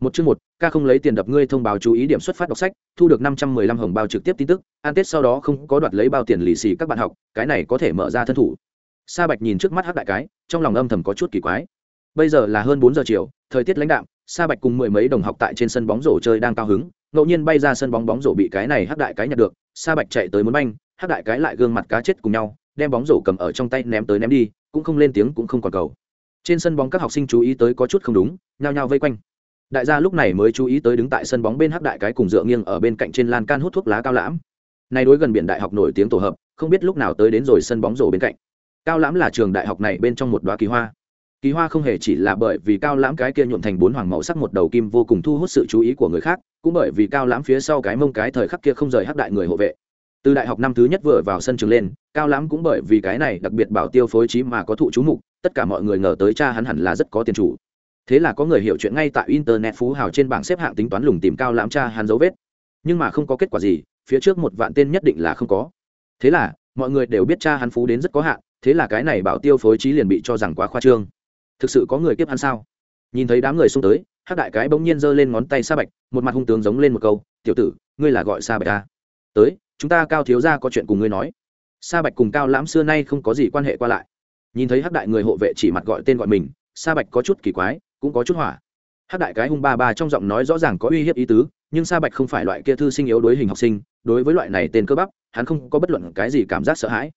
một chương một, ca không lấy tiền đập ngươi thông báo chú ý điểm xuất phát đọc sách, thu được năm trăm mười lăm hồng bao trực tiếp tin tức an tết sau đó không có đoạt lấy bao tiền lì xì các bạn học, cái này có thể mở ra thân thủ. Sa bạch nhìn trước mắt hắc đại cái, trong lòng âm thầm có chút kỳ quái. Bây giờ là hơn bốn giờ chiều, thời tiết lãnh đạm, sa bạch cùng mười mấy đồng học tại trên sân bóng rổ chơi đang cao hứng, ngẫu nhiên bay ra sân bóng bóng rổ bị cái này hắc đại cái nhặt được, sa bạch chạy tới muốn banh, hắc đại cái lại gương mặt cá chết cùng nhau, đem bóng rổ cầm ở trong tay ném tới ném đi, cũng không lên tiếng cũng không còn cầu. Trên sân bóng các học sinh chú ý tới có chút không đúng, nhao nhao vây quanh đại gia lúc này mới chú ý tới đứng tại sân bóng bên hắc đại cái cùng dựa nghiêng ở bên cạnh trên lan can hút thuốc lá cao lãm. Này đối gần biển đại học nổi tiếng tổ hợp, không biết lúc nào tới đến rồi sân bóng rổ bên cạnh. Cao lãm là trường đại học này bên trong một đoá kỳ hoa. Kỳ hoa không hề chỉ là bởi vì cao lãm cái kia nhuộm thành bốn hoàng màu sắc một đầu kim vô cùng thu hút sự chú ý của người khác, cũng bởi vì cao lãm phía sau cái mông cái thời khắc kia không rời hắc đại người hộ vệ. Từ đại học năm thứ nhất vừa vào sân trường lên, cao lãm cũng bởi vì cái này đặc biệt bảo tiêu phối trí mà có thụ chú mục, tất cả mọi người ngờ tới cha hắn hẳn là rất có tiền chủ thế là có người hiểu chuyện ngay tại internet phú hào trên bảng xếp hạng tính toán lùng tìm cao lãm cha hắn dấu vết. Nhưng mà không có kết quả gì, phía trước một vạn tên nhất định là không có. Thế là, mọi người đều biết cha hắn phú đến rất có hạn, thế là cái này bảo tiêu phối trí liền bị cho rằng quá khoa trương. Thực sự có người kiếp hắn sao? Nhìn thấy đám người xung tới, hắc đại cái bỗng nhiên giơ lên ngón tay sa bạch, một mặt hung tướng giống lên một câu, tiểu tử, ngươi là gọi sa bạch ta à? tới, chúng ta cao thiếu ra có chuyện cùng ngươi nói. Sa bạch cùng cao lãm xưa nay không có gì quan hệ qua lại. Nhìn thấy hắc đại người hộ vệ chỉ mặt gọi tên gọi mình, sa bạch có chút kỳ quái cũng có chút hỏa. Hắc đại cái hung ba ba trong giọng nói rõ ràng có uy hiếp ý tứ, nhưng sa bạch không phải loại kia thư sinh yếu đối hình học sinh, đối với loại này tên cơ bắp, hắn không có bất luận cái gì cảm giác sợ hãi.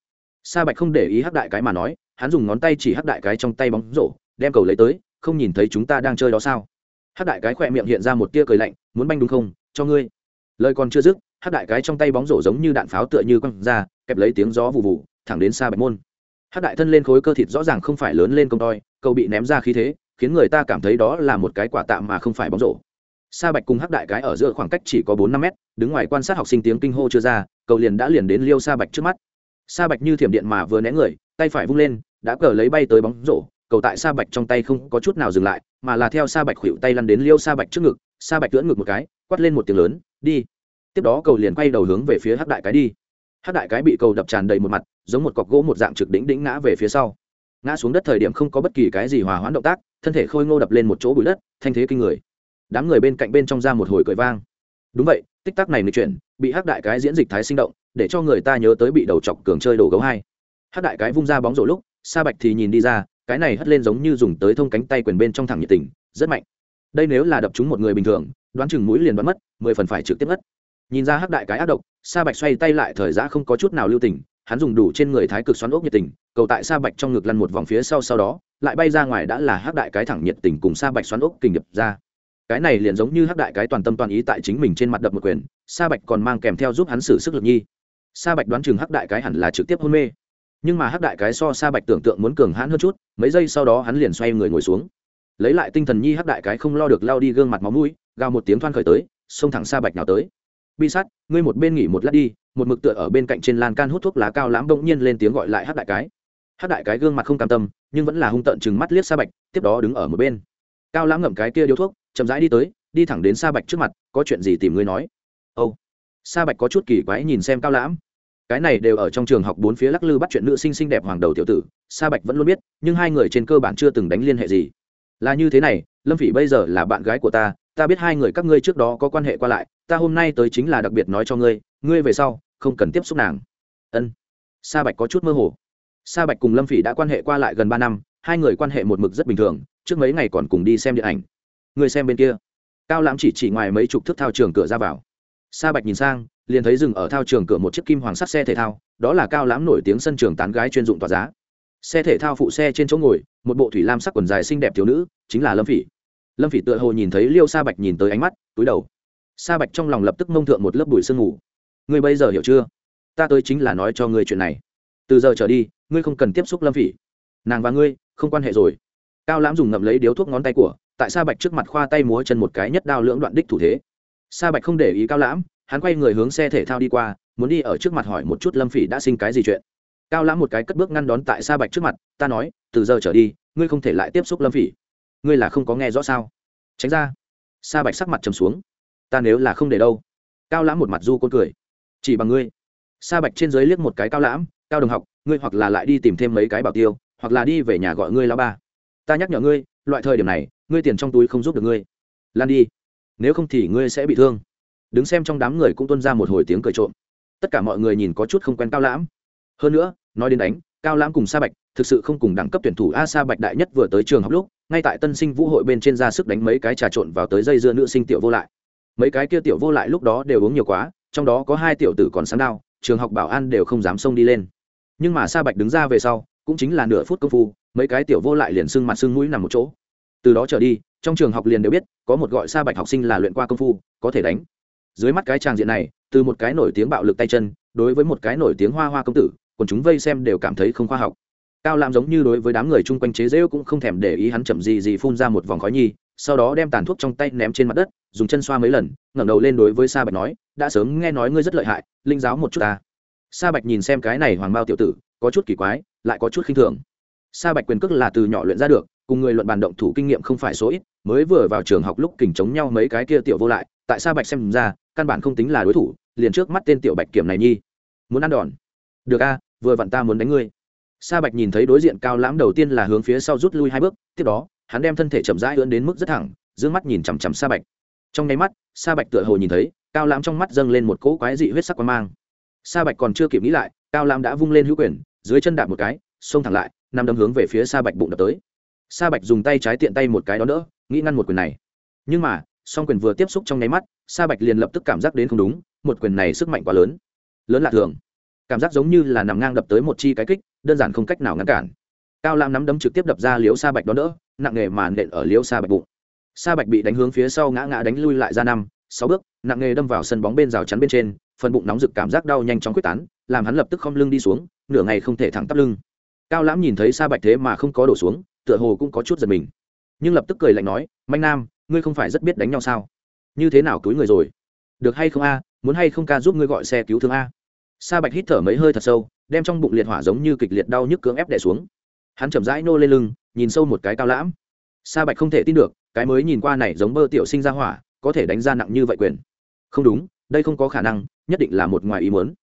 Sa bạch không để ý hắc đại cái mà nói, hắn dùng ngón tay chỉ hắc đại cái trong tay bóng rổ, đem cầu lấy tới, không nhìn thấy chúng ta đang chơi đó sao? Hắc đại cái khỏe miệng hiện ra một tia cười lạnh, muốn banh đúng không? Cho ngươi. Lời còn chưa dứt, hắc đại cái trong tay bóng rổ giống như đạn pháo tựa như quăng ra, kẹp lấy tiếng gió vụ vụ thẳng đến xa bạch môn. Hắc đại thân lên khối cơ thịt rõ ràng không phải lớn lên công toi, cầu bị ném ra khí thế khiến người ta cảm thấy đó là một cái quả tạm mà không phải bóng rổ. Sa bạch cùng hắc đại cái ở giữa khoảng cách chỉ có bốn năm mét, đứng ngoài quan sát học sinh tiếng kinh hô chưa ra, cầu liền đã liền đến liêu sa bạch trước mắt. Sa bạch như thiểm điện mà vừa né người, tay phải vung lên, đã cờ lấy bay tới bóng rổ, cầu tại sa bạch trong tay không có chút nào dừng lại, mà là theo sa bạch khuỵu tay lăn đến liêu sa bạch trước ngực, sa bạch lưỡn ngực một cái, quát lên một tiếng lớn, đi. Tiếp đó cầu liền quay đầu hướng về phía hắc đại cái đi. Hắc đại cái bị cầu đập tràn đầy một mặt, giống một cọc gỗ một dạng trực đỉnh đỉnh ngã về phía sau ngã xuống đất thời điểm không có bất kỳ cái gì hòa hoãn động tác, thân thể khôi ngô đập lên một chỗ bụi đất, thanh thế kinh người. Đám người bên cạnh bên trong ra một hồi cười vang. Đúng vậy, tích tắc này nghịch chuyển, bị hắc đại cái diễn dịch thái sinh động, để cho người ta nhớ tới bị đầu chọc cường chơi đồ gấu hai hắc đại cái vung ra bóng rổ lúc, sa bạch thì nhìn đi ra, cái này hất lên giống như dùng tới thông cánh tay quyền bên trong thẳng nhiệt tình, rất mạnh. Đây nếu là đập trúng một người bình thường, đoán chừng mũi liền đoán mất, mười phần phải trực tiếp mất nhìn ra hắc đại cái ác độc, sa bạch xoay tay lại thời giã không có chút nào lưu tình hắn dùng đủ trên người thái cực xoắn ốc nhiệt tình, cầu tại sa bạch trong ngực lăn một vòng phía sau sau đó, lại bay ra ngoài đã là hắc đại cái thẳng nhiệt tình cùng sa bạch xoắn ốc kình điệp ra. Cái này liền giống như hắc đại cái toàn tâm toàn ý tại chính mình trên mặt đập một quyền, sa bạch còn mang kèm theo giúp hắn xử sức lực nhi. Sa bạch đoán chừng hắc đại cái hẳn là trực tiếp hôn mê. Nhưng mà hắc đại cái so sa bạch tưởng tượng muốn cường hãn hơn chút, mấy giây sau đó hắn liền xoay người ngồi xuống. Lấy lại tinh thần nhi hắc đại cái không lo được lao đi gương mặt máu mũi, gào một tiếng thoan khởi tới, xông thẳng sa bạch nào tới. Bi sắt ngươi một bên nghỉ một lát đi một mực tựa ở bên cạnh trên lan can hút thuốc lá cao lãm bỗng nhiên lên tiếng gọi lại hắc đại cái. Hắc đại cái gương mặt không cam tâm, nhưng vẫn là hung tợn chừng mắt liếc sa bạch, tiếp đó đứng ở một bên. Cao lãm ngậm cái kia điếu thuốc, chậm rãi đi tới, đi thẳng đến sa bạch trước mặt, có chuyện gì tìm ngươi nói. Âu、oh. sa bạch có chút kỳ quái nhìn xem cao lãm. Cái này đều ở trong trường học bốn phía lắc lư bắt chuyện nữ sinh xinh đẹp hoàng đầu tiểu tử, sa bạch vẫn luôn biết, nhưng hai người trên cơ bản chưa từng đánh liên hệ gì. Là như thế này, lâm phỉ bây giờ là bạn gái của ta ta biết hai người các ngươi trước đó có quan hệ qua lại ta hôm nay tới chính là đặc biệt nói cho ngươi ngươi về sau, không cần tiếp xúc nàng. Ân. Sa bạch có chút mơ hồ. Sa bạch cùng lâm phỉ đã quan hệ qua lại gần ba năm, hai người quan hệ một mực rất bình thường, trước mấy ngày còn cùng đi xem điện ảnh. Người xem bên kia. Cao lãm chỉ chỉ ngoài mấy chục thước thao trường cửa ra vào. Sa bạch nhìn sang, liền thấy dừng ở thao trường cửa một chiếc kim hoàng sắt xe thể thao, đó là cao lãm nổi tiếng sân trường tán gái chuyên dụng tỏa giá. Xe thể thao phụ xe trên chỗ ngồi, một bộ thủy lam sắc quần dài xinh đẹp thiếu nữ, chính là lâm phỉ. Lâm phỉ tựa hồ nhìn thấy liêu sa bạch nhìn tới ánh mắt, túi đầu sa bạch trong lòng lập tức mông thượng một lớp bụi sương ngủ ngươi bây giờ hiểu chưa? Ta tới chính là nói cho ngươi chuyện này. Từ giờ trở đi, ngươi không cần tiếp xúc lâm phỉ. Nàng và ngươi không quan hệ rồi. Cao lãm dùng ngậm lấy điếu thuốc ngón tay của, tại sa bạch trước mặt khoa tay múa chân một cái nhất đao lưỡng đoạn đích thủ thế. Sa bạch không để ý cao lãm, hắn quay người hướng xe thể thao đi qua, muốn đi ở trước mặt hỏi một chút lâm phỉ đã sinh cái gì chuyện. Cao lãm một cái cất bước ngăn đón tại sa bạch trước mặt, ta nói, từ giờ trở đi, ngươi không thể lại tiếp xúc lâm phỉ. Ngươi là không có nghe rõ sao? Tránh ra. Sa bạch sắc mặt trầm xuống ta nếu là không để đâu. Cao lãm một mặt du côn cười. Chỉ bằng ngươi. Sa bạch trên dưới liếc một cái cao lãm, cao đồng học, ngươi hoặc là lại đi tìm thêm mấy cái bảo tiêu, hoặc là đi về nhà gọi ngươi lao ba. Ta nhắc nhở ngươi, loại thời điểm này, ngươi tiền trong túi không giúp được ngươi. Lan đi. Nếu không thì ngươi sẽ bị thương. Đứng xem trong đám người cũng tuân ra một hồi tiếng cười trộm. Tất cả mọi người nhìn có chút không quen cao lãm. Hơn nữa, nói đến đánh, cao lãm cùng sa bạch thực sự không cùng đẳng cấp tuyển thủ a sa bạch đại nhất vừa tới trường học lúc, ngay tại tân sinh vũ hội bên trên ra sức đánh mấy cái trà trộn vào tới dây dưa nữ sinh tiểu vô lại mấy cái kia tiểu vô lại lúc đó đều uống nhiều quá, trong đó có hai tiểu tử còn sáng đao, trường học bảo an đều không dám xông đi lên. Nhưng mà sa bạch đứng ra về sau, cũng chính là nửa phút công phu, mấy cái tiểu vô lại liền sưng mặt sưng mũi nằm một chỗ. Từ đó trở đi, trong trường học liền đều biết, có một gọi sa bạch học sinh là luyện qua công phu, có thể đánh. Dưới mắt cái trang diện này, từ một cái nổi tiếng bạo lực tay chân, đối với một cái nổi tiếng hoa hoa công tử còn chúng vây xem đều cảm thấy không khoa học. Cao lam giống như đối với đám người chung quanh chế rêu cũng không thèm để ý hắn chậm gì gì phun ra một vòng khói nhi sau đó đem tàn thuốc trong tay ném trên mặt đất, dùng chân xoa mấy lần, ngẩng đầu lên đối với sa bạch nói, đã sớm nghe nói ngươi rất lợi hại, linh giáo một chút ta. Sa bạch nhìn xem cái này hoàng bao tiểu tử, có chút kỳ quái, lại có chút khinh thường. Sa bạch quyền cước là từ nhỏ luyện ra được, cùng người luận bàn động thủ kinh nghiệm không phải số ít, mới vừa vào trường học lúc kình chống nhau mấy cái kia tiểu vô lại, tại sa bạch xem ra, căn bản không tính là đối thủ, liền trước mắt tên tiểu bạch kiểm này nhi. Muốn ăn đòn. Được a, vừa vặn ta muốn đánh ngươi. Sa bạch nhìn thấy đối diện cao lãm đầu tiên là hướng phía sau rút lui hai bước, tiếp đó hắn đem thân thể chậm rãi ưỡn đến mức rất thẳng d mắt nhìn chằm chằm sa bạch. Trong nháy mắt, sa bạch tựa hồ nhìn thấy, cao lãm trong mắt dâng lên một cỗ quái dị huyết sắc quan mang. Sa bạch còn chưa kịp nghĩ lại, cao lãm đã vung lên hữu quyền, dưới chân đạp một cái, xông thẳng lại nằm đâm hướng về phía sa bạch bụng đập tới. Sa bạch dùng tay trái tiện tay một cái đó đỡ nghĩ ngăn một quyền này. Nhưng mà, song quyền vừa tiếp xúc trong nháy mắt, sa bạch liền lập tức cảm giác đến không đúng, một quyền này sức mạnh quá lớn. Lớn lạ thường. Cảm giác giống như là nằm ngang đập tới một chi cái kích, đơn giản không cách nào ngăn cản. Cao lãm nắm đấm trực tiếp đập ra liếu sa bạch đó đỡ nặng nghề màn nện ở liễu sa bạch bụng. Sa bạch bị đánh hướng phía sau ngã ngã đánh lui lại ra năm, sáu bước, nặng nghề đâm vào sân bóng bên rào chắn bên trên, phần bụng nóng rực cảm giác đau nhanh chóng quyết tán, làm hắn lập tức khom lưng đi xuống, nửa ngày không thể thẳng tắp lưng. Cao lãm nhìn thấy sa bạch thế mà không có đổ xuống, tựa hồ cũng có chút giật mình. Nhưng lập tức cười lạnh nói manh nam, ngươi không phải rất biết đánh nhau sao? Như thế nào túi người rồi? Được hay không a? Muốn hay không ca giúp ngươi gọi xe cứu thương a? Sa bạch hít thở mấy hơi thật sâu, đem trong bụng liệt hỏa giống như kịch liệt đau nhức cưỡng ép đè xuống hắn chậm rãi nô lên lưng, nhìn sâu một cái cao lãm. Sa bạch không thể tin được, cái mới nhìn qua này giống bơ tiểu sinh ra hỏa, có thể đánh ra nặng như vậy quyền. Không đúng, đây không có khả năng, nhất định là một ngoài ý muốn.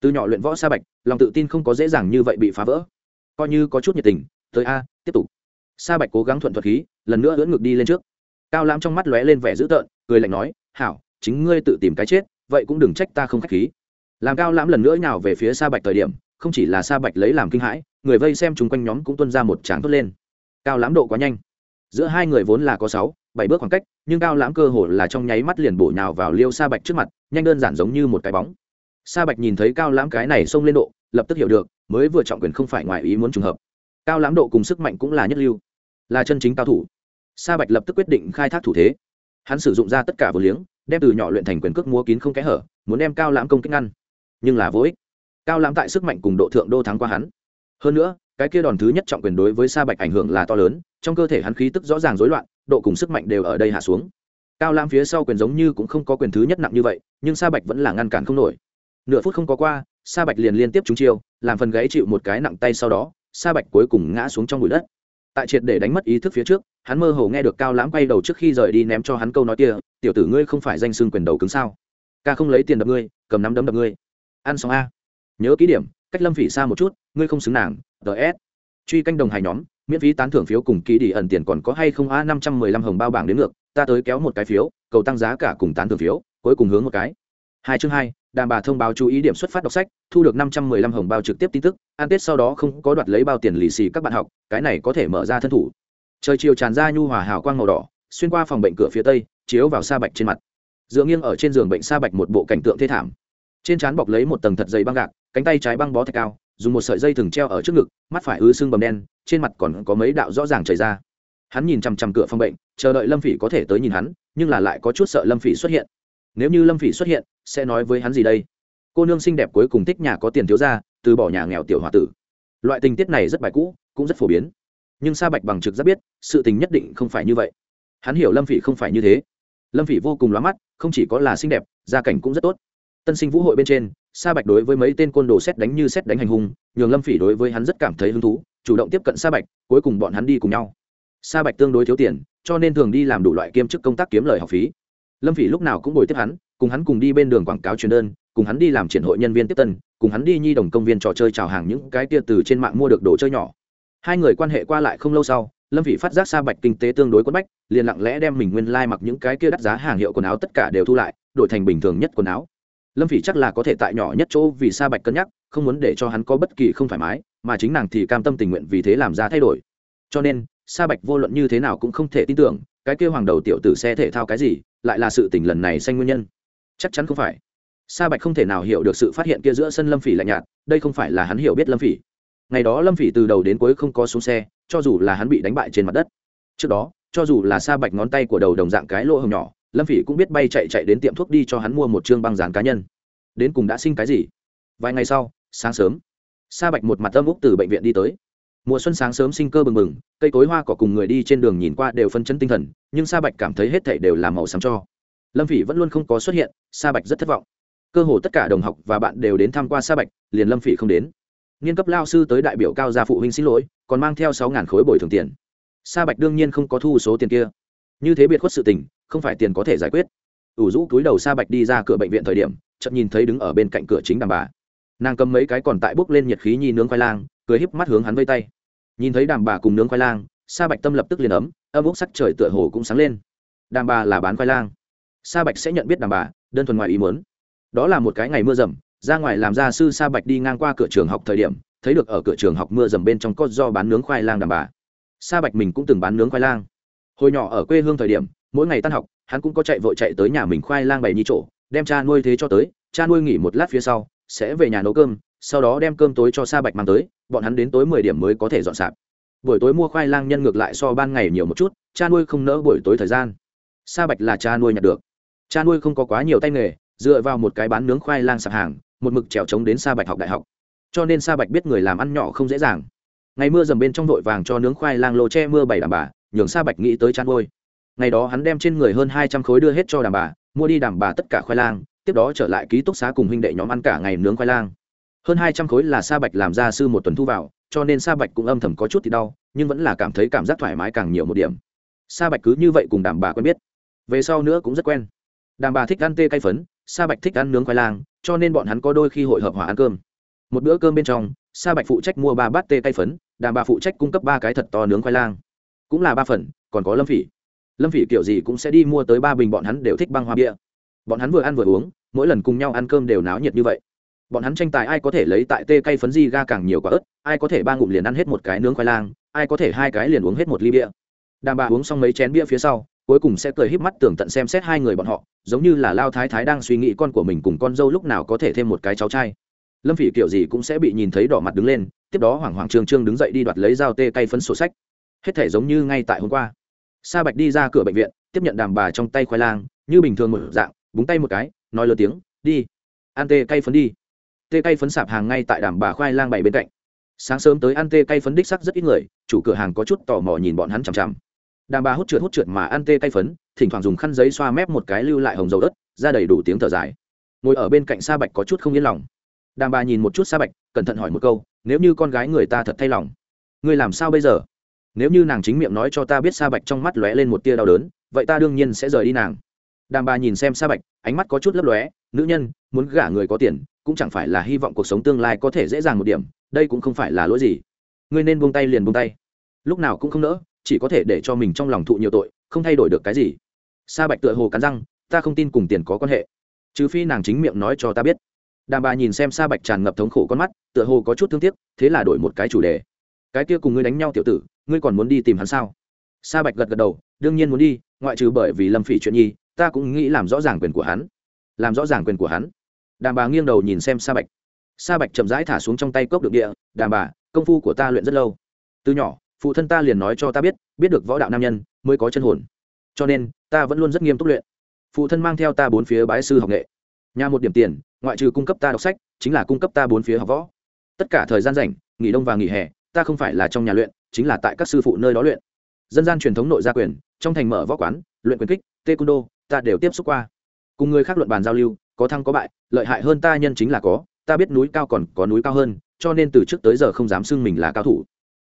Từ nhỏ luyện võ sa bạch, lòng tự tin không có dễ dàng như vậy bị phá vỡ. Coi như có chút nhiệt tình, tới a, tiếp tục. Sa bạch cố gắng thuận thuật khí, lần nữa lưỡn ngược đi lên trước. Cao lãm trong mắt lóe lên vẻ dữ tợn, cười lạnh nói, hảo, chính ngươi tự tìm cái chết, vậy cũng đừng trách ta không khách khí. Làm cao lãm lần nữa nhào về phía sa bạch thời điểm không chỉ là sa bạch lấy làm kinh hãi, người vây xem chung quanh nhóm cũng tuân ra một tràng tốt lên. Cao lãm độ quá nhanh. Giữa hai người vốn là có sáu, bảy bước khoảng cách, nhưng cao lãm cơ hồ là trong nháy mắt liền bổ nhào vào liêu sa bạch trước mặt, nhanh đơn giản giống như một cái bóng. Sa bạch nhìn thấy cao lãm cái này xông lên độ, lập tức hiểu được, mới vừa trọng quyền không phải ngoài ý muốn trùng hợp. Cao lãm độ cùng sức mạnh cũng là nhất lưu, là chân chính cao thủ. Sa bạch lập tức quyết định khai thác thủ thế. Hắn sử dụng ra tất cả vừa liếng, đem từ nhỏ luyện thành quyền cước múa kín không kẽ hở, muốn đem cao lãm công kích ngăn. Nhưng là vô ích cao lãm tại sức mạnh cùng độ thượng đô thắng qua hắn. Hơn nữa, cái kia đòn thứ nhất trọng quyền đối với sa bạch ảnh hưởng là to lớn, trong cơ thể hắn khí tức rõ ràng rối loạn, độ cùng sức mạnh đều ở đây hạ xuống. Cao lãm phía sau quyền giống như cũng không có quyền thứ nhất nặng như vậy, nhưng sa bạch vẫn là ngăn cản không nổi. Nửa phút không có qua, sa bạch liền liên tiếp trúng chiêu, làm phần gáy chịu một cái nặng tay sau đó, sa bạch cuối cùng ngã xuống trong bụi đất. Tại triệt để đánh mất ý thức phía trước, hắn mơ hồ nghe được cao lãm quay đầu trước khi rời đi ném cho hắn câu nói kia, tiểu tử ngươi không phải danh xưng quyền đầu cứng sao? Ca không lấy tiền đập ngươi, cầm nắm đấm đập ngươi. Ăn xong a nhớ ký điểm, cách lâm phỉ xa một chút, ngươi không xứng nàng ts truy canh đồng hài nhóm, miễn phí tán thưởng phiếu cùng ký đi ẩn tiền còn có hay không? A, năm trăm mười lăm hồng bao bảng đến ngược, ta tới kéo một cái phiếu, cầu tăng giá cả cùng tán thưởng phiếu, cuối cùng hướng một cái. Hai chương hai đàn bà thông báo chú ý điểm xuất phát đọc sách, thu được năm trăm mười lăm hồng bao trực tiếp tin tức an tết sau đó không có đoạt lấy bao tiền lì xì các bạn học, cái này có thể mở ra thân thủ. Trời chiều tràn ra nhu hòa hào quang màu đỏ, xuyên qua phòng bệnh cửa phía tây, chiếu vào sa bạch trên mặt. Dựa nghiêng ở trên giường bệnh sa bạch một bộ cảnh tượng thê thảm trên trán bọc lấy một tầng thật dày băng gạc, cánh tay trái băng bó thạch cao, dùng một sợi dây thừng treo ở trước ngực, mắt phải ứ sưng bầm đen, trên mặt còn có mấy đạo rõ ràng chảy ra. Hắn nhìn chằm chằm cửa phòng bệnh, chờ đợi lâm phỉ có thể tới nhìn hắn, nhưng là lại có chút sợ lâm phỉ xuất hiện. Nếu như lâm phỉ xuất hiện, sẽ nói với hắn gì đây? Cô nương xinh đẹp cuối cùng thích nhà có tiền thiếu ra từ bỏ nhà nghèo tiểu h o a tử. Loại tình tiết này rất bài cũ, cũng rất phổ biến. Nhưng sa bạch bằng trực rất biết, sự tình nhất định không phải như vậy. Hắn hiểu lâm phỉ không phải như thế. Lâm phỉ vô cùng lóa mắt, không chỉ có là xinh đẹp, gia cảnh cũng rất tốt tân sinh vũ hội bên trên, sa bạch đối với mấy tên côn đồ xét đánh như xét đánh hành hung, nhường lâm phỉ đối với hắn rất cảm thấy hứng thú, chủ động tiếp cận sa bạch, cuối cùng bọn hắn đi cùng nhau. Sa bạch tương đối thiếu tiền, cho nên thường đi làm đủ loại kiêm chức công tác kiếm lời học phí. Lâm phỉ lúc nào cũng bồi tiếp hắn, cùng hắn cùng đi bên đường quảng cáo truyền đơn, cùng hắn đi làm triển hội nhân viên tiếp tân, cùng hắn đi nhi đồng công viên trò chơi chào hàng những cái tia từ trên mạng mua được đồ chơi nhỏ. Hai người quan hệ qua lại không lâu sau, lâm vị phát giác sa bạch kinh tế tương đối quất bách, liền lặng lẽ đem mình nguyên lai、like、mặc những cái kia đắt giá hàng hiệu quần áo tất cả đều thu lại, đổi thành bình thường nhất quần áo lâm phỉ chắc là có thể tại nhỏ nhất chỗ vì sa bạch cân nhắc, không muốn để cho hắn có bất kỳ không thoải mái, mà chính nàng thì cam tâm tình nguyện vì thế làm ra thay đổi. Cho nên, sa bạch vô luận như thế nào cũng không thể tin tưởng, cái kêu hoàng đầu tiểu tử xe thể thao cái gì, lại là sự tình lần này xanh nguyên nhân. Chắc chắn không phải. Sa bạch không thể nào hiểu được sự phát hiện kia giữa sân lâm phỉ lạnh nhạt, đây không phải là hắn hiểu biết lâm phỉ. Ngày đó lâm phỉ từ đầu đến cuối không có xuống xe, cho dù là hắn bị đánh bại trên mặt đất. Trước đó, cho dù là sa bạch ngón tay của đầu đồng dạng cái lỗ hồng nhỏ lâm phỉ cũng biết bay chạy chạy đến tiệm thuốc đi cho hắn mua một chương băng dán cá nhân đến cùng đã sinh cái gì vài ngày sau sáng sớm sa bạch một mặt âm úc từ bệnh viện đi tới mùa xuân sáng sớm sinh cơ bừng bừng cây cối hoa cỏ cùng người đi trên đường nhìn qua đều phân chấn tinh thần nhưng sa bạch cảm thấy hết thảy đều là màu sáng cho lâm phỉ vẫn luôn không có xuất hiện sa bạch rất thất vọng cơ hồ tất cả đồng học và bạn đều đến tham quan sa bạch liền lâm phỉ không đến nghiên cấp lao sư tới đại biểu cao gia phụ huynh xin lỗi còn mang theo sáu khối bồi thường tiền sa bạch đương nhiên không có thu số tiền kia như thế biệt khuất sự tình không phải tiền có thể giải quyết. Ủ rũ túi đầu sa bạch đi ra cửa bệnh viện thời điểm chậm nhìn thấy đứng ở bên cạnh cửa chính đàm bà. Nàng cầm mấy cái còn tại bốc lên nhiệt khí nhi nướng khoai lang, cười híp mắt hướng hắn vây tay. Nhìn thấy đàm bà cùng nướng khoai lang, sa bạch tâm lập tức liền ấm, âm úc sắc trời tựa hồ cũng sáng lên. Đàm bà là bán khoai lang. Sa bạch sẽ nhận biết đàm bà, đơn thuần ngoài ý muốn. Đó là một cái ngày mưa rầm, ra ngoài làm gia sư sa bạch đi ngang qua cửa trường học thời điểm, thấy được ở cửa trường học mưa rầm bên trong có do bán nướng khoai lang đàm bà. Sa bạch mình cũng từng bán nướng khoai lang. Hồi nhỏ ở quê hương thời điểm mỗi ngày tan học, hắn cũng có chạy vội chạy tới nhà mình khoai lang bày nhi chỗ, đem cha nuôi thế cho tới, cha nuôi nghỉ một lát phía sau, sẽ về nhà nấu cơm, sau đó đem cơm tối cho sa bạch mang tới, bọn hắn đến tối mười điểm mới có thể dọn sạp. Buổi tối mua khoai lang nhân ngược lại so ban ngày nhiều một chút, cha nuôi không nỡ buổi tối thời gian. Sa bạch là cha nuôi nhặt được. Cha nuôi không có quá nhiều tay nghề, dựa vào một cái bán nướng khoai lang sạp hàng, một mực trèo trống đến sa bạch học đại học. Cho nên sa bạch biết người làm ăn nhỏ không dễ dàng. Ngày mưa dầm bên trong vội vàng cho nướng khoai lang lô che mưa bảy đàm bà, nhường sa bạch nghĩ tới chăn nuôi ngày đó hắn đem trên người hơn hai trăm khối đưa hết cho đàm bà, mua đi đàm bà tất cả khoai lang, tiếp đó trở lại ký túc xá cùng huynh đệ nhóm ăn cả ngày nướng khoai lang. Hơn hai trăm khối là sa bạch làm gia sư một tuần thu vào, cho nên sa bạch cũng âm thầm có chút thì đau, nhưng vẫn là cảm thấy cảm giác thoải mái càng nhiều một điểm. Sa bạch cứ như vậy cùng đàm bà quen biết. Về sau nữa cũng rất quen. Đàm bà thích ăn tê cay phấn, sa bạch thích ăn nướng khoai lang, cho nên bọn hắn có đôi khi hội hợp hòa ăn cơm. Một bữa cơm bên trong, sa bạch phụ trách mua ba bát tê cay phấn, đàm bà phụ trách cung cấp ba cái thật to nướng khoai lang. Cũng là ba phần, còn có lâm phỉ lâm phỉ kiểu gì cũng sẽ đi mua tới ba bình, bọn hắn đều thích băng hoa bia. Bọn hắn vừa ăn vừa uống, mỗi lần cùng nhau ăn cơm đều náo nhiệt như vậy. Bọn hắn tranh tài ai có thể lấy tại tê cây phấn di ga càng nhiều quả ớt, ai có thể ba ngụm liền ăn hết một cái nướng khoai lang, ai có thể hai cái liền uống hết một ly bia. Đàm bà uống xong mấy chén bia phía sau, cuối cùng sẽ cười híp mắt tưởng tận xem xét hai người bọn họ, giống như là lao thái thái đang suy nghĩ con của mình cùng con dâu lúc nào có thể thêm một cái cháu trai. Lâm phỉ kiểu gì cũng sẽ bị nhìn thấy đỏ mặt đứng lên, tiếp đó hoảng hoảng trương trương đứng dậy đi đoạt lấy dao tê cây phấn sổ sách. Hết thể giống như ngay tại hôm qua sa bạch đi ra cửa bệnh viện, tiếp nhận đàm bà trong tay khoai lang, như bình thường một dạng, búng tay một cái, nói lơ tiếng, đi. Ăn tê cay phấn đi. Tê cay phấn sạp hàng ngay tại đàm bà khoai lang bảy bên cạnh. Sáng sớm tới ăn tê cay phấn đích sắc rất ít người, chủ cửa hàng có chút tò mò nhìn bọn hắn chằm chằm. Đàm bà hút trượt hút trượt mà ăn tê cay phấn, thỉnh thoảng dùng khăn giấy xoa mép một cái lưu lại hồng dầu đất ra đầy đủ tiếng thở dài. Ngồi ở bên cạnh sa bạch có chút không yên lòng. Đàm bà nhìn một chút sa bạch, cẩn thận hỏi một câu, nếu như con gái người ta thật thay lòng ngươi làm sao bây giờ? Nếu như nàng chính miệng nói cho ta biết sa bạch trong mắt lóe lên một tia đau đớn, vậy ta đương nhiên sẽ rời đi nàng. Đàn bà nhìn xem sa bạch, ánh mắt có chút lấp lóe, nữ nhân, muốn gả người có tiền, cũng chẳng phải là hy vọng cuộc sống tương lai có thể dễ dàng một điểm, đây cũng không phải là lỗi gì. Ngươi nên buông tay liền buông tay. Lúc nào cũng không nỡ, chỉ có thể để cho mình trong lòng thụ nhiều tội, không thay đổi được cái gì. Sa bạch tựa hồ cắn răng, ta không tin cùng tiền có quan hệ. Trừ phi nàng chính miệng nói cho ta biết. Đàn bà nhìn xem sa bạch tràn ngập thống khổ con mắt, tựa hồ có chút thương tiếc, thế là đổi một cái chủ đề. Cái kia cùng ngươi đánh nhau tiểu tử ngươi còn muốn đi tìm hắn sao? Sa bạch gật gật đầu, đương nhiên muốn đi, ngoại trừ bởi vì lâm phỉ chuyện nhi, ta cũng nghĩ làm rõ ràng quyền của hắn. Làm rõ ràng quyền của hắn. Đàm bà nghiêng đầu nhìn xem sa bạch. Sa bạch chậm rãi thả xuống trong tay cốc được địa, đàm bà, công phu của ta luyện rất lâu. Từ nhỏ, phụ thân ta liền nói cho ta biết biết được võ đạo nam nhân mới có chân hồn. Cho nên, ta vẫn luôn rất nghiêm túc luyện. Phụ thân mang theo ta bốn phía bái sư học nghệ. Nhà một điểm tiền, ngoại trừ cung cấp ta đọc sách, chính là cung cấp ta bốn phía học võ. Tất cả thời gian rảnh, nghỉ đông và nghỉ hè ta không phải là trong nhà luyện, chính là tại các sư phụ nơi đó luyện. Dân gian truyền thống nội gia quyền, trong thành mở võ quán, luyện quyền kích tê cung đô ta đều tiếp xúc qua. Cùng người khác luận bàn giao lưu, có thăng có bại, lợi hại hơn ta nhân chính là có, ta biết núi cao còn có núi cao hơn, cho nên từ trước tới giờ không dám xưng mình là cao thủ.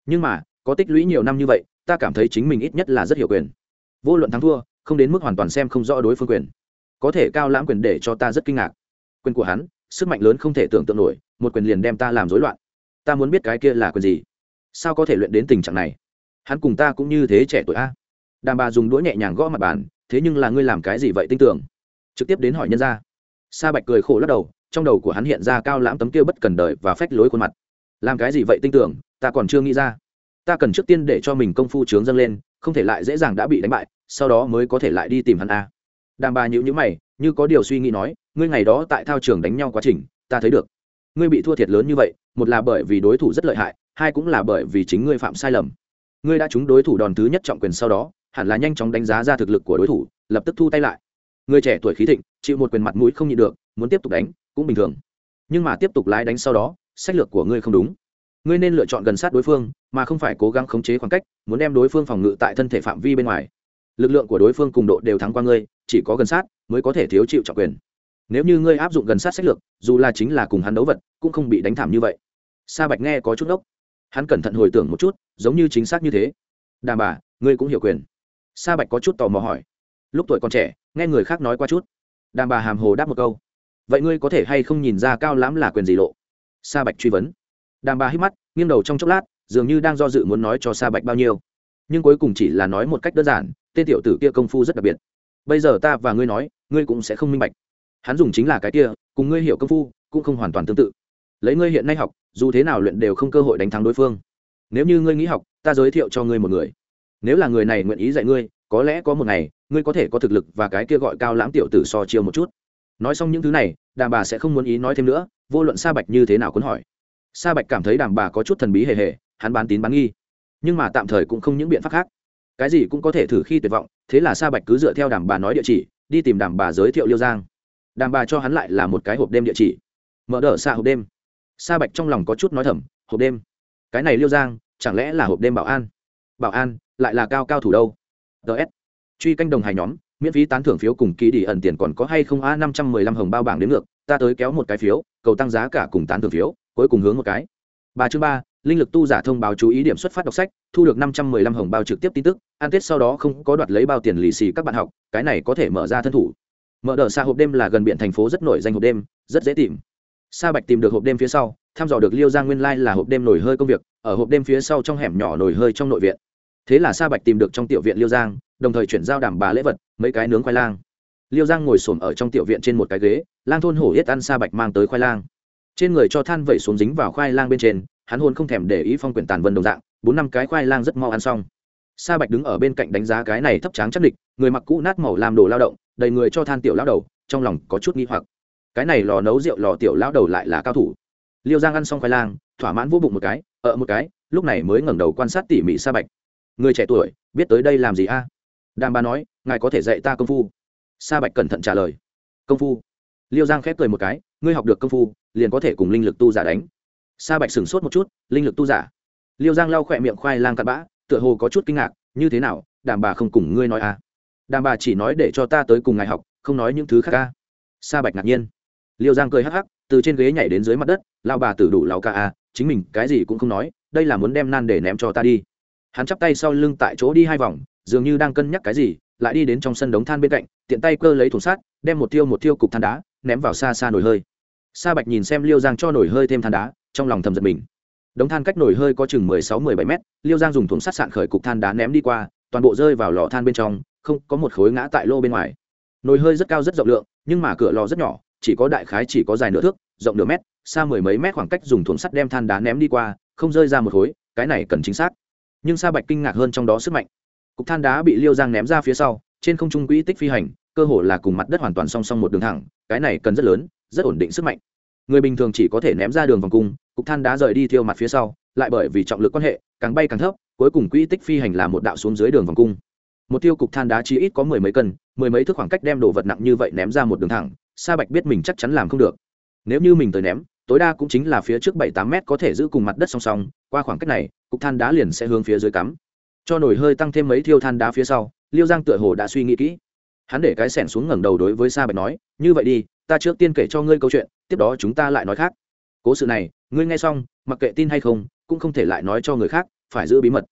Nhưng mà, có tích lũy nhiều năm như vậy, ta cảm thấy chính mình ít nhất là rất hiểu quyền. Vô luận thắng thua, không đến mức hoàn toàn xem không rõ đối phương quyền. Có thể cao lãm quyền để cho ta rất kinh ngạc. Quyền của hắn, sức mạnh lớn không thể tưởng tượng nổi, một quyền liền đem ta làm rối loạn. Ta muốn biết cái kia là quyền gì? Sao có thể luyện đến tình trạng này? Hắn cùng ta cũng như thế trẻ tuổi a. Đàm bà dùng đũa nhẹ nhàng gõ mặt bàn, thế nhưng là ngươi làm cái gì vậy tin tưởng trực tiếp đến hỏi nhân ra sa bạch cười khổ lắc đầu, trong đầu của hắn hiện ra cao lãm tấm kia bất cần đời và phách lối khuôn mặt. Làm cái gì vậy tin tưởng ta còn chưa nghĩ ra. Ta cần trước tiên để cho mình công phu trướng dâng lên, không thể lại dễ dàng đã bị đánh bại, sau đó mới có thể lại đi tìm hắn a. Đàm bà nhữ nhữ mày, như có điều suy nghĩ nói, ngươi ngày đó tại thao trường đánh nhau quá trình, ta thấy được. Ngươi bị thua thiệt lớn như vậy, một là bởi vì đối thủ rất lợi hại hai cũng là bởi vì chính ngươi phạm sai lầm. Ngươi đã trúng đối thủ đòn thứ nhất trọng quyền sau đó, hẳn là nhanh chóng đánh giá ra thực lực của đối thủ, lập tức thu tay lại. Người trẻ tuổi khí thịnh, chịu một quyền mặt mũi không nhịn được, muốn tiếp tục đánh, cũng bình thường. Nhưng mà tiếp tục lái đánh sau đó, sách lược của ngươi không đúng. Ngươi nên lựa chọn gần sát đối phương, mà không phải cố gắng khống chế khoảng cách, muốn đem đối phương phòng ngự tại thân thể phạm vi bên ngoài. Lực lượng của đối phương cùng độ đều thắng qua ngươi, chỉ có gần sát mới có thể thiếu chịu trọng quyền. Nếu như ngươi áp dụng gần sát sách lược, dù là chính là cùng hắn đấu vật, cũng không bị đánh thảm như vậy. Sa bạch nghe có chút ốc hắn cẩn thận hồi tưởng một chút, giống như chính xác như thế. Đàm bà, ngươi cũng hiểu quyền. Sa bạch có chút tò mò hỏi. Lúc tuổi còn trẻ, nghe người khác nói qua chút. Đàm bà hàm hồ đáp một câu. Vậy ngươi có thể hay không nhìn ra cao lãm là quyền gì lộ? Sa bạch truy vấn. Đàm bà hít mắt, nghiêng đầu trong chốc lát, dường như đang do dự muốn nói cho sa bạch bao nhiêu. Nhưng cuối cùng chỉ là nói một cách đơn giản, tên tiểu tử kia công phu rất đặc biệt. Bây giờ ta và ngươi nói, ngươi cũng sẽ không minh bạch. Hắn dùng chính là cái kia, cùng ngươi hiểu công phu, cũng không hoàn toàn tương tự lấy ngươi hiện nay học, dù thế nào luyện đều không cơ hội đánh thắng đối phương. Nếu như ngươi nghĩ học, ta giới thiệu cho ngươi một người. Nếu là người này nguyện ý dạy ngươi, có lẽ có một ngày, ngươi có thể có thực lực và cái kia gọi cao lãm tiểu tử so chiêu một chút. Nói xong những thứ này, đàm bà sẽ không muốn ý nói thêm nữa, vô luận sa bạch như thế nào cuốn hỏi. Sa bạch cảm thấy đàm bà có chút thần bí hề hề, hắn bán tín bán nghi. Nhưng mà tạm thời cũng không những biện pháp khác. Cái gì cũng có thể thử khi tuyệt vọng, thế là sa bạch cứ dựa theo đàm bà nói địa chỉ, đi tìm đàm bà giới thiệu liêu giang. Đàm bà cho hắn lại là một cái hộp đêm địa chỉ. Mở đ ợ xa hộp đêm sa bạch trong lòng có chút nói thầm, hộp đêm, cái này liêu giang, chẳng lẽ là hộp đêm bảo an? Bảo an, lại là cao cao thủ đâu? Ts truy canh đồng hài nhóm, miễn phí tán thưởng phiếu cùng ký đi ẩn tiền còn có hay không? A, năm trăm mười lăm hồng bao bảng đến ngược, ta tới kéo một cái phiếu, cầu tăng giá cả cùng tán thưởng phiếu, cuối cùng hướng một cái. Ba chương ba, linh lực tu giả thông báo chú ý điểm xuất phát đọc sách, thu được năm trăm mười lăm hồng bao trực tiếp tin tức an tết sau đó không có đoạt lấy bao tiền lì xì các bạn học, cái này có thể mở ra thân thủ. Mở đợt xa hộp đêm là gần biển thành phố rất nổi danh hộp đêm, rất dễ tìm sa bạch tìm được hộp đêm phía sau, thăm dò được liêu giang nguyên lai là hộp đêm nổi hơi công việc, ở hộp đêm phía sau trong hẻm nhỏ nổi hơi trong nội viện. Thế là sa bạch tìm được trong tiểu viện liêu giang, đồng thời chuyển giao đảm bà lễ vật, mấy cái nướng khoai lang. Liêu giang ngồi xổm ở trong tiểu viện trên một cái ghế, lang thôn hổ yết ăn sa bạch mang tới khoai lang. Trên người cho than vẩy xuống dính vào khoai lang bên trên, hắn hôn không thèm để ý phong quyển tàn vân đồng dạng, bốn năm cái khoai lang rất mau ăn xong. Sa bạch đứng ở bên cạnh đánh giá cái này thấp tráng chắc địch, người mặc cũ nát màu làm đồ lao động, đầy người cho than tiểu lao đầu, trong lòng có chút nghi hoặc cái này lò nấu rượu lò tiểu lão đầu lại là cao thủ. Liêu giang ăn xong khoai lang, thỏa mãn vô bụng một cái ợ một cái, lúc này mới ngẩng đầu quan sát tỉ mỉ sa bạch. Người trẻ tuổi, biết tới đây làm gì a? À? đàm bà nói, ngài có thể dạy ta công phu. Sa bạch cẩn thận trả lời, công phu. Liêu giang khép cười một cái, ngươi học được công phu, liền có thể cùng linh lực tu giả đánh. Sa bạch sửng sốt một chút, linh lực tu giả? Liêu giang lau khỏe miệng khoai lang cặn bã, tựa hồ có chút kinh ngạc, như thế nào, đàm bà không cùng ngươi nói à? Đàm bà chỉ nói để cho ta tới cùng ngài học, không nói những thứ khác ca sa bạch ngạc nhiên liêu giang cười hắc hắc, từ trên ghế nhảy đến dưới mặt đất lao bà tử đủ lao ca à chính mình cái gì cũng không nói, đây là muốn đem nan để ném cho ta đi. Hắn chắp tay sau lưng tại chỗ đi hai vòng, dường như đang cân nhắc cái gì, lại đi đến trong sân đống than bên cạnh, tiện tay cơ lấy thùng sát đem một tiêu một tiêu cục than đá, ném vào xa xa nồi hơi. Sa bạch nhìn xem liêu giang cho nồi hơi thêm than đá, trong lòng thầm giật mình. Đống than cách nồi hơi có chừng mười sáu, mười bảy mét, liêu giang dùng thùng sắt sạn khởi cục than đá ném đi qua, toàn bộ rơi vào lò than bên trong, không có một khối ngã tại lô bên ngoài. Nồi hơi rất cao rất rộng lượng, nhưng mà cửa lò rất nhỏ chỉ có đại khái chỉ có dài nửa thước, rộng nửa mét, xa mười mấy mét khoảng cách dùng thuồng sắt đem than đá ném đi qua, không rơi ra một khối, cái này cần chính xác. Nhưng sa bạch kinh ngạc hơn trong đó sức mạnh. Cục than đá bị liêu giang ném ra phía sau, trên không trung quỹ tích phi hành, cơ hồ là cùng mặt đất hoàn toàn song song một đường thẳng, cái này cần rất lớn, rất ổn định sức mạnh. Người bình thường chỉ có thể ném ra đường vòng cung, cục than đá rời đi thiêu mặt phía sau, lại bởi vì trọng lực quan hệ, càng bay càng thấp, cuối cùng quỹ tích phi hành là một đạo xuống dưới đường vòng cung. Một tiêu cục than đá chỉ ít có mười mấy cân, mười mấy thước khoảng cách đem đồ vật nặng như vậy ném ra một đường thẳng sa bạch biết mình chắc chắn làm không được. Nếu như mình tới ném, tối đa cũng chính là phía trước bảy tám mét có thể giữ cùng mặt đất song song, qua khoảng cách này, cục than đá liền sẽ hướng phía dưới cắm. Cho nổi hơi tăng thêm mấy thiêu than đá phía sau, liêu giang tựa hồ đã suy nghĩ kỹ. Hắn để cái sẻn xuống ngẩng đầu đối với sa bạch nói, như vậy đi, ta trước tiên kể cho ngươi câu chuyện, tiếp đó chúng ta lại nói khác. Cố sự này, ngươi nghe xong, mặc kệ tin hay không, cũng không thể lại nói cho người khác, phải giữ bí mật.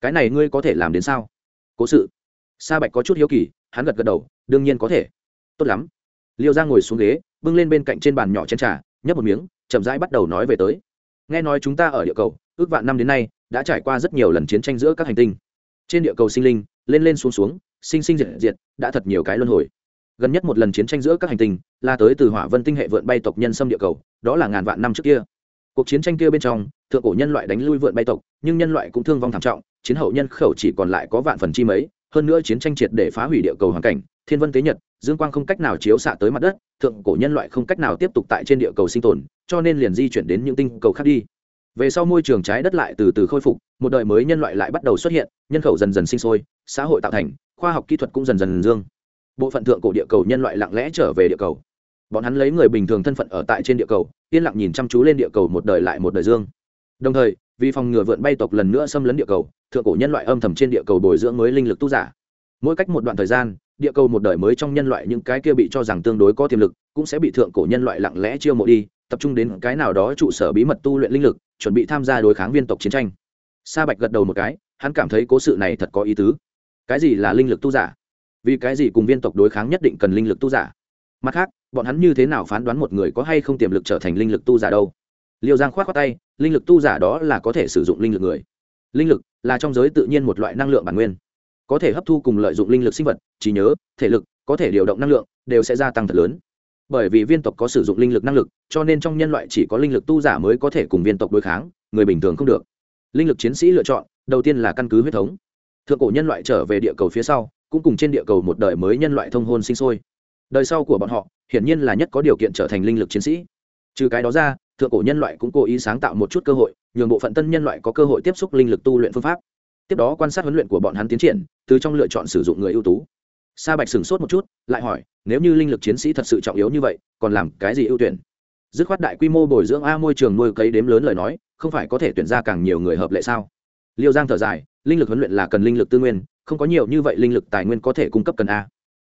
Cái này ngươi có thể làm đến sao? Cố sự. Sa bạch có chút hiếu kỳ, hắn gật gật đầu, đương nhiên có thể. Tốt lắm liêu giang ngồi xuống ghế, bưng lên bên cạnh trên bàn nhỏ chén trà, nhấp một miếng, chậm rãi bắt đầu nói về tới. Nghe nói chúng ta ở địa cầu, ước vạn năm đến nay, đã trải qua rất nhiều lần chiến tranh giữa các hành tinh. Trên địa cầu sinh linh, lên lên xuống xuống, sinh sinh diệt diệt, đã thật nhiều cái luân hồi. Gần nhất một lần chiến tranh giữa các hành tinh, là tới từ hỏa vân tinh hệ vượn bay tộc nhân xâm địa cầu, đó là ngàn vạn năm trước kia. Cuộc chiến tranh kia bên trong, thượng cổ nhân loại đánh lui vượn bay tộc, nhưng nhân loại cũng thương vong thảm trọng, chiến hậu nhân khẩu chỉ còn lại có vạn phần chi mấy, hơn nữa chiến tranh triệt để phá hủy địa cầu hoàn cảnh, thiên vân tế nhật dương quang không cách nào chiếu xạ tới mặt đất, thượng cổ nhân loại không cách nào tiếp tục tại trên địa cầu sinh tồn, cho nên liền di chuyển đến những tinh cầu khác đi. Về sau môi trường trái đất lại từ từ khôi phục, một đời mới nhân loại lại bắt đầu xuất hiện, nhân khẩu dần dần sinh sôi, xã hội tạo thành, khoa học kỹ thuật cũng dần dần dương. Bộ phận thượng cổ địa cầu nhân loại lặng lẽ trở về địa cầu. Bọn hắn lấy người bình thường thân phận ở tại trên địa cầu, yên lặng nhìn chăm chú lên địa cầu một đời lại một đời dương. Đồng thời, vì phòng ngừa vượn bay tộc lần nữa xâm lấn địa cầu, thượng cổ nhân loại âm thầm trên địa cầu bồi dưỡng mới linh lực tu giả. Mỗi cách một đoạn thời gian địa cầu một đời mới trong nhân loại những cái kia bị cho rằng tương đối có tiềm lực, cũng sẽ bị thượng cổ nhân loại lặng lẽ chiêu mộ đi, tập trung đến cái nào đó trụ sở bí mật tu luyện linh lực, chuẩn bị tham gia đối kháng viên tộc chiến tranh. Sa bạch gật đầu một cái, hắn cảm thấy cố sự này thật có ý tứ. Cái gì là linh lực tu giả? Vì cái gì cùng viên tộc đối kháng nhất định cần linh lực tu giả? Mặt khác, bọn hắn như thế nào phán đoán một người có hay không tiềm lực trở thành linh lực tu giả đâu? Liêu giang k h o á t tay, linh lực tu giả đó là có thể sử dụng linh lực người. Linh lực là trong giới tự nhiên một loại năng lượng bản nguyên có thể hấp thu cùng lợi dụng linh lực sinh vật, trí nhớ, thể lực, có thể điều động năng lượng, đều sẽ gia tăng thật lớn. Bởi vì viên tộc có sử dụng linh lực năng lực, cho nên trong nhân loại chỉ có linh lực tu giả mới có thể cùng viên tộc đối kháng, người bình thường không được. Linh lực chiến sĩ lựa chọn, đầu tiên là căn cứ huyết thống. Thượng cổ nhân loại trở về địa cầu phía sau, cũng cùng trên địa cầu một đời mới nhân loại thông hôn sinh sôi. Đời sau của bọn họ, hiển nhiên là nhất có điều kiện trở thành linh lực chiến sĩ. Trừ cái đó ra, thượng cổ nhân loại cũng cố ý sáng tạo một chút cơ hội, nhường bộ phận tân nhân loại có cơ hội tiếp xúc linh lực tu luyện phương pháp tiếp đó quan sát huấn luyện của bọn hắn tiến triển, từ trong lựa chọn sử dụng người ưu tú. Sa bạch sửng sốt một chút, lại hỏi, nếu như linh lực chiến sĩ thật sự trọng yếu như vậy, còn làm cái gì ưu tuyển? Dứt khoát đại quy mô bồi dưỡng a môi trường nuôi cấy đếm lớn lời nói, không phải có thể tuyển ra càng nhiều người hợp lệ sao? Liêu giang thở dài, linh lực huấn luyện là cần linh lực tư nguyên, không có nhiều như vậy linh lực tài nguyên có thể cung cấp cần a.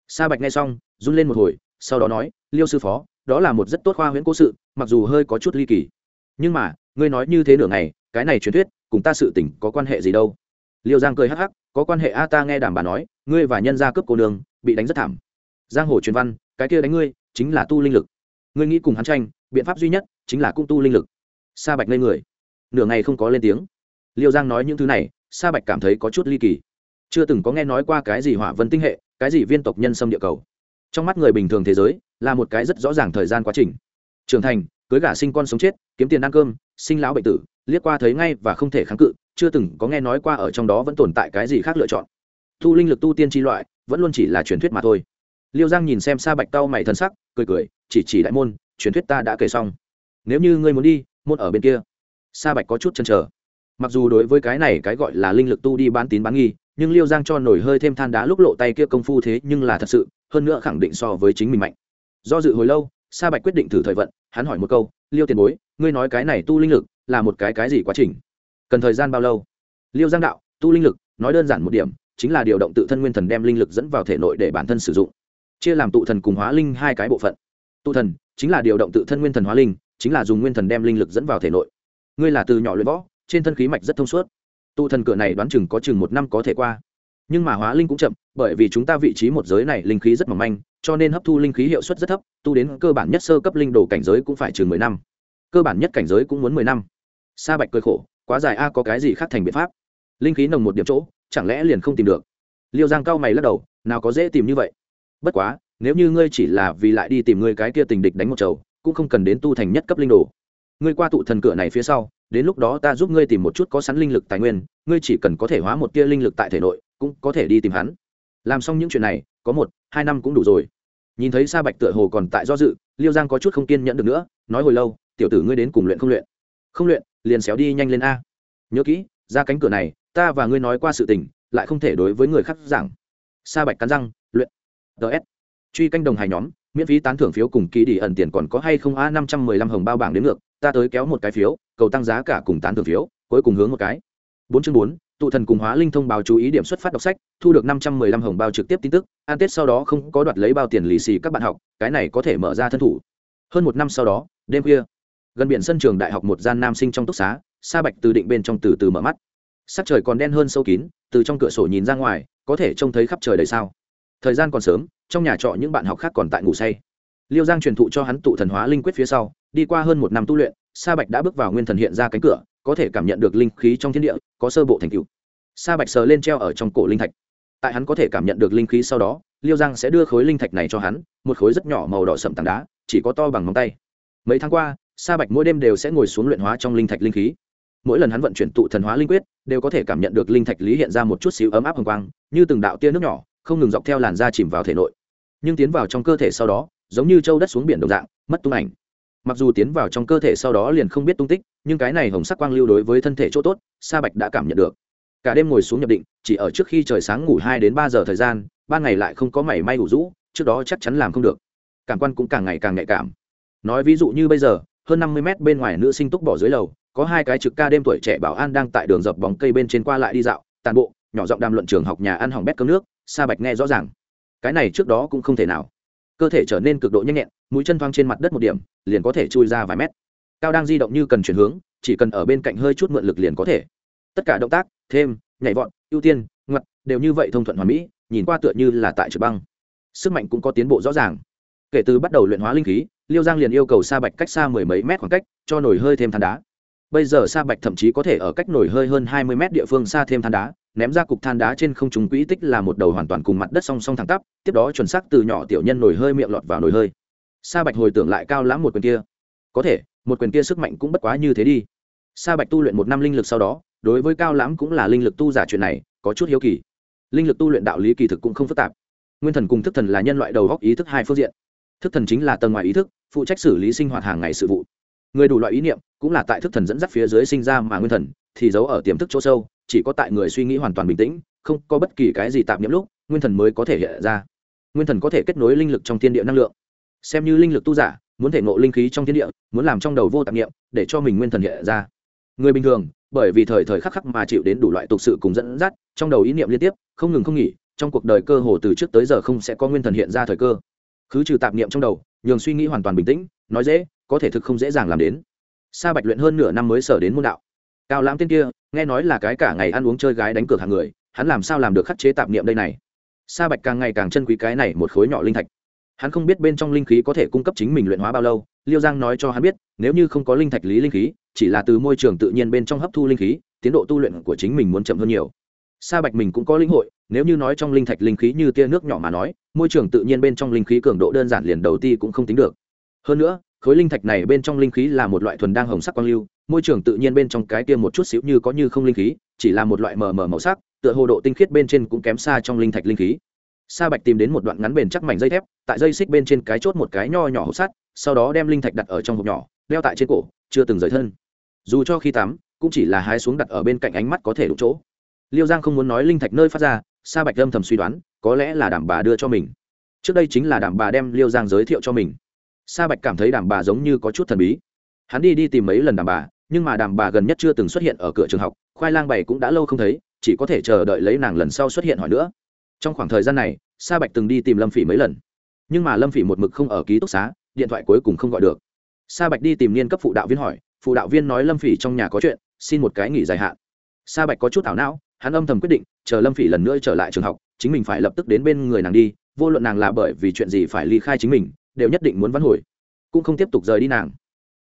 Sa bạch nghe xong, run lên một hồi, sau đó nói, liêu sư phó, đó là một rất tốt khoa huyễn cố sự, mặc dù hơi có chút ly kỳ. Nhưng mà, ngươi nói như thế nửa ngày, cái này truyền thuyết, cùng ta sự tỉnh có quan hệ gì đâu? Liêu giang cười hắc hắc, có quan hệ a ta nghe đảm bà nói, ngươi và nhân gia cướp cô đường bị đánh rất thảm. Giang hồ truyền văn, cái kia đánh ngươi, chính là tu linh lực. Ngươi nghĩ cùng hắn tranh, biện pháp duy nhất chính là cung tu linh lực. Sa bạch ngây người. Nửa ngày không có lên tiếng. Liêu giang nói những thứ này, sa bạch cảm thấy có chút ly kỳ. Chưa từng có nghe nói qua cái gì hỏa vân tinh hệ, cái gì viên tộc nhân xâm địa cầu. Trong mắt người bình thường thế giới, là một cái rất rõ ràng thời gian quá trình. Trưởng thành, cưới gả sinh con sống chết, kiếm tiền ăn cơm sinh lão bệnh tử, liếc qua thấy ngay và không thể kháng cự, chưa từng có nghe nói qua ở trong đó vẫn tồn tại cái gì khác lựa chọn. Thu linh lực tu tiên tri loại, vẫn luôn chỉ là truyền thuyết mà thôi. Liêu giang nhìn xem sa bạch tao mày thân sắc, cười cười, chỉ chỉ đại môn, truyền thuyết ta đã kể xong. Nếu như ngươi muốn đi, môn ở bên kia. Sa bạch có chút chăn trở mặc dù đối với cái này cái gọi là linh lực tu đi bán tín bán nghi, nhưng liêu giang cho nổi hơi thêm than đá lúc lộ tay kia công phu thế nhưng là thật sự, hơn nữa khẳng định so với chính mình mạnh. Do dự hồi lâu, sa bạch quyết định thử thời vận, hắn hỏi một câu, liêu tiền bối ngươi nói cái này tu linh lực là một cái cái gì quá trình? Cần thời gian bao lâu? Liêu giang đạo, tu linh lực, nói đơn giản một điểm, chính là điều động tự thân nguyên thần đem linh lực dẫn vào thể nội để bản thân sử dụng. Chia làm tụ thần cùng hóa linh hai cái bộ phận. Tụ thần chính là điều động tự thân nguyên thần hóa linh, chính là dùng nguyên thần đem linh lực dẫn vào thể nội. Ngươi là từ nhỏ luyện võ, trên thân khí mạch rất thông suốt. Tụ thần cửa này đoán chừng có chừng một năm có thể qua. Nhưng mà hóa linh cũng chậm, bởi vì chúng ta vị trí một giới này linh khí rất mỏng manh, cho nên hấp thu linh khí hiệu suất rất thấp, tu đến cơ bản nhất sơ cấp linh đồ cảnh giới cũng phải chừng mười năm cơ bản nhất cảnh giới cũng muốn mười năm. Sa bạch cười khổ, quá dài a, có cái gì khác thành biện pháp? Linh khí nồng một điểm chỗ, chẳng lẽ liền không tìm được? Liêu giang cao mày lắc đầu, nào có dễ tìm như vậy. Bất quá, nếu như ngươi chỉ là vì lại đi tìm ngươi cái kia tình địch đánh một chầu, cũng không cần đến tu thành nhất cấp linh đồ. Ngươi qua tụ thần cửa này phía sau, đến lúc đó ta giúp ngươi tìm một chút có sẵn linh lực tài nguyên, ngươi chỉ cần có thể hóa một tia linh lực tại thể nội, cũng có thể đi tìm hắn. Làm xong những chuyện này, có một, hai năm cũng đủ rồi. Nhìn thấy sa bạch tựa hồ còn tại do dự, liêu giang có chút không kiên nhẫn được nữa, nói hồi lâu tiểu tử ngươi đến cùng luyện không luyện? Không luyện, liền xéo đi nhanh lên a. Nhớ kỹ, ra cánh cửa này, ta và ngươi nói qua sự tình, lại không thể đối với người khác giảng. Sa bạch cắn răng, luyện. Ts truy canh đồng hài nhóm, miễn phí tán thưởng phiếu cùng ký đi ẩn tiền còn có hay không? A, năm trăm mười lăm hồng bao bảng đến ngược, ta tới kéo một cái phiếu, cầu tăng giá cả cùng tán thưởng phiếu, cuối cùng hướng một cái. Bốn chương bốn, tụ thần cùng hóa linh thông báo chú ý điểm xuất phát đọc sách, thu được năm trăm mười lăm hồng bao trực tiếp tin tức an tết sau đó không có đoạt lấy bao tiền lì xì các bạn học, cái này có thể mở ra thân thủ. Hơn một năm sau đó, đêm khuya gần biển sân trường đại học một gian nam sinh trong túc xá, sa bạch từ định bên trong từ từ mở mắt. Sắc trời còn đen hơn sâu kín, từ trong cửa sổ nhìn ra ngoài, có thể trông thấy khắp trời đầy sao. Thời gian còn sớm, trong nhà trọ những bạn học khác còn tại ngủ say. Liêu giang truyền thụ cho hắn tụ thần hóa linh quyết phía sau, đi qua hơn một năm tu luyện, sa bạch đã bước vào nguyên thần hiện ra cánh cửa, có thể cảm nhận được linh khí trong thiên địa, có sơ bộ thành cựu sa bạch sờ lên treo ở trong cổ linh thạch. Tại hắn có thể cảm nhận được linh khí sau đó, liêu giang sẽ đưa khối linh thạch này cho hắn, một khối rất nhỏ màu đỏ sậm tảng đá, chỉ có to bằng ngón tay. Mấy tháng qua sa bạch mỗi đêm đều sẽ ngồi xuống luyện hóa trong linh thạch linh khí. Mỗi lần hắn vận chuyển tụ thần hóa linh quyết, đều có thể cảm nhận được linh thạch lý hiện ra một chút xíu ấm áp hồng quang, như từng đạo tia nước nhỏ, không ngừng dọc theo làn da chìm vào thể nội. Nhưng tiến vào trong cơ thể sau đó, giống như châu đất xuống biển đồng dạng, mất tung ảnh. Mặc dù tiến vào trong cơ thể sau đó liền không biết tung tích, nhưng cái này hồng sắc quang lưu đối với thân thể chỗ tốt, sa bạch đã cảm nhận được. Cả đêm ngồi xuống nhập định, chỉ ở trước khi trời sáng ngủ hai đến ba giờ thời gian ban ngày lại không có mảy may ngủ rũ, trước đó chắc chắn làm không được. Cảm quan cũng càng ngày càng nhạy cảm. Nói ví dụ như bây giờ hơn năm mươi mét bên ngoài nữ sinh túc bỏ dưới lầu, có hai cái trực ca đêm tuổi trẻ bảo an đang tại đường dập bóng cây bên trên qua lại đi dạo, tàn bộ, nhỏ giọng đàm luận trường học nhà ăn hỏng bét cơm nước, sa bạch nghe rõ ràng. Cái này trước đó cũng không thể nào. Cơ thể trở nên cực độ nhanh nhẹn, mũi chân thoang trên mặt đất một điểm, liền có thể chui ra vài mét. Cao đang di động như cần chuyển hướng, chỉ cần ở bên cạnh hơi chút mượn lực liền có thể. Tất cả động tác, thêm, nhảy vọt, ưu tiên, ngoặt, đều như vậy thông thuận hoàn mỹ, nhìn qua tựa như là tại trượt băng. Sức mạnh cũng có tiến bộ rõ ràng. Kể từ bắt đầu luyện hóa linh khí liêu giang liền yêu cầu sa bạch cách xa mười mấy mét khoảng cách, cho nổi hơi thêm than đá. Bây giờ sa bạch thậm chí có thể ở cách nổi hơi hơn hai mươi mét địa phương xa thêm than đá, ném ra cục than đá trên không trung quỹ tích là một đầu hoàn toàn cùng mặt đất song song thẳng tắp, tiếp đó chuẩn xác từ nhỏ tiểu nhân nổi hơi miệng lọt vào nổi hơi. Sa bạch hồi tưởng lại cao lãm một quyền kia. Có thể, một quyền kia sức mạnh cũng bất quá như thế đi. Sa bạch tu luyện một năm linh lực sau đó, đối với cao lãm cũng là linh lực tu giả chuyện này, có chút hiếu kỳ. Linh lực tu luyện đạo lý kỳ thực cũng không phức tạp. Nguyên thần cùng thức thần là nhân loại đầu góc ý thức hai phương diện thức thần chính là tầng ngoài ý thức, phụ trách xử lý sinh hoạt hàng ngày sự vụ. Người đủ loại ý niệm, cũng là tại thức thần dẫn dắt phía dưới sinh ra mà nguyên thần, thì giấu ở tiềm thức chỗ sâu, chỉ có tại người suy nghĩ hoàn toàn bình tĩnh, không có bất kỳ cái gì tạp nhiễm lúc, nguyên thần mới có thể hiện ra. Nguyên thần có thể kết nối linh lực trong thiên địa năng lượng. Xem như linh lực tu giả, muốn thể ngộ linh khí trong thiên địa, muốn làm trong đầu vô tạp nghiệm để cho mình nguyên thần hiện ra. Người bình thường, bởi vì thời thời khắc khắc mà chịu đến đủ loại tục sự cùng dẫn dắt, trong đầu ý niệm liên tiếp, không ngừng không nghỉ, trong cuộc đời cơ hồ từ trước tới giờ không sẽ có nguyên thần hiện ra thời cơ khứ trừ tạp niệm trong đầu, nhường suy nghĩ hoàn toàn bình tĩnh, nói dễ, có thể thực không dễ dàng làm đến. Sa bạch luyện hơn nửa năm mới sở đến môn đạo. Cao lãm tên kia, nghe nói là cái cả ngày ăn uống chơi gái đánh cược hàng người, hắn làm sao làm được khắc chế tạp niệm đây này? Sa bạch càng ngày càng chân quý cái này một khối nhỏ linh thạch. Hắn không biết bên trong linh khí có thể cung cấp chính mình luyện hóa bao lâu, liêu giang nói cho hắn biết, nếu như không có linh thạch lý linh khí, chỉ là từ môi trường tự nhiên bên trong hấp thu linh khí, tiến độ tu luyện của chính mình muốn chậm hơn nhiều. Sa bạch mình cũng có linh hội nếu như nói trong linh thạch linh khí như tia nước nhỏ mà nói, môi trường tự nhiên bên trong linh khí cường độ đơn giản liền đầu ti cũng không tính được. Hơn nữa, khối linh thạch này bên trong linh khí là một loại thuần đang hồng sắc quang lưu, môi trường tự nhiên bên trong cái tia một chút xíu như có như không linh khí, chỉ là một loại mờ mờ màu sắc, tựa hồ độ tinh khiết bên trên cũng kém xa trong linh thạch linh khí. Sa bạch tìm đến một đoạn ngắn bền chắc mảnh dây thép, tại dây xích bên trên cái chốt một cái nho nhỏ hộp sắt, sau đó đem linh thạch đặt ở trong hộp nhỏ, đeo tại trên cổ, chưa từng rời thân. Dù cho khi tắm, cũng chỉ là hái xuống đặt ở bên cạnh ánh mắt có thể đụng chỗ. Liêu giang không muốn nói linh thạch nơi phát ra sa bạch âm thầm suy đoán, có lẽ là đảm bà đưa cho mình. Trước đây chính là đảm bà đem liêu giang giới thiệu cho mình. Sa bạch cảm thấy đảm bà giống như có chút thần bí. Hắn đi đi tìm mấy lần đảm bà, nhưng mà đảm bà gần nhất chưa từng xuất hiện ở cửa trường học, khoai lang Bảy cũng đã lâu không thấy, chỉ có thể chờ đợi lấy nàng lần sau xuất hiện hỏi nữa. Trong khoảng thời gian này, sa bạch từng đi tìm lâm phỉ mấy lần. Nhưng mà lâm phỉ một mực không ở ký túc xá, điện thoại cuối cùng không gọi được. Sa bạch đi tìm niên cấp phụ đạo viên hỏi, phụ đạo viên nói lâm phỉ trong nhà có chuyện, xin một cái nghỉ dài hạn. Sa bạch có chút ảo não hắn âm thầm quyết định, chờ lâm phỉ lần nữa trở lại trường học, chính mình phải lập tức đến bên người nàng đi, vô luận nàng là bởi vì chuyện gì phải ly khai chính mình, đều nhất định muốn vắn hồi, cũng không tiếp tục rời đi nàng.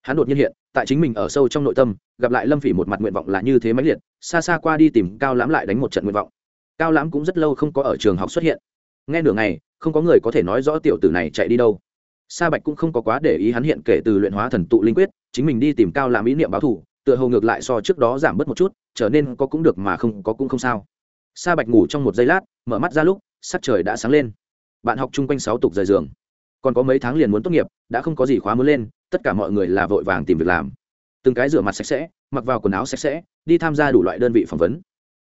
Hắn đột nhiên hiện, tại chính mình ở sâu trong nội tâm, gặp lại lâm phỉ một mặt nguyện vọng là như thế mãnh liệt, xa xa qua đi tìm cao lãm lại đánh một trận nguyện vọng. Cao lãm cũng rất lâu không có ở trường học xuất hiện. Nghe nửa ngày, không có người có thể nói rõ tiểu tử này chạy đi đâu. Sa bạch cũng không có quá để ý hắn hiện kể từ luyện hóa thần tụ linh quyết, chính mình đi tìm cao Lãm ý niệm báo thủ tựa hồ ngược lại so trước đó giảm bớt một chút trở nên có cũng được mà không có cũng không sao. Sa bạch ngủ trong một giây lát, mở mắt ra lúc, sắc trời đã sáng lên. Bạn học chung quanh sáu tục rời giường. Còn có mấy tháng liền muốn tốt nghiệp, đã không có gì khóa muốn lên, tất cả mọi người là vội vàng tìm việc làm. Từng cái rửa mặt sạch sẽ, mặc vào quần áo sạch sẽ, đi tham gia đủ loại đơn vị phỏng vấn.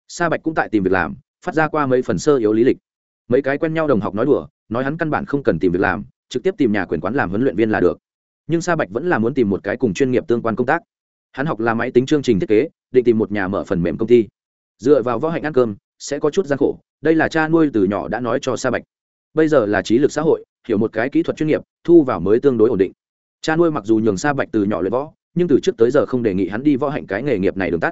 Sa bạch cũng tại tìm việc làm, phát ra qua mấy phần sơ yếu lý lịch. Mấy cái quen nhau đồng học nói đùa, nói hắn căn bản không cần tìm việc làm, trực tiếp tìm nhà quyền quán làm huấn luyện viên là được. Nhưng sa bạch vẫn là muốn tìm một cái cùng chuyên nghiệp tương quan công tác. Hắn học là máy tính chương trình thiết kế định tìm một nhà mở phần mềm công ty. Dựa vào võ hạnh ăn cơm, sẽ có chút gian khổ, đây là cha nuôi từ nhỏ đã nói cho sa bạch. Bây giờ là trí lực xã hội, hiểu một cái kỹ thuật chuyên nghiệp, thu vào mới tương đối ổn định. Cha nuôi mặc dù nhường sa bạch từ nhỏ luyện võ, nhưng từ trước tới giờ không đề nghị hắn đi võ hạnh cái nghề nghiệp này đường tắt.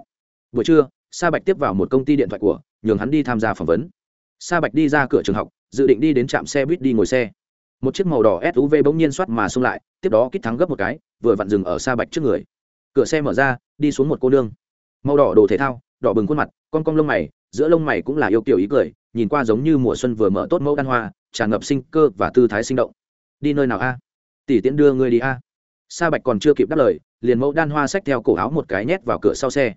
Buổi trưa, sa bạch tiếp vào một công ty điện thoại của, nhường hắn đi tham gia phỏng vấn. Sa bạch đi ra cửa trường học, dự định đi đến trạm xe buýt đi ngồi xe. Một chiếc màu đỏ suv bỗng nhiên soát mà xông lại, tiếp đó kích thắng gấp một cái, vừa vặn dừng ở sa bạch trước người. Cửa xe mở ra, đi xuống một cô nương màu đỏ đồ thể thao, đỏ bừng khuôn mặt, con cong lông mày, giữa lông mày cũng là yêu kiểu ý cười, nhìn qua giống như mùa xuân vừa mở tốt mẫu đan hoa, tràn ngập sinh cơ và tư thái sinh động. Đi nơi nào a? Tỷ tiễn đưa ngươi đi a. Sa bạch còn chưa kịp đáp lời, liền mẫu đan hoa xách theo cổ áo một cái nhét vào cửa sau xe.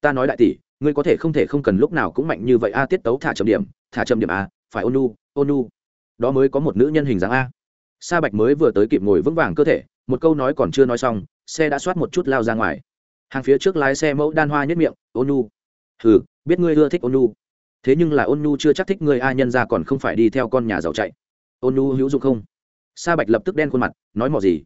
Ta nói đại tỷ, ngươi có thể không thể không cần lúc nào cũng mạnh như vậy a, tiết tấu thả trầm điểm, thả trầm điểm a, phải ôn nu ôn nu. Đó mới có một nữ nhân hình dáng a. Sa bạch mới vừa tới kịp ngồi vững vàng cơ thể, một câu nói còn chưa nói xong, xe đã soát một chút lao ra ngoài hàng phía trước lái xe mẫu đan hoa nhất miệng, ôn nu. Hừ, biết ngươi ưa thích ôn nu. Thế nhưng là ôn nu chưa chắc thích ngươi, ai nhân ra còn không phải đi theo con nhà giàu chạy. Ôn nu hữu dụng không? Sa bạch lập tức đen khuôn mặt, nói mò gì?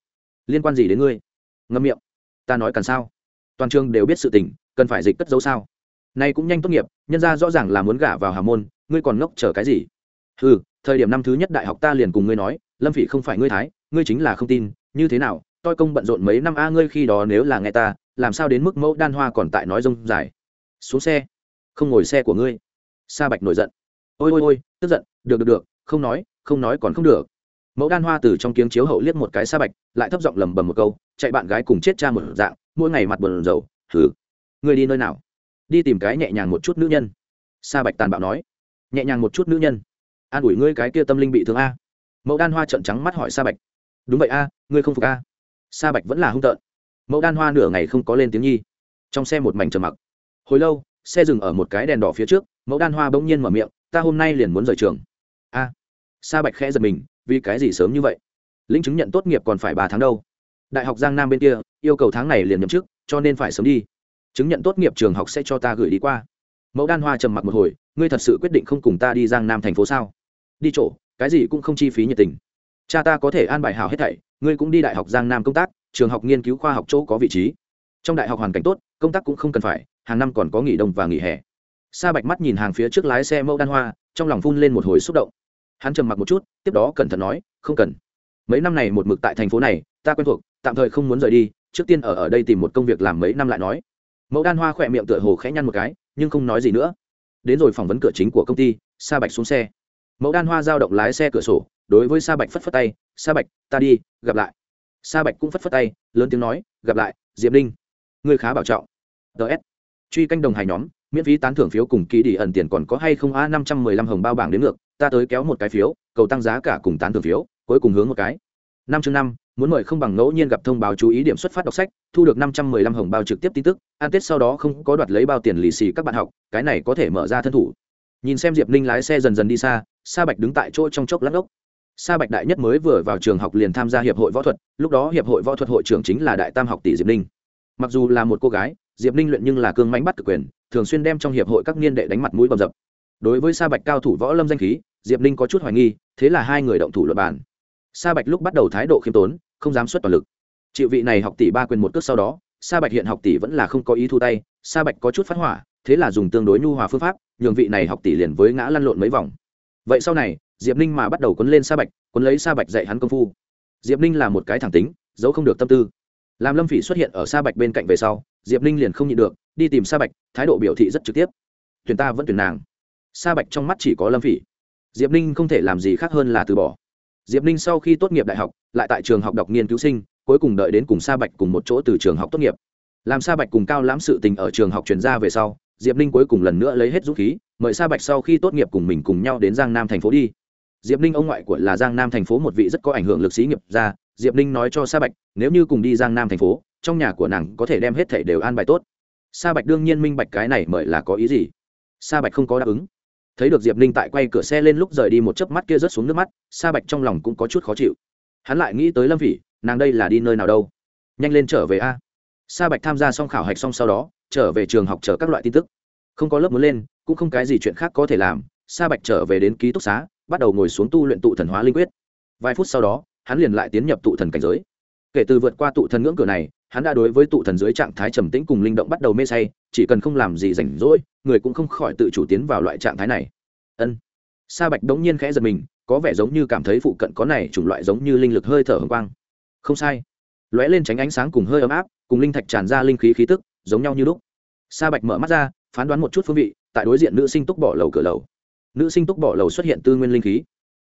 Liên quan gì đến ngươi? Ngâm miệng, ta nói cần sao? Toàn trường đều biết sự tình, cần phải dịch cất dấu sao? Nay cũng nhanh tốt nghiệp, nhân ra rõ ràng là muốn gả vào hà môn, ngươi còn ngốc chờ cái gì? Ừ thời điểm năm thứ nhất đại học ta liền cùng ngươi nói, lâm phỉ không phải ngươi thái, ngươi chính là không tin, như thế nào, toi công bận rộn mấy năm a, ngươi khi đó nếu là nghe ta làm sao đến mức mẫu đan hoa còn tại nói rông dài? Xuống xe. Không ngồi xe của ngươi. Sa bạch nổi giận. Ôi ôi ôi, tức giận. Được được được. Không nói không nói còn không được. Mẫu đan hoa từ trong kiếng chiếu hậu liếc một cái sa bạch, lại thấp giọng lầm bầm một câu, chạy bạn gái cùng chết cha một dạng, mỗi ngày mặt buồn rầu. Thử ngươi đi nơi nào? Đi tìm cái nhẹ nhàng một chút nữ nhân. Sa bạch tàn bạo nói. Nhẹ nhàng một chút nữ nhân. An ủi ngươi cái kia tâm linh bị thương a. Mẫu đan hoa trợn trắng mắt hỏi sa bạch. Đúng vậy a, ngươi không phục a. Sa bạch vẫn là hung tợn mẫu đan hoa nửa ngày không có lên tiếng nhi. Trong xe một mảnh trầm mặc. Hồi lâu, xe dừng ở một cái đèn đỏ phía trước, mẫu đan hoa bỗng nhiên mở miệng, ta hôm nay liền muốn rời trường. A. Sa bạch khẽ giật mình, vì cái gì sớm như vậy? Lĩnh chứng nhận tốt nghiệp còn phải ba tháng đâu. Đại học giang nam bên kia, yêu cầu tháng này liền nhậm chức, cho nên phải sớm đi. Chứng nhận tốt nghiệp trường học sẽ cho ta gửi đi qua. Mẫu đan hoa trầm mặc một hồi, ngươi thật sự quyết định không cùng ta đi giang nam thành phố sao? Đi chỗ, cái gì cũng không chi phí nhiệt tình. Cha ta có thể an bài hảo hết thảy, ngươi cũng đi đại học giang nam công tác trường học nghiên cứu khoa học chỗ có vị trí. Trong đại học hoàn cảnh tốt, công tác cũng không cần phải, hàng năm còn có nghỉ đông và nghỉ hè. Sa bạch mắt nhìn hàng phía trước lái xe mẫu đan hoa, trong lòng phun lên một hồi xúc động. Hắn trầm mặc một chút, tiếp đó cẩn thận nói, không cần. Mấy năm này một mực tại thành phố này, ta quen thuộc, tạm thời không muốn rời đi, trước tiên ở ở đây tìm một công việc làm mấy năm lại nói. Mẫu đan hoa khỏe miệng tựa hồ khẽ nhăn một cái, nhưng không nói gì nữa. Đến rồi phỏng vấn cửa chính của công ty, sa bạch xuống xe. Mẫu đan hoa giao động lái xe cửa sổ, đối với sa bạch phất phất tay, sa bạch, ta đi, gặp lại sa bạch cũng phất phất tay, lớn tiếng nói, gặp lại, diệp linh người khá bảo trọng. Ts truy canh đồng hài nhóm, miễn phí tán thưởng phiếu cùng ký đi ẩn tiền còn có hay không a năm trăm mười lăm hồng bao bảng đến ngược, ta tới kéo một cái phiếu, cầu tăng giá cả cùng tán thưởng phiếu, cuối cùng hướng một cái. Năm chương năm, muốn mời không bằng ngẫu nhiên gặp thông báo chú ý điểm xuất phát đọc sách, thu được năm trăm mười lăm hồng bao trực tiếp tin tức an tết sau đó không có đoạt lấy bao tiền lì xì các bạn học, cái này có thể mở ra thân thủ. Nhìn xem diệp ninh lái xe dần dần đi xa, sa bạch đứng tại chỗ trong chốc lát ốc sa bạch đại nhất mới vừa vào trường học liền tham gia hiệp hội võ thuật, lúc đó hiệp hội võ thuật hội trưởng chính là đại tam học tỷ diệp ninh. Mặc dù là một cô gái, diệp ninh luyện nhưng là cương mánh bắt cực quyền, thường xuyên đem trong hiệp hội các niên đệ đánh mặt mũi bầm dập. Đối với sa bạch cao thủ võ lâm danh khí, diệp ninh có chút hoài nghi, thế là hai người động thủ luật bàn. Sa bạch lúc bắt đầu thái độ khiêm tốn, không dám xuất toàn lực. Chịu vị này học tỷ ba quyền một cước sau đó, sa bạch hiện học tỷ vẫn là không có ý thu tay, sa bạch có chút phát hỏa, thế là dùng tương đối nhu hòa phương pháp, nhường vị này học tỷ liền với ngã lăn lộn mấy vòng. Vậy sau này diệp ninh mà bắt đầu quấn lên sa bạch, quấn lấy sa bạch dạy hắn công phu. Diệp ninh là một cái thẳng tính, giấu không được tâm tư. Làm lâm phỉ xuất hiện ở sa bạch bên cạnh về sau, diệp ninh liền không nhịn được, đi tìm sa bạch, thái độ biểu thị rất trực tiếp. Tuyển ta vẫn tuyển nàng. Sa bạch trong mắt chỉ có lâm phỉ. Diệp ninh không thể làm gì khác hơn là từ bỏ. Diệp ninh sau khi tốt nghiệp đại học, lại tại trường học đọc nghiên cứu sinh, cuối cùng đợi đến cùng sa bạch cùng một chỗ từ trường học tốt nghiệp. Làm sa bạch cùng cao lãm sự tình ở trường học chuyển ra về sau, diệp ninh cuối cùng lần nữa lấy hết dũng khí, mời sa bạch sau khi tốt nghiệp cùng mình cùng nhau đến giang nam thành phố đi diệp ninh ông ngoại của là giang nam thành phố một vị rất có ảnh hưởng lực sĩ nghiệp ra diệp ninh nói cho sa bạch, nếu như cùng đi giang nam thành phố, trong nhà của nàng có thể đem hết thảy đều an bài tốt. Sa bạch đương nhiên minh bạch cái này mời là có ý gì. Sa bạch không có đáp ứng. Thấy được diệp ninh tại quay cửa xe lên lúc rời đi một chớp mắt kia rớt xuống nước mắt, sa bạch trong lòng cũng có chút khó chịu. Hắn lại nghĩ tới lâm phỉ, nàng đây là đi nơi nào đâu? Nhanh lên trở về a. Sa bạch tham gia xong khảo hạch xong sau đó, trở về trường học chờ các loại tin tức. Không có lớp muốn lên, cũng không cái gì chuyện khác có thể làm. Sa bạch trở về đến ký túc xá bắt đầu ngồi xuống tu luyện tụ thần hóa linh quyết. Vài phút sau đó, hắn liền lại tiến nhập tụ thần cảnh giới. Kể từ vượt qua tụ thần ngưỡng cửa này, hắn đã đối với tụ thần dưới trạng thái trầm tĩnh cùng linh động bắt đầu mê say, chỉ cần không làm gì rảnh rỗi, người cũng không khỏi tự chủ tiến vào loại trạng thái này. Ân. Sa bạch đống nhiên khẽ giật mình, có vẻ giống như cảm thấy phụ cận có này chủng loại giống như linh lực hơi thở hồng quang. Không sai. Lóe lên tránh ánh sáng cùng hơi ấm áp, cùng linh thạch tràn ra linh khí khí tức, giống nhau như lúc. Sa bạch mở mắt ra, phán đoán một chút phương vị, tại đối diện nữ sinh túc bỏ lầu cửa lầu nữ sinh túc bỏ lầu xuất hiện tư nguyên linh khí.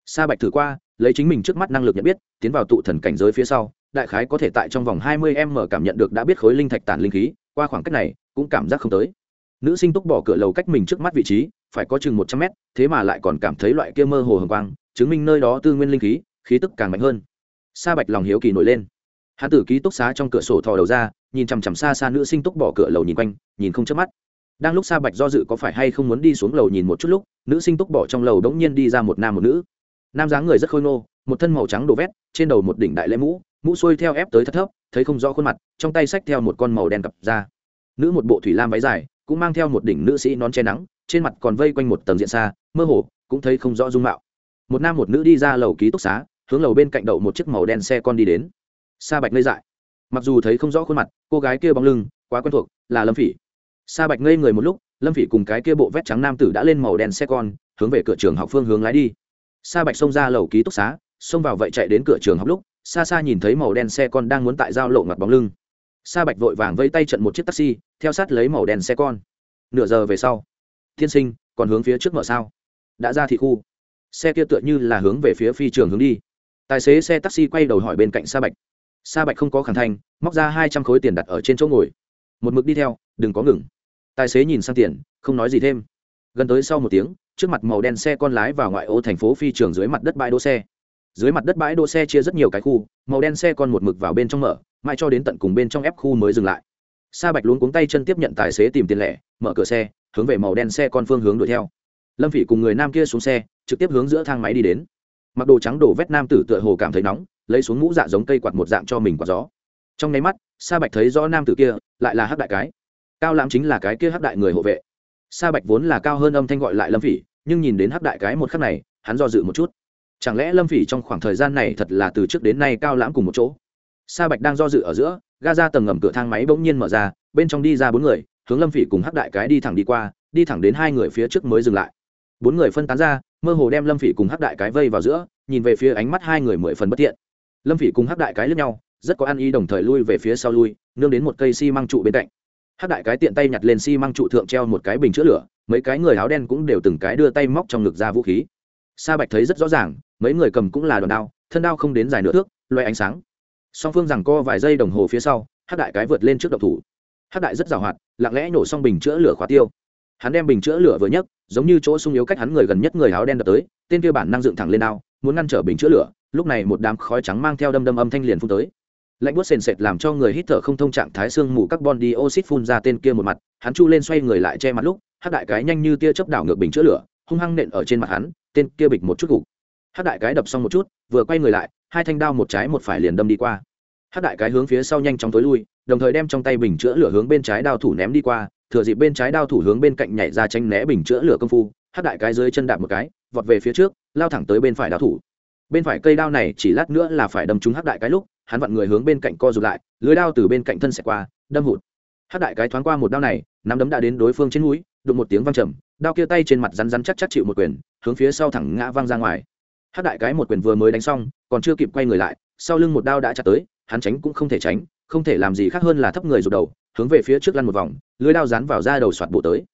Sa bạch thử qua, lấy chính mình trước mắt năng lực nhận biết, tiến vào tụ thần cảnh giới phía sau, đại khái có thể tại trong vòng hai mươi m cảm nhận được đã biết khối linh thạch tản linh khí, qua khoảng cách này, cũng cảm giác không tới. Nữ sinh túc bỏ cửa lầu cách mình trước mắt vị trí, phải có chừng một trăm mét, thế mà lại còn cảm thấy loại kia mơ hồ hồng quang, chứng minh nơi đó tư nguyên linh khí khí tức càng mạnh hơn. Sa bạch lòng hiếu kỳ nổi lên. Hãn tử ký túc xá trong cửa sổ thò đầu ra, nhìn chằm chằm xa xa nữ sinh túc bỏ cửa lầu nhìn quanh, nhìn không chớp mắt đang lúc sa bạch do dự có phải hay không muốn đi xuống lầu nhìn một chút lúc, nữ sinh túc bỏ trong lầu đống nhiên đi ra một nam một nữ. Nam dáng người rất khôi nô một thân màu trắng đồ vét, trên đầu một đỉnh đại lễ mũ mũ xuôi theo ép tới thất thấp, thấy không rõ khuôn mặt, trong tay xách theo một con màu đen cặp ra nữ một bộ thủy lam váy dài, cũng mang theo một đỉnh nữ sĩ nón che nắng, trên mặt còn vây quanh một tầng diện xa, mơ hồ, cũng thấy không rõ dung mạo. Một nam một nữ đi ra lầu ký túc xá, hướng lầu bên cạnh đậu một chiếc màu đen xe con đi đến. Sa bạch lây dại. Mặc dù thấy không rõ khuôn mặt, cô gái kia bóng lưng, quá quen thuộc, là lâm phỉ sa bạch ngây người một lúc lâm phỉ cùng cái kia bộ vét trắng nam tử đã lên màu đen xe con hướng về cửa trường học phương hướng lái đi. Sa bạch xông ra lầu ký túc xá xông vào vậy chạy đến cửa trường học lúc xa xa nhìn thấy màu đen xe con đang muốn tại giao lộ ngặt bóng lưng. Sa bạch vội vàng vây tay trận một chiếc taxi theo sát lấy màu đen xe con. Nửa giờ về sau thiên sinh còn hướng phía trước mở sao? Đã ra thị khu. Xe kia tựa như là hướng về phía phi trường hướng đi. Tài xế xe taxi quay đầu hỏi bên cạnh sa bạch. Sa bạch không có khẳng thành, móc ra hai trăm khối tiền đặt ở trên chỗ ngồi. Một mực đi theo đừng có ngừng tài xế nhìn sang tiền, không nói gì thêm. Gần tới sau một tiếng, trước mặt màu đen xe con lái vào ngoại ô thành phố phi trường dưới mặt đất bãi đỗ xe. Dưới mặt đất bãi đỗ xe chia rất nhiều cái khu, màu đen xe con một mực vào bên trong mở, mãi cho đến tận cùng bên trong ép khu mới dừng lại. Sa bạch luống cuống tay chân tiếp nhận tài xế tìm tiền lẻ, mở cửa xe, hướng về màu đen xe con phương hướng đuổi theo. Lâm phỉ cùng người nam kia xuống xe, trực tiếp hướng giữa thang máy đi đến. Mặc đồ trắng đổ vét nam tử tựa hồ cảm thấy nóng, lấy xuống mũ dạ giống cây quạt một dạng cho mình quạt gió. Trong nháy mắt, sa bạch thấy rõ nam tử kia, lại là hắc đại cái cao lãm chính là cái kia hắc đại người hộ vệ. Sa bạch vốn là cao hơn âm thanh gọi lại lâm phỉ, nhưng nhìn đến hắc đại cái một khắc này, hắn do dự một chút. Chẳng lẽ lâm phỉ trong khoảng thời gian này thật là từ trước đến nay cao lãm cùng một chỗ? Sa bạch đang do dự ở giữa, ga ra tầng ngầm cửa thang máy bỗng nhiên mở ra, bên trong đi ra bốn người, hướng lâm phỉ cùng hắc đại cái đi thẳng đi qua, đi thẳng đến hai người phía trước mới dừng lại. Bốn người phân tán ra, mơ hồ đem lâm phỉ cùng hắc đại cái vây vào giữa, nhìn về phía ánh mắt hai người mười phần bất thiện. Lâm phỉ cùng hắc đại cái lướt nhau, rất có ăn ý đồng thời lui về phía sau lui, nương đến một cây xi、si、măng trụ bên cạnh. Hát đại cái tiện tay nhặt lên xi、si、măng trụ thượng treo một cái bình chữa lửa, mấy cái người áo đen cũng đều từng cái đưa tay móc trong ngực ra vũ khí. Sa bạch thấy rất rõ ràng, mấy người cầm cũng là đòn đao, thân đao không đến dài nửa thước loay ánh sáng. Song phương rằng co vài giây đồng hồ phía sau Hát đại cái vượt lên trước độc thủ. Hát đại rất giàu hoạt, lặng lẽ nổ xong bình chữa lửa khóa tiêu. Hắn đem bình chữa lửa vừa nhấc, giống như chỗ sung yếu cách hắn người gần nhất người áo đen đập tới, tên kia bản năng dựng thẳng lên đao, muốn ngăn trở bình chữa lửa, lúc này một đám khói trắng mang theo đâm đâm âm thanh liền phun tới lạnh buốt sền sệt làm cho người hít thở không thông trạng thái xương mù carbon dioxide phun ra tên kia một mặt, hắn chu lên xoay người lại che mặt lúc hát đại cái nhanh như tia chớp đảo ngược bình chữa lửa, hung hăng nện ở trên mặt hắn, tên kia bịch một chút gục. Hát đại cái đập xong một chút, vừa quay người lại, hai thanh đao một trái một phải liền đâm đi qua. Hát đại cái hướng phía sau nhanh chóng tối lui, đồng thời đem trong tay bình chữa lửa hướng bên trái đao thủ ném đi qua, thừa dịp bên trái đao thủ hướng bên cạnh nhảy ra tranh né bình chữa lửa công phu hát đại cái dưới chân đạp một cái, vọt về phía trước, lao thẳng tới bên phải đao thủ. Bên phải cây đao này chỉ lát nữa là phải đâm trúng hắc đại cái lúc hắn vặn người hướng bên cạnh co rụt lại, lưới đao từ bên cạnh thân xẹt qua, đâm hụt. Hắc đại cái thoáng qua một đao này, nắm đấm đã đến đối phương trên núi đụng một tiếng văng trầm, đao kia tay trên mặt rắn rắn chắc chắc chịu một quyền, hướng phía sau thẳng ngã văng ra ngoài. Hắc đại cái một quyền vừa mới đánh xong, còn chưa kịp quay người lại, sau lưng một đao đã chặt tới, hắn tránh cũng không thể tránh, không thể làm gì khác hơn là thấp người rụt đầu, hướng về phía trước lăn một vòng, lưới đao dán vào da đầu soạt bộ tới.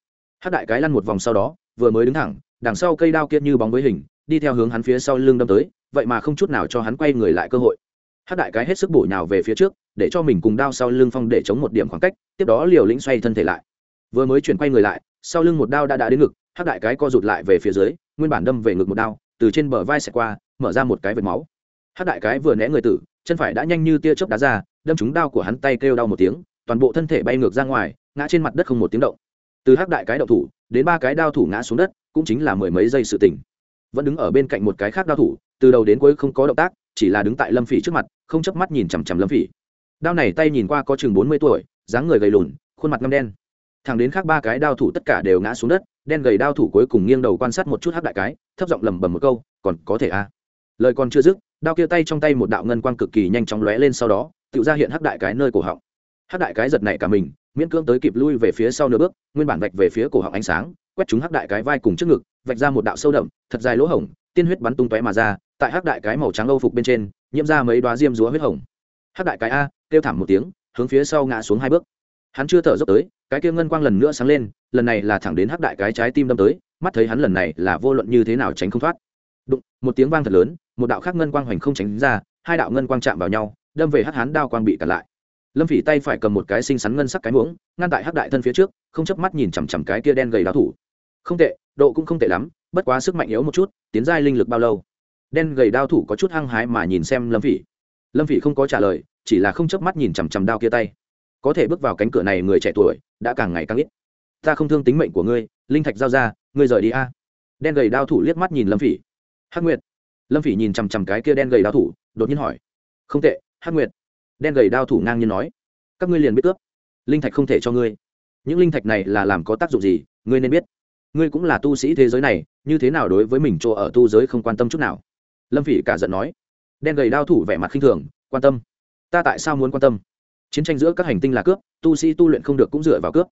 Hắc đại cái lăn một vòng sau đó, vừa mới đứng thẳng, đằng sau cây đao kia như bóng với hình, đi theo hướng hắn phía sau lưng đâm tới, vậy mà không chút nào cho hắn quay người lại cơ hội hát đại cái hết sức bổ nhào về phía trước, để cho mình cùng đao sau lưng phong để chống một điểm khoảng cách, tiếp đó liều lĩnh xoay thân thể lại. Vừa mới chuyển quay người lại, sau lưng một đao đã đã đến ngực, hát đại cái co rụt lại về phía dưới, nguyên bản đâm về ngực một đao, từ trên bờ vai xẹt qua, mở ra một cái vệt máu. Hát đại cái vừa né người tử, chân phải đã nhanh như tia chớp đá ra, đâm trúng đao của hắn tay kêu đau một tiếng, toàn bộ thân thể bay ngược ra ngoài, ngã trên mặt đất không một tiếng động. Từ hát đại cái đậu thủ, đến ba cái đao thủ ngã xuống đất, cũng chính là mười mấy giây sự tỉnh. Vẫn đứng ở bên cạnh một cái khác đao thủ, từ đầu đến cuối không có động tác chỉ là đứng tại lâm phỉ trước mặt, không chớp mắt nhìn chằm chằm lâm phỉ. Đao này tay nhìn qua có chừng bốn mươi tuổi, dáng người gầy lùn, khuôn mặt ngâm đen. Thằng đến khác ba cái đao thủ tất cả đều ngã xuống đất, đen gầy đao thủ cuối cùng nghiêng đầu quan sát một chút hắc đại cái, thấp giọng lẩm bẩm một câu, còn có thể a? À. lời còn chưa dứt, đao kia tay trong tay một đạo ngân quang cực kỳ nhanh chóng lóe lên sau đó tự ra hiện hắc đại cái nơi cổ họng. Hắc đại cái giật nảy cả mình, miễn cưỡng tới kịp lui về phía sau nửa bước, nguyên bản vạch về phía cổ họng ánh sáng, quét chúng hắc đại cái vai cùng trước ngực, vạch ra một đạo sâu đậm, thật dài lỗ hổng, tiên huyết bắn tung tóe mà ra tại hắc đại cái màu trắng âu phục bên trên, nhiễm ra mấy đoá diêm rúa huyết hồng. Hắc đại cái a, kêu thảm một tiếng, hướng phía sau ngã xuống hai bước. Hắn chưa thở dốc tới, cái kia ngân quang lần nữa sáng lên, lần này là thẳng đến hắc đại cái trái tim đâm tới, mắt thấy hắn lần này là vô luận như thế nào tránh không thoát. Đụng, một tiếng vang thật lớn, một đạo khác ngân quang hoành không tránh ra, hai đạo ngân quang chạm vào nhau, đâm về hắc hán đao quang bị cản lại. Lâm phỉ tay phải cầm một cái xinh xắn ngân sắc cái muỗng, ngăn tại hắc đại thân phía trước, không chớp mắt nhìn chằm chằm cái kia đen gầy đao thủ. Không tệ, độ cũng không tệ lắm, bất quá sức mạnh yếu một chút, tiến giai linh lực bao lâu? Đen gầy đao thủ có chút hăng hái mà nhìn xem lâm phỉ. Lâm phỉ không có trả lời, chỉ là không chớp mắt nhìn chằm chằm đao kia tay. Có thể bước vào cánh cửa này người trẻ tuổi đã càng ngày càng ít. Ta không thương tính mệnh của ngươi, linh thạch giao ra, ngươi rời đi a. Đen gầy đao thủ liếc mắt nhìn lâm phỉ. Hắc nguyệt. Lâm phỉ nhìn chằm chằm cái kia đen gầy đao thủ, đột nhiên hỏi. Không tệ, hắc nguyệt. Đen gầy đao thủ ngang nhiên nói. Các ngươi liền biết cướp linh thạch không thể cho ngươi. Những linh thạch này là làm có tác dụng gì, ngươi nên biết. Ngươi cũng là tu sĩ thế giới này, như thế nào đối với mình chỗ ở tu giới không quan tâm chút nào lâm phỉ cả giận nói. Đen gầy đao thủ vẻ mặt khinh thường, quan tâm. Ta tại sao muốn quan tâm? Chiến tranh giữa các hành tinh là cướp, tu sĩ tu luyện không được cũng dựa vào cướp.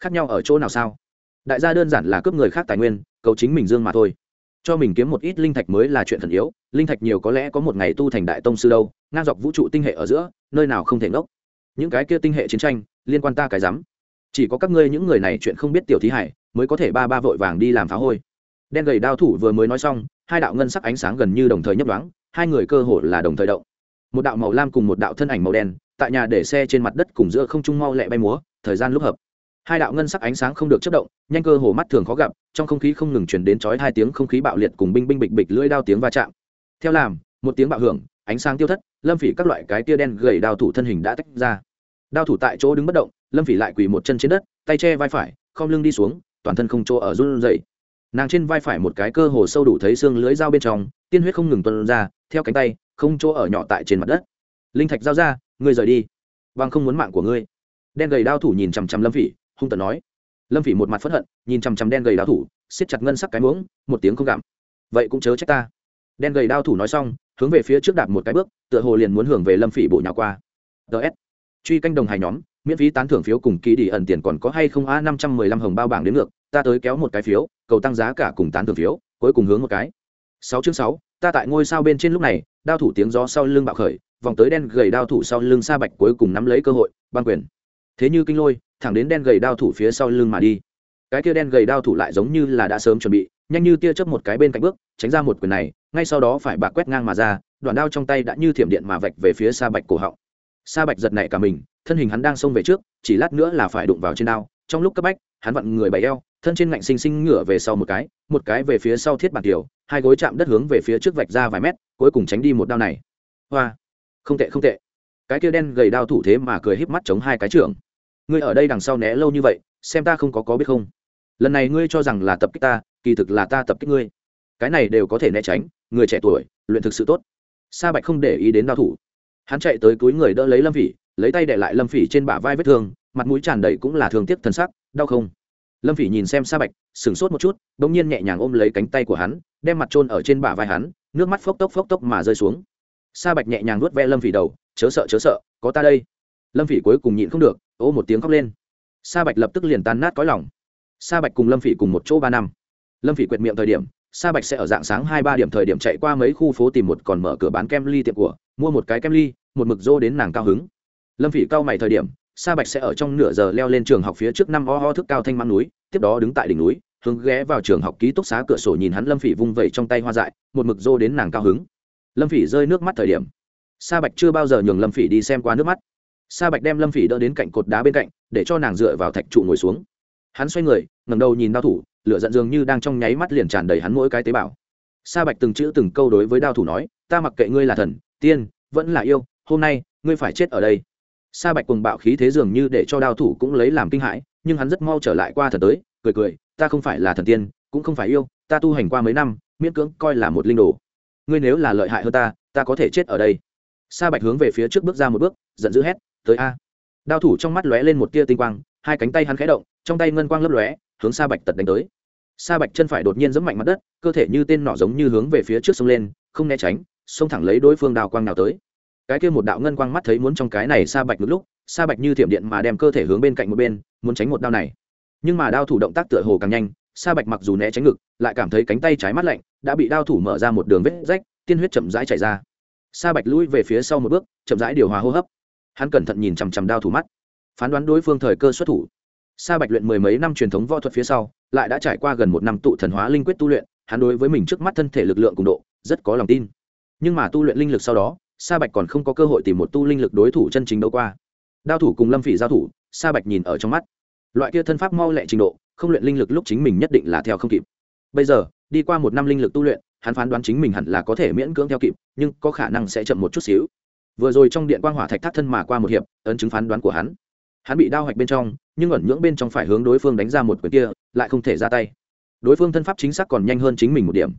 Khác nhau ở chỗ nào sao? Đại gia đơn giản là cướp người khác tài nguyên, cầu chính mình dương mà thôi. Cho mình kiếm một ít linh thạch mới là chuyện thần yếu, linh thạch nhiều có lẽ có một ngày tu thành đại tông sư đâu, ngang dọc vũ trụ tinh hệ ở giữa, nơi nào không thể ngốc. Những cái kia tinh hệ chiến tranh, liên quan ta cái rắm. Chỉ có các ngươi những người này chuyện không biết tiểu thí hải, mới có thể ba ba vội vàng đi làm phá hôi đen gầy đao thủ vừa mới nói xong, hai đạo ngân sắc ánh sáng gần như đồng thời nhấp đoáng hai người cơ hồ là đồng thời động. Một đạo màu lam cùng một đạo thân ảnh màu đen, tại nhà để xe trên mặt đất cùng giữa không trung mau lẹ bay múa, thời gian lúc hợp. Hai đạo ngân sắc ánh sáng không được chất động, nhanh cơ hồ mắt thường khó gặp, trong không khí không ngừng chuyển đến chói hai tiếng không khí bạo liệt cùng binh binh bịch bịch lưỡi đao tiếng va chạm. Theo làm, một tiếng bạo hưởng, ánh sáng tiêu thất, lâm phỉ các loại cái tia đen gầy đao thủ thân hình đã tách ra. Đao thủ tại chỗ đứng bất động, lâm phỉ lại quỳ một chân trên đất, tay che vai phải, khom lưng đi xuống, toàn thân không chỗ ở run rẩy nàng trên vai phải một cái cơ hồ sâu đủ thấy xương lưới dao bên trong, tiên huyết không ngừng tuân ra, theo cánh tay, không chỗ ở nhỏ tại trên mặt đất. Linh thạch giao ra, ngươi rời đi, bằng không muốn mạng của ngươi. Đen gầy đao thủ nhìn chằm chằm lâm phỉ, hung tận nói. Lâm phỉ một mặt phẫn hận, nhìn chằm chằm đen gầy đao thủ, siết chặt ngân sắc cái muỗng, một tiếng không gặm. Vậy cũng chớ trách ta. Đen gầy đao thủ nói xong, hướng về phía trước đạp một cái bước, tựa hồ liền muốn hưởng về lâm phỉ bộ nhà qua. Ts truy canh đồng hài nhóm, miễn phí tán thưởng phiếu cùng ký đi ẩn tiền còn có hay không? A năm trăm mười lăm hồng bao bảng đến ngược ta tới kéo một cái phiếu, cầu tăng giá cả cùng tán thưởng phiếu, cuối cùng hướng một cái. Sáu chương sáu, ta tại ngôi sao bên trên lúc này, đao thủ tiếng gió sau lưng bạo khởi, vòng tới đen gầy đao thủ sau lưng sa bạch cuối cùng nắm lấy cơ hội, băng quyền. Thế như kinh lôi, thẳng đến đen gầy đao thủ phía sau lưng mà đi. Cái kia đen gầy đao thủ lại giống như là đã sớm chuẩn bị, nhanh như tia chớp một cái bên cạnh bước, tránh ra một quyền này, ngay sau đó phải bạc quét ngang mà ra, đoạn đao trong tay đã như thiểm điện mà vạch về phía sa bạch cổ họng. Sa bạch giật nảy cả mình, thân hình hắn đang xông về trước, chỉ lát nữa là phải đụng vào trên đao, trong lúc cấp bách, hắn vặn người bày eo thân trên ngạnh sinh sinh ngửa về sau một cái một cái về phía sau thiết bản tiểu, hai gối chạm đất hướng về phía trước vạch ra vài mét, cuối cùng tránh đi một đao này. Hoa, không tệ không tệ. Cái kia đen gầy đao thủ thế mà cười híp mắt chống hai cái trưởng. Ngươi ở đây đằng sau né lâu như vậy, xem ta không có có biết không? Lần này ngươi cho rằng là tập kích ta, kỳ thực là ta tập kích ngươi. Cái này đều có thể né tránh, người trẻ tuổi, luyện thực sự tốt. Sa bạch không để ý đến đao thủ. Hắn chạy tới túi người đỡ lấy lâm phỉ, lấy tay để lại lâm phỉ trên bả vai vết thương, mặt mũi tràn đầy cũng là thương tiếc thân sắc, đau không? Lâm phỉ nhìn xem sa bạch, sửng sốt một chút đ ỗ n g nhiên nhẹ nhàng ôm lấy cánh tay của hắn, đem mặt trôn ở trên bả vai hắn, nước mắt phốc tốc phốc tốc mà rơi xuống. Sa bạch nhẹ nhàng nuốt ve lâm phỉ đầu, chớ sợ chớ sợ, có ta đây. Lâm phỉ cuối cùng nhịn không được ô một tiếng khóc lên. Sa bạch lập tức liền tan nát có lòng. Sa bạch cùng lâm phỉ cùng một chỗ ba năm. Lâm phỉ quệt miệng thời điểm, sa bạch sẽ ở dạng sáng hai ba điểm thời điểm chạy qua mấy khu phố tìm một còn mở cửa bán kem ly tiệm của, mua một cái kem ly, một mực rô đến nàng cao hứng. Lâm phỉ cao mày thời điểm sa bạch sẽ ở trong nửa giờ leo lên trường học phía trước năm ho ho thức cao thanh mang núi, tiếp đó đứng tại đỉnh núi, hướng ghé vào trường học ký túc xá cửa sổ nhìn hắn lâm phỉ vung vẩy trong tay hoa dại, một mực rô đến nàng cao hứng. Lâm phỉ rơi nước mắt thời điểm. Sa bạch chưa bao giờ nhường lâm phỉ đi xem qua nước mắt. Sa bạch đem lâm phỉ đỡ đến cạnh cột đá bên cạnh, để cho nàng dựa vào thạch trụ ngồi xuống. Hắn xoay người ngầm đầu nhìn đao thủ, lửa giận dường như đang trong nháy mắt liền tràn đầy hắn mỗi cái tế bào. Sa bạch từng chữ từng câu đối với đao thủ nói, ta mặc kệ ngươi là thần, tiên, vẫn là yêu, hôm nay ngươi phải chết ở đây sa bạch cùng bạo khí thế dường như để cho đao thủ cũng lấy làm kinh hãi, nhưng hắn rất mau trở lại qua thần tới, cười cười, ta không phải là thần tiên, cũng không phải yêu, ta tu hành qua mấy năm, miễn cưỡng coi là một linh đồ. Ngươi nếu là lợi hại hơn ta ta có thể chết ở đây. Sa bạch hướng về phía trước bước ra một bước, giận dữ hét, tới a. Đao thủ trong mắt lóe lên một tia tinh quang, hai cánh tay hắn khẽ động, trong tay ngân quang lấp lóe, hướng sa bạch tật đánh tới. Sa bạch chân phải đột nhiên giẫm mạnh mặt đất, cơ thể như tên nỏ giống như hướng về phía trước sông lên, không né tránh, xông thẳng lấy đối phương đào quang nào tới cái kia một đạo ngân quang mắt thấy muốn trong cái này sa bạch một lúc, sa bạch như thiểm điện mà đem cơ thể hướng bên cạnh một bên, muốn tránh một đao này. Nhưng mà đao thủ động tác tựa hồ càng nhanh, sa bạch mặc dù né tránh ngực, lại cảm thấy cánh tay trái mắt lạnh, đã bị đao thủ mở ra một đường vết rách, tiên huyết chậm rãi chảy ra. Sa bạch lùi về phía sau một bước, chậm rãi điều hòa hô hấp. Hắn cẩn thận nhìn chằm chằm đao thủ mắt, phán đoán đối phương thời cơ xuất thủ. Sa bạch luyện mười mấy năm truyền thống võ thuật phía sau, lại đã trải qua gần một năm tụ thần hóa linh quyết tu luyện, hắn đối với mình trước mắt thân thể lực lượng cùng độ, rất có lòng tin. Nhưng mà tu luyện linh lực sau đó sa bạch còn không có cơ hội tìm một tu linh lực đối thủ chân chính đấu qua. Đao thủ cùng lâm phỉ giao thủ, sa bạch nhìn ở trong mắt. Loại kia thân pháp mau lẹ trình độ, không luyện linh lực lúc chính mình nhất định là theo không kịp. Bây giờ, đi qua một năm linh lực tu luyện, hắn phán đoán chính mình hẳn là có thể miễn cưỡng theo kịp, nhưng có khả năng sẽ chậm một chút xíu. Vừa rồi trong điện quang hỏa thạch thắt thân mà qua một hiệp, ấn chứng phán đoán của hắn. Hắn bị đao hoạch bên trong, nhưng ẩn nhưỡng bên trong phải hướng đối phương đánh ra một quyền kia, lại không thể ra tay. Đối phương thân pháp chính xác còn nhanh hơn chính mình một điểm.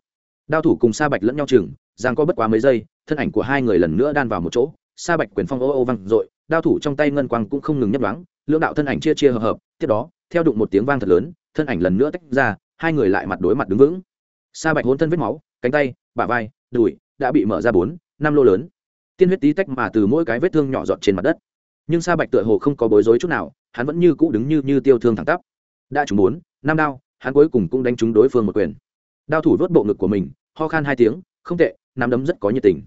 Đao thủ cùng sa bạch lẫn nhau chừng giang có bất quá mấy giây thân ảnh của hai người lần nữa đan vào một chỗ, sa bạch quyền phong ô ô văng r ộ i đao thủ trong tay ngân quang cũng không ngừng nhấp đoán lưỡng đạo thân ảnh chia chia hợp hợp, tiếp đó, theo đụng một tiếng vang thật lớn, thân ảnh lần nữa tách ra, hai người lại mặt đối mặt đứng vững. Sa bạch hôn thân vết máu, cánh tay, bả vai, đùi đã bị mở ra bốn, năm lô lớn. Tiên huyết tí tách mà từ mỗi cái vết thương nhỏ giọt trên mặt đất. Nhưng sa bạch tựa hồ không có bối rối chút nào, hắn vẫn như cũ đứng như như tiêu thương thẳng tắp. Đã trúng bốn, năm đao, hắn cuối cùng cũng đánh trúng đối phương một quyền. Đao thủ vớt bộ ngực của mình, ho khan hai tiếng, không tệ, nắm đấm rất có nhiệt tình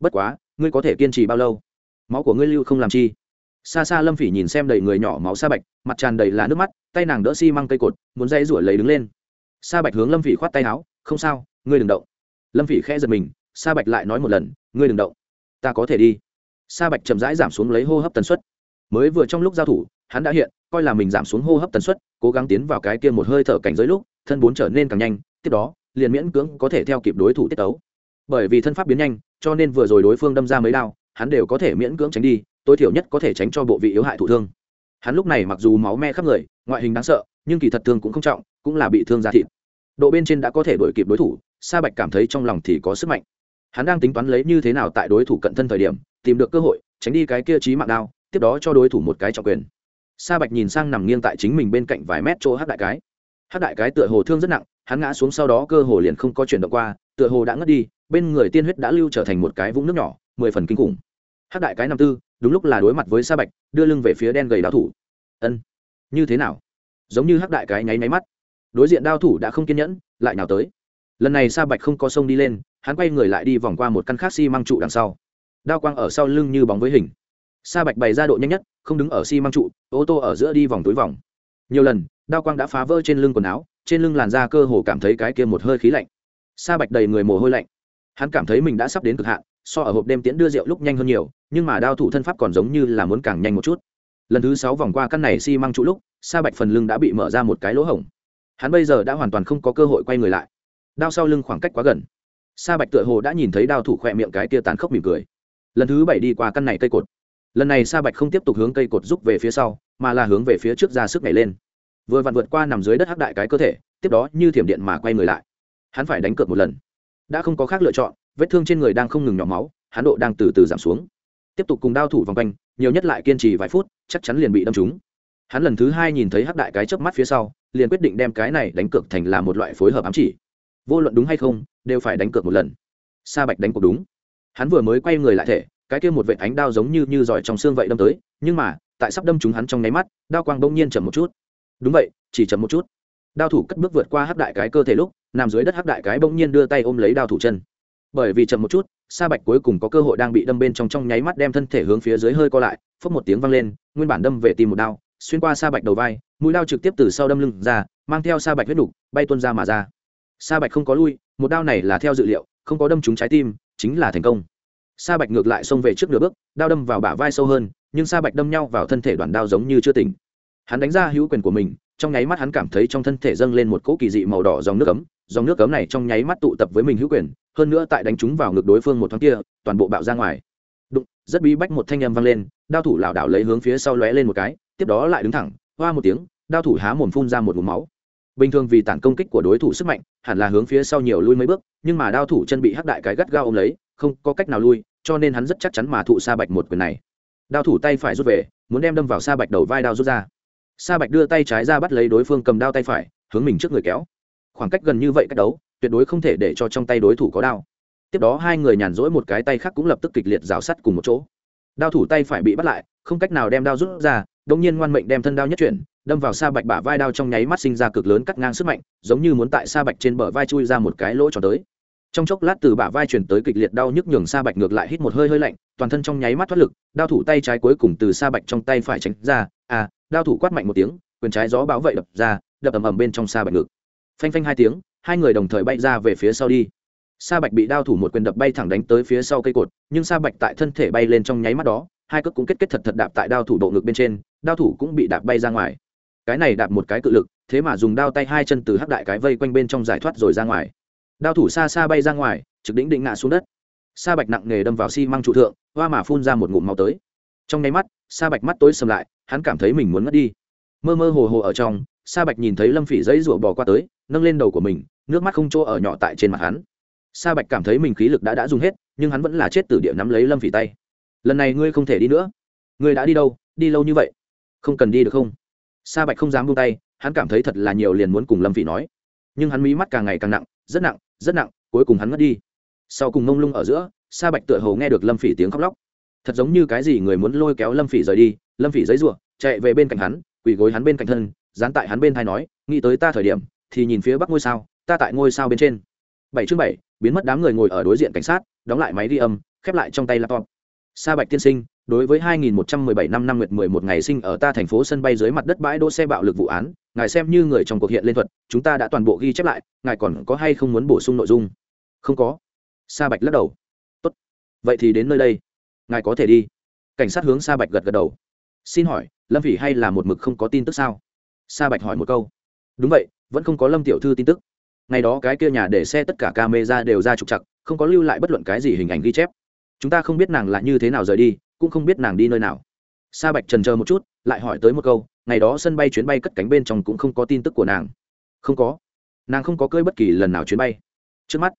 bất quá, ngươi có thể kiên trì bao lâu? Máu của ngươi lưu không làm chi? Xa xa lâm phỉ nhìn xem đầy người nhỏ máu sa bạch, mặt tràn đầy là nước mắt, tay nàng đỡ xi、si、măng cây cột, muốn dây rủa lấy đứng lên. Sa bạch hướng lâm phỉ khoát tay áo, không sao, ngươi đừng động. Lâm phỉ khẽ giật mình, sa bạch lại nói một lần, ngươi đừng động, ta có thể đi. Sa bạch chậm rãi giảm xuống lấy hô hấp tần suất. Mới vừa trong lúc giao thủ, hắn đã hiện, coi là mình giảm xuống hô hấp tần suất, cố gắng tiến vào cái kia một hơi thở cảnh giới lúc, thân bốn trở nên càng nhanh, tiếp đó, liền miễn cưỡng có thể theo kịp đối thủ tiết tấu bởi vì thân pháp biến nhanh, cho nên vừa rồi đối phương đâm ra mấy đao, hắn đều có thể miễn cưỡng tránh đi, tối thiểu nhất có thể tránh cho bộ vị yếu hại thụ thương. Hắn lúc này mặc dù máu me khắp người, ngoại hình đáng sợ, nhưng kỳ thật thương cũng không trọng, cũng là bị thương da thịt. Độ bên trên đã có thể đuổi kịp đối thủ, sa bạch cảm thấy trong lòng thì có sức mạnh. Hắn đang tính toán lấy như thế nào tại đối thủ cận thân thời điểm, tìm được cơ hội, tránh đi cái kia trí mạng đao, tiếp đó cho đối thủ một cái trọng quyền. Sa bạch nhìn sang nằm nghiêng tại chính mình bên cạnh vài mét chỗ hát đại cái. Hát đại cái tựa hồ thương rất nặng, hắn ngã xuống sau đó cơ hồ liền không có chuyển động qua, tựa hồ đã ngất đi bên người tiên huyết đã lưu trở thành một cái vũng nước nhỏ, mười phần kinh khủng. Hát đại cái năm tư, đúng lúc là đối mặt với sa bạch, đưa lưng về phía đen gầy đao thủ. Ân, như thế nào? Giống như hắc đại cái nháy máy mắt. Đối diện đao thủ đã không kiên nhẫn, lại nào tới. Lần này sa bạch không có sông đi lên, hắn quay người lại đi vòng qua một căn khác xi、si、măng trụ đằng sau. Đao quang ở sau lưng như bóng với hình. Sa bạch bày ra độ nhanh nhất, không đứng ở xi、si、măng trụ, ô tô ở giữa đi vòng túi vòng. Nhiều lần, đao quang đã phá vỡ trên lưng quần áo, trên lưng làn da cơ hồ cảm thấy cái kia một hơi khí lạnh. Sa bạch đầy người mồ hôi lạnh hắn cảm thấy mình đã sắp đến cực hạn, so ở hộp đêm tiễn đưa rượu lúc nhanh hơn nhiều, nhưng mà đao thủ thân pháp còn giống như là muốn càng nhanh một chút. Lần thứ sáu vòng qua căn này xi、si、măng trụ lúc, sa bạch phần lưng đã bị mở ra một cái lỗ hổng. Hắn bây giờ đã hoàn toàn không có cơ hội quay người lại. Đao sau lưng khoảng cách quá gần. Sa bạch tựa hồ đã nhìn thấy đao thủ khỏe miệng cái tia tàn khốc mỉm cười. Lần thứ bảy đi qua căn này cây cột. Lần này sa bạch không tiếp tục hướng cây cột rút về phía sau, mà là hướng về phía trước ra sức nhảy lên. Vừa vặn vượt qua nằm dưới đất hắc đại cái cơ thể, tiếp đó như thiểm điện mà quay người lại. Hắn phải đánh cược một lần đã không có khác lựa chọn, vết thương trên người đang không ngừng nhỏ máu hắn độ đang từ từ giảm xuống. Tiếp tục cùng đao thủ vòng quanh, nhiều nhất lại kiên trì vài phút, chắc chắn liền bị đâm trúng. Hắn lần thứ hai nhìn thấy hắc đại cái chớp mắt phía sau, liền quyết định đem cái này đánh cược thành là một loại phối hợp ám chỉ. Vô luận đúng hay không, đều phải đánh cược một lần. Sa bạch đánh cuộc đúng. Hắn vừa mới quay người lại thể, cái kia một vệ ánh đao giống như như giỏi trong xương vậy đâm tới, nhưng mà, tại sắp đâm trúng hắn trong nháy mắt, đao quang bỗng nhiên chậm một chút. Đúng vậy, chỉ chậm một chút. Đao thủ cất bước vượt qua hắc đại cái cơ thể lúc nằm dưới đất hắc đại cái bỗng nhiên đưa tay ôm lấy đao thủ chân. Bởi vì chậm một chút, sa bạch cuối cùng có cơ hội đang bị đâm bên trong trong nháy mắt đem thân thể hướng phía dưới hơi co lại, phốc một tiếng vang lên, nguyên bản đâm về tìm một đao, xuyên qua sa bạch đầu vai, mũi đao trực tiếp từ sau đâm lưng ra, mang theo sa bạch huyết đục bay tuôn ra mà ra. Sa bạch không có lui, một đao này là theo dự liệu, không có đâm trúng trái tim, chính là thành công. Sa bạch ngược lại xông về trước nửa bước, đao đâm vào bả vai sâu hơn, nhưng sa bạch đâm nhau vào thân thể đoàn đao giống như chưa tỉnh. Hắn đánh ra hữu quyền của mình, trong nháy mắt hắn cảm thấy trong thân thể dâng lên một cỗ kỳ dị màu đỏ dòng nước ấm dòng nước cấm này trong nháy mắt tụ tập với mình hữu quyền, hơn nữa tại đánh chúng vào ngực đối phương một thoáng kia, toàn bộ bạo ra ngoài. Đụng, rất bí bách một thanh âm vang lên, đao thủ lảo đảo lấy hướng phía sau lóe lên một cái, tiếp đó lại đứng thẳng, hoa một tiếng, đao thủ há mồm phun ra một vùng máu. Bình thường vì tản công kích của đối thủ sức mạnh, hẳn là hướng phía sau nhiều lui mấy bước, nhưng mà đao thủ chân bị hắc đại cái gắt gao ôm lấy, không có cách nào lui, cho nên hắn rất chắc chắn mà thụ sa bạch một quyền này. Đao thủ tay phải rút về, muốn đem đâm vào sa bạch đầu vai đao rút ra. Sa bạch đưa tay trái ra bắt lấy đối phương cầm đao tay phải, hướng mình trước người kéo khoảng cách gần như vậy cách đấu, tuyệt đối không thể để cho trong tay đối thủ có đao. Tiếp đó hai người nhàn rỗi một cái tay khác cũng lập tức kịch liệt rào sắt cùng một chỗ. Đao thủ tay phải bị bắt lại, không cách nào đem đao rút ra đông nhiên ngoan mệnh đem thân đao nhất chuyển, đâm vào sa bạch bả vai đao trong nháy mắt sinh ra cực lớn cắt ngang sức mạnh, giống như muốn tại sa bạch trên bờ vai chui ra một cái lỗ cho tới. Trong chốc lát từ bả vai chuyển tới kịch liệt đau nhức nhường sa bạch ngược lại hít một hơi hơi lạnh, toàn thân trong nháy mắt thoát lực, đao thủ tay trái cuối cùng từ sa bạch trong tay phải tránh ra à đao thủ quát mạnh một tiếng, quyền trái gió báo vậy đập ra, đập ầm ầm bên trong sa bạch ngực phanh phanh hai tiếng, hai người đồng thời bay ra về phía sau đi. Sa bạch bị đao thủ một quyền đập bay thẳng đánh tới phía sau cây cột, nhưng sa bạch tại thân thể bay lên trong nháy mắt đó, hai cước cũng kết kết thật thật đạp tại đao thủ độ ngực bên trên, đao thủ cũng bị đạp bay ra ngoài. Cái này đạp một cái cự lực, thế mà dùng đao tay hai chân từ hắc đại cái vây quanh bên trong giải thoát rồi ra ngoài. Đao thủ xa xa bay ra ngoài, trực đỉnh định ngã xuống đất. Sa bạch nặng nề đâm vào xi、si、măng trụ thượng, hoa mà phun ra một ngụm máu tới. Trong nháy mắt, sa bạch mắt tối sầm lại, hắn cảm thấy mình muốn mất đi. Mơ mơ hồ hồ ở trong, sa bạch nhìn thấy lâm phỉ dãy rủa bò qua tới nâng lên đầu của mình, nước mắt không chỗ ở nhỏ tại trên mặt hắn. Sa bạch cảm thấy mình khí lực đã đã dùng hết, nhưng hắn vẫn là chết tử địa nắm lấy lâm phỉ tay. Lần này ngươi không thể đi nữa. Ngươi đã đi đâu? Đi lâu như vậy? Không cần đi được không? Sa bạch không dám buông tay, hắn cảm thấy thật là nhiều liền muốn cùng lâm phỉ nói. Nhưng hắn mí mắt càng ngày càng nặng, rất nặng rất nặng, cuối cùng hắn ngất đi. Sau cùng mông lung ở giữa, sa bạch tựa hồ nghe được lâm phỉ tiếng khóc lóc. Thật giống như cái gì người muốn lôi kéo lâm phỉ rời đi, lâm phỉ giấy ruộng chạy về bên cạnh hắn, quỳ gối hắn bên cạnh thân, dán tại hắn bên thai nói, nghĩ tới ta thời điểm thì nhìn phía bắc ngôi sao, ta tại ngôi sao bên trên. Bảy chương bảy, biến mất đám người ngồi ở đối diện cảnh sát, đóng lại máy ghi âm, khép lại trong tay laptop. Sa bạch tiên sinh, đối với 2117 năm năm nguyệt 11 ngày sinh ở ta thành phố sân bay dưới mặt đất bãi đỗ xe bạo lực vụ án, ngài xem như người trong cuộc hiện lên thuật, chúng ta đã toàn bộ ghi chép lại, ngài còn có hay không muốn bổ sung nội dung? Không có. Sa bạch lắc đầu. Tốt. Vậy thì đến nơi đây. Ngài có thể đi. Cảnh sát hướng sa bạch gật gật đầu. Xin hỏi, lâm phỉ hay là một mực không có tin tức sao? Sa bạch hỏi một câu. Đúng vậy vẫn không có lâm tiểu thư tin tức. Ngày đó cái kia nhà để xe tất cả camera đều ra trục chặt không có lưu lại bất luận cái gì hình ảnh ghi chép. Chúng ta không biết nàng là như thế nào rời đi, cũng không biết nàng đi nơi nào. Sa bạch trần chờ một chút, lại hỏi tới một câu, ngày đó sân bay chuyến bay cất cánh bên trong cũng không có tin tức của nàng. Không có. Nàng không có cơi bất kỳ lần nào chuyến bay. Trước mắt,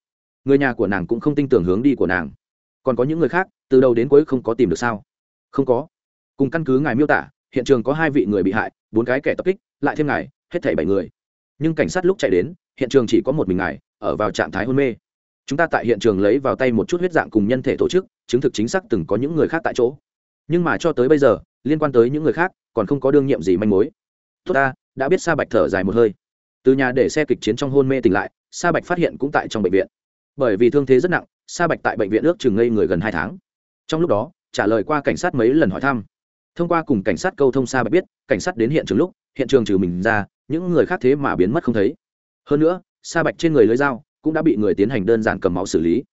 người nhà của nàng cũng không tin tưởng hướng đi của nàng. Còn có những người khác, từ đầu đến cuối không có tìm được sao? Không có. Cùng căn cứ ngài miêu tả, hiện trường có hai vị người bị hại, bốn cái kẻ tập kích, lại thêm ngài, hết thảy bảy người nhưng cảnh sát lúc chạy đến, hiện trường chỉ có một mình ngài, ở vào trạng thái hôn mê. Chúng ta tại hiện trường lấy vào tay một chút huyết dạng cùng nhân thể tổ chức, chứng thực chính xác từng có những người khác tại chỗ. Nhưng mà cho tới bây giờ, liên quan tới những người khác, còn không có đương nhiệm gì manh mối. Tốt ta, đã biết sa bạch thở dài một hơi. Từ nhà để xe kịch chiến trong hôn mê tỉnh lại, sa bạch phát hiện cũng tại trong bệnh viện. Bởi vì thương thế rất nặng, sa bạch tại bệnh viện ước chừng ngây người gần hai tháng. Trong lúc đó, trả lời qua cảnh sát mấy lần hỏi thăm. Thông qua cùng cảnh sát câu thông sa bạch biết, cảnh sát đến hiện trường lúc, hiện trường trừ mình ra những người khác thế mà biến mất không thấy. Hơn nữa, sa bạch trên người lưới dao cũng đã bị người tiến hành đơn giản cầm máu xử lý.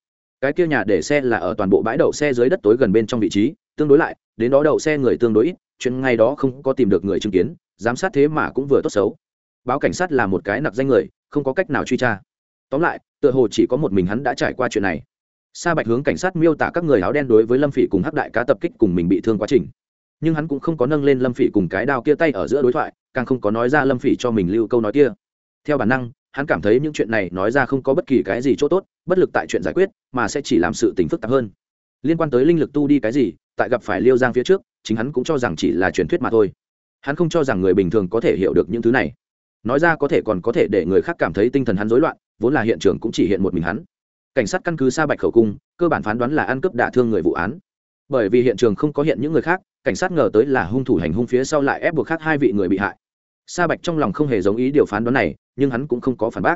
Cái kia nhà để xe là ở toàn bộ bãi đậu xe dưới đất tối gần bên trong vị trí, tương đối lại, đến đó đậu xe người tương đối ít, chuyện ngay đó không có tìm được người chứng kiến, giám sát thế mà cũng vừa tốt xấu. Báo cảnh sát là một cái nặc danh người, không có cách nào truy tra. Tóm lại, tựa hồ chỉ có một mình hắn đã trải qua chuyện này. Sa bạch hướng cảnh sát miêu tả các người áo đen đối với lâm phỉ cùng hắc đại cá tập kích cùng mình bị thương quá trình nhưng hắn cũng không có nâng lên lâm phỉ cùng cái đao kia tay ở giữa đối thoại, càng không có nói ra lâm phỉ cho mình lưu câu nói kia. Theo bản năng, hắn cảm thấy những chuyện này nói ra không có bất kỳ cái gì chỗ tốt, bất lực tại chuyện giải quyết, mà sẽ chỉ làm sự tình phức tạp hơn. Liên quan tới linh lực tu đi cái gì, tại gặp phải liêu giang phía trước, chính hắn cũng cho rằng chỉ là truyền thuyết mà thôi. Hắn không cho rằng người bình thường có thể hiểu được những thứ này. Nói ra có thể còn có thể để người khác cảm thấy tinh thần hắn rối loạn, vốn là hiện trường cũng chỉ hiện một mình hắn. Cảnh sát căn cứ xa bạch khẩu cung, cơ bản phán đoán là ăn cướp đả thương người vụ án. Bởi vì hiện trường không có hiện những người khác cảnh sát ngờ tới là hung thủ hành hung phía sau lại ép buộc khác hai vị người bị hại. Sa bạch trong lòng không hề giống ý điều phán đoán này, nhưng hắn cũng không có phản bác.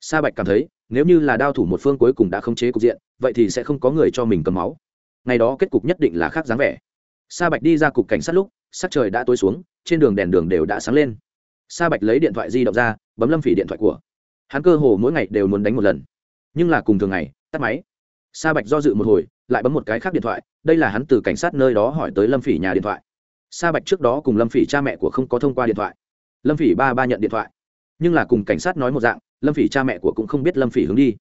Sa bạch cảm thấy, nếu như là đao thủ một phương cuối cùng đã khống chế cục diện, vậy thì sẽ không có người cho mình cầm máu. Ngày đó kết cục nhất định là khác dáng vẻ. Sa bạch đi ra cục cảnh sát lúc, sắc trời đã tối xuống, trên đường đèn đường đều đã sáng lên. Sa bạch lấy điện thoại di động ra, bấm lâm phỉ điện thoại của. Hắn cơ hồ mỗi ngày đều muốn đánh một lần. Nhưng là cùng thường ngày, tắt máy. Sa bạch do dự một hồi lại bấm một cái khác điện thoại, đây là hắn từ cảnh sát nơi đó hỏi tới lâm phỉ nhà điện thoại. Sa bạch trước đó cùng lâm phỉ cha mẹ của không có thông qua điện thoại. Lâm phỉ ba ba nhận điện thoại. Nhưng là cùng cảnh sát nói một dạng, lâm phỉ cha mẹ của cũng không biết lâm phỉ hướng đi.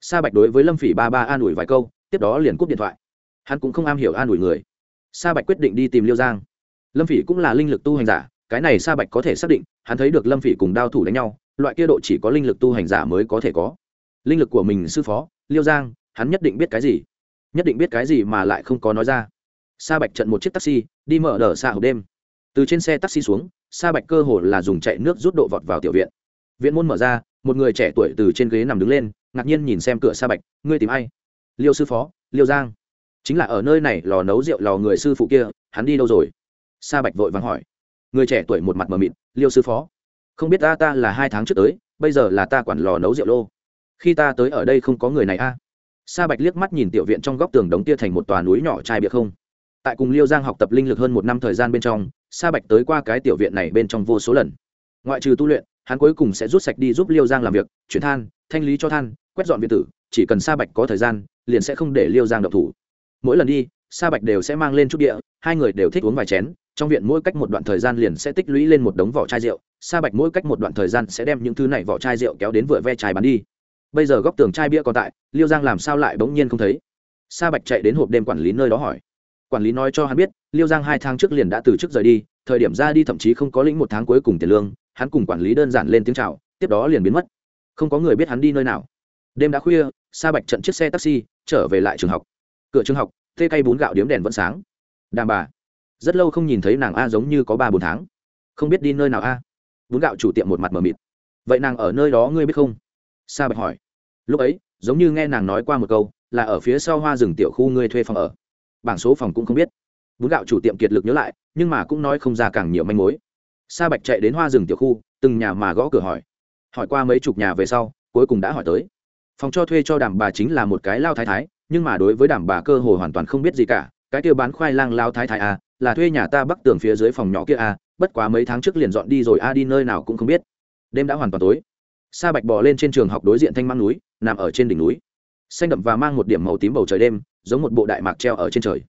Sa bạch đối với lâm phỉ ba ba an ủi vài câu, tiếp đó liền cúp điện thoại. Hắn cũng không am hiểu an ủi người. Sa bạch quyết định đi tìm liêu giang. Lâm phỉ cũng là linh lực tu hành giả, cái này sa bạch có thể xác định, hắn thấy được lâm phỉ cùng đao thủ đánh nhau, loại kia độ chỉ có linh lực tu hành giả mới có thể có. Linh lực của mình sư phó, liêu giang, hắn nhất định biết cái gì? Nhất định biết cái gì mà lại không có nói ra. Sa bạch trận một chiếc taxi, đi mở đờ xa hộp đêm. Từ trên xe taxi xuống, sa bạch cơ hồ là dùng chạy nước rút độ vọt vào tiểu viện. Viện môn mở ra, một người trẻ tuổi từ trên ghế nằm đứng lên, ngạc nhiên nhìn xem cửa sa bạch, ngươi tìm ai? Liêu sư phó, liêu giang. Chính là ở nơi này, lò nấu rượu lò người sư phụ kia, hắn đi đâu rồi? Sa bạch vội vàng hỏi. Người trẻ tuổi một mặt mờ mịt, liêu sư phó, không biết ta ta là hai tháng trước tới, bây giờ là ta quản lò nấu rượu lô. Khi ta tới ở đây không có người này a sa bạch liếc mắt nhìn tiểu viện trong góc tường đống tia thành một tòa núi nhỏ trai bia không. Tại cùng liêu giang học tập linh lực hơn một năm thời gian bên trong, sa bạch tới qua cái tiểu viện này bên trong vô số lần. Ngoại trừ tu luyện, hắn cuối cùng sẽ rút sạch đi giúp liêu giang làm việc, chuyển than, thanh lý cho than, quét dọn viện tử, chỉ cần sa bạch có thời gian, liền sẽ không để liêu giang độc thủ. Mỗi lần đi, sa bạch đều sẽ mang lên chút địa, hai người đều thích uống vài chén, trong viện mỗi cách một đoạn thời gian liền sẽ tích lũy lên một đống vỏ chai rượu, sa bạch mỗi cách một đoạn thời gian sẽ đem những thứ này vỏ chai rượu kéo đến vựa ve chai bán đi bây giờ góc tường chai bia còn tại, liêu giang làm sao lại bỗng nhiên không thấy? Sa bạch chạy đến hộp đêm quản lý nơi đó hỏi. Quản lý nói cho hắn biết, liêu giang hai tháng trước liền đã từ chức rời đi, thời điểm ra đi thậm chí không có lĩnh một tháng cuối cùng tiền lương, hắn cùng quản lý đơn giản lên tiếng chào, tiếp đó liền biến mất. Không có người biết hắn đi nơi nào. Đêm đã khuya, sa bạch trận chiếc xe taxi, trở về lại trường học. Cửa trường học tê cây bún gạo điếm đèn vẫn sáng. Đàn bà, rất lâu không nhìn thấy nàng a giống như có ba bốn tháng. Không biết đi nơi nào a? Bún gạo chủ tiệm một mặt mờ mịt. Vậy nàng ở nơi đó ngươi biết không? Sa bạch hỏi lúc ấy giống như nghe nàng nói qua một câu là ở phía sau hoa rừng tiểu khu ngươi thuê phòng ở. Bảng số phòng cũng không biết. Bún gạo chủ tiệm kiệt lực nhớ lại nhưng mà cũng nói không ra càng nhiều manh mối. Sa bạch chạy đến hoa rừng tiểu khu từng nhà mà gõ cửa hỏi. Hỏi qua mấy chục nhà về sau cuối cùng đã hỏi tới. Phòng cho thuê cho đàm bà chính là một cái lao thái thái nhưng mà đối với đàm bà cơ hồ hoàn toàn không biết gì cả cái kia bán khoai lang lao thái thái à, là thuê nhà ta bắc tường phía dưới phòng nhỏ kia à, bất quá mấy tháng trước liền dọn đi rồi a đi nơi nào cũng không biết. Đêm đã hoàn toàn tối. Sa bạch bỏ lên trên trường học đối diện thanh mang núi nằm ở trên đỉnh núi. Xanh đậm và mang một điểm màu tím bầu trời đêm, giống một bộ đại mạc treo ở trên trời.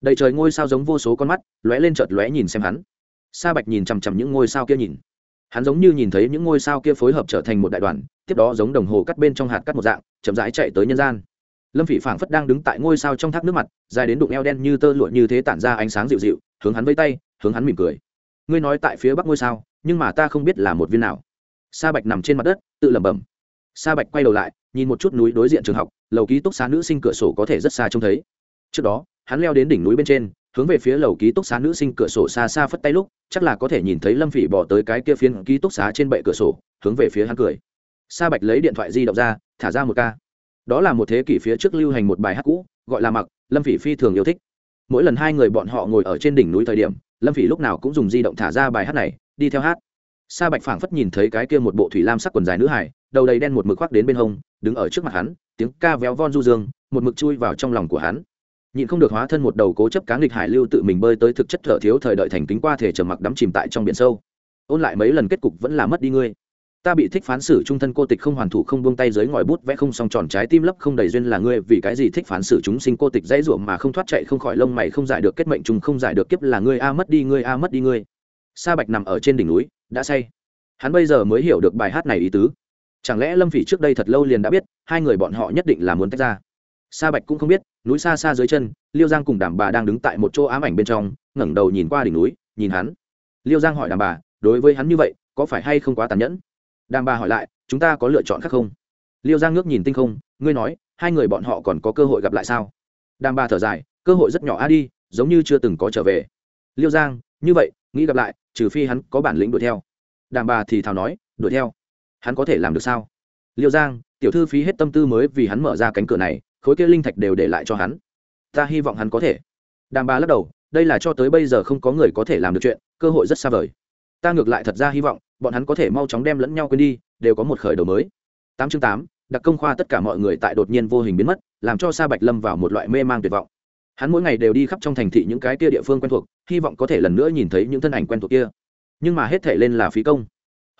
Đầy trời ngôi sao giống vô số con mắt, lóe lên chợt lóe nhìn xem hắn. Sa bạch nhìn chằm chằm những ngôi sao kia nhìn. Hắn giống như nhìn thấy những ngôi sao kia phối hợp trở thành một đại đoàn, tiếp đó giống đồng hồ cắt bên trong hạt cắt một dạng, chậm rãi chạy tới nhân gian. Lâm phỉ phảng phất đang đứng tại ngôi sao trong thác nước mặt, dài đến đụng eo đen như tơ lụa như thế tản ra ánh sáng dịu dịu, hướng hắn vây tay, hướng hắn mỉm cười. Ngươi nói tại phía bắc ngôi sao, nhưng mà ta không biết là một viên nào. Sa bạch nằm trên mặt đất, tự lẩm bẩm. Sa bạch quay đầu lại nhìn một chút núi đối diện trường học, lầu ký túc xá nữ sinh cửa sổ có thể rất xa trông thấy. Trước đó, hắn leo đến đỉnh núi bên trên, hướng về phía lầu ký túc xá nữ sinh cửa sổ xa xa phất tay lúc, chắc là có thể nhìn thấy lâm phỉ bỏ tới cái kia phiên ký túc xá trên bệ cửa sổ, hướng về phía hắn cười. Sa bạch lấy điện thoại di động ra, thả ra một ca. Đó là một thế kỷ phía trước lưu hành một bài hát cũ, gọi là mặc, lâm phỉ phi thường yêu thích. Mỗi lần hai người bọn họ ngồi ở trên đỉnh núi thời điểm, lâm phỉ lúc nào cũng dùng di động thả ra bài hát này, đi theo hát. Sa bạch phảng phất nhìn thấy cái kia một bộ thủy lam sắc quần dài nữ hải đầu đầy đen một mực khoác đến bên hông, đứng ở trước mặt hắn, tiếng ca véo von du dương, một mực chui vào trong lòng của hắn. Nhịn không được hóa thân một đầu cố chấp cá nghịch hải lưu tự mình bơi tới thực chất thở thiếu thời đợi thành kính qua thể trầm mặc đắm chìm tại trong biển sâu. Ôn lại mấy lần kết cục vẫn là mất đi ngươi. Ta bị thích phán xử trung thân cô tịch không hoàn thủ không buông tay dưới ngòi bút vẽ không song tròn trái tim lấp không đầy duyên là ngươi, vì cái gì thích phán xử chúng sinh cô tịch dãy ruộng mà không thoát chạy không khỏi lông mày không giải được kết mệnh trùng không giải được kiếp là ngươi, a à mất đi ngươi, a à mất đi ngươi. Sa bạch nằm ở trên đỉnh núi, đã say. Hắn bây giờ mới hiểu được bài hát này ý tứ chẳng lẽ lâm phỉ trước đây thật lâu liền đã biết, hai người bọn họ nhất định là muốn tách ra? Sa bạch cũng không biết, núi xa xa dưới chân, liêu giang cùng đàm bà đang đứng tại một chỗ ám ảnh bên trong, ngẩng đầu nhìn qua đỉnh núi, nhìn hắn. Liêu giang hỏi đàm bà, đối với hắn như vậy, có phải hay không quá tàn nhẫn? Đàm bà hỏi lại, chúng ta có lựa chọn khác không? Liêu giang ngước nhìn tinh không, ngươi nói, hai người bọn họ còn có cơ hội gặp lại sao? Đàm bà thở dài, cơ hội rất nhỏ a đi, giống như chưa từng có trở về. Liêu giang, như vậy, nghĩ gặp lại, trừ phi hắn có bản lĩnh đuổi theo. Đàm bà thì thào nói, đuổi theo hắn có thể làm được sao? Liêu giang, tiểu thư phí hết tâm tư mới vì hắn mở ra cánh cửa này, khối kia linh thạch đều để lại cho hắn. Ta hy vọng hắn có thể. Đàm bà lắc đầu, đây là cho tới bây giờ không có người có thể làm được chuyện, cơ hội rất xa vời. Ta ngược lại thật ra hy vọng, bọn hắn có thể mau chóng đem lẫn nhau quên đi, đều có một khởi đầu mới. Tám chương tám, đặc công khoa tất cả mọi người tại đột nhiên vô hình biến mất, làm cho sa bạch lâm vào một loại mê mang tuyệt vọng. Hắn mỗi ngày đều đi khắp trong thành thị những cái kia địa phương quen thuộc, hy vọng có thể lần nữa nhìn thấy những thân ảnh quen thuộc kia. Nhưng mà hết thể lên là phí công.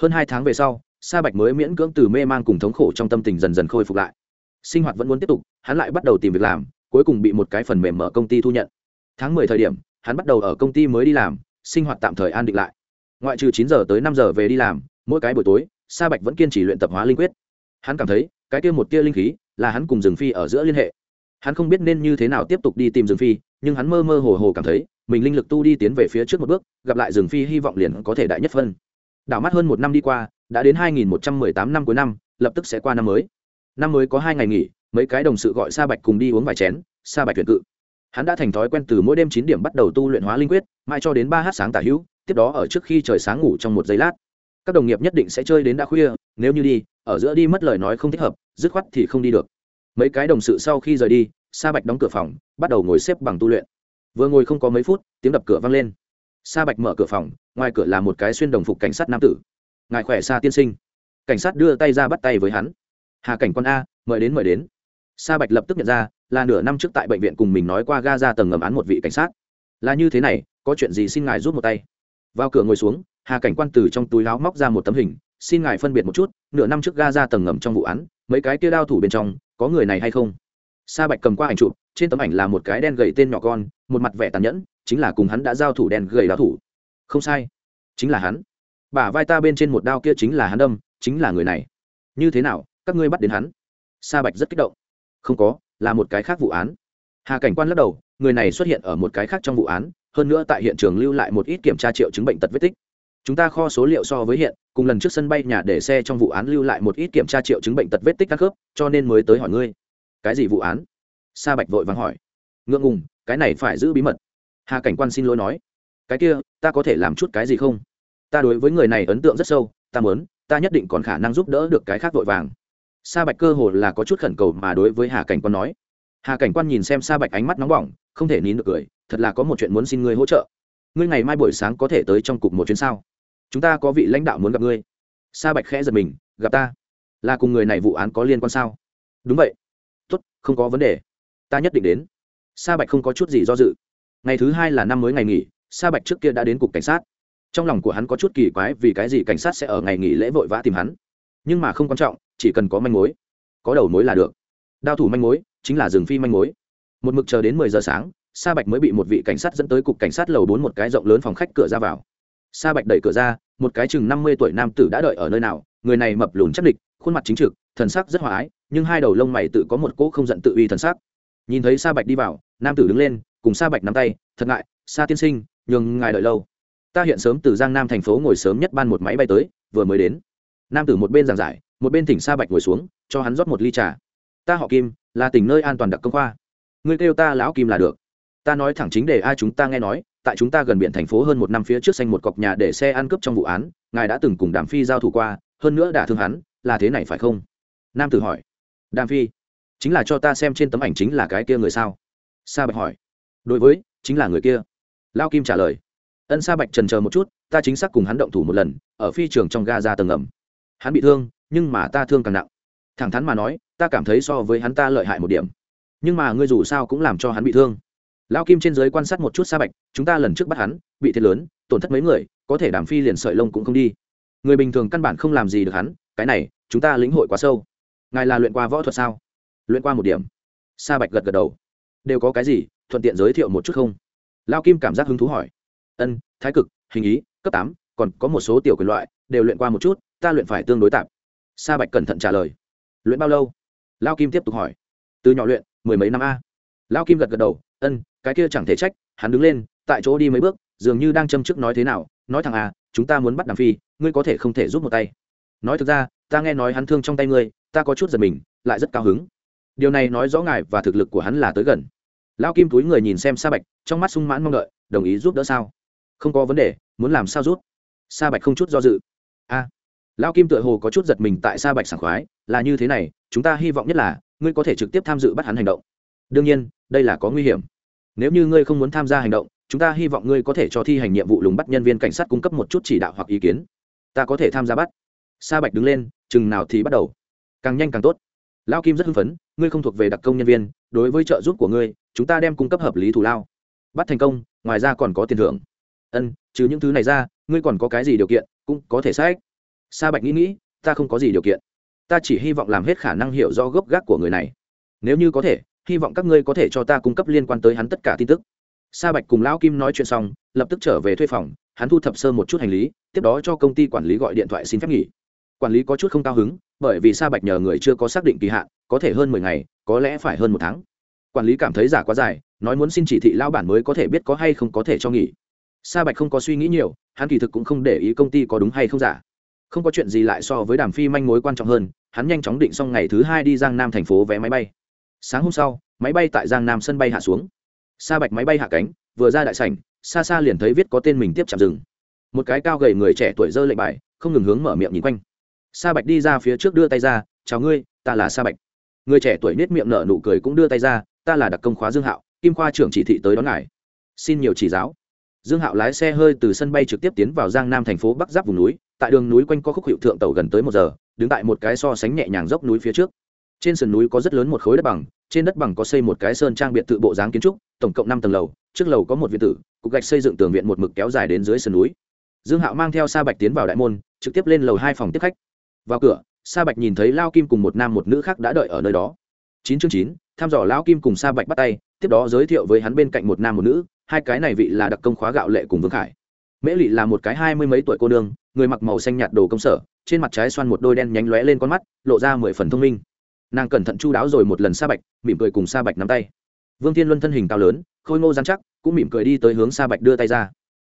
Hơn hai tháng về sau sa bạch mới miễn cưỡng từ mê mang cùng thống khổ trong tâm tình dần dần khôi phục lại. Sinh hoạt vẫn muốn tiếp tục, hắn lại bắt đầu tìm việc làm, cuối cùng bị một cái phần mềm mở công ty thu nhận. Tháng mười thời điểm, hắn bắt đầu ở công ty mới đi làm, sinh hoạt tạm thời an định lại. Ngoại trừ chín giờ tới năm giờ về đi làm, mỗi cái buổi tối, sa bạch vẫn kiên trì luyện tập hóa linh quyết. Hắn cảm thấy, cái kia một tia linh khí là hắn cùng rừng phi ở giữa liên hệ. Hắn không biết nên như thế nào tiếp tục đi tìm rừng phi, nhưng hắn mơ mơ hồ hồ cảm thấy, mình linh lực tu đi tiến về phía trước một bước, gặp lại rừng phi hy vọng liền có thể đại nhất phân. Đảo mắt hơn một năm đi qua đã đến 2118 năm cuối năm, lập tức sẽ qua năm mới. Năm mới có hai ngày nghỉ, mấy cái đồng sự gọi sa bạch cùng đi uống vài chén, sa bạch tuyển cự. Hắn đã thành thói quen từ mỗi đêm chín điểm bắt đầu tu luyện hóa linh quyết mai cho đến ba h sáng tả hữu, tiếp đó ở trước khi trời sáng ngủ trong một giây lát. Các đồng nghiệp nhất định sẽ chơi đến đã khuya, nếu như đi, ở giữa đi mất lời nói không thích hợp, dứt khoát thì không đi được. Mấy cái đồng sự sau khi rời đi, sa bạch đóng cửa phòng, bắt đầu ngồi xếp bằng tu luyện. Vừa ngồi không có mấy phút, tiếng đập cửa vang lên. Sa bạch mở cửa phòng, ngoài cửa là một cái xuyên đồng phục cảnh sát nam tử ngài khỏe xa tiên sinh. Cảnh sát đưa tay ra bắt tay với hắn. Hà cảnh con a, mời đến mời đến. Sa bạch lập tức nhận ra, là nửa năm trước tại bệnh viện cùng mình nói qua ga ra tầng ngầm án một vị cảnh sát. Là như thế này, có chuyện gì xin ngài rút một tay. Vào cửa ngồi xuống, hà cảnh quan từ trong túi láo móc ra một tấm hình, xin ngài phân biệt một chút, nửa năm trước ga ra tầng ngầm trong vụ án, mấy cái kia đao thủ bên trong, có người này hay không? Sa bạch cầm qua ảnh chụp, trên tấm ảnh là một cái đen gầy tên nhỏ con, một mặt vẻ tàn nhẫn, chính là cùng hắn đã giao thủ đen gầy đao thủ. Không sai, chính là hắn bả vai ta bên trên một đao kia chính là hắn đâm, chính là người này. Như thế nào, các ngươi bắt đến hắn? Sa bạch rất kích động. Không có, là một cái khác vụ án. Hà cảnh quan lắc đầu, người này xuất hiện ở một cái khác trong vụ án, hơn nữa tại hiện trường lưu lại một ít kiểm tra triệu chứng bệnh tật vết tích. Chúng ta kho số liệu so với hiện, cùng lần trước sân bay nhà để xe trong vụ án lưu lại một ít kiểm tra triệu chứng bệnh tật vết tích các khớp, cho nên mới tới hỏi ngươi. Cái gì vụ án? Sa bạch vội vàng hỏi. Ngượng ngùng, cái này phải giữ bí mật. Hà cảnh quan xin lỗi nói. Cái kia, ta có thể làm chút cái gì không? Ta đối với người này ấn tượng rất sâu, ta muốn, ta nhất định còn khả năng giúp đỡ được cái khác vội vàng. Sa bạch cơ hồ là có chút khẩn cầu mà đối với hà cảnh quan nói. Hà cảnh quan nhìn xem sa bạch ánh mắt nóng bỏng, không thể nín được cười, thật là có một chuyện muốn xin ngươi hỗ trợ. Ngươi ngày mai buổi sáng có thể tới trong cục một chuyến sao? Chúng ta có vị lãnh đạo muốn gặp ngươi. Sa bạch khẽ giật mình, gặp ta? Là cùng người này vụ án có liên quan sao? Đúng vậy. Tốt, không có vấn đề. Ta nhất định đến. Sa bạch không có chút gì do dự. Ngày thứ hai là năm mới ngày nghỉ, sa bạch trước kia đã đến cục cảnh sát trong lòng của hắn có chút kỳ quái vì cái gì cảnh sát sẽ ở ngày nghỉ lễ vội vã tìm hắn. Nhưng mà không quan trọng, chỉ cần có manh mối, có đầu mối là được. Đao thủ manh mối chính là rừng phi manh mối. Một mực chờ đến mười giờ sáng, sa bạch mới bị một vị cảnh sát dẫn tới cục cảnh sát lầu bốn một cái rộng lớn phòng khách cửa ra vào. Sa bạch đẩy cửa ra, một cái chừng năm mươi tuổi nam tử đã đợi ở nơi nào, người này mập lùn chắc địch, khuôn mặt chính trực, thần sắc rất hòa ái, nhưng hai đầu lông mày tự có một cỗ không giận tự uy thần sắc. Nhìn thấy sa bạch đi vào, nam tử đứng lên, cùng sa bạch nắm tay, thật ngại, sa tiên sinh, nhường ngài đợi lâu ta hiện sớm từ giang nam thành phố ngồi sớm nhất ban một máy bay tới, vừa mới đến. Nam tử một bên giảng giải, một bên thỉnh sa bạch ngồi xuống, cho hắn rót một ly trà. Ta họ kim, là tỉnh nơi an toàn đặc công khoa. Ngươi kêu ta lão kim là được. Ta nói thẳng chính để ai chúng ta nghe nói, tại chúng ta gần biển thành phố hơn một năm phía trước xanh một cọc nhà để xe ăn cướp trong vụ án, ngài đã từng cùng đàm phi giao thủ qua, hơn nữa đã thương hắn, là thế này phải không? Nam tử hỏi. Đàm phi, chính là cho ta xem trên tấm ảnh chính là cái kia người sao? Sa bạch hỏi. Đối với, chính là người kia. Lao kim trả lời ân sa bạch trần chờ một chút, ta chính xác cùng hắn động thủ một lần, ở phi trường trong ga ra tầng ngầm. Hắn bị thương, nhưng mà ta thương càng nặng. Thẳng thắn mà nói, ta cảm thấy so với hắn ta lợi hại một điểm. Nhưng mà ngươi dù sao cũng làm cho hắn bị thương. Lao kim trên giới quan sát một chút sa bạch, chúng ta lần trước bắt hắn, bị thiệt lớn, tổn thất mấy người, có thể đàm phi liền sợi lông cũng không đi. Người bình thường căn bản không làm gì được hắn, cái này, chúng ta lĩnh hội quá sâu. Ngài là luyện qua võ thuật sao? Luyện qua một điểm. Sa bạch gật gật đầu. Đều có cái gì, thuận tiện giới thiệu một chút không? Lao kim cảm giác hứng thú hỏi ân, thái cực, hình ý, cấp tám, còn có một số tiểu quyền loại, đều luyện qua một chút, ta luyện phải tương đối tạp. Sa bạch cẩn thận trả lời. Luyện bao lâu? Lao kim tiếp tục hỏi. Từ nhỏ luyện, mười mấy năm a. Lao kim gật gật đầu, ân, cái kia chẳng thể trách, hắn đứng lên, tại chỗ đi mấy bước, dường như đang châm chức nói thế nào, nói thằng à chúng ta muốn bắt đàm phi, ngươi có thể không thể giúp một tay. Nói thực ra, ta nghe nói hắn thương trong tay ngươi, ta có chút giật mình, lại rất cao hứng. Điều này nói rõ ngài và thực lực của hắn là tới gần. Lao kim túi người nhìn xem sa bạch, trong mắt sung mãn mong đợi, đồng ý giúp đỡ sao? Không có vấn đề muốn làm sao rút. sa bạch không chút do dự. A à, lao kim tựa hồ có chút giật mình tại sa bạch sảng khoái là như thế này chúng ta hy vọng nhất là ngươi có thể trực tiếp tham dự bắt hắn hành động. Đương nhiên đây là có nguy hiểm. Nếu như ngươi không muốn tham gia hành động chúng ta hy vọng ngươi có thể cho thi hành nhiệm vụ lùng bắt nhân viên cảnh sát cung cấp một chút chỉ đạo hoặc ý kiến. Ta có thể tham gia bắt. Sa bạch đứng lên chừng nào thì bắt đầu. Càng nhanh càng tốt. Lao kim rất hưng phấn ngươi không thuộc về đặc công nhân viên đối với trợ giúp của ngươi chúng ta đem cung cấp hợp lý thù lao. Bắt thành công ngoài ra còn có tiền thưởng ân, trừ những thứ này ra, ngươi còn có cái gì điều kiện, cũng có thể sách sa bạch nghĩ nghĩ, ta không có gì điều kiện. Ta chỉ hy vọng làm hết khả năng hiểu rõ gốc gác của người này. Nếu như có thể, hy vọng các ngươi có thể cho ta cung cấp liên quan tới hắn tất cả tin tức. Sa bạch cùng lão kim nói chuyện xong, lập tức trở về thuê phòng, hắn thu thập sơ một chút hành lý, tiếp đó cho công ty quản lý gọi điện thoại xin phép nghỉ. Quản lý có chút không cao hứng, bởi vì sa bạch nhờ người chưa có xác định kỳ hạn, có thể hơn mười ngày, có lẽ phải hơn một tháng. Quản lý cảm thấy giả quá dài, nói muốn xin chỉ thị lão bản mới có thể biết có hay không có thể cho nghỉ sa bạch không có suy nghĩ nhiều, hắn kỳ thực cũng không để ý công ty có đúng hay không giả. Không có chuyện gì lại so với đàm phi manh mối quan trọng hơn, hắn nhanh chóng định xong ngày thứ hai đi giang nam thành phố vé máy bay. Sáng hôm sau, máy bay tại giang nam sân bay hạ xuống. Sa bạch máy bay hạ cánh, vừa ra đại sảnh, xa xa liền thấy viết có tên mình tiếp chạm rừng một cái cao gầy người trẻ tuổi dơ lệnh bài, không ngừng hướng mở miệng nhìn quanh. Sa bạch đi ra phía trước đưa tay ra, chào ngươi, ta là sa bạch. Người trẻ tuổi nết miệng nở nụ cười cũng đưa tay ra, ta là đặc công khóa dương hạo, kim khoa trưởng chỉ thị tới đón ngài. Xin nhiều chỉ giáo dương hạo lái xe hơi từ sân bay trực tiếp tiến vào giang nam thành phố bắc giáp vùng núi, tại đường núi quanh có khúc hiệu thượng tàu gần tới một giờ, đứng tại một cái so sánh nhẹ nhàng dốc núi phía trước. Trên sườn núi có rất lớn một khối đất bằng, trên đất bằng có xây một cái sơn trang biệt thự bộ dáng kiến trúc, tổng cộng năm tầng lầu, trước lầu có một viện tử, cục gạch xây dựng tường viện một mực kéo dài đến dưới sườn núi. Dương hạo mang theo sa bạch tiến vào đại môn, trực tiếp lên lầu hai phòng tiếp khách. Vào cửa, sa bạch nhìn thấy lao kim cùng một nam một nữ khác đã đợi ở nơi đó. Chín chương chín, thăm dò lão kim cùng sa bạch bắt tay, tiếp đó giới thiệu với hắn bên cạnh một nam một nữ hai cái này vị là đặc công khóa gạo lệ cùng vương khải mễ lị là một cái hai mươi mấy tuổi cô nương người mặc màu xanh nhạt đồ công sở trên mặt trái xoan một đôi đen nhánh lóe lên con mắt lộ ra mười phần thông minh nàng cẩn thận chu đáo rồi một lần sa bạch mỉm cười cùng sa bạch nắm tay vương thiên luân thân hình cao lớn khôi ngô dán chắc cũng mỉm cười đi tới hướng sa bạch đưa tay ra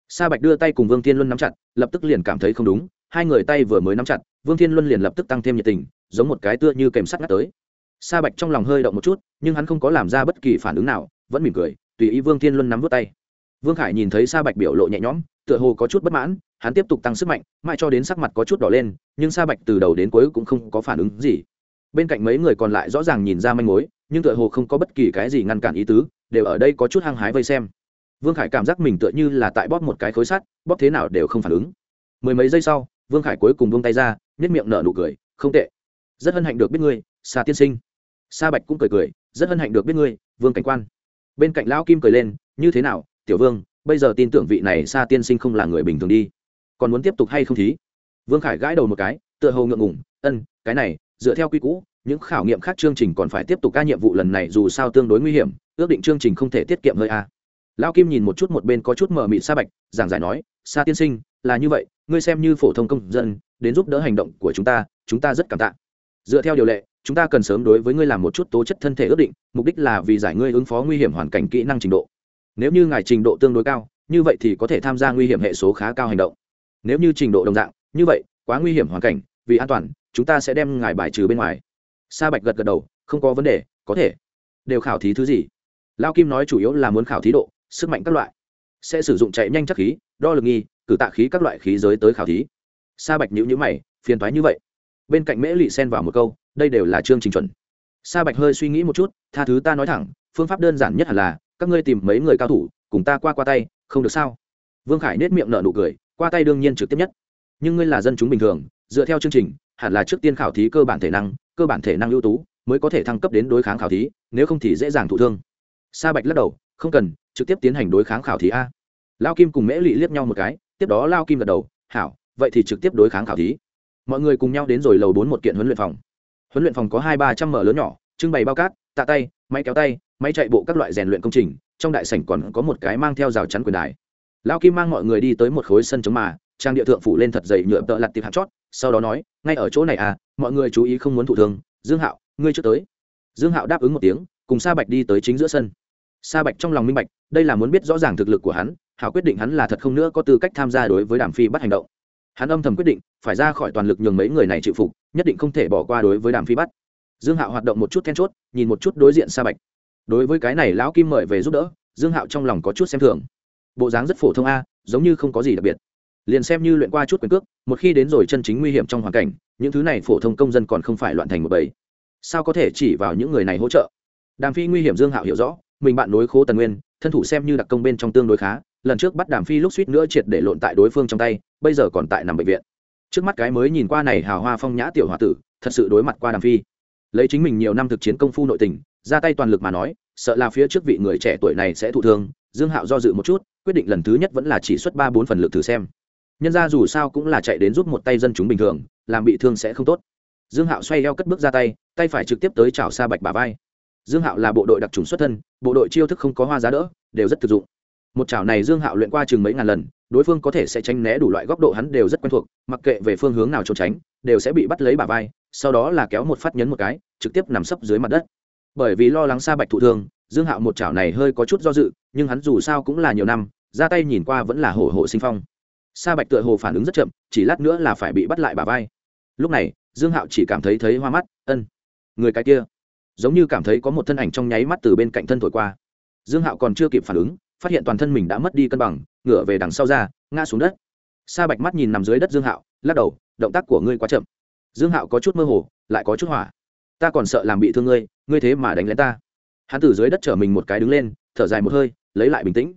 sa bạch đưa tay cùng vương thiên luân nắm chặt lập tức liền cảm thấy không đúng hai người tay vừa mới nắm chặt vương thiên luân liền lập tức tăng thêm nhiệt tình giống một cái tựa như kèm sắt ngắt tới sa bạch trong lòng hơi động một chút nhưng hắn không có làm ra bất kỳ phản ứng nào vẫn mỉm cười tùy ý vương thiên luân nắm vút tay. Vương khải nhìn thấy sa bạch biểu lộ nhẹ nhõm, tựa hồ có chút bất mãn, hắn tiếp tục tăng sức mạnh, mãi cho đến sắc mặt có chút đỏ lên, nhưng sa bạch từ đầu đến cuối cũng không có phản ứng gì. Bên cạnh mấy người còn lại rõ ràng nhìn ra manh mối, nhưng tựa hồ không có bất kỳ cái gì ngăn cản ý tứ, đều ở đây có chút hăng hái vây xem. Vương khải cảm giác mình tựa như là tại bóp một cái khối sắt, bóp thế nào đều không phản ứng. Mười mấy giây sau, vương khải cuối cùng buông tay ra nhét miệng nở nụ cười, không tệ. Rất hân hạnh được biết ngươi, Sa tiên sinh. Sa bạch cũng cười cười, rất hân hạnh được biết ngươi, vương cảnh quan bên cạnh lão kim cười lên, như thế nào, tiểu vương, bây giờ tin tưởng vị này xa tiên sinh không là người bình thường đi. Còn muốn tiếp tục hay không thí? Vương khải gãi đầu một cái, tựa hồ ngượng ngùng, ân, cái này, dựa theo quy cũ những khảo nghiệm khác chương trình còn phải tiếp tục ca nhiệm vụ lần này dù sao tương đối nguy hiểm, ước định chương trình không thể tiết kiệm hơi a. Lão kim nhìn một chút một bên có chút mờ mịt sa bạch, giảng giải nói, sa tiên sinh, là như vậy, ngươi xem như phổ thông công dân, đến giúp đỡ hành động của chúng ta chúng ta rất cảm tạ dựa theo điều lệ, chúng ta cần sớm đối với ngươi làm một chút tố chất thân thể ước định, mục đích là vì giải ngươi ứng phó nguy hiểm hoàn cảnh kỹ năng trình độ. Nếu như ngài trình độ tương đối cao, như vậy thì có thể tham gia nguy hiểm hệ số khá cao hành động. Nếu như trình độ đồng dạng, như vậy, quá nguy hiểm hoàn cảnh, vì an toàn, chúng ta sẽ đem ngài bài trừ bên ngoài. Sa bạch gật gật đầu, không có vấn đề, có thể. Đều khảo thí thứ gì? Lao kim nói chủ yếu là muốn khảo thí độ, sức mạnh các loại. Sẽ sử dụng chạy nhanh chắc khí, đo lực nghi, cử tạ khí các loại khí giới tới khảo thí. Sa bạch nhữ nhữ mày, phiền thoái như vậy bên cạnh mễ lị xen vào một câu, đây đều là chương trình chuẩn. Sa bạch hơi suy nghĩ một chút, tha thứ ta nói thẳng, phương pháp đơn giản nhất hẳn là, các ngươi tìm mấy người cao thủ, cùng ta qua qua tay, không được sao? Vương khải nết miệng nở nụ cười, qua tay đương nhiên trực tiếp nhất. Nhưng ngươi là dân chúng bình thường, dựa theo chương trình, hẳn là trước tiên khảo thí cơ bản thể năng, cơ bản thể năng ưu tú, mới có thể thăng cấp đến đối kháng khảo thí, nếu không thì dễ dàng thụ thương. Sa bạch lắc đầu, không cần, trực tiếp tiến hành đối kháng khảo thí a. Lao kim cùng mễ lị liếc nhau một cái, tiếp đó lao kim gật đầu, hảo, vậy thì trực tiếp đối kháng khảo thí mọi người cùng nhau đến rồi lầu bốn một kiện huấn luyện phòng. Huấn luyện phòng có hai ba trăm mở lớn nhỏ, trưng bày bao cát, tạ tay, máy kéo tay, máy chạy bộ các loại rèn luyện công trình, trong đại sảnh còn có một cái mang theo rào chắn quyền đài. Lao kim mang mọi người đi tới một khối sân chống mà, trang địa thượng phủ lên thật dày nhựa tợ lặt tiệp hạt chót, sau đó nói, ngay ở chỗ này à mọi người chú ý không muốn thụ thương, dương hạo, ngươi trước tới. Dương hạo đáp ứng một tiếng, cùng sa bạch đi tới chính giữa sân. Sa bạch trong lòng minh bạch, đây là muốn biết rõ ràng thực lực của hắn hảo quyết định hắn là thật không nữa có tư cách tham gia đối với đàm phi bắt hành động hắn âm thầm quyết định, phải ra khỏi toàn lực nhường mấy người này chịu phục, nhất định không thể bỏ qua đối với đàm phi bắt dương hạo hoạt động một chút then chốt, nhìn một chút đối diện sa bạch. Đối với cái này lão kim mời về giúp đỡ, dương hạo trong lòng có chút xem thường. Bộ dáng rất phổ thông a, giống như không có gì đặc biệt. Liền xem như luyện qua chút quyền cước, một khi đến rồi chân chính nguy hiểm trong hoàn cảnh, những thứ này phổ thông công dân còn không phải loạn thành một bầy. Sao có thể chỉ vào những người này hỗ trợ? Đàm phi nguy hiểm dương hạo hiểu rõ, mình bạn nối khố tần nguyên, thân thủ xem như đặc công bên trong tương đối khá lần trước bắt đàm phi lúc suýt nữa triệt để lộn tại đối phương trong tay, bây giờ còn tại nằm bệnh viện. Trước mắt cái mới nhìn qua này hào hoa phong nhã tiểu h o a tử, thật sự đối mặt qua đàm phi. Lấy chính mình nhiều năm thực chiến công phu nội tình, ra tay toàn lực mà nói, sợ là phía trước vị người trẻ tuổi này sẽ thụ thương, dương hạo do dự một chút, quyết định lần thứ nhất vẫn là chỉ xuất ba bốn phần lực thử xem. Nhân ra dù sao cũng là chạy đến giúp một tay dân chúng bình thường, làm bị thương sẽ không tốt. Dương hạo xoay eo cất bước ra tay tay phải trực tiếp tới chảo sa bạch bà vai. Dương hạo là bộ đội đặc trùng xuất thân, bộ đội chiêu thức không có hoa giá đỡ, đều rất thực dụng một chảo này dương hạo luyện qua chừng mấy ngàn lần, đối phương có thể sẽ tránh né đủ loại góc độ hắn đều rất quen thuộc, mặc kệ về phương hướng nào trốn tránh, đều sẽ bị bắt lấy bà vai, sau đó là kéo một phát nhấn một cái, trực tiếp nằm sấp dưới mặt đất. Bởi vì lo lắng sa bạch thụ thương, dương hạo một chảo này hơi có chút do dự, nhưng hắn dù sao cũng là nhiều năm, ra tay nhìn qua vẫn là hổ hộ sinh phong. Sa bạch tựa hồ phản ứng rất chậm, chỉ lát nữa là phải bị bắt lại bà vai. Lúc này, dương hạo chỉ cảm thấy thấy hoa mắt, ân, người cái kia. Giống như cảm thấy có một thân ảnh trong nháy mắt từ bên cạnh thân thổi qua. Dương hạo còn chưa kịp phản ứng phát hiện toàn thân mình đã mất đi cân bằng, ngửa về đằng sau ra, ngã xuống đất. Sa bạch mắt nhìn nằm dưới đất dương hạo, lắc đầu, động tác của ngươi quá chậm. Dương hạo có chút mơ hồ, lại có chút hỏa. Ta còn sợ làm bị thương ngươi ngươi thế mà đánh lén ta. Hắn từ dưới đất trở mình một cái đứng lên, thở dài một hơi, lấy lại bình tĩnh.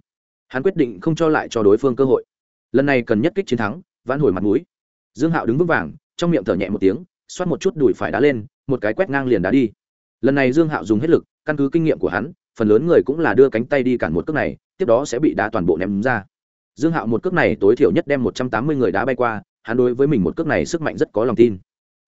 Hắn quyết định không cho lại cho đối phương cơ hội. Lần này cần nhất kích chiến thắng, vãn hồi mặt mũi. Dương hạo đứng vững vàng, trong miệng thở nhẹ một tiếng, xoát một chút đùi phải đá lên, một cái quét ngang liền đá đi. Lần này dương hạo dùng hết lực, căn cứ kinh nghiệm của hắn, phần lớn người cũng là đưa cánh tay đi cản một cước này tiếp đó sẽ bị đá toàn bộ ném ra. Dương hạo một cước này tối thiểu nhất đem một trăm tám mươi người đá bay qua, hắn đối với mình một cước này sức mạnh rất có lòng tin.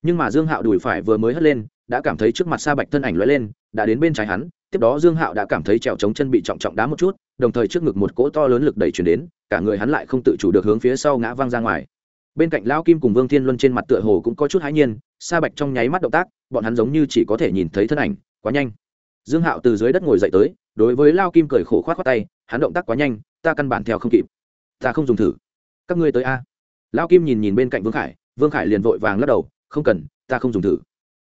Nhưng mà dương hạo đùi phải vừa mới hất lên, đã cảm thấy trước mặt sa bạch thân ảnh lóe lên, đã đến bên trái hắn, tiếp đó dương hạo đã cảm thấy trèo chống chân bị trọng trọng đá một chút, đồng thời trước ngực một cỗ to lớn lực đẩy chuyển đến, cả người hắn lại không tự chủ được hướng phía sau ngã văng ra ngoài. Bên cạnh lão kim cùng vương thiên luân trên mặt tựa hồ cũng có chút hãi nhiên, sa bạch trong nháy mắt động tác, bọn hắn giống như chỉ có thể nhìn thấy thân ảnh, quá nhanh. Dương hạo từ dưới đất ngồi dậy tới đối với lao kim cười khổ k h o á t tay, hắn động tác quá nhanh, ta căn bản theo không kịp. Ta không dùng thử. Các ngươi tới a. Lao kim nhìn nhìn bên cạnh vương khải vương khải liền vội vàng lắc đầu, không cần, ta không dùng thử.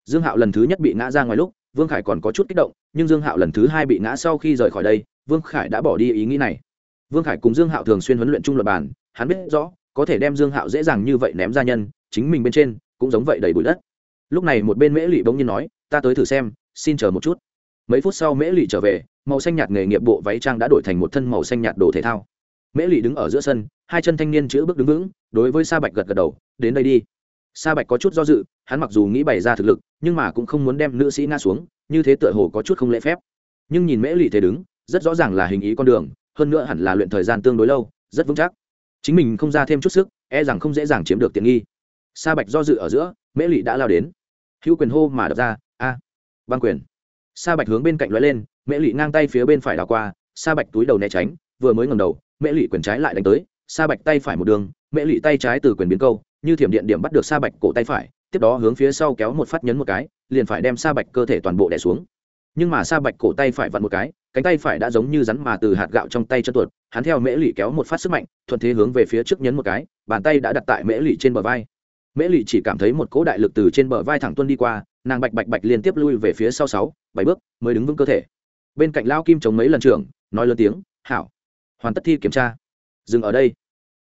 Dương hạo lần thứ nhất bị ngã ra ngoài lúc, vương khải còn có chút kích động, nhưng dương hạo lần thứ hai bị ngã sau khi rời khỏi đây, vương khải đã bỏ đi ý nghĩ này. Vương khải cùng dương hạo thường xuyên huấn luyện chung luật bàn, hắn biết rõ, có thể đem dương hạo dễ dàng như vậy ném ra nhân, chính mình bên trên, cũng giống vậy đầy bụi đất. Lúc này một bên mễ lụy bỗng nhiên nói, ta tới thử xem, xin chờ một chút mấy phút sau mễ lụy trở về, màu xanh nhạt nghề nghiệp bộ váy trang đã đổi thành một thân màu xanh nhạt đồ thể thao. Mễ lụy đứng ở giữa sân, hai chân thanh niên chữ bước đứng vững, đối với sa bạch gật gật đầu, đến đây đi. Sa bạch có chút do dự, hắn mặc dù nghĩ bày ra thực lực, nhưng mà cũng không muốn đem nữ sĩ ngã xuống, như thế tựa hồ có chút không lễ phép. Nhưng nhìn mễ lụy thế đứng, rất rõ ràng là hình ý con đường, hơn nữa hẳn là luyện thời gian tương đối lâu, rất vững chắc. Chính mình không ra thêm chút sức e rằng không dễ dàng chiếm được tiện nghi. Sa bạch do dự ở giữa, mễ lụy đã lao đến. Hữu quyền hô mà đập ra, a, băng quyền sa bạch hướng bên cạnh lóe lên, mễ lụy ngang tay phía bên phải đào qua, sa bạch túi đầu né tránh, vừa mới ngầm đầu, mễ lụy quyền trái lại đánh tới, sa bạch tay phải một đường, mễ lụy tay trái từ quyền biến câu, như thiểm điện điểm bắt được sa bạch cổ tay phải, tiếp đó hướng phía sau kéo một phát nhấn một cái, liền phải đem sa bạch cơ thể toàn bộ đè xuống. Nhưng mà sa bạch cổ tay phải vặn một cái, cánh tay phải đã giống như rắn mà từ hạt gạo trong tay chân tuột, hắn theo mễ lụy kéo một phát sức mạnh, thuận thế hướng về phía trước nhấn một cái, bàn tay đã đặt tại mễ lụy trên bờ vai. Mễ lụy chỉ cảm thấy một cỗ đại lực từ trên bờ vai thẳng tuân đi qua nàng bạch bạch bạch liên tiếp lui về phía sau sáu, bảy bước, mới đứng vững cơ thể. Bên cạnh lao kim chống mấy lần trưởng, nói lớn tiếng, hảo, hoàn tất thi kiểm tra. Dừng ở đây.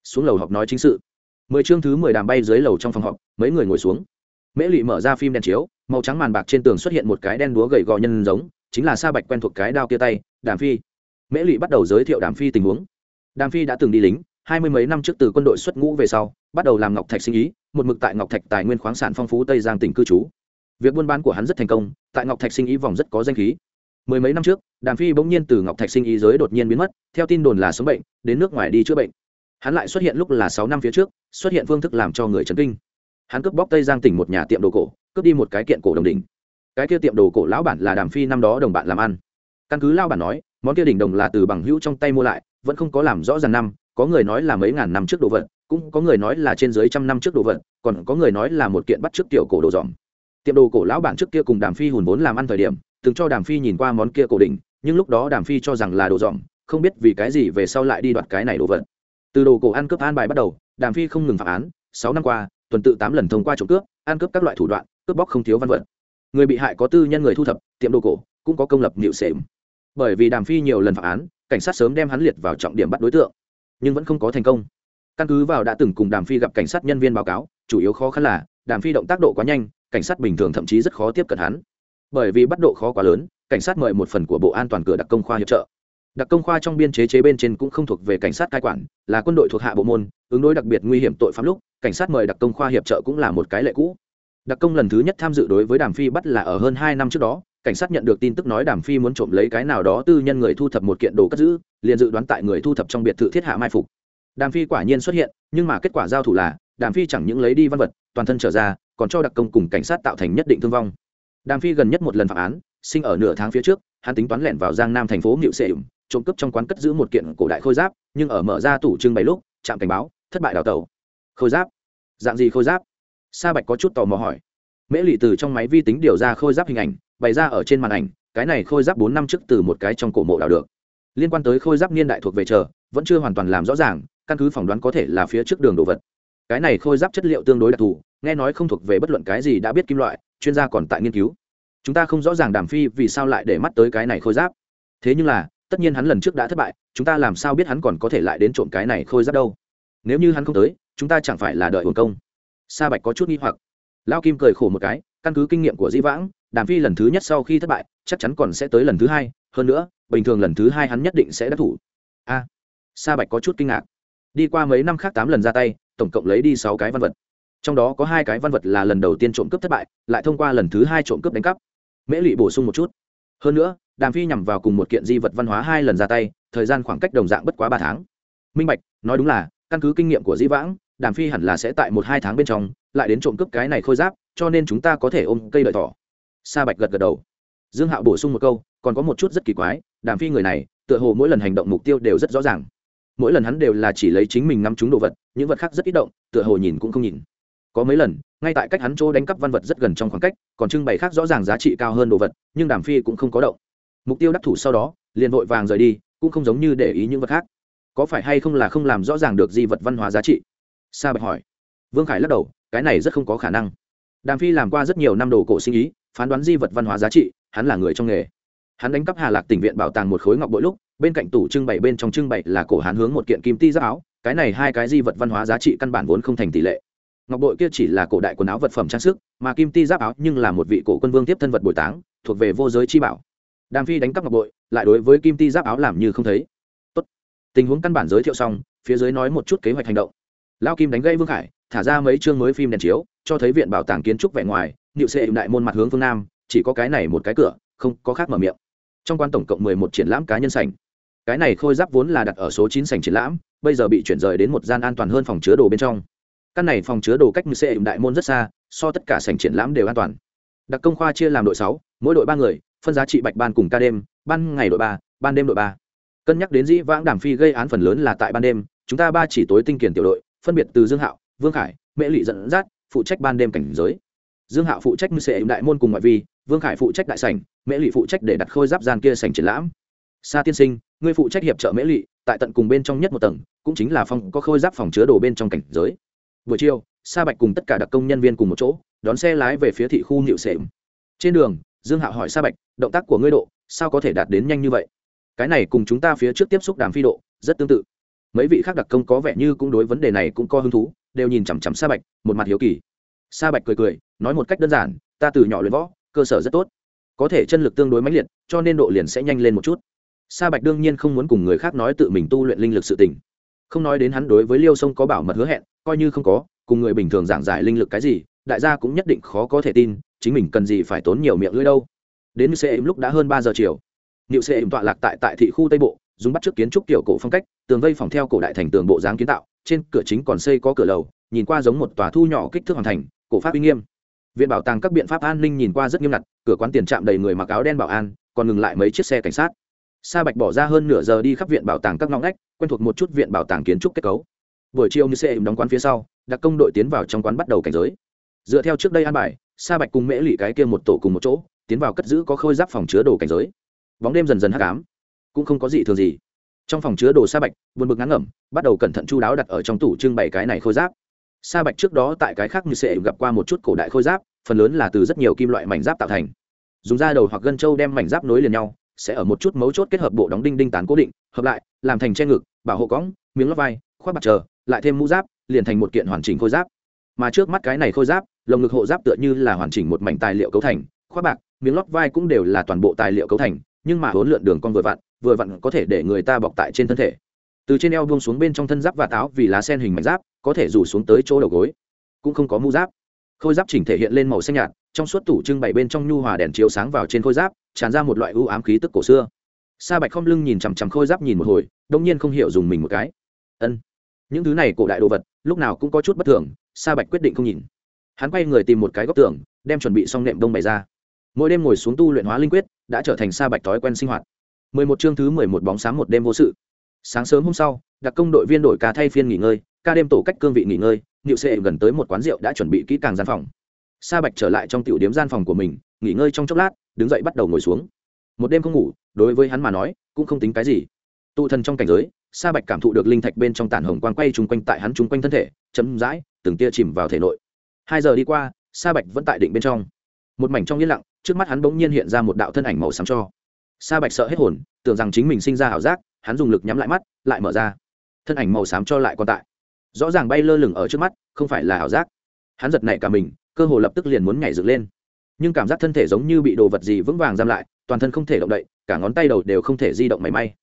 Xuống lầu học nói chính sự. Mười chương thứ mười đàm bay dưới lầu trong phòng họp, mấy người ngồi xuống. Mễ lụy mở ra phim đèn chiếu, màu trắng màn bạc trên tường xuất hiện một cái đen đúa gầy gò nhân giống, chính là sa bạch quen thuộc cái đao kia tay, đàm phi. Mễ lụy bắt đầu giới thiệu đàm phi tình huống. Đàm phi đã từng đi lính, hai mươi mấy năm trước từ quân đội xuất ngũ về sau, bắt đầu làm ngọc thạch sinh ý, một mực tại ngọc thạch tài nguyên khoáng sản phong phú tây giang tỉnh cư trú việc buôn bán của hắn rất thành công, tại ngọc thạch sinh ý vòng rất có danh khí. Mười mấy năm trước, đàm phi bỗng nhiên từ ngọc thạch sinh ý giới đột nhiên biến mất, theo tin đồn là sống bệnh, đến nước ngoài đi chữa bệnh. Hắn lại xuất hiện lúc là sáu năm phía trước, xuất hiện phương thức làm cho người chấn kinh. Hắn cướp bóc tây giang tỉnh một nhà tiệm đồ cổ, cướp đi một cái kiện cổ đồng đỉnh. Cái kia tiệm đồ cổ lão bản là đàm phi năm đó đồng bạn làm ăn. Căn cứ lao bản nói, món kia đỉnh đồng là từ bằng hữu trong tay mua lại, vẫn không có làm rõ ràng năm, có người nói là mấy ngàn năm trước đồ vật, cũng có người nói là trên dưới trăm năm trước đồ vật, còn có người nói là một kiện bắt trước tiểu cổ đồ dòm tiệm đồ cổ lão bản trước kia cùng đàm phi hùn vốn làm ăn thời điểm, từng cho đàm phi nhìn qua món kia cổ đỉnh, nhưng lúc đó đàm phi cho rằng là đồ dòm không biết vì cái gì về sau lại đi đoạt cái này đồ vật. Từ đồ cổ ăn cướp an bài bắt đầu, đàm phi không ngừng phạm án, sáu năm qua, tuần tự tám lần thông qua trộm cướp, ăn cướp các loại thủ đoạn, cướp bóc không thiếu văn vật. Người bị hại có tư nhân người thu thập, tiệm đồ cổ cũng có công lập nịu xệm bởi vì đàm phi nhiều lần phạm án, cảnh sát sớm đem hắn liệt vào trọng điểm bắt đối tượng, nhưng vẫn không có thành công. Căn cứ vào đã từng cùng đàm phi gặp cảnh sát nhân viên báo cáo, chủ yếu khó khăn là, đàm phi động tác độ quá nhanh cảnh sát bình thường thậm chí rất khó tiếp cận hắn. Bởi vì bắt độ khó quá lớn, cảnh sát mời một phần của bộ an toàn cửa đặc công khoa hiệp trợ. Đặc công khoa trong biên chế chế bên trên cũng không thuộc về cảnh sát cai quản, là quân đội thuộc hạ bộ môn, ứng đối đặc biệt nguy hiểm tội phạm lúc, cảnh sát mời đặc công khoa hiệp trợ cũng là một cái lệ cũ. Đặc công lần thứ nhất tham dự đối với đàm phi bắt là ở hơn hai năm trước đó, cảnh sát nhận được tin tức nói đàm phi muốn trộm lấy cái nào đó tư nhân người thu thập một kiện đồ cất giữ, liền dự đoán tại người thu thập trong biệt thự thiết hạ mai phục. Đàm phi quả nhiên xuất hiện, nhưng mà kết quả giao thủ là đàm phi chẳng những lấy đi văn vật, toàn thân trở ra, còn cho đặc công cùng cảnh sát tạo thành nhất định thương vong. Đàm phi gần nhất một lần phạm án, sinh ở nửa tháng phía trước, hắn tính toán lẻn vào giang nam thành phố ngự sệ trộm cướp trong quán cất giữ một kiện cổ đại khôi giáp, nhưng ở mở ra tủ trưng bày lúc chạm cảnh báo, thất bại đào tẩu. Khôi giáp? Dạng gì khôi giáp? Sa bạch có chút tò mò hỏi. Mễ lị từ trong máy vi tính điều ra khôi giáp hình ảnh, bày ra ở trên màn ảnh, cái này khôi giáp bốn năm trước từ một cái trong cổ mộ đào được. Liên quan tới khôi giáp niên đại thuộc về chờ, vẫn chưa hoàn toàn làm rõ ràng, căn cứ phỏng đoán có thể là phía trước đường đồ vật cái này khôi giáp chất liệu tương đối đặc thù, nghe nói không thuộc về bất luận cái gì đã biết kim loại, chuyên gia còn tại nghiên cứu. Chúng ta không rõ ràng đàm phi vì sao lại để mắt tới cái này khôi giáp. Thế nhưng là, tất nhiên hắn lần trước đã thất bại, chúng ta làm sao biết hắn còn có thể lại đến trộm cái này khôi giáp đâu? Nếu như hắn không tới, chúng ta chẳng phải là đợi hồn công. Sa bạch có chút nghi hoặc. Lao kim cười khổ một cái, căn cứ kinh nghiệm của di vãng, đàm phi lần thứ nhất sau khi thất bại, chắc chắn còn sẽ tới lần thứ hai, hơn nữa, bình thường lần thứ hai hắn nhất định sẽ đắc thủ. A, sa bạch có chút kinh ngạc. Đi qua mấy năm khác tám lần ra tay tổng cộng lấy đi sáu cái văn vật. Trong đó có hai cái văn vật là lần đầu tiên trộm cướp thất bại, lại thông qua lần thứ hai trộm cướp đánh cắp. Mễ lụy bổ sung một chút. Hơn nữa, đàm phi nhằm vào cùng một kiện di vật văn hóa hai lần ra tay, thời gian khoảng cách đồng dạng bất quá ba tháng. Minh bạch, nói đúng là, căn cứ kinh nghiệm của dĩ vãng, đàm phi hẳn là sẽ tại một hai tháng bên trong, lại đến trộm cướp cái này khôi giáp, cho nên chúng ta có thể ôm cây đợi thỏ. Sa bạch gật gật đầu. Dương hạo bổ sung một câu, còn có một chút rất kỳ quái, đàm phi người này, tựa hồ mỗi lần hành động mục tiêu đều rất rõ ràng mỗi lần hắn đều là chỉ lấy chính mình ngắm chúng đồ vật, những vật khác rất ít động, tựa hồ nhìn cũng không nhìn. Có mấy lần, ngay tại cách hắn chỗ đánh cắp văn vật rất gần trong khoảng cách, còn trưng bày khác rõ ràng giá trị cao hơn đồ vật, nhưng đàm phi cũng không có động. Mục tiêu đắc thủ sau đó, liền vội vàng rời đi, cũng không giống như để ý những vật khác. Có phải hay không là không làm rõ ràng được di vật văn hóa giá trị? Sa bạch hỏi. Vương khải lắc đầu, cái này rất không có khả năng. Đàm phi làm qua rất nhiều năm đồ cổ sinh ý, phán đoán di vật văn hóa giá trị, hắn là người trong nghề hắn đánh cắp hà lạc tỉnh viện bảo tàng một khối ngọc bội lúc, bên cạnh tủ trưng bày bên trong trưng bày là cổ hán hướng một kiện kim ti giáp áo, cái này hai cái di vật văn hóa giá trị căn bản vốn không thành tỷ lệ. Ngọc bội kia chỉ là cổ đại quần áo vật phẩm trang sức, mà kim ti giáp áo nhưng là một vị cổ quân vương tiếp thân vật bồi táng, thuộc về vô giới chi bảo. Đàm phi đánh cắp ngọc bội, lại đối với kim ti giáp áo làm như không thấy. Tốt. tình huống căn bản giới thiệu xong, phía dưới nói một chút kế hoạch hành động. Lao kim đánh gây vương khải, thả ra mấy chương mới phim đèn chiếu, cho thấy viện bảo tàng kiến trúc vẻ ngoài, niệu sệ đại môn mặt hướng phương nam, chỉ có cái này một cái cửa, không có khác mở miệng trong quan tổng cộng mười một triển lãm cá nhân sảnh. Cái này khôi giáp vốn là đặt ở số chín sảnh triển lãm, bây giờ bị chuyển rời đến một gian an toàn hơn phòng chứa đồ bên trong. Căn này phòng chứa đồ cách như sệ đại môn rất xa, so tất cả sảnh triển lãm đều an toàn. Đặc công khoa chia làm đội sáu, mỗi đội ba người, phân giá trị bạch ban cùng ca đêm, ban ngày đội ba, ban đêm đội ba. Cân nhắc đến dĩ vãng đàm phi gây án phần lớn là tại ban đêm, chúng ta ba chỉ tối tinh kiển tiểu đội, phân biệt từ dương hạo, vương khải, mễ lị dẫn dắt, phụ trách ban đêm cảnh giới. Dương hạo phụ trách mưu sệ đại môn cùng ngoại vi vương khải phụ trách đại sảnh, mễ lụy phụ trách để đặt khôi giáp gian kia sảnh triển lãm. Sa tiên sinh, ngươi phụ trách hiệp trợ mễ lụy tại tận cùng bên trong nhất một tầng, cũng chính là phòng, có khôi giáp phòng chứa đồ bên trong cảnh giới. Buổi chiều, sa bạch cùng tất cả đặc công nhân viên cùng một chỗ, đón xe lái về phía thị khu nịu sệm. Trên đường, dương hạo hỏi sa bạch, động tác của ngươi độ, sao có thể đạt đến nhanh như vậy? Cái này cùng chúng ta phía trước tiếp xúc đàm phi độ, rất tương tự. Mấy vị khác đặc công có vẻ như cũng đối vấn đề này cũng có hứng thú, đều nhìn chằm chằm sa bạch, một mặt hiếu kỳ. Sa bạch cười cười, nói một cách đơn giản, ta từ nhỏ luyện võ cơ sở rất tốt, có thể chân lực tương đối mãnh liệt, cho nên độ liền sẽ nhanh lên một chút. Sa bạch đương nhiên không muốn cùng người khác nói tự mình tu luyện linh lực sự tình. Không nói đến hắn đối với liêu sông có bảo mật hứa hẹn, coi như không có, cùng người bình thường giảng giải linh lực cái gì, đại gia cũng nhất định khó có thể tin, chính mình cần gì phải tốn nhiều miệng lưỡi đâu. Đến xe lúc đã hơn ba giờ chiều. Niệu xe tọa lạc tại tại thị khu tây bộ, dùng bắt trước kiến trúc kiểu cổ phong cách, tường vây phòng theo cổ đại thành tường bộ dáng kiến tạo, trên cửa chính còn xây có cửa lầu, nhìn qua giống một tòa thu nhỏ kích thước hoàn thành, cổ pháp uy nghiêm viện bảo tàng các biện pháp an ninh nhìn qua rất nghiêm ngặt, cửa quán tiền trạm đầy người mặc áo đen bảo an, còn ngừng lại mấy chiếc xe cảnh sát. Sa bạch bỏ ra hơn nửa giờ đi khắp viện bảo tàng các ngõ ngách, quen thuộc một chút viện bảo tàng kiến trúc kết cấu. Buổi chiều như xe đóng quán phía sau, đặc công đội tiến vào trong quán bắt đầu cảnh giới. Dựa theo trước đây an bài, sa bạch cùng mễ lụy cái kia một tổ cùng một chỗ, tiến vào cất giữ có khôi giáp phòng chứa đồ cảnh giới. Bóng đêm dần dần hắc ám, cũng không có gì thường gì. Trong phòng chứa đồ sa bạch, buồn bực ngắn ngẩm, bắt đầu cẩn thận chu đáo đặt ở trong tủ trưng bày cái này khôi giáp sa bạch trước đó tại cái khác như sẽ gặp qua một chút cổ đại khôi giáp, phần lớn là từ rất nhiều kim loại mảnh giáp tạo thành. Dùng da đầu hoặc gân trâu đem mảnh giáp nối liền nhau, sẽ ở một chút mấu chốt kết hợp bộ đóng đinh đinh tán cố định, hợp lại, làm thành che ngực, bảo hộ cõng, miếng lót vai, khoác mặt chờ lại thêm mũ giáp, liền thành một kiện hoàn chỉnh khôi giáp. Mà trước mắt cái này khôi giáp, lồng ngực hộ giáp tựa như là hoàn chỉnh một mảnh tài liệu cấu thành, khoác bạc, miếng lót vai cũng đều là toàn bộ tài liệu cấu thành, nhưng mà hỗn lượn đường con vừa vặn vừa vặn có thể để người ta bọc tại trên thân thể. Từ trên eo buông xuống bên trong thân giáp và táo vì lá sen hình mảnh giáp có thể rủ xuống tới chỗ đầu gối. Cũng không có mũ giáp. Khôi giáp chỉnh thể hiện lên màu xanh nhạt, trong suốt tủ trưng bày bên trong nhu hòa đèn chiếu sáng vào trên khôi giáp, tràn ra một loại ưu ám khí tức cổ xưa. Sa bạch không lưng nhìn chằm chằm khôi giáp nhìn một hồi, đông nhiên không hiểu dùng mình một cái. Ân. Những thứ này cổ đại đồ vật, lúc nào cũng có chút bất thường, sa bạch quyết định không nhìn. Hắn quay người tìm một cái góc tường, đem chuẩn bị xong nệm đông bày ra. Mỗi đêm ngồi xuống tu luyện hóa linh quyết, đã trở thành sa bạch thói quen sinh hoạt. Mười một chương thứ mười một bóng sáng một đêm vô sự. Sáng sớm hôm sau, đặc công đội viên đổi ca thay phiên nghỉ ngơi ca đêm tổ cách cương vị nghỉ ngơi nịu xệ gần tới một quán rượu đã chuẩn bị kỹ càng gian phòng. Sa bạch trở lại trong tiểu điếm gian phòng của mình, nghỉ ngơi trong chốc lát, đứng dậy bắt đầu ngồi xuống. Một đêm không ngủ, đối với hắn mà nói, cũng không tính cái gì. Tụ thần trong cảnh giới, sa bạch cảm thụ được linh thạch bên trong tản hồng quang quay chung quanh tại hắn chung quanh thân thể chấm dãi từng tia chìm vào thể nội. Hai giờ đi qua, sa bạch vẫn tại định bên trong. Một mảnh trong yên lặng, trước mắt hắn bỗng nhiên hiện ra một đạo thân ảnh màu xám cho. Sa bạch sợ hết hồn, tưởng rằng chính mình sinh ra ảo giác, hắn dùng lực nhắm lại mắt, lại mở ra. Thân ảnh màu xám cho lại còn tại rõ ràng bay lơ lửng ở trước mắt, không phải là ảo giác. Hắn giật nảy cả mình, cơ hồ lập tức liền muốn nhảy dựng lên. Nhưng cảm giác thân thể giống như bị đồ vật gì vững vàng giam lại, toàn thân không thể động đậy, cả ngón tay đầu đều không thể di động mảy may.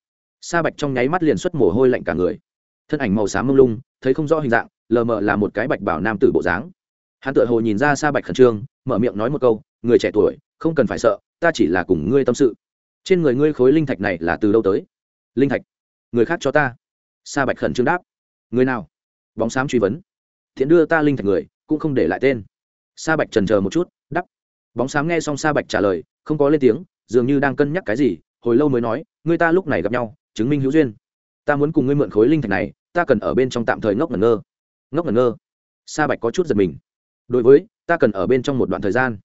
Sa bạch trong nháy mắt liền xuất mồ hôi lạnh cả người. Thân ảnh màu xám mông lung, thấy không rõ hình dạng, lờ mờ là một cái bạch bảo nam tử bộ dáng. Hắn tựa hồ nhìn ra sa bạch khẩn trương, mở miệng nói một câu, người trẻ tuổi, không cần phải sợ, ta chỉ là cùng ngươi tâm sự. Trên người ngươi khối linh thạch này là từ đâu tới? Linh thạch. Người khác cho ta. Sa bạch khẩn trương đáp. Người nào? Bóng xám truy vấn. Thiện đưa ta linh thạch người, cũng không để lại tên. Sa bạch trần chờ một chút, đắp. Bóng xám nghe xong sa bạch trả lời, không có lên tiếng, dường như đang cân nhắc cái gì, hồi lâu mới nói người ta lúc này gặp nhau, chứng minh hữu duyên. Ta muốn cùng ngươi mượn khối linh thạch này, ta cần ở bên trong tạm thời ngốc ngẩn ngơ. Ngốc ngẩn ngơ. Sa bạch có chút giật mình. Đối với, ta cần ở bên trong một đoạn thời gian.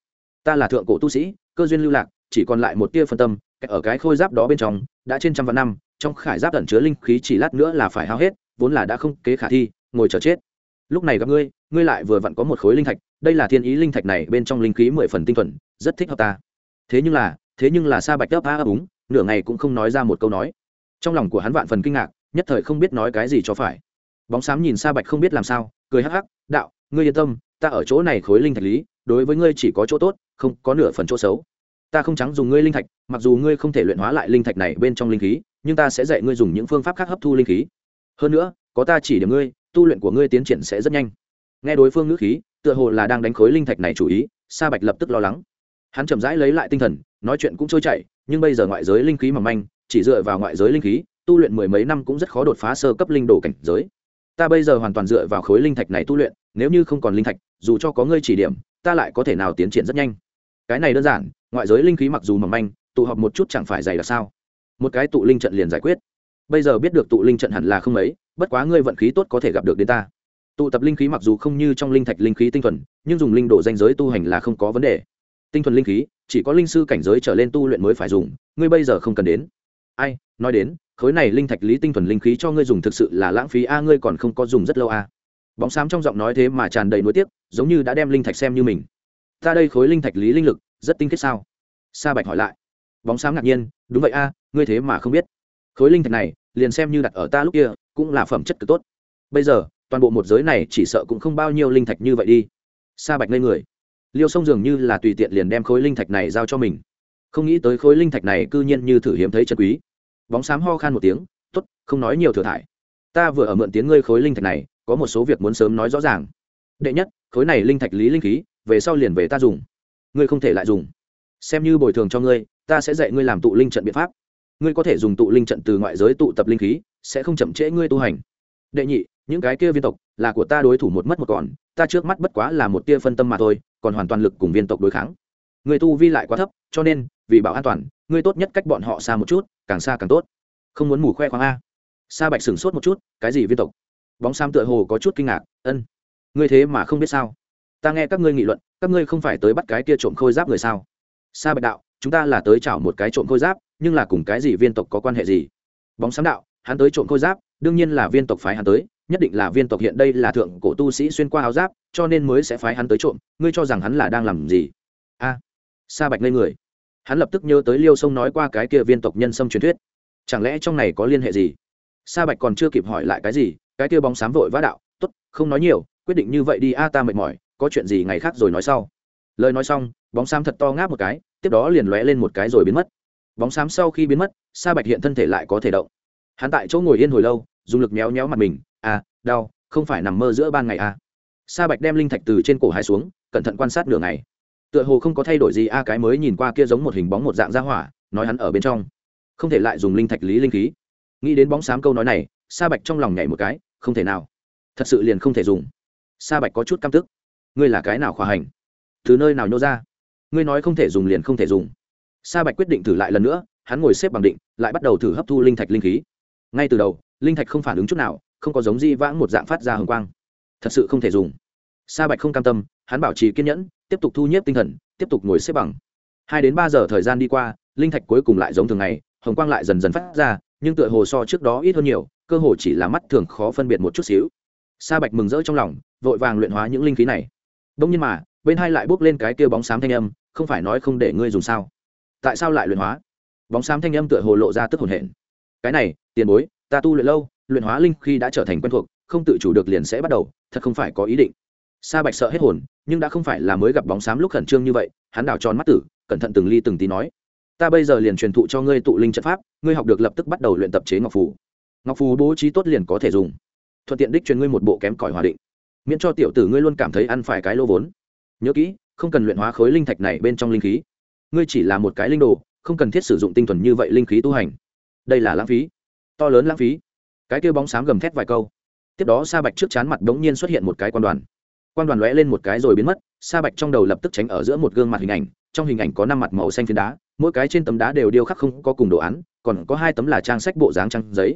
Ta là thượng cổ tu sĩ, cơ duyên lưu lạc, chỉ còn lại một tia phân tâm ở cái khôi giáp đó bên trong, đã trên trăm vạn năm, trong khải giáp ẩn chứa linh khí chỉ lát nữa là phải hao hết, vốn là đã không kế khả thi ngồi chờ chết. Lúc này gặp ngươi ngươi lại vừa vặn có một khối linh thạch, đây là thiên ý linh thạch này, bên trong linh khí mười phần tinh thuần, rất thích hợp ta. Thế nhưng là, thế nhưng là sa bạch đáp a ấp úng, nửa ngày cũng không nói ra một câu nói. Trong lòng của hắn vạn phần kinh ngạc, nhất thời không biết nói cái gì cho phải. Bóng xám nhìn sa bạch không biết làm sao, cười hắc hắc, đạo, ngươi yên tâm, ta ở chỗ này khối linh thạch lý, đối với ngươi chỉ có chỗ tốt, không có nửa phần chỗ xấu. Ta không trắng dùng ngươi linh thạch, mặc dù ngươi không thể luyện hóa lại linh thạch này bên trong linh khí, nhưng ta sẽ dạy ngươi dùng những phương pháp khác hấp thu linh khí. Hơn nữa, có ta chỉ điểm ngươi tu luyện của ngươi tiến triển sẽ rất nhanh. Nghe đối phương ngữ khí, tựa hồ là đang đánh khối linh thạch này chủ ý, sa bạch lập tức lo lắng. Hắn chậm rãi lấy lại tinh thần, nói chuyện cũng trôi chảy, nhưng bây giờ ngoại giới linh khí mỏng manh, chỉ dựa vào ngoại giới linh khí, tu luyện mười mấy năm cũng rất khó đột phá sơ cấp linh đồ cảnh giới. Ta bây giờ hoàn toàn dựa vào khối linh thạch này tu luyện, nếu như không còn linh thạch, dù cho có ngươi chỉ điểm, ta lại có thể nào tiến triển rất nhanh? Cái này đơn giản, ngoại giới linh khí mặc dù mỏng manh, tụ họp một chút chẳng phải dày là sao? Một cái tụ linh trận liền giải quyết bây giờ biết được tụ linh trận hẳn là không ấy bất quá ngươi vận khí tốt có thể gặp được đến ta. Tụ tập linh khí mặc dù không như trong linh thạch linh khí tinh thuần, nhưng dùng linh độ danh giới tu hành là không có vấn đề. Tinh thuần linh khí, chỉ có linh sư cảnh giới trở lên tu luyện mới phải dùng, ngươi bây giờ không cần đến. Ai, nói đến, khối này linh thạch lý tinh thuần linh khí cho ngươi dùng thực sự là lãng phí a, ngươi còn không có dùng rất lâu a. Bóng xám trong giọng nói thế mà tràn đầy nối tiếc, giống như đã đem linh thạch xem như mình. Ta đây khối linh thạch lý linh lực, rất tinh khiết sao? Sa bạch hỏi lại. Bóng xám ngạc nhiên, đúng vậy a, ngươi thế mà không biết khối linh thạch này, liền xem như đặt ở ta lúc kia, cũng là phẩm chất cực tốt. Bây giờ, toàn bộ một giới này chỉ sợ cũng không bao nhiêu linh thạch như vậy đi. Sa bạch lên người. Liêu sông dường như là tùy tiện liền đem khối linh thạch này giao cho mình. Không nghĩ tới khối linh thạch này cư nhiên như thử hiếm thấy chân quý. Bóng xám ho khan một tiếng t ố t không nói nhiều thừa thải. Ta vừa ở mượn tiếng ngươi khối linh thạch này, có một số việc muốn sớm nói rõ ràng. Đệ nhất, khối này linh thạch lý linh khí, về sau liền về ta dùng. Ngươi không thể lại dùng. Xem như bồi thường cho ngươi, ta sẽ dạy ngươi làm tụ linh trận biện pháp ngươi có thể dùng tụ linh trận từ ngoại giới tụ tập linh khí, sẽ không chậm trễ ngươi tu hành. Đệ nhị, những cái kia viên tộc là của ta đối thủ một mất một còn, ta trước mắt bất quá là một tia phân tâm mà thôi, còn hoàn toàn lực cùng viên tộc đối kháng. Người tu vi lại quá thấp, cho nên, vì bảo an toàn, ngươi tốt nhất cách bọn họ xa một chút, càng xa càng tốt. Không muốn mù khoe khoang a. Sa bạch sửng sốt một chút, cái gì viên tộc? Bóng sam tựa hồ có chút kinh ngạc, ân, ngươi thế mà không biết sao? Ta nghe các ngươi nghị luận, các ngươi không phải tới bắt cái kia trộm khôi giáp người sao? Sa bạch đạo, chúng ta là tới chảo một cái trộm khôi giáp nhưng là cùng cái gì viên tộc có quan hệ gì? Bóng sám đạo, hắn tới trộm khôi giáp, đương nhiên là viên tộc phái hắn tới, nhất định là viên tộc hiện đây là thượng cổ tu sĩ xuyên qua áo giáp, cho nên mới sẽ phái hắn tới trộm, ngươi cho rằng hắn là đang làm gì? A, sa bạch lên người. Hắn lập tức nhớ tới liêu sông nói qua cái kia viên tộc nhân sâm truyền thuyết. Chẳng lẽ trong này có liên hệ gì? Sa bạch còn chưa kịp hỏi lại cái gì, cái kia bóng sám vội vã đạo t ố t không nói nhiều, quyết định như vậy đi, a, ta mệt mỏi, có chuyện gì ngày khác rồi nói sau. Lời nói xong, bóng sám thật to ngáp một cái, tiếp đó liền lóe lên một cái rồi biến mất bóng xám sau khi biến mất, sa bạch hiện thân thể lại có thể động. Hắn tại chỗ ngồi yên hồi lâu, dùng lực méo méo mặt mình à đau, không phải nằm mơ giữa ban ngày à? Sa bạch đem linh thạch từ trên cổ hai xuống, cẩn thận quan sát nửa ngày. Tựa hồ không có thay đổi gì, a cái mới nhìn qua kia giống một hình bóng một dạng ra hỏa, nói hắn ở bên trong. Không thể lại dùng linh thạch lý linh khí. Nghĩ đến bóng xám câu nói này, sa bạch trong lòng nhảy một cái, không thể nào. Thật sự liền không thể dùng. Sa bạch có chút căm tức. Ngươi là cái nào khoa hành? Từ nơi nào nhô ra? Ngươi nói không thể dùng liền không thể dùng sa bạch quyết định thử lại lần nữa, hắn ngồi xếp bằng định, lại bắt đầu thử hấp thu linh thạch linh khí. Ngay từ đầu, linh thạch không phản ứng chút nào, không có giống di vãng một dạng phát ra hồng quang. Thật sự không thể dùng. Sa bạch không cam tâm, hắn bảo trì kiên nhẫn, tiếp tục thu nhếp tinh thần, tiếp tục ngồi xếp bằng. Hai đến ba giờ thời gian đi qua, linh thạch cuối cùng lại giống thường ngày, hồng quang lại dần dần phát ra, nhưng tựa hồ so trước đó ít hơn nhiều, cơ hồ chỉ là mắt thường khó phân biệt một chút xíu. Sa bạch mừng rỡ trong lòng, vội vàng luyện hóa những linh khí này. Đông nhiên mà, bên hai lại bước lên cái kia bóng xám thanh âm, không phải nói không để ngươi dùng sao? Tại sao lại luyện hóa? Bóng xám thanh âm tựa hồ lộ ra tức hồn hển. Cái này, tiền bối, ta tu luyện lâu, luyện hóa linh khi đã trở thành quen thuộc, không tự chủ được liền sẽ bắt đầu, thật không phải có ý định. Sa bạch sợ hết hồn, nhưng đã không phải là mới gặp bóng xám lúc khẩn trương như vậy, hắn đào tròn mắt tử, cẩn thận từng ly từng tí nói. Ta bây giờ liền truyền thụ cho ngươi tụ linh trận pháp, ngươi học được lập tức bắt đầu luyện tập chế ngọc phù. Ngọc phù bố trí tốt liền có thể dùng. Thuận tiện đích truyền ngươi một bộ kém cỏi hòa định. Miễn cho tiểu tử ngươi luôn cảm thấy ăn phải cái lô vốn. Nhớ kỹ, không cần luyện hóa khối linh thạch này bên trong linh khí ngươi chỉ là một cái linh đồ không cần thiết sử dụng tinh thuần như vậy linh khí tu hành. Đây là lãng phí. To lớn lãng phí. Cái kêu bóng xám gầm thét vài câu. Tiếp đó sa bạch trước chán mặt đ ố n g nhiên xuất hiện một cái quan đoàn. Quan đoàn lóe lên một cái rồi biến mất sa bạch trong đầu lập tức tránh ở giữa một gương mặt hình ảnh trong hình ảnh có năm mặt màu xanh phiến đá mỗi cái trên tấm đá đều điêu khắc không có cùng đồ án còn có hai tấm là trang sách bộ dáng trang giấy.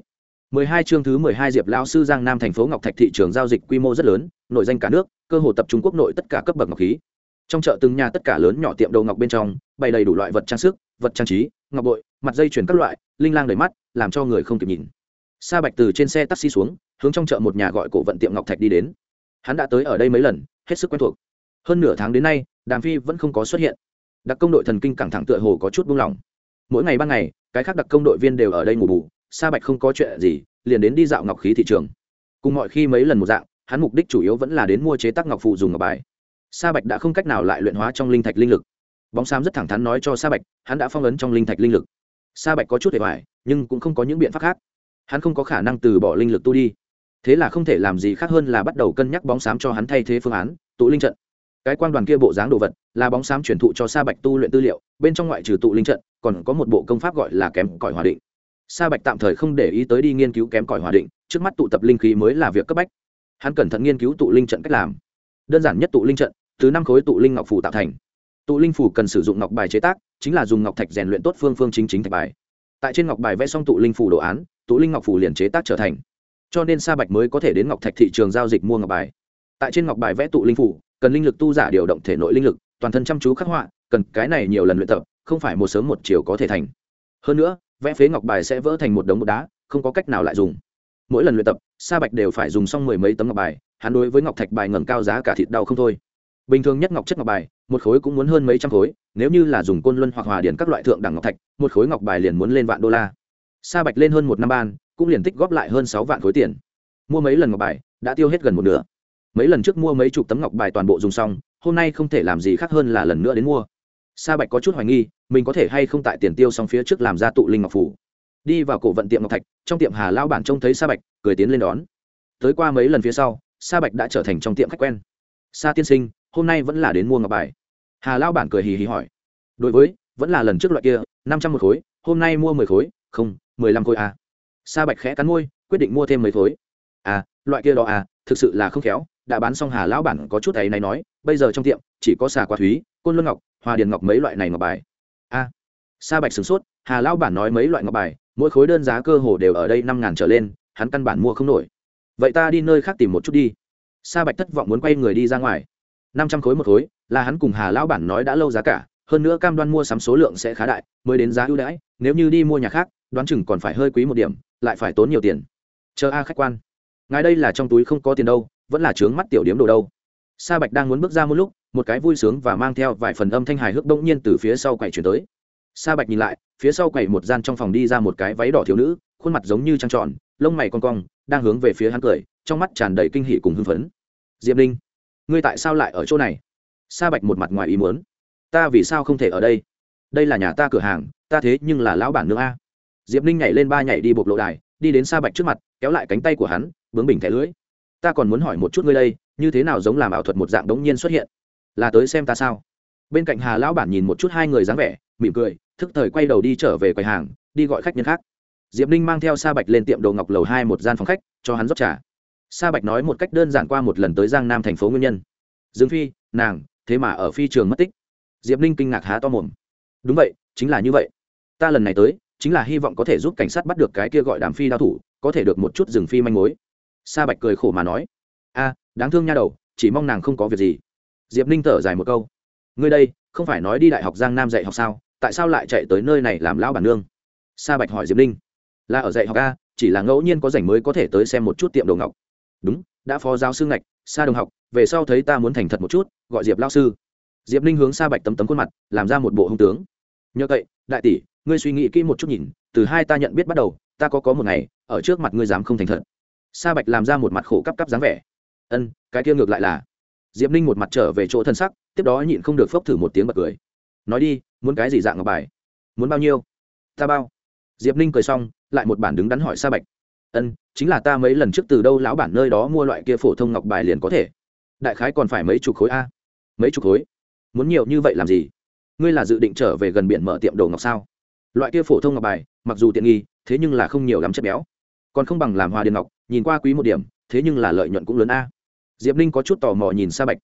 12 chương thứ 12 Diệp lão sư Giang Nam thành phố Ngọc Thạch thị trường giao dịch quy mô rất lớn, nội danh cả nước, cơ hồ tập trung quốc nội tất cả cấp bậc ngọc khí. Trong chợ từng nhà tất cả lớn nhỏ tiệm đồ ngọc bên trong, bày đầy đủ loại vật trang sức, vật trang trí, ngọc bội, mặt dây chuyền các loại, linh lang đầy mắt, làm cho người không kịp nhìn. Sa Bạch từ trên xe taxi xuống, hướng trong chợ một nhà gọi cổ vận tiệm ngọc thạch đi đến. Hắn đã tới ở đây mấy lần, hết sức quen thuộc. Hơn nửa tháng đến nay, Đàm Phi vẫn không có xuất hiện. Đặc công đội thần kinh căng thẳng tựa hồ có chút buông lỏng. Mỗi ngày ban ngày, cái khác đặc công đội viên đều ở đây ngủ bù, sa bạch không có chuyện gì liền đến đi dạo ngọc khí thị trường cùng mọi khi mấy lần một dạng hắn mục đích chủ yếu vẫn là đến mua chế tác ngọc phụ dùng ngọc bài sa bạch đã không cách nào lại luyện hóa trong linh thạch linh lực bóng xám rất thẳng thắn nói cho sa bạch, hắn đã phong ấn trong linh thạch linh lực. Sa bạch có chút hề hoài, nhưng cũng không có những biện pháp khác. Hắn không có khả năng từ bỏ linh lực tu đi. Thế là không thể làm gì khác hơn là bắt đầu cân nhắc bóng xám cho hắn thay thế phương án, tụ linh trận. Cái quan đoàn kia bộ dáng đồ vật là bóng xám truyền thụ cho sa bạch tu luyện tư liệu, bên trong ngoại trừ tụ linh trận, còn có một bộ công pháp gọi là kém cỏi hòa định. Sa bạch tạm thời không để ý tới đi nghiên cứu kém cỏi hòa định, trước mắt tụ tập linh khí mới là việc cấp bách. Hắn cẩn thận nghiên cứu tụ linh trận cách làm. Đơn giản nhất tụ linh trận từ năm khối tụ linh ngọc phủ tạo thành tụ linh phủ cần sử dụng ngọc bài chế tác, chính là dùng ngọc thạch rèn luyện tốt phương phương chính chính thạch bài. Tại trên ngọc bài vẽ xong tụ linh phủ đồ án, tụ linh ngọc phủ liền chế tác trở thành. Cho nên sa bạch mới có thể đến ngọc thạch thị trường giao dịch mua ngọc bài. Tại trên ngọc bài vẽ tụ linh phủ, cần linh lực tu giả điều động thể nội linh lực, toàn thân chăm chú khắc họa, cần cái này nhiều lần luyện tập, không phải một sớm một chiều có thể thành. Hơn nữa, vẽ phế ngọc bài sẽ vỡ thành một đống một đá, không có cách nào lại dùng. Mỗi lần luyện tập, sa bạch đều phải dùng xong mười mấy tấm ngọc bài, hắn đối với ngọc thạch bài ngẩng cao giá cả thịt đau không thôi. Bình thường nhất ngọc chất ngọc bài một khối cũng muốn hơn mấy trăm khối, nếu như là dùng côn luân hoặc hòa điển các loại thượng đẳng ngọc thạch, một khối ngọc bài liền muốn lên vạn đô la. Sa bạch lên hơn một năm ban, cũng liền tích góp lại hơn sáu vạn khối tiền. Mua mấy lần ngọc bài, đã tiêu hết gần một nửa. Mấy lần trước mua mấy chục tấm ngọc bài toàn bộ dùng xong, hôm nay không thể làm gì khác hơn là lần nữa đến mua. Sa bạch có chút hoài nghi, mình có thể hay không tại tiền tiêu xong phía trước làm ra tụ linh ngọc phủ đi vào cổ vận tiệm ngọc thạch, trong tiệm hà lao bản trông thấy sa bạch, cười tiến lên đón. Tới qua mấy lần phía sau, sa bạch đã trở thành trong tiệm khách quen. Sa tiên sinh, hôm nay vẫn là đến mua ngọc bài hà lao bản cười hì hì hỏi. Đối với, vẫn là lần trước loại kia, năm trăm một khối, hôm nay mua mười khối, không, mười lăm khối à. sa bạch khẽ cắn môi, quyết định mua thêm mấy khối. À loại kia đó à thực sự là không khéo, đã bán xong hà lão bản có chút ấy này nói, bây giờ trong tiệm, chỉ có xà quả thúy, côn luân ngọc, hòa điền ngọc mấy loại này ngọc bài. A sa bạch sửng sốt, hà lão bản nói mấy loại ngọc bài, mỗi khối đơn giá cơ hồ đều ở đây năm ngàn trở lên, hắn căn bản mua không nổi. Vậy ta đi nơi khác tìm một chút đi. Sa bạch thất vọng muốn quay người đi ra ngoài. năm trăm khối một khối là hắn cùng hà lão bản nói đã lâu giá cả, hơn nữa cam đoan mua sắm số lượng sẽ khá đại, mới đến giá ưu đãi, nếu như đi mua nhà khác, đoán chừng còn phải hơi quý một điểm, lại phải tốn nhiều tiền. Chờ a khách quan. Ngài đây là trong túi không có tiền đâu, vẫn là trướng mắt tiểu điếm đồ đâu. Sa bạch đang muốn bước ra một lúc, một cái vui sướng và mang theo vài phần âm thanh hài hước bỗng nhiên từ phía sau quầy chuyển tới. Sa bạch nhìn lại, phía sau quầy một gian trong phòng đi ra một cái váy đỏ thiếu nữ, khuôn mặt giống như trăng tròn, lông mày con cong, đang hướng về phía hắn cười, trong mắt tràn đầy kinh hỉ cùng hưng phấn. Diệp linh ngươi tại sao lại ở chỗ này? Sa bạch một mặt ngoài ý muốn. Ta vì sao không thể ở đây? Đây là nhà ta cửa hàng, ta thế nhưng là lão bản nương a. Diệp ninh nhảy lên ba nhảy đi bộc lộ đài, đi đến sa bạch trước mặt, kéo lại cánh tay của hắn, bướng bình thẻ lưỡi. Ta còn muốn hỏi một chút ngươi đây, như thế nào giống làm ảo thuật một dạng đống nhiên xuất hiện? Là tới xem ta sao? Bên cạnh hà lão bản nhìn một chút hai người dáng vẻ, mỉm cười, thức thời quay đầu đi trở về quầy hàng, đi gọi khách nhân khác. Diệp ninh mang theo sa bạch lên tiệm đồ ngọc lầu hai một gian phòng khách, cho hắn rót trà. Sa bạch nói một cách đơn giản qua một lần tới giang nam thành phố nguyên nhân. Dương phi, nàng thế mà ở phi trường mất tích. Diệp ninh kinh ngạc há to mồm. Đúng vậy, chính là như vậy. Ta lần này tới, chính là hy vọng có thể giúp cảnh sát bắt được cái kia gọi đàm phi đao thủ, có thể được một chút rừng phi manh mối. Sa bạch cười khổ mà nói. A, đáng thương nha đầu, chỉ mong nàng không có việc gì. Diệp ninh thở dài một câu. Ngươi đây, không phải nói đi đại học giang nam dạy học sao? Tại sao lại chạy tới nơi này làm lão bản nương? Sa bạch hỏi diệp ninh. Là ở dạy học a, chỉ là ngẫu nhiên có rảnh mới có thể tới xem một chút tiệm đồ ngọc. Đúng, đã phó giáo sư ngạch, sa đồng học, về sau thấy ta muốn thành thật một chút gọi diệp lao sư diệp ninh hướng sa bạch tấm tấm khuôn mặt làm ra một bộ hung tướng nhờ vậy đại tỷ ngươi suy nghĩ kỹ một chút nhìn từ hai ta nhận biết bắt đầu ta có có một ngày ở trước mặt ngươi dám không thành thật sa bạch làm ra một mặt khổ cắp cắp dáng vẻ ân cái kia ngược lại là diệp ninh một mặt trở về chỗ thân sắc tiếp đó nhịn không được phốc thử một tiếng bật cười nói đi muốn cái gì dạng ngọc bài muốn bao nhiêu ta bao diệp ninh cười xong lại một bản đứng đắn hỏi sa bạch ân chính là ta mấy lần trước từ đâu lão bản nơi đó mua loại kia phổ thông ngọc bài liền có thể đại khái còn phải mấy chục khối a mấy chục khối. Muốn nhiều như vậy làm gì? Ngươi là dự định trở về gần biển mở tiệm đồ ngọc sao? Loại kia phổ thông ngọc bài, mặc dù tiện nghi, thế nhưng là không nhiều lắm chất béo. Còn không bằng làm hoa điện ngọc, nhìn qua quý một điểm, thế nhưng là lợi nhuận cũng lớn a. Diệp ninh có chút tò mò nhìn sa bạch.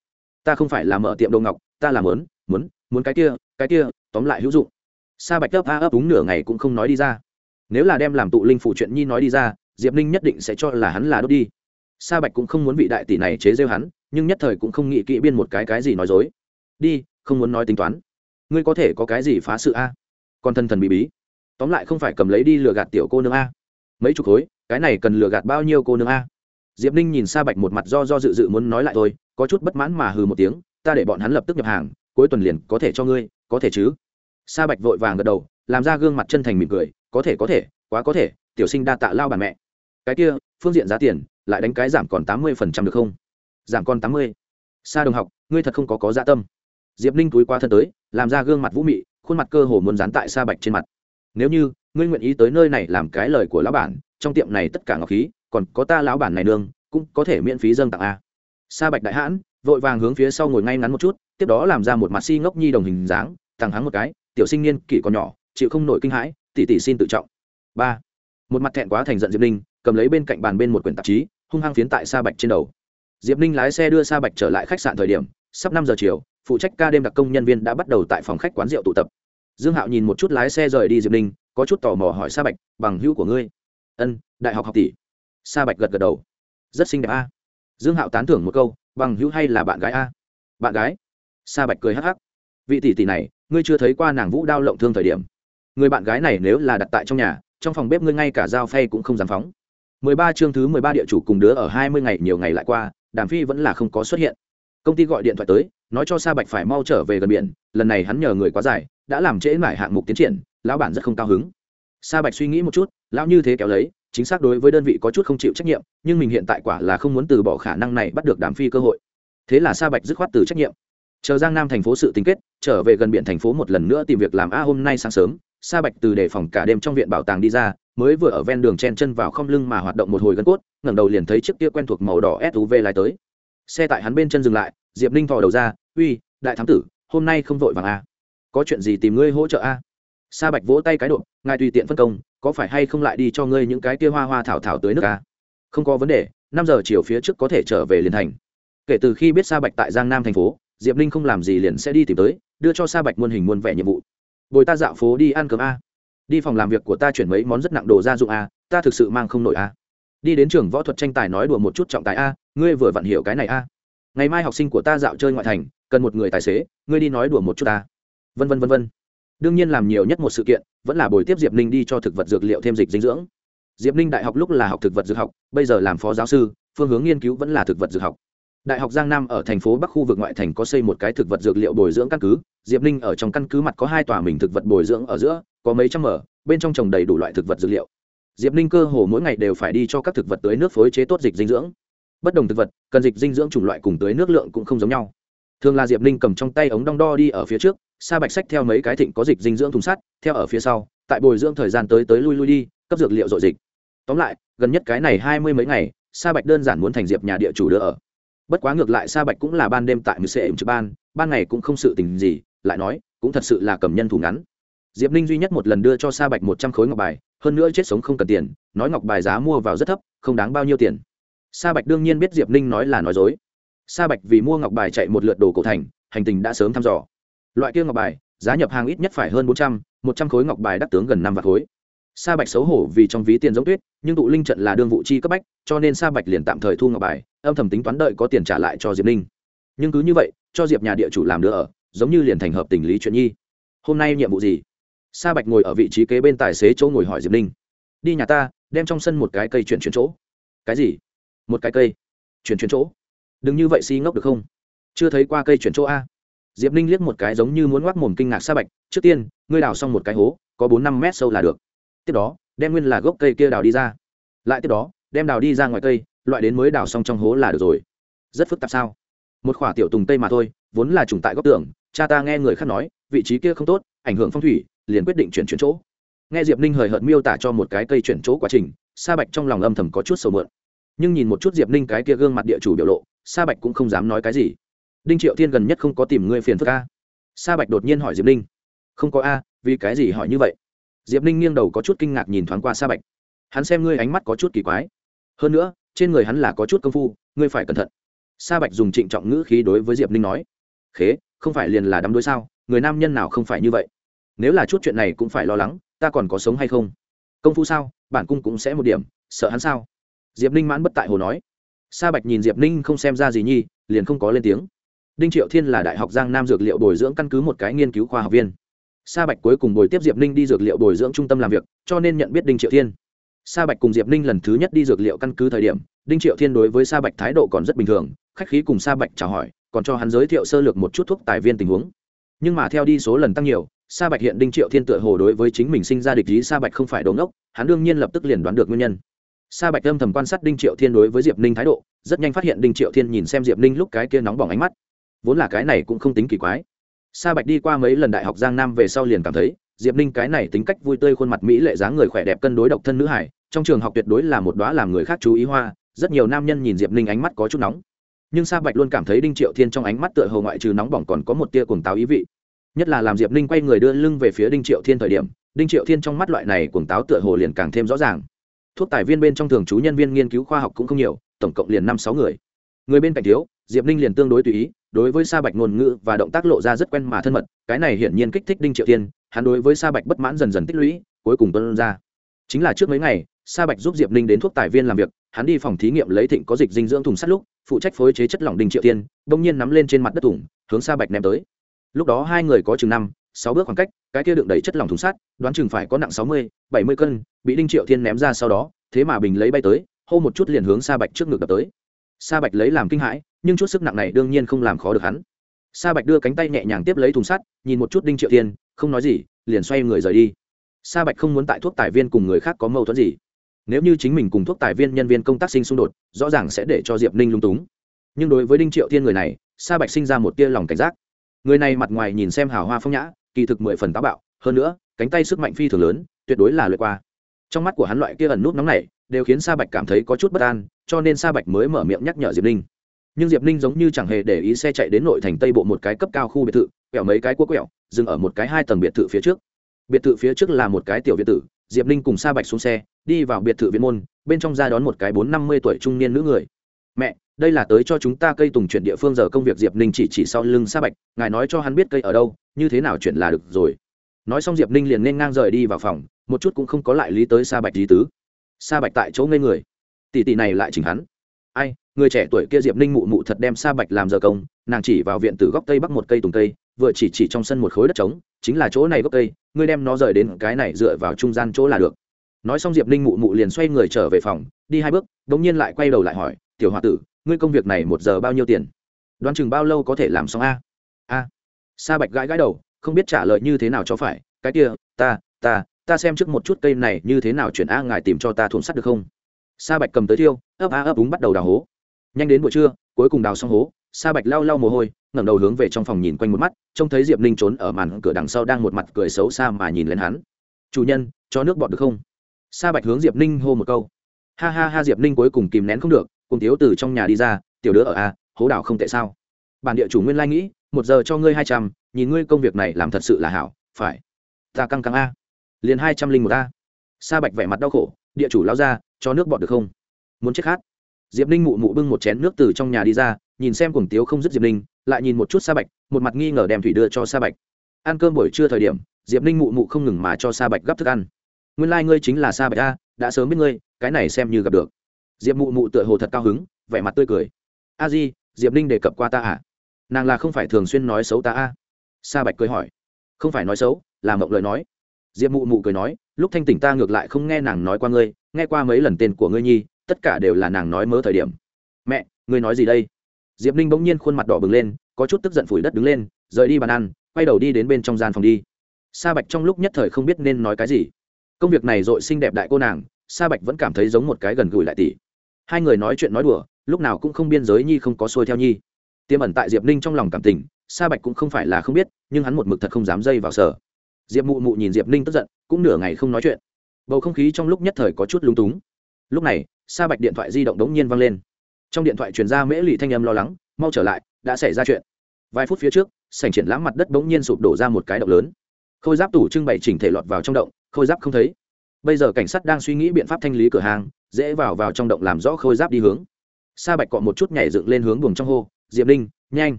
Ta không phải là mở tiệm đồ ngọc, ta làm muốn muốn muốn cái kia cái kia, tóm lại hữu dụng. Sa bạch ấp a ấp đúng nửa ngày cũng không nói đi ra. Nếu là đem làm tụ linh phụ chuyện nhi nói đi ra, diệp ninh nhất định sẽ cho là hắn là đốt đi sa bạch cũng không muốn vị đại tỷ này chế rêu hắn, nhưng nhất thời cũng không nghĩ kỹ biên một cái cái gì nói dối. Đi, không muốn nói tính toán. Ngươi có thể có cái gì phá sự a? Còn thân thần bí bí. Tóm lại không phải cầm lấy đi lừa gạt tiểu cô nương a. Mấy chục khối, cái này cần lừa gạt bao nhiêu cô nương a? Diệp ninh nhìn sa bạch một mặt do do dự dự muốn nói lại thôi, có chút bất mãn mà hừ một tiếng, ta để bọn hắn lập tức nhập hàng, cuối tuần liền có thể cho ngươi, có thể chứ? Sa bạch vội vàng gật đầu, làm ra gương mặt chân thành mỉm cười, có thể có thể, quá có thể, tiểu sinh đa tạ lao bà mẹ. Cái kia, phương diện giá tiền lại đánh cái giảm còn tám mươi phần trăm được không? Giảm còn tám mươi. Sa đồng học, ngươi thật không có có dạ tâm. Diệp ninh túi qua thân tới, làm ra gương mặt vũ mị, khuôn mặt cơ hồ muốn dán tại sa bạch trên mặt. Nếu như, ngươi nguyện ý tới nơi này làm cái lời của lão bản, trong tiệm này tất cả ngọc khí, còn có ta lão bản này nương, cũng có thể miễn phí dâng tặng a. Sa bạch đại hãn, vội vàng hướng phía sau ngồi ngay ngắn một chút, tiếp đó làm ra một mặt si ngốc nhi đồng hình dáng thằng hắng một cái, tiểu sinh niên, kỷ còn nhỏ, chịu không nổi kinh hãi, tỷ tỷ xin tự trọng. Ba. Một mặt thẹn quá thành giận diệp ninh cầm lấy bên cạnh bàn bên một quyển tạp chí, hung hăng phiến tại sa bạch trên đầu. Diệp ninh lái xe đưa sa bạch trở lại khách sạn thời điểm, sắp năm giờ chiều, phụ trách ca đêm đặc công nhân viên đã bắt đầu tại phòng khách quán rượu tụ tập. Dương hạo nhìn một chút lái xe rời đi diệp ninh, có chút tò mò hỏi sa bạch, bằng hữu của ngươi? Ân, đại học học tỷ. Sa bạch gật gật đầu. Rất xinh đẹp a. Dương hạo tán thưởng một câu, bằng hữu hay là bạn gái a? Bạn gái. Sa bạch cười hắc hắc. Vị tỷ tỷ này, ngươi chưa thấy qua nàng vũ đao lộng thương thời điểm. Người bạn gái này nếu là đặt tại trong nhà, trong phòng bếp ngươi ngay cả dao phay cũng không dám phóng mười ba chương thứ mười ba địa chủ cùng đứa ở hai mươi ngày nhiều ngày lại qua, đàm phi vẫn là không có xuất hiện. Công ty gọi điện thoại tới, nói cho sa bạch phải mau trở về gần biển, lần này hắn nhờ người quá dài, đã làm trễ nải hạng mục tiến triển, lão bản rất không cao hứng. Sa bạch suy nghĩ một chút, lão như thế kéo lấy, chính xác đối với đơn vị có chút không chịu trách nhiệm, nhưng mình hiện tại quả là không muốn từ bỏ khả năng này bắt được đàm phi cơ hội. Thế là sa bạch dứt khoát từ trách nhiệm. Chờ giang nam thành phố sự tính kết, trở về gần biển thành phố một lần nữa tìm việc làm. A, hôm nay sáng sớm, sa bạch từ đề phòng cả đêm trong viện bảo tàng đi ra mới vừa ở ven đường chen chân vào không lưng mà hoạt động một hồi gân cốt, ngẩng đầu liền thấy chiếc kia quen thuộc màu đỏ suv lái tới. Xe tại hắn bên chân dừng lại, diệp ninh thò đầu ra, uy, đại thám tử, hôm nay không vội vàng a có chuyện gì tìm ngươi hỗ trợ a sa bạch vỗ tay cái độ, ngài tùy tiện phân công, có phải hay không lại đi cho ngươi những cái kia hoa hoa thảo thảo tới nước a không có vấn đề, năm giờ chiều phía trước có thể trở về liền thành. Kể từ khi biết sa bạch tại giang nam thành phố, diệp ninh không làm gì liền sẽ đi tìm tới, đưa cho sa bạch muôn hình muôn vẻ nhiệm vụ. Bồi ta dạo phố đi ăn cơm a đi phòng làm việc của ta chuyển mấy món rất nặng đồ gia dụng a, ta thực sự mang không nổi a. Đi đến trường võ thuật tranh tài nói đùa một chút trọng tài a, ngươi vừa vặn hiểu cái này a. Ngày mai học sinh của ta dạo chơi ngoại thành, cần một người tài xế, ngươi đi nói đùa một chút ta. Vân vân vân vân. Đương nhiên làm nhiều nhất một sự kiện, vẫn là buổi tiếp diệp ninh đi cho thực vật dược liệu thêm dịch dinh dưỡng. Diệp ninh đại học lúc là học thực vật dược học, bây giờ làm phó giáo sư, phương hướng nghiên cứu vẫn là thực vật dược học đại học giang nam ở thành phố bắc khu vực ngoại thành có xây một cái thực vật dược liệu bồi dưỡng căn cứ. Diệp ninh ở trong căn cứ mặt có hai tòa mình thực vật bồi dưỡng ở giữa, có mấy trăm mở, bên trong trồng đầy đủ loại thực vật dược liệu. Diệp ninh cơ hồ mỗi ngày đều phải đi cho các thực vật tưới nước phối chế tốt dịch dinh dưỡng. Bất đồng thực vật, cần dịch dinh dưỡng chủng loại cùng tưới nước lượng cũng không giống nhau. Thường là diệp ninh cầm trong tay ống đong đo đi ở phía trước, sa bạch sách theo mấy cái thịnh có dịch dinh dưỡng thùng sắt, theo ở phía sau, tại bồi dưỡng thời gian tới tới lui lui đi, cấp dược liệu dội dịch. Tóm lại, gần nhất cái này hai mươi mấy ngày, sa bạch đơn giản muốn thành diệp nhà địa chủ đưa ở bất quá ngược lại sa bạch cũng là ban đêm tại mười sệ trực ban ban ngày cũng không sự tình gì, lại nói, cũng thật sự là cầm nhân thủ ngắn. Diệp ninh duy nhất một lần đưa cho sa bạch một trăm khối ngọc bài, hơn nữa chết sống không cần tiền, nói ngọc bài giá mua vào rất thấp, không đáng bao nhiêu tiền. Sa bạch đương nhiên biết diệp ninh nói là nói dối. Sa bạch vì mua ngọc bài chạy một lượt đồ cổ thành, hành tình đã sớm thăm dò. Loại kia ngọc bài, giá nhập hàng ít nhất phải hơn bốn trăm, một trăm khối ngọc bài đắc tướng gần năm vạn khối sa bạch xấu hổ vì trong ví tiền giống tuyết, nhưng tụ linh trận là đương vụ chi cấp bách, cho nên sa bạch liền tạm thời thu ngọc bài, âm thầm tính toán đợi có tiền trả lại cho diệp ninh. Nhưng cứ như vậy, cho diệp nhà địa chủ làm nữa ở, giống như liền thành hợp tình lý chuyện nhi. Hôm nay nhiệm vụ gì? Sa bạch ngồi ở vị trí kế bên tài xế chỗ ngồi hỏi diệp ninh. Đi nhà ta, đem trong sân một cái cây chuyển chuyển chỗ. Cái gì? Một cái cây? Chuyển chuyển chỗ? Đừng như vậy si ngốc được không? Chưa thấy qua cây chuyển chỗ a. Diệp ninh liếc một cái giống như muốn ngoác mồm kinh ngạc sa bạch. Trước tiên, ngươi đào xong một cái hố, có bốn năm mét sâu là được tiếp đó, đem nguyên là gốc cây kia đào đi ra. Lại tiếp đó, đem đào đi ra ngoài cây, loại đến mới đào xong trong hố là được rồi. Rất phức tạp sao? Một khoả tiểu tùng tây mà thôi, vốn là trùng tại góc tường, cha ta nghe người khác nói, vị trí kia không tốt, ảnh hưởng phong thủy, liền quyết định chuyển chuyển chỗ. Nghe diệp ninh hời hợt miêu tả cho một cái cây chuyển chỗ quá trình, sa bạch trong lòng âm thầm có chút sầu mượn. Nhưng nhìn một chút diệp ninh cái kia gương mặt địa chủ biểu lộ, sa bạch cũng không dám nói cái gì. Đinh triệu thiên gần nhất không có tìm ngươi phiền phức a. Sa bạch đột nhiên hỏi diệp ninh. Không có a, vì cái gì hỏi như vậy? Diệp ninh nghiêng đầu có chút kinh ngạc nhìn thoáng qua sa bạch. Hắn xem ngươi ánh mắt có chút kỳ quái. Hơn nữa, trên người hắn là có chút công phu, ngươi phải cẩn thận. Sa bạch dùng trịnh trọng ngữ khí đối với diệp ninh nói. Khế, không phải liền là đắm đuôi sao? Người nam nhân nào không phải như vậy? Nếu là chút chuyện này cũng phải lo lắng, ta còn có sống hay không? Công phu sao? Bản cung cũng sẽ một điểm, sợ hắn sao? Diệp ninh mãn bất tại hồ nói. Sa bạch nhìn diệp ninh không xem ra gì nhi, liền không có lên tiếng. Đinh triệu thiên là đại học giang nam dược liệu bồi dưỡng căn cứ một cái nghiên cứu khoa học viên sa bạch cuối cùng bồi tiếp diệp ninh đi dược liệu bồi dưỡng trung tâm làm việc, cho nên nhận biết đinh triệu thiên. Sa bạch cùng diệp ninh lần thứ nhất đi dược liệu căn cứ thời điểm, đinh triệu thiên đối với sa bạch thái độ còn rất bình thường, khách khí cùng sa bạch chào hỏi, còn cho hắn giới thiệu sơ lược một chút thuốc tài viên tình huống. Nhưng mà theo đi số lần tăng nhiều, sa bạch hiện đinh triệu thiên tựa hồ đối với chính mình sinh ra địch ý sa bạch không phải đống ốc hắn đương nhiên lập tức liền đoán được nguyên nhân. Sa bạch âm thầm quan sát đinh triệu thiên đối với diệp ninh thái độ, rất nhanh phát hiện đinh triệu thiên nhìn xem diệp ninh lúc cái kia nóng bỏng ánh mắt. Vốn là cái này cũng không tính kỳ quái sa bạch đi qua mấy lần đại học giang nam về sau liền cảm thấy, diệp ninh cái này tính cách vui tươi khuôn mặt mỹ lệ dáng người khỏe đẹp cân đối độc thân nữ hải, trong trường học tuyệt đối là một đoá làm người khác chú ý hoa, rất nhiều nam nhân nhìn diệp ninh ánh mắt có chút nóng. Nhưng sa bạch luôn cảm thấy đinh triệu thiên trong ánh mắt tựa hồ ngoại trừ nóng bỏng còn có một tia cuồng táo ý vị. Nhất là làm diệp ninh quay người đưa lưng về phía đinh triệu thiên thời điểm, đinh triệu thiên trong mắt loại này cuồng táo tựa hồ liền càng thêm rõ ràng. Thuốc tài viên bên trong thường trú nhân viên nghiên cứu khoa học cũng không nhiều, tổng cộng liền năm sáu người. Người bên cạnh thiếu, diệp ninh liền tương đối tùy ý đối với sa bạch ngôn ngữ và động tác lộ ra rất quen mà thân mật, cái này hiển nhiên kích thích đinh triệu thiên, hắn đối với sa bạch bất mãn dần dần tích lũy, cuối cùng tuân ra. Chính là trước mấy ngày, sa bạch giúp diệp ninh đến thuốc tài viên làm việc, hắn đi phòng thí nghiệm lấy thịnh có dịch dinh dưỡng thùng sắt lúc, phụ trách phối chế chất lỏng đinh triệu tiên bỗng nhiên nắm lên trên mặt đất thùng, hướng sa bạch ném tới. Lúc đó hai người có chừng năm, sáu bước khoảng cách, cái kia đựng đầy chất lỏng thùng sắt, đoán chừng phải có nặng sáu mươi, bảy mươi cân, bị đinh triệu thiên ném ra sau đó, thế mà bình lấy bay tới, hô một chút liền hướng sa bạch trước ngực đập tới sa bạch lấy làm kinh hãi, nhưng chút sức nặng này đương nhiên không làm khó được hắn. Sa bạch đưa cánh tay nhẹ nhàng tiếp lấy thùng sắt, nhìn một chút đinh triệu thiên, không nói gì, liền xoay người rời đi. Sa bạch không muốn tại thuốc tài viên cùng người khác có mâu thuẫn gì. Nếu như chính mình cùng thuốc tài viên nhân viên công tác sinh xung đột, rõ ràng sẽ để cho diệp ninh lung túng. Nhưng đối với đinh triệu thiên người này, sa bạch sinh ra một tia lòng cảnh giác. Người này mặt ngoài nhìn xem hào hoa phong nhã, kỳ thực mười phần táo bạo, hơn nữa, cánh tay sức mạnh phi thường lớn, tuyệt đối là lượt qua. Trong mắt của hắn loại kia ẩn nút nóng này đều khiến sa bạch cảm thấy có chút bất an, cho nên sa bạch mới mở miệng nhắc nhở diệp ninh. Nhưng diệp ninh giống như chẳng hề để ý xe chạy đến nội thành tây bộ một cái cấp cao khu biệt thự, quẹo mấy cái cua quẹo, dừng ở một cái hai tầng biệt thự phía trước. Biệt thự phía trước là một cái tiểu biệt thự diệp ninh cùng sa bạch xuống xe, đi vào biệt thự viện môn, bên trong ra đón một cái bốn năm mươi tuổi trung niên nữ người. Mẹ, đây là tới cho chúng ta cây tùng chuyển địa phương giờ công việc, diệp ninh chỉ chỉ sau lưng sa bạch. Ngài nói cho hắn biết cây ở đâu, như thế nào chuyển là được rồi. Nói xong diệp ninh liền nên ngang rời đi vào phòng, một chút cũng không có lại lý tới sa bạch lý tứ sa bạch tại chỗ ngây người. Tỷ tỷ này lại chỉnh hắn. Ai, người trẻ tuổi kia diệp ninh mụ mụ thật đem sa bạch làm giờ công, nàng chỉ vào viện từ góc tây bắc một cây tùng cây, vừa chỉ chỉ trong sân một khối đất trống, chính là chỗ này gốc cây, ngươi đem nó rời đến cái này dựa vào trung gian chỗ là được. Nói xong diệp ninh mụ mụ liền xoay người trở về phòng, đi hai bước đ ỗ n g nhiên lại quay đầu lại hỏi, tiểu h o a tử, ngươi công việc này một giờ bao nhiêu tiền? Đoán chừng bao lâu có thể làm xong a? A. Sa bạch gãi gãi đầu, không biết trả lời như thế nào cho phải, cái kia, ta ta ta xem trước một chút cây này như thế nào chuyển a ngài tìm cho ta thốn sắt được không? Sa bạch cầm tới thiêu, ấp a ấp úng bắt đầu đào hố. Nhanh đến buổi trưa, cuối cùng đào xong hố, sa bạch lau lau mồ hôi, ngẩng đầu hướng về trong phòng nhìn quanh một mắt, trông thấy diệp ninh trốn ở màn cửa đằng sau đang một mặt cười xấu xa mà nhìn lên hắn. Chủ nhân, cho nước bọt được không? Sa bạch hướng diệp ninh hô một câu. Ha ha ha, diệp ninh cuối cùng kìm nén không được, cùng tiếu từ trong nhà đi ra, tiểu đứa ở a, hố đảo không tệ sao? Bản địa chủ nguyên lai nghĩ, một giờ cho ngươi hai trăm, nhìn ngươi công việc này làm thật sự là hảo, phải. Ta căng căng a liền hai trăm linh một a. Sa bạch vẻ mặt đau khổ, địa chủ lao ra, cho nước bọt được không? Muốn chết khát. Diệp ninh mụ mụ bưng một chén nước từ trong nhà đi ra, nhìn xem cùng tiếu không dứt diệp ninh, lại nhìn một chút sa bạch, một mặt nghi ngờ đem thủy đưa cho sa bạch. Ăn cơm buổi trưa thời điểm, diệp ninh mụ mụ không ngừng mà cho sa bạch gắp thức ăn. Nguyên lai、like、ngươi chính là sa bạch a, đã sớm biết ngươi, cái này xem như gặp được. Diệp mụ mụ tựa hồ thật cao hứng, vẻ mặt tươi cười. A di, diệp ninh đề cập qua ta à? Nàng là không phải thường xuyên nói xấu ta a? Sa bạch cười hỏi. Không phải nói xấu, là mộng lời nói diệp mụ mụ cười nói, lúc thanh tỉnh ta ngược lại không nghe nàng nói qua ngươi, nghe qua mấy lần tên của ngươi nhi, tất cả đều là nàng nói mớ thời điểm. Mẹ, ngươi nói gì đây? Diệp ninh bỗng nhiên khuôn mặt đỏ bừng lên, có chút tức giận phủi đất đứng lên, rời đi bàn ăn, quay đầu đi đến bên trong gian phòng đi. Sa bạch trong lúc nhất thời không biết nên nói cái gì. Công việc này dội xinh đẹp đại cô nàng, sa bạch vẫn cảm thấy giống một cái gần gũi lại tỷ hai người nói chuyện nói đùa, lúc nào cũng không biên giới nhi không có xuôi theo nhi. Tiêm ẩn tại diệp ninh trong lòng cảm tình, sa bạch cũng không phải là không biết, nhưng hắn một mực thật không dám dây vào sở diệp mụ mụ nhìn diệp ninh tức giận cũng nửa ngày không nói chuyện bầu không khí trong lúc nhất thời có chút lúng túng lúc này sa bạch điện thoại di động đống nhiên văng lên trong điện thoại truyền ra mễ lì thanh âm lo lắng mau trở lại đã xảy ra chuyện vài phút phía trước sảnh triển lãm mặt đất đống nhiên sụp đổ ra một cái động lớn khôi giáp tủ trưng bày chỉnh thể lọt vào trong động khôi giáp không thấy bây giờ cảnh sát đang suy nghĩ biện pháp thanh lý cửa hàng dễ vào vào trong động làm rõ khôi giáp đi hướng sa bạch cọ một chút nhảy dựng lên hướng buồng trong hô diệp ninh nhanh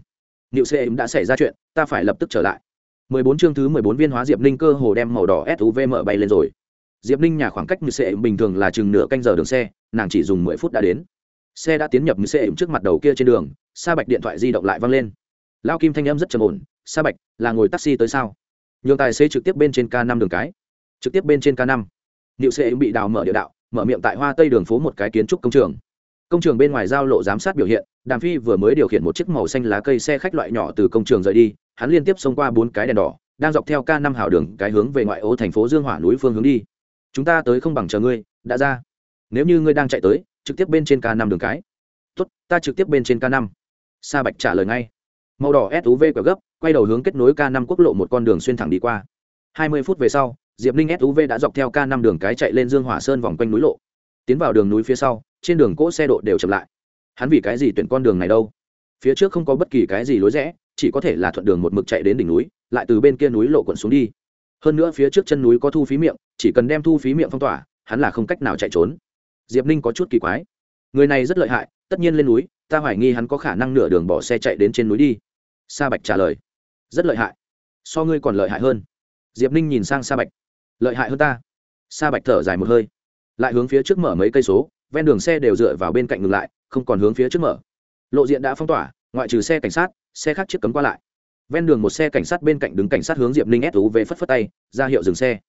niệu xê đã xảy ra chuyện ta phải lập tức trở lại 14 chương thứ 14 viên hóa diệp ninh cơ hồ đem màu đỏ suv mở bay lên rồi. Diệp ninh nhà khoảng cách như xe bình thường là chừng nửa canh giờ đường xe, nàng chỉ dùng 10 phút đã đến. Xe đã tiến nhập như xe trước mặt đầu kia trên đường, sa bạch điện thoại di động lại văng lên. Lao kim thanh âm rất trầm ổn, sa bạch, là ngồi taxi tới sao? Nhường tài xế trực tiếp bên trên k 5 đường cái. Trực tiếp bên trên k 5 niệu xe bị đào mở địa đạo, mở miệng tại hoa tây đường phố một cái kiến trúc công trường. Công trường bên ngoài giao lộ giám sát biểu hiện, đàm phi vừa mới điều khiển một chiếc màu xanh lá cây xe khách loại nhỏ từ công trường rời đi hắn liên tiếp xông qua bốn cái đèn đỏ, đang dọc theo k năm hào đường cái hướng về ngoại ô thành phố dương hỏa núi phương hướng đi. Chúng ta tới không bằng chờ ngươi, đã ra. Nếu như ngươi đang chạy tới, trực tiếp bên trên k năm đường cái. Tốt, ta trực tiếp bên trên k năm. Sa bạch trả lời ngay. Màu đỏ suv của gấp, quay đầu hướng kết nối k năm quốc lộ một con đường xuyên thẳng đi qua. Hai mươi phút về sau, diệp ninh suv đã dọc theo k năm đường cái chạy lên dương hỏa sơn vòng quanh núi lộ. Tiến vào đường núi phía sau, trên đường cỗ xe độ đều chậm lại. Hắn vì cái gì tuyển con đường này đâu? Phía trước không có bất kỳ cái gì lối rẽ chỉ có thể là thuận đường một mực chạy đến đỉnh núi, lại từ bên kia núi lộ quận xuống đi. Hơn nữa phía trước chân núi có thu phí miệng, chỉ cần đem thu phí miệng phong tỏa, hắn là không cách nào chạy trốn. Diệp ninh có chút kỳ quái. Người này rất lợi hại, tất nhiên lên núi, ta hoài nghi hắn có khả năng nửa đường bỏ xe chạy đến trên núi đi. Sa bạch trả lời. Rất lợi hại. So ngươi còn lợi hại hơn. Diệp ninh nhìn sang sa bạch. Lợi hại hơn ta. Sa bạch thở dài một hơi. Lại hướng phía trước mở mấy cây số, ven đường xe đều dựa vào bên cạnh ngừng lại, không còn hướng phía trước mở. Lộ diện đã phong tỏa, ngoại trừ xe cảnh sát xe khác chiếc cấm qua lại. Ven đường một xe cảnh sát bên cạnh đứng cảnh sát hướng diệp ninh ép tú về phất phất tay, ra hiệu dừng xe.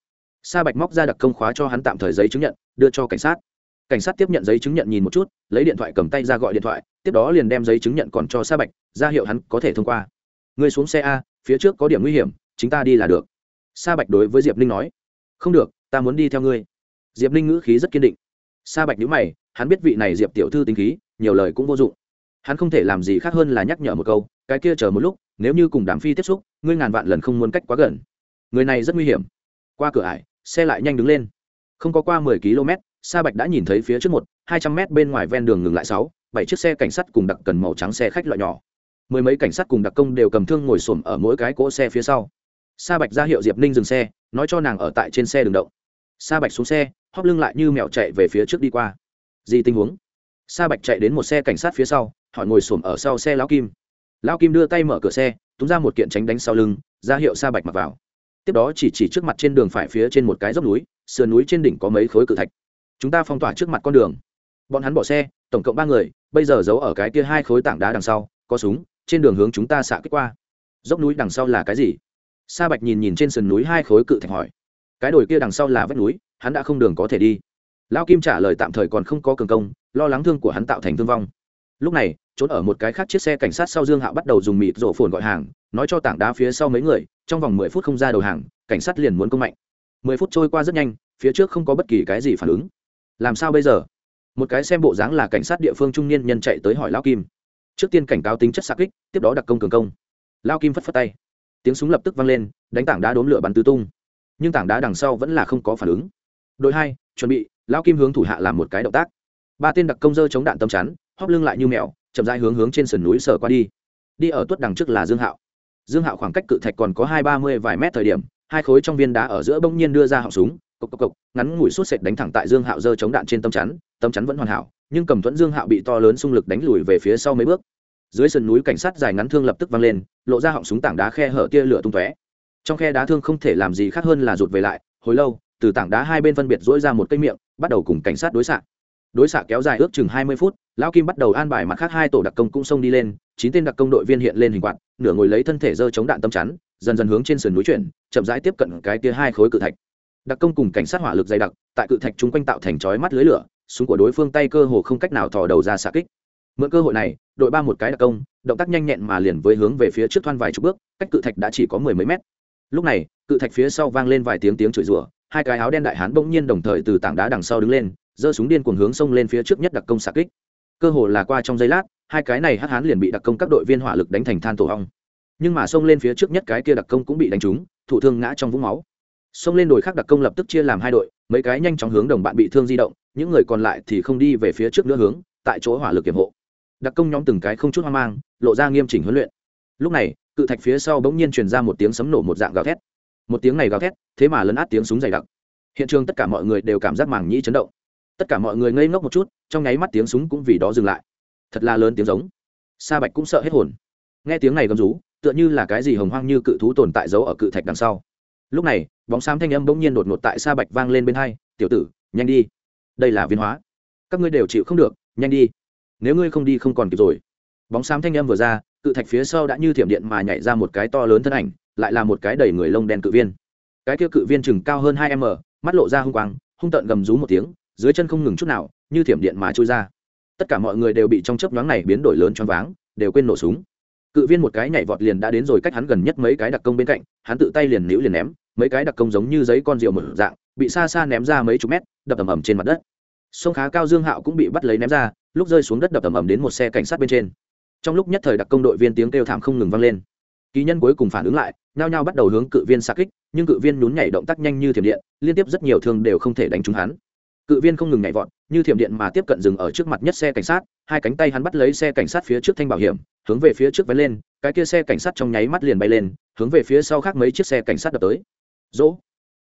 Sa bạch móc ra đặc công khóa cho hắn tạm thời giấy chứng nhận, đưa cho cảnh sát. Cảnh sát tiếp nhận giấy chứng nhận nhìn một chút, lấy điện thoại cầm tay ra gọi điện thoại, tiếp đó liền đem giấy chứng nhận còn cho sa bạch, ra hiệu hắn có thể thông qua. Người xuống xe a, phía trước có điểm nguy hiểm chúng ta đi là được. Sa bạch đối với diệp ninh nói. Không được, ta muốn đi theo ngươi. Diệp ninh ngữ khí rất kiên định. Sa bạch nhữ mày, hắn biết vị này diệp tiểu thư tính khí, nhiều lời cũng vô dụng. Hắn không thể làm gì khác hơn là nhắc nhở một câu cái kia chờ một lúc, nếu như cùng đàm phi tiếp xúc, ngươi ngàn vạn lần không muốn cách quá gần. Người này rất nguy hiểm. Qua cửa ải, xe lại nhanh đứng lên. Không có qua mười km, sa bạch đã nhìn thấy phía trước một, hai trăm mét bên ngoài ven đường ngừng lại sáu, bảy chiếc xe cảnh sát cùng đặc cần màu trắng xe khách loại nhỏ. Mười mấy cảnh sát cùng đặc công đều cầm thương ngồi xổm ở mỗi cái cỗ xe phía sau. Sa bạch ra hiệu diệp ninh dừng xe, nói cho nàng ở tại trên xe đường động. Sa bạch xuống xe, hóp lưng lại như mèo chạy về phía trước đi qua. Gì tình huống? Sa bạch chạy đến một xe cảnh sát phía sau, hỏi ngồi xổm ở sau xe lão kim lão kim đưa tay mở cửa xe, túm ra một kiện tránh đánh sau lưng, ra hiệu sa bạch mặc vào. Tiếp đó chỉ chỉ trước mặt trên đường phải phía trên một cái dốc núi, sườn núi trên đỉnh có mấy khối cự thạch. Chúng ta phong tỏa trước mặt con đường. Bọn hắn bỏ xe, tổng cộng ba người, bây giờ giấu ở cái kia hai khối tảng đá đằng sau, có súng, trên đường hướng chúng ta xạ kích qua. Dốc núi đằng sau là cái gì? Sa bạch nhìn nhìn trên sườn núi hai khối cự thạch hỏi. Cái đồi kia đằng sau là vách núi, hắn đã không đường có thể đi. Lao kim trả lời tạm thời còn không có cường công, lo lắng thương của hắn tạo thành thương vong lúc này, trốn ở một cái khác chiếc xe cảnh sát sau dương hạo bắt đầu dùng mịt rổ phồn gọi hàng, nói cho tảng đá phía sau mấy người, trong vòng mười phút không ra đầu hàng, cảnh sát liền muốn công mạnh. Mười phút trôi qua rất nhanh, phía trước không có bất kỳ cái gì phản ứng. Làm sao bây giờ? Một cái xem bộ dáng là cảnh sát địa phương trung niên nhân chạy tới hỏi lao kim. Trước tiên cảnh cáo tính chất xác kích, tiếp đó đặc công cường công. Lao kim phất phất tay. Tiếng súng lập tức vang lên, đánh tảng đá đốn lửa bắn tứ tung. Nhưng tảng đá đằng sau vẫn là không có phản ứng. Đội hai, chuẩn bị, lao kim hướng thủ hạ làm một cái động tác. Ba tên đặc công dơ chống đạn tâm chắn hóp lưng lại như mèo, chậm rãi hướng hướng trên sườn núi sở qua đi. Đi ở tuất đằng trước là dương hạo. Dương hạo khoảng cách cự thạch còn có hai ba mươi vài mét thời điểm, hai khối trong viên đá ở giữa bỗng nhiên đưa ra họng súng, cộc cộc cộc, ngắn ngủi suốt sệt đánh thẳng tại dương hạo giơ chống đạn trên tấm chắn tấm chắn vẫn hoàn hảo, nhưng cầm thuẫn dương hạo bị to lớn xung lực đánh lùi về phía sau mấy bước. Dưới sườn núi cảnh sát dài ngắn thương lập tức văng lên, lộ ra họng súng tảng đá khe hở tia lửa tung tóe. Trong khe đá thương không thể làm gì khác hơn là rụt về lại, hồi lâu, từ tảng đá hai bên phân biệt dỗi ra một cây miệng, bắt đầu cùng cảnh sát đối xạ đối xạ kéo dài ước chừng hai mươi phút, lão kim bắt đầu an bài mặt khác hai tổ đặc công cũng xông đi lên, chín tên đặc công đội viên hiện lên hình quạt, nửa ngồi lấy thân thể dơ chống đạn tâm chắn, dần dần hướng trên sườn núi chuyển, chậm rãi tiếp cận cái kia hai khối cự thạch. Đặc công cùng cảnh sát hỏa lực dày đặc, tại cự thạch chung quanh tạo thành chói mắt lưới lửa, súng của đối phương tay cơ hồ không cách nào thò đầu ra xạ kích. Mượn cơ hội này, đội ba một cái đặc công, động tác nhanh nhẹn mà liền với hướng về phía trước thoăn vài chục bước, cách cự thạch đã chỉ có mười mấy mét. Lúc này, cự thạch phía sau vang lên vài tiếng tiếng chửi rủa, hai cái áo đen đại hán bỗng nhiên đồng thời từ tảng đá đằng sau đứng lên giơ súng điên cuồng hướng sông lên phía trước nhất đặc công xạ kích. Cơ hồ là qua trong giây lát, hai cái này hắc hán liền bị đặc công các đội viên hỏa lực đánh thành than tổ hong nhưng mà xông lên phía trước nhất cái kia đặc công cũng bị đánh trúng thủ thương ngã trong vũng máu. Xông lên đồi khác đặc công lập tức chia làm hai đội, mấy cái nhanh chóng hướng đồng bạn bị thương di động, những người còn lại thì không đi về phía trước nữa hướng, tại chỗ hỏa lực kiểm hộ. Đặc công nhóm từng cái không chút hoang mang, lộ ra nghiêm chỉnh huấn luyện. Lúc này, cự thạch phía sau bỗng nhiên truyền ra một tiếng sấm nổ một dạng gào thét. Một tiếng này gào thét, thế mà lấn át tiếng súng dày đặc. Hiện trường tất cả mọi người đều cảm giác màng nhĩ chấn động tất cả mọi người ngây ngốc một chút, trong nháy mắt tiếng súng cũng vì đó dừng lại. Thật là lớn tiếng giống. Sa bạch cũng sợ hết hồn. Nghe tiếng này gầm rú, tựa như là cái gì hồng hoang như cự thú tồn tại giấu ở cự thạch đằng sau. Lúc này, bóng xám thanh âm bỗng nhiên đột ngột tại sa bạch vang lên bên hai, tiểu tử, nhanh đi. Đây là viên hóa. Các ngươi đều chịu không được, nhanh đi. Nếu ngươi không đi không còn kịp rồi. Bóng xám thanh âm vừa ra, cự thạch phía sau đã như thiểm điện mà nhảy ra một cái to lớn thân ảnh, lại là một cái đầy người lông đen cự viên. Cái kia cự viên chừng cao hơn hai m, mắt lộ ra hung quang, hung tợn gầm rú một tiếng dưới chân không ngừng chút nào, như thiểm điện mà trôi ra. Tất cả mọi người đều bị trong chớp nhoáng này biến đổi lớn choáng váng, đều quên nổ súng. Cự viên một cái nhảy vọt liền đã đến rồi cách hắn gần nhất mấy cái đặc công bên cạnh, hắn tự tay liền níu liền ném, mấy cái đặc công giống như giấy con rượu mở dạng, bị xa xa ném ra mấy chục mét, đập ầm ầm trên mặt đất. Sông khá cao dương hạo cũng bị bắt lấy ném ra, lúc rơi xuống đất đập ầm ầm đến một xe cảnh sát bên trên. Trong lúc nhất thời đặc công đội viên tiếng kêu thảm không ngừng vang lên. Ký nhân cuối cùng phản ứng lại, nhao nhao bắt đầu hướng cự viên xa kích, nhưng cự viên nhún nhảy động tác nhanh như thiểm điện, liên tiếp rất nhiều thương đều không thể đánh trúng hắn cự viên không ngừng nhảy vọt, như thiểm điện mà tiếp cận dừng ở trước mặt nhất xe cảnh sát, hai cánh tay hắn bắt lấy xe cảnh sát phía trước thanh bảo hiểm, hướng về phía trước vén lên, cái kia xe cảnh sát trong nháy mắt liền bay lên, hướng về phía sau khác mấy chiếc xe cảnh sát đập tới. Dỗ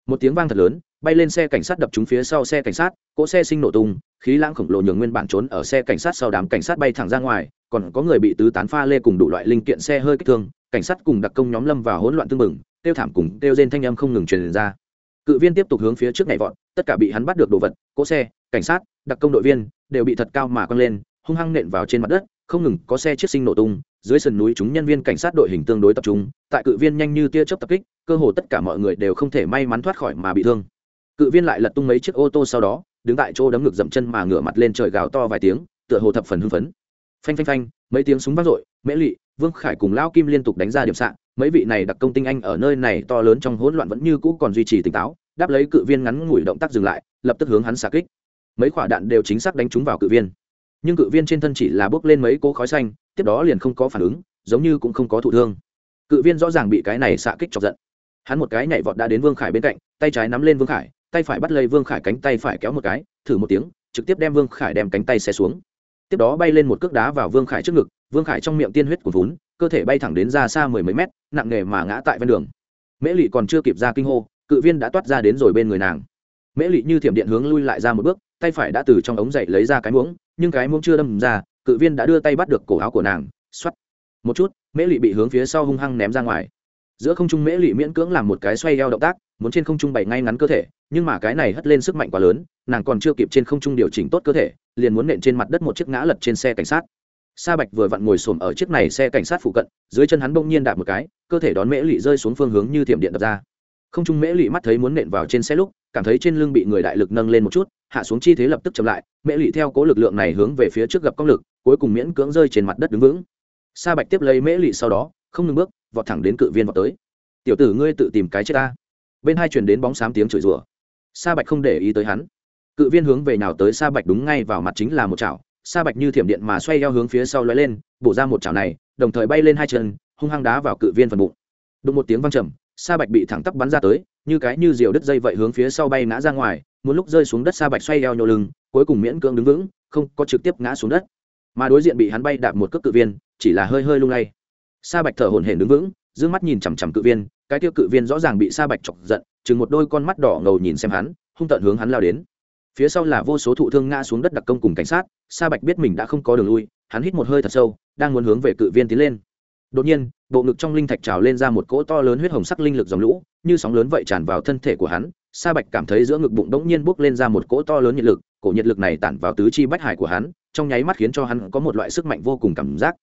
một tiếng vang thật lớn, bay lên xe cảnh sát đập trúng phía sau xe cảnh sát, cỗ xe sinh nổ tung, khí lãng khổng lồ nhường nguyên bản trốn ở xe cảnh sát sau đám cảnh sát bay thẳng ra ngoài, còn có người bị tứ tán pha lê cùng đủ loại linh kiện xe hơi kích thương, cảnh sát cùng đặc công nhóm lâm vào hỗn loạn tương mừng tiêu thảm cùng tiêu rên thanh âm không ngừng truyền ra cự viên tiếp tục hướng phía trước nhảy vọt, tất cả bị hắn bắt được đồ vật, cỗ xe, cảnh sát, đặc công đội viên, đều bị thật cao mà quăng lên, hung hăng nện vào trên mặt đất, không ngừng có xe chiếc sinh nổ tung, dưới sườn núi chúng nhân viên cảnh sát đội hình tương đối tập trung, tại cự viên nhanh như tia chớp tập kích, cơ hồ tất cả mọi người đều không thể may mắn thoát khỏi mà bị thương. Cự viên lại lật tung mấy chiếc ô tô sau đó, đứng tại chỗ đấm ngực dậm chân mà ngửa mặt lên trời gào to vài tiếng, tựa hồ thập phần hưng phấn. Phanh phanh phanh, mấy tiếng súng vang dội, mễ lị vương khải cùng lao kim liên tục đánh ra điểm sạn mấy vị này đặc công tinh anh ở nơi này to lớn trong hỗn loạn vẫn như cũ còn duy trì tỉnh táo, đáp lấy cự viên ngắn ngủi động tác dừng lại, lập tức hướng hắn xạ kích. Mấy quả đạn đều chính xác đánh trúng vào cự viên. Nhưng cự viên trên thân chỉ là bốc lên mấy cỗ khói xanh, tiếp đó liền không có phản ứng, giống như cũng không có thụ thương. Cự viên rõ ràng bị cái này xạ kích chọc giận. Hắn một cái nhảy vọt đã đến vương khải bên cạnh, tay trái nắm lên vương khải, tay phải bắt lấy vương khải cánh tay phải kéo một cái, thử một tiếng, trực tiếp đem vương khải đem cánh tay xe xuống tiếp đó bay lên một cước đá vào vương khải trước ngực, vương khải trong miệng tiên huyết của vốn cơ thể bay thẳng đến ra xa mười mấy mét, nặng nề mà ngã tại ven đường. Mễ lị còn chưa kịp ra kinh hô, cự viên đã toát ra đến rồi bên người nàng. Mễ lị như thiểm điện hướng lui lại ra một bước, tay phải đã từ trong ống dậy lấy ra cái muỗng, nhưng cái muỗng chưa đâm ra, cự viên đã đưa tay bắt được cổ áo của nàng xoắt một chút, mễ lị bị hướng phía sau hung hăng ném ra ngoài giữa không trung mễ lụy miễn cưỡng làm một cái xoay eo động tác, muốn trên không trung bày ngay ngắn cơ thể, nhưng mà cái này hất lên sức mạnh quá lớn, nàng còn chưa kịp trên không trung điều chỉnh tốt cơ thể, liền muốn nện trên mặt đất một chiếc ngã lật trên xe cảnh sát. Sa bạch vừa vặn ngồi xổm ở chiếc này xe cảnh sát phụ cận, dưới chân hắn bỗng nhiên đạp một cái, cơ thể đón mễ lụy rơi xuống phương hướng như thiểm điện đập ra. Không trung mễ lụy mắt thấy muốn nện vào trên xe lúc, cảm thấy trên lưng bị người đại lực nâng lên một chút, hạ xuống chi thế lập tức chậm lại, mễ lụy theo cố lực lượng này hướng về phía trước gặp công lực, cuối cùng miễn cưỡng rơi trên mặt đất đứng vững. Sa bạch tiếp lấy mễ lụy sau đó, không ngừng bước vọt thẳng đến cự viên vọt tới. Tiểu tử ngươi tự tìm cái chết ta. Bên hai chuyển đến bóng xám tiếng chửi rủa. Sa bạch không để ý tới hắn. Cự viên hướng về nào tới sa bạch đúng ngay vào mặt chính là một chảo. Sa bạch như thiểm điện mà xoay theo hướng phía sau lóe lên, bổ ra một chảo này, đồng thời bay lên hai chân, hung hăng đá vào cự viên phần bụng. Đụng một tiếng vang trầm, sa bạch bị thẳng tắp bắn ra tới, như cái như diều đứt dây vậy hướng phía sau bay ngã ra ngoài, một lúc rơi xuống đất sa bạch xoay eo nhô lưng, cuối cùng miễn cưỡng đứng vững, không có trực tiếp ngã xuống đất. Mà đối diện bị hắn bay đạp một cước cự viên, chỉ là hơi hơi lung lay sa bạch thở hổn hển đứng vững d mắt nhìn chằm chằm cự viên, cái tiêu cự viên rõ ràng bị sa bạch chọc giận, chừng một đôi con mắt đỏ ngầu nhìn xem hắn, hung tận hướng hắn lao đến. Phía sau là vô số thụ thương ngã xuống đất đặc công cùng cảnh sát, sa bạch biết mình đã không có đường lui, hắn hít một hơi thật sâu, đang muốn hướng về cự viên tiến lên. Đột nhiên, bộ ngực trong linh thạch trào lên ra một cỗ to lớn huyết hồng sắc linh lực dòng lũ, như sóng lớn vậy tràn vào thân thể của hắn, sa bạch cảm thấy giữa ngực bụng đống nhiên bốc lên ra một cỗ to lớn nhiệt lực, cổ nhiệt lực này tản vào tứ chi bách hải của hắn, trong nháy mắt khiến cho hắn có một loại sức mạnh vô cùng cảm giác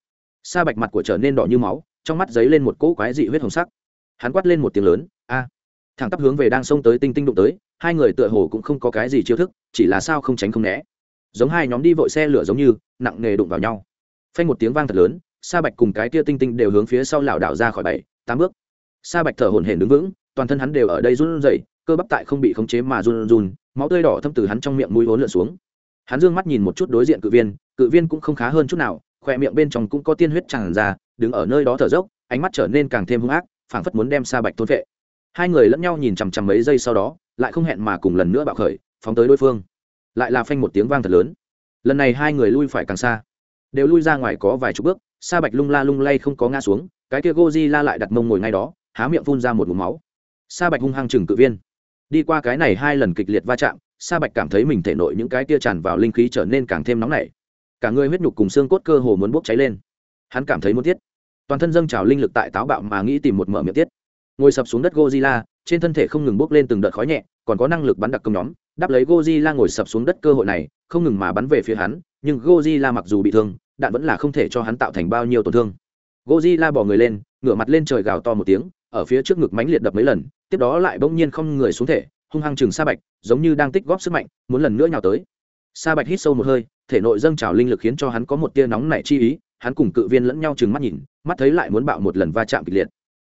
sa bạch mặt của trở nên đỏ như máu, trong mắt dấy lên một cỗ quái dị huyết hồng sắc. Hắn quát lên một tiếng lớn, a! Thẳng tắp hướng về đang xông tới tinh tinh đụng tới, hai người tựa hồ cũng không có cái gì chiêu thức, chỉ là sao không tránh không né. Giống hai nhóm đi vội xe lửa giống như, nặng nề đụng vào nhau. Phanh một tiếng vang thật lớn, sa bạch cùng cái kia tinh tinh đều hướng phía sau lảo đảo ra khỏi bảy tám bước. Sa bạch thở hổn hển đứng vững, toàn thân hắn đều ở đây run rẩy, cơ bắp tại không bị khống chế mà run run, máu tươi đỏ thâm từ hắn trong miệng mũi vốn lượn xuống. Hắn dương mắt nhìn một chút đối diện cự viên cự viên cũng không khá hơn chút nào khoe miệng bên trong cũng có tiên huyết tràn ra, đứng ở nơi đó thở dốc, ánh mắt trở nên càng thêm hung ác, phảng phất muốn đem sa bạch thôn vệ hai người lẫn nhau nhìn chằm chằm mấy giây sau đó, lại không hẹn mà cùng lần nữa bạo khởi, phóng tới đối phương. Lại là phanh một tiếng vang thật lớn. Lần này hai người lui phải càng xa. Đều lui ra ngoài có vài chục bước, sa bạch lung la lung lay không có ngã xuống, cái kia goji la lại đặt mông ngồi ngay đó, há miệng phun ra một vùng máu. Sa bạch hung hăng chừng cự viên. Đi qua cái này hai lần kịch liệt va chạm, sa bạch cảm thấy mình thể nội những cái kia tràn vào linh khí trở nên càng thêm nóng nảy cả người huyết nhục cùng xương cốt cơ hồ muốn bốc cháy lên hắn cảm thấy muốn tiết toàn thân dâng trào linh lực tại táo bạo mà nghĩ tìm một mở miệng tiết ngồi sập xuống đất Godzilla, trên thân thể không ngừng bốc lên từng đợt khói nhẹ, còn có năng lực bắn đặc công nhóm, đáp lấy Godzilla ngồi sập xuống đất cơ hội này, không ngừng mà bắn về phía hắn, nhưng Godzilla mặc dù bị thương, đạn vẫn là không thể cho hắn tạo thành bao nhiêu tổn thương. Godzilla bỏ người lên, ngửa mặt lên trời gào to một tiếng, ở phía trước ngực mãnh liệt đập mấy lần, tiếp đó lại bỗng nhiên không người xuống thể, hung hăng chừng Sa Bạch, giống như đang tích góp sức mạnh, muốn lần nữa nhào tới. Sa Bạch hít sâu một hơi, thể nội dâng trào linh lực khiến cho hắn có một tia nóng nảy chi ý, hắn cùng cự viên lẫn nhau chừng mắt nhìn, mắt thấy lại muốn bạo một lần va chạm kịch liệt.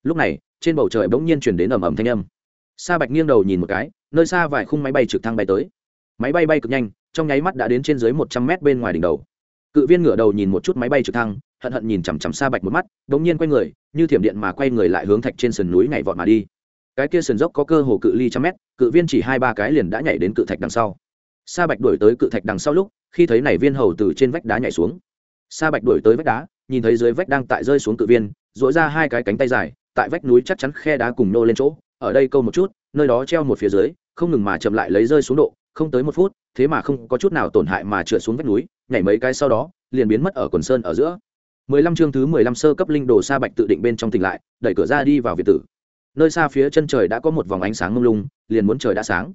Lúc này, trên bầu trời bỗng nhiên chuyển đến ầm ầm thanh âm. Sa bạch nghiêng đầu nhìn một cái nơi xa vài khung máy bay trực thăng bay tới. Máy bay bay cực nhanh trong nháy mắt đã đến trên dưới một trăm mét bên ngoài đỉnh đầu. Cự viên ngửa đầu nhìn một chút máy bay trực thăng hận hận nhìn chằm chằm sa bạch một mắt bỗng nhiên quay người như thiểm điện mà quay người lại hướng thạch trên sườn núi nhảy vọt mà đi. Cái kia sườn dốc có cơ hồ cự ly trăm mét cự viên chỉ hai ba cái liền đã nhảy đến cự thạch đằng sau. Sa bạch đuổi tới cự thạch đằng sau lúc khi thấy này viên hầu từ trên vách đá nhảy xuống. Sa bạch đuổi tới vách đá, nhìn thấy dưới vách đang tại rơi xuống cự viên dội ra hai cái cánh tay dài, tại vách núi chắc chắn khe đá cùng nô lên chỗ. Ở đây câu một chút, nơi đó treo một phía dưới, không ngừng mà chậm lại lấy rơi xuống độ, không tới một phút, thế mà không có chút nào tổn hại mà trượt xuống vách núi, nhảy mấy cái sau đó, liền biến mất ở quần sơn ở giữa. Mười lăm chương thứ mười lăm sơ cấp linh đồ sa bạch tự định bên trong tỉnh lại, đẩy cửa ra đi vào việt tử. Nơi xa phía chân trời đã có một vòng ánh sáng ngông lung, liền muốn trời đã sáng.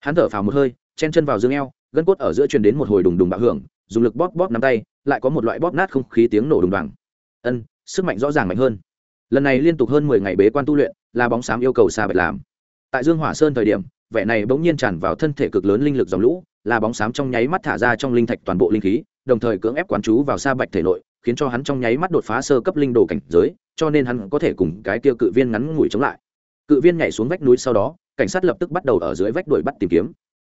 Hắn thở phào một hơi, chen chân vào dương eo gân cốt ở giữa truyền đến một hồi đùng đùng bạo hưởng, dùng lực bóp bóp nắm tay, lại có một loại bóp nát không khí tiếng nổ đùng đoàng. Ân, sức mạnh rõ ràng mạnh hơn. Lần này liên tục hơn mười ngày bế quan tu luyện, là bóng xám yêu cầu xa bạch làm. Tại dương hỏa sơn thời điểm, vẻ này bỗng nhiên tràn vào thân thể cực lớn linh lực dòng lũ, là bóng xám trong nháy mắt thả ra trong linh thạch toàn bộ linh khí, đồng thời cưỡng ép quán chú vào xa bạch thể nội, khiến cho hắn trong nháy mắt đột phá sơ cấp linh đồ cảnh giới, cho nên hắn có thể cùng cái tiêu cự viên ngắn ngủi chống lại. Cự viên nhảy xuống vách núi sau đó, cảnh sát lập tức bắt đầu ở dưới vách đuổi bắt tìm kiếm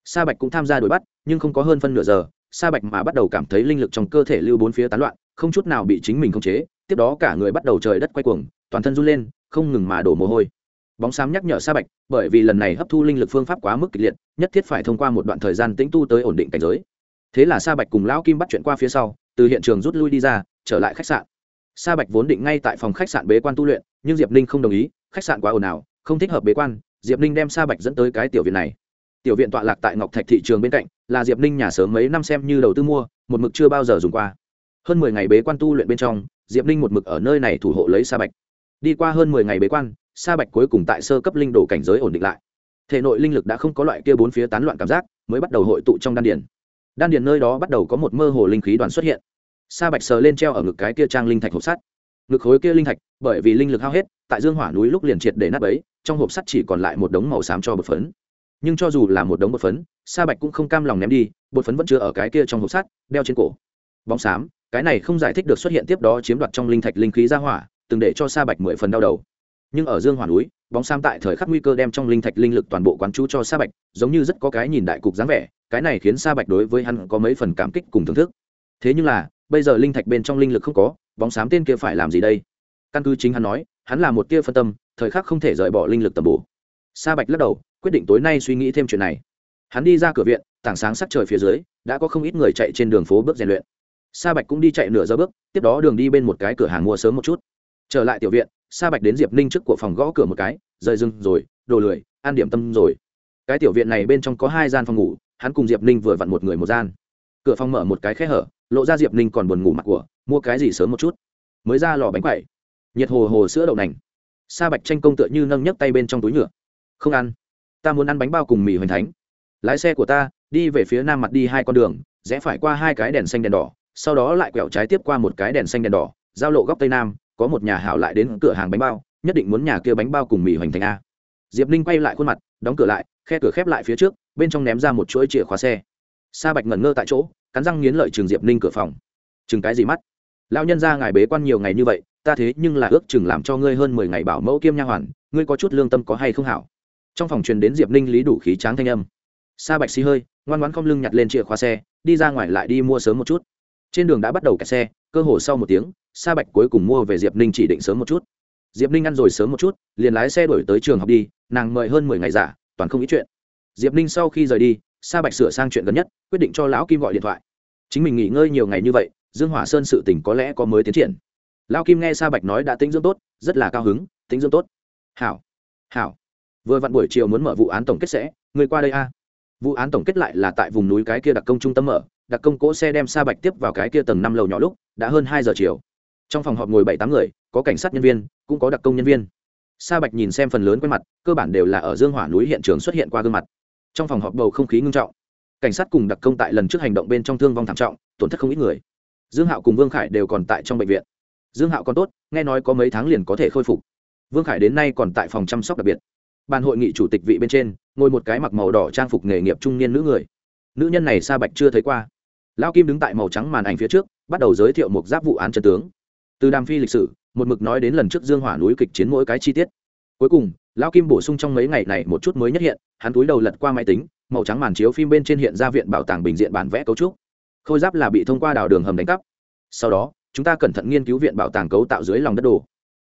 sa bạch cũng tham gia đuổi bắt, nhưng không có hơn phân nửa giờ, sa bạch mà bắt đầu cảm thấy linh lực trong cơ thể lưu bốn phía tán loạn, không chút nào bị chính mình khống chế, tiếp đó cả người bắt đầu trời đất quay cuồng, toàn thân run lên, không ngừng mà đổ mồ hôi. Bóng xám nhắc nhở sa bạch, bởi vì lần này hấp thu linh lực phương pháp quá mức kịch liệt, nhất thiết phải thông qua một đoạn thời gian tĩnh tu tới ổn định cảnh giới. Thế là sa bạch cùng lão kim bắt chuyện qua phía sau, từ hiện trường rút lui đi ra, trở lại khách sạn. Sa bạch vốn định ngay tại phòng khách sạn bế quan tu luyện, nhưng diệp ninh không đồng ý, khách sạn quá ồn ào, không thích hợp bế quan, diệp ninh đem sa bạch dẫn tới cái tiểu viện này tiểu viện tọa lạc tại ngọc thạch thị trường bên cạnh, là diệp ninh nhà sớm mấy năm xem như đầu tư mua, một mực chưa bao giờ dùng qua. Hơn mười ngày bế quan tu luyện bên trong, diệp ninh một mực ở nơi này thủ hộ lấy sa bạch. Đi qua hơn mười ngày bế quan, sa bạch cuối cùng tại sơ cấp linh đồ cảnh giới ổn định lại. Thể nội linh lực đã không có loại kia bốn phía tán loạn cảm giác, mới bắt đầu hội tụ trong đan điền. Đan điền nơi đó bắt đầu có một mơ hồ linh khí đoàn xuất hiện. Sa bạch sờ lên treo ở ngực cái kia trang linh thạch hộp sắt. Ngực khối kia linh thạch, bởi vì linh lực hao hết, tại dương hỏa núi lúc liền triệt để nát ấy trong hộp sắt chỉ còn lại một đống màu xám cho bột phấn nhưng cho dù là một đống bột phấn, sa bạch cũng không cam lòng ném đi, bột phấn vẫn chưa ở cái kia trong hộp sắt, đeo trên cổ. Bóng xám, cái này không giải thích được xuất hiện tiếp đó chiếm đoạt trong linh thạch linh khí ra hỏa, từng để cho sa bạch mười phần đau đầu. Nhưng ở dương hoàn núi, bóng xám tại thời khắc nguy cơ đem trong linh thạch linh lực toàn bộ quán chú cho sa bạch, giống như rất có cái nhìn đại cục dáng vẻ, cái này khiến sa bạch đối với hắn có mấy phần cảm kích cùng thưởng thức. Thế nhưng là, bây giờ linh thạch bên trong linh lực không có, bóng xám tên kia phải làm gì đây? Căn cứ chính hắn nói, hắn là một tia phân tâm, thời khắc không thể rời bỏ linh lực tầm bổ. Sa bạch lắc đầu quyết định tối nay suy nghĩ thêm chuyện này. Hắn đi ra cửa viện tảng sáng sắc trời phía dưới đã có không ít người chạy trên đường phố bước rèn luyện. Sa bạch cũng đi chạy nửa giờ bước tiếp đó đường đi bên một cái cửa hàng mua sớm một chút. Trở lại tiểu viện sa bạch đến diệp ninh trước của phòng gõ cửa một cái rời dừng, rồi đồ lười an điểm tâm rồi. Cái tiểu viện này bên trong có hai gian phòng ngủ hắn cùng diệp ninh vừa vặn một người một gian. Cửa phòng mở một cái khe hở lộ ra diệp ninh còn buồn ngủ mặt của mua cái gì sớm một chút. Mới ra lò bánh quẩy. Nhiệt hồ hồ sữa đậu nành. Sa bạch tranh công tựa như nâng nhấc tay bên trong túi nhựa. Không ăn ta muốn ăn bánh bao cùng mì hoành thánh. Lái xe của ta, đi về phía nam mặt đi hai con đường, rẽ phải qua hai cái đèn xanh đèn đỏ, sau đó lại quẹo trái tiếp qua một cái đèn xanh đèn đỏ, giao lộ góc tây nam, có một nhà hảo lại đến cửa hàng bánh bao, nhất định muốn nhà kia bánh bao cùng mì hoành thành a. Diệp ninh quay lại khuôn mặt, đóng cửa lại, khe cửa khép lại phía trước, bên trong ném ra một chuỗi chìa khóa xe. Sa bạch ngẩn ngơ tại chỗ, cắn răng nghiến lợi trường diệp ninh cửa phòng. Chừng cái gì mắt? Lao nhân ra ngài bế quan nhiều ngày như vậy, ta thế nhưng là ước chừng làm cho ngươi hơn mười ngày bảo mẫu kiêm nha hoàn, ngươi có chút lương tâm có hay không hảo? Trong phòng truyền đến diệp ninh lý đủ khí tráng thanh âm. Sa bạch xì hơi, ngoan ngoãn không lưng nhặt lên chìa khóa xe, đi ra ngoài lại đi mua sớm một chút. Trên đường đã bắt đầu kẹt xe, cơ hồ sau một tiếng, sa bạch cuối cùng mua về diệp ninh chỉ định sớm một chút. Diệp ninh ăn rồi sớm một chút, liền lái xe đổi tới trường học đi, nàng mời hơn mười ngày giả, toàn không ý chuyện. Diệp ninh sau khi rời đi, sa bạch sửa sang chuyện gần nhất, quyết định cho lão kim gọi điện thoại. Chính mình nghỉ ngơi nhiều ngày như vậy, dương hỏa sơn sự tỉnh có lẽ có mới tiến triển. Lão kim nghe sa bạch nói đã tính dưỡng tốt, rất là cao hứng tính dưỡng tốt. Hảo hảo vừa vặn buổi chiều muốn mở vụ án tổng kết sẽ, người qua đây a. Vụ án tổng kết lại là tại vùng núi cái kia đặc công trung tâm mở, đặc công cỗ xe đem sa bạch tiếp vào cái kia tầng năm lầu nhỏ lúc, đã hơn hai giờ chiều. Trong phòng họp ngồi bảy tám người, có cảnh sát nhân viên, cũng có đặc công nhân viên. Sa bạch nhìn xem phần lớn quen mặt, cơ bản đều là ở dương hỏa núi hiện trường xuất hiện qua gương mặt. Trong phòng họp bầu không khí ngưng trọng. Cảnh sát cùng đặc công tại lần trước hành động bên trong thương vong thảm trọng, tổn thất không ít người. Dương hạo cùng vương khải đều còn tại trong bệnh viện. Dương hạo còn tốt, nghe nói có mấy tháng liền có thể khôi phục. Vương khải đến nay còn tại phòng chăm sóc đặc biệt ban hội nghị chủ tịch vị bên trên, ngồi một cái mặc màu đỏ trang phục nghề nghiệp trung niên nữ người. Nữ nhân này sa bạch chưa thấy qua. Lao kim đứng tại màu trắng màn ảnh phía trước, bắt đầu giới thiệu một giáp vụ án trần tướng. Từ đàm phi lịch sử, một mực nói đến lần trước dương hỏa núi kịch chiến mỗi cái chi tiết. Cuối cùng lao kim bổ sung trong mấy ngày này một chút mới nhất hiện, hắn túi đầu lật qua máy tính, màu trắng màn chiếu phim bên trên hiện ra viện bảo tàng bình diện bản vẽ cấu trúc. Khôi giáp là bị thông qua đào đường hầm đánh cắp. Sau đó, chúng ta cẩn thận nghiên cứu viện bảo tàng cấu tạo dưới lòng đất đồ.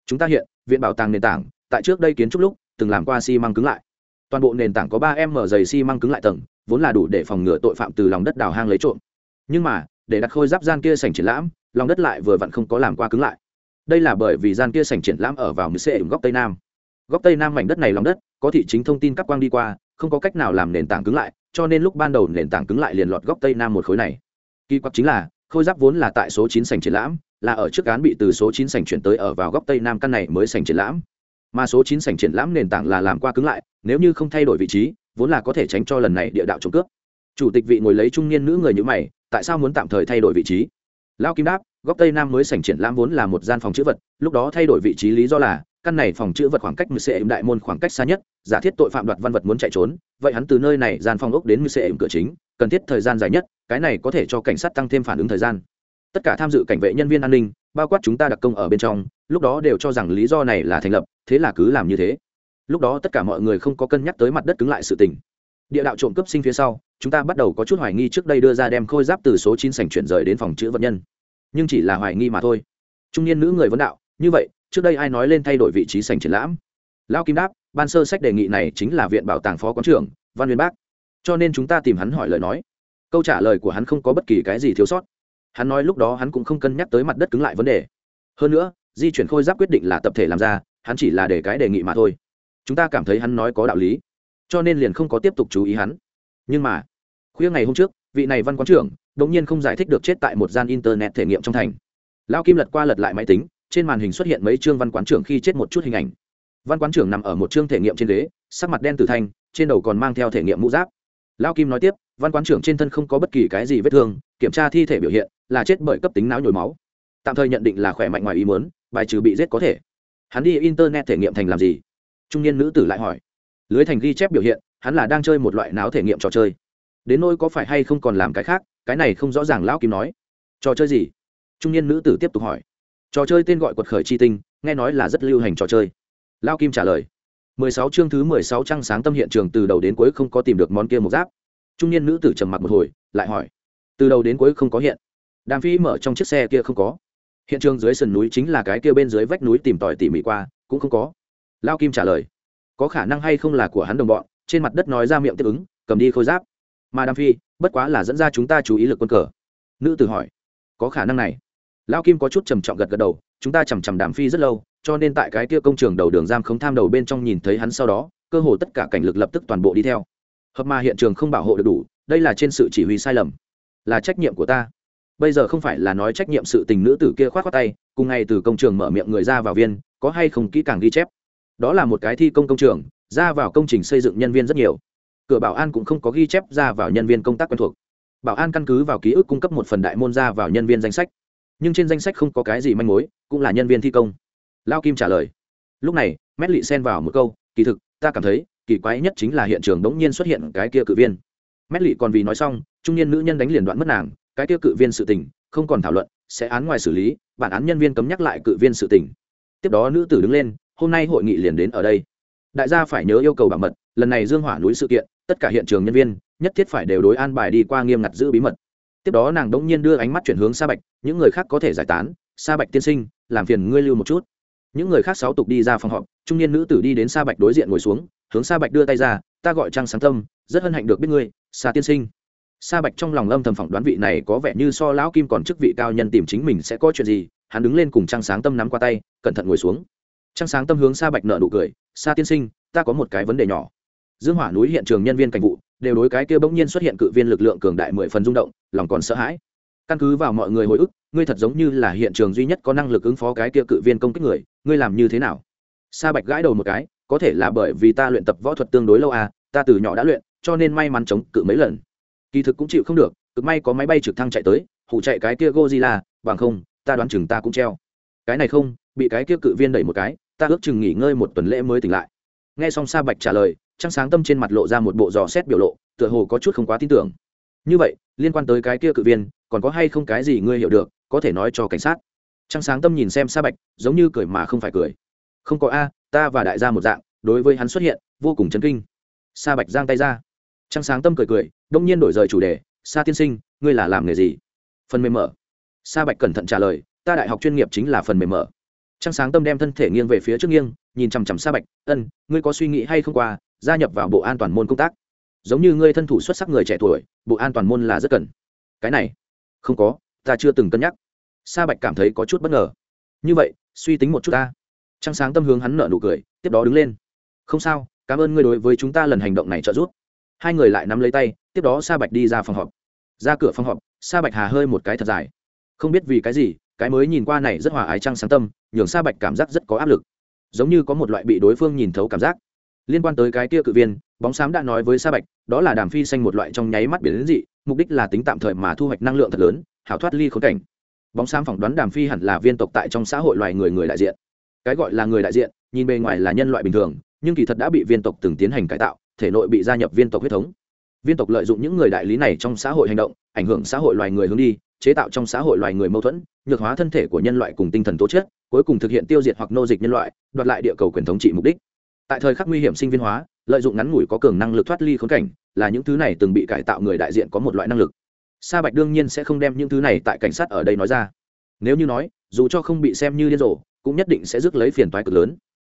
Chúng ta hiện, viện bảo tàng nền tảng, tại trước đây kiến trúc lúc từng làm qua xi măng cứng lại. Toàn bộ nền tảng có ba m dày xi măng cứng lại tầng, vốn là đủ để phòng ngừa tội phạm từ lòng đất đào hang lấy trộm. Nhưng mà, để đặt khôi giáp gian kia sảnh triển lãm, lòng đất lại vừa vặn không có làm qua cứng lại. Đây là bởi vì gian kia sảnh triển lãm ở vào mười xe góc tây nam. Góc tây nam mảnh đất này lòng đất, có thị chính thông tin cấp quang đi qua, không có cách nào làm nền tảng cứng lại, cho nên lúc ban đầu nền tảng cứng lại liền lọt góc tây nam một khối này. Kỳ quặc chính là, khôi giáp vốn là tại số chín sảnh triển lãm, là ở trước án bị từ số chín sảnh chuyển tới ở vào góc tây nam căn này mới sảnh triển lãm mà số chín sảnh triển lãm nền tảng là làm qua cứng lại, nếu như không thay đổi vị trí, vốn là có thể tránh cho lần này địa đạo trộm cướp. Chủ tịch vị ngồi lấy trung niên nữ người như mày, tại sao muốn tạm thời thay đổi vị trí? Lao kim đáp, góc tây nam mới sảnh triển lãm vốn là một gian phòng chữ vật, lúc đó thay đổi vị trí lý do là, căn này phòng chữ vật khoảng cách mười cm đại môn khoảng cách xa nhất, giả thiết tội phạm đoạt văn vật muốn chạy trốn, vậy hắn từ nơi này gian phòng ốc đến mười cm cửa chính, cần thiết thời gian dài nhất, cái này có thể cho cảnh sát tăng thêm phản ứng thời gian. Tất cả tham dự cảnh vệ nhân viên an ninh, bao quát chúng ta đặc công ở bên trong lúc đó đều cho rằng lý do này là thành lập, thế là cứ làm như thế. Lúc đó tất cả mọi người không có cân nhắc tới mặt đất cứng lại sự tình. Địa đạo trộm cướp sinh phía sau, chúng ta bắt đầu có chút hoài nghi trước đây đưa ra đem khôi giáp từ số chín sảnh chuyển rời đến phòng chữ vật nhân. Nhưng chỉ là hoài nghi mà thôi. Trung niên nữ người vấn đạo, như vậy, trước đây ai nói lên thay đổi vị trí sảnh triển lãm? Lão kim đáp, ban sơ sách đề nghị này chính là viện bảo tàng phó quán trưởng, văn nguyên bác. Cho nên chúng ta tìm hắn hỏi lời nói. Câu trả lời của hắn không có bất kỳ cái gì thiếu sót. Hắn nói lúc đó hắn cũng không cân nhắc tới mặt đất cứng lại vấn đề. Hơn nữa di chuyển khôi giáp quyết định là tập thể làm ra, hắn chỉ là để cái đề nghị mà thôi. Chúng ta cảm thấy hắn nói có đạo lý, cho nên liền không có tiếp tục chú ý hắn. Nhưng mà, khuya ngày hôm trước, vị này văn quán trưởng đ ỗ n g nhiên không giải thích được chết tại một gian internet thể nghiệm trong thành. Lao kim lật qua lật lại máy tính, trên màn hình xuất hiện mấy chương văn quán trưởng khi chết một chút hình ảnh. Văn quán trưởng nằm ở một chương thể nghiệm trên ghế, sắc mặt đen từ thanh, trên đầu còn mang theo thể nghiệm mũ giáp. Lao kim nói tiếp, văn quán trưởng trên thân không có bất kỳ cái gì vết thương, kiểm tra thi thể biểu hiện, là chết bởi cấp tính não nhồi máu tạm thời nhận định là khỏe mạnh ngoài ý muốn, bài trừ bị giết có thể. Hắn đi internet thể nghiệm thành làm gì? Trung niên nữ tử lại hỏi. Lưới thành ghi chép biểu hiện, hắn là đang chơi một loại não thể nghiệm trò chơi. Đến nỗi có phải hay không còn làm cái khác, cái này không rõ ràng lão kim nói. Trò chơi gì? Trung niên nữ tử tiếp tục hỏi. Trò chơi tên gọi quật khởi chi tinh, nghe nói là rất lưu hành trò chơi. Lao kim trả lời. Mười sáu chương thứ mười sáu trăng sáng tâm hiện trường từ đầu đến cuối không có tìm được món kia một giáp. Trung niên nữ tử trầm mặc một hồi, lại hỏi. Từ đầu đến cuối không có hiện. Đàm phi mở trong chiếc xe kia không có hiện trường dưới sườn núi chính là cái kia bên dưới vách núi tìm tòi tỉ mỉ qua, cũng không có. Lao kim trả lời, có khả năng hay không là của hắn đồng bọn, trên mặt đất nói ra miệng tiếp ứng, cầm đi khôi giáp. Mà đam phi, bất quá là dẫn ra chúng ta chú ý lực quân cờ. Nữ tử hỏi, có khả năng này? Lao kim có chút trầm trọng gật gật đầu, chúng ta chằm chằm đàm phi rất lâu, cho nên tại cái kia công trường đầu đường giam không tham đầu bên trong nhìn thấy hắn sau đó, cơ hồ tất cả cảnh lực lập tức toàn bộ đi theo. Hợp mà hiện trường không bảo hộ được đủ, đây là trên sự chỉ huy sai lầm. Là trách nhiệm của ta bây giờ không phải là nói trách nhiệm sự tình nữ tử kia khoát khoát tay, cùng ngay từ công trường mở miệng người ra vào viên, có hay không kỹ càng ghi chép? Đó là một cái thi công công trường, ra vào công trình xây dựng nhân viên rất nhiều. Cửa bảo an cũng không có ghi chép ra vào nhân viên công tác quen thuộc. Bảo an căn cứ vào ký ức cung cấp một phần đại môn ra vào nhân viên danh sách. Nhưng trên danh sách không có cái gì manh mối, cũng là nhân viên thi công. Lao kim trả lời. Lúc này, mét lị xen vào một câu, kỳ thực, ta cảm thấy, kỳ quái nhất chính là hiện trường đống nhiên xuất hiện cái kia cự viên. Mét lị còn vì nói xong, trung niên nữ nhân đánh liền đoạn mất nàng cái tiêu cự viên sự tình, không còn thảo luận, sẽ án ngoài xử lý, bản án nhân viên cấm nhắc lại cự viên sự tình. Tiếp đó nữ tử đứng lên, hôm nay hội nghị liền đến ở đây. Đại gia phải nhớ yêu cầu bảo mật, lần này dương hỏa núi sự kiện, tất cả hiện trường nhân viên, nhất thiết phải đều đối an bài đi qua nghiêm ngặt giữ bí mật. Tiếp đó nàng đống nhiên đưa ánh mắt chuyển hướng sa bạch, những người khác có thể giải tán, sa bạch tiên sinh, làm phiền ngươi lưu một chút. Những người khác sáu tục đi ra phòng họp, trung niên nữ tử đi đến sa bạch đối diện ngồi xuống, hướng sa bạch đưa tay ra, ta gọi trang sáng tâm, rất hân hạnh được biết ngươi, sa tiên sinh sa bạch trong lòng âm thầm phỏng đoán vị này có vẻ như so lão kim còn chức vị cao nhân tìm chính mình sẽ có chuyện gì, hắn đứng lên cùng trang sáng tâm nắm qua tay, cẩn thận ngồi xuống. Trang sáng tâm hướng sa bạch nợ nụ cười, sa tiên sinh, ta có một cái vấn đề nhỏ. Dương hỏa núi hiện trường nhân viên cảnh vụ, đều đối cái kia bỗng nhiên xuất hiện cự viên lực lượng cường đại mười phần rung động, lòng còn sợ hãi. Căn cứ vào mọi người hồi ức, ngươi thật giống như là hiện trường duy nhất có năng lực ứng phó cái kia cự viên công kích người, ngươi làm như thế nào? Sa bạch gãi đầu một cái, có thể là bởi vì ta luyện tập võ thuật tương đối lâu à ta từ nhỏ đã luyện, cho nên may mắn chống cự mấy lần kỳ thực cũng chịu không được, cực may có máy bay trực thăng chạy tới hụ chạy cái kia gozilla bằng không, ta đoán chừng ta cũng treo. Cái này không, bị cái kia cự viên đẩy một cái, ta ước chừng nghỉ ngơi một tuần lễ mới tỉnh lại. Nghe xong sa bạch trả lời, trăng sáng tâm trên mặt lộ ra một bộ dò xét biểu lộ, tựa hồ có chút không quá tin tưởng. Như vậy, liên quan tới cái kia cự viên, còn có hay không cái gì ngươi hiểu được, có thể nói cho cảnh sát. Trăng sáng tâm nhìn xem sa bạch, giống như cười mà không phải cười. Không có a, ta và đại gia một dạng, đối với hắn xuất hiện, vô cùng chấn kinh. Sa bạch giang tay ra. Trăng sáng tâm cười cười đông nhiên đổi rời chủ đề, sa tiên sinh, ngươi là làm nghề gì? Phần mềm mở. Sa bạch cẩn thận trả lời, ta đại học chuyên nghiệp chính là phần mềm mở. Trăng sáng tâm đem thân thể nghiêng về phía trước nghiêng, nhìn chằm chằm sa bạch, ân, ngươi có suy nghĩ hay không qua, gia nhập vào bộ an toàn môn công tác? Giống như ngươi thân thủ xuất sắc người trẻ tuổi, bộ an toàn môn là rất cần. Cái này, không có, ta chưa từng cân nhắc. Sa bạch cảm thấy có chút bất ngờ. Như vậy, suy tính một chút ta. Trăng sáng tâm hướng hắn nợ nụ cười, tiếp đó đứng lên. Không sao, cảm ơn ngươi đối với chúng ta lần hành động này trợ giúp hai người lại nắm lấy tay, tiếp đó sa bạch đi ra phòng họp. Ra cửa phòng họp, sa bạch hà hơi một cái thật dài. Không biết vì cái gì, cái mới nhìn qua này rất hòa ái trăng sáng tâm, nhường sa bạch cảm giác rất có áp lực. Giống như có một loại bị đối phương nhìn thấu cảm giác. Liên quan tới cái kia cự viên, bóng xám đã nói với sa bạch, đó là đàm phi xanh một loại trong nháy mắt biển đến dị, mục đích là tính tạm thời mà thu hoạch năng lượng thật lớn, hảo thoát ly khốn cảnh. Bóng xám phỏng đoán đàm phi hẳn là viên tộc tại trong xã hội loài người người đại diện. Cái gọi là người đại diện, nhìn bề ngoài là nhân loại bình thường, nhưng kỳ thật đã bị viên tộc từng tiến hành cải tạo thể nội bị gia nhập viên tộc huyết thống. Viên tộc lợi dụng những người đại lý này trong xã hội hành động, ảnh hưởng xã hội loài người hướng đi, chế tạo trong xã hội loài người mâu thuẫn, nhược hóa thân thể của nhân loại cùng tinh thần tố chất, cuối cùng thực hiện tiêu diệt hoặc nô dịch nhân loại, đoạt lại địa cầu quyền thống trị mục đích. Tại thời khắc nguy hiểm sinh viên hóa, lợi dụng ngắn ngủi có cường năng lực thoát ly khốn cảnh, là những thứ này từng bị cải tạo người đại diện có một loại năng lực. Sa bạch đương nhiên sẽ không đem những thứ này tại cảnh sát ở đây nói ra. Nếu như nói, dù cho không bị xem như điên rồ, cũng nhất định sẽ rước lấy phiền toái cực lớn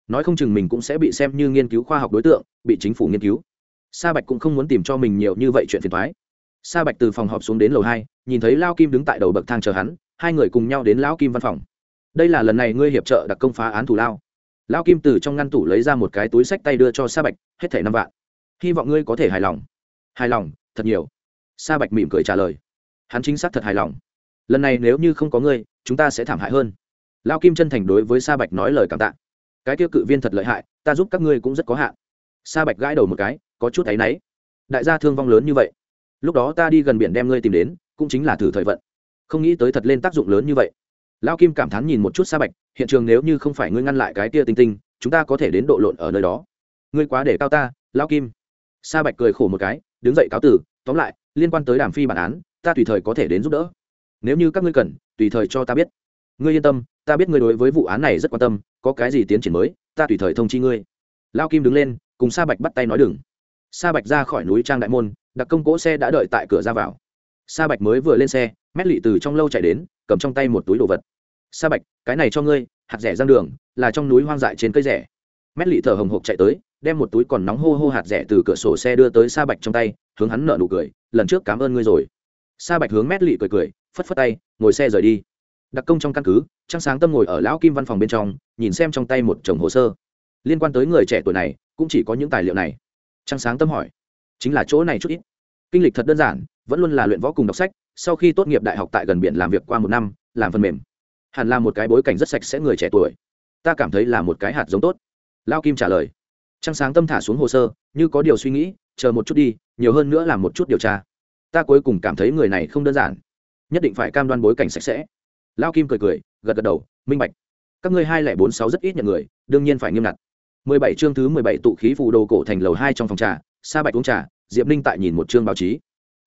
nói không chừng mình cũng sẽ bị xem như nghiên cứu khoa học đối tượng, bị chính phủ nghiên cứu. Sa bạch cũng không muốn tìm cho mình nhiều như vậy chuyện phiền toái. Sa bạch từ phòng họp xuống đến lầu hai, nhìn thấy lao kim đứng tại đầu bậc thang chờ hắn, hai người cùng nhau đến lão kim văn phòng. Đây là lần này ngươi hiệp trợ đặc công phá án thủ lao. Lão kim từ trong ngăn tủ lấy ra một cái túi sách tay đưa cho sa bạch, hết thẻ năm vạn. Hy vọng ngươi có thể hài lòng. Hài lòng, thật nhiều. Sa bạch mỉm cười trả lời. Hắn chính xác thật hài lòng. Lần này nếu như không có ngươi, chúng ta sẽ thảm hại hơn. Lão kim chân thành đối với sa bạch nói lời cảm tạ cái tiêu cự viên thật lợi hại, ta giúp các ngươi cũng rất có hạn. Sa bạch gãi đầu một cái, có chút áy náy. Đại gia thương vong lớn như vậy, lúc đó ta đi gần biển đem ngươi tìm đến, cũng chính là thử thời vận. Không nghĩ tới thật lên tác dụng lớn như vậy. Lao kim cảm thán nhìn một chút sa bạch, hiện trường nếu như không phải ngươi ngăn lại cái tia tinh tinh, chúng ta có thể đến độ lộn ở nơi đó. Ngươi quá để cao ta lao kim. Sa bạch cười khổ một cái, đứng dậy cáo tử, tóm lại, liên quan tới đàm phi bản án, ta tùy thời có thể đến giúp đỡ. Nếu như các ngươi cần, tùy thời cho ta biết. Ngươi yên tâm ta biết ngươi đối với vụ án này rất quan tâm, có cái gì tiến triển mới, ta tùy thời thông chi ngươi. Lao kim đứng lên, cùng sa bạch bắt tay nói đừng. Sa bạch ra khỏi núi trang đại môn, đặc công cỗ xe đã đợi tại cửa ra vào. Sa bạch mới vừa lên xe, mét lị từ trong lâu chạy đến, cầm trong tay một túi đồ vật. Sa bạch, cái này cho ngươi, hạt rẻ giang đường, là trong núi hoang dại trên cây rẻ. Mét lị thở hồng hộc chạy tới, đem một túi còn nóng hô hô hạt rẻ từ cửa sổ xe đưa tới sa bạch trong tay, hướng hắn nợ nụ cười, lần trước cảm ơn ngươi rồi. Sa bạch hướng mét lị cười cười, phất phất tay, ngồi xe rời đi đặc công trong căn cứ, trăng sáng tâm ngồi ở lão kim văn phòng bên trong, nhìn xem trong tay một chồng hồ sơ. Liên quan tới người trẻ tuổi này, cũng chỉ có những tài liệu này. Trăng sáng tâm hỏi, chính là chỗ này chút ít. Kinh lịch thật đơn giản, vẫn luôn là luyện võ cùng đọc sách, sau khi tốt nghiệp đại học tại gần biển làm việc qua một năm, làm phần mềm. Hẳn là một cái bối cảnh rất sạch sẽ người trẻ tuổi. Ta cảm thấy là một cái hạt giống tốt. Lao kim trả lời, trăng sáng tâm thả xuống hồ sơ, như có điều suy nghĩ, chờ một chút đi, nhiều hơn nữa là một chút điều tra. Ta cuối cùng cảm thấy người này không đơn giản. Nhất định phải cam đoan bối cảnh sạch sẽ lao kim cười cười, gật gật đầu, minh bạch, các ngươi hai lẻ bốn sáu rất ít nhận người, đương nhiên phải nghiêm ngặt. Mười bảy chương thứ mười bảy tụ khí phù đồ cổ thành lầu hai trong phòng trà, sa bạch uống trà, diệp ninh tại nhìn một chương báo chí.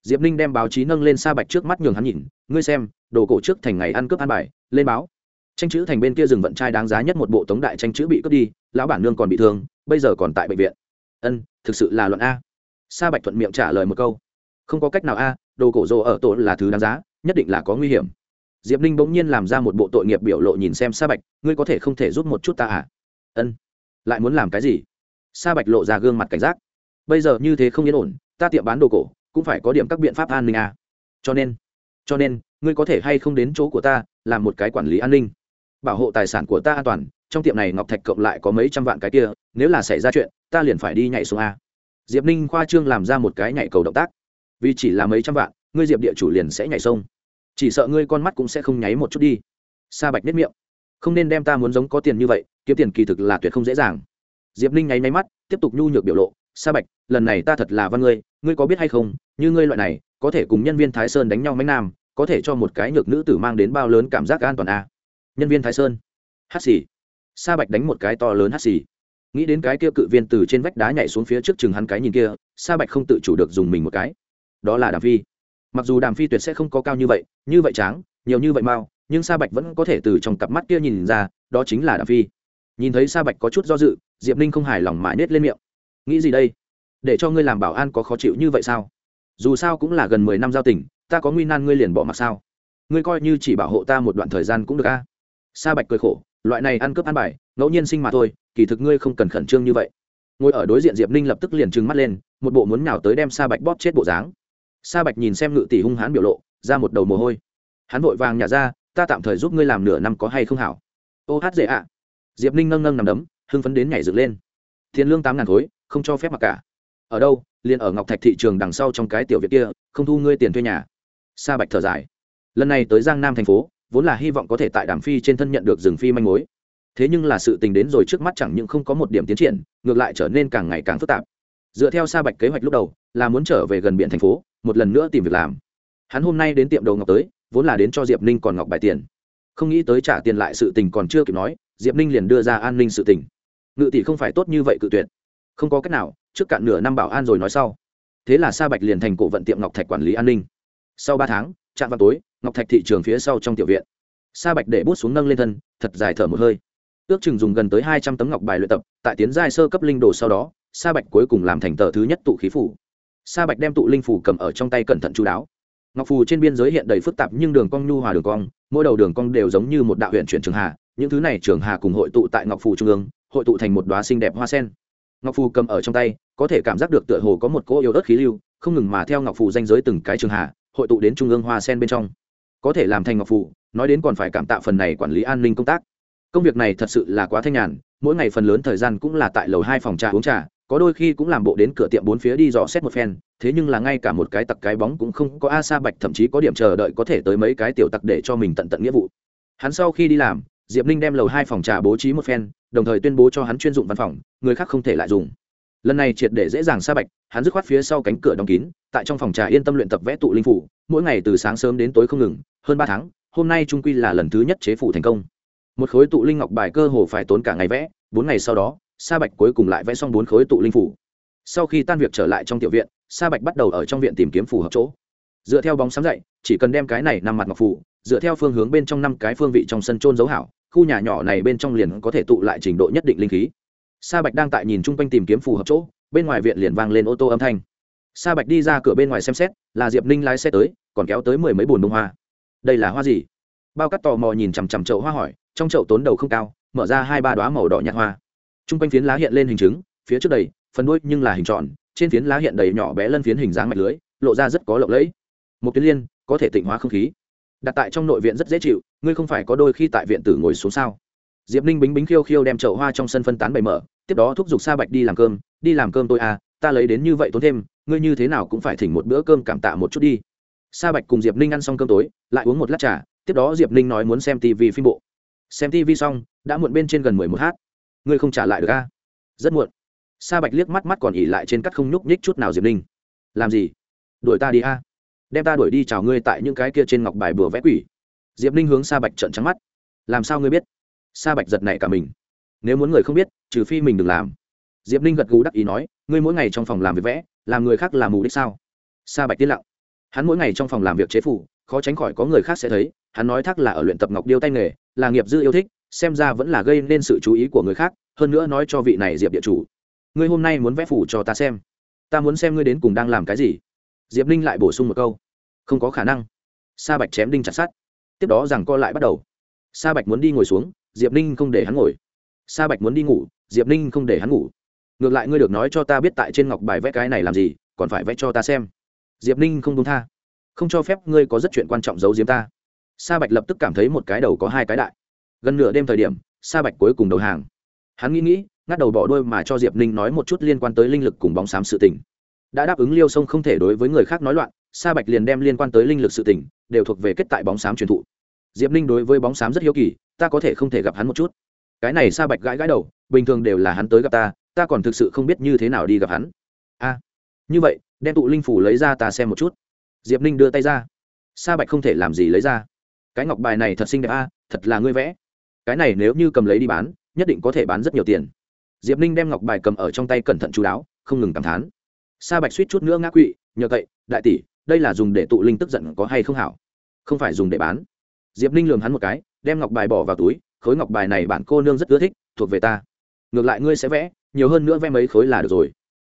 Diệp ninh đem báo chí nâng lên sa bạch trước mắt nhường hắn nhìn, ngươi xem, đồ cổ trước thành ngày ăn cướp ăn bài, lên báo. Tranh chữ thành bên kia rừng vận trai đáng giá nhất một bộ tống đại tranh chữ bị cướp đi, lão bản nương còn bị thương, bây giờ còn tại bệnh viện. Ân, thực sự là luận a. Sa bạch thuận miệng trả lời một câu, không có cách nào a, đồ cổ rồ ở tổ là thứ đáng giá, nhất định là có nguy hiểm diệp ninh bỗng nhiên làm ra một bộ tội nghiệp biểu lộ nhìn xem sa bạch, ngươi có thể không thể giúp một chút ta à? Ân. Lại muốn làm cái gì? Sa bạch lộ ra gương mặt cảnh giác. Bây giờ như thế không yên ổn, ta tiệm bán đồ cổ, cũng phải có điểm các biện pháp an ninh à. cho nên cho nên, ngươi có thể hay không đến chỗ của ta, làm một cái quản lý an ninh. Bảo hộ tài sản của ta an toàn, trong tiệm này ngọc thạch cộng lại có mấy trăm vạn cái kia, nếu là xảy ra chuyện, ta liền phải đi nhảy xuống a diệp ninh khoa trương làm ra một cái nhảy cầu động tác. Vì chỉ là mấy trăm vạn, ngươi diệp địa chủ liền sẽ nhảy sông chỉ sợ ngươi con mắt cũng sẽ không nháy một chút đi. Sa bạch nếp miệng. Không nên đem ta muốn giống có tiền như vậy, kiếm tiền kỳ thực là tuyệt không dễ dàng. Diệp ninh nháy máy mắt, tiếp tục nhu nhược biểu lộ. Sa bạch, lần này ta thật là văn ngươi ngươi có biết hay không, như ngươi loại này, có thể cùng nhân viên thái sơn đánh nhau mấy nam có thể cho một cái nhược nữ tử mang đến bao lớn cảm giác an toàn a à? nhân viên thái sơn. Hát xì. Sa bạch đánh một cái to lớn hát xì. Nghĩ đến cái kia cự viên từ trên vách đá nhảy xuống phía trước chừng hắn cái nhìn kia, sa bạch không tự chủ được dùng mình một cái. Đó là đàm phi mặc dù đàm phi tuyệt sẽ không có cao như vậy như vậy tráng, nhiều như vậy mau, nhưng sa bạch vẫn có thể từ trong cặp mắt kia nhìn ra, đó chính là đàm phi. Nhìn thấy sa bạch có chút do dự, diệp ninh không hài lòng mãi nết lên miệng. Nghĩ gì đây? Để cho ngươi làm bảo an có khó chịu như vậy sao? Dù sao cũng là gần mười năm giao tình, ta có nguy nan ngươi liền bỏ mặc sao? Ngươi coi như chỉ bảo hộ ta một đoạn thời gian cũng được a. Sa bạch cười khổ, loại này ăn cướp ăn bài, ngẫu nhiên sinh mà thôi, kỳ thực ngươi không cần khẩn trương như vậy. Ngồi ở đối diện diệp ninh lập tức liền trừng mắt lên, một bộ muốn nào tới đem sa bạch bóp chết bộ dáng sa bạch nhìn xem ngự tỷ hung hãn biểu lộ, ra một đầu mồ hôi. Hắn vội vàng nhả ra, ta tạm thời giúp ngươi làm nửa năm có hay không hảo? Ô hát dễ ạ. Diệp ninh nâng nâng nằm đấm, hưng phấn đến nhảy dựng lên. Tiền lương tám ngàn khối, không cho phép mặc cả. Ở đâu? Liền ở ngọc thạch thị trường đằng sau trong cái tiểu viện kia, không thu ngươi tiền thuê nhà. Sa bạch thở dài. Lần này tới giang nam thành phố, vốn là hy vọng có thể tại đàm phi trên thân nhận được rừng phi manh mối. Thế nhưng là sự tình đến rồi trước mắt chẳng những không có một điểm tiến triển, ngược lại trở nên càng ngày càng phức tạp. Dựa theo sa bạch kế hoạch lúc đầu, là muốn trở về gần biển thành phố một lần nữa tìm việc làm. Hắn hôm nay đến tiệm đầu ngọc tới, vốn là đến cho diệp ninh còn ngọc bài tiền. Không nghĩ tới trả tiền lại sự tình còn chưa kịp nói, diệp ninh liền đưa ra an ninh sự tình. Ngự tỷ không phải tốt như vậy cự tuyệt. Không có cách nào, trước cạn nửa năm bảo an rồi nói sau. Thế là sa bạch liền thành cổ vận tiệm ngọc thạch quản lý an ninh. Sau ba tháng, chạm vào tối, ngọc thạch thị trường phía sau trong tiểu viện. Sa bạch để bút xuống nâng lên thân, thật dài thở một hơi. Ước chừng dùng gần tới hai trăm tấm ngọc bài luyện tập, tại tiến giai sơ cấp linh đồ sau đó, sa bạch cuối cùng làm thành tờ thứ nhất tụ khí phủ sa bạch đem tụ linh phủ cầm ở trong tay cẩn thận chú đáo. Ngọc phù trên biên giới hiện đầy phức tạp nhưng đường cong, nhu hòa đường cong, mỗi đầu đường cong đều giống như một đạo huyện chuyển trường hà, những thứ này trường hà cùng hội tụ tại ngọc phù trung ương, hội tụ thành một đoá xinh đẹp hoa sen. Ngọc phù cầm ở trong tay, có thể cảm giác được tựa hồ có một cỗ yếu ớt khí lưu, không ngừng mà theo ngọc phù danh giới từng cái trường hà, hội tụ đến trung ương hoa sen bên trong. Có thể làm thành ngọc phù, nói đến còn phải cảm tạ phần này quản lý an ninh công tác. Công việc này thật sự là quá thanh nhàn, mỗi ngày phần lớn thời gian cũng là tại lầu hai phòng trà uống trà có đôi khi cũng làm bộ đến cửa tiệm bốn phía đi dò xét một phen, thế nhưng là ngay cả một cái tặc cái bóng cũng không có a sa bạch thậm chí có điểm chờ đợi có thể tới mấy cái tiểu tặc để cho mình tận tận nghĩa vụ. Hắn sau khi đi làm, diệp ninh đem lầu hai phòng trà bố trí một phen, đồng thời tuyên bố cho hắn chuyên dụng văn phòng, người khác không thể lại dùng. Lần này triệt để dễ dàng sa bạch, hắn dứt khoát phía sau cánh cửa đóng kín, tại trong phòng trà yên tâm luyện tập vẽ tụ linh phủ, mỗi ngày từ sáng sớm đến tối không ngừng, hơn ba tháng, hôm nay trung quy là lần thứ nhất chế phủ thành công. Một khối tụ linh ngọc bài cơ hồ phải tốn cả ngày vẽ, bốn ngày sau đó sa bạch cuối cùng lại vẽ xong bốn khối tụ linh phủ. Sau khi tan việc trở lại trong tiểu viện, sa bạch bắt đầu ở trong viện tìm kiếm phù hợp chỗ. Dựa theo bóng sáng dậy, chỉ cần đem cái này nằm mặt ngọc phủ, dựa theo phương hướng bên trong năm cái phương vị trong sân trôn dấu hảo, khu nhà nhỏ này bên trong liền có thể tụ lại trình độ nhất định linh khí. Sa bạch đang tại nhìn chung quanh tìm kiếm phù hợp chỗ, bên ngoài viện liền vang lên ô tô âm thanh. Sa bạch đi ra cửa bên ngoài xem xét, là diệp ninh lái xe tới, còn kéo tới mười mấy bồn bông hoa. Đây là hoa gì? Bao cắt tò mò nhìn chằm chằm chậu hoa hỏi, trong chậu tốn đầu không cao, mở ra hai ba đoá màu đỏ nhạt hoa t r u n g quanh phiến lá hiện lên hình chứng phía trước đầy, phần đuôi nhưng là hình tròn, trên phiến lá hiện đầy nhỏ bé lân phiến hình dáng mạch lưới, lộ ra rất có lộng lẫy. Một tuyến liên, có thể tịnh hóa không khí. Đặt tại trong nội viện rất dễ chịu, ngươi không phải có đôi khi tại viện tử ngồi xuống sao? Diệp ninh bính bính khiêu khiêu đem chậu hoa trong sân phân tán bày mở, tiếp đó thúc giục sa bạch đi làm cơm. Đi làm cơm tôi à ta lấy đến như vậy tốn thêm, ngươi như thế nào cũng phải thỉnh một bữa cơm cảm tạ một chút đi. Sa bạch cùng diệp ninh ăn xong cơm tối, lại uống một lát trà, tiếp đó diệp ninh nói muốn xem tv phim bộ. Xem tv xong, đã muộn bên trên gần mười một h ngươi không trả lại được a? Rất muộn. Sa bạch liếc mắt mắt còn ỉ lại trên cắt không nhúc nhích chút nào diệp ninh. Làm gì? Đuổi ta đi a? Đem ta đuổi đi chào ngươi tại những cái kia trên ngọc bài bừa vẽ quỷ. Diệp ninh hướng sa bạch trận trắng mắt. Làm sao ngươi biết? Sa bạch giật nảy cả mình. Nếu muốn người không biết, trừ phi mình đừng làm. Diệp ninh gật gù đắc ý nói, ngươi mỗi ngày trong phòng làm việc vẽ, làm người khác làm mù đích sao? Sa bạch tiết lặng. Hắn mỗi ngày trong phòng làm việc chế phủ khó tránh khỏi có người khác sẽ thấy, hắn nói thác là ở luyện tập ngọc điêu tay nghề, là nghiệp dư yêu thích, xem ra vẫn là gây nên sự chú ý của người khác, hơn nữa nói cho vị này diệp địa chủ. Ngươi hôm nay muốn vẽ phủ cho ta xem. Ta muốn xem ngươi đến cùng đang làm cái gì. Diệp ninh lại bổ sung một câu. Không có khả năng. Sa bạch chém đinh chặt sát tiếp đó rằng co lại bắt đầu. Sa bạch muốn đi ngồi xuống, diệp ninh không để hắn ngồi. Sa bạch muốn đi ngủ, diệp ninh không để hắn ngủ. Ngược lại ngươi được nói cho ta biết tại trên ngọc bài vẽ cái này làm gì, còn phải vẽ cho ta xem. Diệp ninh không đúng tha không cho phép ngươi có rất chuyện quan trọng giấu giếm ta. Sa bạch lập tức cảm thấy một cái đầu có hai cái đại. Gần nửa đêm thời điểm, sa bạch cuối cùng đầu hàng. Hắn nghĩ nghĩ, ngắt đầu bỏ đôi mà cho diệp ninh nói một chút liên quan tới linh lực cùng bóng xám sự tình. Đã đáp ứng liêu sông không thể đối với người khác nói loạn, sa bạch liền đem liên quan tới linh lực sự tình, đều thuộc về kết tại bóng xám truyền thụ. Diệp ninh đối với bóng xám rất hiếu kỳ, ta có thể không thể gặp hắn một chút. Cái này sa bạch gãi gãi đầu, bình thường đều là hắn tới gặp ta ta còn thực sự không biết như thế nào đi gặp hắn. A, như vậy, đem tụ linh phủ lấy ra ta xem một chút diệp ninh đưa tay ra. Sa bạch không thể làm gì lấy ra. Cái ngọc bài này thật xinh đẹp a, thật là ngươi vẽ. Cái này nếu như cầm lấy đi bán, nhất định có thể bán rất nhiều tiền. Diệp ninh đem ngọc bài cầm ở trong tay cẩn thận chú đáo, không ngừng cảm thán. Sa bạch suýt chút nữa ngã quỵ, nhờ cậy, đại tỷ, đây là dùng để tụ linh tức giận có hay không hảo? Không phải dùng để bán. Diệp ninh lường hắn một cái, đem ngọc bài bỏ vào túi, khối ngọc bài này bạn cô nương rất ưa thích, thuộc về ta. Ngược lại ngươi sẽ vẽ, nhiều hơn nữa vẽ mấy khối là được rồi.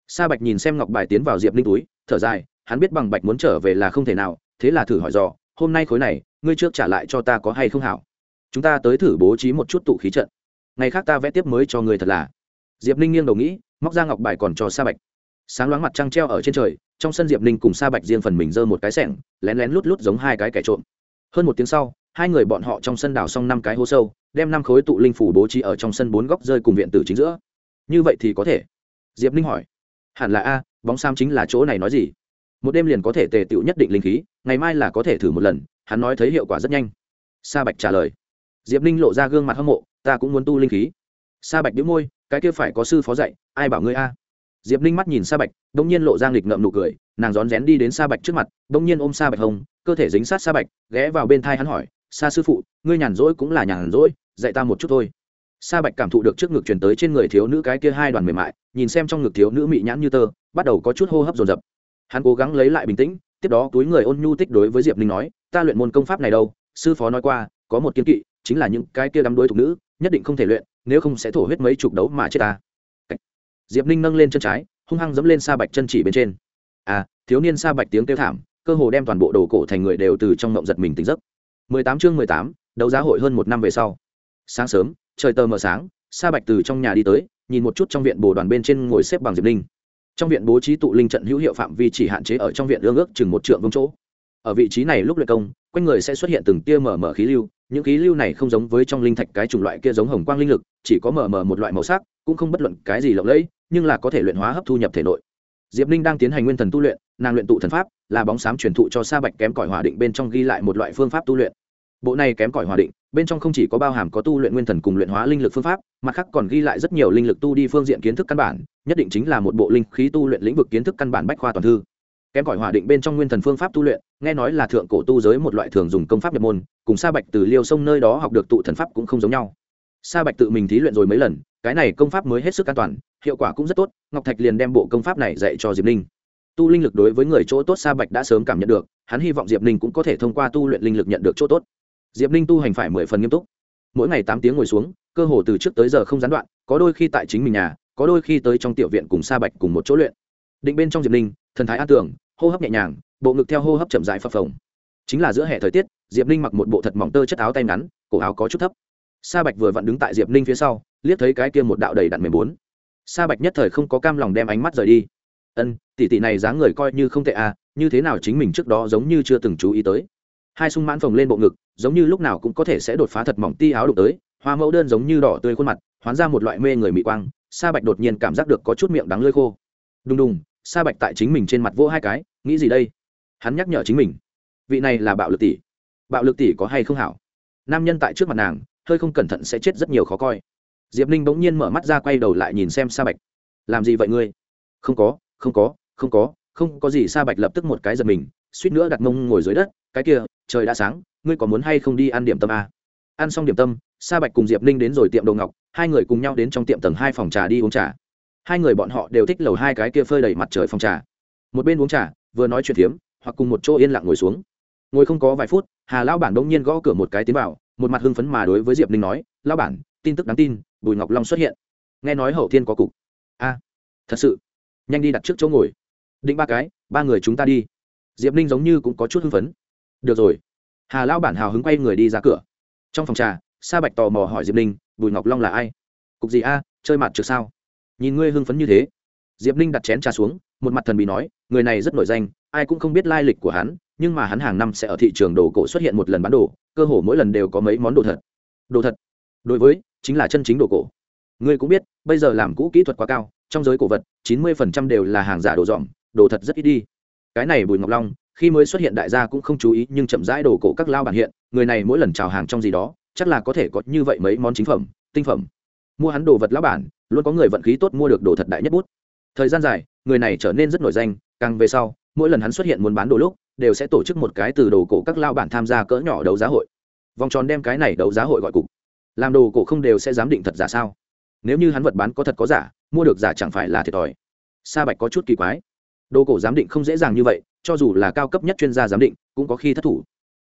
Sa bạch nhìn xem ngọc bài tiến vào diệp ninh túi, thở dài hắn biết bằng bạch muốn trở về là không thể nào, thế là thử hỏi dò, hôm nay khối này, ngươi trước trả lại cho ta có hay không hảo? Chúng ta tới thử bố trí một chút tụ khí trận. Ngày khác ta vẽ tiếp mới cho ngươi thật là. Diệp ninh nghiêng đầu nghĩ, móc ra ngọc bài còn cho sa bạch. Sáng loáng mặt trăng treo ở trên trời, trong sân diệp ninh cùng sa bạch riêng phần mình giơ một cái sẻng, lén lén lút lút giống hai cái kẻ trộm. Hơn một tiếng sau, hai người bọn họ trong sân đào xong năm cái hố sâu, đem năm khối tụ linh phủ bố trí ở trong sân bốn góc rơi cùng viện tử chính giữa. Như vậy thì có thể. Diệp ninh hỏi. Hẳn là a, bóng sam chính là chỗ này nói gì? Một đêm liền có thể tề tựu nhất định linh khí ngày mai là có thể thử một lần hắn nói thấy hiệu quả rất nhanh. Sa bạch trả lời. Diệp ninh lộ ra gương mặt hâm mộ ta cũng muốn tu linh khí. Sa bạch đĩu môi cái kia phải có sư phó dạy ai bảo ngươi a? Diệp ninh mắt nhìn sa bạch đ ỗ n g nhiên lộ ra nghịch ngậm nụ cười nàng rón rén đi đến sa bạch trước mặt đ ỗ n g nhiên ôm sa bạch hồng, cơ thể dính sát sa bạch ghé vào bên thai hắn hỏi sa sư phụ ngươi nhàn rỗi cũng là nhàn rỗi dạy ta một chút thôi. Sa bạch cảm thụ được trước ngực truyền tới trên người thiếu nữ cái kia hai đoàn mềm mại nhìn xem trong ngực thiếu nữ mị nhãn như tơ bắt đầu có chút hô hấp dồn dập hắn cố gắng lấy lại bình tĩnh, tiếp đó túi người ôn nhu tích đối với diệp ninh nói, ta luyện môn công pháp này đâu, sư phó nói qua, có một kiên kỵ, chính là những cái kia đắm đối thục nữ, nhất định không thể luyện, nếu không sẽ thổ huyết mấy chục đấu mà chết ta. Diệp ninh nâng lên chân trái, hung hăng dẫm lên sa bạch chân chỉ bên trên. À thiếu niên sa bạch tiếng kêu thảm, cơ hồ đem toàn bộ đồ cổ thành người đều từ trong ngộng giật mình tỉnh giấc. Mười tám chương mười tám, đấu giá hội hơn một năm về sau. Sáng sớm, trời tờ mờ sáng, sa bạch từ trong nhà đi tới, nhìn một chút trong viện bồ đoàn bên trên ngồi xếp bằng diệp ninh trong viện bố trí tụ linh trận hữu hiệu phạm vi chỉ hạn chế ở trong viện ương ước chừng một trượng vương chỗ. Ở vị trí này lúc luyện công, quanh người sẽ xuất hiện từng tia mở mở khí lưu, những khí lưu này không giống với trong linh thạch cái chủng loại kia giống hồng quang linh lực, chỉ có mở mở một loại màu sắc, cũng không bất luận cái gì lộng lẫy, nhưng là có thể luyện hóa hấp thu nhập thể nội. Diệp ninh đang tiến hành nguyên thần tu luyện, nàng luyện tụ thần pháp, là bóng xám truyền thụ cho sa bạch kém cỏi hòa định bên trong ghi lại một loại phương pháp tu luyện. Bộ này kém cỏi hòa định bên trong không chỉ có bao hàm có tu luyện nguyên thần cùng luyện hóa linh lực phương pháp mặt khác còn ghi lại rất nhiều linh lực tu đi phương diện kiến thức căn bản, nhất định chính là một bộ linh khí tu luyện lĩnh vực kiến thức căn bản bách khoa toàn thư. Kém cỏi hòa định bên trong nguyên thần phương pháp tu luyện, nghe nói là thượng cổ tu giới một loại thường dùng công pháp nhập môn, cùng sa bạch từ liêu sông nơi đó học được tụ thần pháp cũng không giống nhau. Sa bạch tự mình thí luyện rồi mấy lần, cái này công pháp mới hết sức an toàn, hiệu quả cũng rất tốt, ngọc thạch liền đem bộ công pháp này dạy cho diệp ninh. Tu linh lực đối với người chỗ tốt sa bạch đã sớm cảm nhận được, hắn hy vọng diệp ninh cũng có thể thông qua tu luyện linh lực nhận được chỗ tốt diệp ninh tu hành phải mười phần nghiêm túc. Mỗi ngày tám tiếng ngồi xuống, cơ hồ từ trước tới giờ không gián đoạn, có đôi khi tại chính mình nhà, có đôi khi tới trong tiểu viện cùng sa bạch cùng một chỗ luyện. Định bên trong diệp ninh, thần thái an tưởng hô hấp nhẹ nhàng, bộ ngực theo hô hấp chậm dại phập phồng. Chính là giữa hè thời tiết, diệp ninh mặc một bộ thật mỏng tơ chất áo tay ngắn, cổ áo có chút thấp. Sa bạch vừa vặn đứng tại diệp ninh phía sau, liếc thấy cái kia một đạo đầy đặn mười bốn. Sa bạch nhất thời không có cam lòng đem ánh mắt rời đi. Ân, tỷ tỷ này dáng người coi như không tệ à như thế nào chính mình trước đó giống như chưa từng chú ý tới hai sung mãn phồng lên bộ ngực, giống như lúc nào cũng có thể sẽ đột phá thật mỏng ti áo đục tới, hoa mẫu đơn giống như đỏ tươi khuôn mặt, hoán ra một loại mê người mị quang, sa bạch đột nhiên cảm giác được có chút miệng đắng lơi khô. Đùng đùng, sa bạch tại chính mình trên mặt vỗ hai cái, nghĩ gì đây? Hắn nhắc nhở chính mình. Vị này là bạo lực tỷ. Bạo lực tỷ có hay không hảo? Nam nhân tại trước mặt nàng, hơi không cẩn thận sẽ chết rất nhiều khó coi. Diệp ninh bỗng nhiên mở mắt ra quay đầu lại nhìn xem sa bạch. Làm gì vậy ngươi? Không có không có không có không có gì. Sa bạch lập tức một cái giật mình, suýt nữa đặt mông ngồi dưới đất, cái kia trời đã sáng, ngươi có muốn hay không đi ăn điểm tâm à? ăn xong điểm tâm, sa bạch cùng diệp ninh đến rồi tiệm đồ ngọc, hai người cùng nhau đến trong tiệm tầng hai phòng trà đi uống trà. Hai người bọn họ đều thích lầu hai cái kia phơi đầy mặt trời phòng trà. Một bên uống trà, vừa nói chuyện phiếm hoặc cùng một chỗ yên lặng ngồi xuống. Ngồi không có vài phút, hà lão bản đông nhiên gõ cửa một cái tiến vào, một mặt hưng phấn mà đối với diệp ninh nói, lão bản, tin tức đáng tin, bùi ngọc long xuất hiện. Nghe nói hậu thiên có cục. A, thật sự? Nhanh đi đặt trước chỗ ngồi. Định ba cái, ba người chúng ta đi. Diệp ninh giống như cũng có chút hưng phấn được rồi. Hà lão bản hào hứng quay người đi ra cửa. Trong phòng trà, sa bạch tò mò hỏi diệp ninh, bùi ngọc long là ai? Cục gì a, chơi mặt trượt sao? Nhìn ngươi hưng phấn như thế. Diệp ninh đặt chén trà xuống, một mặt thần bị nói, người này rất nổi danh, ai cũng không biết lai lịch của hắn, nhưng mà hắn hàng năm sẽ ở thị trường đồ cổ xuất hiện một lần bán đồ, cơ hồ mỗi lần đều có mấy món đồ thật. Đồ thật? Đối với, chính là chân chính đồ cổ. Ngươi cũng biết, bây giờ làm cũ kỹ thuật quá cao, trong giới cổ vật, chín mươi phần trăm đều là hàng giả đồ dọn đồ thật rất ít đi. Cái này bùi ngọc long khi mới xuất hiện đại gia cũng không chú ý, nhưng chậm rãi đồ cổ các lao bản hiện, người này mỗi lần chào hàng trong gì đó, chắc là có thể có như vậy mấy món chính phẩm, tinh phẩm. Mua hắn đồ vật lao bản, luôn có người vận khí tốt mua được đồ thật đại nhất bút. Thời gian dài, người này trở nên rất nổi danh, càng về sau, mỗi lần hắn xuất hiện muốn bán đồ lúc, đều sẽ tổ chức một cái từ đồ cổ các lao bản tham gia cỡ nhỏ đấu giá hội. Vòng tròn đem cái này đấu giá hội gọi cục. Làm đồ cổ không đều sẽ giám định thật giả sao? Nếu như hắn vật bán có thật có giả, mua được giả chẳng phải là thiệt thòi. Sa bạch có chút kỳ quái đồ cổ giám định không dễ dàng như vậy, cho dù là cao cấp nhất chuyên gia giám định, cũng có khi thất thủ.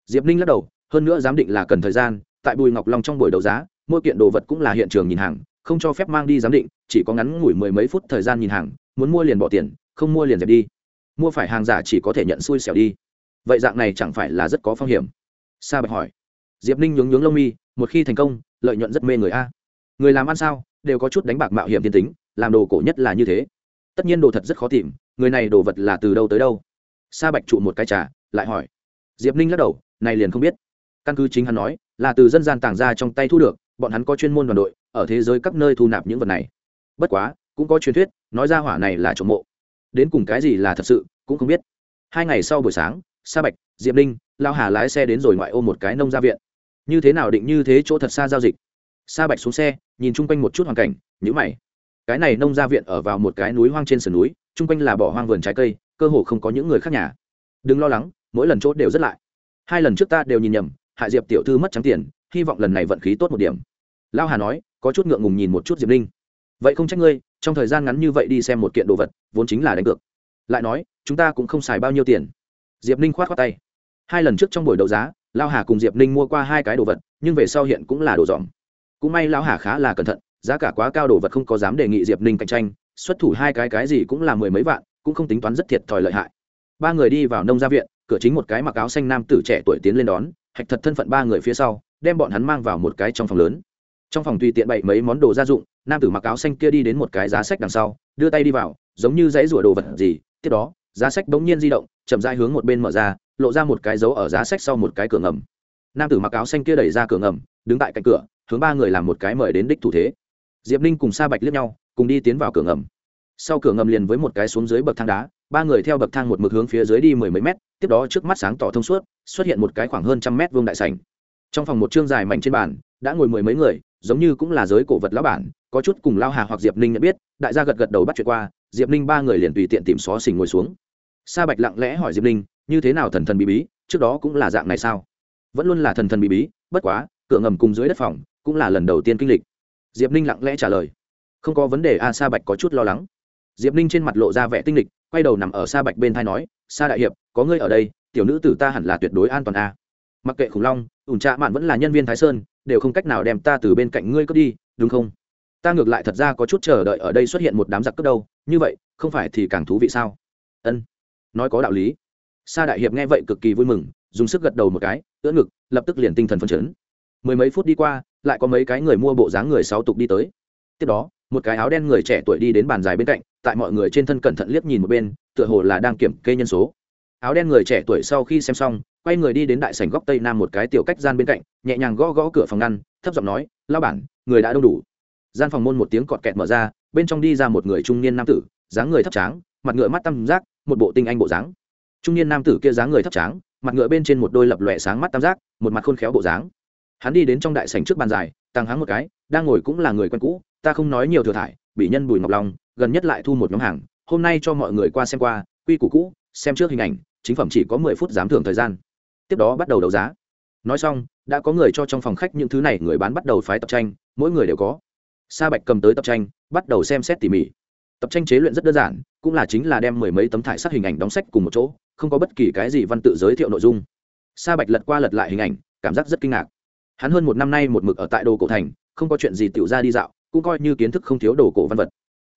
Diệp ninh lắc đầu, hơn nữa giám định là cần thời gian, tại bùi ngọc long trong buổi đấu giá, mỗi kiện đồ vật cũng là hiện trường nhìn hàng, không cho phép mang đi giám định, chỉ có ngắn ngủi mười mấy phút thời gian nhìn hàng, muốn mua liền bỏ tiền, không mua liền dẹp đi. Mua phải hàng giả chỉ có thể nhận xui xẻo đi. Vậy dạng này chẳng phải là rất có phong hiểm? Sa bạch hỏi. Diệp ninh nhướng nhướng lông mi, một khi thành công, lợi nhuận rất mê người a. Người làm ăn sao, đều có chút đánh bạc mạo hiểm thiên tính, làm đồ cổ nhất là như thế tất nhiên đồ thật rất khó tìm, người này đồ vật là từ đâu tới đâu? Sa bạch trụ một cái trà, lại hỏi. Diệp ninh lắc đầu, này liền không biết. Căn cứ chính hắn nói, là từ dân gian tàng ra trong tay thu được, bọn hắn có chuyên môn đoàn đội, ở thế giới các nơi thu nạp những vật này. Bất quá, cũng có truyền thuyết, nói ra hỏa này là trộm mộ. Đến cùng cái gì là thật sự, cũng không biết. Hai ngày sau buổi sáng, sa bạch, diệp ninh lao hà lái xe đến rồi ngoại ô một cái nông gia viện. Như thế nào định như thế chỗ thật xa giao dịch? Sa bạch xuống xe, nhìn chung quanh một chút hoàn cảnh nhữ mày cái này nông gia viện ở vào một cái núi hoang trên sườn núi, chung quanh là bỏ hoang vườn trái cây, cơ hồ không có những người khác nhà. Đừng lo lắng, mỗi lần chốt đều rất lại. Hai lần trước ta đều nhìn nhầm, hại diệp tiểu thư mất trắng tiền, hy vọng lần này vận khí tốt một điểm. Lao hà nói, có chút ngượng ngùng nhìn một chút diệp linh vậy không trách ngươi, trong thời gian ngắn như vậy đi xem một kiện đồ vật, vốn chính là đánh cược. Lại nói, chúng ta cũng không xài bao nhiêu tiền. Diệp ninh k h o á t tay. Hai lần trước trong buổi đấu giá lao hà cùng diệp ninh mua qua hai cái đồ vật, nhưng về sau hiện cũng là đồ dòm cũng may lao hà khá là cẩn thận giá cả quá cao, đồ vật không có dám đề nghị diệp ninh cạnh tranh, xuất thủ hai cái cái gì cũng là mười mấy vạn, cũng không tính toán rất thiệt thòi lợi hại. Ba người đi vào nông gia viện, cửa chính một cái mặc áo xanh nam tử trẻ tuổi tiến lên đón, hạch thật thân phận ba người phía sau, đem bọn hắn mang vào một cái trong phòng lớn. Trong phòng tùy tiện bày mấy món đồ gia dụng, nam tử mặc áo xanh kia đi đến một cái giá sách đằng sau, đưa tay đi vào, giống như dãy rủa đồ vật gì, tiếp đó, giá sách bỗng nhiên di động, chậm rãi hướng một bên mở ra, lộ ra một cái dấu ở giá sách sau một cái cửa ngầm. Nam tử mặc áo xanh kia đẩy ra cửa ngầm, đứng tại cạnh cửa, hướng ba người làm một cái mời đến đích thủ thế diệp ninh cùng sa bạch liếc nhau, cùng đi tiến vào cửa ngầm. Sau cửa ngầm liền với một cái xuống dưới bậc thang đá, ba người theo bậc thang một mực hướng phía dưới đi mười mấy mét, tiếp đó trước mắt sáng tỏ thông suốt, xuất hiện một cái khoảng hơn trăm mét vuông đại sảnh. Trong phòng một chương dài mảnh trên bàn, đã ngồi mười mấy người, giống như cũng là giới cổ vật lão bản, có chút cùng lao hà hoặc diệp ninh nhận biết, đại gia gật gật đầu bắt chuyện qua, diệp ninh ba người liền tùy tiện tìm xó xỉnh ngồi xuống. Sa bạch lặng lẽ hỏi diệp ninh, như thế nào thần thần bí bí, trước đó cũng là dạng này sao? Vẫn luôn là thần thần bí bí, bất quá, cửa ngầm cùng dưới đất phòng, cũng là lần đầu tiên kinh lịch diệp ninh lặng lẽ trả lời. Không có vấn đề, a sa bạch có chút lo lắng. Diệp ninh trên mặt lộ ra vẻ tinh lịch quay đầu nằm ở sa bạch bên thai nói, sa đại hiệp, có ngươi ở đây, tiểu nữ tử ta hẳn là tuyệt đối an toàn a. Mặc kệ khủng long ủn trạ mạn vẫn là nhân viên thái sơn, đều không cách nào đem ta từ bên cạnh ngươi cướp đi, đúng không? Ta ngược lại thật ra có chút chờ đợi ở đây xuất hiện một đám giặc cướp đâu, như vậy, không phải thì càng thú vị sao? Ân, nói có đạo lý. Sa đại hiệp nghe vậy cực kỳ vui mừng, dùng sức gật đầu một cái, ưỡn ngực, lập tức liền tinh thần phân chấn. Mười mấy phút đi qua lại có mấy cái người mua bộ dáng người sáu tục đi tới. Tiếp đó, một cái áo đen người trẻ tuổi đi đến bàn dài bên cạnh, tại mọi người trên thân cẩn thận liếc nhìn một bên, tựa hồ là đang kiểm kê nhân số. Áo đen người trẻ tuổi sau khi xem xong, quay người đi đến đại sảnh góc tây nam một cái tiểu cách gian bên cạnh, nhẹ nhàng gõ gõ cửa phòng ngăn, thấp giọng nói lao bản, người đã đông đủ. Gian phòng môn một tiếng cọt kẹt mở ra, bên trong đi ra một người trung niên nam tử, dáng người thấp tráng, mặt ngựa mắt tam giác, một bộ tinh anh bộ dáng. Trung niên nam tử kia dáng người thấp tráng, mặt ngựa bên trên một đôi lập lòe sáng mắt tam giác, một mặt khôn khéo bộ dáng hắn đi đến trong đại sảnh trước bàn dài tăng háng một cái, đang ngồi cũng là người quen cũ, ta không nói nhiều thừa thải, bị nhân bùi ngọc long, gần nhất lại thu một nhóm hàng, hôm nay cho mọi người qua xem qua, quy củ cũ, xem trước hình ảnh, chính phẩm chỉ có mười phút giám thưởng thời gian. Tiếp đó bắt đầu đấu giá. Nói xong, đã có người cho trong phòng khách những thứ này người bán bắt đầu phái tập tranh, mỗi người đều có. Sa bạch cầm tới tập tranh, bắt đầu xem xét tỉ mỉ. Tập tranh chế luyện rất đơn giản, cũng là chính là đem mười mấy tấm thải sắc hình ảnh đóng sách cùng một chỗ, không có bất kỳ cái gì văn tự giới thiệu nội dung. Sa bạch lật qua lật lại hình ảnh, cảm giác rất kinh ngạc hắn hơn một năm nay một mực ở tại đồ cổ thành, không có chuyện gì tiểu ra đi dạo, cũng coi như kiến thức không thiếu đồ cổ văn vật.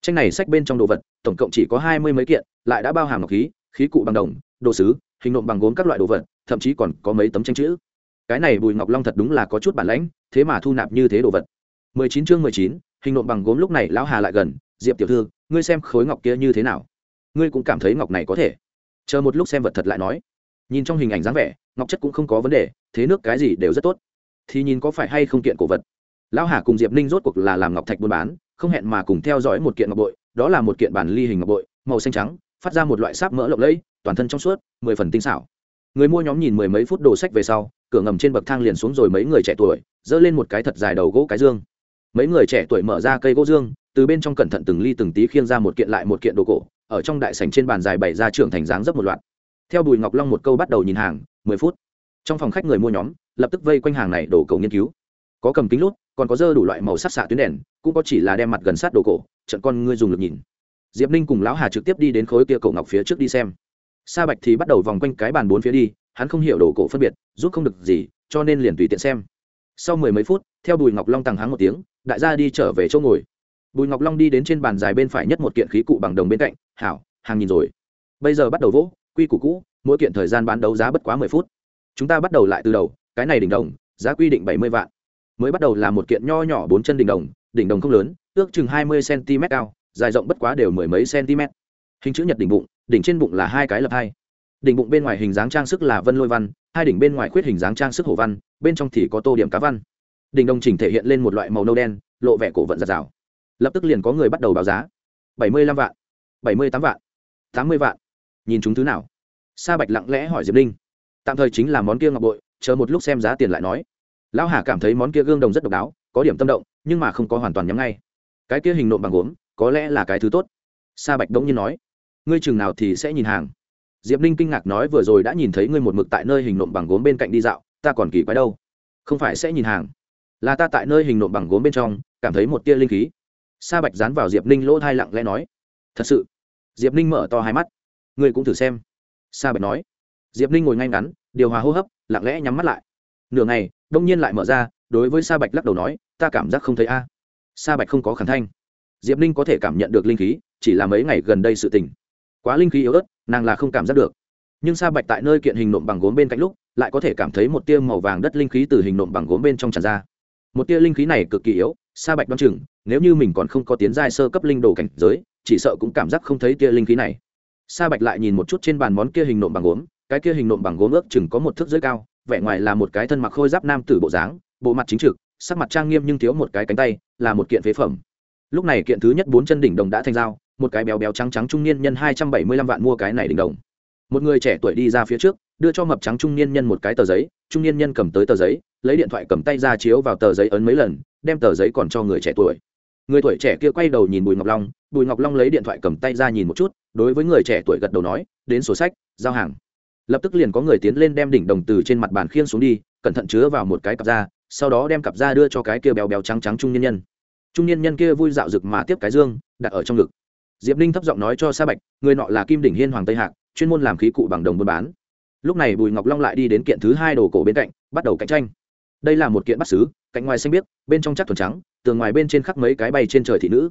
Tranh này sách bên trong đồ vật, tổng cộng chỉ có hai mươi mấy kiện, lại đã bao hàm ngọc khí khí cụ bằng đồng, đồ sứ, hình nộm bằng gốm các loại đồ vật, thậm chí còn có mấy tấm tranh chữ. Cái này bùi ngọc long thật đúng là có chút bản lãnh, thế mà thu nạp như thế đồ vật. mười chín chương mười chín, hình nộm bằng gốm lúc này lão hà lại gần, diệp tiểu thư, ngươi xem khối ngọc kia như thế nào? Ngươi cũng cảm thấy ngọc này có thể. Chờ một lúc xem vật thật lại nói. Nhìn trong hình ảnh dáng vẻ, ngọc chất cũng không có vấn đề, thế nước cái gì đều rất tốt thì nhìn có phải hay không kiện cổ vật. Lão hà cùng diệp ninh rốt cuộc là làm ngọc thạch buôn bán, không hẹn mà cùng theo dõi một kiện ngọc bội, đó là một kiện bản ly hình ngọc bội, màu xanh trắng, phát ra một loại sáp mỡ lộng lẫy, toàn thân trong suốt, mười phần tinh xảo. Người mua nhóm nhìn mười mấy phút đồ sách về sau, cửa ngầm trên bậc thang liền xuống rồi mấy người trẻ tuổi, giơ lên một cái thật dài đầu gỗ cái dương. Mấy người trẻ tuổi mở ra cây gỗ dương, từ bên trong cẩn thận từng ly từng tí khiêng ra một kiện lại một kiện đồ cổ, ở trong đại sảnh trên bàn dài bày ra trưởng thành dáng dấp một loạt. Theo bùi ngọc long một câu bắt đầu nhìn hàng, mười phút. Trong phòng khách người mua nhóm lập tức vây quanh hàng này đổ cầu nghiên cứu. Có cầm kính lút, còn có dơ đủ loại màu sắc xạ tuyến đèn, cũng có chỉ là đem mặt gần sát đồ cổ, trận con ngươi dùng lực nhìn. Diệp ninh cùng lão hà trực tiếp đi đến khối kia cổ ngọc phía trước đi xem. Sa bạch thì bắt đầu vòng quanh cái bàn bốn phía đi, hắn không hiểu đồ cổ phân biệt, giúp không được gì, cho nên liền tùy tiện xem. Sau mười mấy phút, theo bùi ngọc long tăng háng một tiếng, đại gia đi trở về chỗ ngồi. Bùi ngọc long đi đến trên bàn dài bên phải nhất một kiện khí cụ bằng đồng bên cạnh, hảo, hàng nhìn rồi. Bây giờ bắt đầu vỗ, quy củ cũ, mỗi kiện thời gian bán đấu giá bất quá mười phút. Chúng ta bắt đầu lại từ đầu cái này đỉnh đồng, giá quy định bảy mươi vạn. Mới bắt đầu là một kiện nho nhỏ bốn chân đỉnh đồng đỉnh đồng không lớn, ước chừng hai mươi cm cao, dài rộng bất quá đều mười mấy cm hình chữ nhật đỉnh bụng, đỉnh trên bụng là hai cái lập hai. Đỉnh bụng bên ngoài hình dáng trang sức là vân lôi văn, hai đỉnh bên ngoài khuyết hình dáng trang sức hổ văn, bên trong thì có tô điểm cá văn. Đỉnh đồng chỉnh thể hiện lên một loại màu nâu đen, lộ vẻ cổ vận giặt rào. Lập tức liền có người bắt đầu báo giá. Bảy mươi lăm vạn, bảy mươi tám vạn, tám mươi vạn. Nhìn chúng thứ nào? Sa bạch lặng lẽ hỏi diệp linh tạm thời chính là món kia ngọc bội chờ một lúc xem giá tiền lại nói. Lão hà cảm thấy món kia gương đồng rất độc đáo, có điểm tâm động, nhưng mà không có hoàn toàn nhắm ngay. Cái kia hình nộm bằng gốm, có lẽ là cái thứ tốt. Sa bạch đống nhiên nói, ngươi chừng nào thì sẽ nhìn hàng. Diệp ninh kinh ngạc nói, vừa rồi đã nhìn thấy ngươi một mực tại nơi hình nộm bằng gốm bên cạnh đi dạo, ta còn kỳ quái đâu. Không phải sẽ nhìn hàng, là ta tại nơi hình nộm bằng gốm bên trong, cảm thấy một tia linh khí. Sa bạch dán vào diệp ninh lỗ thai lặng lẽ nói, thật sự? Diệp ninh mở to hai mắt, ngươi cũng thử xem. Sa bạch nói. Diệp ninh ngồi ngay ngắn, điều hòa hô hấp lặng lẽ nhắm mắt lại. Nửa ngày, đông nhiên lại mở ra, đối với sa bạch lắc đầu nói, ta cảm giác không thấy a. Sa bạch không có khẳng thanh. Diệp ninh có thể cảm nhận được linh khí, chỉ là mấy ngày gần đây sự tình. Quá linh khí yếu ớt, nàng là không cảm giác được. Nhưng sa bạch tại nơi kiện hình nộm bằng gốm bên cạnh lúc, lại có thể cảm thấy một tia màu vàng đất linh khí từ hình nộm bằng gốm bên trong tràn ra. Một tia linh khí này cực kỳ yếu, sa bạch đoán chừng, nếu như mình còn không có tiến giai sơ cấp linh đồ cảnh giới, chỉ sợ cũng cảm giác không thấy tia linh khí này. Sa bạch lại nhìn một chút trên bàn món kia hình nộm bằng gốm cái kia hình nộm bằng gốm ước chừng có một thước dưới cao, vẻ ngoài là một cái thân mặc khôi giáp nam tử bộ dáng, bộ mặt chính trực, sắc mặt trang nghiêm nhưng thiếu một cái cánh tay, là một kiện phế phẩm. Lúc này kiện thứ nhất bốn chân đỉnh đồng đã thành dao, một cái béo béo trắng trắng trung niên nhân hai trăm bảy mươi lăm vạn mua cái này đỉnh đồng. Một người trẻ tuổi đi ra phía trước, đưa cho mập trắng trung niên nhân một cái tờ giấy, trung niên nhân cầm tới tờ giấy, lấy điện thoại cầm tay ra chiếu vào tờ giấy ấn mấy lần, đem tờ giấy còn cho người trẻ tuổi. Người tuổi trẻ kia quay đầu nhìn bùi ngọc long, bùi ngọc long lấy điện thoại cầm tay ra nhìn một chút, đối với người trẻ tuổi gật đầu nói, đến sổ sách, giao hàng lập tức liền có người tiến lên đem đỉnh đồng từ trên mặt bàn khiên xuống đi, cẩn thận chứa vào một cái cặp da, sau đó đem cặp da đưa cho cái kia béo béo trắng trắng trung nhân nhân. Trung nhân nhân kia vui dạo rực mà tiếp cái dương, đặt ở trong ngực. Diệp ninh thấp giọng nói cho sa bạch, người nọ là kim đỉnh hiên hoàng tây hạc, chuyên môn làm khí cụ bằng đồng buôn bán. Lúc này bùi ngọc long lại đi đến kiện thứ hai đồ cổ bên cạnh, bắt đầu cạnh tranh. Đây là một kiện bắt xứ, cạnh ngoài xanh biếc, bên trong chắc thuần trắng, tường ngoài bên trên khắc mấy cái bay trên trời thị nữ.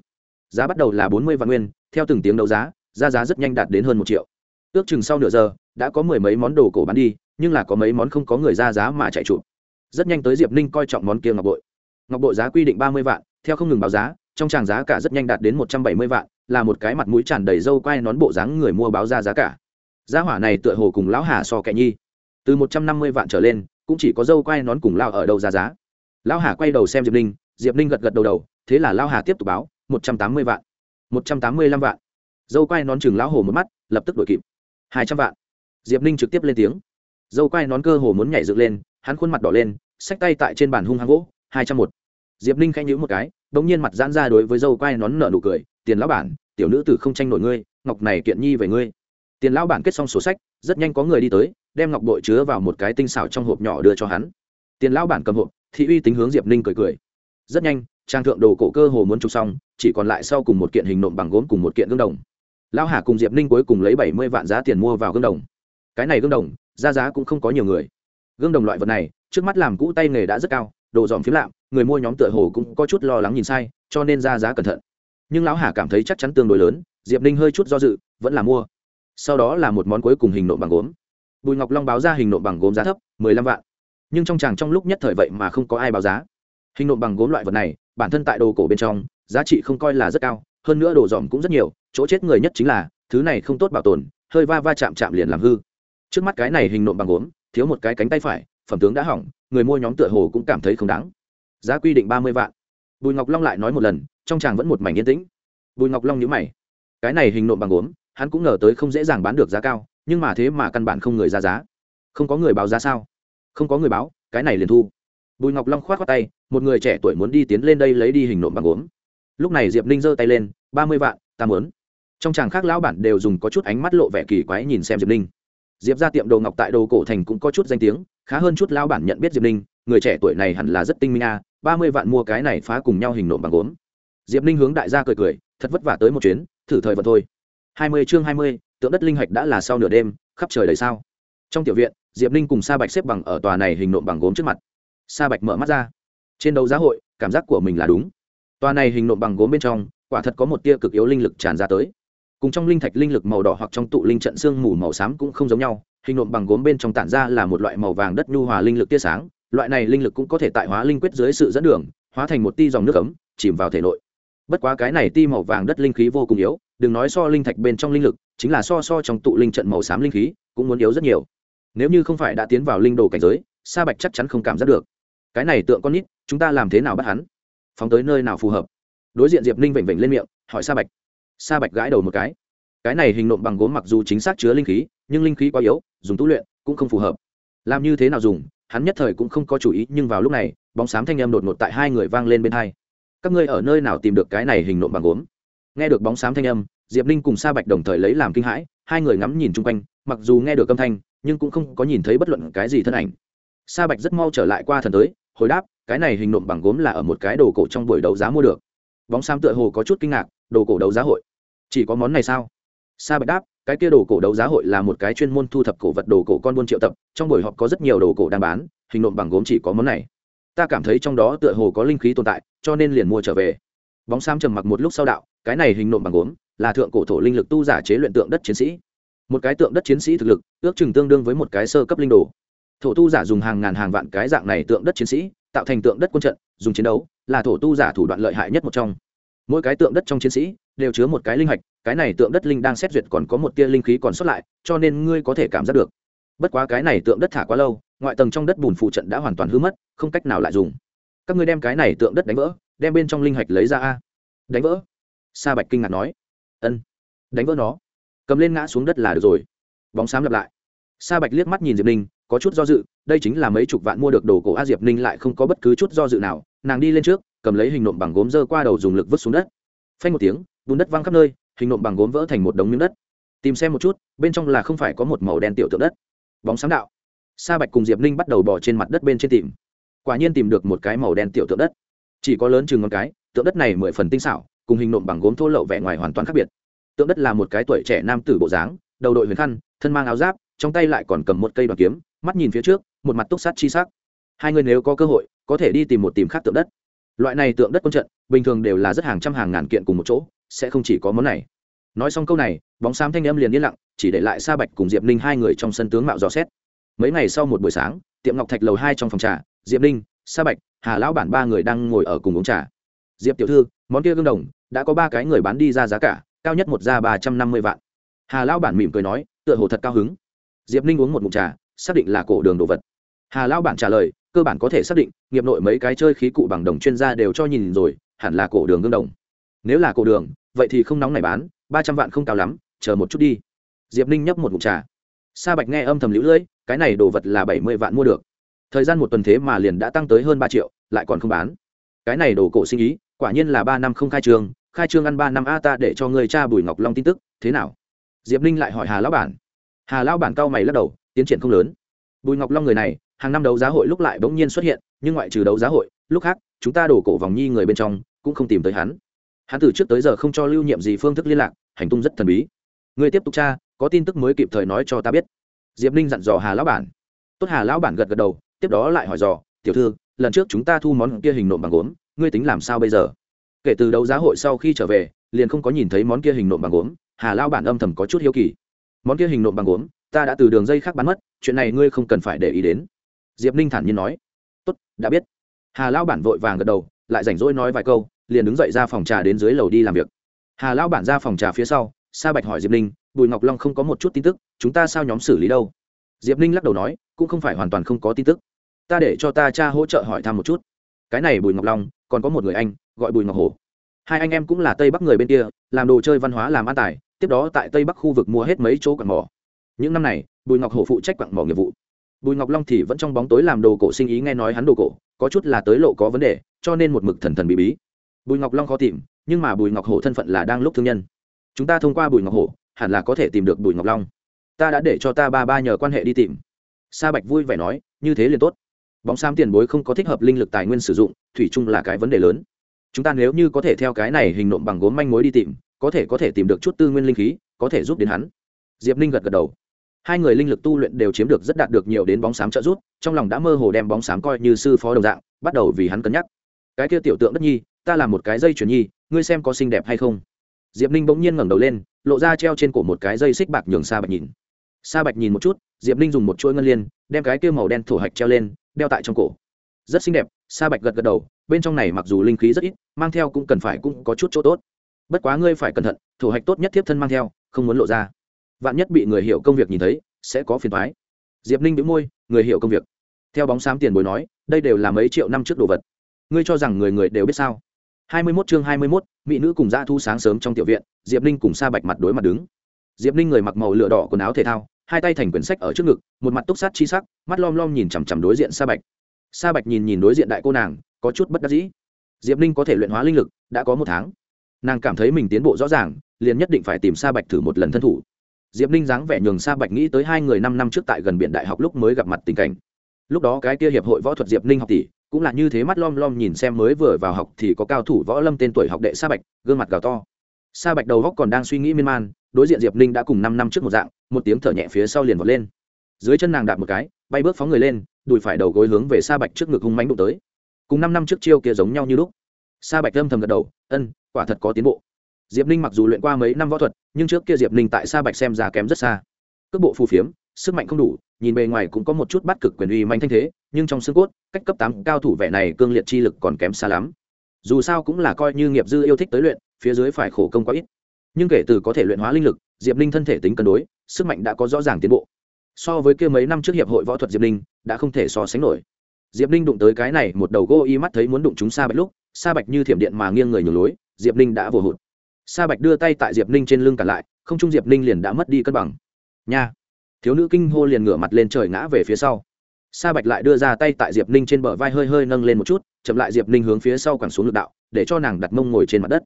Giá bắt đầu là bốn mươi vạn nguyên, theo từng tiếng đấu giá giá giá rất nhanh đạt đến hơn một triệu ước chừng sau nửa giờ, đã có mười mấy món đồ cổ bán đi, nhưng là có mấy món không có người ra giá mà chạy trụ rất nhanh tới diệp ninh coi trọng món kia ngọc bội. Ngọc bội giá quy định ba mươi vạn, theo không ngừng báo giá, trong tràng giá cả rất nhanh đạt đến một trăm bảy mươi vạn, là một cái mặt mũi tràn đầy râu quai nón bộ dáng người mua báo ra giá cả. Giá hỏa này tựa hồ cùng lão hà so kẻ nhi. Từ một trăm năm mươi vạn trở lên, cũng chỉ có râu quai nón cùng lao ở đâu ra giá. Lão hà quay đầu xem diệp ninh diệp ninh gật gật đầu đầu, thế là lão hà tiếp tục báo, một trăm tám mươi vạn, một trăm tám mươi lăm vạn. Dâu quai nón chừng lão hồ một mắt, lập tức đổi kịp hai trăm vạn. Diệp ninh trực tiếp lên tiếng. Dâu quai nón cơ hồ muốn nhảy dựng lên, hắn khuôn mặt đỏ lên xách tay tại trên bàn hung hăng gỗ, hai trăm một. Diệp ninh khanh nhữ một cái đ ỗ n g nhiên mặt giãn ra đối với dâu quai nón nợ nụ cười, tiền lão bản, tiểu nữ tử không tranh nổi ngươi, ngọc này kiện nhi về ngươi. Tiền lão bản kết xong sổ sách, rất nhanh có người đi tới, đem ngọc bội chứa vào một cái tinh xảo trong hộp nhỏ đưa cho hắn. Tiền lão bản cầm hộp, thị uy tính hướng diệp ninh cười cười. Rất nhanh, trang thượng đồ cổ cơ hồ muốn chụp xong, chỉ còn lại sau cùng một kiện hình nộm bằng gốm cùng một kiện gương đồng lão hà cùng diệp ninh cuối cùng lấy bảy mươi vạn giá tiền mua vào gương đồng. Cái này gương đồng, ra giá cũng không có nhiều người. Gương đồng loại vật này, trước mắt làm cũ tay nghề đã rất cao Đồ dòm phiếm lạm, người mua nhóm tựa hồ cũng có chút lo lắng nhìn sai, cho nên ra giá cẩn thận. Nhưng lão hà cảm thấy chắc chắn tương đối lớn, diệp ninh hơi chút do dự, vẫn là mua. Sau đó là một món cuối cùng hình nộm bằng gốm. Bùi ngọc long báo ra hình nộm bằng gốm giá thấp, mười lăm vạn. Nhưng trong chàng trong lúc nhất thời vậy mà không có ai báo giá. Hình nộm bằng gốm loại vật này, bản thân tại đồ cổ bên trong, giá trị không coi là rất cao hơn nữa đồ dòm cũng rất nhiều, chỗ chết người nhất chính là, thứ này không tốt bảo tồn, hơi va va chạm chạm liền làm hư. Trước mắt cái này hình nộm bằng gốm, thiếu một cái cánh tay phải, phẩm tướng đã hỏng, người mua nhóm tựa hồ cũng cảm thấy không đáng. Giá quy định ba mươi vạn. Bùi ngọc long lại nói một lần, trong chàng vẫn một mảnh yên tĩnh. Bùi ngọc long nhíu mày. Cái này hình nộm bằng gốm, hắn cũng ngờ tới không dễ dàng bán được giá cao, nhưng mà thế mà căn bản không người ra giá. Không có người báo giá sao? Không có người báo, cái này liền thu. Bùi ngọc long k h o á t khoác tay, một người trẻ tuổi muốn đi tiến lên đây lấy đi hình nộm bằng gốm lúc này diệp ninh giơ tay lên, ba mươi vạn, ta muốn. Trong chàng khác lão bản đều dùng có chút ánh mắt lộ vẻ kỳ quái nhìn xem diệp ninh. Diệp ra tiệm đồ ngọc tại đồ cổ thành cũng có chút danh tiếng, khá hơn chút lão bản nhận biết diệp ninh, người trẻ tuổi này hẳn là rất tinh minh a, ba mươi vạn mua cái này phá cùng nhau hình nộm bằng gốm. Diệp ninh hướng đại gia cười cười, thật vất vả tới một chuyến, thử thời vật thôi. hai mươi chương hai mươi, tượng đất linh hạch đã là sau nửa đêm, khắp trời đầy sao. Trong tiểu viện, diệp ninh cùng sa bạch xếp bằng ở tòa này hình nộm bằng gốm trước mặt. Sa bạch mở mắt ra. Trên đấu giá hội, cảm giác của mình là đúng. Toa này hình nộm bằng gốm bên trong, quả thật có một tia cực yếu linh lực tràn ra tới. Cùng trong linh thạch linh lực màu đỏ hoặc trong tụ linh trận xương mù màu xám cũng không giống nhau, hình nộm bằng gốm bên trong tản ra là một loại màu vàng đất nhu hòa linh lực tia sáng, loại này linh lực cũng có thể tại hóa linh quyết dưới sự dẫn đường, hóa thành một ti dòng nước ấm, chìm vào thể nội. Bất quá cái này ti màu vàng đất linh khí vô cùng yếu, đừng nói so linh thạch bên trong linh lực, chính là so so trong tụ linh trận màu xám linh khí, cũng muốn yếu rất nhiều. Nếu như không phải đã tiến vào linh đồ cảnh giới, sa bạch chắc chắn không cảm giác được. Cái này tượng con nít, chúng ta làm thế nào bắt hắn? Phóng tới nơi nào phù hợp. Đối diện diệp ninh vểnh vểnh lên miệng, hỏi sa bạch. Sa bạch gãi đầu một cái. Cái này hình nộm bằng gốm mặc dù chính xác chứa linh khí, nhưng linh khí quá yếu, dùng tu luyện cũng không phù hợp. Làm như thế nào dùng, hắn nhất thời cũng không có chủ ý, nhưng vào lúc này, bóng xám thanh âm đột ngột tại hai người vang lên bên hai. Các ngươi ở nơi nào tìm được cái này hình nộm bằng gốm? Nghe được bóng xám thanh âm, diệp ninh cùng sa bạch đồng thời lấy làm kinh hãi, hai người ngắm nhìn chung quanh, mặc dù nghe được âm thanh, nhưng cũng không có nhìn thấy bất luận cái gì thân ảnh. Sa bạch rất mau trở lại qua thần tới, hồi đáp cái này hình nộm bằng gốm là ở một cái đồ cổ trong buổi đấu giá mua được. Bóng xám tựa hồ có chút kinh ngạc, đồ cổ đấu giá hội. Chỉ có món này sao? Sa bạch đáp, cái kia đồ cổ đấu giá hội là một cái chuyên môn thu thập cổ vật đồ cổ con buôn triệu tập, trong buổi họp có rất nhiều đồ cổ đang bán, hình nộm bằng gốm chỉ có món này. Ta cảm thấy trong đó tựa hồ có linh khí tồn tại, cho nên liền mua trở về. Bóng sam trầm mặc một lúc sau đạo, cái này hình nộm bằng gốm là thượng cổ thổ linh lực tu giả chế luyện tượng đất chiến sĩ. Một cái tượng đất chiến sĩ thực lực, ước chừng tương đương với một cái sơ cấp linh đồ. Thổ tu giả dùng hàng ngàn hàng vạn cái dạng này tượng đất chiến sĩ tạo thành tượng đất quân trận, dùng chiến đấu là thổ tu giả thủ đoạn lợi hại nhất một trong. Mỗi cái tượng đất trong chiến sĩ đều chứa một cái linh hạch, cái này tượng đất linh đang xét duyệt còn có một tia linh khí còn sót lại, cho nên ngươi có thể cảm giác được. Bất quá cái này tượng đất thả quá lâu, ngoại tầng trong đất bùn phụ trận đã hoàn toàn hư mất, không cách nào lại dùng. Các ngươi đem cái này tượng đất đánh vỡ, đem bên trong linh hạch lấy ra a. Đánh vỡ. Sa bạch kinh ngạc nói. Ân. Đánh vỡ nó. Cầm lên ngã xuống đất là được rồi. Bóng xám lặp lại. Sa bạch liếc mắt nhìn diệp ninh có chút do dự, đây chính là mấy chục vạn mua được đồ cổ a diệp ninh lại không có bất cứ chút do dự nào, nàng đi lên trước, cầm lấy hình nộm bằng gốm dơ qua đầu dùng lực vứt xuống đất. Phanh một tiếng, bùn đất văng khắp nơi, hình nộm bằng gốm vỡ thành một đống miếng đất. Tìm xem một chút, bên trong là không phải có một màu đen tiểu tượng đất. Bóng sáng đạo. Sa bạch cùng diệp ninh bắt đầu bỏ trên mặt đất bên trên tìm. Quả nhiên tìm được một cái màu đen tiểu tượng đất. Chỉ có lớn chừng ngón cái, tượng đất này mười phần tinh xảo, cùng hình nộm bằng gốm thô lậu vẻ ngoài hoàn toàn khác biệt. Tượng đất là một cái tuổi trẻ nam tử bộ dáng, đầu đội huyền khăn, thân mang áo giáp, trong tay lại còn cầm một cây đoàn kiếm mắt nhìn phía trước, một mặt túc sắt chi sắc. Hai người nếu có cơ hội, có thể đi tìm một tìm khác tượng đất. Loại này tượng đất quân trận, bình thường đều là rất hàng trăm hàng ngàn kiện cùng một chỗ, sẽ không chỉ có món này. Nói xong câu này, bóng xám thanh âm liền yên lặng, chỉ để lại sa bạch cùng diệp ninh hai người trong sân tướng mạo dò xét. Mấy ngày sau một buổi sáng, tiệm ngọc thạch lầu hai trong phòng trà, diệp ninh, sa bạch, hà lão bản ba người đang ngồi ở cùng uống trà. Diệp tiểu thư, món kia gương đồng, đã có ba cái người bán đi ra giá cả, cao nhất một ra ba trăm năm mươi vạn. Hà lão bản mỉm cười nói, tựa hồ thật cao hứng. Diệp ninh uống một mụn trà xác định là cổ đường đồ vật. Hà lão bản trả lời, cơ bản có thể xác định, nghiệp nội mấy cái chơi khí cụ bằng đồng chuyên gia đều cho nhìn rồi, hẳn là cổ đường gương đồng. Nếu là cổ đường, vậy thì không nóng này bán, ba trăm vạn không cao lắm, chờ một chút đi. Diệp ninh nhấp một mụn trà. Sa bạch nghe âm thầm lũ lưỡi, cái này đồ vật là bảy mươi vạn mua được. Thời gian một tuần thế mà liền đã tăng tới hơn ba triệu, lại còn không bán. Cái này đồ cổ sinh ý, quả nhiên là ba năm không khai trương khai trương ăn ba năm a ta để cho người cha bùi ngọc long tin tức, thế nào? Diệp ninh lại hỏi hà lão bản. Hà lão bản cao mày lắc đầu tiến triển không lớn. Bùi ngọc long người này, hàng năm đấu giá hội lúc lại bỗng nhiên xuất hiện, nhưng ngoại trừ đấu giá hội, lúc khác, chúng ta đổ cổ vòng nhi người bên trong, cũng không tìm tới hắn. Hắn từ trước tới giờ không cho lưu nhiệm gì phương thức liên lạc, hành tung rất thần bí. Người tiếp tục tra, có tin tức mới kịp thời nói cho ta biết. Diệp ninh dặn dò hà lão bản. Tốt hà lão bản gật gật đầu, tiếp đó lại hỏi dò, tiểu thư, lần trước chúng ta thu món kia hình nộm bằng gốm, ngươi tính làm sao bây giờ? Kể từ đấu giá hội sau khi trở về, liền không có nhìn thấy món kia hình nộm bằng gốm, hà lão bản âm thầm có chút hiếu kỳ. Món kia hình nộm bằng gốm ta đã từ đường dây khác bán mất, chuyện này ngươi không cần phải để ý đến. Diệp ninh thản nhiên nói. Tốt, đã biết. Hà lão bản vội vàng gật đầu, lại rảnh rỗi nói vài câu, liền đứng dậy ra phòng trà đến dưới lầu đi làm việc. Hà lão bản ra phòng trà phía sau, sa bạch hỏi diệp ninh, bùi ngọc long không có một chút tin tức, chúng ta sao nhóm xử lý đâu? Diệp ninh lắc đầu nói, cũng không phải hoàn toàn không có tin tức. Ta để cho ta cha hỗ trợ hỏi thăm một chút. Cái này bùi ngọc long, còn có một người anh, gọi bùi ngọc hổ. Hai anh em cũng là tây bắc người bên kia, làm đồ chơi văn hóa, làm an tài, tiếp đó tại tây bắc khu vực mua hết mấy chỗ quặng mỏ những năm này, bùi ngọc hổ phụ trách quặng mỏ nghiệp vụ. Bùi ngọc long thì vẫn trong bóng tối làm đồ cổ sinh ý nghe nói hắn đồ cổ, có chút là tới lộ có vấn đề, cho nên một mực thần thần bí bí. Bùi ngọc long khó tìm, nhưng mà bùi ngọc hổ thân phận là đang lúc thương nhân. Chúng ta thông qua bùi ngọc hổ, hẳn là có thể tìm được bùi ngọc long. Ta đã để cho ta ba ba nhờ quan hệ đi tìm. Sa bạch vui vẻ nói, như thế liền tốt. Bóng xám tiền bối không có thích hợp linh lực tài nguyên sử dụng, thủy chung là cái vấn đề lớn. Chúng ta nếu như có thể theo cái này hình nộm bằng gốm manh mối đi tìm, có thể có thể tìm được chút tư nguyên linh khí, có thể giúp đến hắn. Diệp ninh gật gật đầu hai người linh lực tu luyện đều chiếm được rất đạt được nhiều đến bóng xám trợ giúp, trong lòng đã mơ hồ đem bóng xám coi như sư phó đồng dạng, bắt đầu vì hắn cân nhắc. Cái kia tiểu tượng đất nhi, ta làm một cái dây chuyển nhi, ngươi xem có xinh đẹp hay không? Diệp ninh bỗng nhiên ngẩng đầu lên, lộ ra treo trên cổ một cái dây xích bạc nhường xa bạch nhìn. Sa bạch nhìn một chút, diệp ninh dùng một chuỗi ngân liên, đem cái kia màu đen thổ hạch treo lên, đeo tại trong cổ. Rất xinh đẹp, sa bạch gật gật đầu, bên trong này mặc dù linh khí rất ít, mang theo cũng cần phải cũng có chút chỗ tốt. Bất quá ngươi phải cẩn thận, thổ hạch tốt nhất thiếp thân mang theo, không muốn lộ ra vạn nhất bị người hiểu công việc nhìn thấy sẽ có phiền thoái diệp ninh đĩu môi người hiểu công việc. Theo bóng xám tiền bối nói đây đều là mấy triệu năm trước đồ vật. Ngươi cho rằng người người đều biết sao? Hai mươi 21 chương hai mươi 21, mỹ nữ cùng dã thu sáng sớm trong tiểu viện diệp ninh cùng sa bạch mặt đối mặt đứng. Diệp ninh người mặc màu lửa đỏ quần áo thể thao hai tay thành quyển sách ở trước ngực một mặt túc sát chi sắc mắt lom lom nhìn chằm chằm đối diện sa bạch. Sa bạch nhìn nhìn đối diện đại cô nàng có chút bất đắc dĩ. Diệp ninh có thể luyện hóa linh lực đã có một tháng. Nàng cảm thấy mình tiến bộ rõ ràng liền nhất định phải tìm sa bạch thử một lần thân thủ diệp ninh dáng vẻ nhường sa bạch nghĩ tới hai người năm năm trước tại gần biển đại học lúc mới gặp mặt tình cảnh. Lúc đó cái kia hiệp hội võ thuật diệp ninh học tỷ, cũng là như thế mắt lom lom nhìn xem mới vừa vào học thì có cao thủ võ lâm tên tuổi học đệ sa bạch, gương mặt gào to. Sa bạch đầu góc còn đang suy nghĩ miên man, đối diện diệp ninh đã cùng năm năm trước một dạng, một tiếng thở nhẹ phía sau liền vọt lên. Dưới chân nàng đạp một cái, bay bước phóng người lên, đùi phải đầu gối hướng về sa bạch trước ngực hung mánh đụng tới. Cùng năm năm trước chiêu kia giống nhau như lúc. Sa bạch âm thầm gật đầu, ân, quả thật có tiến bộ diệp ninh mặc dù luyện qua mấy năm võ thuật, nhưng trước kia diệp ninh tại sa bạch xem ra kém rất xa. Cước bộ phù phiếm, sức mạnh không đủ, nhìn bề ngoài cũng có một chút bắt cực quyền uy mạnh thanh thế, nhưng trong xương cốt, cách cấp tám cao thủ vẻ này cương liệt chi lực còn kém xa lắm. Dù sao cũng là coi như nghiệp dư yêu thích tới luyện, phía dưới phải khổ công quá ít. Nhưng kể từ có thể luyện hóa linh lực, diệp ninh thân thể tính cân đối, sức mạnh đã có rõ ràng tiến bộ. So với kia mấy năm trước hiệp hội võ thuật diệp ninh, đã không thể so sánh nổi. Diệp ninh đụng tới cái này, một đầu gô y mắt thấy muốn đụng chúng sa bạch lúc, sa bạch như thiểm điện mà nghiêng người nhường lối, diệp ninh đã vồ hụt sa bạch đưa tay tại diệp ninh trên lưng cả lại, không trung diệp ninh liền đã mất đi cân bằng. Nha! Thiếu nữ kinh hô liền ngửa mặt lên trời ngã về phía sau. Sa bạch lại đưa ra tay tại diệp ninh trên bờ vai hơi hơi nâng lên một chút, chậm lại diệp ninh hướng phía sau quẳng xuống lực đạo, để cho nàng đặt mông ngồi trên mặt đất.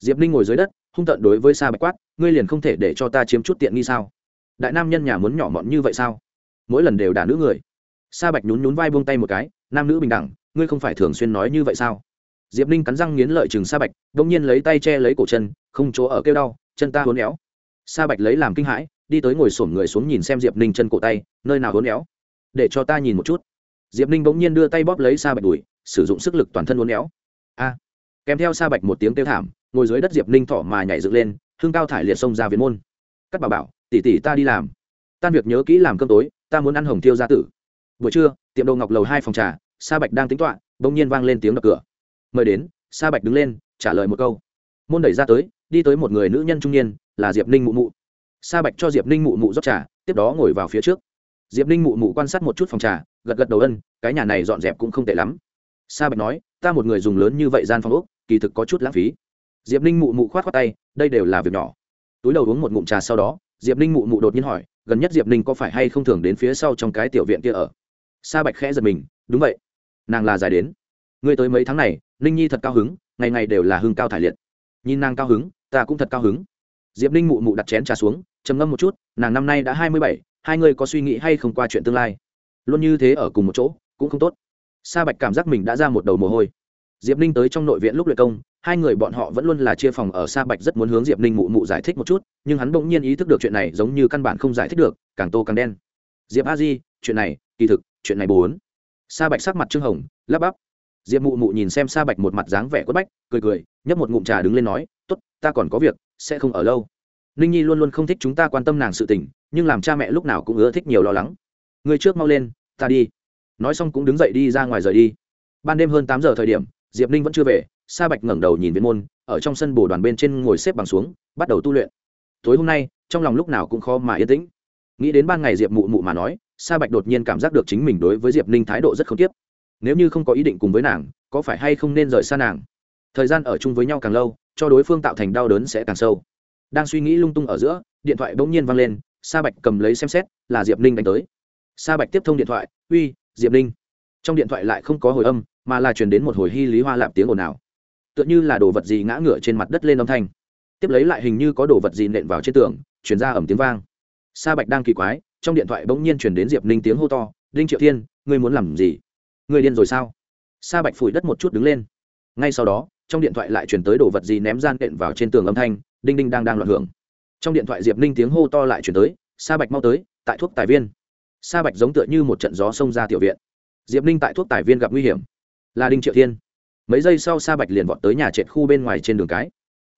Diệp ninh ngồi dưới đất, hung tận đối với sa bạch quát, ngươi liền không thể để cho ta chiếm chút tiện nghi sao? Đại nam nhân nhà muốn nhỏ mọn như vậy sao? Mỗi lần đều đả nữ người. Sa bạch nhún nhún vai buông tay một cái, nam nữ bình đẳng, ngươi không phải thường xuyên nói như vậy sao? Diệp ninh cắn răng nghiến lợi chừng sa bạch đ ỗ n g nhiên lấy tay che lấy cổ chân, không chỗ ở kêu đau, chân ta hốn éo. Sa bạch lấy làm kinh hãi, đi tới ngồi xổm người xuống nhìn xem diệp ninh chân cổ tay, nơi nào hốn éo? Để cho ta nhìn một chút. Diệp ninh bỗng nhiên đưa tay bóp lấy sa bạch đùi, sử dụng sức lực toàn thân hốn éo. A! Kèm theo sa bạch một tiếng kêu thảm, ngồi dưới đất diệp ninh thỏ mà nhảy dựng lên hương cao thải liệt xông ra viện môn. Cắt bà bảo tỉ tỉ ta đi làm. Tan việc nhớ kỹ làm cơm tối, ta muốn ăn hồng tiêu gia tử. Buổi trưa, tiệm đồ ngọc lầu hai phòng trà, sa bạch đang tính toạ bỗng nhiên vang lên tiếng đập cửa mời đến, sa bạch đứng lên, trả lời một câu. Môn đẩy ra tới, đi tới một người nữ nhân trung niên, là diệp ninh mụ mụ. Sa bạch cho diệp ninh mụ mụ rót trà, tiếp đó ngồi vào phía trước. Diệp ninh mụ mụ quan sát một chút phòng trà, gật gật đầu ân, cái nhà này dọn dẹp cũng không tệ lắm. Sa bạch nói, ta một người dùng lớn như vậy gian phòng úc kỳ thực có chút lãng phí. Diệp ninh mụ mụ k h o á t khoác tay, đây đều là việc nhỏ. Túi đầu uống một ngụm trà sau đó, diệp ninh mụ mụ đột nhiên hỏi, gần nhất diệp ninh có phải hay không thường đến phía sau trong cái tiểu viện kia ở? Sa bạch khẽ giật mình, đúng vậy, nàng là dài đến. Ngươi tới mấy tháng này ninh nhi thật cao hứng, ngày ngày đều là hưng cao thải liệt. Nhìn nàng cao hứng, ta cũng thật cao hứng. Diệp ninh mụ mụ đặt chén trà xuống, trầm ngâm một chút, nàng năm nay đã hai mươi bảy, hai người có suy nghĩ hay không qua chuyện tương lai? Luôn như thế ở cùng một chỗ, cũng không tốt. Sa bạch cảm giác mình đã ra một đầu mồ hôi. Diệp ninh tới trong nội viện lúc luyện công, hai người bọn họ vẫn luôn là chia phòng ở sa bạch rất muốn hướng diệp ninh mụ mụ giải thích một chút, nhưng hắn bỗng nhiên ý thức được chuyện này giống như căn bản không giải thích được, càng tô càng đen. Diệp a di, chuyện này, kỳ thực, chuyện này bốn sa bạch sắc mặt trương hồng, lắp bắp diệp mụ mụ nhìn xem sa bạch một mặt dáng vẻ quất bách cười cười nhấp một ngụm trà đứng lên nói t ố t ta còn có việc sẽ không ở lâu ninh nhi luôn luôn không thích chúng ta quan tâm nàng sự tình nhưng làm cha mẹ lúc nào cũng ưa thích nhiều lo lắng người trước mau lên ta đi nói xong cũng đứng dậy đi ra ngoài rời đi ban đêm hơn tám giờ thời điểm diệp ninh vẫn chưa về sa bạch ngẩng đầu nhìn viên môn ở trong sân bồ đoàn bên trên ngồi xếp bằng xuống bắt đầu tu luyện tối hôm nay trong lòng lúc nào cũng khó mà yên tĩnh nghĩ đến ban ngày diệp mụ mụ mà nói sa bạch đột nhiên cảm giác được chính mình đối với diệp ninh thái độ rất không tiếp nếu như không có ý định cùng với nàng, có phải hay không nên rời xa nàng? Thời gian ở chung với nhau càng lâu, cho đối phương tạo thành đau đớn sẽ càng sâu. Đang suy nghĩ lung tung ở giữa, điện thoại bỗng nhiên văng lên, sa bạch cầm lấy xem xét, là diệp ninh đánh tới. Sa bạch tiếp thông điện thoại, uy, diệp ninh. Trong điện thoại lại không có hồi âm, mà là chuyển đến một hồi hy lý hoa lạp tiếng ồn ào. Tựa như là đồ vật gì ngã ngửa trên mặt đất lên âm thanh. Tiếp lấy lại hình như có đồ vật gì nện vào trên tường chuyển ra ẩm tiếng vang. Sa bạch đang kỳ quái, trong điện thoại bỗng nhiên chuyển đến diệp ninh tiếng hô to, đinh triệu thiên, ngươi muốn làm gì? Ngươi điên rồi sao? Sa bạch phủi đất một chút đứng lên. Ngay sau đó, trong điện thoại lại chuyển tới đồ vật gì ném gian nện vào trên tường âm thanh, đinh đinh đang đang loạn hưởng. Trong điện thoại diệp ninh tiếng hô to lại chuyển tới, sa bạch mau tới, tại thuốc tài viên. Sa bạch giống tựa như một trận gió xông ra tiểu viện. Diệp ninh tại thuốc tài viên gặp nguy hiểm. Là đinh triệu thiên. Mấy giây sau sa bạch liền vọt tới nhà trệt khu bên ngoài trên đường cái.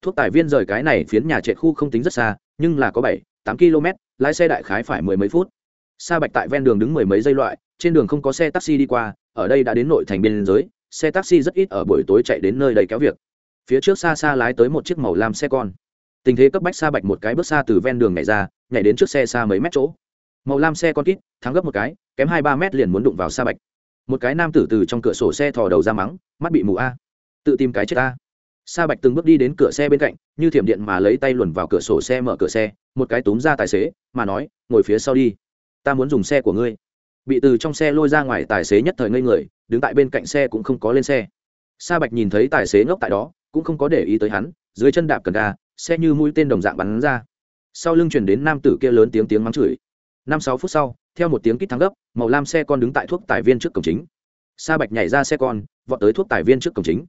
Thuốc tài viên rời cái này phiến nhà trệt khu không tính rất xa, nhưng là có bảy, tám km lái xe đại khái phải mười mấy phút sa bạch tại ven đường đứng mười mấy giây loại, trên đường không có xe taxi đi qua, ở đây đã đến nội thành biên giới, xe taxi rất ít ở buổi tối chạy đến nơi đầy kéo việc. Phía trước xa xa lái tới một chiếc màu lam xe con. Tình thế cấp bách sa bạch một cái bước xa từ ven đường nhảy ra, nhảy đến trước xe xa mấy mét chỗ. Màu lam xe con kít, thắng gấp một cái, kém hai ba mét liền muốn đụng vào sa bạch. Một cái nam tử từ trong cửa sổ xe thò đầu ra mắng, mắt bị mù a. Tự tìm cái chết a. Sa bạch từng bước đi đến cửa xe bên cạnh, như thiểm điện mà lấy tay luồn vào cửa sổ xe mở cửa xe, một cái túm ra tài xế, mà nói, ngồi phía sau đi ta muốn dùng xe của ngươi. Bị từ trong xe lôi ra ngoài tài xế nhất thời ngây người, đứng tại bên cạnh xe cũng không có lên xe. Sa bạch nhìn thấy tài xế ngốc tại đó, cũng không có để ý tới hắn, dưới chân đạp cần ga, xe như mũi tên đồng dạng bắn ra. Sau lưng chuyển đến nam tử kia lớn tiếng tiếng mắng chửi. Năm sáu phút sau, theo một tiếng kít thắng gấp, màu lam xe con đứng tại thuốc tài viên trước cổng chính. Sa bạch nhảy ra xe con, vọt tới thuốc tài viên trước cổng chính.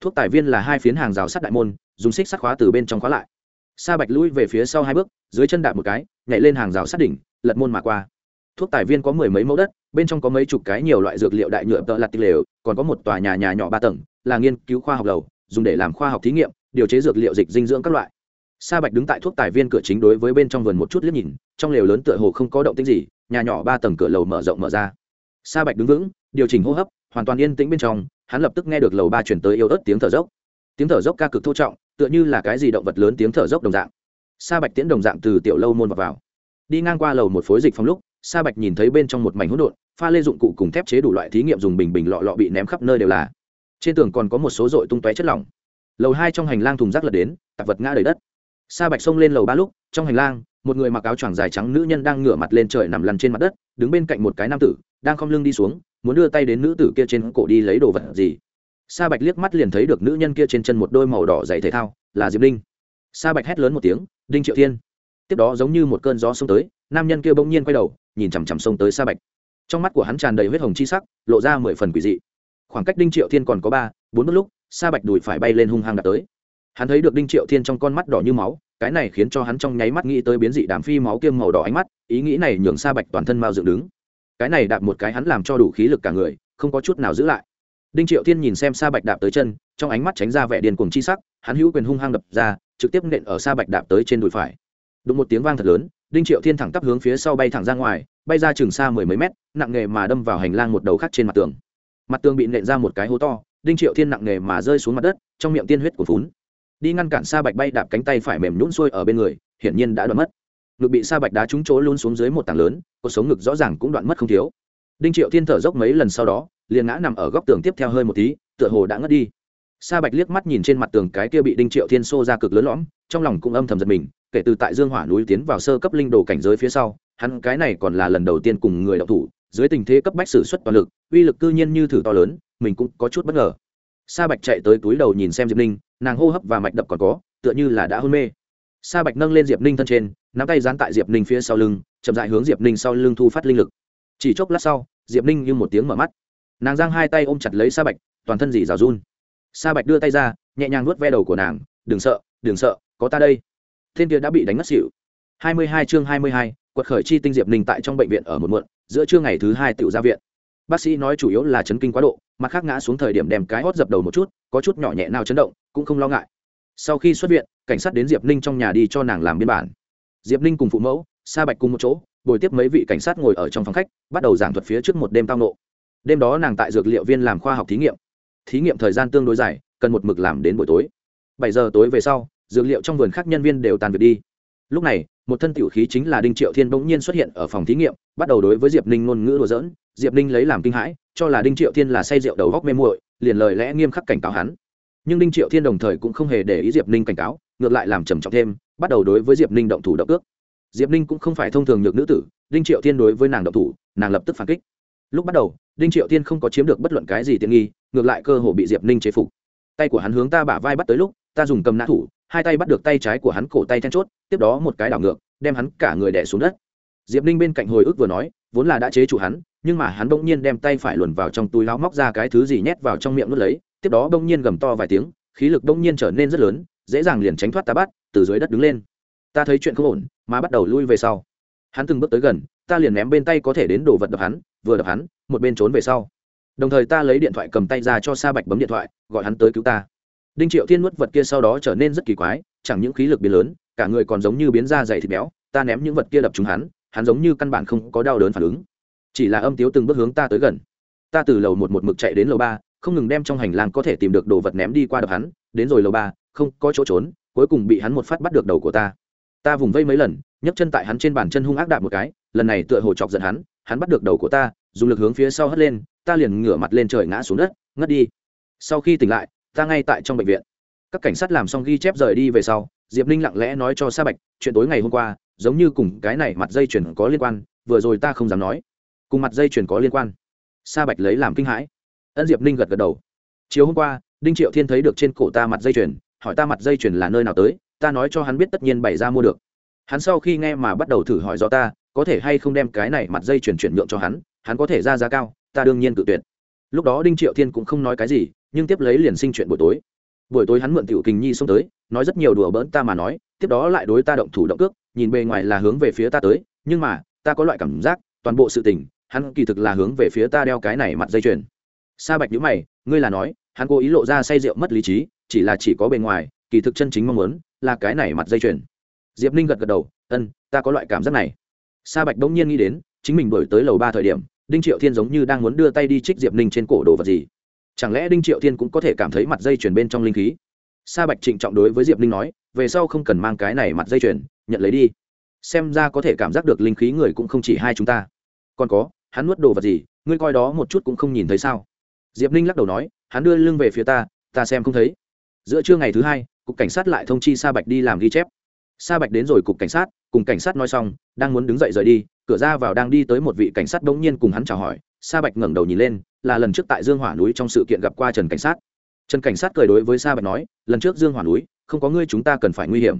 Thuốc tài viên là hai phiến hàng rào sắt đại môn, dùng xích sắt khóa từ bên trong khóa lại. Sa bạch lui về phía sau hai bước, dưới chân đạp một cái, nhảy lên hàng rào sắt đỉnh, lật môn mà qua thuốc tài viên có mười mấy mẫu đất bên trong có mấy chục cái nhiều loại dược liệu đại nhựa tợ lặt tịch lều còn có một tòa nhà nhà nhỏ ba tầng là nghiên cứu khoa học lầu dùng để làm khoa học thí nghiệm điều chế dược liệu dịch dinh dưỡng các loại. Sa bạch đứng tại thuốc tài viên cửa chính đối với bên trong vườn một chút liếc nhìn trong lều lớn tựa hồ không có động tĩnh gì nhà nhỏ ba tầng cửa lầu mở rộng mở ra. Sa bạch đứng vững điều chỉnh hô hấp hoàn toàn yên tĩnh bên trong hắn lập tức nghe được lầu ba chuyển tới yếu ớt tiếng thở dốc. Tiếng thở dốc ca cực thô trọng tựa như là cái gì động vật lớn tiếng thở dốc đồng dạng. Sa bạch tiễn đồng dạng từ tiểu lâu môn vào, vào. đi ngang qua lầu một phối dịch phòng lúc sa bạch nhìn thấy bên trong một mảnh hỗn độn, pha lê dụng cụ cùng thép chế đủ loại thí nghiệm dùng bình bình lọ lọ bị ném khắp nơi đều là. Trên tường còn có một số dội tung tóe chất lỏng. Lầu hai trong hành lang thùng rác lật đến, tạp vật ngã đầy đất. Sa bạch xông lên lầu ba lúc, trong hành lang, một người mặc áo choàng dài trắng nữ nhân đang ngửa mặt lên trời nằm lăn trên mặt đất, đứng bên cạnh một cái nam tử, đang khom lưng đi xuống, muốn đưa tay đến nữ tử kia trên cổ đi lấy đồ vật gì. Sa bạch liếc mắt liền thấy được nữ nhân kia trên chân một đôi màu đỏ dày thể thao, là diệp linh. Sa bạch hét lớn một tiếng, đinh triệu thiên. Tiếp đó giống như một cơn gió xông tới nam nhân kia bỗng nhiên quay đầu, nhìn chằm chằm xông tới sa bạch. Trong mắt của hắn tràn đầy huyết hồng chi sắc, lộ ra mười phần quỷ dị. Khoảng cách đinh triệu thiên còn có ba, bốn bước lúc, sa bạch đùi phải bay lên hung hăng đạt tới. Hắn thấy được đinh triệu thiên trong con mắt đỏ như máu, cái này khiến cho hắn trong nháy mắt nghĩ tới biến dị đàm phi máu kiêm màu đỏ ánh mắt, ý nghĩ này nhường sa bạch toàn thân mao dựng đứng. Cái này đạp một cái hắn làm cho đủ khí lực cả người, không có chút nào giữ lại. Đinh triệu thiên nhìn xem sa bạch đạp tới chân, trong ánh mắt tránh ra vẻ điên cuồng chi sắc, hắn hữu quyền hung hăng đập ra, trực tiếp nện ở sa bạch đạp tới trên đùi phải. Đụng một tiếng vang thật lớn đinh triệu thiên thẳng tắp hướng phía sau bay thẳng ra ngoài, bay ra chừng xa mười mấy mét, nặng nghề mà đâm vào hành lang một đầu khác trên mặt tường. Mặt tường bị nện ra một cái hố to, đinh triệu thiên nặng nghề mà rơi xuống mặt đất, trong miệng tiên huyết của phún đi ngăn cản sa bạch bay đạp cánh tay phải mềm nhũn xuôi ở bên người, hiển nhiên đã đoạn mất. Ngực bị sa bạch đá trúng chỗ luôn xuống dưới một tảng lớn cuộc sống ngực rõ ràng cũng đoạn mất không thiếu. Đinh triệu thiên thở dốc mấy lần sau đó, liền ngã nằm ở góc tường tiếp theo hơi một tí, tựa hồ đã ngất đi. Sa bạch liếc mắt nhìn trên mặt tường cái kia bị đinh triệu thiên xô ra cực lớn lõm, trong lòng cũng âm thầm giật mình kể từ tại dương hỏa núi tiến vào sơ cấp linh đồ cảnh giới phía sau, hắn cái này còn là lần đầu tiên cùng người đọc thủ, dưới tình thế cấp bách sử xuất toàn lực, uy lực cư nhiên như thử to lớn, mình cũng có chút bất ngờ. Sa bạch chạy tới túi đầu nhìn xem diệp ninh, nàng hô hấp và mạch đập còn có, tựa như là đã hôn mê. Sa bạch nâng lên diệp ninh thân trên, nắm tay dán tại diệp ninh phía sau lưng, chậm dại hướng diệp ninh sau lưng thu phát linh lực. Chỉ chốc lát sau, diệp ninh như một tiếng mở mắt. Nàng giang hai tay ôm chặt lấy sa bạch, toàn thân dì rào run. Sa bạch đưa tay ra, nhẹ nhàng nuốt ve đầu của nàng, đừng sợ đừng sợ, có ta đây thiên kia đã bị đánh ngất xỉu. Hai mươi hai chương hai mươi hai, quật khởi chi tinh diệp ninh tại trong bệnh viện ở một muộn, giữa trưa ngày thứ hai tiểu ra viện. Bác sĩ nói chủ yếu là chấn kinh quá độ, mặt khác ngã xuống thời điểm đem cái hót dập đầu một chút, có chút nhỏ nhẹ nào chấn động, cũng không lo ngại. Sau khi xuất viện, cảnh sát đến diệp ninh trong nhà đi cho nàng làm biên bản. Diệp ninh cùng phụ mẫu, sa bạch cùng một chỗ, buổi tiếp mấy vị cảnh sát ngồi ở trong phòng khách, bắt đầu giảng thuật phía trước một đêm tao nộ. Đêm đó nàng tại dược liệu viên làm khoa học thí nghiệm. Thí nghiệm thời gian tương đối dài, cần một mực làm đến buổi tối. Bảy giờ tối về sau dược liệu trong vườn khác nhân viên đều tàn việc đi. Lúc này, một thân tiểu khí chính là đinh triệu thiên bỗng nhiên xuất hiện ở phòng thí nghiệm, bắt đầu đối với diệp ninh ngôn ngữ đùa dỡn diệp ninh lấy làm kinh hãi, cho là đinh triệu thiên là say rượu đầu góc mê muội, liền lời lẽ nghiêm khắc cảnh cáo hắn. Nhưng đinh triệu thiên đồng thời cũng không hề để ý diệp ninh cảnh cáo, ngược lại làm trầm trọng thêm, bắt đầu đối với diệp ninh động thủ động ước. Diệp ninh cũng không phải thông thường nhược nữ tử, đinh triệu thiên đối với nàng động thủ, nàng lập tức phản kích. Lúc bắt đầu, đinh triệu thiên không có chiếm được bất luận cái gì tiện nghi, ngược lại cơ hồ bị diệp ninh chế phục. Tay của hắn hướng ta bả vai bắt tới lúc, ta dùng cầm nã thủ hai tay bắt được tay trái của hắn cổ tay then chốt, tiếp đó một cái đảo ngược, đem hắn cả người đẻ xuống đất. Diệp ninh bên cạnh hồi ức vừa nói, vốn là đã chế chủ hắn, nhưng mà hắn bỗng nhiên đem tay phải luồn vào trong túi láo móc ra cái thứ gì nhét vào trong miệng nuốt lấy, tiếp đó bỗng nhiên gầm to vài tiếng, khí lực bỗng nhiên trở nên rất lớn, dễ dàng liền tránh thoát ta bắt, từ dưới đất đứng lên. Ta thấy chuyện không ổn, mà bắt đầu lui về sau. Hắn từng bước tới gần, ta liền ném bên tay có thể đến đồ vật đập hắn, vừa đập hắn, một bên trốn về sau. Đồng thời ta lấy điện thoại cầm tay ra cho sa bạch bấm điện thoại, gọi hắn tới cứu ta đinh triệu thiên nuốt vật kia sau đó trở nên rất kỳ quái, chẳng những khí lực biến lớn, cả người còn giống như biến da dày thịt béo, ta ném những vật kia đập chúng hắn hắn giống như căn bản không có đau đớn phản ứng. Chỉ là âm tiếu từng bước hướng ta tới gần. Ta từ lầu một một mực chạy đến lầu ba, không ngừng đem trong hành lang có thể tìm được đồ vật ném đi qua đập hắn, đến rồi lầu ba, không có chỗ trốn, cuối cùng bị hắn một phát bắt được đầu của ta. Ta vùng vây mấy lần, nhấc chân tại hắn trên bàn chân hung ác đạp một cái, lần này tựa hồ chọc giận hắn hắn bắt được đầu của ta, dùng lực hướng phía sau hất lên, ta liền ngửa mặt lên trời ngã xuống đất, ngất đi. Sau khi tỉnh lại ta ngay tại trong bệnh viện. Các cảnh sát làm xong ghi chép rời đi về sau, diệp ninh lặng lẽ nói cho sa bạch, chuyện tối ngày hôm qua, giống như cùng cái này mặt dây chuyền có liên quan, vừa rồi ta không dám nói. Cùng mặt dây chuyền có liên quan. Sa bạch lấy làm kinh hãi. Ân diệp ninh gật gật đầu. Chiều hôm qua, đinh triệu thiên thấy được trên cổ ta mặt dây chuyền, hỏi ta mặt dây chuyền là nơi nào tới, ta nói cho hắn biết tất nhiên bày ra mua được. Hắn sau khi nghe mà bắt đầu thử hỏi do ta, có thể hay không đem cái này mặt dây chuyển chuyển nhượng cho hắn hắn có thể ra giá cao, ta đương nhiên tự tuyệt lúc đó đinh triệu thiên cũng không nói cái gì, nhưng tiếp lấy liền sinh chuyện buổi tối. Buổi tối hắn mượn tiểu kình nhi xông tới, nói rất nhiều đùa bỡn ta mà nói, tiếp đó lại đối ta động thủ động cước, nhìn bề ngoài là hướng về phía ta tới, nhưng mà, ta có loại cảm giác, toàn bộ sự tình, hắn kỳ thực là hướng về phía ta đeo cái này mặt dây chuyền. Sa bạch nhữ mày, ngươi là nói, hắn cố ý lộ ra say rượu mất lý trí, chỉ là chỉ có bề ngoài, kỳ thực chân chính mong muốn, là cái này mặt dây chuyền. Diệp ninh gật gật đầu, ân, ta có loại cảm giác này. Sa bạch đông nhiên nghĩ đến, chính mình đổi tới lầu ba thời điểm đinh triệu thiên giống như đang muốn đưa tay đi trích diệp ninh trên cổ đồ vật gì. Chẳng lẽ đinh triệu thiên cũng có thể cảm thấy mặt dây chuyền bên trong linh khí? Sa bạch trịnh trọng đối với diệp ninh nói, về sau không cần mang cái này mặt dây chuyền, nhận lấy đi. Xem ra có thể cảm giác được linh khí người cũng không chỉ hai chúng ta. Còn có, hắn nuốt đồ vật gì, ngươi coi đó một chút cũng không nhìn thấy sao? Diệp ninh lắc đầu nói, hắn đưa lưng về phía ta ta xem không thấy. Giữa trưa ngày thứ hai, cục cảnh sát lại thông chi sa bạch đi làm ghi chép. Sa bạch đến rồi cục cảnh sát, cùng cảnh sát nói xong, đang muốn đứng dậy rời đi cửa ra vào đang đi tới một vị cảnh sát bỗng nhiên cùng hắn chào hỏi, sa bạch ngẩng đầu nhìn lên, là lần trước tại dương hỏa núi trong sự kiện gặp qua trần cảnh sát. Trần cảnh sát cười đối với sa bạch nói, lần trước dương hỏa núi, không có ngươi chúng ta cần phải nguy hiểm.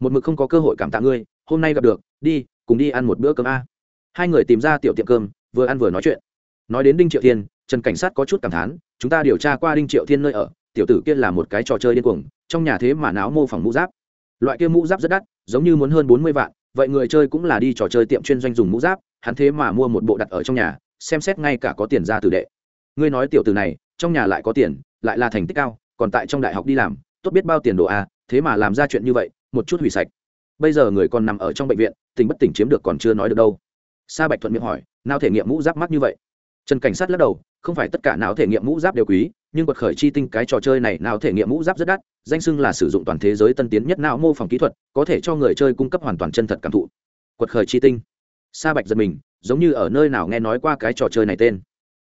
Một mực không có cơ hội cảm tạ ngươi, hôm nay gặp được, đi, cùng đi ăn một bữa cơm a. Hai người tìm ra tiểu tiệm cơm, vừa ăn vừa nói chuyện. Nói đến đinh triệu thiên, trần cảnh sát có chút cảm thán, chúng ta điều tra qua đinh triệu thiên nơi ở, tiểu tử kia là một cái trò chơi điên cuồng, trong nhà thế mà náo mô phỏng mũ giáp. Loại kia mũ giáp rất đắt, giống như muốn hơn bốn mươi vạn vậy người chơi cũng là đi trò chơi tiệm chuyên doanh dùng mũ giáp, hắn thế mà mua một bộ đặt ở trong nhà, xem xét ngay cả có tiền ra từ đệ. Ngươi nói tiểu tử này, trong nhà lại có tiền, lại là thành tích cao, còn tại trong đại học đi làm, tốt biết bao tiền đồ a thế mà làm ra chuyện như vậy, một chút hủy sạch. Bây giờ người còn nằm ở trong bệnh viện, tình bất tỉnh chiếm được còn chưa nói được đâu. Sa bạch thuận miệng hỏi nào thể nghiệm mũ giáp mắt như vậy? Trần cảnh sát lắc đầu không phải tất cả não thể nghiệm mũ giáp đều quý, nhưng quật khởi chi tinh cái trò chơi này não thể nghiệm mũ giáp rất đắt, danh xưng là sử dụng toàn thế giới tân tiến nhất não mô phỏng kỹ thuật, có thể cho người chơi cung cấp hoàn toàn chân thật cảm thụ. Quật khởi chi tinh. Sa bạch giật mình, giống như ở nơi nào nghe nói qua cái trò chơi này tên.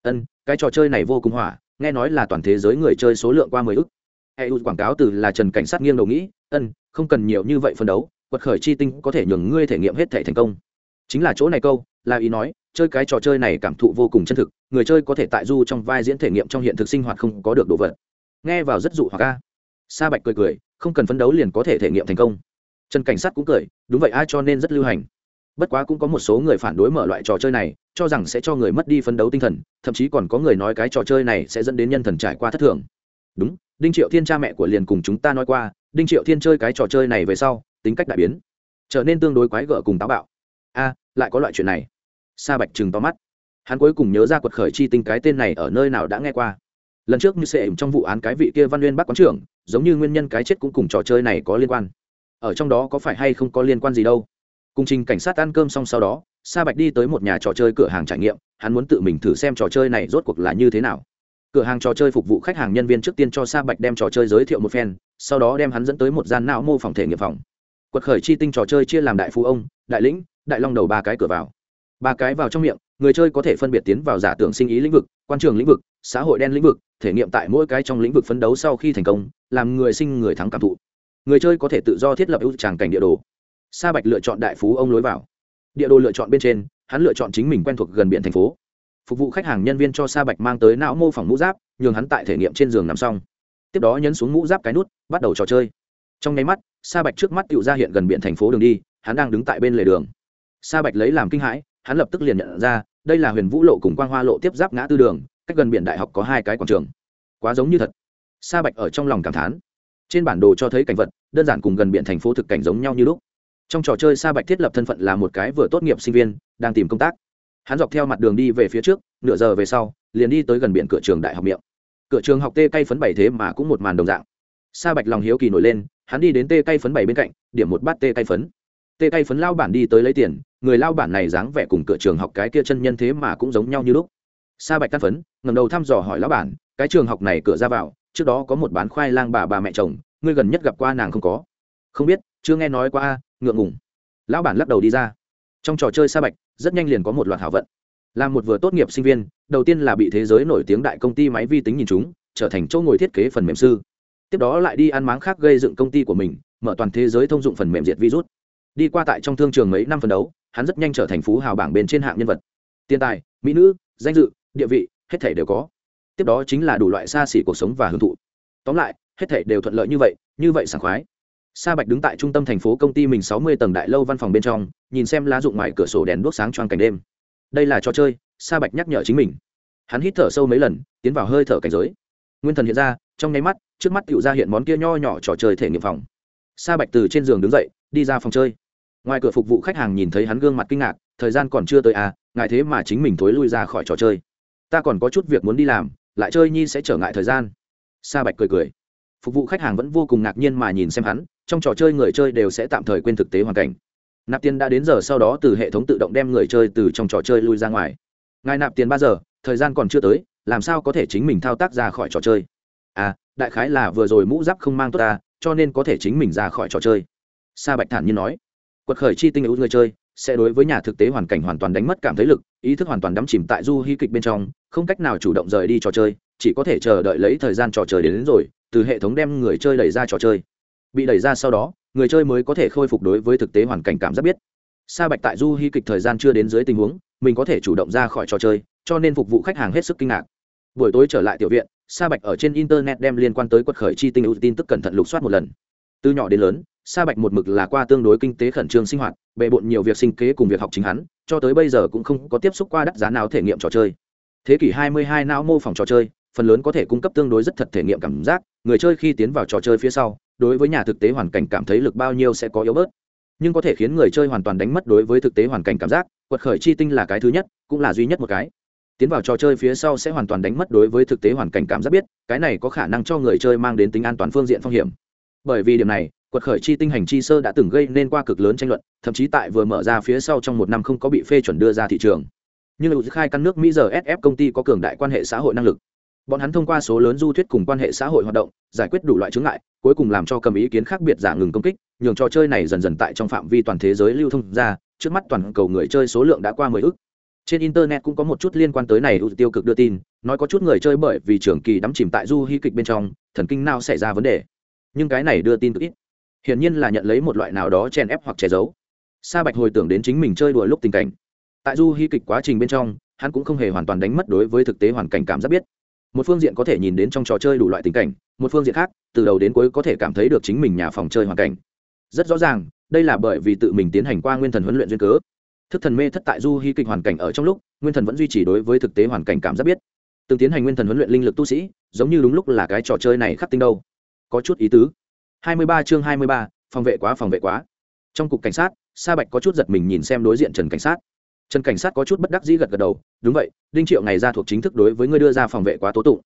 Ân, cái trò chơi này vô cùng hỏa, nghe nói là toàn thế giới người chơi số lượng qua mười ức. Eu quảng cáo từ là trần cảnh sát nghiêng đầu nghĩ, ân, không cần nhiều như vậy phân đấu, quật khởi chi tinh có thể nhường ngươi thể nghiệm hết thể thành công. Chính là chỗ này câu là ý nói, chơi cái trò chơi này cảm thụ vô cùng chân thực, người chơi có thể tại du trong vai diễn thể nghiệm trong hiện thực sinh hoạt không có được đồ vật. Nghe vào rất dụ hoặc ca sa bạch cười cười, không cần phấn đấu liền có thể thể nghiệm thành công. Trần cảnh sát cũng cười, đúng vậy ai cho nên rất lưu hành. Bất quá cũng có một số người phản đối mở loại trò chơi này, cho rằng sẽ cho người mất đi phấn đấu tinh thần, thậm chí còn có người nói cái trò chơi này sẽ dẫn đến nhân thần trải qua thất thường. Đúng, đinh triệu thiên cha mẹ của liền cùng chúng ta nói qua, đinh triệu thiên chơi cái trò chơi này về sau, tính cách đại biến, trở nên tương đối quái gở cùng táo bạo. A lại có loại chuyện này. Sa bạch chừng to mắt. Hắn cuối cùng nhớ ra quật khởi chi tinh cái tên này ở nơi nào đã nghe qua. Lần trước như sệ trong vụ án cái vị kia văn nguyên bắc quán trưởng, giống như nguyên nhân cái chết cũng cùng trò chơi này có liên quan. Ở trong đó có phải hay không có liên quan gì đâu? Cùng trình cảnh sát ăn cơm xong sau đó, sa bạch đi tới một nhà trò chơi cửa hàng trải nghiệm, hắn muốn tự mình thử xem trò chơi này rốt cuộc là như thế nào. Cửa hàng trò chơi phục vụ khách hàng nhân viên trước tiên cho sa bạch đem trò chơi giới thiệu một phen, sau đó đem hắn dẫn tới một gian não mô phòng thể nghiệm phòng. Quật khởi chi tinh trò chơi chia làm đại phú ông, đại lĩnh đại long đầu ba cái cửa vào. Ba cái vào trong miệng, người chơi có thể phân biệt tiến vào giả tưởng sinh ý lĩnh vực, quan trường lĩnh vực, xã hội đen lĩnh vực, thể nghiệm tại mỗi cái trong lĩnh vực phấn đấu sau khi thành công, làm người sinh người thắng cảm thụ. Người chơi có thể tự do thiết lập ưu tràng cảnh địa đồ. Sa bạch lựa chọn đại phú ông lối vào. Địa đồ lựa chọn bên trên, hắn lựa chọn chính mình quen thuộc gần biển thành phố. Phục vụ khách hàng nhân viên cho sa bạch mang tới não mô phỏng mũ giáp, nhường hắn tại thể nghiệm trên giường nằm xong. Tiếp đó nhấn xuống mũ giáp cái nút, bắt đầu trò chơi. Trong nháy mắt, sa bạch trước mắt tự ra hiện gần biển thành phố đường đi, hắn đang đứng tại bên lề đường sa bạch lấy làm kinh hãi, hắn lập tức liền nhận ra, đây là huyền vũ lộ cùng quang hoa lộ tiếp giáp ngã tư đường, cách gần biển đại học có hai cái quảng trường. Quá giống như thật. Sa bạch ở trong lòng cảm thán. Trên bản đồ cho thấy cảnh vật, đơn giản cùng gần biển thành phố thực cảnh giống nhau như lúc. Trong trò chơi sa bạch thiết lập thân phận là một cái vừa tốt nghiệp sinh viên, đang tìm công tác. Hắn dọc theo mặt đường đi về phía trước, nửa giờ về sau, liền đi tới gần biển cửa trường đại học miệng. Cửa trường học tê cây phấn bảy thế mà cũng một màn đồng dạng. Sa bạch lòng hiếu kỳ nổi lên, hắn đi đến tê cây phấn bảy bên cạnh, điểm một bát tê cây phấn tê tay phấn lao bản đi tới lấy tiền, người lao bản này dáng vẻ cùng cửa trường học cái kia chân nhân thế mà cũng giống nhau như lúc. Sa bạch tan phấn ngầm đầu thăm dò hỏi lão bản, cái trường học này cửa ra vào, trước đó có một bán khoai lang bà bà mẹ chồng, ngươi gần nhất gặp qua nàng không có? Không biết, chưa nghe nói qua ngượng ngùng. Lão bản lắc đầu đi ra. Trong trò chơi sa bạch, rất nhanh liền có một loạt hảo vận. Là một vừa tốt nghiệp sinh viên, đầu tiên là bị thế giới nổi tiếng đại công ty máy vi tính nhìn chúng, trở thành chỗ ngồi thiết kế phần mềm sư. Tiếp đó lại đi ăn máng khác gây dựng công ty của mình, mở toàn thế giới thông dụng phần mềm diệt virus đi qua tại trong thương trường mấy năm phân đấu, hắn rất nhanh trở thành phú hào bảng bên trên hạng nhân vật. Tiền tài, mỹ nữ, danh dự, địa vị, hết thể đều có. Tiếp đó chính là đủ loại xa xỉ cuộc sống và hưởng thụ. Tóm lại, hết thể đều thuận lợi như vậy như vậy sảng khoái. Sa bạch đứng tại trung tâm thành phố công ty mình sáu mươi tầng đại lâu văn phòng bên trong, nhìn xem lá dụng ngoài cửa sổ đèn đuốc sáng choang cảnh đêm. Đây là trò chơi, sa bạch nhắc nhở chính mình. Hắn hít thở sâu mấy lần, tiến vào hơi thở cảnh giới. Nguyên thần hiện ra, trong nháy mắt, trước mắt tựu ra hiện món kia nho nhỏ trò chơi thể nghiệm phòng. Sa bạch từ trên giường đứng dậy đi ra phòng chơi. Ngoài cửa phục vụ khách hàng nhìn thấy hắn gương mặt kinh ngạc, thời gian còn chưa tới à ngại thế mà chính mình thối lui ra khỏi trò chơi. Ta còn có chút việc muốn đi làm, lại chơi nhi sẽ trở ngại thời gian. Sa bạch cười cười. Phục vụ khách hàng vẫn vô cùng ngạc nhiên mà nhìn xem hắn, trong trò chơi người chơi đều sẽ tạm thời quên thực tế hoàn cảnh. Nạp tiền đã đến giờ sau đó từ hệ thống tự động đem người chơi từ trong trò chơi lui ra ngoài. Ngài nạp tiền ba giờ, thời gian còn chưa tới, làm sao có thể chính mình thao tác ra khỏi trò chơi? À đại khái là vừa rồi mũ giáp không mang tốt ta, cho nên có thể chính mình ra khỏi trò chơi sa bạch thản nhiên nói quật khởi chi tinh ưu người chơi sẽ đối với nhà thực tế hoàn cảnh hoàn toàn đánh mất cảm thấy lực ý thức hoàn toàn đắm chìm tại du hy kịch bên trong không cách nào chủ động rời đi trò chơi chỉ có thể chờ đợi lấy thời gian trò chơi đến, đến rồi từ hệ thống đem người chơi đẩy ra trò chơi. Bị đẩy ra sau đó người chơi mới có thể khôi phục đối với thực tế hoàn cảnh cảm giác biết. Sa bạch tại du hy kịch thời gian chưa đến dưới tình huống mình có thể chủ động ra khỏi trò chơi cho nên phục vụ khách hàng hết sức kinh ngạc. Buổi tối trở lại tiểu viện sa bạch ở trên internet đem liên quan tới quật khởi chi tinh ưu tin tức cẩn thận lục soát một lần. Từ nhỏ đến lớn sa bạch một mực là qua tương đối kinh tế khẩn trương sinh hoạt, bề bộn nhiều việc sinh kế cùng việc học chính hắn, cho tới bây giờ cũng không có tiếp xúc qua đắt giá nào thể nghiệm trò chơi. Thế kỷ 22 não mô phỏng trò chơi, phần lớn có thể cung cấp tương đối rất thật thể nghiệm cảm giác, người chơi khi tiến vào trò chơi phía sau, đối với nhà thực tế hoàn cảnh cảm thấy lực bao nhiêu sẽ có yếu bớt. Nhưng có thể khiến người chơi hoàn toàn đánh mất đối với thực tế hoàn cảnh cảm giác, quật khởi chi tinh là cái thứ nhất, cũng là duy nhất một cái. Tiến vào trò chơi phía sau sẽ hoàn toàn đánh mất đối với thực tế hoàn cảnh cảm giác biết, cái này có khả năng cho người chơi mang đến tính an toàn phương diện phong hiểm. Bởi vì điểm này quật khởi chi tinh hành chi sơ đã từng gây nên qua cực lớn tranh luận, thậm chí tại vừa mở ra phía sau trong một năm không có bị phê chuẩn đưa ra thị trường. Nhưng lưu khai căn nước mỹ giờ sf công ty có cường đại quan hệ xã hội năng lực. Bọn hắn thông qua số lớn du thuyết cùng quan hệ xã hội hoạt động, giải quyết đủ loại chướng ngại, cuối cùng làm cho cầm ý kiến khác biệt giả ngừng công kích, nhường trò chơi này dần dần tại trong phạm vi toàn thế giới lưu thông ra, trước mắt toàn cầu người chơi số lượng đã qua mười ước. Trên internet cũng có một chút liên quan tới này ưu tiêu cực đưa tin, nói có chút người chơi bởi vì trường kỳ đắm chìm tại du hy kịch bên trong, thần kinh nào xảy ra vấn đề. Nhưng cái này đưa tin cực ít hiển nhiên là nhận lấy một loại nào đó chèn ép hoặc che giấu. Sa bạch hồi tưởng đến chính mình chơi đùa lúc tình cảnh. Tại du hy kịch quá trình bên trong, hắn cũng không hề hoàn toàn đánh mất đối với thực tế hoàn cảnh cảm giác biết. Một phương diện có thể nhìn đến trong trò chơi đủ loại tình cảnh, một phương diện khác, từ đầu đến cuối có thể cảm thấy được chính mình nhà phòng chơi hoàn cảnh. Rất rõ ràng, đây là bởi vì tự mình tiến hành qua nguyên thần huấn luyện duyên cớ. Thức thần mê thất tại du hy kịch hoàn cảnh ở trong lúc, nguyên thần vẫn duy trì đối với thực tế hoàn cảnh cảm giác biết. Từng tiến hành nguyên thần huấn luyện linh lực tu sĩ, giống như đúng lúc là cái trò chơi này khắc tinh đâu. Có chút ý tứ. 23 chương 23, phòng vệ quá phòng vệ quá. Trong cục cảnh sát sa bạch có chút giật mình nhìn xem đối diện trần cảnh sát. Trần cảnh sát có chút bất đắc dĩ gật gật đầu đúng vậy đinh triệu ngày ra thuộc chính thức đối với ngươi đưa ra phòng vệ quá tố tụng.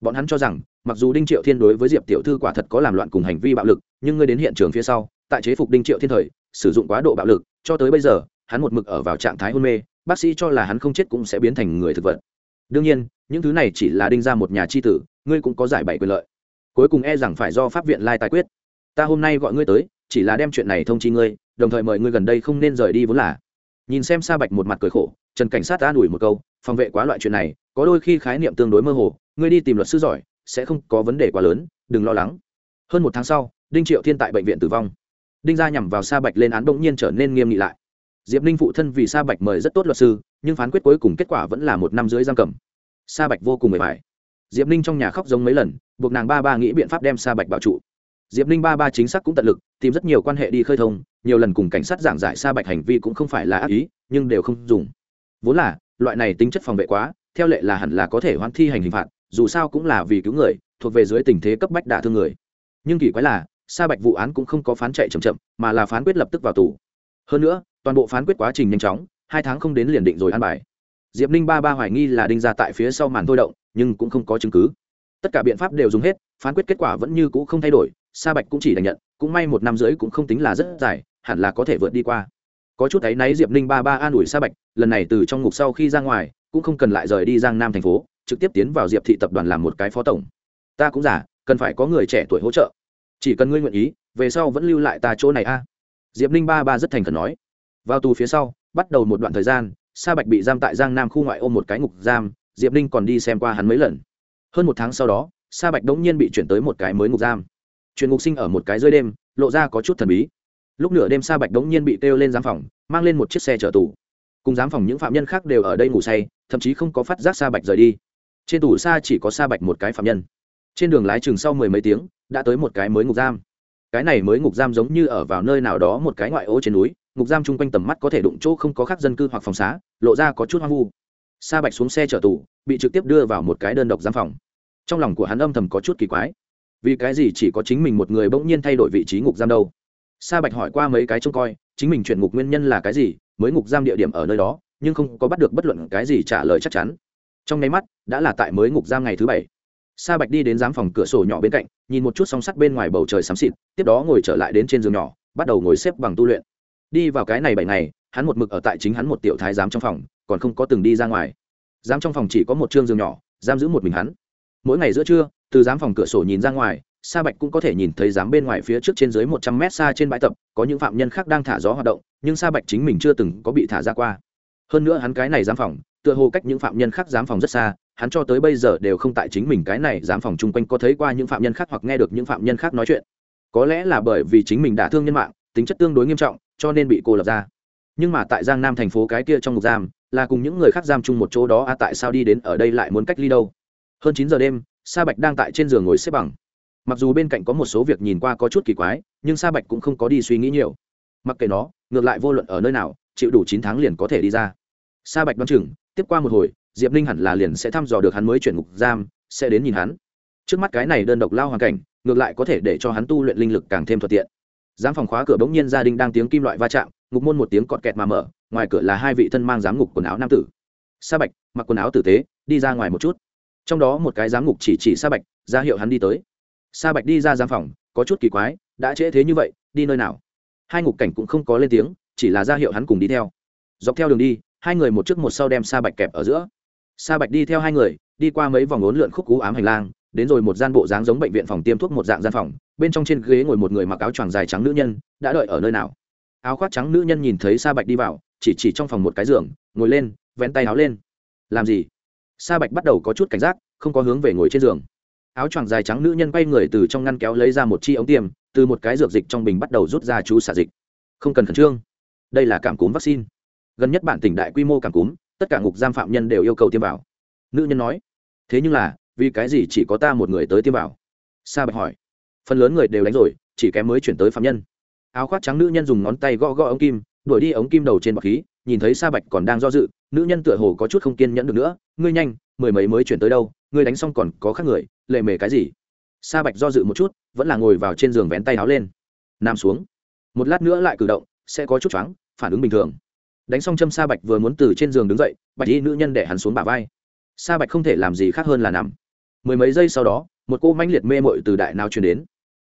Bọn hắn cho rằng mặc dù đinh triệu thiên đối với diệp tiểu thư quả thật có làm loạn cùng hành vi bạo lực nhưng ngươi đến hiện trường phía sau tại chế phục đinh triệu thiên thời sử dụng quá độ bạo lực cho tới bây giờ hắn một mực ở vào trạng thái hôn mê bác sĩ cho là hắn không chết cũng sẽ biến thành người thực vật. Đương nhiên những thứ này chỉ là đinh ra một nhà chi tử ngươi cũng có giải bày quyền lợi. Cuối cùng e rằng phải do pháp viện lai tài quyết ta hôm nay gọi ngươi tới, chỉ là đem chuyện này thông chi ngươi, đồng thời mời ngươi gần đây không nên rời đi vốn là. Nhìn xem sa bạch một mặt cười khổ, trần cảnh sát an ủi một câu, phòng vệ quá loại chuyện này, có đôi khi khái niệm tương đối mơ hồ, ngươi đi tìm luật sư giỏi, sẽ không có vấn đề quá lớn, đừng lo lắng. Hơn một tháng sau, đinh triệu thiên tại bệnh viện tử vong. Đinh gia nhằm vào sa bạch lên án bỗng nhiên trở nên nghiêm nghị lại. Diệp ninh phụ thân vì sa bạch mời rất tốt luật sư, nhưng phán quyết cuối cùng kết quả vẫn là một năm dưới giam cầm. Sa bạch vô cùng mệt mỏi. Diệp ninh trong nhà khóc giống mấy lần, buộc nàng ba ba nghĩ biện pháp đem sa bạch bảo trụ diệp ninh ba ba chính xác cũng tận lực, tìm rất nhiều quan hệ đi khơi thông, nhiều lần cùng cảnh sát giảng giải sa bạch hành vi cũng không phải là ác ý, nhưng đều không dùng. Vốn là, loại này tính chất phòng vệ quá, theo lệ là hẳn là có thể hoãn thi hành hình phạt, dù sao cũng là vì cứu người, thuộc về dưới tình thế cấp bách đả thương người. Nhưng kỳ quái là, sa bạch vụ án cũng không có phán chạy chậm chậm, mà là phán quyết lập tức vào tù. Hơn nữa, toàn bộ phán quyết quá trình nhanh chóng, hai tháng không đến liền định rồi ăn bài. Diệp ninh ba ba hoài nghi là đinh ra tại phía sau màn thôi động, nhưng cũng không có chứng cứ. Tất cả biện pháp đều dùng hết, phán quyết kết quả vẫn như cũ không thay đổi sa bạch cũng chỉ đành nhận, cũng may một năm rưỡi cũng không tính là rất dài, hẳn là có thể vượt đi qua. Có chút thấy náy diệp ninh ba ba an ủi sa bạch, lần này từ trong ngục sau khi ra ngoài, cũng không cần lại rời đi giang nam thành phố, trực tiếp tiến vào diệp thị tập đoàn làm một cái phó tổng. Ta cũng giả cần phải có người trẻ tuổi hỗ trợ. Chỉ cần ngươi nguyện ý, về sau vẫn lưu lại ta chỗ này a. Diệp ninh ba ba rất thành khẩn nói. Vào tù phía sau, bắt đầu một đoạn thời gian, sa bạch bị giam tại giang nam khu ngoại ôm một cái ngục giam, diệp ninh còn đi xem qua hắn mấy lần. Hơn một tháng sau đó, sa bạch đống nhiên bị chuyển tới một cái mới ngục giam chuyển ngục sinh ở một cái rơi đêm, lộ ra có chút thần bí. Lúc nửa đêm sa bạch đống nhiên bị kêu lên giám phòng, mang lên một chiếc xe chở tù. Cùng giám phòng những phạm nhân khác đều ở đây ngủ say, thậm chí không có phát giác sa bạch rời đi. Trên tủ xa chỉ có sa bạch một cái phạm nhân. Trên đường lái chừng sau mười mấy tiếng, đã tới một cái mới ngục giam. Cái này mới ngục giam giống như ở vào nơi nào đó một cái ngoại ô trên núi, ngục giam chung quanh tầm mắt có thể đụng chỗ không có khác dân cư hoặc phòng xá, lộ ra có chút hoang vu. Sa bạch xuống xe chở tù, bị trực tiếp đưa vào một cái đơn độc giam phòng. Trong lòng của hắn âm thầm có chút kỳ quái vì cái gì chỉ có chính mình một người bỗng nhiên thay đổi vị trí ngục giam đâu? Sa bạch hỏi qua mấy cái trông coi, chính mình chuyển ngục nguyên nhân là cái gì, mới ngục giam địa điểm ở nơi đó, nhưng không có bắt được bất luận cái gì trả lời chắc chắn. Trong nháy mắt, đã là tại mới ngục giam ngày thứ bảy. Sa bạch đi đến giám phòng cửa sổ nhỏ bên cạnh, nhìn một chút song sắt bên ngoài bầu trời xám xịt, tiếp đó ngồi trở lại đến trên giường nhỏ, bắt đầu ngồi xếp bằng tu luyện. Đi vào cái này bảy ngày, hắn một mực ở tại chính hắn một tiểu thái giám trong phòng, còn không có từng đi ra ngoài. Giám trong phòng chỉ có một chương giường nhỏ, giam giữ một mình hắn. Mỗi ngày giữa trưa từ giám phòng cửa sổ nhìn ra ngoài, sa bạch cũng có thể nhìn thấy giám bên ngoài phía trước trên dưới một trăm mét xa trên bãi tập, có những phạm nhân khác đang thả gió hoạt động, nhưng sa bạch chính mình chưa từng có bị thả ra qua. Hơn nữa hắn cái này giám phòng, tựa hồ cách những phạm nhân khác giám phòng rất xa, hắn cho tới bây giờ đều không tại chính mình cái này giám phòng chung quanh có thấy qua những phạm nhân khác hoặc nghe được những phạm nhân khác nói chuyện. Có lẽ là bởi vì chính mình đã thương nhân mạng, tính chất tương đối nghiêm trọng, cho nên bị cô lập ra. Nhưng mà tại giang nam thành phố cái kia trong ngục giam, là cùng những người khác giam chung một chỗ đó à tại sao đi đến ở đây lại muốn cách ly đâu? Hơn chín giờ đêm sa bạch đang tại trên giường ngồi xếp bằng. Mặc dù bên cạnh có một số việc nhìn qua có chút kỳ quái, nhưng sa bạch cũng không có đi suy nghĩ nhiều. Mặc kệ nó, ngược lại vô luận ở nơi nào, chịu đủ chín tháng liền có thể đi ra. Sa bạch đoán chừng, tiếp qua một hồi, diệp ninh hẳn là liền sẽ thăm dò được hắn mới chuyển ngục giam, sẽ đến nhìn hắn. Trước mắt cái này đơn độc lao hoàn cảnh, ngược lại có thể để cho hắn tu luyện linh lực càng thêm thuận tiện. Giám phòng khóa cửa bỗng nhiên gia đình đang tiếng kim loại va chạm, ngục môn một tiếng cọt kẹt mà mở, ngoài cửa là hai vị thân mang giám ngục quần áo nam tử. Sa bạch, mặc quần áo tử tế, đi ra ngoài một chút trong đó một cái giám ngục chỉ chỉ sa bạch, ra hiệu hắn đi tới. Sa bạch đi ra giám phòng, có chút kỳ quái, đã trễ thế như vậy, đi nơi nào? Hai ngục cảnh cũng không có lên tiếng, chỉ là ra hiệu hắn cùng đi theo. Dọc theo đường đi, hai người một trước một sau đem sa bạch kẹp ở giữa. Sa bạch đi theo hai người, đi qua mấy vòng ốn lượn khúc cú ám hành lang, đến rồi một gian bộ dáng giống bệnh viện phòng tiêm thuốc một dạng gian phòng, bên trong trên ghế ngồi một người mặc áo choàng dài trắng nữ nhân, đã đợi ở nơi nào? Áo khoác trắng nữ nhân nhìn thấy sa bạch đi vào, chỉ chỉ trong phòng một cái giường, ngồi lên, vén tay áo lên. Làm gì? Sa bạch bắt đầu có chút cảnh giác, không có hướng về ngồi trên giường. Áo choàng dài trắng nữ nhân quay người từ trong ngăn kéo lấy ra một chi ống tiêm, từ một cái dược dịch trong bình bắt đầu rút ra chú xả dịch. Không cần khẩn trương. Đây là cảm cúm vaccine. Gần nhất bản tỉnh đại quy mô cảm cúm, tất cả ngục giam phạm nhân đều yêu cầu tiêm vào. Nữ nhân nói, thế nhưng là, vì cái gì chỉ có ta một người tới tiêm vào? Sa bạch hỏi. Phần lớn người đều đánh rồi, chỉ kém mới chuyển tới phạm nhân. Áo khoác trắng nữ nhân dùng ngón tay gõ gõ ống kim, đuổi đi ống kim đầu trên bọc khí, nhìn thấy sa bạch còn đang do dự, nữ nhân tựa hồ có chút không kiên nhẫn được nữa ngươi nhanh, mười mấy mới chuyển tới đâu, ngươi đánh xong còn có khác người, lệ mề cái gì? Sa bạch do dự một chút, vẫn là ngồi vào trên giường vén tay áo lên. Nằm xuống. Một lát nữa lại cử động, sẽ có chút choáng, phản ứng bình thường. Đánh xong châm sa bạch vừa muốn từ trên giường đứng dậy, bạch y nữ nhân để hắn xuống bả vai. Sa bạch không thể làm gì khác hơn là nằm. Mười mấy giây sau đó, một cô mãnh liệt mê mội từ đại nào truyền đến.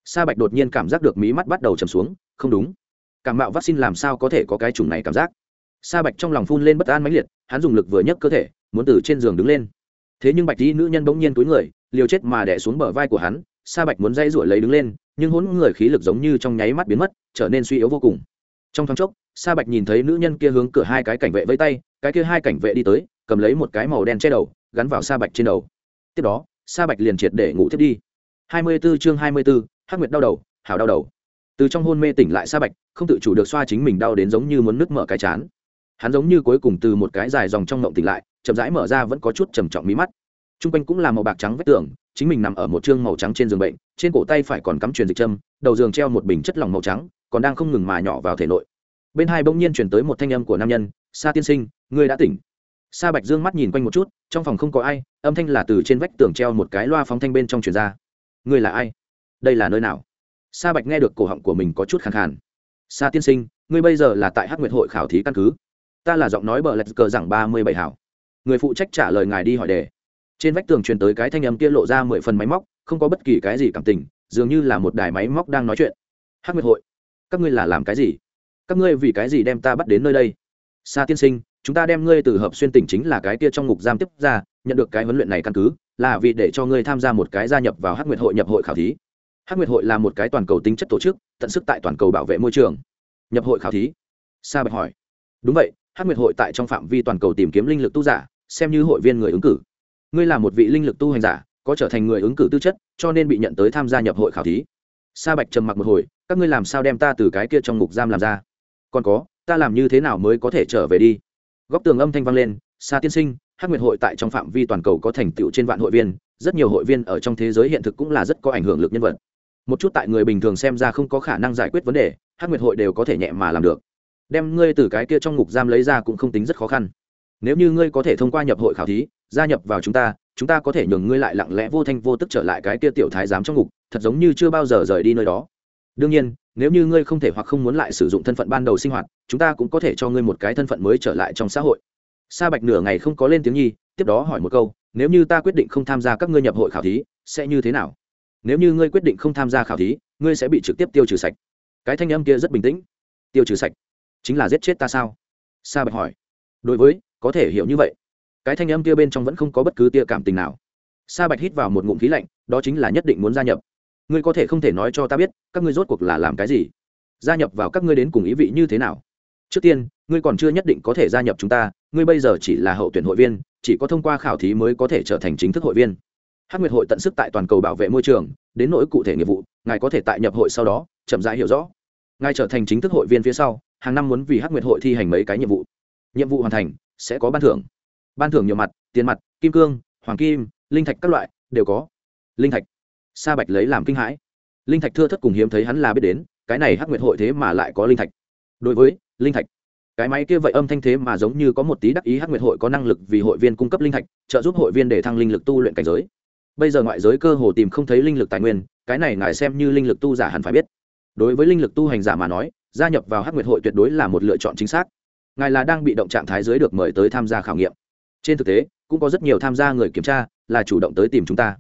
Sa bạch đột nhiên cảm giác được mí mắt bắt đầu chầm xuống, không đúng. Cảm mạo vaccine làm sao có thể có cái chủng này cảm giác? Sa bạch trong lòng phun lên bất an mãnh liệt, hắn dùng lực vừa nhấc cơ thể muốn từ trên giường đứng lên. Thế nhưng bạch y nữ nhân bỗng nhiên túi người liều chết mà đẻ xuống bờ vai của hắn sa bạch muốn dây rủi lấy đứng lên nhưng hỗn người khí lực giống như trong nháy mắt biến mất trở nên suy yếu vô cùng. Trong thoáng chốc sa bạch nhìn thấy nữ nhân kia hướng cửa hai cái cảnh vệ vây tay cái kia hai cảnh vệ đi tới cầm lấy một cái màu đen che đầu gắn vào sa bạch trên đầu. Tiếp đó sa bạch liền triệt để ngủ thiết đi. Hai mươi 24 chương hai mươi 24, hắc nguyệt đau đầu hảo đau đầu. Từ trong hôn mê tỉnh lại sa bạch không tự chủ được xoa chính mình đau đến giống như muốn nứt mở cái chán hắn giống như cuối cùng từ một cái dài dòng trong ngộng tỉnh lại, chậm rãi mở ra vẫn có chút trầm trọng mí mắt. T r u n g quanh cũng là màu bạc trắng vách tường, chính mình nằm ở một chương màu trắng trên giường bệnh, trên cổ tay phải còn cắm truyền dịch châm, đầu giường treo một bình chất lỏng màu trắng, còn đang không ngừng mà nhỏ vào thể nội. Bên hai bỗng nhiên chuyển tới một thanh âm của nam nhân, sa tiên sinh, ngươi đã tỉnh. Sa bạch dương mắt nhìn quanh một chút, trong phòng không có ai, âm thanh là từ trên vách tường treo một cái loa phóng thanh bên trong truyền ra. Ngươi là ai? Đây là nơi nào? Sa bạch nghe được cổ họng của mình có chút khàn khàn. Sa tiên sinh, ngươi bây giờ là tại hát nguyệt hội khảo thí căn cứ ta là giọng nói bờ lạch cờ rằng ba mươi bảy hảo. Người phụ trách trả lời ngài đi hỏi đề. Trên vách tường truyền tới cái thanh âm kia lộ ra mười phần máy móc, không có bất kỳ cái gì cảm tình, dường như là một đài máy móc đang nói chuyện. Hát nguyệt hội, các ngươi là làm cái gì? Các ngươi vì cái gì đem ta bắt đến nơi đây? Sa tiên sinh, chúng ta đem ngươi từ hợp xuyên tỉnh chính là cái kia trong ngục giam tiếp ra, nhận được cái huấn luyện này căn cứ, là vì để cho ngươi tham gia một cái gia nhập vào hát nguyệt hội nhập hội khảo thí. Hát nguyệt hội là một cái toàn cầu tính chất tổ chức, tận sức tại toàn cầu bảo vệ môi trường. Nhập hội khảo thí? Sa bạch hỏi. Đúng vậy hát nguyệt hội tại trong phạm vi toàn cầu tìm kiếm linh lực tu giả, xem như hội viên người ứng cử. Ngươi là một vị linh lực tu hành giả, có trở thành người ứng cử tư chất, cho nên bị nhận tới tham gia nhập hội khảo thí. Sa bạch trầm mặc một hồi, các ngươi làm sao đem ta từ cái kia trong ngục giam làm ra? Còn có, ta làm như thế nào mới có thể trở về đi? Góc tường âm thanh vang lên, sa tiên sinh, hát nguyệt hội tại trong phạm vi toàn cầu có thành tựu trên vạn hội viên, rất nhiều hội viên ở trong thế giới hiện thực cũng là rất có ảnh hưởng lực nhân vật. Một chút tại người bình thường xem ra không có khả năng giải quyết vấn đề, hát nguyệt hội đều có thể nhẹ mà làm được đem ngươi từ cái kia trong ngục giam lấy ra cũng không tính rất khó khăn. Nếu như ngươi có thể thông qua nhập hội khảo thí, gia nhập vào chúng ta chúng ta có thể nhường ngươi lại lặng lẽ vô thanh vô tức trở lại cái kia tiểu thái giám trong ngục, thật giống như chưa bao giờ rời đi nơi đó. Đương nhiên, nếu như ngươi không thể hoặc không muốn lại sử dụng thân phận ban đầu sinh hoạt, chúng ta cũng có thể cho ngươi một cái thân phận mới trở lại trong xã hội. Sa bạch nửa ngày không có lên tiếng nhi, tiếp đó hỏi một câu, nếu như ta quyết định không tham gia các ngươi nhập hội khảo thí, sẽ như thế nào? Nếu như ngươi quyết định không tham gia khảo thí, ngươi sẽ bị trực tiếp tiêu trừ sạch. Cái thanh âm kia rất bình tĩnh. Tiêu trừ sạch chính là giết chết ta sao? Sa bạch hỏi. Đối với, có thể hiểu như vậy. Cái thanh âm kia bên trong vẫn không có bất cứ tia cảm tình nào. Sa bạch hít vào một ngụm khí lạnh, đó chính là nhất định muốn gia nhập. Ngươi có thể không thể nói cho ta biết, các ngươi rốt cuộc là làm cái gì? Gia nhập vào các ngươi đến cùng ý vị như thế nào? Trước tiên, ngươi còn chưa nhất định có thể gia nhập chúng ta, ngươi bây giờ chỉ là hậu tuyển hội viên, chỉ có thông qua khảo thí mới có thể trở thành chính thức hội viên. Hát nguyệt hội tận sức tại toàn cầu bảo vệ môi trường, đến nỗi cụ thể nghiệp vụ, ngài có thể tại nhập hội sau đó, chậm rãi hiểu rõ. Ngài trở thành chính thức hội viên phía sau hàng năm muốn vì Hắc nguyệt hội thi hành mấy cái nhiệm vụ. Nhiệm vụ hoàn thành, sẽ có ban thưởng. Ban thưởng nhiều mặt, tiền mặt, kim cương, hoàng kim, linh thạch các loại, đều có. Linh thạch. Sa bạch lấy làm kinh hãi. Linh thạch thưa thất cùng hiếm thấy hắn là biết đến, cái này hắc nguyệt hội thế mà lại có linh thạch. Đối với, linh thạch. Cái máy kia vậy âm thanh thế mà giống như có một tí đắc ý hắc nguyệt hội có năng lực vì hội viên cung cấp linh thạch, trợ giúp hội viên để thăng linh lực tu luyện cảnh giới. Bây giờ ngoại giới cơ hồ tìm không thấy linh lực tài nguyên, cái này ngài xem như linh lực tu giả hẳn phải biết. Đối với linh lực tu hành giả mà nói gia nhập vào hắc nguyệt hội tuyệt đối là một lựa chọn chính xác. Ngài là đang bị động trạng thái dưới được mời tới tham gia khảo nghiệm. Trên thực tế, cũng có rất nhiều tham gia người kiểm tra là chủ động tới tìm chúng ta.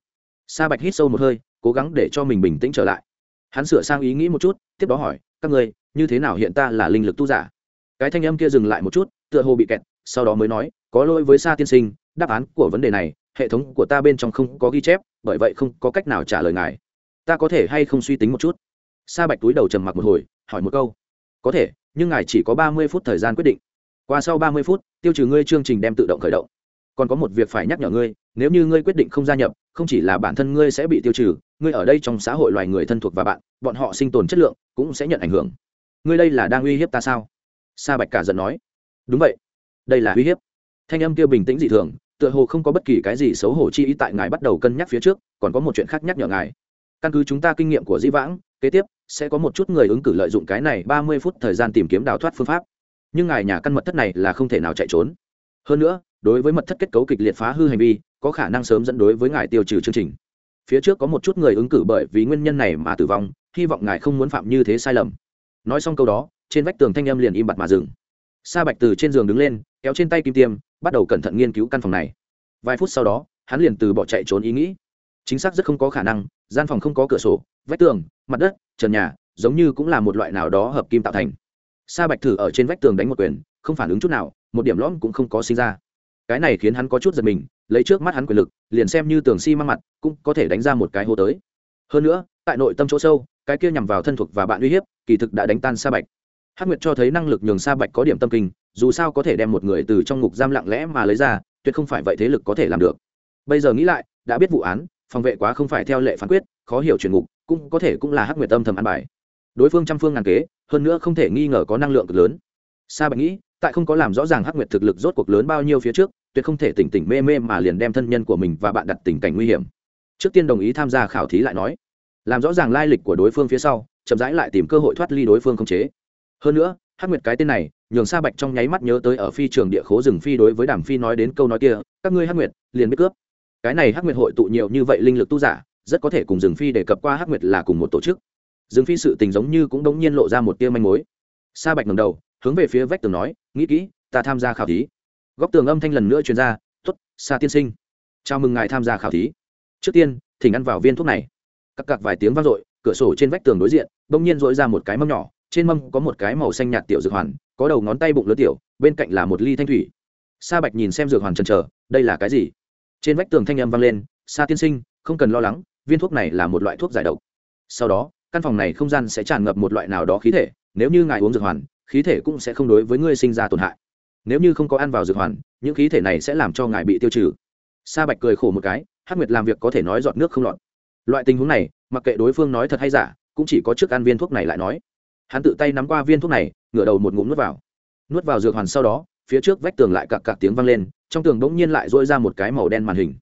Sa bạch hít sâu một hơi, cố gắng để cho mình bình tĩnh trở lại. Hắn sửa sang ý nghĩ một chút, tiếp đó hỏi, các người như thế nào hiện ta là linh lực tu giả? Cái thanh âm kia dừng lại một chút, tựa hồ bị kẹt, sau đó mới nói, có lỗi với sa tiên sinh, đáp án của vấn đề này, hệ thống của ta bên trong không có ghi chép, bởi vậy không có cách nào trả lời ngài. Ta có thể hay không suy tính một chút? Sa bạch túi đầu trầm mặc một hồi hỏi một câu. Có thể, nhưng ngài chỉ có ba mươi phút thời gian quyết định. Qua sau ba mươi phút, tiêu trừ ngươi chương trình đem tự động khởi động. Còn có một việc phải nhắc nhở ngươi, nếu như ngươi quyết định không gia nhập, không chỉ là bản thân ngươi sẽ bị tiêu trừ, ngươi ở đây trong xã hội loài người thân thuộc và bạn, bọn họ sinh tồn chất lượng cũng sẽ nhận ảnh hưởng. Ngươi đây là đang uy hiếp ta sao? Sa bạch cả giận nói. Đúng vậy. Đây là uy hiếp. Thanh âm kia bình tĩnh dị thường, tựa hồ không có bất kỳ cái gì xấu hổ chi ý tại ngài bắt đầu cân nhắc phía trước, còn có một chuyện khác nhắc nhở ngài. Căn cứ chúng ta kinh nghiệm của dĩ vãng, kế tiếp sẽ có một chút người ứng cử lợi dụng cái này ba mươi phút thời gian tìm kiếm đào thoát phương pháp. Nhưng ngài nhà căn mật thất này là không thể nào chạy trốn. Hơn nữa, đối với mật thất kết cấu kịch liệt phá hư hành vi, có khả năng sớm dẫn đối với ngài tiêu trừ chương trình. Phía trước có một chút người ứng cử bởi vì nguyên nhân này mà tử vong, hy vọng ngài không muốn phạm như thế sai lầm. Nói xong câu đó, trên vách tường thanh âm liền im bặt mà dừng. Sa bạch từ trên giường đứng lên, kéo trên tay kim tiêm, bắt đầu cẩn thận nghiên cứu căn phòng này. Vài phút sau đó, hắn liền từ bỏ chạy trốn ý nghĩ chính xác rất không có khả năng, gian phòng không có cửa sổ, vách tường, mặt đất, trần nhà, giống như cũng là một loại nào đó hợp kim tạo thành. Sa bạch thử ở trên vách tường đánh một quyền, không phản ứng chút nào, một điểm lõm cũng không có sinh ra. Cái này khiến hắn có chút giật mình, lấy trước mắt hắn quyền lực, liền xem như tường xi、si、măng mặt, cũng có thể đánh ra một cái hô tới. Hơn nữa, tại nội tâm chỗ sâu, cái kia nhằm vào thân thuộc và bạn uy hiếp, kỳ thực đã đánh tan sa bạch. Hắc nguyệt cho thấy năng lực nhường sa bạch có điểm tâm kinh, dù sao có thể đem một người từ trong ngục giam lặng lẽ mà lấy ra, tuyệt không phải vậy thế lực có thể làm được. Bây giờ nghĩ lại, đã biết vụ án phòng vệ quá không phải theo lệ phán quyết, khó hiểu chuyển ngục, cũng có thể cũng là hắc nguyệt âm thầm ăn bài. Đối phương trăm phương ngàn kế, hơn nữa không thể nghi ngờ có năng lượng cực lớn. Sa bạch nghĩ, tại không có làm rõ ràng hắc nguyệt thực lực rốt cuộc lớn bao nhiêu phía trước, tuyệt không thể tỉnh tỉnh mê mê mà liền đem thân nhân của mình và bạn đặt tình cảnh nguy hiểm. Trước tiên đồng ý tham gia khảo thí lại nói. Làm rõ ràng lai lịch của đối phương phía sau, chậm rãi lại tìm cơ hội thoát ly đối phương không chế. Hơn nữa, hắc nguyệt cái tên này, nhường sa bạch trong nháy mắt nhớ tới ở phi trường địa khố rừng phi đối với đàm phi nói đến câu nói kia, các ngươi hắc nguyệt, liền biết cướp cái này hắc nguyệt hội tụ nhiều như vậy linh lực tu giả, rất có thể cùng rừng phi đề cập qua hắc nguyệt là cùng một tổ chức. Rừng phi sự tình giống như cũng đống nhiên lộ ra một tia manh mối. Sa bạch ngầm đầu, hướng về phía vách tường nói, nghĩ kỹ, ta tham gia khảo thí. Góc tường âm thanh lần nữa truyền ra t ố t sa tiên sinh, chào mừng ngài tham gia khảo thí. Trước tiên, thỉnh ăn vào viên thuốc này. Cặp cặp vài tiếng vang dội, cửa sổ trên vách tường đối diện, bỗng nhiên dội ra một cái mâm nhỏ, trên mâm có một cái màu xanh nhạt tiểu dược hoàn, có đầu ngón tay bụng lớn tiểu, bên cạnh là một ly thanh thủy. Sa bạch nhìn xem dược hoàn chần trờ đây là cái gì? Trên vách tường thanh âm vang lên xa tiên sinh, không cần lo lắng, viên thuốc này là một loại thuốc giải độc. Sau đó, căn phòng này không gian sẽ tràn ngập một loại nào đó khí thể, nếu như ngài uống dược hoàn, khí thể cũng sẽ không đối với ngươi sinh ra tổn hại. Nếu như không có ăn vào dược hoàn, những khí thể này sẽ làm cho ngài bị tiêu trừ. Sa bạch cười khổ một cái, hắc nguyệt làm việc có thể nói giọt nước không lọt. Loại tình huống này, mặc kệ đối phương nói thật hay giả, cũng chỉ có trước ăn viên thuốc này lại nói. Hắn tự tay nắm qua viên thuốc này, ngửa đầu một ngụm nuốt vào. Nuốt vào dược hoàn sau đó, phía trước vách tường lại cặp cặp tiếng vang lên trong tường bỗng nhiên lại dỗi ra một cái màu đen màn hình.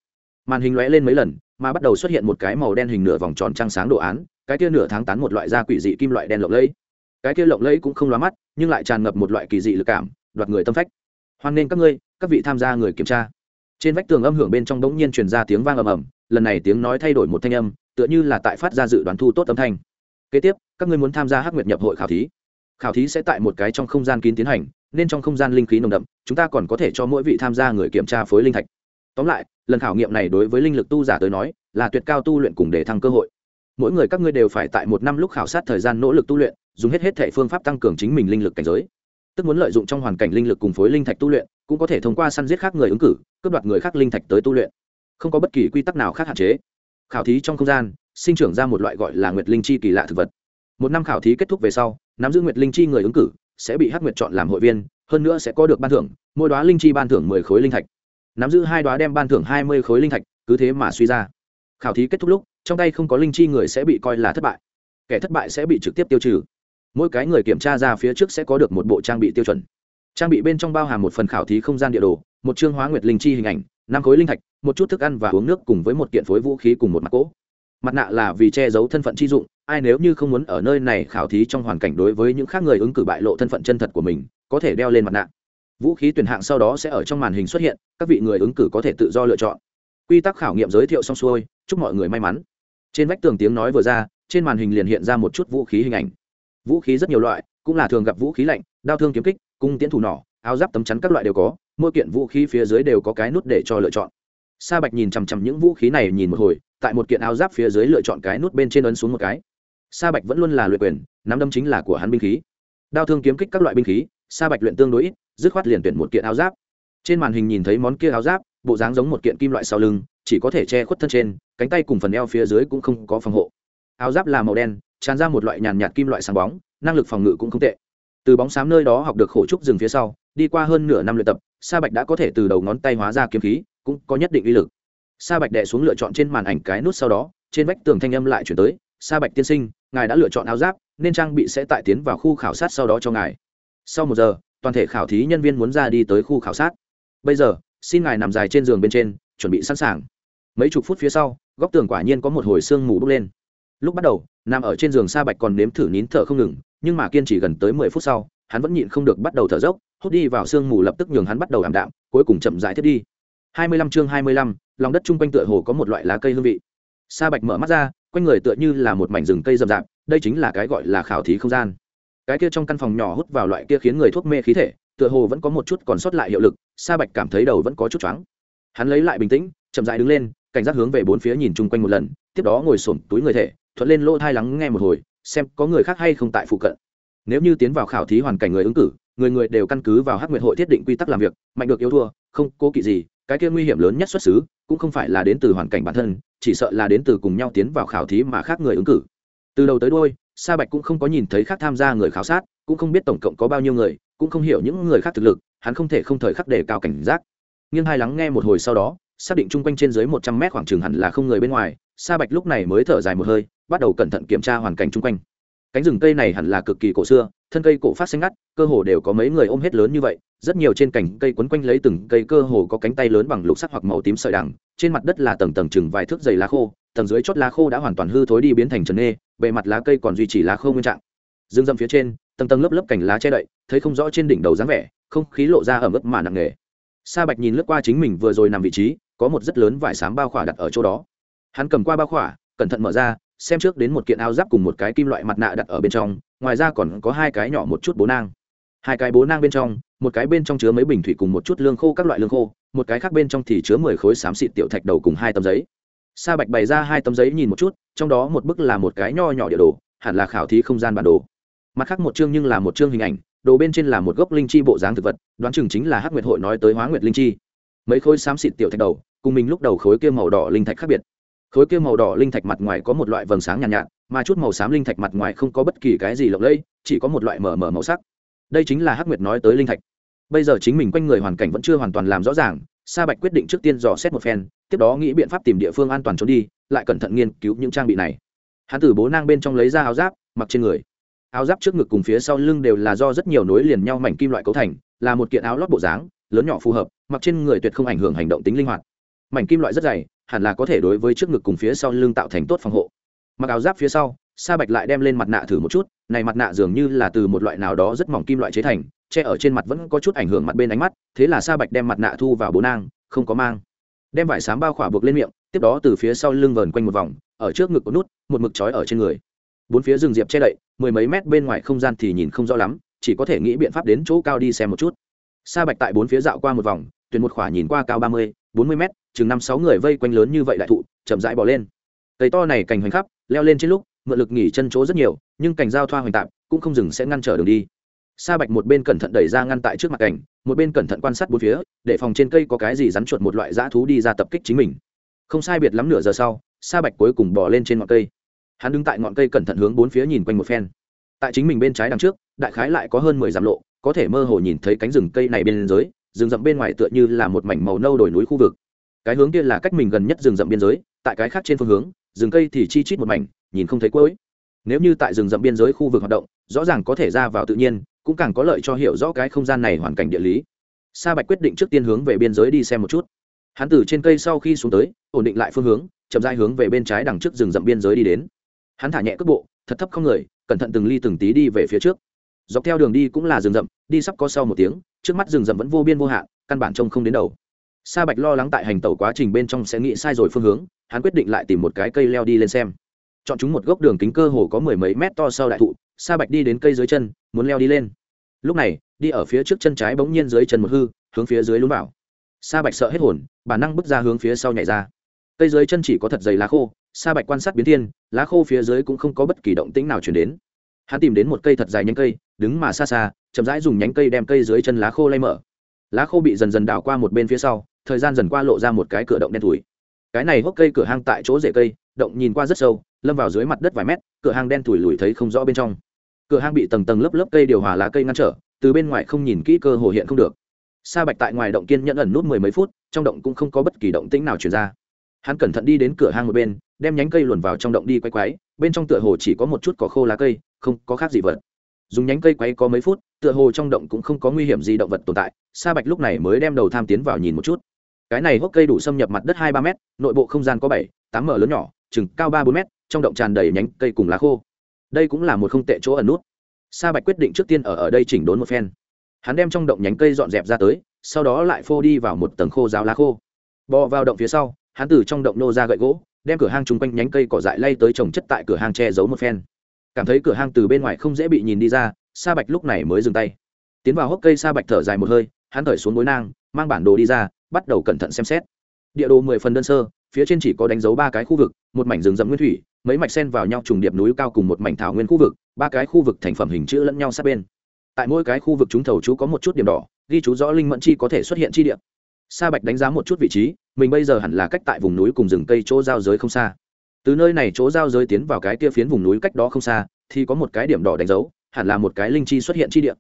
Màn hình lóe lên mấy lần, mà bắt đầu xuất hiện một cái màu đen hình nửa vòng tròn trăng sáng đồ án, cái kia nửa tháng tán một loại da quỷ dị kim loại đen lộng lẫy. Cái kia lộng lẫy cũng không lóa mắt, nhưng lại tràn ngập một loại kỳ dị lực cảm, đoạt người tâm phách. Hoan nên các ngươi, các vị tham gia người kiểm tra. Trên vách tường âm hưởng bên trong đống nhiên truyền ra tiếng vang ầm ầm, lần này tiếng nói thay đổi một thanh âm, tựa như là tại phát ra dự đoán thu tốt âm thanh. Kế tiếp, các ngươi muốn tham gia hắc nguyệt nhập hội khảo thí. Khảo thí sẽ tại một cái trong không gian kín tiến hành nên trong không gian linh khí nồng đậm, chúng ta còn có thể cho mỗi vị tham gia người kiểm tra phối linh thạch. Tóm lại, lần khảo nghiệm này đối với linh lực tu giả tới nói, là tuyệt cao tu luyện cùng để thăng cơ hội. Mỗi người các ngươi đều phải tại một năm lúc khảo sát thời gian nỗ lực tu luyện, dùng hết hết thể phương pháp tăng cường chính mình linh lực cảnh giới. Tức muốn lợi dụng trong hoàn cảnh linh lực cùng phối linh thạch tu luyện, cũng có thể thông qua săn giết khác người ứng cử, cướp đoạt người khác linh thạch tới tu luyện. Không có bất kỳ quy tắc nào khác hạn chế. Khảo thí trong không gian, sinh trưởng ra một loại gọi là nguyệt linh chi kỳ lạ thực vật. Một năm khảo thí kết thúc về sau, nắm giữ nguyệt linh chi người ứng cử sẽ bị hắc nguyệt chọn làm hội viên, hơn nữa sẽ có được ban thưởng, mỗi đoá linh chi ban thưởng mười khối linh thạch. Nắm giữ hai đoá đem ban thưởng hai mươi khối linh thạch, cứ thế mà suy ra. Khảo thí kết thúc lúc, trong tay không có linh chi người sẽ bị coi là thất bại. Kẻ thất bại sẽ bị trực tiếp tiêu trừ. Mỗi cái người kiểm tra ra phía trước sẽ có được một bộ trang bị tiêu chuẩn. Trang bị bên trong bao hàm một phần khảo thí không gian địa đồ, một chương hóa nguyệt linh chi hình ảnh, năm khối linh thạch, một chút thức ăn và uống nước cùng với một kiện phối vũ khí cùng một mặt cỗ mặt nạ là vì che giấu thân phận chi dụng, ai nếu như không muốn ở nơi này khảo thí trong hoàn cảnh đối với những khác người ứng cử bại lộ thân phận chân thật của mình, có thể đeo lên mặt nạ. Vũ khí tuyển hạng sau đó sẽ ở trong màn hình xuất hiện, các vị người ứng cử có thể tự do lựa chọn. Quy tắc khảo nghiệm giới thiệu xong xuôi, chúc mọi người may mắn. Trên vách tường tiếng nói vừa ra, trên màn hình liền hiện ra một chút vũ khí hình ảnh. Vũ khí rất nhiều loại, cũng là thường gặp vũ khí lạnh, đao thương kiếm kích, cung tiễn thủ nỏ, áo giáp tấm chắn các loại đều có, mỗi kiện vũ khí phía dưới đều có cái nút để cho lựa chọn. Sa bạch nhìn chằm chằm những vũ khí này nhìn một hồi tại một kiện áo giáp phía dưới lựa chọn cái nút bên trên ấn xuống một cái. Sa bạch vẫn luôn là luyện quyền, nắm đâm chính là của hắn binh khí. Đao thương kiếm kích các loại binh khí, sa bạch luyện tương đối ít, dứt khoát liền tuyển một kiện áo giáp. Trên màn hình nhìn thấy món kia áo giáp, bộ dáng giống một kiện kim loại sau lưng, chỉ có thể che khuất thân trên, cánh tay cùng phần eo phía dưới cũng không có phòng hộ. Áo giáp là màu đen, tràn ra một loại nhàn nhạt kim loại sáng bóng, năng lực phòng ngự cũng không tệ. Từ bóng xám nơi đó học được khổ trúc rừng phía sau, đi qua hơn nửa năm luyện tập, sa bạch đã có thể từ đầu ngón tay hóa ra kiếm khí, cũng có nhất định uy lực sa bạch đẻ xuống lựa chọn trên màn ảnh cái nút sau đó, trên vách tường thanh âm lại chuyển tới, sa bạch tiên sinh, ngài đã lựa chọn áo giáp, nên trang bị sẽ tại tiến vào khu khảo sát sau đó cho ngài. Sau một giờ, toàn thể khảo thí nhân viên muốn ra đi tới khu khảo sát. Bây giờ, xin ngài nằm dài trên giường bên trên, chuẩn bị sẵn sàng. Mấy chục phút phía sau, góc tường quả nhiên có một hồi sương mù bốc lên. Lúc bắt đầu, nằm ở trên giường sa bạch còn nếm thử nín thở không ngừng, nhưng mà kiên trì gần tới mười phút sau, hắn vẫn nhịn không được bắt đầu thở dốc, hút đi vào sương mù lập tức nhường hắn bắt đầu ảm đạm, cuối cùng chậm rãi thiết đi hai mươi lăm chương hai mươi lăm, lòng đất chung quanh tựa hồ có một loại lá cây hương vị. Sa bạch mở mắt ra, quanh người tựa như là một mảnh rừng cây rậm rạp, đây chính là cái gọi là khảo thí không gian. Cái kia trong căn phòng nhỏ hút vào loại kia khiến người thuốc mê khí thể, tựa hồ vẫn có một chút còn sót lại hiệu lực, sa bạch cảm thấy đầu vẫn có chút choáng. Hắn lấy lại bình tĩnh, chậm dại đứng lên, cảnh giác hướng về bốn phía nhìn chung quanh một lần, tiếp đó ngồi sổm túi người thể, thuận lên lỗ thai lắng nghe một hồi, xem có người khác hay không tại phụ cận. Nếu như tiến vào khảo thí hoàn cảnh người ứng cử, người người đều căn cứ vào hắc nguyệt hội thiết định quy tắc làm việc, mạnh được yếu thua, không cố kỵ gì cái kia nguy hiểm lớn nhất xuất xứ cũng không phải là đến từ hoàn cảnh bản thân, chỉ sợ là đến từ cùng nhau tiến vào khảo thí mà khác người ứng cử. Từ đầu tới đôi sa bạch cũng không có nhìn thấy khác tham gia người khảo sát, cũng không biết tổng cộng có bao nhiêu người, cũng không hiểu những người khác thực lực, hắn không thể không thời khắc đề cao cảnh giác. Nhưng hai lắng nghe một hồi sau đó, xác định chung quanh trên dưới một trăm mét khoảng trường hẳn là không người bên ngoài, sa bạch lúc này mới thở dài một hơi, bắt đầu cẩn thận kiểm tra hoàn cảnh chung quanh. Cánh rừng cây này hẳn là cực kỳ cổ xưa, thân cây cổ phát xanh ngắt, cơ hồ đều có mấy người ôm hết lớn như vậy rất nhiều trên cành cây quấn quanh lấy từng cây cơ hồ có cánh tay lớn bằng lục sắc hoặc màu tím sợi đằng trên mặt đất là tầng tầng chừng vài thước dày lá khô, tầng dưới chót lá khô đã hoàn toàn hư thối đi biến thành trần nê, bề mặt lá cây còn duy trì lá khô nguyên trạng. Dương dâm phía trên, tầng tầng lớp lớp cành lá che đậy, thấy không rõ trên đỉnh đầu dáng vẻ, không khí lộ ra ẩm ướt mà nặng nề. Sa bạch nhìn lướt qua chính mình vừa rồi nằm vị trí, có một rất lớn vải xám bao khỏa đặt ở chỗ đó. Hắn cầm qua bao khỏa, cẩn thận mở ra, xem trước đến một kiện áo giáp cùng một cái kim loại mặt nạ đặt ở bên trong, ngoài ra còn có hai cái nhỏ một chút bố nang hai cái bố nang bên trong một cái bên trong chứa mấy bình thủy cùng một chút lương khô các loại lương khô một cái khác bên trong thì chứa mười khối xám xịt tiểu thạch đầu cùng hai tấm giấy. Sa bạch bày ra hai tấm giấy nhìn một chút trong đó một bức là một cái nho nhỏ địa đồ hẳn là khảo thí không gian bản đồ. Mặt khác một chương nhưng là một chương hình ảnh đồ bên trên là một gốc linh chi bộ dáng thực vật đoán chừng chính là hắc nguyệt hội nói tới hóa nguyệt linh chi. Mấy khối xám xịt tiểu thạch đầu cùng mình lúc đầu khối kia màu đỏ linh thạch khác biệt. Khối kia màu đỏ linh thạch mặt ngoài có một loại vầng sáng nhàn nhạt, nhạt mà chút màu xám linh thạch mặt ngoài không có bất kỳ cái gì lộng lẫy chỉ có một loại mờ mờ màu sắc đây chính là hắc nguyệt nói tới linh thạch. Bây giờ chính mình quanh người hoàn cảnh vẫn chưa hoàn toàn làm rõ ràng, sa bạch quyết định trước tiên dò xét một phen, tiếp đó nghĩ biện pháp tìm địa phương an toàn trốn đi, lại cẩn thận nghiên cứu những trang bị này. Hắn từ bố nang bên trong lấy ra áo giáp, mặc trên người. Áo giáp trước ngực cùng phía sau lưng đều là do rất nhiều nối liền nhau mảnh kim loại cấu thành, là một kiện áo lót bộ dáng, lớn nhỏ phù hợp, mặc trên người tuyệt không ảnh hưởng hành động tính linh hoạt. Mảnh kim loại rất dày, hẳn là có thể đối với trước ngực cùng phía sau lưng tạo thành tốt phòng hộ. Mặc áo giáp phía sau sa bạch lại đem lên mặt nạ thử một chút, này mặt nạ dường như là từ một loại nào đó rất mỏng kim loại chế thành, che ở trên mặt vẫn có chút ảnh hưởng mặt bên ánh mắt, thế là sa bạch đem mặt nạ thu vào bố nang, không có mang. Đem vải sám bao khỏa buộc lên miệng, tiếp đó từ phía sau lưng vờn quanh một vòng, ở trước ngực có nút, một mực trói ở trên người. Bốn phía rừng diệp che đậy, mười mấy mét bên ngoài không gian thì nhìn không rõ lắm, chỉ có thể nghĩ biện pháp đến chỗ cao đi xem một chút. Sa bạch tại bốn phía dạo qua một vòng, tuyển một khỏa nhìn qua cao ba mươi, bốn mươi mét, chừng năm sáu người vây quanh lớn như vậy đại thụ, chậm rãi bỏ lên. Cây to này cành hoành khắp, leo lên trên lúc mượn lực nghỉ chân chỗ rất nhiều, nhưng cành giao thoa hoành tạp, cũng không dừng sẽ ngăn trở đường đi. Sa bạch một bên cẩn thận đẩy ra ngăn tại trước mặt cảnh, một bên cẩn thận quan sát bốn phía, để phòng trên cây có cái gì rắn chuột một loại dã thú đi ra tập kích chính mình. Không sai biệt lắm nửa giờ sau, sa bạch cuối cùng bỏ lên trên ngọn cây. Hắn đứng tại ngọn cây cẩn thận hướng bốn phía nhìn quanh một phen. Tại chính mình bên trái đằng trước, đại khái lại có hơn mười dặm lộ, có thể mơ hồ nhìn thấy cánh rừng cây này bên dưới, rừng rậm bên ngoài tựa như là một mảnh màu nâu đồi núi khu vực. Cái hướng kia là cách mình gần nhất rừng rậm biên giới, tại cái khác trên phương hướng, rừng cây thì chi chít một mảnh nhìn không thấy cuối. Nếu như tại rừng rậm biên giới khu vực hoạt động, rõ ràng có thể ra vào tự nhiên, cũng càng có lợi cho hiểu rõ cái không gian này hoàn cảnh địa lý. Sa bạch quyết định trước tiên hướng về biên giới đi xem một chút. Hắn từ trên cây sau khi xuống tới, ổn định lại phương hướng, chậm rãi hướng về bên trái đằng trước rừng rậm biên giới đi đến. Hắn thả nhẹ cước bộ, thật thấp không người, cẩn thận từng ly từng tí đi về phía trước. Dọc theo đường đi cũng là rừng rậm, đi sắp có sau một tiếng, trước mắt rừng rậm vẫn vô biên vô hạn, căn bản trông không đến đầu. Sa bạch lo lắng tại hành tẩu quá trình bên trong sẽ nghĩ sai rồi phương hướng, hắn quyết định lại tìm một cái cây leo đi lên xem chọn chúng một gốc đường kính cơ hồ có mười mấy mét to sau đại thụ, sa bạch đi đến cây dưới chân, muốn leo đi lên. Lúc này, đi ở phía trước chân trái bỗng nhiên dưới chân một hư, hướng phía dưới lún vào. Sa bạch sợ hết hồn bản năng bước ra hướng phía sau nhảy ra. Cây dưới chân chỉ có thật dày lá khô, sa bạch quan sát biến thiên, lá khô phía dưới cũng không có bất kỳ động tĩnh nào chuyển đến. Hắn tìm đến một cây thật dài nhánh cây, đứng mà xa xa, chậm rãi dùng nhánh cây đem cây dưới chân lá khô lay mở. Lá khô bị dần dần đảo qua một bên phía sau, thời gian dần qua lộ ra một cái cửa động đen thủi cái này hốc cây cửa hang tại chỗ rễ cây động nhìn qua rất sâu, lâm vào dưới mặt đất vài mét, cửa hang đen thủi lùi thấy không rõ bên trong. Cửa hang bị tầng tầng lớp lớp cây điều hòa lá cây ngăn trở, từ bên ngoài không nhìn kỹ cơ hồ hiện không được. Sa bạch tại ngoài động kiên nhẫn ẩn nút mười mấy phút, trong động cũng không có bất kỳ động tĩnh nào chuyển ra. Hắn cẩn thận đi đến cửa hang một bên, đem nhánh cây luồn vào trong động đi quay quái, bên trong tựa hồ chỉ có một chút cỏ khô lá cây, không có khác gì vật. Dùng nhánh cây quay có mấy phút, tựa hồ trong động cũng không có nguy hiểm gì động vật tồn tại, sa bạch lúc này mới đem đầu tham tiến vào nhìn một chút. Cái này hốc cây đủ xâm nhập mặt đất hai ba m nội bộ không gian có bảy, tám m lớn nhỏ chừng cao ba bốn mét, trong động tràn đầy nhánh cây cùng lá khô. Đây cũng là một không tệ chỗ ẩn nút. Sa bạch quyết định trước tiên ở ở đây chỉnh đốn một phen. Hắn đem trong động nhánh cây dọn dẹp ra tới sau đó lại phô đi vào một tầng khô ráo lá khô. Bò vào động phía sau hắn từ trong động nô ra gậy gỗ đem cửa hang chung quanh nhánh cây cỏ dại lay tới trồng chất tại cửa hang che giấu một phen. Cảm thấy cửa hang từ bên ngoài không dễ bị nhìn đi ra sa bạch lúc này mới dừng tay. Tiến vào hốc cây sa bạch thở dài một hơi hắn thở xuống bối nang mang bản đồ đi ra bắt đầu cẩn thận xem xét. Địa đồ mười phần đơn sơ phía trên chỉ có đánh dấu ba cái khu vực, một mảnh rừng rậm nguyên thủy, mấy mạch sen vào nhau trùng điệp núi cao cùng một mảnh thảo nguyên khu vực, ba cái khu vực thành phẩm hình chữ lẫn nhau sát bên. Tại mỗi cái khu vực chúng thầu chú có một chút điểm đỏ, ghi chú rõ linh mẫn chi có thể xuất hiện chi điểm sa bạch đánh giá một chút vị trí, mình bây giờ hẳn là cách tại vùng núi cùng rừng cây chỗ giao giới không xa. Từ nơi này chỗ giao giới tiến vào cái kia phiến vùng núi cách đó không xa, thì có một cái điểm đỏ đánh dấu, hẳn là một cái linh chi xuất hiện chi địa.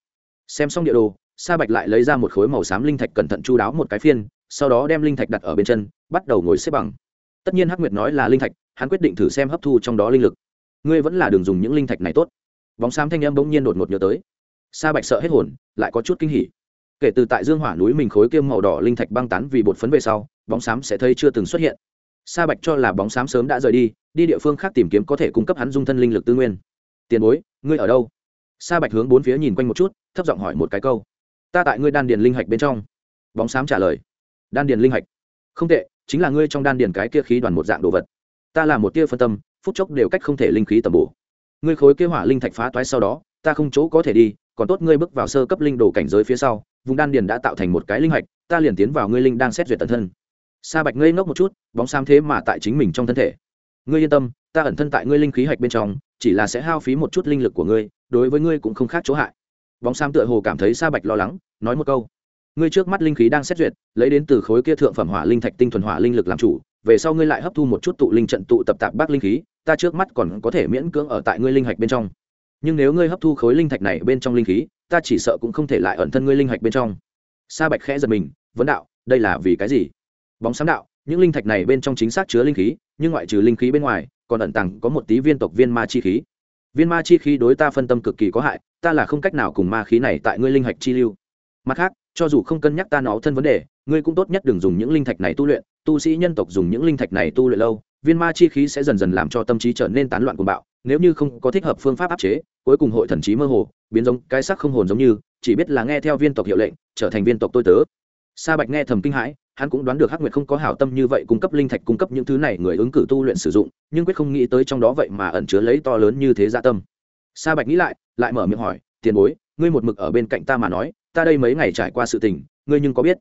Xem xong địa đồ, sa bạch lại lấy ra một khối màu xám linh thạch cẩn thận chu đáo một cái phiên sau đó đem linh thạch đặt ở bên chân, bắt đầu ngồi xếp bằng. Tất nhiên hắc nguyệt nói là linh thạch, hắn quyết định thử xem hấp thu trong đó linh lực. Ngươi vẫn là đường dùng những linh thạch này tốt. Bóng xám thanh âm bỗng nhiên đột ngột nhớ tới. Sa bạch sợ hết hồn, lại có chút kinh hỉ. Kể từ tại dương hỏa núi mình khối kiêm màu đỏ linh thạch băng tán vì bột phấn về sau, bóng xám sẽ thấy chưa từng xuất hiện. Sa bạch cho là bóng xám sớm đã rời đi đi địa phương khác tìm kiếm có thể cung cấp hắn dung thân linh lực tư nguyên. Tiền bối, ngươi ở đâu? Sa bạch hướng bốn phía nhìn quanh một chút, thấp giọng hỏi một cái câu. Ta tại ngươi đan điền linh hạch bên trong. Bóng xám trả lời đan điền linh hạch. Không tệ, chính là ngươi trong đan điền cái kia khí đoàn một dạng đồ vật. Ta là một tia phân tâm, phút chốc đều cách không thể linh khí tầm bổ. Ngươi khối kế hỏa linh thạch phá toái sau đó, ta không chỗ có thể đi, còn tốt ngươi bước vào sơ cấp linh đồ cảnh giới phía sau, vùng đan điền đã tạo thành một cái linh hạch, ta liền tiến vào ngươi linh đang xét duyệt tận thân. Sa bạch ngây ngốc một chút, bóng xám thế mà tại chính mình trong thân thể. Ngươi yên tâm, ta ẩn thân tại ngươi linh khí hạch bên trong, chỉ là sẽ hao phí một chút linh lực của ngươi, đối với ngươi cũng không khác chỗ hại. Bóng xám tựa hồ cảm thấy sa bạch lo lắng, nói một câu ngươi trước mắt linh khí đang xét duyệt, lấy đến từ khối kia thượng phẩm hỏa linh thạch tinh thuần hỏa linh lực làm chủ, về sau ngươi lại hấp thu một chút tụ linh trận tụ tập tạp bác linh khí, ta trước mắt còn có thể miễn cưỡng ở tại ngươi linh hạch bên trong. Nhưng nếu ngươi hấp thu khối linh thạch này bên trong linh khí, ta chỉ sợ cũng không thể lại ẩn thân ngươi linh hạch bên trong. Sa bạch khẽ giật mình, vấn đạo, đây là vì cái gì? Bóng sáng đạo, những linh thạch này bên trong chính xác chứa linh khí, nhưng ngoại trừ linh khí bên ngoài, còn ẩn tàng có một tí viên tộc viên ma chi khí. Viên ma chi khí đối ta phân tâm cực kỳ có hại, ta là không cách nào cùng ma khí này tại ngươi linh hạch chi lưu. Mặt khác cho dù không cân nhắc ta nó thân vấn đề, ngươi cũng tốt nhất đừng dùng những linh thạch này tu luyện, tu sĩ nhân tộc dùng những linh thạch này tu luyện lâu, viên ma chi khí sẽ dần dần làm cho tâm trí trở nên tán loạn cuồng bạo, nếu như không có thích hợp phương pháp áp chế, cuối cùng hội thần trí mơ hồ, biến giống cái sắc không hồn giống như, chỉ biết là nghe theo viên tộc hiệu lệnh, trở thành viên tộc tôi tớ. Sa bạch nghe thầm kinh hãi, hắn cũng đoán được hắc nguyệt không có hảo tâm như vậy cung cấp linh thạch, cung cấp những thứ này người ứng cử tu luyện sử dụng, nhưng quyết không nghĩ tới trong đó vậy mà ẩn chứa lấy to lớn như thế gia tâm. Sa bạch nghĩ lại lại mở miệng hỏi, tiền bối, ngươi một mực ở bên cạnh ta mà nói ta đây mấy ngày trải qua sự tình, ngươi nhưng có biết.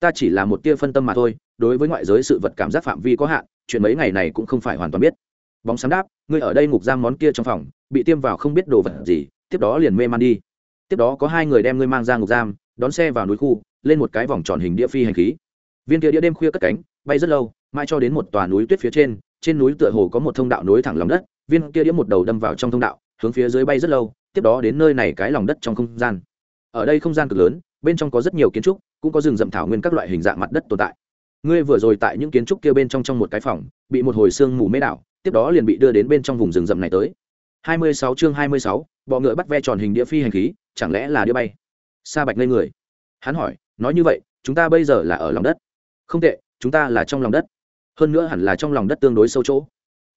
Ta chỉ là một tia phân tâm mà thôi, đối với ngoại giới sự vật cảm giác phạm vi có hạn, chuyện mấy ngày này cũng không phải hoàn toàn biết. Bóng sáng đáp, ngươi ở đây ngục giam món kia trong phòng, bị tiêm vào không biết đồ vật gì, tiếp đó liền mê man đi. Tiếp đó có hai người đem ngươi mang ra ngục giam, đón xe vào núi khu, lên một cái vòng tròn hình địa phi hành khí. Viên kia đĩa đêm khuya cất cánh, bay rất lâu mai cho đến một tòa núi tuyết phía trên trên núi tựa hồ có một thông đạo nối thẳng lòng đất, viên kia đĩa một đầu đâm vào trong thông đạo, hướng phía dưới bay rất lâu, tiếp đó đến nơi này cái lòng đất trong không gian ở đây không gian cực lớn bên trong có rất nhiều kiến trúc cũng có rừng rậm thảo nguyên các loại hình dạng mặt đất tồn tại. Ngươi vừa rồi tại những kiến trúc kia bên trong trong một cái phòng bị một hồi sương mù mê đảo tiếp đó liền bị đưa đến bên trong vùng rừng rậm này tới. 26 chương 26, bọ ngựa bắt ve tròn hình đĩa phi hành khí chẳng lẽ là đĩa bay? Sa bạch lên người. Hắn hỏi nói như vậy chúng ta bây giờ là ở lòng đất. Không tệ chúng ta là trong lòng đất. Hơn nữa hẳn là trong lòng đất tương đối sâu chỗ.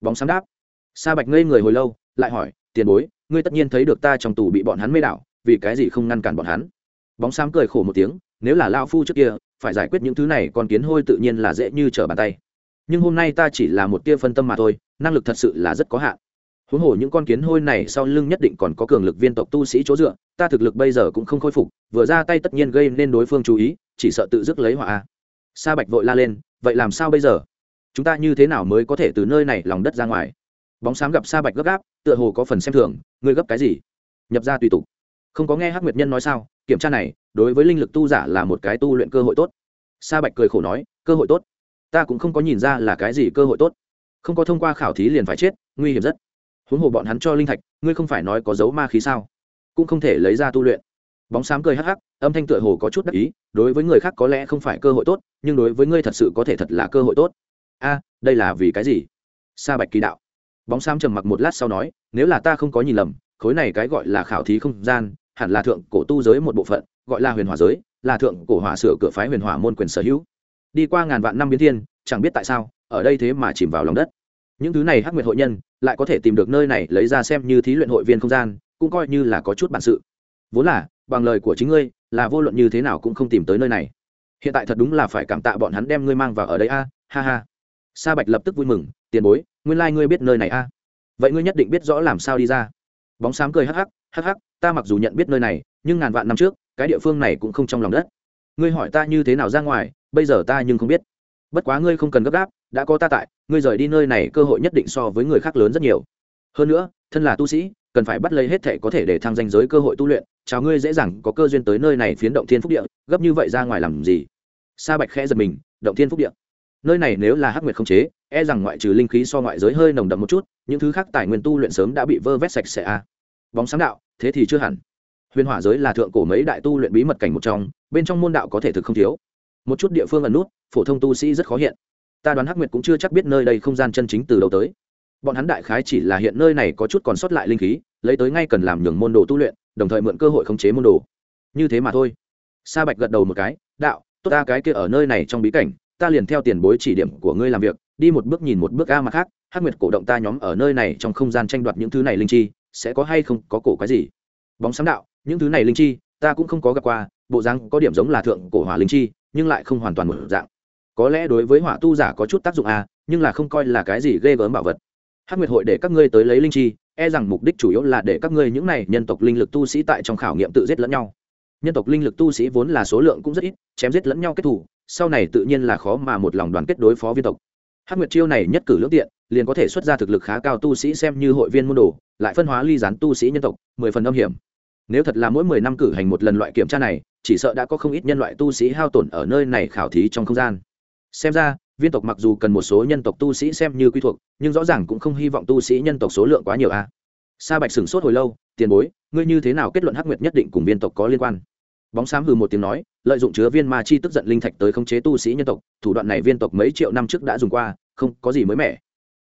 Bóng sáng đáp. Sa bạch ngây người hồi lâu lại hỏi tiền bối ngươi tất nhiên thấy được ta trong tù bị bọn hắn mê đảo vì cái gì không ngăn cản bọn hắn? Bóng xám cười khổ một tiếng, nếu là lao phu trước kia, phải giải quyết những thứ này còn kiến hôi tự nhiên là dễ như trở bàn tay. Nhưng hôm nay ta chỉ là một tia phân tâm mà thôi, năng lực thật sự là rất có hạn. Huống hồ những con kiến hôi này sau lưng nhất định còn có cường lực viên tộc tu sĩ chỗ dựa, ta thực lực bây giờ cũng không khôi phục, vừa ra tay tất nhiên gây nên đối phương chú ý, chỉ sợ tự dứt lấy họa sa bạch vội la lên, vậy làm sao bây giờ? Chúng ta như thế nào mới có thể từ nơi này lòng đất ra ngoài? Bóng xám gặp sa bạch gấp gáp, tựa hồ có phần xem thường, ngươi gấp cái gì? Nhập ra tùy tục không có nghe hắc nguyệt nhân nói sao? Kiểm tra này, đối với linh lực tu giả là một cái tu luyện cơ hội tốt. Sa bạch cười khổ nói, cơ hội tốt. Ta cũng không có nhìn ra là cái gì cơ hội tốt. Không có thông qua khảo thí liền phải chết, nguy hiểm rất. Huống hồ bọn hắn cho linh thạch, ngươi không phải nói có dấu ma khí sao? Cũng không thể lấy ra tu luyện. Bóng xám cười hắc hắc, âm thanh tựa hồ có chút đắc ý, đối với người khác có lẽ không phải cơ hội tốt, nhưng đối với ngươi thật sự có thể thật là cơ hội tốt. A, đây là vì cái gì? Sa bạch kỳ đạo. Bóng xám trầm mặc một lát sau nói, nếu là ta không có nhìn lầm, khối này cái gọi là khảo thí không gian hẳn là thượng cổ tu giới một bộ phận, gọi là huyền hỏa giới, là thượng cổ hỏa sửa cửa phái huyền hỏa môn quyền sở hữu. Đi qua ngàn vạn năm biến thiên, chẳng biết tại sao, ở đây thế mà chìm vào lòng đất. Những thứ này hắc nguyệt hội nhân, lại có thể tìm được nơi này lấy ra xem như thí luyện hội viên không gian, cũng coi như là có chút bản sự. Vốn là, bằng lời của chính ngươi, là vô luận như thế nào cũng không tìm tới nơi này. Hiện tại thật đúng là phải cảm tạ bọn hắn đem ngươi mang vào ở đây a, ha ha. Sa bạch lập tức vui mừng, tiền bối, nguyên lai、like、ngươi biết nơi này a. Vậy ngươi nhất định biết rõ làm sao đi ra bóng xám cười hắc hắc hắc hắc, ta mặc dù nhận biết nơi này, nhưng ngàn vạn năm trước, cái địa phương này cũng không trong lòng đất. Ngươi hỏi ta như thế nào ra ngoài, bây giờ ta nhưng không biết. Bất quá ngươi không cần gấp gáp, đã có ta tại, ngươi rời đi nơi này cơ hội nhất định so với người khác lớn rất nhiều. Hơn nữa, thân là tu sĩ, cần phải bắt lấy hết thể có thể để thăng danh giới cơ hội tu luyện, chào ngươi dễ dàng có cơ duyên tới nơi này phiến động thiên phúc địa, gấp như vậy ra ngoài làm gì? Sa bạch khẽ giật mình, động thiên phúc địa. Nơi này nếu là hắc nguyệt không chế e rằng ngoại trừ linh khí so ngoại giới hơi nồng đậm một chút những thứ khác tài nguyên tu luyện sớm đã bị vơ vét sạch sẽ a bóng sáng đạo, thế thì chưa hẳn. Huyền hỏa giới là thượng cổ mấy đại tu luyện bí mật cảnh một trong, bên trong môn đạo có thể thực không thiếu. Một chút địa phương ẩn nút, phổ thông tu sĩ rất khó hiện. Ta đoán hắc nguyệt cũng chưa chắc biết nơi đây không gian chân chính từ đầu tới. Bọn hắn đại khái chỉ là hiện nơi này có chút còn sót lại linh khí, lấy tới ngay cần làm nhường môn đồ tu luyện, đồng thời mượn cơ hội khống chế môn đồ. Như thế mà thôi. Sa bạch gật đầu một cái, đạo, tốt ta cái kia ở nơi này trong bí cảnh ta liền theo tiền bối chỉ điểm của ngươi làm việc, đi một bước nhìn một bước a mặt khác, hắc nguyệt cổ động ta nhóm ở nơi này trong không gian tranh đoạt những thứ này linh chi, sẽ có hay không, có cổ cái gì? Bóng sáng đạo, những thứ này linh chi, ta cũng không có gặp qua, bộ dáng có điểm giống là thượng cổ hỏa linh chi, nhưng lại không hoàn toàn một dạng. Có lẽ đối với hỏa tu giả có chút tác dụng à nhưng là không coi là cái gì ghê gớm bảo vật. Hắc nguyệt hội để các ngươi tới lấy linh chi e rằng mục đích chủ yếu là để các ngươi những này nhân tộc linh lực tu sĩ tại trong khảo nghiệm tự giết lẫn nhau. Nhân tộc linh lực tu sĩ vốn là số lượng cũng rất ít, chém giết lẫn nhau kết thủ sau này tự nhiên là khó mà một lòng đoàn kết đối phó viên tộc. Hắc nguyệt chiêu này nhất cử lưỡng tiện, liền có thể xuất ra thực lực khá cao tu sĩ xem như hội viên môn đồ, lại phân hóa ly gián tu sĩ nhân tộc, mười phần âm hiểm. Nếu thật là mỗi mười năm cử hành một lần loại kiểm tra này, chỉ sợ đã có không ít nhân loại tu sĩ hao tổn ở nơi này khảo thí trong không gian. Xem ra, viên tộc mặc dù cần một số nhân tộc tu sĩ xem như quy thuộc, nhưng rõ ràng cũng không hy vọng tu sĩ nhân tộc số lượng quá nhiều a. Sa bạch sửng sốt hồi lâu, tiền bối, ngươi như thế nào kết luận hắc nguyệt nhất định cùng viên tộc có liên quan? Bóng xám hừ một tiếng nói, lợi dụng chứa viên ma chi tức giận linh thạch tới khống chế tu sĩ nhân tộc, thủ đoạn này viên tộc mấy triệu năm trước đã dùng qua, không có gì mới mẻ.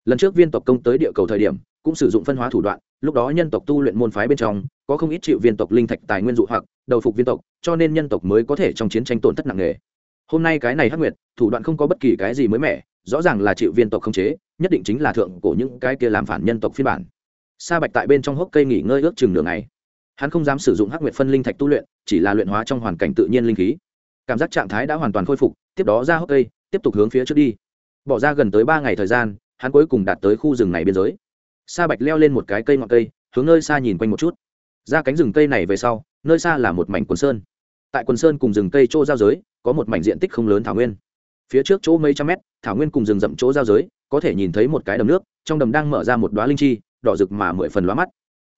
Lần trước viên tộc công tới địa cầu thời điểm, cũng sử dụng phân hóa thủ đoạn, lúc đó nhân tộc tu luyện môn phái bên trong, có không ít triệu viên tộc linh thạch tài nguyên dụ hoặc, đầu phục viên tộc, cho nên nhân tộc mới có thể trong chiến tranh tổn thất nặng nề. Hôm nay cái này hắc nguyệt, thủ đoạn không có bất kỳ cái gì mới mẻ, rõ ràng là chịu viên tộc không chế, nhất định chính là thượng cổ những cái kia làm phản nhân tộc phiên bản. Sa bạch tại bên trong hốc cây nghỉ ngơi ước chừng nửa ngày. Hắn không dám sử dụng hắc nguyệt phân linh thạch tu luyện chỉ là luyện hóa trong hoàn cảnh tự nhiên linh khí. Cảm giác trạng thái đã hoàn toàn khôi phục, tiếp đó ra hốc cây, tiếp tục hướng phía trước đi. Bỏ ra gần tới ba ngày thời gian, hắn cuối cùng đạt tới khu rừng này biên giới. Sa bạch leo lên một cái cây ngọn cây, hướng nơi xa nhìn quanh một chút. Ra cánh rừng cây này về sau, nơi xa là một mảnh quần sơn. Tại quần sơn cùng rừng cây chỗ giao giới, có một mảnh diện tích không lớn thảo nguyên. Phía trước chỗ mấy trăm mét, thảo nguyên cùng rừng rậm chỗ giao giới, có thể nhìn thấy một cái đầm nước, trong đầm đang mở ra một đoá linh chi, đỏ rực mà mười phần lóa mắt.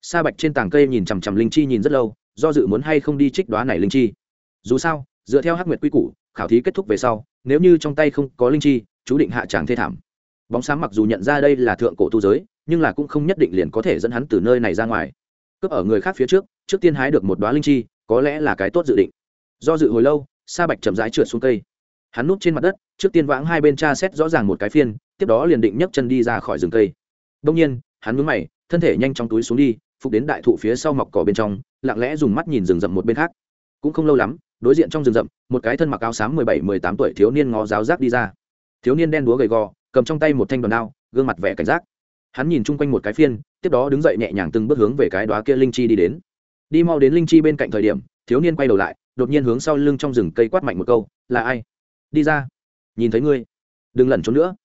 Sa bạch trên tảng cây nhìn chằm chằm linh chi nhìn rất lâu do dự muốn hay không đi trích đoá này linh chi. Dù sao, dựa theo hắc nguyệt quy củ, khảo thí kết thúc về sau, nếu như trong tay không có linh chi, chú định hạ tràng thê thảm. Bóng sáng mặc dù nhận ra đây là thượng cổ tu giới, nhưng là cũng không nhất định liền có thể dẫn hắn từ nơi này ra ngoài. Cướp ở người khác phía trước trước tiên hái được một đoá linh chi, có lẽ là cái tốt dự định. Do dự hồi lâu, sa bạch chậm rãi trượt xuống cây. Hắn núp trên mặt đất, trước tiên vãng hai bên tra xét rõ ràng một cái phiên, tiếp đó liền định nhấc chân đi ra khỏi rừng cây. Đông nhiên, hắn mướn mày, thân thể nhanh trong túi xuống đi, phục đến đại thụ phía sau mọc cỏ bên trong lặng lẽ dùng mắt nhìn rừng rậm một bên khác. Cũng không lâu lắm, đối diện trong rừng rậm, một cái thân mặc áo xám mười bảy, mười tám tuổi thiếu niên ngó giáo giác đi ra. Thiếu niên đen đúa gầy gò, cầm trong tay một thanh đòn đao, gương mặt vẻ cảnh giác. Hắn nhìn chung quanh một cái phiên, tiếp đó đứng dậy nhẹ nhàng từng bước hướng về cái đóa kia linh chi đi đến. Đi mau đến linh chi bên cạnh thời điểm, thiếu niên quay đầu lại, đột nhiên hướng sau lưng trong rừng cây quát mạnh một câu, là ai? Đi ra. Nhìn thấy ngươi. Đừng lẩn trốn nữa.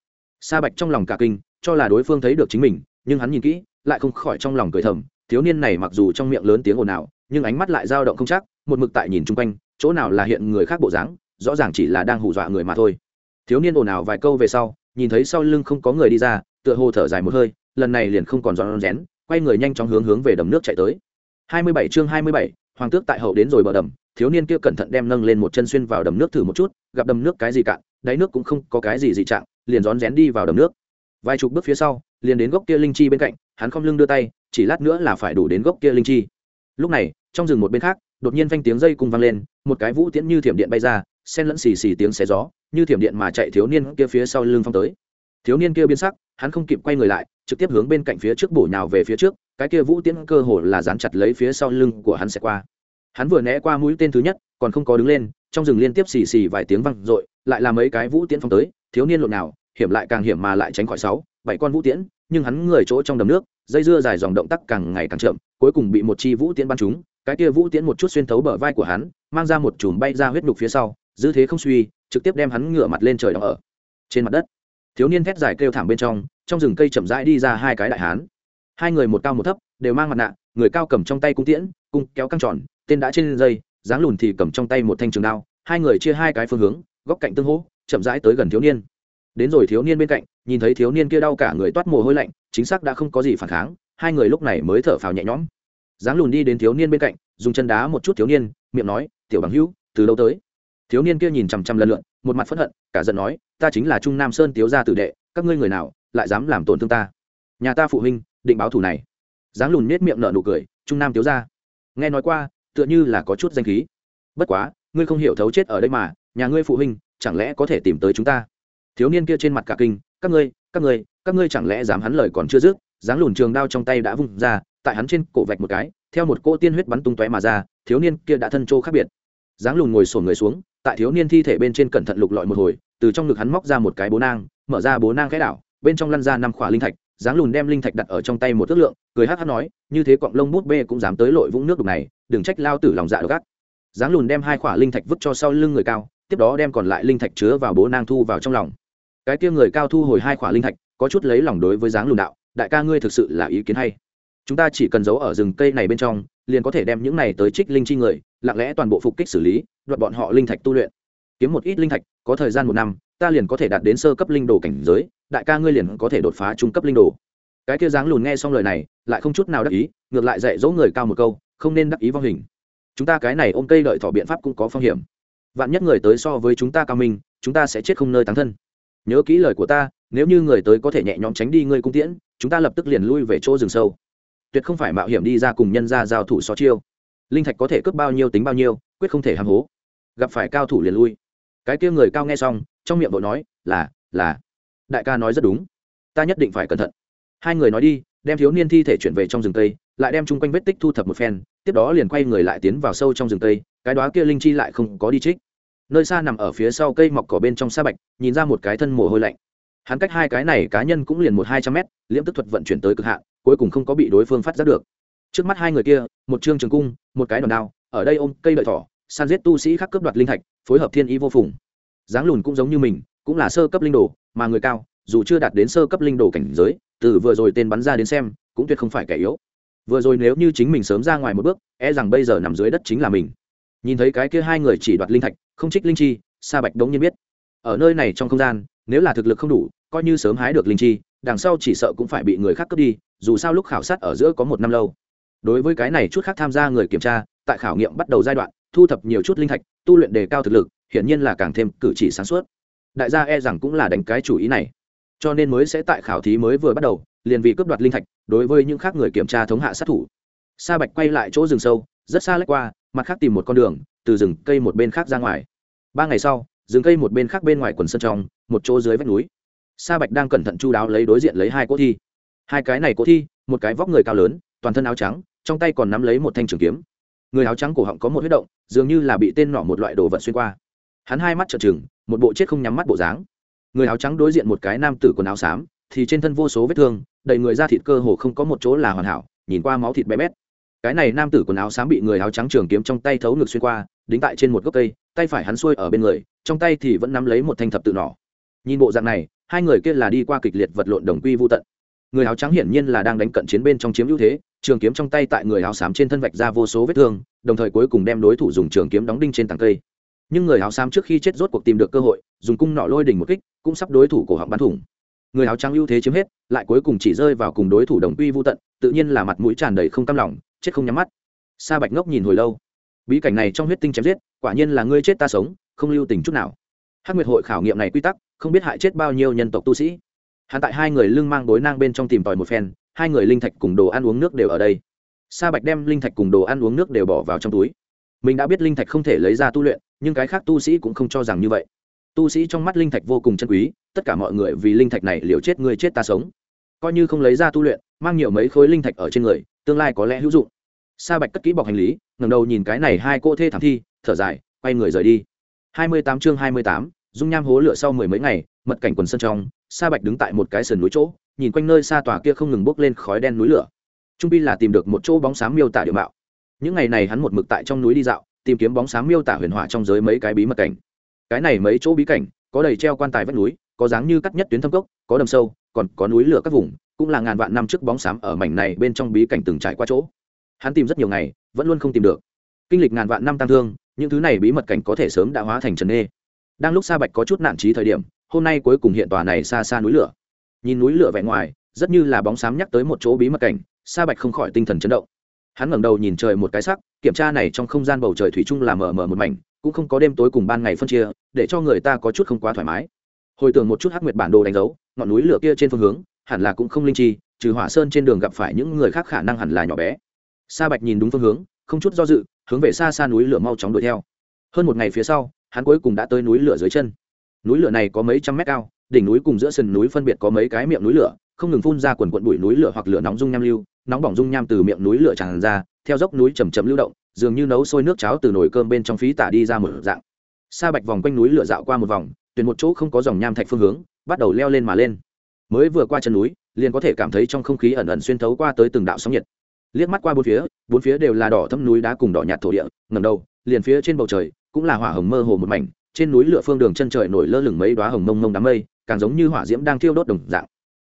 Sa bạch trong lòng cả kinh, cho là đối phương thấy được chính mình, nhưng hắn nhìn kỹ, lại không khỏi trong lòng cười thầm thiếu niên này mặc dù trong miệng lớn tiếng ồn ào nhưng ánh mắt lại dao động không chắc một mực tại nhìn chung quanh chỗ nào là hiện người khác bộ dáng rõ ràng chỉ là đang hù dọa người mà thôi. Thiếu niên ồn ào vài câu về sau nhìn thấy sau lưng không có người đi ra tựa hồ thở dài một hơi lần này liền không còn giòn rén quay người nhanh chóng hướng hướng về đầm nước chạy tới. 27 chương 27, hoàng tước tại hậu đến rồi bờ đầm thiếu niên kia cẩn thận đem nâng lên một chân xuyên vào đầm nước thử một chút gặp đầm nước cái gì cạn đáy nước cũng không có cái gì dị trạng liền rón rén đi vào đầm nước. Vài chục bước phía sau liền đến gốc kia linh chi bên cạnh hắn không lưng đưa tay chỉ lát nữa là phải đủ đến gốc kia linh chi. Lúc này, trong rừng một bên khác, đột nhiên vang tiếng dây cung vang lên, một cái vũ tiễn như thiểm điện bay ra, xen lẫn xì xì tiếng xé gió, như thiểm điện mà chạy thiếu niên kia phía sau lưng phong tới. Thiếu niên kia biến sắc, hắn không kịp quay người lại, trực tiếp hướng bên cạnh phía trước bổ nhào về phía trước, cái kia vũ tiễn cơ hồ là dán chặt lấy phía sau lưng của hắn sẽ qua. Hắn vừa né qua mũi tên thứ nhất, còn không có đứng lên, trong rừng liên tiếp xì xì vài tiếng văng r ộ i lại là mấy cái vũ tiễn phong tới, thiếu niên lộn nào hiểm lại càng hiểm mà lại tránh khỏi sáu, bảy con vũ tiễn nhưng hắn người chỗ trong đầm nước, dây dưa dài dòng động tác càng ngày càng chậm, cuối cùng bị một chi vũ tiễn bắn trúng, cái kia vũ tiễn một chút xuyên thấu bờ vai của hắn, mang ra một chùm bay ra huyết nhục phía sau dư thế không suy, trực tiếp đem hắn ngửa mặt lên trời đ ở trên mặt đất. Thiếu niên thét dài kêu thảm bên trong trong rừng cây chậm rãi đi ra hai cái đại hán. Hai người một cao một thấp, đều mang mặt nạ, người cao cầm trong tay cung tiễn, cung kéo căng tròn, tên đã trên dây, dáng lùn thì cầm trong tay một thanh trường đao, hai người chia hai cái phương hướng, góc cạnh tương hỗ, chậm rãi tới gần thiếu niên. Đến rồi thiếu niên bên cạnh nhìn thấy thiếu niên kia đau cả người toát mồ hôi lạnh, chính xác đã không có gì phản kháng, hai người lúc này mới thở phào nhẹ nhõm. Dáng lùn đi đến thiếu niên bên cạnh, dùng chân đá một chút thiếu niên, miệng nói, tiểu bằng hữu, từ lâu tới? Thiếu niên kia nhìn chằm chằm lần lượn, một mặt phẫn hận, cả giận nói, ta chính là trung nam sơn tiếu gia tử đệ, các ngươi người nào lại dám làm tổn thương ta? Nhà ta phụ huynh, định báo thù này. Dáng lùn nết miệng nở nụ cười, trung nam tiếu gia. Nghe nói qua, tựa như là có chút danh khí. Bất quá, ngươi không hiểu thấu chết ở đây mà, nhà ngươi phụ huynh, chẳng lẽ có thể tìm tới chúng ta? Thiếu niên kia trên mặt cả kinh các ngươi các ngươi các ngươi chẳng lẽ dám hắn lời còn chưa dứt, dáng lùn trường đao trong tay đã vung ra, tại hắn trên cổ vạch một cái, theo một cỗ tiên huyết bắn tung tóe mà ra, thiếu niên kia đã thân trô khác biệt. Dáng lùn ngồi sổn người xuống, tại thiếu niên thi thể bên trên cẩn thận lục lọi một hồi, từ trong ngực hắn móc ra một cái bố nang, mở ra bố nang khẽ đảo, bên trong lăn ra năm khỏa linh thạch, dáng lùn đem linh thạch đặt ở trong tay một ước lượng, cười hát hát nói, như thế cọng lông bút bê cũng dám tới lội vũng nước đục này, đừng trách lao tử lòng dạ độc ác. Dáng lùn đem hai khỏa linh thạch vứt cho sau lưng người cao, tiếp đó đem còn lại linh thạch chứa vào bố nang thu vào trong lòng cái kia người cao thu hồi hai khỏa linh thạch, có chút lấy lòng đối với dáng lùn đạo, đại ca ngươi thực sự là ý kiến hay. Chúng ta chỉ cần giấu ở rừng cây này bên trong, liền có thể đem những này tới trích linh chi người, lặng lẽ toàn bộ phục kích xử lý, đoạt bọn họ linh thạch tu luyện. Kiếm một ít linh thạch, có thời gian một năm, ta liền có thể đạt đến sơ cấp linh đồ cảnh giới, đại ca ngươi liền có thể đột phá trung cấp linh đồ. Cái kia dáng lùn nghe xong lời này, lại không chút nào đắc ý, ngược lại dạy dỗ người cao một câu, không nên đắc ý vong hình. Chúng ta cái này ôm cây đợi thỏ biện pháp cũng có phong hiểm. Vạn nhất người tới so với chúng ta cao minh, chúng ta sẽ chết không nơi tán thân nhớ kỹ lời của ta, nếu như người tới có thể nhẹ nhõm tránh đi ngươi cung tiễn, chúng ta lập tức liền lui về chỗ rừng sâu. Tuyệt không phải mạo hiểm đi ra cùng nhân ra giao thủ so chiêu. Linh thạch có thể cướp bao nhiêu tính bao nhiêu, quyết không thể hàm hố. Gặp phải cao thủ liền lui. Cái kia người cao nghe xong, trong miệng vội nói, là là. Đại ca nói rất đúng. Ta nhất định phải cẩn thận. Hai người nói đi, đem thiếu niên thi thể chuyển về trong rừng tây, lại đem chung quanh vết tích thu thập một phen, tiếp đó liền quay người lại tiến vào sâu trong rừng tây, cái đó kia linh chi lại không có đi trích nơi xa nằm ở phía sau cây mọc cỏ bên trong sa bạch, nhìn ra một cái thân mồ hôi lạnh. Hắn cách hai cái này cá nhân cũng liền một hai trăm mét, liễm tức thuật vận chuyển tới cực hạn, cuối cùng không có bị đối phương phát giác được. Trước mắt hai người kia, một trương trường cung, một cái đòn đao, ở đây ôm cây lợi thỏ, san giết tu sĩ khác cướp đoạt linh thạch, phối hợp thiên ý vô phùng. Dáng lùn cũng giống như mình, cũng là sơ cấp linh đồ, mà người cao, dù chưa đạt đến sơ cấp linh đồ cảnh giới, từ vừa rồi tên bắn ra đến xem, cũng tuyệt không phải kẻ yếu. Vừa rồi nếu như chính mình sớm ra ngoài một bước e rằng bây giờ nằm dưới đất chính là mình nhìn thấy cái kia hai người chỉ đoạt linh thạch, không trích linh chi, sa bạch đống nhiên biết. Ở nơi này trong không gian, nếu là thực lực không đủ, coi như sớm hái được linh chi, đằng sau chỉ sợ cũng phải bị người khác cướp đi, dù sao lúc khảo sát ở giữa có một năm lâu. Đối với cái này chút khác tham gia người kiểm tra, tại khảo nghiệm bắt đầu giai đoạn, thu thập nhiều chút linh thạch, tu luyện đề cao thực lực, hiển nhiên là càng thêm cử chỉ sáng suốt. Đại gia e rằng cũng là đánh cái chủ ý này. Cho nên mới sẽ tại khảo thí mới vừa bắt đầu, liền vì cướp đoạt linh thạch, đối với những khác người kiểm tra thống hạ sát thủ. Sa bạch quay lại chỗ rừng sâu, rất xa lách qua mặt khác tìm một con đường, từ rừng cây một bên khác ra ngoài. Ba ngày sau, rừng cây một bên khác bên ngoài quần sân trong, một chỗ dưới vách núi. Sa bạch đang cẩn thận chu đáo lấy đối diện lấy hai cỗ thi. Hai cái này cỗ thi, một cái vóc người cao lớn, toàn thân áo trắng, trong tay còn nắm lấy một thanh trường kiếm. Người áo trắng cổ họng có một huyết động, dường như là bị tên nọ một loại đồ vật xuyên qua. Hắn hai mắt trợn trừng, một bộ chết không nhắm mắt bộ dáng. Người áo trắng đối diện một cái nam tử quần áo xám, thì trên thân vô số vết thương, đầy người da thịt cơ hồ không có một chỗ là hoàn hảo, nhìn qua máu thịt bé bét cái này nam tử quần áo xám bị người áo trắng trường kiếm trong tay thấu ngược xuyên qua, đính tại trên một gốc cây, tay phải hắn xuôi ở bên người, trong tay thì vẫn nắm lấy một thanh thập tự nỏ. Nhìn bộ dạng này, hai người kia là đi qua kịch liệt vật lộn đồng quy vô tận. Người áo trắng hiển nhiên là đang đánh cận chiến bên trong chiếm ưu thế, trường kiếm trong tay tại người áo xám trên thân vạch ra vô số vết thương, đồng thời cuối cùng đem đối thủ dùng trường kiếm đóng đinh trên tảng cây. Nhưng người áo xám trước khi chết rốt cuộc tìm được cơ hội, dùng cung nọ lôi đỉnh một kích, cũng sắp đối thủ cổ họng bắn thủng. Người áo trắng ưu thế chiếm hết, lại cuối cùng chỉ rơi vào cùng đối thủ đồng quy vô tận, tự nhiên là mặt mũi tràn đầy không cam lòng chết không nhắm mắt. Sa bạch ngốc nhìn hồi lâu. Bí cảnh này trong huyết tinh chém giết, quả nhiên là ngươi chết ta sống, không lưu tình chút nào. Hắc nguyệt hội khảo nghiệm này quy tắc, không biết hại chết bao nhiêu nhân tộc tu sĩ. Hắn tại hai người lưng mang đối nang bên trong tìm tòi một phen, hai người linh thạch cùng đồ ăn uống nước đều ở đây. Sa bạch đem linh thạch cùng đồ ăn uống nước đều bỏ vào trong túi. Mình đã biết linh thạch không thể lấy ra tu luyện, nhưng cái khác tu sĩ cũng không cho rằng như vậy. Tu sĩ trong mắt linh thạch vô cùng chân quý, tất cả mọi người vì linh thạch này liều chết người chết ta sống. Coi như không lấy ra tu luyện, mang nhiều mấy khối linh thạch ở trên người tương lai có lẽ hữu dụng. Sa bạch cất kỹ bọc hành lý ngầm đầu nhìn cái này hai cô thê thảm thi, thở dài, quay người rời đi. Hai mươi tám chương hai mươi tám, dung nham hố lửa sau mười mấy ngày, mật cảnh quần sân trong, sa bạch đứng tại một cái sườn núi chỗ, nhìn quanh nơi xa tòa kia không ngừng bốc lên khói đen núi lửa. Trung pi là tìm được một chỗ bóng sáng miêu tả địa mạo. Những ngày này hắn một mực tại trong núi đi dạo, tìm kiếm bóng sáng miêu tả huyền hỏa trong giới mấy cái bí mật cảnh. Cái này mấy chỗ bí cảnh, có đầy treo quan tài vách núi, có dáng như cắt nhất tuyến thâm cốc, có đầm sâu, còn có núi lửa các vùng cũng là ngàn vạn năm trước bóng xám ở mảnh này bên trong bí cảnh từng trải qua chỗ. Hắn tìm rất nhiều ngày, vẫn luôn không tìm được. Kinh lịch ngàn vạn năm tăng thương, những thứ này bí mật cảnh có thể sớm đã hóa thành trần nê. Đang lúc sa bạch có chút nạn trí thời điểm, hôm nay cuối cùng hiện tòa này xa xa núi lửa. Nhìn núi lửa vẻ ngoài, rất như là bóng xám nhắc tới một chỗ bí mật cảnh, sa bạch không khỏi tinh thần chấn động. Hắn ngẩng đầu nhìn trời một cái sắc, kiểm tra này trong không gian bầu trời thủy chung là mờ mờ một mảnh, cũng không có đêm tối cùng ban ngày phân chia, để cho người ta có chút không quá thoải mái. Hồi tưởng một chút hắc nguyệt bản đồ đánh dấu, ngọn núi lửa kia trên phương hướng hẳn là cũng không linh chi, trừ hỏa sơn trên đường gặp phải những người khác khả năng hẳn là nhỏ bé. Sa bạch nhìn đúng phương hướng, không chút do dự, hướng về xa xa núi lửa mau chóng đuổi theo. Hơn một ngày phía sau, hắn cuối cùng đã tới núi lửa dưới chân. Núi lửa này có mấy trăm mét cao, đỉnh núi cùng giữa sườn núi phân biệt có mấy cái miệng núi lửa, không ngừng phun ra quần quận bụi núi lửa hoặc lửa nóng dung nham lưu, nóng bỏng dung nham từ miệng núi lửa tràn ra, theo dốc núi chầm chậm lưu động, dường như nấu sôi nước cháo từ nồi cơm bên trong phí tả đi ra một dạng. Sa bạch vòng quanh núi lửa dạo qua một vòng, tuyển một chỗ không có dòng nham thạch phương hướng, bắt đầu leo lên mà lên mới vừa qua chân núi, liền có thể cảm thấy trong không khí ẩn ẩn xuyên thấu qua tới từng đạo sóng nhiệt. Liếc mắt qua bốn phía bốn phía đều là đỏ thâm núi đá cùng đỏ nhạt thổ địa ngầm đầu, liền phía trên bầu trời cũng là hỏa hồng mơ hồ một mảnh, trên núi lửa phương đường chân trời nổi lơ lửng mấy đoá hồng mông mông đám mây, càng giống như hỏa diễm đang thiêu đốt đồng dạng.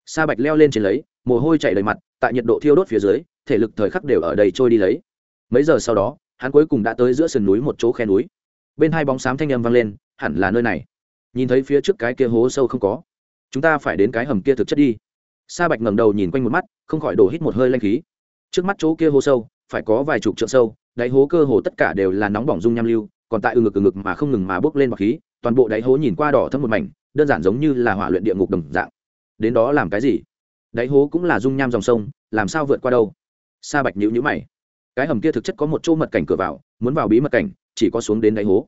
Sa bạch leo lên trên lấy, mồ hôi chảy đầy mặt, tại nhiệt độ thiêu đốt phía dưới, thể lực thời khắc đều ở đây trôi đi lấy. Mấy giờ sau đó, hắn cuối cùng đã tới giữa sườn núi một chỗ khe núi. Bên hai bóng xám thanh âm vang lên, hẳn là nơi này. Nhìn thấy phía trước cái kia hố sâu không có chúng ta phải đến cái hầm kia thực chất đi. Sa bạch ngẩng đầu nhìn quanh một mắt, không khỏi đổ hít một hơi lanh khí. Trước mắt chỗ kia hố sâu, phải có vài chục trượng sâu, đáy hố cơ hồ tất cả đều là nóng bỏng dung nham lưu, còn tại ừ ngực ừ ngực mà không ngừng mà bốc lên bọc khí, toàn bộ đáy hố nhìn qua đỏ thấm một mảnh, đơn giản giống như là hỏa luyện địa ngục đồng dạng. Đến đó làm cái gì? Đáy hố cũng là dung nham dòng sông, làm sao vượt qua đâu? Sa bạch nhữ nhữ mày. Cái hầm kia thực chất có một chỗ mật cảnh cửa vào, muốn vào bí mật cảnh, chỉ có xuống đến đáy hố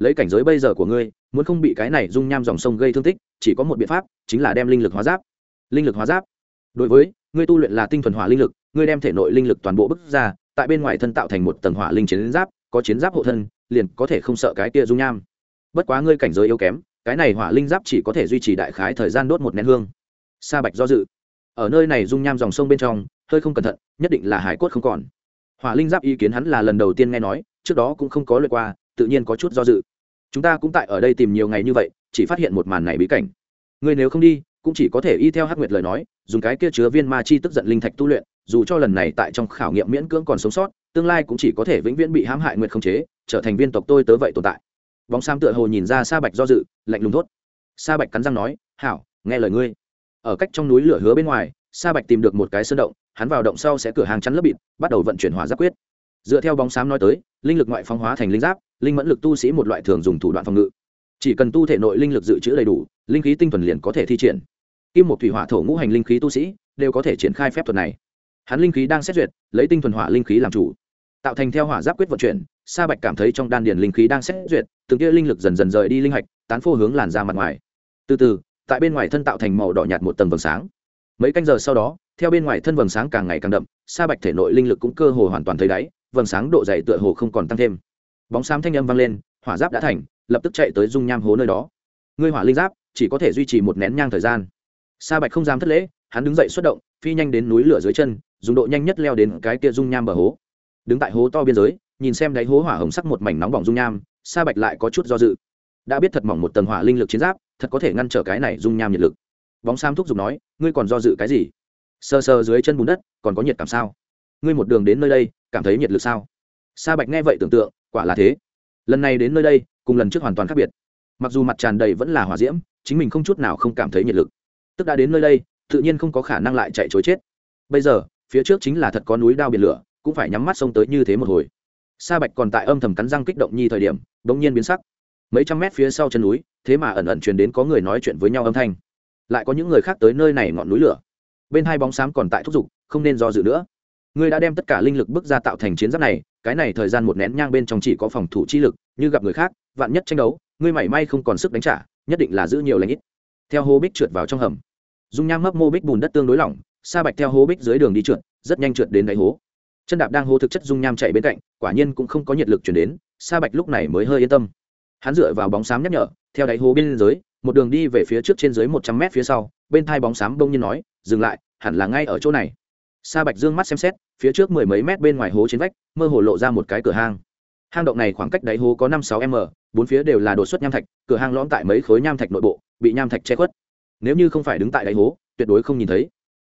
lấy cảnh giới bây giờ của ngươi, muốn không bị cái này dung nham dòng sông gây thương tích, chỉ có một biện pháp, chính là đem linh lực hóa giáp. Linh lực hóa giáp. Đối với, ngươi tu luyện là tinh thuần hỏa linh lực, ngươi đem thể nội linh lực toàn bộ bức ra, tại bên ngoài thân tạo thành một tầng hỏa linh chiến giáp, có chiến giáp hộ thân, liền có thể không sợ cái kia dung nham. Bất quá ngươi cảnh giới yếu kém, cái này hỏa linh giáp chỉ có thể duy trì đại khái thời gian đốt một nén hương. Sa bạch do dự. Ở nơi này dung nham dòng sông bên trong, hơi không cẩn thận, nhất định là hải cốt không còn. Hỏa linh giáp ý kiến hắn là lần đầu tiên nghe nói, trước đó cũng không có lượt qua, tự nhiên có chút do dự chúng ta cũng tại ở đây tìm nhiều ngày như vậy, chỉ phát hiện một màn này bí cảnh. Ngươi nếu không đi, cũng chỉ có thể y theo hắc nguyệt lời nói, dùng cái kia chứa viên ma chi tức giận linh thạch tu luyện, dù cho lần này tại trong khảo nghiệm miễn cưỡng còn sống sót, tương lai cũng chỉ có thể vĩnh viễn bị hãm hại nguyệt không chế, trở thành viên tộc tôi tớ vậy tồn tại. Bóng sam tựa hồ nhìn ra sa bạch do dự, lạnh lùng thốt. Sa bạch cắn răng nói, hảo, nghe lời ngươi. Ở cách trong núi lửa hứa bên ngoài, sa bạch tìm được một cái sơn động, hắn vào động sau sẽ cửa hàng chắn lớp bịt, bắt đầu vận chuyển hỏa giáp quyết. Dựa theo bóng xám nói tới, linh lực ngoại phóng hóa thành linh giáp linh mẫn lực tu sĩ một loại thường dùng thủ đoạn phòng ngự. Chỉ cần tu thể nội linh lực dự trữ đầy đủ, linh khí tinh thuần liền có thể thi triển. Kim một thủy hỏa thổ ngũ hành linh khí tu sĩ đều có thể triển khai phép thuật này. Hắn linh khí đang xét duyệt, lấy tinh thuần hỏa linh khí làm chủ. Tạo thành theo hỏa giáp quyết vận chuyển, sa bạch cảm thấy trong đan điền linh khí đang xét duyệt, từng kia linh lực dần dần rời đi linh hạch, tán phô hướng làn ra mặt ngoài. Từ từ, tại bên ngoài thân tạo thành màu đỏ nhạt một tầng vầng sáng. Mấy canh giờ sau đó, theo bên ngoài thân vầng sáng càng ngày càng đậm, sa bạch thể nội linh lực cũng cơ hồ hoàn toàn thấy đáy, vầng sáng độ dày tựa hồ không còn tăng thêm bóng xám thanh âm vang lên, hỏa giáp đã thành, lập tức chạy tới dung nham hố nơi đó. Ngươi hỏa linh giáp, chỉ có thể duy trì một nén nhang thời gian. Sa bạch không dám thất lễ, hắn đứng dậy xuất động, phi nhanh đến núi lửa dưới chân, dùng độ nhanh nhất leo đến cái kia dung nham bờ hố. Đứng tại hố to biên giới, nhìn xem đáy hố hỏa hồng sắc một mảnh nóng bỏng dung nham, sa bạch lại có chút do dự. Đã biết thật mỏng một tầng hỏa linh lực chiến giáp, thật có thể ngăn trở cái này dung nham nhiệt lực. Bóng sam thúc giục nói, ngươi còn do dự cái gì? Sờ sờ dưới chân bùn đất, còn có nhiệt cảm sao? Ngươi một đường đến nơi đây, cảm thấy nhiệt lực sao? Sa bạch nghe vậy tưởng tượng quả là thế. Lần này đến nơi đây, cùng lần trước hoàn toàn khác biệt. Mặc dù mặt tràn đầy vẫn là hỏa diễm, chính mình không chút nào không cảm thấy nhiệt lực. Tức đã đến nơi đây, tự nhiên không có khả năng lại chạy chối chết. Bây giờ, phía trước chính là thật có núi đao biển lửa, cũng phải nhắm mắt xông tới như thế một hồi. Sa bạch còn tại âm thầm cắn răng kích động nhi thời điểm đ ỗ n g nhiên biến sắc. Mấy trăm mét phía sau chân núi, thế mà ẩn ẩn truyền đến có người nói chuyện với nhau âm thanh. Lại có những người khác tới nơi này ngọn núi lửa. Bên hai bóng xám còn tại thúc giục, không nên do dự nữa ngươi đã đem tất cả linh lực bước ra tạo thành chiến giáp này, cái này thời gian một nén nhang bên trong chỉ có phòng thủ chi lực, như gặp người khác, vạn nhất tranh đấu, ngươi mảy may không còn sức đánh trả, nhất định là giữ nhiều lãnh ít. Theo hô bích trượt vào trong hầm. Dung nham mấp mô bích bùn đất tương đối lỏng, sa bạch theo hố bích dưới đường đi trượt, rất nhanh trượt đến đáy hố. Chân đạp đang hô thực chất dung nham chạy bên cạnh, quả nhiên cũng không có nhiệt lực chuyển đến, sa bạch lúc này mới hơi yên tâm. Hắn dựa vào bóng xám nhắc nhở, theo đáy hố bên dưới, một đường đi về phía trước trên dưới một trăm mét phía sau, bên thai bóng xám bông nhiên nói, dừng lại, hẳn là ngay ở chỗ này sa bạch dương mắt xem xét, phía trước mười mấy mét bên ngoài hố trên vách, mơ hồ lộ ra một cái cửa hang. Hang động này khoảng cách đáy hố có năm sáu m, bốn phía đều là đột xuất nham thạch, cửa hang lõm tại mấy khối nham thạch nội bộ, bị nham thạch che khuất. Nếu như không phải đứng tại đáy hố, tuyệt đối không nhìn thấy.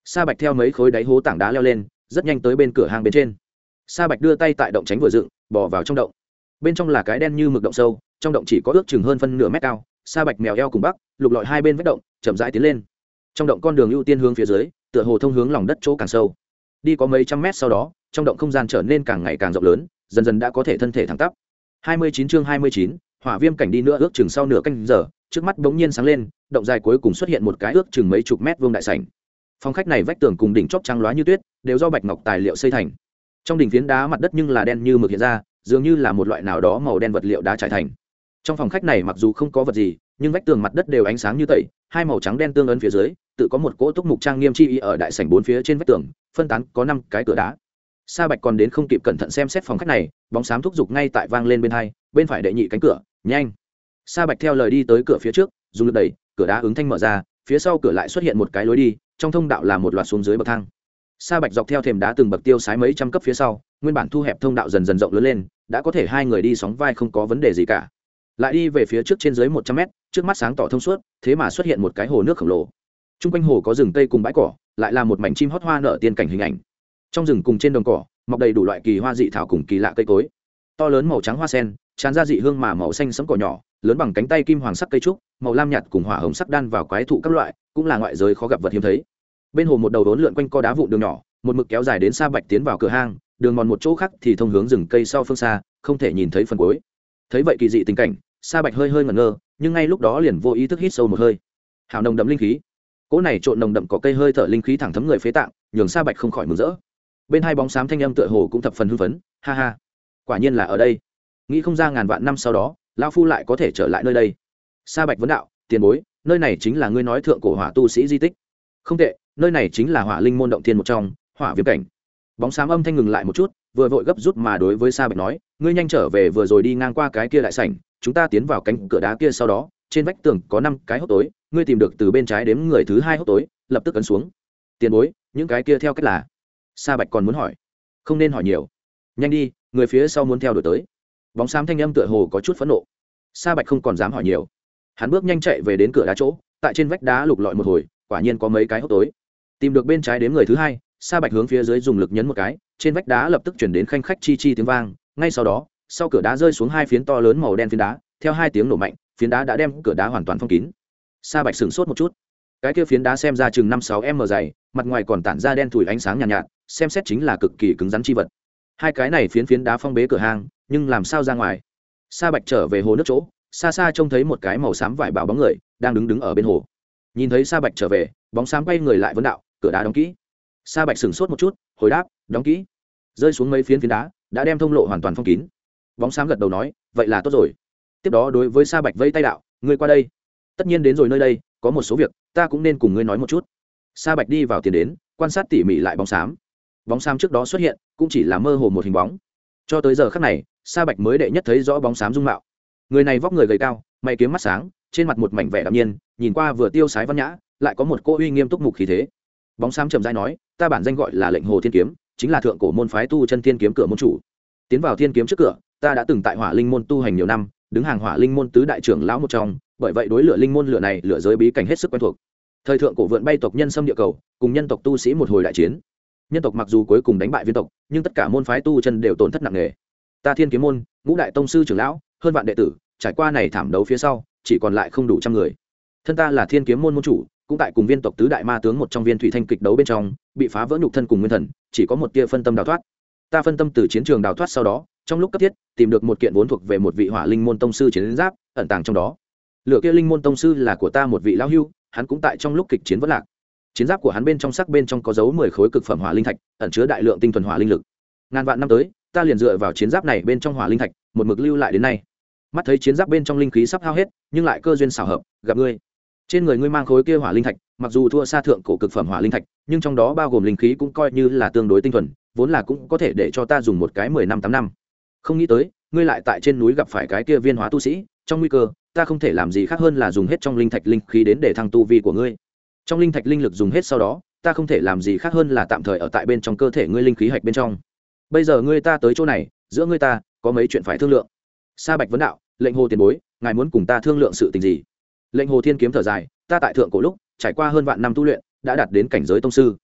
Sa bạch theo mấy khối đáy hố tảng đá leo lên, rất nhanh tới bên cửa hang bên trên. Sa bạch đưa tay tại động tránh vừa dựng bỏ vào trong động. Bên trong là cái đen như mực động sâu, trong động chỉ có ước chừng hơn phân nửa mét cao. Sa bạch mèo eo cùng bắc, lục lọi hai bên vách động, chậm rãi tiến lên. Trong động con đường ưu tiên hướng phía dưới tựa hồ thông hướng lòng đất chỗ càng sâu. Đi có mấy trăm mét sau đó trong động không gian trở nên càng ngày càng rộng lớn dần dần đã có thể thân thể thẳng tắp. 29 chương 29, hỏa viêm cảnh đi nữa ước chừng sau nửa canh giờ trước mắt bỗng nhiên sáng lên động dài cuối cùng xuất hiện một cái ước chừng mấy chục mét vuông đại sảnh. Phòng khách này vách tường cùng đỉnh chóp trắng loá như tuyết đều do bạch ngọc tài liệu xây thành. Trong đỉnh phiến đá mặt đất nhưng là đen như mực hiện ra dường như là một loại nào đó màu đen vật liệu đá trải thành. Trong phòng khách này mặc dù không có vật gì nhưng vách tường mặt đất đều ánh sáng như tẩy hai màu trắng đen tương ấn phía dưới tự có một cỗ túc mục trang nghiêm chi y ở đại sảnh bốn phía trên vách tường, phân tán có năm cái cửa đá. Sa bạch còn đến không kịp cẩn thận xem xét phòng khách này, bóng xám thúc giục ngay tại vang lên bên hai, bên phải đệ nhị cánh cửa, nhanh. Sa bạch theo lời đi tới cửa phía trước, dùng lực đẩy, cửa đá ứng thanh mở ra, phía sau cửa lại xuất hiện một cái lối đi, trong thông đạo là một loạt xuống dưới bậc thang. Sa bạch dọc theo thềm đá từng bậc tiêu sái mấy trăm cấp phía sau, nguyên bản thu hẹp thông đạo dần dần rộng lớn lên, đã có thể hai người đi sóng vai không có vấn đề gì cả. Lại đi về phía trước trên dưới một trăm mét, trước mắt sáng tỏ thông suốt, thế mà xuất hiện một cái hồ nước khổng lồ t r u n g quanh hồ có rừng cây cùng bãi cỏ, lại là một mảnh chim hót hoa nở tiên cảnh hình ảnh. Trong rừng cùng trên đồng cỏ, mọc đầy đủ loại kỳ hoa dị thảo cùng kỳ lạ cây cối. To lớn màu trắng hoa sen, tràn ra dị hương mà màu xanh sẫm cỏ nhỏ, lớn bằng cánh tay kim hoàng sắc cây trúc, màu lam nhạt cùng hỏa hồng sắc đan vào quái thụ các loại, cũng là ngoại giới khó gặp vật hiếm thấy. Bên hồ một đầu đốn lượn quanh co đá vụn đường nhỏ, một mực kéo dài đến xa bạch tiến vào cửa hang, đường mòn một chỗ khác thì thông hướng rừng cây sau phương xa, không thể nhìn thấy phần cuối. Thấy vậy kỳ dị tình cảnh sa bạch hơi hơi ngẩn ngơ, nhưng ngay lúc đó liền vô ý thức hít sâu một hơi. Hào nồng đậm linh khí cỗ này trộn nồng đậm có cây hơi thở linh khí thẳng thấm người phế tạng, nhường sa bạch không khỏi mừng rỡ. Bên hai bóng xám thanh âm tựa hồ cũng thập phần hưng phấn, ha ha. Quả nhiên là ở đây. Nghĩ không ra ngàn vạn năm sau đó lao phu lại có thể trở lại nơi đây. Sa bạch vấn đạo, tiền bối, nơi này chính là ngươi nói thượng cổ hỏa tu sĩ di tích. Không tệ, nơi này chính là hỏa linh môn động thiên một trong, hỏa viêm cảnh. Bóng xám âm thanh ngừng lại một chút, vừa vội gấp rút mà đối với sa bạch nói, ngươi nhanh trở về vừa rồi đi ngang qua cái kia lại sảnh, chúng ta tiến vào cánh cửa đá kia sau đó, trên vách tường có năm cái hốc tối ngươi tìm được từ bên trái đếm người thứ hai hốc tối, lập tức ấn xuống. Tiền bối, những cái kia theo cách là? Sa bạch còn muốn hỏi. Không nên hỏi nhiều. Nhanh đi, người phía sau muốn theo đuổi tới. Bóng xám thanh âm tựa hồ có chút phẫn nộ. Sa bạch không còn dám hỏi nhiều. Hắn bước nhanh chạy về đến cửa đá chỗ, tại trên vách đá lục lọi một hồi, quả nhiên có mấy cái hốc tối. Tìm được bên trái đếm người thứ hai, sa bạch hướng phía dưới dùng lực nhấn một cái, trên vách đá lập tức chuyển đến khanh khách chi chi tiếng vang. Ngay sau đó, sau cửa đá rơi xuống hai phiến to lớn màu đen phiến đá, theo hai tiếng nổ mạnh, phiến đá đã đem cửa đá hoàn toàn phong kín sa bạch sửng sốt một chút. Cái kia phiến đá xem ra chừng năm sáu m dày mặt ngoài còn tản ra đen thủi ánh sáng nhàn nhạt, nhạt xem xét chính là cực kỳ cứng rắn chi vật. Hai cái này phiến phiến đá phong bế cửa hang nhưng làm sao ra ngoài? Sa bạch trở về hồ nước chỗ xa xa trông thấy một cái màu xám vải bảo bóng người đang đứng đứng ở bên hồ. Nhìn thấy sa bạch trở về bóng xám quay người lại vấn đạo cửa đá đóng kỹ. Sa bạch sửng sốt một chút hồi đáp đóng kỹ. Rơi xuống mấy phiến phiến đá đã đem thông lộ hoàn toàn phong kín. Bóng xám gật đầu nói vậy là tốt rồi. Tiếp đó đối với sa bạch vây tay đạo ngươi qua đây tất nhiên đến rồi nơi đây, có một số việc, ta cũng nên cùng ngươi nói một chút. Sa bạch đi vào tiền đến, quan sát tỉ mỉ lại bóng xám. Bóng xám trước đó xuất hiện, cũng chỉ là mơ hồ một hình bóng. Cho tới giờ khác này, sa bạch mới đệ nhất thấy rõ bóng xám dung mạo. Người này vóc người gầy cao, mày kiếm mắt sáng, trên mặt một mảnh vẻ đạm nhiên, nhìn qua vừa tiêu sái văn nhã, lại có một cô uy nghiêm túc mục khí thế. Bóng xám trầm dai nói, ta bản danh gọi là lệnh hồ thiên kiếm, chính là thượng cổ môn phái tu chân thiên kiếm cửa môn chủ. Tiến vào thiên kiếm trước cửa, ta đã từng tại hỏa linh môn tu hành nhiều năm đứng hàng hỏa linh môn tứ đại trưởng lão một trong, bởi vậy đối lửa linh môn lửa này, lửa giới bí cảnh hết sức quen thuộc. Thời thượng cổ vượn bay tộc nhân xâm địa cầu, cùng nhân tộc tu sĩ một hồi đại chiến. Nhân tộc mặc dù cuối cùng đánh bại viên tộc, nhưng tất cả môn phái tu chân đều tổn thất nặng nề. Ta thiên kiếm môn, ngũ đại tông sư trưởng lão, hơn vạn đệ tử, trải qua này thảm đấu phía sau, chỉ còn lại không đủ trăm người. Thân ta là thiên kiếm môn môn chủ, cũng tại cùng viên tộc tứ đại ma tướng một trong viên thủy thanh kịch đấu bên trong, bị phá vỡ nhục thân cùng nguyên thần, chỉ có một tia phân tâm đào thoát. Ta phân tâm từ chiến trường đào thoát sau đó trong lúc cấp thiết, tìm được một kiện vốn thuộc về một vị hỏa linh môn tông sư chiến giáp, ẩn tàng trong đó. Lựa kia linh môn tông sư là của ta một vị lão hưu, hắn cũng tại trong lúc kịch chiến vất lạc. Chiến giáp của hắn bên trong sắc bên trong có dấu mười khối cực phẩm hỏa linh thạch, ẩn chứa đại lượng tinh thuần hỏa linh lực. Ngàn vạn năm tới, ta liền dựa vào chiến giáp này bên trong hỏa linh thạch, một mực lưu lại đến nay. Mắt thấy chiến giáp bên trong linh khí sắp hao hết, nhưng lại cơ duyên xảo hợp, gặp ngươi. Trên người ngươi mang khối kia hỏa linh thạch, mặc dù thua xa thượng cổ cực phẩm hỏa linh thạch, nhưng trong đó bao gồm linh khí cũng coi như là tương đối tinh thuần, vốn là cũng có thể để cho ta dùng một cái mười năm tám năm không nghĩ tới, ngươi lại tại trên núi gặp phải cái kia viên hóa tu sĩ, trong nguy cơ, ta không thể làm gì khác hơn là dùng hết trong linh thạch linh khí đến để thăng tu vi của ngươi. Trong linh thạch linh lực dùng hết sau đó, ta không thể làm gì khác hơn là tạm thời ở tại bên trong cơ thể ngươi linh khí hạch bên trong. Bây giờ ngươi ta tới chỗ này, giữa ngươi ta, có mấy chuyện phải thương lượng. Sa bạch vấn đạo, lệnh hồ tiền bối, ngài muốn cùng ta thương lượng sự tình gì? Lệnh hồ thiên kiếm thở dài, ta tại thượng cổ lúc, trải qua hơn vạn năm tu luyện, đã đạt đến cảnh giới tông sư.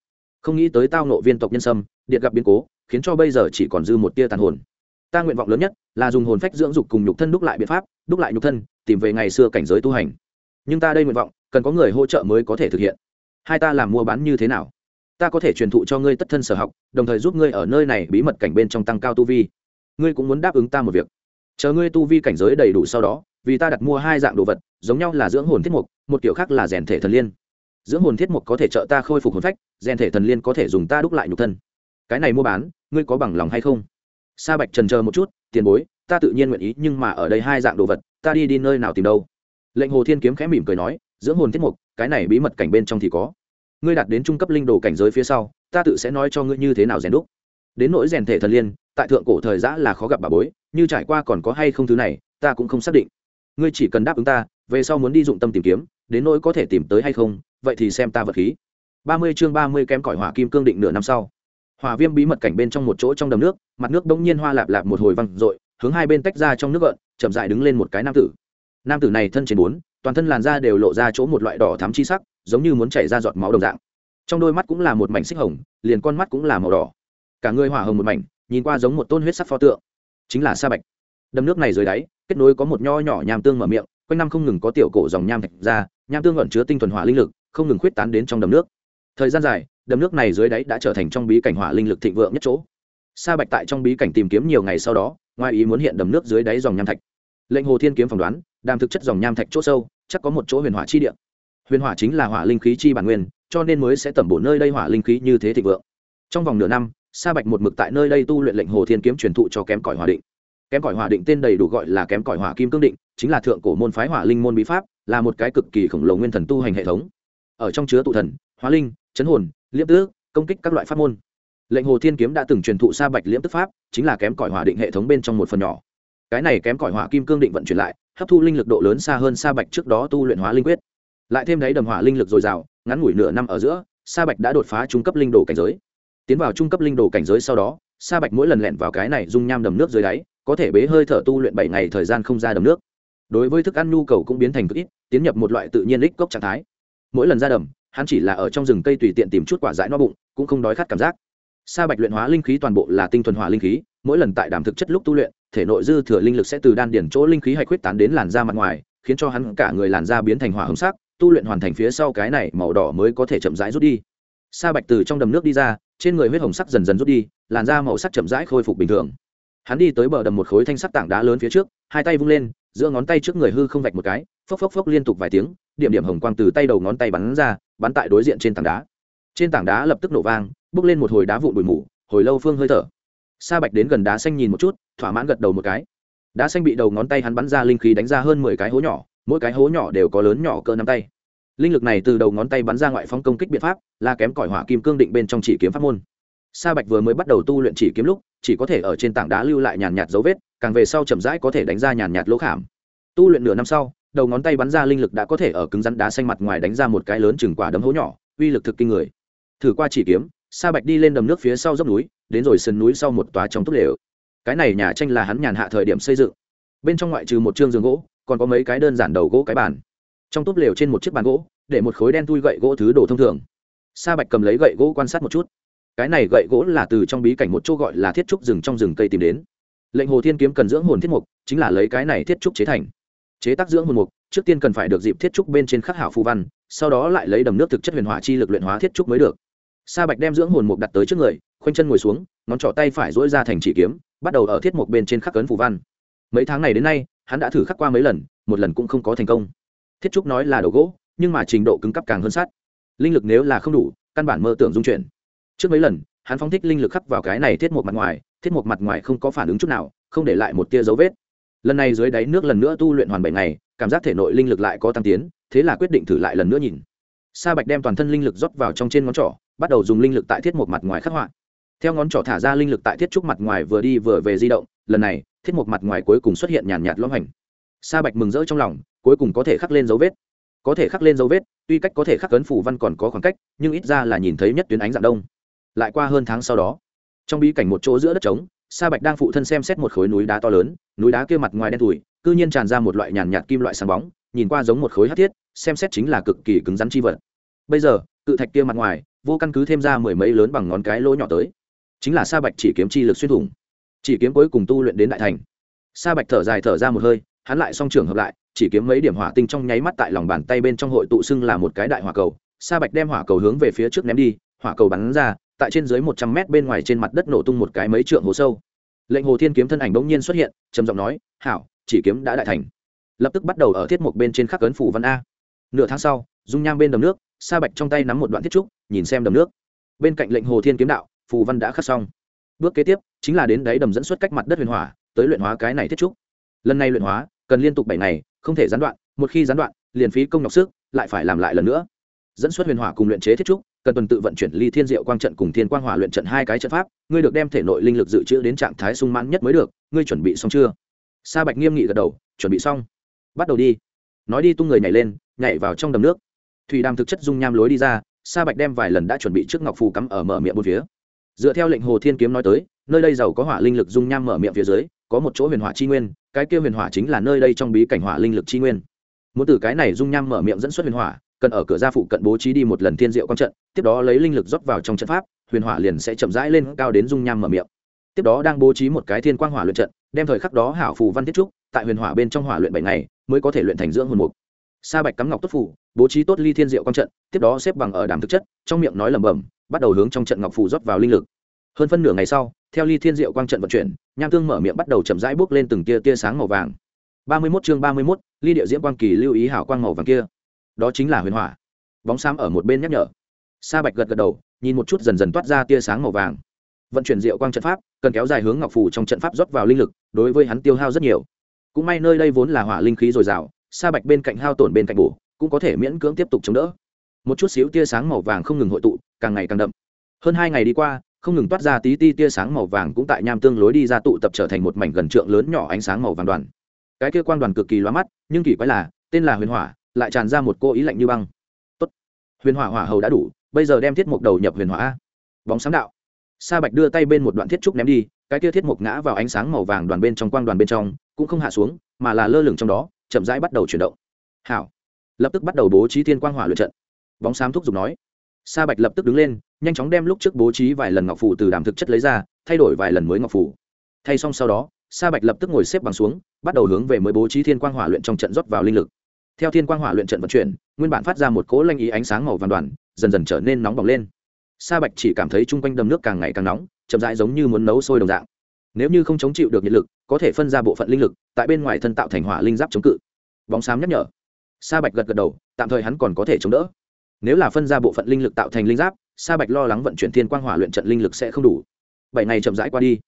Không nghĩ tới tao nộ viên tộc nhân sâm, điện gặp biến cố, khiến cho bây giờ chỉ còn dư một tia tàn hồn ta nguyện vọng lớn nhất là dùng hồn phách dưỡng dục cùng nhục thân đúc lại biện pháp, đúc lại nhục thân, tìm về ngày xưa cảnh giới tu hành. Nhưng ta đây nguyện vọng, cần có người hỗ trợ mới có thể thực hiện. Hai ta làm mua bán như thế nào? Ta có thể truyền thụ cho ngươi tất thân sở học, đồng thời giúp ngươi ở nơi này bí mật cảnh bên trong tăng cao tu vi. Ngươi cũng muốn đáp ứng ta một việc. Chờ ngươi tu vi cảnh giới đầy đủ sau đó, vì ta đặt mua hai dạng đồ vật, giống nhau là dưỡng hồn thiết mục, một kiểu khác là rèn thể thần liên. Dưỡng hồn thiết mục có thể trợ ta khôi phục hồn phách, rèn thể thần liên có thể dùng ta đúc lại nhục thân. Cái này mua bán, ngươi có bằng lòng hay không? Sa bạch trần chờ một chút, tiền bối, ta tự nhiên nguyện ý, nhưng mà ở đây hai dạng đồ vật, ta đi đi nơi nào tìm đâu? Lệnh hồ thiên kiếm khẽ mỉm cười nói, dưỡng hồn tiết mục, cái này bí mật cảnh bên trong thì có. Ngươi đạt đến trung cấp linh đồ cảnh giới phía sau, ta tự sẽ nói cho ngươi như thế nào rèn đúc. Đến nỗi rèn thể thần liên, tại thượng cổ thời giã là khó gặp bà bối, như trải qua còn có hay không thứ này, ta cũng không xác định. Ngươi chỉ cần đáp ứng ta, về sau muốn đi dụng tâm tìm kiếm, đến nỗi có thể tìm tới hay không, vậy thì xem ta vật khí. Ba mươi chương ba mươi kém cỏi hỏa kim cương định nửa năm sau. Hòa viêm bí mật cảnh bên trong một chỗ trong đầm nước, mặt nước bỗng nhiên hoa lạp lạp một hồi văng r ộ i hướng hai bên tách ra trong nước gợn, chậm dại đứng lên một cái nam tử. Nam tử này thân trên bốn, toàn thân làn da đều lộ ra chỗ một loại đỏ thắm chi sắc, giống như muốn chảy ra giọt máu đồng dạng. Trong đôi mắt cũng là một mảnh xích hồng, liền con mắt cũng là màu đỏ. Cả người hỏa hồng một mảnh, nhìn qua giống một tôn huyết sắc pho tượng. Chính là sa bạch. Đầm nước này dưới đáy, kết nối có một nho nhỏ nham tương mở miệng, quanh năm không ngừng có tiểu cổ dòng nham thạch ra, nham tương ẩn chứa tinh thuần hỏa linh lực, không ngừng khuyết tán đến trong đầm nước. Thời gian dài đầm nước này dưới đáy đã trở thành trong bí cảnh hỏa linh lực thịnh vượng nhất chỗ. Sa bạch tại trong bí cảnh tìm kiếm nhiều ngày sau đó, ngoài ý muốn hiện đầm nước dưới đáy dòng nham thạch. Lệnh hồ thiên kiếm phỏng đoán, đàm thực chất dòng nham thạch chỗ sâu, chắc có một chỗ huyền hỏa chi địa. Huyền hỏa chính là hỏa linh khí chi bản nguyên, cho nên mới sẽ tẩm bổ nơi đây hỏa linh khí như thế thịnh vượng. Trong vòng nửa năm, sa bạch một mực tại nơi đây tu luyện lệnh hồ thiên kiếm truyền thụ cho kém cỏi hỏa định. Kém cỏi hỏa định tên đầy đủ gọi là kém cỏi hỏa kim cương định, chính là thượng cổ môn phái hỏa linh môn bí pháp, là một cái cực kỳ khổng lồ nguyên thần tu hành hệ thống. Ở trong chứa tụ thần hóa linh, chấn hồn liễm tước, công kích các loại pháp môn. Lệnh hồ thiên kiếm đã từng truyền thụ sa bạch liễm tức pháp, chính là kém cỏi hỏa định hệ thống bên trong một phần nhỏ. Cái này kém cỏi hỏa kim cương định vận chuyển lại, hấp thu linh lực độ lớn xa hơn sa bạch trước đó tu luyện hóa linh quyết. Lại thêm đấy đầm hỏa linh lực dồi dào, ngắn ngủi nửa năm ở giữa, sa bạch đã đột phá trung cấp linh đồ cảnh giới. Tiến vào trung cấp linh đồ cảnh giới sau đó, sa bạch mỗi lần lẹn vào cái này dung nham đầm nước dưới đáy, có thể bế hơi thở tu luyện bảy ngày thời gian không ra đầm nước. Đối với thức ăn nhu cầu cũng biến thành cực ít, tiến nhập một loại tự nhiên lích cốc trạng thái. Mỗi lần ra đầm hắn chỉ là ở trong rừng cây tùy tiện tìm chút quả dại no bụng, cũng không đói khát cảm giác. Sa bạch luyện hóa linh khí toàn bộ là tinh thuần hỏa linh khí, mỗi lần tại đàm thực chất lúc tu luyện, thể nội dư thừa linh lực sẽ từ đan điển chỗ linh khí hạch huyết tán đến làn da mặt ngoài, khiến cho hắn cả người làn da biến thành hỏa hồng sắc, tu luyện hoàn thành phía sau cái này màu đỏ mới có thể chậm rãi rút đi. Sa bạch từ trong đầm nước đi ra, trên người huyết hồng sắc dần dần rút đi, làn da màu sắc chậm rãi khôi phục bình thường. Hắn đi tới bờ đầm một khối thanh sắc tảng đá lớn phía trước, hai tay vung lên, giữa ngón tay trước người hư không vạch một cái, phốc phốc phốc liên tục vài tiếng, điểm điểm hồng quang từ tay đầu ngón tay bắn ra bắn tại đối diện trên tảng đá. Trên tảng đá lập tức nổ vang bước lên một hồi đá vụn bụi mù, hồi lâu phương hơi thở. Sa bạch đến gần đá xanh nhìn một chút, thỏa mãn gật đầu một cái. Đá xanh bị đầu ngón tay hắn bắn ra linh khí đánh ra hơn mười cái hố nhỏ, mỗi cái hố nhỏ đều có lớn nhỏ cỡ nắm tay. Linh lực này từ đầu ngón tay bắn ra ngoại phóng công kích biện pháp, là kém cỏi hỏa kim cương định bên trong chỉ kiếm pháp môn. Sa bạch vừa mới bắt đầu tu luyện chỉ kiếm lúc, chỉ có thể ở trên tảng đá lưu lại nhàn nhạt dấu vết, càng về sau chậm rãi có thể đánh ra nhàn nhạt lỗ khảm. Tu luyện nửa năm sau đầu ngón tay bắn ra linh lực đã có thể ở cứng rắn đá xanh mặt ngoài đánh ra một cái lớn chừng quả đấm hố nhỏ, uy lực thực kinh người. Thử qua chỉ kiếm, sa bạch đi lên đầm nước phía sau dốc núi, đến rồi sườn núi sau một tòa trong túp lều. Cái này nhà tranh là hắn nhàn hạ thời điểm xây dựng. Bên trong ngoại trừ một chương giường gỗ, còn có mấy cái đơn giản đầu gỗ cái bàn. Trong túp lều trên một chiếc bàn gỗ, để một khối đen thui gậy gỗ thứ đồ thông thường. Sa bạch cầm lấy gậy gỗ quan sát một chút. Cái này gậy gỗ là từ trong bí cảnh một chỗ gọi là thiết trúc rừng trong rừng cây tìm đến. Lệnh hồ thiên kiếm cần dưỡng hồn thiết mục, chính là lấy cái này thiết trúc chế thành chế tác dưỡng hồn mục, trước tiên cần phải được dịp thiết trúc bên trên khắc hảo phù văn, sau đó lại lấy đầm nước thực chất huyền hỏa chi lực luyện hóa thiết trúc mới được. Sa bạch đem dưỡng hồn mục đặt tới trước người, khoanh chân ngồi xuống, ngón trỏ tay phải dỗi ra thành chỉ kiếm, bắt đầu ở thiết mục bên trên khắc cấn phù văn. Mấy tháng này đến nay, hắn đã thử khắc qua mấy lần, một lần cũng không có thành công. Thiết trúc nói là đồ gỗ, nhưng mà trình độ cứng cấp càng hơn sát. Linh lực nếu là không đủ, căn bản mơ tưởng dung chuyển. Trước mấy lần, hắn phóng thích linh lực khắc vào cái này thiết mục mặt ngoài, thiết mục mặt ngoài không có phản ứng chút nào, không để lại một tia dấu vết lần này dưới đáy nước lần nữa tu luyện hoàn bảy ngày, cảm giác thể nội linh lực lại có tăng tiến, thế là quyết định thử lại lần nữa nhìn. Sa bạch đem toàn thân linh lực rót vào trong trên ngón trỏ, bắt đầu dùng linh lực tại thiết mục mặt ngoài khắc họa. Theo ngón trỏ thả ra linh lực tại thiết trúc mặt ngoài vừa đi vừa về di động, lần này, thiết mục mặt ngoài cuối cùng xuất hiện nhàn nhạt lõm hành. Sa bạch mừng rỡ trong lòng, cuối cùng có thể khắc lên dấu vết. Có thể khắc lên dấu vết, tuy cách có thể khắc cấn phủ văn còn có khoảng cách, nhưng ít ra là nhìn thấy nhất tuyến ánh dạng đông. Lại qua hơn tháng sau đó, trong bí cảnh một chỗ giữa đất trống sa bạch đang phụ thân xem xét một khối núi đá to lớn, núi đá kia mặt ngoài đen tủi, cư nhiên tràn ra một loại nhàn nhạt kim loại sáng bóng, nhìn qua giống một khối hát thiết, xem xét chính là cực kỳ cứng rắn chi vật. Bây giờ, cự thạch kia mặt ngoài, vô căn cứ thêm ra mười mấy lớn bằng ngón cái lỗ nhỏ tới. Chính là sa bạch chỉ kiếm chi lực xuyên thủng. Chỉ kiếm cuối cùng tu luyện đến đại thành. Sa bạch thở dài thở ra một hơi, hắn lại song trường hợp lại, chỉ kiếm mấy điểm hỏa tinh trong nháy mắt tại lòng bàn tay bên trong hội tụ xưng là một cái đại hỏa cầu. Sa bạch đem hỏa cầu hướng về phía trước ném đi, hỏa cầu bắn ra tại trên dưới một trăm mét bên ngoài trên mặt đất nổ tung một cái mấy trượng hồ sâu. Lệnh hồ thiên kiếm thân ảnh bỗng nhiên xuất hiện, trầm giọng nói, hảo, chỉ kiếm đã đại thành. Lập tức bắt đầu ở thiết mục bên trên khắc ấn phủ văn a. Nửa tháng sau, dung nham bên đầm nước, sa bạch trong tay nắm một đoạn thiết trúc, nhìn xem đầm nước. Bên cạnh lệnh hồ thiên kiếm đạo, phù văn đã khắc xong. Bước kế tiếp, chính là đến đáy đầm dẫn xuất cách mặt đất huyền hỏa, tới luyện hóa cái này thiết trúc. Lần này luyện hóa, cần liên tục bảy ngày, không thể gián đoạn, một khi gián đoạn, liền phí công nhọc sức, lại phải làm lại lần nữa. Dẫn xuất huyền hỏa cùng luyện chế thiết trúc cần tuần tự vận chuyển ly thiên diệu quang trận cùng thiên quang hỏa luyện trận hai cái trận pháp, ngươi được đem thể nội linh lực dự trữ đến trạng thái sung mãn nhất mới được, ngươi chuẩn bị xong chưa? Sa bạch nghiêm nghị gật đầu, chuẩn bị xong. Bắt đầu đi. Nói đi tung người nhảy lên, nhảy vào trong đầm nước. Thủy đàm thực chất dung nham lối đi ra, sa bạch đem vài lần đã chuẩn bị trước ngọc phù cắm ở mở miệng một phía. Dựa theo lệnh hồ thiên kiếm nói tới, nơi đây giàu có hỏa linh lực dung nham mở miệng phía dưới, có một chỗ huyền hỏa chi nguyên, cái kia huyền hỏa chính là nơi đây trong bí cảnh hỏa linh lực chi nguyên. Muốn từ cái này dung nham mở miệng dẫn xuất huyền hỏa cần ở cửa ra phụ cận bố trí đi một lần thiên diệu quang trận, tiếp đó lấy linh lực rót vào trong trận pháp, huyền hỏa liền sẽ chậm rãi lên cao đến dung nham mở miệng. Tiếp đó đang bố trí một cái thiên quang hỏa luyện trận, đem thời khắc đó hảo phù văn thiết trúc, tại huyền hỏa bên trong hỏa luyện bảy ngày, mới có thể luyện thành dưỡng hồn mục. Sa bạch cắm ngọc tốt phủ bố trí tốt ly thiên diệu quang trận, tiếp đó xếp bằng ở đàm thực chất, trong miệng nói lẩm bẩm, bắt đầu hướng trong trận ngọc phù rót vào linh lực. Hơn phân nửa ngày sau, theo ly thiên diệu quang trận vận chuyển, nham tương mở miệng bắt đầu chậm rãi bước lên từng tia tia sáng màu vàng. ba mươi mốt chương ba mươi mốt, ly điệu diễm quang kỳ lưu ý hảo quang màu vàng kia đó chính là huyền hỏa. Bóng xám ở một bên nhắc nhở. Sa bạch gật gật đầu, nhìn một chút dần dần toát ra tia sáng màu vàng. Vận chuyển diệu quang trận pháp, cần kéo dài hướng ngọc phủ trong trận pháp rót vào linh lực, đối với hắn tiêu hao rất nhiều. Cũng may nơi đây vốn là hỏa linh khí dồi dào, sa bạch bên cạnh hao tổn bên cạnh bổ, cũng có thể miễn cưỡng tiếp tục chống đỡ. Một chút xíu tia sáng màu vàng không ngừng hội tụ, càng ngày càng đậm. Hơn hai ngày đi qua, không ngừng toát ra tí ti tia sáng màu vàng cũng tại nham tương lối đi ra tụ tập trở thành một mảnh gần trượng lớn nhỏ ánh sáng màu vàng đoàn. Cái kia quang đoàn cực kỳ loa mắt, nhưng kỳ quái là, tên là huyền hỏa lại tràn ra một cô ý lạnh như băng. Tốt. huyền hỏa hỏa hầu đã đủ, bây giờ đem thiết mục đầu nhập huyền hỏa bóng sáng đạo. Sa bạch đưa tay bên một đoạn thiết trúc ném đi, cái kia thiết mục ngã vào ánh sáng màu vàng đoàn bên trong quang đoàn bên trong, cũng không hạ xuống, mà là lơ lửng trong đó, chậm rãi bắt đầu chuyển động. Hảo. Lập tức bắt đầu bố trí thiên quang hỏa luyện trận. Bóng xám thúc giục nói. Sa bạch lập tức đứng lên, nhanh chóng đem lúc trước bố trí vài lần ngọc phủ từ đàm thực chất lấy ra, thay đổi vài lần mới ngọc phủ thay xong sau đó, sa bạch lập tức ngồi xếp bằng xuống, bắt đầu hướng về mới bố trí thiên quang hỏa luyện trong trận rót vào linh lực theo thiên quang hỏa luyện trận vận chuyển, nguyên bản phát ra một cỗ lanh ý ánh sáng màu vàng đoàn, dần dần trở nên nóng bỏng lên. Sa bạch chỉ cảm thấy chung quanh đầm nước càng ngày càng nóng, chậm rãi giống như muốn nấu sôi đồng dạng. Nếu như không chống chịu được nhiệt lực, có thể phân ra bộ phận linh lực, tại bên ngoài thân tạo thành hỏa linh giáp chống cự. Bóng xám nhắc nhở. Sa bạch gật gật đầu, tạm thời hắn còn có thể chống đỡ. Nếu là phân ra bộ phận linh lực tạo thành linh giáp, sa bạch lo lắng vận chuyển thiên quang hỏa luyện trận linh lực sẽ không đủ. Bảy ngày chậm rãi qua đi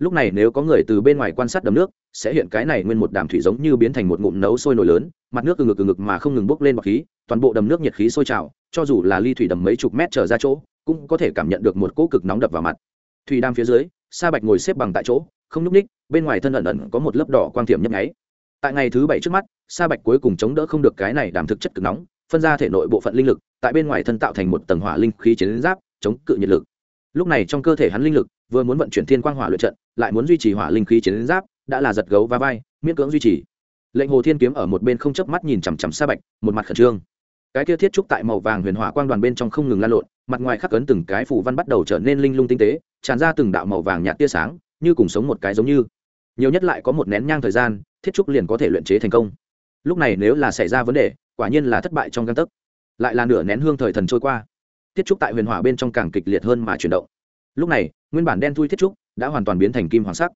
lúc này nếu có người từ bên ngoài quan sát đầm nước, sẽ hiện cái này nguyên một đàm thủy giống như biến thành một ngụm nấu sôi nổi lớn, mặt nước từ ngực từ ngực mà không ngừng bốc lên bọc khí, toàn bộ đầm nước nhiệt khí sôi trào, cho dù là ly thủy đầm mấy chục mét trở ra chỗ, cũng có thể cảm nhận được một cỗ cực nóng đập vào mặt. Thủy đam phía dưới, sa bạch ngồi xếp bằng tại chỗ, không nhúc ních, bên ngoài thân ẩn ẩn có một lớp đỏ quang thiểm nhấp nháy. Tại ngày thứ bảy trước mắt, sa bạch cuối cùng chống đỡ không được cái này đàm thực chất cực nóng, phân ra thể nội bộ phận linh lực, tại bên ngoài thân tạo thành một tầng hỏa linh khí chiến giáp, chống cự nhiệt lực. Lúc này trong cơ thể hắn linh lực vừa muốn vận chuyển thiên quang hỏa luyện trận, lại muốn duy trì hỏa linh khí chiến giáp, đã là giật gấu và vai, miễn cưỡng duy trì. Lệnh hồ thiên kiếm ở một bên không chớp mắt nhìn chằm chằm sa bạch, một mặt khẩn trương. Cái kia thiết trúc tại màu vàng huyền hỏa quang đoàn bên trong không ngừng lan lộn, mặt ngoài khắc ấn từng cái phủ văn bắt đầu trở nên linh lung tinh tế, tràn ra từng đạo màu vàng nhạt tia sáng, như cùng sống một cái giống như. Nhiều nhất lại có một nén nhang thời gian, thiết trúc liền có thể luyện chế thành công. Lúc này nếu là xảy ra vấn đề, quả nhiên là thất bại trong căn tấc. Lại là nửa nén hương thời thần trôi qua. Thiết trúc tại huyền hỏa bên trong càng kịch liệt hơn mà chuyển động. Lúc này nguyên bản đen thui thiết trúc đã hoàn toàn biến thành kim hoàng sắc.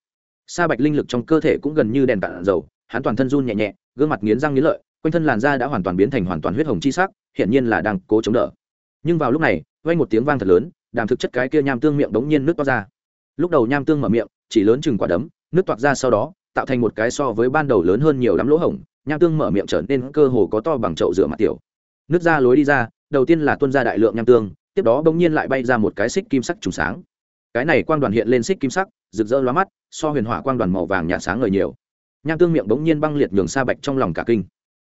Sa bạch linh lực trong cơ thể cũng gần như đèn cạn dầu, hắn toàn thân run nhẹ nhẹ, gương mặt nghiến răng nghiến lợi, quanh thân làn da đã hoàn toàn biến thành hoàn toàn huyết hồng chi sắc, hiển nhiên là đang cố chống đỡ. Nhưng vào lúc này, vang một tiếng vang thật lớn, đàm thực chất cái kia nham tương miệng đống nhiên nước toát ra. Lúc đầu nham tương mở miệng, chỉ lớn chừng quả đấm nước toát ra sau đó, tạo thành một cái so với ban đầu lớn hơn nhiều lắm lỗ hổng, nham tương mở miệng trở nên cơ hồ có to bằng chậu rửa mặt tiểu. Nước ra lối đi ra, đầu tiên là tuôn ra đại lượng nham tương, tiếp đó bỗng nhiên lại bay ra một cái xích kim sắc trùng sáng cái này quang đoàn hiện lên xích kim sắc, rực rỡ lóa mắt, so huyền hỏa quang đoàn màu vàng nhạt sáng ngời nhiều. Nham tương miệng bỗng nhiên băng liệt nhường sa bạch trong lòng cả kinh.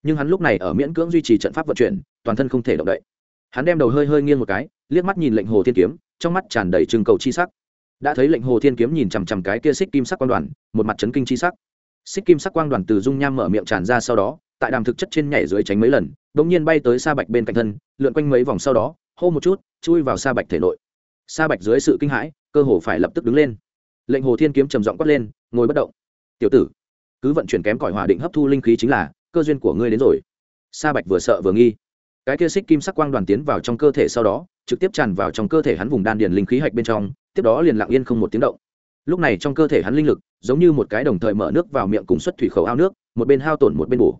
Nhưng hắn lúc này ở miễn cưỡng duy trì trận pháp vận chuyển, toàn thân không thể động đậy. Hắn đem đầu hơi hơi nghiêng một cái, liếc mắt nhìn lệnh hồ thiên kiếm, trong mắt tràn đầy trưng cầu chi sắc. Đã thấy lệnh hồ thiên kiếm nhìn chằm chằm cái kia xích kim sắc quang đoàn, một mặt chấn kinh chi sắc. Xích kim sắc quang đoàn từ dung nham mở miệng tràn ra sau đó, tại đàm thực chất trên nhảy dưới tránh mấy lần, bỗng nhiên bay tới sa bạch bên cạnh thân, lượn quanh mấy vòng sau đó, hô một chút, chui vào sa bạch thể nội. Sa bạch dưới sự kinh hãi cơ hồ phải lập tức đứng lên. Lệnh hồ thiên kiếm trầm giọng quát lên, ngồi bất động. Tiểu tử, cứ vận chuyển kém cỏi hỏa định hấp thu linh khí chính là, cơ duyên của ngươi đến rồi. Sa bạch vừa sợ vừa nghi. Cái kia xích kim sắc quang đoàn tiến vào trong cơ thể sau đó, trực tiếp tràn vào trong cơ thể hắn vùng đan điền linh khí hạch bên trong, tiếp đó liền lặng yên không một tiếng động. Lúc này trong cơ thể hắn linh lực, giống như một cái đồng thời mở nước vào miệng cùng xuất thủy khẩu ao nước, một bên hao tổn một bên bổ.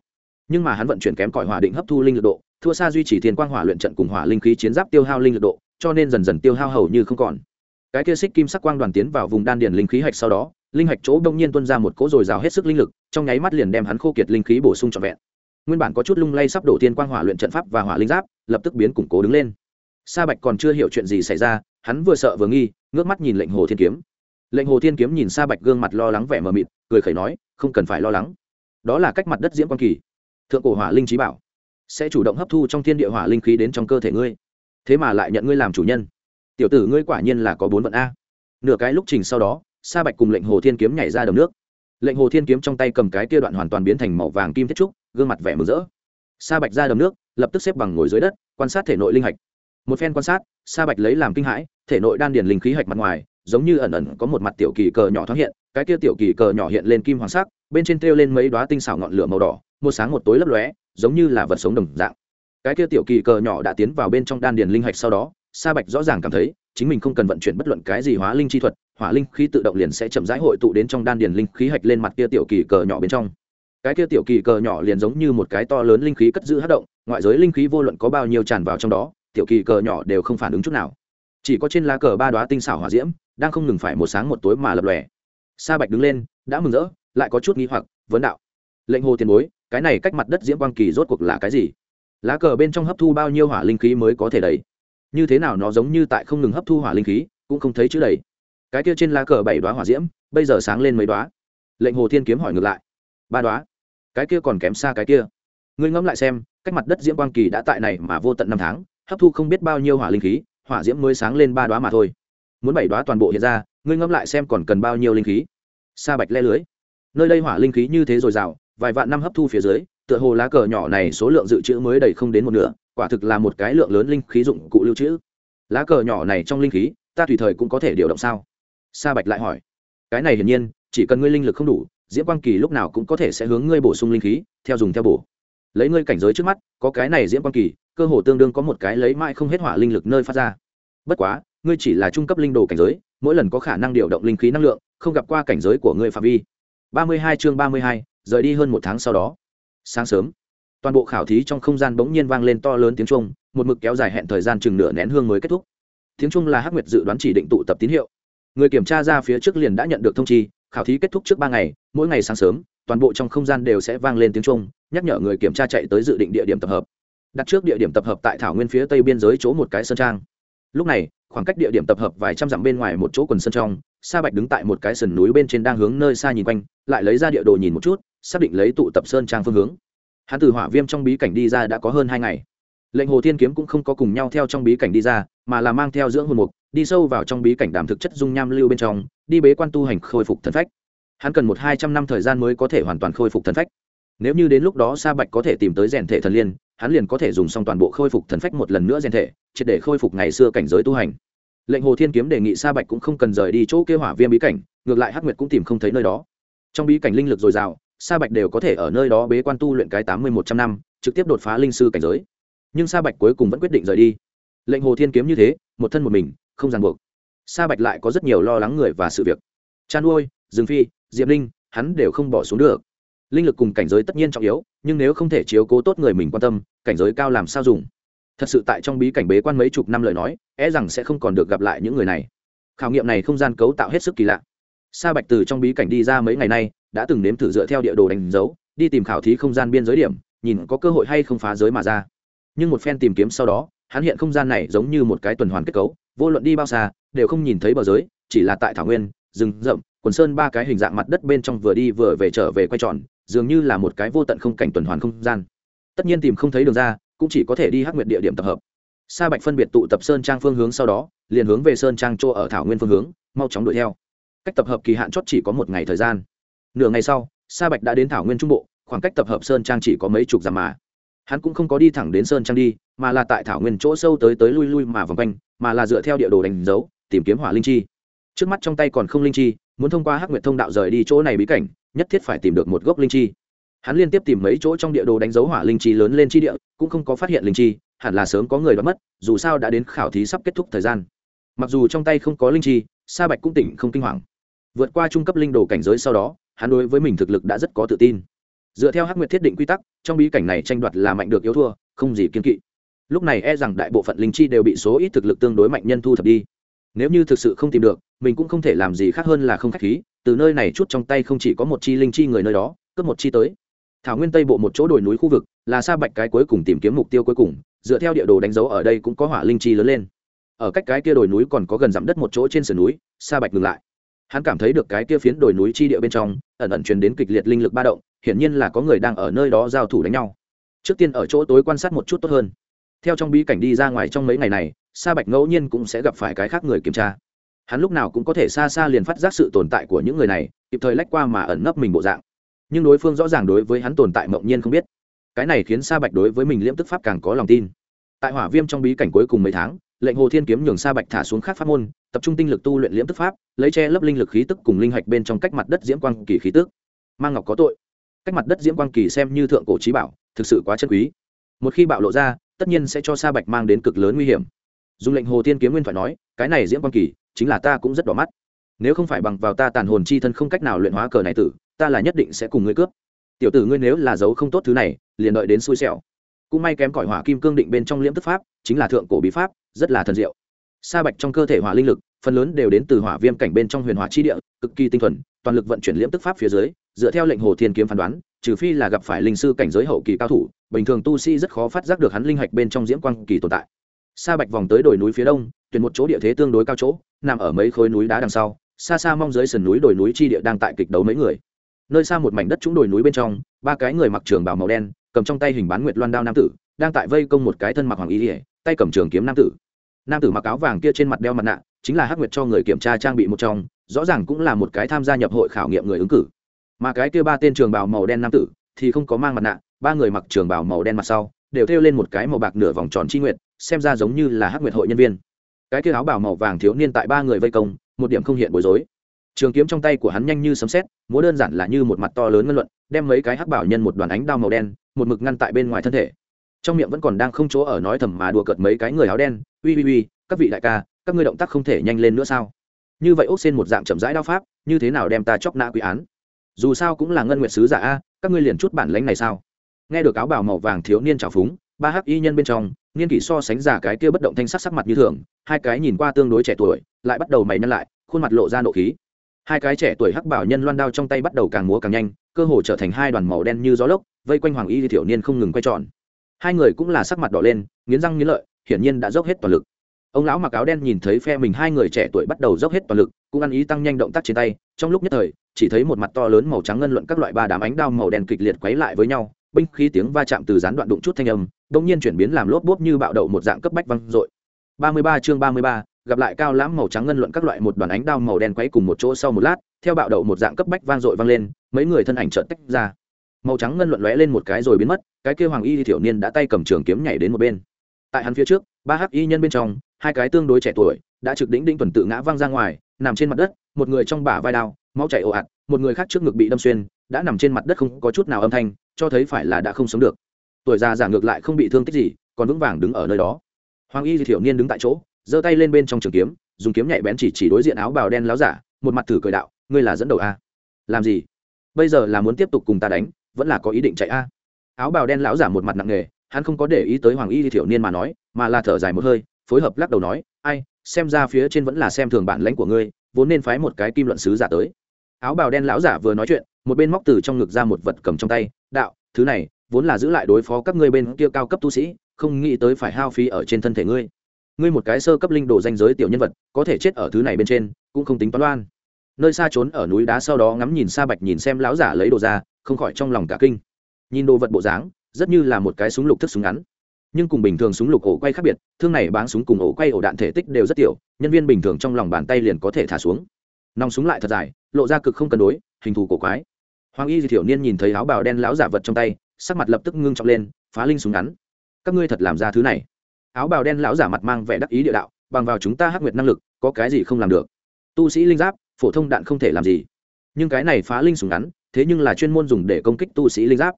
Nhưng mà hắn vận chuyển kém cỏi hỏa định hấp thu linh lực độ, thua xa duy trì thiên quang hỏa luyện trận cùng hỏa linh khí chiến giáp tiêu hao linh lực độ, cho nên dần dần tiêu hao hầu như không còn cái kia xích kim sắc quang đoàn tiến vào vùng đan điền linh khí hạch sau đó, linh hạch chỗ đông nhiên tuôn ra một cỗ dồi dào hết sức linh lực, trong nháy mắt liền đem hắn khô kiệt linh khí bổ sung trọn vẹn. Nguyên bản có chút lung lay sắp đổ tiên quang hỏa luyện trận pháp và hỏa linh giáp, lập tức biến củng cố đứng lên. Sa bạch còn chưa hiểu chuyện gì xảy ra, hắn vừa sợ vừa nghi, ngước mắt nhìn lệnh hồ thiên kiếm. Lệnh hồ thiên kiếm nhìn sa bạch gương mặt lo lắng vẻ mờ mịt, cười khẩy nói, không cần phải lo lắng. Đó là cách mặt đất diễm quan kỳ. Thượng cổ hỏa linh trí bảo sẽ chủ động hấp thu trong thiên địa hỏa linh khí đến trong cơ thể ngươi. Thế mà lại nhận ngươi làm chủ nhân tiểu tử ngươi quả nhiên là có bốn vận a. Nửa cái lúc trình sau đó, sa bạch cùng lệnh hồ thiên kiếm nhảy ra đầm nước. Lệnh hồ thiên kiếm trong tay cầm cái kia đoạn hoàn toàn biến thành màu vàng kim thiết trúc, gương mặt vẻ mừng rỡ. Sa bạch ra đầm nước, lập tức xếp bằng ngồi dưới đất, quan sát thể nội linh hạch. Một phen quan sát, sa bạch lấy làm kinh hãi, thể nội đan điền linh khí hạch mặt ngoài, giống như ẩn ẩn có một mặt tiểu kỳ cờ nhỏ thoáng hiện, cái kia tiểu kỳ cờ nhỏ hiện lên kim hoàng sắc, bên trên treo lên mấy đoá tinh xảo ngọn lửa màu đỏ, một sáng một tối lấp lóe, giống như là vật sống đồng dạng. Cái kia tiểu kỳ cờ nhỏ đã tiến vào bên trong đan điền linh hạch sau đó sa bạch rõ ràng cảm thấy, chính mình không cần vận chuyển bất luận cái gì hóa linh chi thuật, hỏa linh khí tự động liền sẽ chậm rãi hội tụ đến trong đan điền linh khí hạch lên mặt kia tiểu kỳ cờ nhỏ bên trong. Cái kia tiểu kỳ cờ nhỏ liền giống như một cái to lớn linh khí cất giữ hát động, ngoại giới linh khí vô luận có bao nhiêu tràn vào trong đó, tiểu kỳ cờ nhỏ đều không phản ứng chút nào. Chỉ có trên lá cờ ba đoá tinh xảo hỏa diễm, đang không ngừng phải một sáng một tối mà lập lòe. Sa bạch đứng lên, đã mừng rỡ, lại có chút nghi hoặc, vấn đạo, lệnh hồ tiền bối, cái này cách mặt đất diễm quang kỳ rốt cuộc là cái gì? Lá cờ bên trong hấp thu bao nhiêu hỏa linh khí mới có thể đấy? Như thế nào nó giống như tại không ngừng hấp thu hỏa linh khí, cũng không thấy chữ đầy. Cái kia trên lá cờ bảy đoá hỏa diễm, bây giờ sáng lên mấy đoá lệnh hồ thiên kiếm hỏi ngược lại. Ba đoá cái kia còn kém xa cái kia. Ngươi ngẫm lại xem, cách mặt đất diễm quang kỳ đã tại này mà vô tận năm tháng, hấp thu không biết bao nhiêu hỏa linh khí, hỏa diễm mới sáng lên ba đoá mà thôi. Muốn bảy đoá toàn bộ hiện ra, ngươi ngẫm lại xem còn cần bao nhiêu linh khí. Sa bạch le lưới. Nơi đây hỏa linh khí như thế dồi dào, vài vạn năm hấp thu phía dưới, tựa hồ lá cờ nhỏ này số lượng dự trữ mới đầy không đến một nửa quả thực là một cái lượng lớn linh khí dụng cụ lưu trữ. Lá cờ nhỏ này trong linh khí, ta tùy thời cũng có thể điều động sao? Sa bạch lại hỏi. Cái này hiển nhiên, chỉ cần ngươi linh lực không đủ, diễm quang kỳ lúc nào cũng có thể sẽ hướng ngươi bổ sung linh khí, theo dùng theo bổ. Lấy ngươi cảnh giới trước mắt, có cái này diễm quang kỳ, cơ hồ tương đương có một cái lấy mãi không hết hỏa linh lực nơi phát ra. Bất quá, ngươi chỉ là trung cấp linh đồ cảnh giới, mỗi lần có khả năng điều động linh khí năng lượng, không gặp qua cảnh giới của ngươi phạm vi. Ba mươi hai chương ba mươi hai, rời đi hơn một tháng sau đó. Sáng sớm toàn bộ khảo thí trong không gian bỗng nhiên vang lên to lớn tiếng trung, một mực kéo dài hẹn thời gian chừng nửa nén hương mới kết thúc. Tiếng trung là hắc nguyệt dự đoán chỉ định tụ tập tín hiệu. Người kiểm tra ra phía trước liền đã nhận được thông chi, khảo thí kết thúc trước ba ngày, mỗi ngày sáng sớm, toàn bộ trong không gian đều sẽ vang lên tiếng trung, nhắc nhở người kiểm tra chạy tới dự định địa điểm tập hợp. Đặt trước địa điểm tập hợp tại thảo nguyên phía tây biên giới chỗ một cái sơn trang. Lúc này, khoảng cách địa điểm tập hợp vài trăm dặm bên ngoài một chỗ quần sân trong, sa bạch đứng tại một cái sườn núi bên trên đang hướng nơi xa nhìn quanh, lại lấy ra địa đồ nhìn một chút, xác định lấy tụ tập sơn trang phương hướng hắn từ hỏa viêm trong bí cảnh đi ra đã có hơn hai ngày. Lệnh hồ thiên kiếm cũng không có cùng nhau theo trong bí cảnh đi ra, mà là mang theo dưỡng hồn mục, đi sâu vào trong bí cảnh đàm thực chất dung nham lưu bên trong, đi bế quan tu hành khôi phục thần phách. Hắn cần một hai trăm năm thời gian mới có thể hoàn toàn khôi phục thần phách. Nếu như đến lúc đó sa bạch có thể tìm tới rèn thể thần liên, hắn liền có thể dùng xong toàn bộ khôi phục thần phách một lần nữa rèn thể, triệt để khôi phục ngày xưa cảnh giới tu hành. Lệnh hồ thiên kiếm đề nghị sa bạch cũng không cần rời đi chỗ kêu hỏa viêm bí cảnh, ngược lại hắc nguyệt cũng tìm không thấy nơi đó. Trong bí cảnh linh lực dồi dào sa bạch đều có thể ở nơi đó bế quan tu luyện cái tám mươi một trăm năm, trực tiếp đột phá linh sư cảnh giới. Nhưng sa bạch cuối cùng vẫn quyết định rời đi. Lệnh hồ thiên kiếm như thế, một thân một mình, không ràng buộc. Sa bạch lại có rất nhiều lo lắng người và sự việc. Chăn nuôi rừng phi diệm linh hắn đều không bỏ xuống được. Linh lực cùng cảnh giới tất nhiên trọng yếu, nhưng nếu không thể chiếu cố tốt người mình quan tâm, cảnh giới cao làm sao dùng? Thật sự tại trong bí cảnh bế quan mấy chục năm lời nói é rằng sẽ không còn được gặp lại những người này. Khảo nghiệm này không gian cấu tạo hết sức kỳ lạ. Sa bạch từ trong bí cảnh đi ra mấy ngày nay đã từng nếm thử dựa theo địa đồ đánh dấu, đi tìm khảo thí không gian biên giới điểm, nhìn có cơ hội hay không phá giới mà ra. Nhưng một phen tìm kiếm sau đó, hắn hiện không gian này giống như một cái tuần hoàn kết cấu, vô luận đi bao xa, đều không nhìn thấy bờ giới, chỉ là tại thảo nguyên, rừng rậm, quần sơn ba cái hình dạng mặt đất bên trong vừa đi vừa về trở về quay tròn, dường như là một cái vô tận không cảnh tuần hoàn không gian. Tất nhiên tìm không thấy đường ra, cũng chỉ có thể đi hắc nguyệt địa điểm tập hợp. Sa bạch phân biệt tụ tập sơn trang phương hướng sau đó, liền hướng về sơn trang chỗ ở thảo nguyên phương hướng, mau chóng đuổi theo. Cách tập hợp kỳ hạn chót chỉ có một ngày thời gian nửa ngày sau, sa bạch đã đến thảo nguyên trung bộ, khoảng cách tập hợp sơn trang chỉ có mấy chục dặm mà. Hắn cũng không có đi thẳng đến sơn trang đi, mà là tại thảo nguyên chỗ sâu tới tới lui lui mà vòng quanh, mà là dựa theo địa đồ đánh dấu, tìm kiếm hỏa linh chi. Trước mắt trong tay còn không linh chi, muốn thông qua hắc nguyệt thông đạo rời đi chỗ này bí cảnh, nhất thiết phải tìm được một gốc linh chi. Hắn liên tiếp tìm mấy chỗ trong địa đồ đánh dấu hỏa linh chi lớn lên chi địa, cũng không có phát hiện linh chi, hẳn là sớm có người đoán mất, dù sao đã đến khảo thí sắp kết thúc thời gian. Mặc dù trong tay không có linh chi, sa bạch cũng tỉnh không kinh hoàng. Vượt qua trung cấp linh đồ cảnh giới sau đó hắn đối với mình thực lực đã rất có tự tin. Dựa theo hắc nguyệt thiết định quy tắc, trong bí cảnh này tranh đoạt là mạnh được yếu thua, không gì kiên kỵ. Lúc này e rằng đại bộ phận linh chi đều bị số ít thực lực tương đối mạnh nhân thu thập đi. Nếu như thực sự không tìm được, mình cũng không thể làm gì khác hơn là không k h á c h khí, từ nơi này chút trong tay không chỉ có một chi linh chi người nơi đó, cướp một chi tới. Thảo nguyên tây bộ một chỗ đồi núi khu vực, là sa bạch cái cuối cùng tìm kiếm mục tiêu cuối cùng, dựa theo địa đồ đánh dấu ở đây cũng có hỏa linh chi lớn lên. Ở cách cái kia đồi núi còn có gần dặm đất một chỗ trên sườn núi, sa bạch ngừng lại hắn cảm thấy được cái kia phiến đồi núi chi địa bên trong, ẩn ẩn truyền đến kịch liệt linh lực ba động, hiển nhiên là có người đang ở nơi đó giao thủ đánh nhau. Trước tiên ở chỗ tối quan sát một chút tốt hơn. Theo trong bí cảnh đi ra ngoài trong mấy ngày này, sa bạch ngẫu nhiên cũng sẽ gặp phải cái khác người kiểm tra. Hắn lúc nào cũng có thể xa xa liền phát giác sự tồn tại của những người này, kịp thời lách qua mà ẩn nấp mình bộ dạng. Nhưng đối phương rõ ràng đối với hắn tồn tại mộng nhiên không biết. Cái này khiến sa bạch đối với mình liễm tức pháp càng có lòng tin. Tại hỏa viêm trong bí cảnh cuối cùng mấy tháng lệnh hồ thiên kiếm nhường sa bạch thả xuống khác pháp môn, tập trung tinh lực tu luyện liễm tức pháp, lấy che lấp linh lực khí tức cùng linh hạch bên trong cách mặt đất diễm quang kỳ khí tức. Mang ngọc có tội. Cách mặt đất diễm quang kỳ xem như thượng cổ trí bảo, thực sự quá chân quý. Một khi bạo lộ ra, tất nhiên sẽ cho sa bạch mang đến cực lớn nguy hiểm. Dùng lệnh hồ thiên kiếm nguyên phải nói, cái này diễm quang kỳ, chính là ta cũng rất đỏ mắt. Nếu không phải bằng vào ta tàn hồn chi thân không cách nào luyện hóa cờ này tử, ta là nhất định sẽ cùng ngươi cướp. Tiểu tử ngươi nếu là giấu không tốt thứ này, liền đợi đến xui xẻo. Cũng may kém cỏi hỏa kim cương định bên trong liễm tức pháp, chính là thượng cổ bí pháp rất là thần diệu. Sa bạch trong cơ thể hỏa linh lực, phần lớn đều đến từ hỏa viêm cảnh bên trong huyền hỏa chi địa, cực kỳ tinh thuần, toàn lực vận chuyển liễm tức pháp phía dưới, dựa theo lệnh hồ thiên kiếm phán đoán, trừ phi là gặp phải linh sư cảnh giới hậu kỳ cao thủ, bình thường tu sĩ rất khó phát giác được hắn linh hạch bên trong diễm quang kỳ tồn tại. Sa bạch vòng tới đồi núi phía đông, tuyển một chỗ địa thế tương đối cao chỗ, nằm ở mấy khối núi đá đằng sau, xa xa mong dưới sườn núi đồi núi chi địa đang tại kịch đấu mấy người. Nơi xa một mảnh đất trũng đồi núi bên trong, ba cái người mặc trường bào màu đen, cầm trong tay hình bán nguyệt loan đao nam tử, đang tại vây công một cái thân mặc hoàng y ỉa tay cầm trường kiếm nam tử. Nam tử mặc áo vàng kia trên mặt đeo mặt nạ, chính là hắc nguyệt cho người kiểm tra trang bị một trong, rõ ràng cũng là một cái tham gia nhập hội khảo nghiệm người ứng cử. Mà cái kia ba tên trường bào màu đen nam tử thì không có mang mặt nạ, ba người mặc trường bào màu đen mặt sau, đều thêu lên một cái màu bạc nửa vòng tròn chi nguyệt, xem ra giống như là hắc nguyệt hội nhân viên. Cái kia áo bào màu vàng thiếu niên tại ba người vây công, một điểm không hiện bối rối. Trường kiếm trong tay của hắn nhanh như sấm sét, múa đơn giản là như một mặt to lớn ngân luận, đem mấy cái hắc bảo nhân một đoàn ánh đao màu đen, một mực ngăn tại bên ngoài thân thể trong miệng vẫn còn đang không chỗ ở nói thầm mà đùa cợt mấy cái người áo đen, uy uy uy, các vị đại ca, các ngươi động tác không thể nhanh lên nữa sao? Như vậy ốc xên một dạng chậm rãi đao pháp, như thế nào đem ta chóc nã quy án? Dù sao cũng là ngân nguyện sứ giả a, các ngươi liền chút bản lánh này sao? Nghe được áo bào màu vàng thiếu niên trào phúng, ba hắc y nhân bên trong, niên kỷ so sánh giả cái kia bất động thanh sắc sắc mặt như thường, hai cái nhìn qua tương đối trẻ tuổi, lại bắt đầu mày nhăn lại, khuôn mặt lộ ra nộ khí. Hai cái trẻ tuổi hắc bảo nhân loan đao trong tay bắt đầu càng múa càng nhanh, cơ hồ trở thành hai đoàn màu đen như gió lốc, vây quanh hoàng y thiểu niên không ngừng quay tròn hai người cũng là sắc mặt đỏ lên, nghiến răng nghiến lợi, hiển nhiên đã dốc hết toàn lực. Ông lão mặc áo đen nhìn thấy phe mình hai người trẻ tuổi bắt đầu dốc hết toàn lực, cũng ăn ý tăng nhanh động tác trên tay, trong lúc nhất thời, chỉ thấy một mặt to lớn màu trắng ngân luận các loại ba đám ánh đao màu đen kịch liệt quấy lại với nhau, binh khí tiếng va chạm từ gián đoạn đụng chút thanh âm đông nhiên chuyển biến làm lốp bốp như bạo đậu một dạng cấp bách văng dội. Ba mươi ba chương ba mươi ba, gặp lại cao lãm màu trắng ngân luận các loại một đoàn ánh đao màu đen quấy cùng một chỗ sau một lát, theo bạo đậu một dạng cấp bách vang dội vang lên, mấy người thân ảnh trợn tách ra màu trắng ngân luận lóe lên một cái rồi biến mất, cái kêu hoàng y thiểu niên đã tay cầm trường kiếm nhảy đến một bên. Tại hắn phía trước, ba hắc y nhân bên trong, hai cái tương đối trẻ tuổi, đã trực đỉnh đỉnh tuần tự ngã văng ra ngoài, nằm trên mặt đất, một người trong bả vai đao, máu chảy ồ ạt, một người khác trước ngực bị đâm xuyên, đã nằm trên mặt đất không có chút nào âm thanh, cho thấy phải là đã không sống được. Tuổi già giả ngược lại không bị thương tích gì, còn vững vàng đứng ở nơi đó. Hoàng y thiểu niên đứng tại chỗ, giơ tay lên bên trong trường kiếm, dùng kiếm nhạy bén chỉ chỉ đối diện áo bào đen láo giả, một mặt thử cười đạo, ngươi là dẫn đầu a làm gì? Bây giờ là muốn tiếp tục cùng ta đánh vẫn là có ý định chạy a. Áo bào đen lão giả một mặt nặng nề, hắn không có để ý tới hoàng y thiểu niên mà nói, mà là thở dài một hơi, phối hợp lắc đầu nói, ai, xem ra phía trên vẫn là xem thường bản lãnh của ngươi, vốn nên phái một cái kim luận sứ giả tới. Áo bào đen lão giả vừa nói chuyện, một bên móc từ trong ngực ra một vật cầm trong tay, đạo, thứ này, vốn là giữ lại đối phó các ngươi bên kia cao cấp tu sĩ, không nghĩ tới phải hao phí ở trên thân thể ngươi. Ngươi một cái sơ cấp linh đồ danh giới tiểu nhân vật, có thể chết ở thứ này bên trên, cũng không tính toán đoan nơi xa trốn ở núi đá sau đó ngắm nhìn xa bạch nhìn xem lão giả lấy đồ ra không khỏi trong lòng cả kinh. Nhìn đồ vật bộ dáng, rất như là một cái súng lục thức súng ngắn. Nhưng cùng bình thường súng lục ổ quay khác biệt, thương này báng súng cùng ổ quay ổ đạn thể tích đều rất tiểu, nhân viên bình thường trong lòng bàn tay liền có thể thả xuống. Nòng súng lại thật dài, lộ ra cực không cân đối, hình thù cổ quái. Hoàng y di thiểu niên nhìn thấy áo bào đen lão giả vật trong tay, sắc mặt lập tức ngưng trọng lên, phá linh súng ngắn. Các ngươi thật làm ra thứ này. Áo bào đen lão giả mặt mang vẻ đắc ý địa đạo, bằng vào chúng ta hắc nguyệt năng lực, có cái gì không làm được. Tu sĩ linh giáp, phổ thông đạn không thể làm gì. Nhưng cái này phá linh súng ngắn thế nhưng là chuyên môn dùng để công kích tu sĩ linh giáp.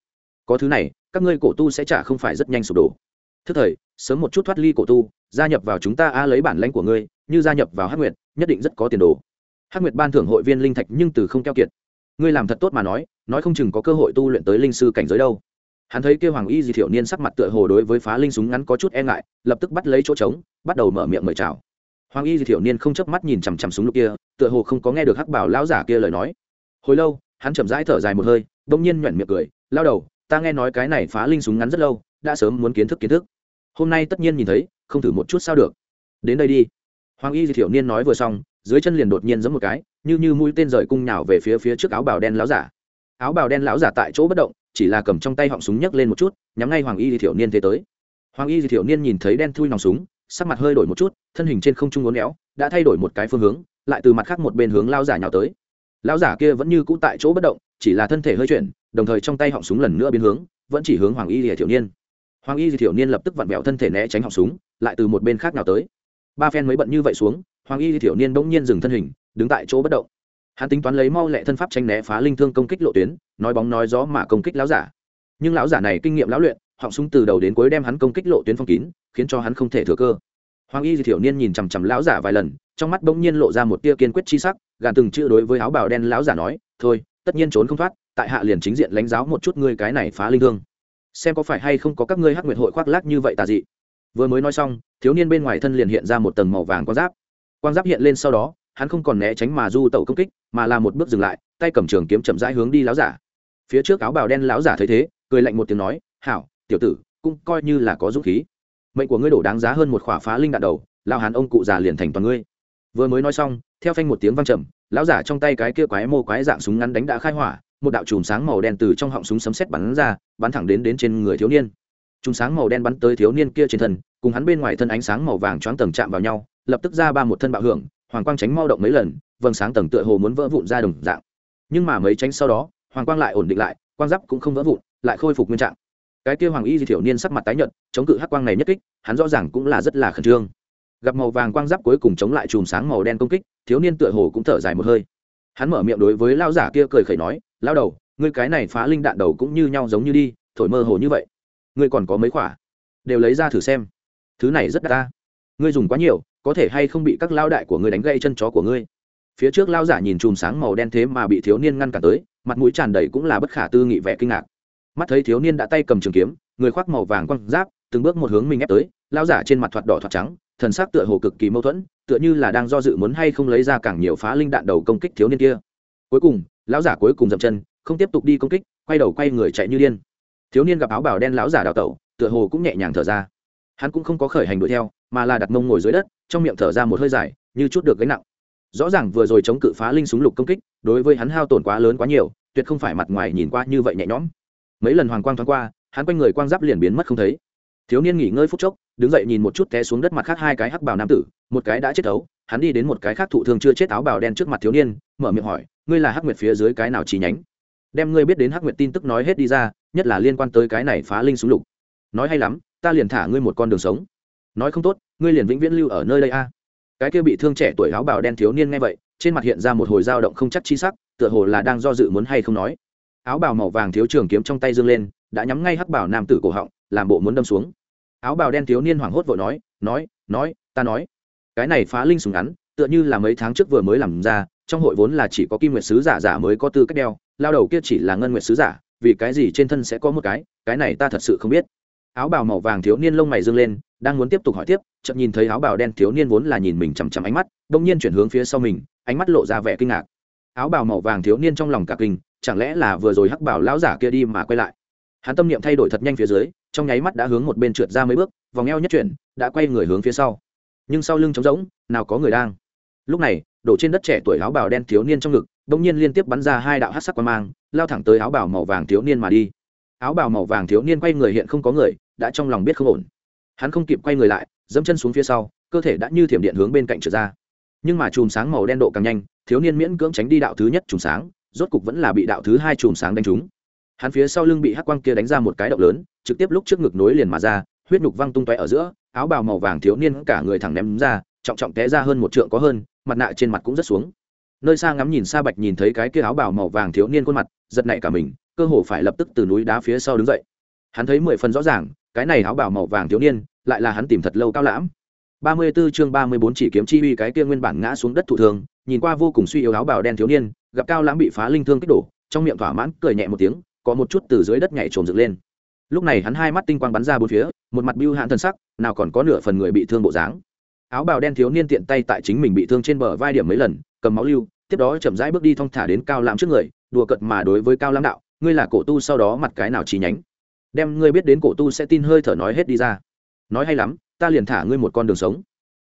Có thứ này, các ngươi cổ tu sẽ trả không phải rất nhanh sụp đổ. Thức thời, sớm một chút thoát ly cổ tu, gia nhập vào chúng ta a lấy bản lãnh của ngươi, như gia nhập vào hắc nguyệt, nhất định rất có tiền đồ. Hắc nguyệt ban thưởng hội viên linh thạch nhưng từ không keo kiệt. Ngươi làm thật tốt mà nói nói không chừng có cơ hội tu luyện tới linh sư cảnh giới đâu. Hắn thấy kêu hoàng y di thiểu niên sắc mặt tựa hồ đối với phá linh súng ngắn có chút e ngại, lập tức bắt lấy chỗ trống, bắt đầu mở miệng mời chào. Hoàng y di thiểu niên không chớp mắt nhìn chằm chằm súng lục kia, tựa hồ không có nghe được hắc bảo lão giả kia lời nói. Hồi lâu hắn chậm rãi thở dài một hơi bỗng nhiên nhoẻn miệng cười, lao đầu, ta nghe nói cái này phá linh súng ngắn rất lâu, đã sớm muốn kiến thức kiến thức. Hôm nay tất nhiên nhìn thấy, không thử một chút sao được. Đến đây đi. Hoàng y Di thiểu niên nói vừa xong, dưới chân liền đột nhiên giẫm một cái, như như mũi tên rời cung nhào về phía phía trước áo bào đen lão giả. Áo bào đen lão giả tại chỗ bất động, chỉ là cầm trong tay họng súng nhấc lên một chút, nhắm ngay hoàng y Di thiểu niên thế tới. Hoàng y Di thiểu niên nhìn thấy đen thui nòng súng, sắc mặt hơi đổi một chút, thân hình trên không trung uốn éo, đã thay đổi một cái phương hướng, lại từ mặt khác một bên hướng lao giả nhào tới lão giả kia vẫn như cũ tại chỗ bất động, chỉ là thân thể hơi chuyển, đồng thời trong tay họng súng lần nữa biến hướng, vẫn chỉ hướng hoàng y thiểu niên. Hoàng y thiểu niên lập tức vặn vẹo thân thể né tránh họng súng, lại từ một bên khác nào tới. Ba phen mới bận như vậy xuống, hoàng y thiểu niên bỗng nhiên dừng thân hình, đứng tại chỗ bất động. Hắn tính toán lấy mau lẹ thân pháp tranh né phá linh thương công kích lộ tuyến, nói bóng nói gió mà công kích lão giả. Nhưng lão giả này kinh nghiệm lão luyện, họng súng từ đầu đến cuối đem hắn công kích lộ tuyến phong kín, khiến cho hắn không thể thừa cơ. Hoàng y thiểu niên nhìn chằm chằm lão giả vài lần, trong mắt bỗng nhiên lộ ra một tia kiên quyết chi sắc gàn từng chữ đối với áo bào đen lão giả nói, thôi, tất nhiên trốn không thoát, tại hạ liền chính diện lãnh giáo một chút ngươi cái này phá linh thương. Xem có phải hay không có các ngươi hắc nguyệt hội khoác lác như vậy tà dị. Vừa mới nói xong, thiếu niên bên ngoài thân liền hiện ra một tầng màu vàng quang giáp. Quang giáp hiện lên sau đó, hắn không còn né tránh mà du tẩu công kích, mà là một bước dừng lại, tay cầm trường kiếm chậm rãi hướng đi láo giả. Phía trước áo bào đen láo giả thấy thế, cười lạnh một tiếng nói, hảo, tiểu tử, cũng coi như là có dũng khí. Mệnh của ngươi đổ đáng giá hơn một khỏa phá linh đạn đầu, lao hàn ông cụ già liền thành toàn ngươi. Vừa mới nói xong theo phanh một tiếng vang trầm, lão giả trong tay cái kia quái mô quái dạng súng ngắn đánh đã khai hỏa, một đạo chùm sáng màu đen từ trong họng súng sấm sét bắn ra, bắn thẳng đến đến trên người thiếu niên. Chùm sáng màu đen bắn tới thiếu niên kia trên thân, cùng hắn bên ngoài thân ánh sáng màu vàng choáng tầng chạm vào nhau, lập tức ra ba một thân bạo hưởng, hoàng quang tránh mau động mấy lần, vầng sáng tầng tựa hồ muốn vỡ vụn ra đồng dạng. Nhưng mà mấy tránh sau đó, hoàng quang lại ổn định lại, quang giáp cũng không vỡ vụn, lại khôi phục nguyên trạng. Cái kia hoàng y di thiểu niên sắc mặt tái nhợt, chống cự hắc quang này nhất kích, hắn rõ ràng cũng là rất là khẩn trương gặp màu vàng quang giáp cuối cùng chống lại chùm sáng màu đen công kích, thiếu niên tựa hồ cũng thở dài một hơi. Hắn mở miệng đối với lao giả kia cười khẩy nói lao đầu, ngươi cái này phá linh đạn đầu cũng như nhau giống như đi, thổi mơ hồ như vậy. Ngươi còn có mấy quả đều lấy ra thử xem. Thứ này rất đa ngươi dùng quá nhiều, có thể hay không bị các lao đại của ngươi đánh gây chân chó của ngươi? Phía trước lao giả nhìn chùm sáng màu đen thế mà bị thiếu niên ngăn cản tới, mặt mũi tràn đầy cũng là bất khả tư nghị vẻ kinh ngạc. Mắt thấy thiếu niên đã tay cầm trường kiếm, người khoác màu vàng quăng giáp, từng bước một hướng mình ép tới lao giả trên mặt thoạt đỏ thoạt trắng thần sắc tựa hồ cực kỳ mâu thuẫn, tựa như là đang do dự muốn hay không lấy ra càng nhiều phá linh đạn đầu công kích thiếu niên kia. Cuối cùng, lão giả cuối cùng dậm chân, không tiếp tục đi công kích, quay đầu quay người chạy như điên. Thiếu niên gặp áo bào đen lão giả đào tẩu, tựa hồ cũng nhẹ nhàng thở ra. Hắn cũng không có khởi hành đuổi theo, mà là đặt mông ngồi dưới đất, trong miệng thở ra một hơi dài, như chút được gánh nặng. Rõ ràng vừa rồi chống cự phá linh súng lục công kích, đối với hắn hao tổn quá lớn quá nhiều, tuyệt không phải mặt ngoài nhìn qua như vậy nhẹ nhõm. Mấy lần hoàng quang thoáng qua, hắn quanh người quang giáp liền biến mất không thấy thiếu niên nghỉ ngơi phút chốc, đứng dậy nhìn một chút té xuống đất mặt khác hai cái hắc bào nam tử, một cái đã chết ấu hắn đi đến một cái khác thụ thương chưa chết áo bào đen trước mặt thiếu niên, mở miệng hỏi, ngươi là hắc nguyệt phía dưới cái nào chi nhánh? Đem ngươi biết đến hắc nguyệt tin tức nói hết đi ra, nhất là liên quan tới cái này phá linh súng lục. Nói hay lắm, ta liền thả ngươi một con đường sống. Nói không tốt, ngươi liền vĩnh viễn lưu ở nơi đây a. Cái kia bị thương trẻ tuổi áo bào đen thiếu niên nghe vậy, trên mặt hiện ra một hồi dao động không chắc chi sắc, tựa hồ là đang do dự muốn hay không nói. Áo bào màu vàng thiếu trường kiếm trong tay dương lên, đã nhắm ngay hắc bảo nam tử cổ họng làm bộ muốn đâm xuống. Áo bào đen thiếu niên hoảng hốt vội nói nói nói, ta nói. Cái này phá linh súng ngắn, tựa như là mấy tháng trước vừa mới làm ra, trong hội vốn là chỉ có kim nguyệt sứ giả giả mới có tư cách đeo, lao đầu kia chỉ là ngân nguyệt sứ giả, vì cái gì trên thân sẽ có một cái cái này ta thật sự không biết. Áo bào màu vàng thiếu niên lông mày dương lên, đang muốn tiếp tục hỏi tiếp chậm nhìn thấy áo bào đen thiếu niên vốn là nhìn mình chằm chằm ánh mắt đông nhiên chuyển hướng phía sau mình, ánh mắt lộ ra vẻ kinh ngạc. Áo bào màu vàng thiếu niên trong lòng cả kinh, chẳng lẽ là vừa rồi hắc bảo lão giả kia đi mà quay lại? Hắn tâm niệm thay đổi thật nhanh phía dưới trong nháy mắt đã hướng một bên trượt ra mấy bước, vòng eo nhất chuyển, đã quay người hướng phía sau. Nhưng sau lưng trống rỗng, nào có người đang. Lúc này, đổ trên đất trẻ tuổi áo bào đen thiếu niên trong ngực đ ỗ n g nhiên liên tiếp bắn ra hai đạo hát sắc quan mang, lao thẳng tới áo bào màu vàng thiếu niên mà đi. Áo bào màu vàng thiếu niên quay người hiện không có người, đã trong lòng biết không ổn. Hắn không kịp quay người lại, dẫm chân xuống phía sau, cơ thể đã như thiểm điện hướng bên cạnh trượt ra. Nhưng mà chùm sáng màu đen độ càng nhanh, thiếu niên miễn cưỡng tránh đi đạo thứ nhất chùm sáng, rốt cục vẫn là bị đạo thứ hai chùm sáng đánh trúng hắn phía sau lưng bị hắc quang kia đánh ra một cái động lớn, trực tiếp lúc trước ngực nối liền mà ra, huyết nhục văng tung tóe ở giữa, áo bào màu vàng thiếu niên cả người thẳng ném ra, trọng trọng té ra hơn một trượng có hơn, mặt nạ trên mặt cũng rất xuống. Nơi xa ngắm nhìn xa bạch nhìn thấy cái kia áo bào màu vàng thiếu niên khuôn mặt, giật nảy cả mình, cơ hồ phải lập tức từ núi đá phía sau đứng dậy. Hắn thấy mười phần rõ ràng, cái này áo bào màu vàng thiếu niên, lại là hắn tìm thật lâu cao lãm. Ba mươi 34 chương ba mươi bốn chỉ kiếm chi uy cái kia nguyên bản ngã xuống đất thụ thường, nhìn qua vô cùng suy yếu áo bào đen thiếu niên, gặp cao lãm bị phá linh thương kích đổ, trong miệng thỏa mãn, cười nhẹ một tiếng có một chút từ dưới đất nhảy trồm dựng lên. Lúc này hắn hai mắt tinh quang bắn ra bốn phía, một mặt biêu hạn thân sắc, nào còn có nửa phần người bị thương bộ dáng. Áo bào đen thiếu niên tiện tay tại chính mình bị thương trên bờ vai điểm mấy lần, cầm máu lưu, tiếp đó chậm rãi bước đi thong thả đến cao lãm trước người, đùa cợt mà đối với cao lãm đạo, ngươi là cổ tu sau đó mặt cái nào chi nhánh? Đem ngươi biết đến cổ tu sẽ tin hơi thở nói hết đi ra. Nói hay lắm, ta liền thả ngươi một con đường sống.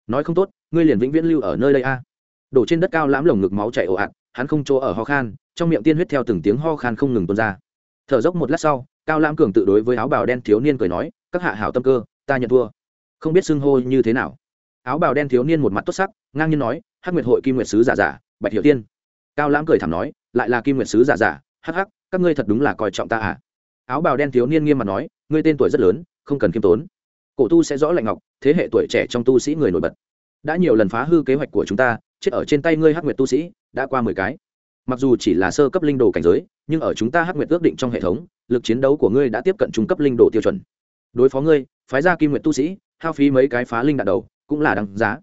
Nói không tốt, ngươi liền vĩnh viễn lưu ở nơi đây a. Đổ trên đất cao lãm lồng ngực máu chảy ồ ạt, hắn không chỗ ở ho khan, trong miệng tiên huyết theo từng tiếng ho khan không ngừng tuôn ra thở dốc một lát sau, cao lãm cường tự đối với áo bào đen thiếu niên cười nói, các hạ hảo tâm cơ, ta nhận thua. Không biết xưng hô như thế nào. Áo bào đen thiếu niên một mặt tốt sắc, ngang nhiên nói, hắc nguyệt hội kim nguyệt sứ giả giả, bạch hiệu tiên. Cao lãm cười thảm nói, lại là kim nguyệt sứ giả giả, hắc hắc, các ngươi thật đúng là coi trọng ta à? Áo bào đen thiếu niên nghiêm mặt nói, ngươi tên tuổi rất lớn, không cần khiêm tốn. Cổ tu sẽ rõ lạnh ngọc, thế hệ tuổi trẻ trong tu sĩ người nổi bật. Đã nhiều lần phá hư kế hoạch của chúng ta, chết ở trên tay ngươi hắc nguyệt tu sĩ, đã qua mười cái mặc dù chỉ là sơ cấp linh đồ cảnh giới, nhưng ở chúng ta hắc nguyệt ước định trong hệ thống, lực chiến đấu của ngươi đã tiếp cận trung cấp linh đồ tiêu chuẩn. Đối phó ngươi, phái ra kim nguyệt tu sĩ, hao phí mấy cái phá linh đạn đầu, cũng là đáng giá.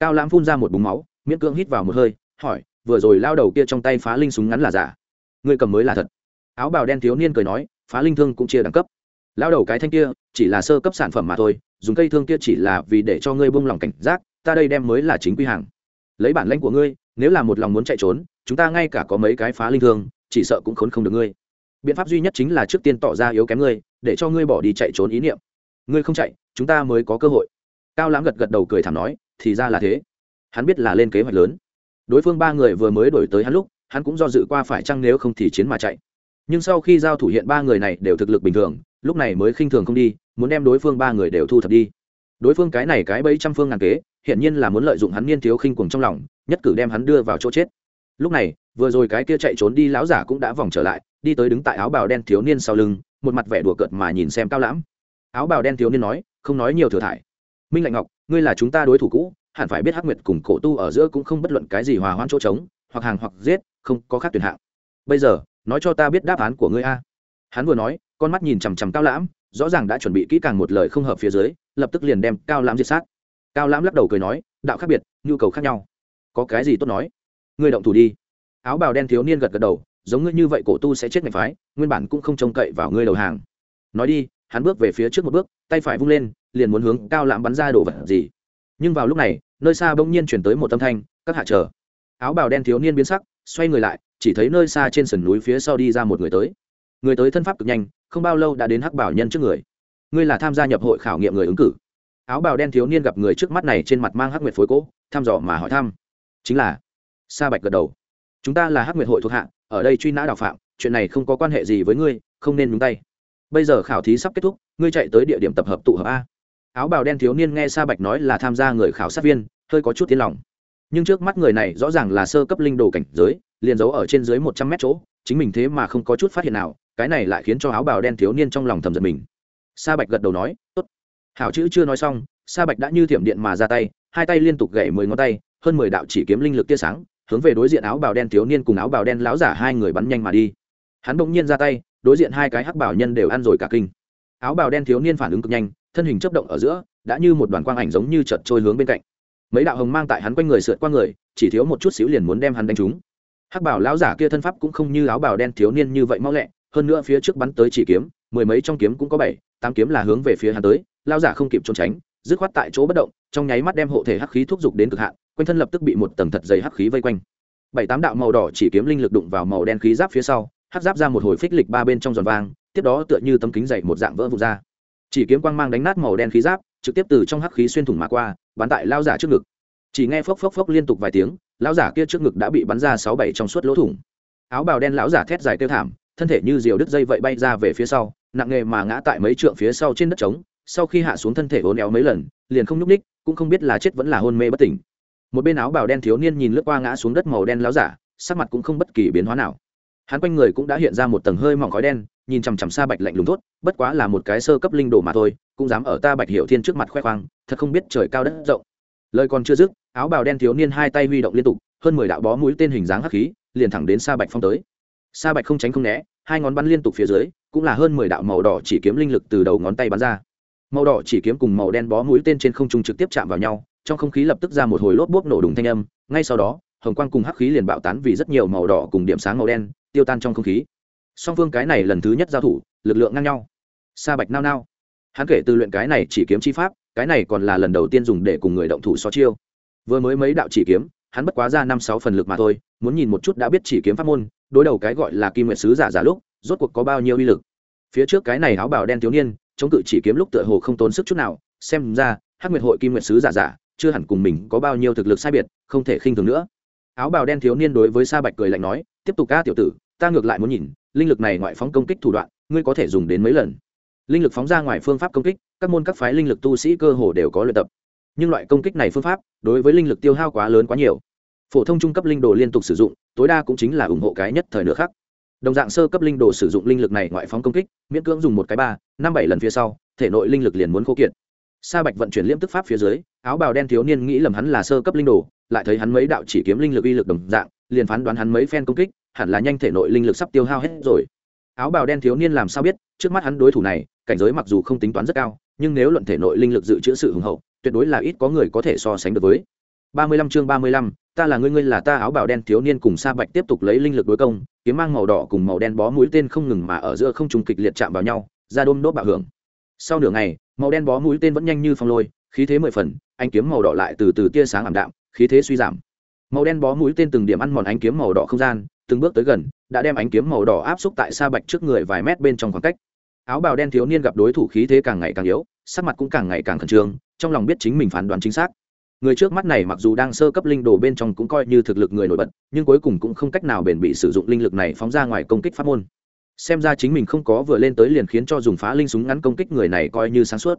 Cao lãm phun ra một búng máu, miễn cưỡng hít vào một hơi, hỏi, vừa rồi lao đầu kia trong tay phá linh súng ngắn là giả? Ngươi cầm mới là thật. Áo bào đen thiếu niên cười nói, phá linh thương cũng chia đẳng cấp. Lao đầu cái thanh kia, chỉ là sơ cấp sản phẩm mà thôi, dùng cây thương kia chỉ là vì để cho ngươi buông lòng cảnh giác, ta đây đem mới là chính quy hàng. Lấy bản lãnh của ngươi, nếu là một lòng muốn chạy trốn chúng ta ngay cả có mấy cái phá linh thương, chỉ sợ cũng khốn không được ngươi. Biện pháp duy nhất chính là trước tiên tỏ ra yếu kém ngươi, để cho ngươi bỏ đi chạy trốn ý niệm. Ngươi không chạy, chúng ta mới có cơ hội. Cao lãm gật gật đầu cười thảm nói, thì ra là thế. Hắn biết là lên kế hoạch lớn. Đối phương ba người vừa mới đổi tới hắn lúc, hắn cũng do dự qua phải chăng nếu không thì chiến mà chạy. Nhưng sau khi giao thủ hiện ba người này đều thực lực bình thường, lúc này mới khinh thường không đi, muốn đem đối phương ba người đều thu thập đi. Đối phương cái này cái bấy trăm phương ngàn kế hiện nhiên là muốn lợi dụng hắn niên thiếu khinh cuồng trong lòng, nhất cử đem hắn đưa vào chỗ chết lúc này, vừa rồi cái kia chạy trốn đi lão giả cũng đã vòng trở lại, đi tới đứng tại áo bào đen thiếu niên sau lưng, một mặt vẻ đùa cợt mà nhìn xem cao lãm. Áo bào đen thiếu niên nói, không nói nhiều thừa thải. Minh lạnh ngọc, ngươi là chúng ta đối thủ cũ, hẳn phải biết hắc nguyệt cùng cổ tu ở giữa cũng không bất luận cái gì hòa hoãn chỗ trống, hoặc hàng hoặc giết, không có khác tuyển hạng. Bây giờ, nói cho ta biết đáp án của ngươi a. Hắn vừa nói, con mắt nhìn chằm chằm cao lãm, rõ ràng đã chuẩn bị kỹ càng một lời không hợp phía dưới, lập tức liền đem cao lãm diệt sát. Cao lãm lắc đầu cười nói, đạo khác biệt, nhu cầu khác nhau. Có cái gì tốt nói? Ngươi động thủ đi. Áo bào đen thiếu niên gật gật đầu, giống ngươi như vậy cổ tu sẽ chết ngạch phái, nguyên bản cũng không trông cậy vào ngươi đầu hàng. Nói đi, hắn bước về phía trước một bước, tay phải vung lên, liền muốn hướng cao lãm bắn ra đồ vật gì. Nhưng vào lúc này, nơi xa bỗng nhiên chuyển tới một âm thanh, các hạ chờ. Áo bào đen thiếu niên biến sắc, xoay người lại, chỉ thấy nơi xa trên sườn núi phía sau đi ra một người tới. Người tới thân pháp cực nhanh, không bao lâu đã đến hắc bảo nhân trước người. Ngươi là tham gia nhập hội khảo nghiệm người ứng cử. Áo bào đen thiếu niên gặp người trước mắt này trên mặt mang hắc nguyệt phối cỗ, thăm dò mà hỏi thăm. Chính là sa bạch gật đầu. Chúng ta là hắc nguyệt hội thuộc hạ, ở đây truy nã đào phạm, chuyện này không có quan hệ gì với ngươi, không nên nhúng tay. Bây giờ khảo thí sắp kết thúc, ngươi chạy tới địa điểm tập hợp tụ hợp a. Áo bào đen thiếu niên nghe sa bạch nói là tham gia người khảo sát viên, hơi có chút tiến lòng. Nhưng trước mắt người này rõ ràng là sơ cấp linh đồ cảnh giới, liền giấu ở trên dưới một trăm mét chỗ, chính mình thế mà không có chút phát hiện nào, cái này lại khiến cho áo bào đen thiếu niên trong lòng thầm giật mình. Sa bạch gật đầu nói, tốt. Hảo chữ chưa nói xong, sa bạch đã như thiểm điện mà ra tay, hai tay liên tục gậy mười ngón tay, hơn mười đạo chỉ kiếm linh lực tia sáng hướng về đối diện áo bào đen thiếu niên cùng áo bào đen lão giả hai người bắn nhanh mà đi. Hắn bỗng nhiên ra tay, đối diện hai cái hắc bảo nhân đều ăn rồi cả kinh. Áo bào đen thiếu niên phản ứng cực nhanh, thân hình chấp động ở giữa, đã như một đoàn quang ảnh giống như chợt trôi hướng bên cạnh. Mấy đạo hồng mang tại hắn quanh người sượt qua người, chỉ thiếu một chút xíu liền muốn đem hắn đánh trúng. Hắc bảo lão giả kia thân pháp cũng không như áo bào đen thiếu niên như vậy mau lẹ, hơn nữa phía trước bắn tới chỉ kiếm, mười mấy trong kiếm cũng có bảy, tám kiếm là hướng về phía hắn tới, lão giả không kịp trốn tránh, dứt khoát tại chỗ bất động, trong nháy mắt đem hộ thể hắc khí thúc giục đến cực hạn quanh thân lập tức bị một tầng thật dày hắc khí vây quanh. Bảy tám đạo màu đỏ chỉ kiếm linh lực đụng vào màu đen khí giáp phía sau, hắc giáp ra một hồi phích lịch ba bên trong giòn vang, tiếp đó tựa như tấm kính dày một dạng vỡ vụn ra. Chỉ kiếm quang mang đánh nát màu đen khí giáp, trực tiếp từ trong hắc khí xuyên thủng mà qua, bắn tại lao giả trước ngực. Chỉ nghe phốc phốc phốc liên tục vài tiếng, lão giả kia trước ngực đã bị bắn ra sáu bảy trong suốt lỗ thủng. Áo bào đen lão giả thét dài kêu thảm, thân thể như diều đứt dây vậy bay ra về phía sau, nặng nghề mà ngã tại mấy trượng phía sau trên đất trống, sau khi hạ xuống thân thể hôn éo mấy lần, liền không nhúc ních cũng không biết là chết vẫn là hôn mê bất tỉnh một bên áo bào đen thiếu niên nhìn lướt qua ngã xuống đất màu đen láo giả, sắc mặt cũng không bất kỳ biến hóa nào. Hắn quanh người cũng đã hiện ra một tầng hơi mỏng khói đen, nhìn chằm chằm xa bạch lạnh lùng tốt bất quá là một cái sơ cấp linh đồ mà thôi, cũng dám ở ta bạch hiệu thiên trước mặt khoe khoang, thật không biết trời cao đất rộng. Lời còn chưa dứt, áo bào đen thiếu niên hai tay huy động liên tục, hơn mười đạo bó mũi tên hình dáng hắc khí, liền thẳng đến xa bạch phong tới. Xa bạch không tránh không né, hai ngón bắn liên tục phía dưới, cũng là hơn mười đạo màu đỏ chỉ kiếm linh lực từ đầu ngón tay bắn ra. Màu đỏ chỉ kiếm cùng màu đen bó mũi tên trên không trung trực tiếp chạm vào nhau trong không khí lập tức ra một hồi lốp bốp nổ đùng thanh âm, ngay sau đó, hồng quang cùng hắc khí liền bạo tán vì rất nhiều màu đỏ cùng điểm sáng màu đen, tiêu tan trong không khí. Song phương cái này lần thứ nhất giao thủ, lực lượng ngang nhau. Sa bạch nao nao. Hắn kể từ luyện cái này chỉ kiếm chi pháp, cái này còn là lần đầu tiên dùng để cùng người động thủ so chiêu. Vừa mới mấy đạo chỉ kiếm, hắn bất quá ra năm sáu phần lực mà thôi, muốn nhìn một chút đã biết chỉ kiếm pháp môn, đối đầu cái gọi là kim nguyệt sứ giả giả lúc, rốt cuộc có bao nhiêu uy lực. Phía trước cái này áo bào đen thiếu niên, chống cự chỉ kiếm lúc tựa hồ không tốn sức chút nào, xem ra, hắc nguyệt hội kim nguyệt sứ giả giả chưa hẳn cùng mình có bao nhiêu thực lực sai biệt, không thể khinh thường nữa. Áo bào đen thiếu niên đối với sa bạch cười lạnh nói, tiếp tục ca, tiểu tử, ta ngược lại muốn nhìn, linh lực này ngoại phóng công kích thủ đoạn, ngươi có thể dùng đến mấy lần? Linh lực phóng ra ngoài phương pháp công kích, các môn các phái linh lực tu sĩ cơ hồ đều có luyện tập. Nhưng loại công kích này phương pháp, đối với linh lực tiêu hao quá lớn quá nhiều. Phổ thông trung cấp linh đồ liên tục sử dụng, tối đa cũng chính là ủng hộ cái nhất thời nữa khác đồng dạng sơ cấp linh đồ sử dụng linh lực này ngoại phóng công kích, miễn cưỡng dùng một cái ba, năm bảy lần phía sau, thể nội linh lực liền muốn khô kiệt. Sa bạch vận chuyển liễm tức pháp phía dưới áo bào đen thiếu niên nghĩ lầm hắn là sơ cấp linh đồ, lại thấy hắn mấy đạo chỉ kiếm linh lực uy lực đồng dạng, liền phán đoán hắn mấy phen công kích, hẳn là nhanh thể nội linh lực sắp tiêu hao hết rồi. Áo bào đen thiếu niên làm sao biết, trước mắt hắn đối thủ này, cảnh giới mặc dù không tính toán rất cao, nhưng nếu luận thể nội linh lực dự trữ sự hùng hậu, tuyệt đối là ít có người có thể so sánh được với. Ba mươi lăm chương ba mươi lăm, ta là ngươi ngươi là ta, áo bào đen thiếu niên cùng sa bạch tiếp tục lấy linh lực đối công, kiếm mang màu đỏ cùng màu đen bó mũi tên không ngừng mà ở giữa không trùng kịch liệt chạm vào nhau, ra đôm đốt bạo hưởng. Sau nửa ngày, màu đen bó mũi tên vẫn nhanh như phong lôi khí thế mười phần anh kiếm màu đỏ lại từ từ tia sáng ảm đạm, khí thế suy giảm. Màu đen bó mũi tên từng điểm ăn mòn ánh kiếm màu đỏ không gian, từng bước tới gần, đã đem ánh kiếm màu đỏ áp xúc tại sa bạch trước người vài mét bên trong khoảng cách. Áo bào đen thiếu niên gặp đối thủ khí thế càng ngày càng yếu, sắc mặt cũng càng ngày càng khẩn trương, trong lòng biết chính mình phán đoán chính xác. Người trước mắt này mặc dù đang sơ cấp linh đồ bên trong cũng coi như thực lực người nổi bật, nhưng cuối cùng cũng không cách nào bền bị sử dụng linh lực này phóng ra ngoài công kích pháp môn. Xem ra chính mình không có vừa lên tới liền khiến cho dùng phá linh súng ngắn công kích người này coi như sáng suốt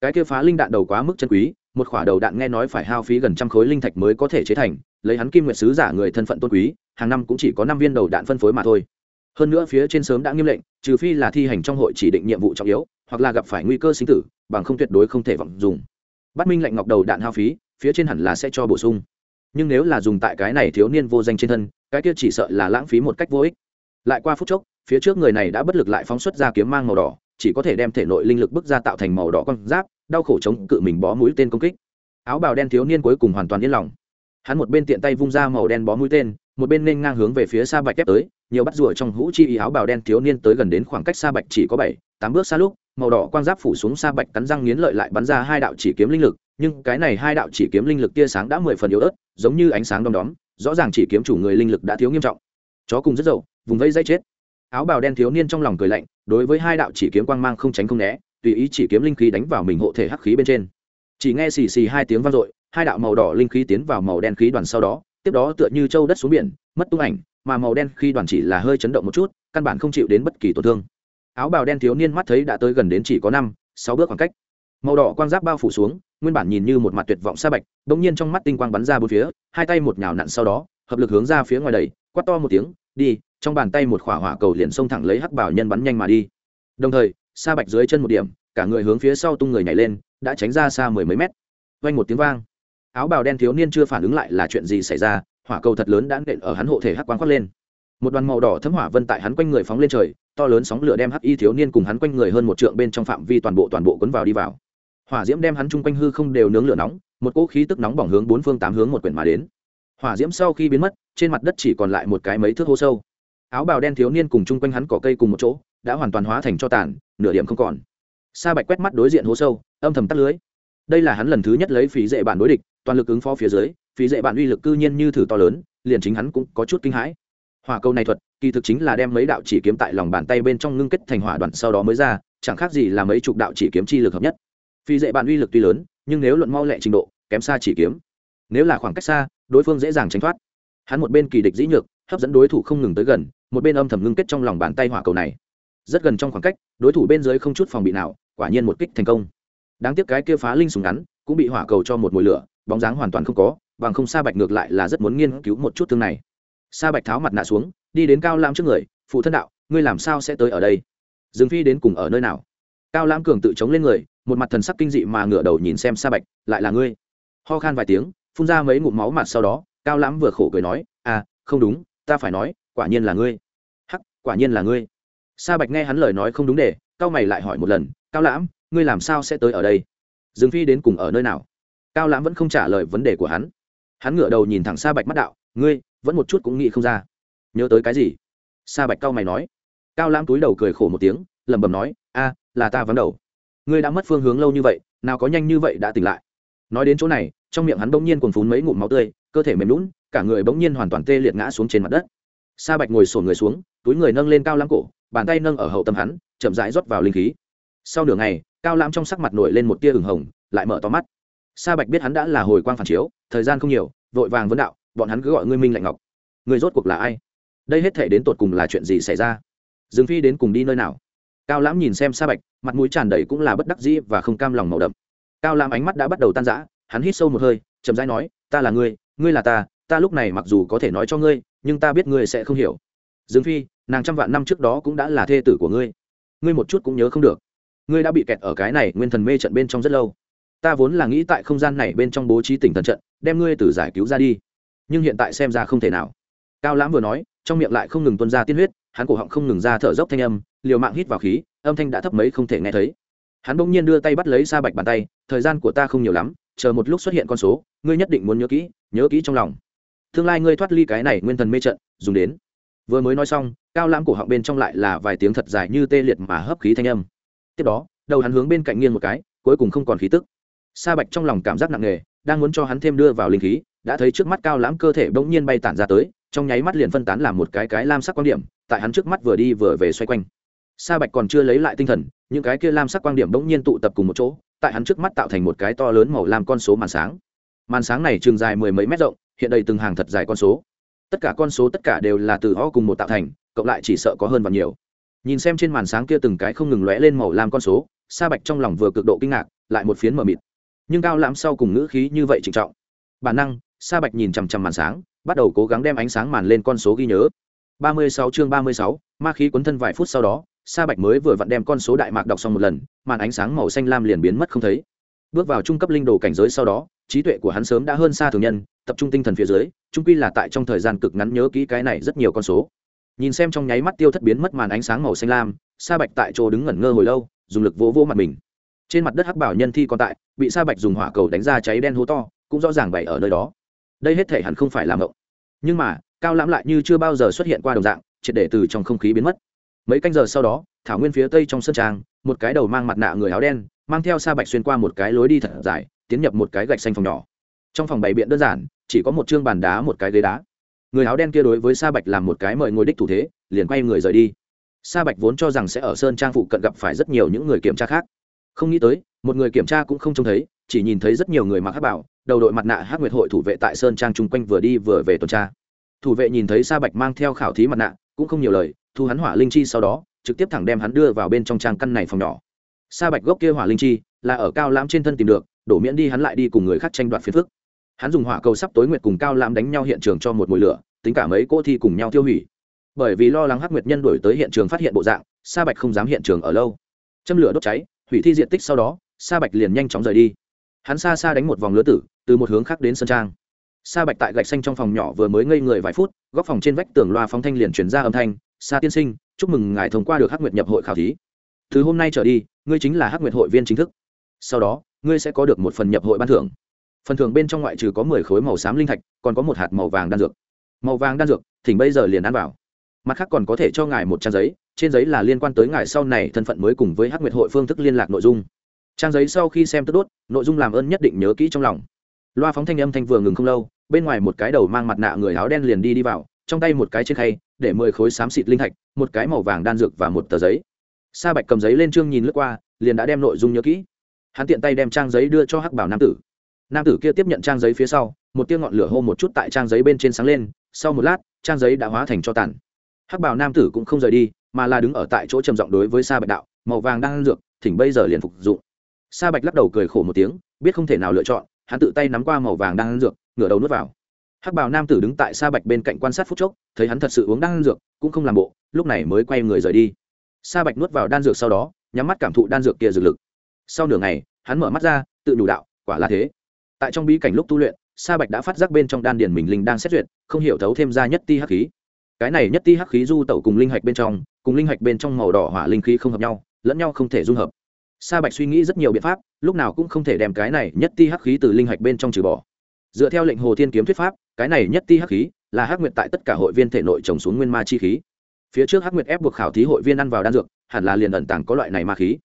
cái kia phá linh đạn đầu quá mức chân quý, một khỏa đầu đạn nghe nói phải hao phí gần trăm khối linh thạch mới có thể chế thành, lấy hắn kim nguyệt sứ giả người thân phận tôn quý, hàng năm cũng chỉ có năm viên đầu đạn phân phối mà thôi. Hơn nữa phía trên sớm đã nghiêm lệnh, trừ phi là thi hành trong hội chỉ định nhiệm vụ trọng yếu, hoặc là gặp phải nguy cơ sinh tử, bằng không tuyệt đối không thể vọng dùng. Bắt minh lệnh ngọc đầu đạn hao phí, phía trên hẳn là sẽ cho bổ sung. Nhưng nếu là dùng tại cái này thiếu niên vô danh trên thân, cái kia chỉ sợ là lãng phí một cách vô ích. Lại qua phút chốc, phía trước người này đã bất lực lại phóng xuất ra kiếm mang màu đỏ chỉ có thể đem thể nội linh lực bức ra tạo thành màu đỏ con giáp, đau khổ chống cự mình bó mũi tên công kích. Áo bào đen thiếu niên cuối cùng hoàn toàn yên lòng. Hắn một bên tiện tay vung ra màu đen bó mũi tên, một bên nên ngang hướng về phía xa bạch kép tới, nhiều bắt rùa trong hũ chi ý áo bào đen thiếu niên tới gần đến khoảng cách xa bạch chỉ có bảy, tám bước xa lúc, màu đỏ quang giáp phủ xuống xa bạch cắn răng nghiến lợi lại bắn ra hai đạo chỉ kiếm linh lực, nhưng cái này hai đạo chỉ kiếm linh lực tia sáng đã mười phần yếu ớt, giống như ánh sáng đom đóm, rõ ràng chỉ kiếm chủ người linh lực đã thiếu nghiêm trọng. Chó cùng rất dậu, vùng vây dây chết áo bào đen thiếu niên trong lòng cười lạnh, đối với hai đạo chỉ kiếm quang mang không tránh không né, tùy ý chỉ kiếm linh khí đánh vào mình hộ thể hắc khí bên trên. Chỉ nghe xì xì hai tiếng vang dội, hai đạo màu đỏ linh khí tiến vào màu đen khí đoàn sau đó, tiếp đó tựa như châu đất xuống biển, mất tung ảnh, mà màu đen khí đoàn chỉ là hơi chấn động một chút, căn bản không chịu đến bất kỳ tổn thương. Áo bào đen thiếu niên mắt thấy đã tới gần đến chỉ có năm, sáu bước khoảng cách. Màu đỏ quang giáp bao phủ xuống, nguyên bản nhìn như một mặt tuyệt vọng xa bạch đ ỗ n g nhiên trong mắt tinh quang bắn ra bốn phía, hai tay một nhào nặn sau đó, hợp lực hướng ra phía ngoài đầy quắt to một tiếng, đi! Trong bàn tay một khỏa hỏa cầu liền xông thẳng lấy hắc bảo nhân bắn nhanh mà đi. Đồng thời, sa bạch dưới chân một điểm, cả người hướng phía sau tung người nhảy lên, đã tránh ra xa mười mấy mét. Vanh một tiếng vang. Áo bào đen thiếu niên chưa phản ứng lại là chuyện gì xảy ra, hỏa cầu thật lớn đã nện ở hắn hộ thể hắc quang khoác lên. Một đoàn màu đỏ thấm hỏa vân tại hắn quanh người phóng lên trời, to lớn sóng lửa đem hắc y thiếu niên cùng hắn quanh người hơn một trượng bên trong phạm vi toàn bộ toàn bộ cuốn vào đi vào. Hỏa diễm đem hắn chung quanh hư không đều nướng lửa nóng, một cỗ khí tức nóng bỏng hướng bốn phương tám hướng một quyển mà đến. Hỏa diễm sau khi biến mất, trên mặt đất chỉ còn lại một cái mấy thước hô sâu áo bào đen thiếu niên cùng chung quanh hắn cỏ cây cùng một chỗ, đã hoàn toàn hóa thành cho tàn, nửa điểm không còn. Sa bạch quét mắt đối diện hố sâu, âm thầm tắt lưới. Đây là hắn lần thứ nhất lấy phí dệ bản đối địch, toàn lực ứng phó phía dưới, phí dệ bản uy lực cư nhiên như thử to lớn, liền chính hắn cũng có chút kinh hãi. Hỏa câu này thuật, kỳ thực chính là đem mấy đạo chỉ kiếm tại lòng bàn tay bên trong ngưng kết thành hỏa đoạn sau đó mới ra, chẳng khác gì là mấy chục đạo chỉ kiếm chi lực hợp nhất. Phí dệ bản uy lực tuy lớn, nhưng nếu luận mau lẹ trình độ, kém xa chỉ kiếm. Nếu là khoảng cách xa, đối phương dễ dàng tránh thoát. Hắn một bên kỳ địch dĩ nhược, hấp dẫn đối thủ không ngừng tới gần một bên âm thầm ngưng kết trong lòng bàn tay hỏa cầu này. Rất gần trong khoảng cách, đối thủ bên dưới không chút phòng bị nào, quả nhiên một kích thành công. Đáng tiếc cái kia phá linh súng ngắn cũng bị hỏa cầu cho một mùi lửa, bóng dáng hoàn toàn không có, bằng không sa bạch ngược lại là rất muốn nghiên cứu một chút thương này. Sa bạch tháo mặt nạ xuống, đi đến cao lam trước người, phụ thân đạo, ngươi làm sao sẽ tới ở đây? Dương phi đến cùng ở nơi nào? Cao lam cường tự chống lên người, một mặt thần sắc kinh dị mà ngửa đầu nhìn xem sa bạch, lại là ngươi? Ho khan vài tiếng, phun ra mấy ngụm máu mặt sau đó, cao lãm vừa khổ cười nói à không đúng, ta phải nói quả nhiên là ngươi. Hắc, quả nhiên là ngươi. Sa bạch nghe hắn lời nói không đúng để cao mày lại hỏi một lần, cao lãm, ngươi làm sao sẽ tới ở đây? Dương phi đến cùng ở nơi nào? Cao lãm vẫn không trả lời vấn đề của hắn. Hắn ngửa đầu nhìn thẳng sa bạch mắt đạo, ngươi, vẫn một chút cũng nghĩ không ra. Nhớ tới cái gì? Sa bạch cao mày nói. Cao lãm túi đầu cười khổ một tiếng, lẩm bẩm nói, a, là ta vắng đầu. Ngươi đã mất phương hướng lâu như vậy, nào có nhanh như vậy đã tỉnh lại. Nói đến chỗ này, trong miệng hắn bỗng nhiên cuồng phún mấy ngụm máu tươi, cơ thể mềm lún cả người bỗng nhiên hoàn toàn tê liệt ngã xuống trên mặt đất sa bạch ngồi sổn người xuống, túi người nâng lên cao lãm cổ, bàn tay nâng ở hậu tâm hắn, chậm rãi rót vào linh khí. Sau nửa ngày, cao lãm trong sắc mặt nổi lên một tia ửng hồng, lại mở to mắt. Sa bạch biết hắn đã là hồi quang phản chiếu, thời gian không nhiều, vội vàng vấn đạo, bọn hắn cứ gọi ngươi minh lạnh ngọc. Người rốt cuộc là ai? Đây hết thể đến tột cùng là chuyện gì xảy ra? Dương phi đến cùng đi nơi nào? Cao lãm nhìn xem sa bạch, mặt mũi tràn đầy cũng là bất đắc dĩ và không cam lòng màu đậm. Cao lãm ánh mắt đã bắt đầu tan rã, hắn hít sâu một hơi, chậm rãi nói, ta là ngươi ngươi là ta ta lúc này mặc dù có thể nói cho ngươi nhưng ta biết ngươi sẽ không hiểu. Dương phi, nàng trăm vạn năm trước đó cũng đã là thê tử của ngươi. Ngươi một chút cũng nhớ không được. Ngươi đã bị kẹt ở cái này nguyên thần mê trận bên trong rất lâu. Ta vốn là nghĩ tại không gian này bên trong bố trí tỉnh thần trận, đem ngươi từ giải cứu ra đi. Nhưng hiện tại xem ra không thể nào. Cao lãm vừa nói, trong miệng lại không ngừng tuân ra tiên huyết, hắn cổ họng không ngừng ra thở dốc thanh âm, liều mạng hít vào khí, âm thanh đã thấp mấy không thể nghe thấy. Hắn bỗng nhiên đưa tay bắt lấy sa bạch bàn tay, thời gian của ta không nhiều lắm, chờ một lúc xuất hiện con số, ngươi nhất định muốn nhớ kỹ nhớ kỹ trong lòng tương lai ngươi thoát ly cái này nguyên thần mê trận, dùng đến. Vừa mới nói xong, cao lãm cổ họng bên trong lại là vài tiếng thật dài như tê liệt mà hấp khí thanh âm. Tiếp đó, đầu hắn hướng bên cạnh nghiêng một cái, cuối cùng không còn khí tức. Sa bạch trong lòng cảm giác nặng nề, đang muốn cho hắn thêm đưa vào linh khí, đã thấy trước mắt cao lãm cơ thể bỗng nhiên bay tản ra tới, trong nháy mắt liền phân tán làm một cái cái lam sắc quan điểm, tại hắn trước mắt vừa đi vừa về xoay quanh. Sa bạch còn chưa lấy lại tinh thần, những cái kia lam sắc quan điểm bỗng nhiên tụ tập cùng một chỗ, tại hắn trước mắt tạo thành một cái to lớn màu lam con số màn sáng. Màn sáng này trường dài mười mấy mét rộng hiện đầy từng hàng thật dài con số. Tất cả con số tất cả đều là từ ho cùng một tạo thành, cộng lại chỉ sợ có hơn và nhiều. Nhìn xem trên màn sáng kia từng cái không ngừng lóe lên màu lam con số, sa bạch trong lòng vừa cực độ kinh ngạc, lại một phiến mờ mịt. Nhưng cao lãm sau cùng ngữ khí như vậy trịnh trọng. Bản năng, sa bạch nhìn chằm chằm màn sáng, bắt đầu cố gắng đem ánh sáng màn lên con số ghi nhớ. Ba mươi sáu chương ba mươi sáu, ma khí cuốn thân vài phút sau đó, sa bạch mới vừa vặn đem con số đại mạc đọc xong một lần, màn ánh sáng màu xanh lam liền biến mất không thấy bước vào trung cấp linh đồ cảnh giới sau đó, trí tuệ của hắn sớm đã hơn xa thường nhân, tập trung tinh thần phía dưới trung quy là tại trong thời gian cực ngắn nhớ kỹ cái này rất nhiều con số. Nhìn xem trong nháy mắt tiêu thất biến mất màn ánh sáng màu xanh lam, sa bạch tại chỗ đứng ngẩn ngơ hồi lâu, dùng lực vỗ vỗ mặt mình. Trên mặt đất hắc bảo nhân thi còn tại, bị sa bạch dùng hỏa cầu đánh ra cháy đen hố to, cũng rõ ràng bày ở nơi đó. Đây hết thể hẳn không phải là mộng. Nhưng mà, cao lãm lại như chưa bao giờ xuất hiện qua đồng dạng, triệt để từ trong không khí biến mất. Mấy canh giờ sau đó, thảo nguyên phía tây trong sân trang một cái đầu mang mặt nạ người áo đen mang theo sa bạch xuyên qua một cái lối đi thật dài, tiến nhập một cái gạch xanh phòng nhỏ. Trong phòng bày biện đơn giản, chỉ có một chương bàn đá, một cái ghế đá. Người áo đen kia đối với sa bạch làm một cái mời ngồi đích thủ thế, liền quay người rời đi. Sa bạch vốn cho rằng sẽ ở sơn trang phụ cận gặp phải rất nhiều những người kiểm tra khác. Không nghĩ tới, một người kiểm tra cũng không trông thấy, chỉ nhìn thấy rất nhiều người mặc hát bảo, đầu đội mặt nạ hát nguyệt hội thủ vệ tại sơn trang chung quanh vừa đi vừa về tuần tra. Thủ vệ nhìn thấy sa bạch mang theo khảo thí mặt nạ, cũng không nhiều lời, thu hắn hỏa linh chi sau đó, trực tiếp thẳng đem hắn đưa vào bên trong trang căn này phòng nhỏ sa bạch gốc kia hỏa linh chi, là ở cao lãm trên thân tìm được, đổ miễn đi hắn lại đi cùng người khác tranh đoạt phiền phức. Hắn dùng hỏa cầu sắp tối nguyệt cùng cao lãm đánh nhau hiện trường cho một mùi lửa, tính cả mấy cỗ thi cùng nhau tiêu hủy. Bởi vì lo lắng hắc nguyệt nhân đổi tới hiện trường phát hiện bộ dạng, sa bạch không dám hiện trường ở lâu. Châm lửa đốt cháy, hủy thi diện tích sau đó, sa bạch liền nhanh chóng rời đi. Hắn xa xa đánh một vòng lứa tử, từ một hướng khác đến sân trang. Sa bạch tại gạch xanh trong phòng nhỏ vừa mới ngây người vài phút, góc phòng trên vách tường loa phóng thanh liền chuyển ra âm thanh, sa tiên sinh, chúc mừng ngài thông qua được hắc nguyệt nhập hội khảo thí từ hôm nay trở đi, ngươi chính là hắc nguyệt hội viên chính thức. Sau đó, ngươi sẽ có được một phần nhập hội ban thưởng. Phần thưởng bên trong ngoại trừ có mười khối màu xám linh thạch, còn có một hạt màu vàng đan dược. Màu vàng đan dược, thỉnh bây giờ liền ăn vào. Mặt khác còn có thể cho ngài một trang giấy, trên giấy là liên quan tới ngài sau này thân phận mới cùng với hắc nguyệt hội phương thức liên lạc nội dung. Trang giấy sau khi xem tức đốt, nội dung làm ơn nhất định nhớ kỹ trong lòng. Loa phóng thanh âm thanh vừa ngừng không lâu, bên ngoài một cái đầu mang mặt nạ người áo đen liền đi đi vào, trong tay một cái trên khay, để mười khối xám xịt linh thạch, một cái màu vàng đan dược và một tờ giấy sa bạch cầm giấy lên chương nhìn lướt qua, liền đã đem nội dung nhớ kỹ. Hắn tiện tay đem trang giấy đưa cho hắc bảo nam tử. Nam tử kia tiếp nhận trang giấy phía sau, một tia ngọn lửa hô một chút tại trang giấy bên trên sáng lên, sau một lát, trang giấy đã hóa thành cho tàn. Hắc bảo nam tử cũng không rời đi, mà là đứng ở tại chỗ trầm giọng đối với sa bạch đạo, màu vàng đang dược, thỉnh bây giờ liền phục dụng. Sa bạch lắc đầu cười khổ một tiếng, biết không thể nào lựa chọn, hắn tự tay nắm qua màu vàng đang dược, ngửa đầu nuốt vào. Hắc Bảo nam tử đứng tại sa bạch bên cạnh quan sát phút chốc, thấy hắn thật sự uống đan dược, cũng không làm bộ, lúc này mới quay người rời đi sa bạch nuốt vào đan dược sau đó, nhắm mắt cảm thụ đan dược kia dược lực. Sau nửa ngày, hắn mở mắt ra, tự đủ đạo, quả là thế. Tại trong bí cảnh lúc tu luyện, sa bạch đã phát giác bên trong đan điền mình linh đang xét duyệt, không hiểu thấu thêm ra nhất ti hắc khí. Cái này nhất ti hắc khí du tẩu cùng linh hạch bên trong, cùng linh hạch bên trong màu đỏ hỏa linh khí không hợp nhau, lẫn nhau không thể dung hợp. Sa bạch suy nghĩ rất nhiều biện pháp, lúc nào cũng không thể đem cái này nhất ti hắc khí từ linh hạch bên trong trừ bỏ. Dựa theo lệnh hồ thiên kiếm thuyết pháp, cái này nhất ti hắc khí là hắc nguyệt tại tất cả hội viên thể nội trồng xuống nguyên ma chi khí phía trước hắc nguyệt ép buộc khảo thí hội viên ăn vào đan dược, hẳn là liền ẩn tàng có loại này ma khí.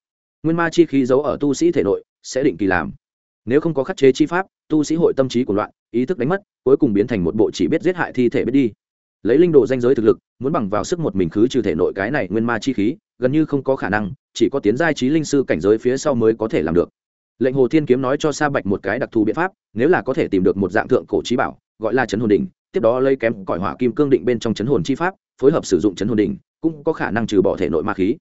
Nguyên ma chi khí giấu ở tu sĩ thể nội, sẽ định kỳ làm. Nếu không có khắc chế chi pháp, tu sĩ hội tâm trí của loạn, ý thức đánh mất, cuối cùng biến thành một bộ chỉ biết giết hại thi thể biết đi. Lấy linh đồ danh giới thực lực, muốn bằng vào sức một mình khứ trừ thể nội cái này nguyên ma chi khí, gần như không có khả năng, chỉ có tiến giai trí linh sư cảnh giới phía sau mới có thể làm được. Lệnh hồ thiên kiếm nói cho sa bạch một cái đặc thù biện pháp, nếu là có thể tìm được một dạng thượng cổ trí bảo, gọi là Trấn hồn đỉnh tiếp đó lấy kém cõi hỏa kim cương định bên trong chấn hồn chi pháp, phối hợp sử dụng chấn hồn đỉnh, cũng có khả năng trừ bỏ thể nội ma khí.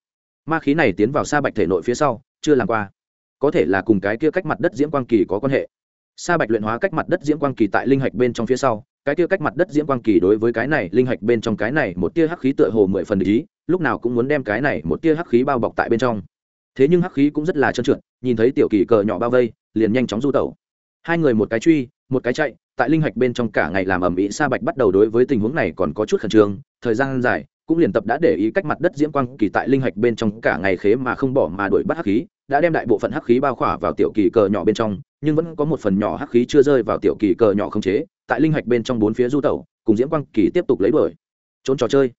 Ma khí này tiến vào sa bạch thể nội phía sau, chưa làm qua. Có thể là cùng cái kia cách mặt đất diễm quang kỳ có quan hệ. Sa bạch luyện hóa cách mặt đất diễm quang kỳ tại linh hạch bên trong phía sau, cái kia cách mặt đất diễm quang kỳ đối với cái này, linh hạch bên trong cái này một tia hắc khí tựa hồ mười phần ý, lúc nào cũng muốn đem cái này một tia hắc khí bao bọc tại bên trong. Thế nhưng hắc khí cũng rất là trơn trượt, nhìn thấy tiểu kỳ cờ nhỏ bao vây, liền nhanh chóng du tẩu. Hai người một cái truy, một cái chạy tại linh hạch bên trong cả ngày làm ầm ĩ sa bạch bắt đầu đối với tình huống này còn có chút khẩn trương, thời gian dài, cũng liền tập đã để ý cách mặt đất diễm quang kỳ tại linh hạch bên trong cả ngày khế mà không bỏ mà đuổi bắt hắc khí, đã đem đại bộ phận hắc khí bao khỏa vào tiểu kỳ cờ nhỏ bên trong, nhưng vẫn có một phần nhỏ hắc khí chưa rơi vào tiểu kỳ cờ nhỏ không chế, tại linh hạch bên trong bốn phía du tẩu, cùng diễm quang kỳ tiếp tục lấy đuổi. Trốn trò chơi.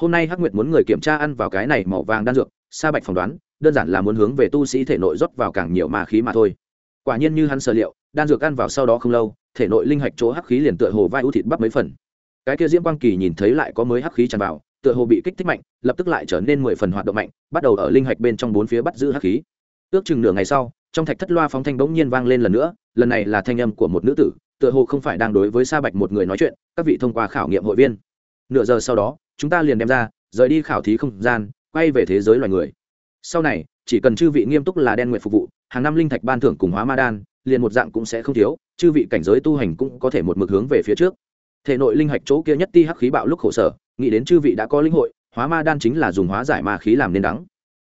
Hôm nay hắc nguyệt muốn người kiểm tra ăn vào cái này màu vàng đan dược, sa bạch phỏng đoán, đơn giản là muốn hướng về tu sĩ thể nội rót vào càng nhiều ma khí mà thôi quả nhiên như hắn sở liệu, đan dược ăn vào sau đó không lâu, thể nội linh hạch chỗ hắc khí liền tựa hồ vai ưu thịt bắp mấy phần. Cái kia diễm quang kỳ nhìn thấy lại có mới hắc khí tràn vào, tựa hồ bị kích thích mạnh, lập tức lại trở nên mười phần hoạt động mạnh, bắt đầu ở linh hạch bên trong bốn phía bắt giữ hắc khí. Ước chừng nửa ngày sau, trong thạch thất loa phóng thanh bỗng nhiên vang lên lần nữa, lần này là thanh âm của một nữ tử, tựa hồ không phải đang đối với sa bạch một người nói chuyện, các vị thông qua khảo nghiệm hội viên. Nửa giờ sau đó, chúng ta liền đem ra, rời đi khảo thí không gian, quay về thế giới loài người. Sau này, chỉ cần chư vị nghiêm túc là đen nguyện phục vụ hàng năm linh thạch ban thưởng cùng hóa ma đan, liền một dạng cũng sẽ không thiếu, chư vị cảnh giới tu hành cũng có thể một mực hướng về phía trước. Thể nội linh hạch chỗ kia nhất ti hắc khí bạo lúc khổ sở, nghĩ đến chư vị đã có linh hội, hóa ma đan chính là dùng hóa giải ma khí làm nên đắng.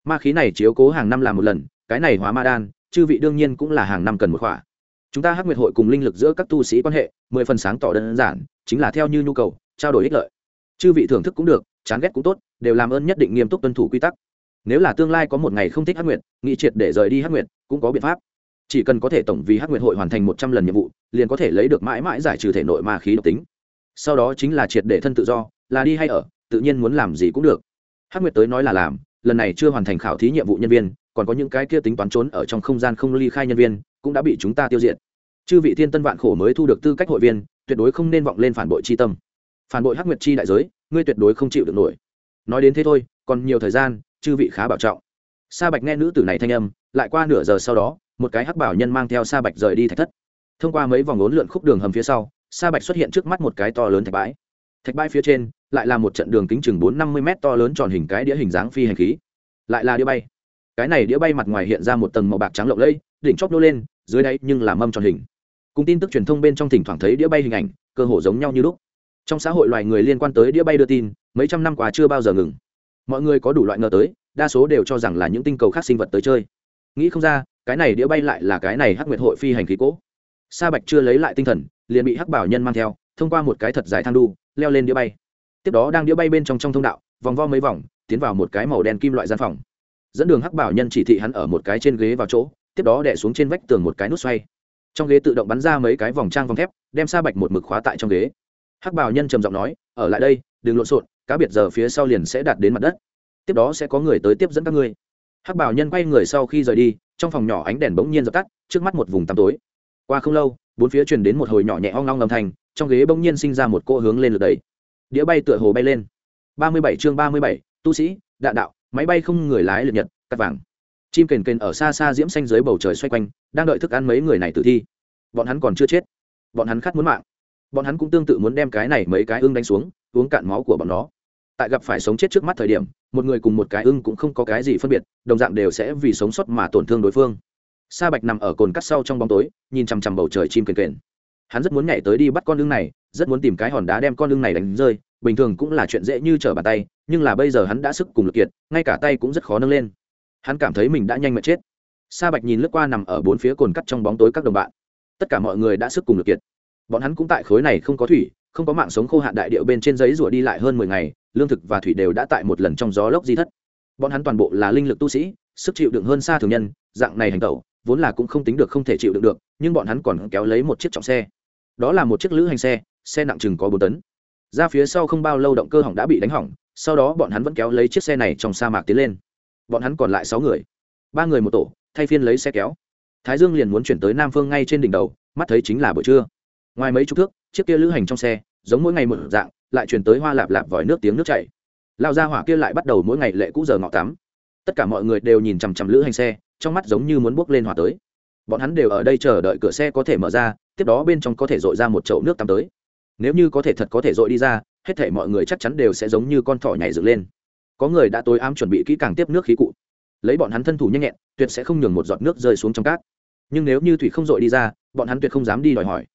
Ma khí này chiếu cố hàng năm làm một lần, cái này hóa ma đan, chư vị đương nhiên cũng là hàng năm cần một khỏa. Chúng ta hắc nguyệt hội cùng linh lực giữa các tu sĩ quan hệ, mười phần sáng tỏ đơn giản, chính là theo như nhu cầu, trao đổi ích lợi. Chư vị thưởng thức cũng được, chán ghét cũng tốt, đều làm ơn nhất định nghiêm túc tuân thủ quy tắc nếu là tương lai có một ngày không thích hắc nguyệt nghị triệt để rời đi hắc nguyệt cũng có biện pháp. Chỉ cần có thể tổng vì hắc nguyệt hội hoàn thành một trăm lần nhiệm vụ, liền có thể lấy được mãi mãi giải trừ thể nội ma khí độc tính. Sau đó chính là triệt để thân tự do, là đi hay ở, tự nhiên muốn làm gì cũng được. Hắc nguyệt tới nói là làm, lần này chưa hoàn thành khảo thí nhiệm vụ nhân viên, còn có những cái kia tính toán trốn ở trong không gian không ly khai nhân viên, cũng đã bị chúng ta tiêu diệt. Chư vị thiên tân vạn khổ mới thu được tư cách hội viên, tuyệt đối không nên vọng lên phản bội c h i tâm. Phản bội hắc nguyệt chi đại giới, ngươi tuyệt đối không chịu được nổi. Nói đến thế thôi, còn nhiều thời gian chư vị khá bảo trọng. Sa bạch nghe nữ tử này thanh âm, lại qua nửa giờ sau đó, một cái hắc bảo nhân mang theo sa bạch rời đi thạch thất. Thông qua mấy vòng ốn lượn khúc đường hầm phía sau, sa bạch xuất hiện trước mắt một cái to lớn thạch bãi. Thạch bãi phía trên, lại là một trận đường kính chừng bốn năm mươi m to lớn tròn hình cái đĩa hình dáng phi hành khí. Lại là đĩa bay. Cái này đĩa bay mặt ngoài hiện ra một tầng màu bạc trắng lộng lẫy, đỉnh chóp nô lên, dưới đáy nhưng là mâm tròn hình. Cùng tin tức truyền thông bên trong thỉnh thoảng thấy đĩa bay hình ảnh, cơ hồ giống nhau như lúc. Trong xã hội loài người liên quan tới đĩa bay đưa tin, mấy trăm năm qua chưa bao giờ ngừng mọi người có đủ loại ngờ tới, đa số đều cho rằng là những tinh cầu khác sinh vật tới chơi. Nghĩ không ra, cái này đĩa bay lại là cái này hắc nguyệt hội phi hành khí cỗ. Sa bạch chưa lấy lại tinh thần, liền bị hắc bảo nhân mang theo, thông qua một cái thật dài thang đu, leo lên đĩa bay. Tiếp đó đang đĩa bay bên trong trong thông đạo, vòng vo mấy vòng, tiến vào một cái màu đen kim loại gian phòng. Dẫn đường hắc bảo nhân chỉ thị hắn ở một cái trên ghế vào chỗ, tiếp đó đẻ xuống trên vách tường một cái nút xoay. Trong ghế tự động bắn ra mấy cái vòng trang vòng thép, đem sa bạch một mực khóa tại trong ghế. Hắc bảo nhân trầm giọng nói, ở lại đây, đừng lộn xộn cá biệt giờ phía sau liền sẽ đạt đến mặt đất. Tiếp đó sẽ có người tới tiếp dẫn các ngươi. Hắc bảo nhân quay người sau khi rời đi, trong phòng nhỏ ánh đèn bỗng nhiên dập tắt, trước mắt một vùng tăm tối. Qua không lâu, bốn phía truyền đến một hồi nhỏ nhẹ hoang long âm thanh, trong ghế bỗng nhiên sinh ra một cô hướng lên lượt đầy đĩa bay tựa hồ bay lên. Ba mươi bảy chương ba mươi bảy, tu sĩ đạn đạo, máy bay không người lái liệt nhật, cắt vàng. Chim kền kền ở xa xa diễm xanh dưới bầu trời xoay quanh, đang đợi thức ăn mấy người này tử thi. Bọn hắn còn chưa chết. Bọn hắn khát muốn mạng bọn hắn cũng tương tự muốn đem cái này mấy cái ưng đánh xuống, uống cạn máu của bọn nó. Tại gặp phải sống chết trước mắt thời điểm, một người cùng một cái ưng cũng không có cái gì phân biệt, đồng dạng đều sẽ vì sống sót mà tổn thương đối phương. Sa bạch nằm ở cồn cắt sau trong bóng tối, nhìn chằm chằm bầu trời chim kền kền. Hắn rất muốn nhảy tới đi bắt con ưng này, rất muốn tìm cái hòn đá đem con ưng này đánh rơi, bình thường cũng là chuyện dễ như trở bàn tay, nhưng là bây giờ hắn đã sức cùng lực kiệt, ngay cả tay cũng rất khó nâng lên. Hắn cảm thấy mình đã nhanh mệt chết. Sa bạch nhìn lướt qua nằm ở bốn phía cồn cắt trong bóng tối các đồng bạn. Tất cả mọi người đã sức cùng lực kiệt bọn hắn cũng tại khối này không có thủy, không có mạng sống khô hạn đại điệu bên trên giấy rủa đi lại hơn mười ngày, lương thực và thủy đều đã tại một lần trong gió lốc di thất. Bọn hắn toàn bộ là linh lực tu sĩ, sức chịu đựng hơn xa thường nhân, dạng này hành tẩu, vốn là cũng không tính được không thể chịu đựng được, nhưng bọn hắn còn kéo lấy một chiếc trọng xe. Đó là một chiếc lữ hành xe xe nặng chừng có bốn tấn. Ra phía sau không bao lâu động cơ hỏng đã bị đánh hỏng, sau đó bọn hắn vẫn kéo lấy chiếc xe này trong sa mạc tiến lên. Bọn hắn còn lại sáu người. Ba người một tổ, thay phiên lấy xe kéo. Thái dương liền muốn chuyển tới nam phương ngay trên đỉnh đầu, mắt thấy chính là buổi trưa ngoài mấy chục thước, chiếc kia lữ hành trong xe, giống mỗi ngày một dạng, lại chuyển tới hoa lạp lạp vòi nước tiếng nước chảy. Lao ra hỏa kia lại bắt đầu mỗi ngày lệ cũ giờ ngọ tắm. Tất cả mọi người đều nhìn chằm chằm lữ hành xe, trong mắt giống như muốn bước lên hỏa tới. Bọn hắn đều ở đây chờ đợi cửa xe có thể mở ra, tiếp đó bên trong có thể dội ra một chậu nước tắm tới. Nếu như có thể thật có thể dội đi ra, hết thể mọi người chắc chắn đều sẽ giống như con thỏ nhảy dựng lên. Có người đã tối ám chuẩn bị kỹ càng tiếp nước khí cụ. Lấy bọn hắn thân thủ nhanh nhẹn, tuyệt sẽ không nhường một giọt nước rơi xuống trong cát. Nhưng nếu như thủy không dội đi ra, bọn hắn tuyệt không dám đi đòi hỏi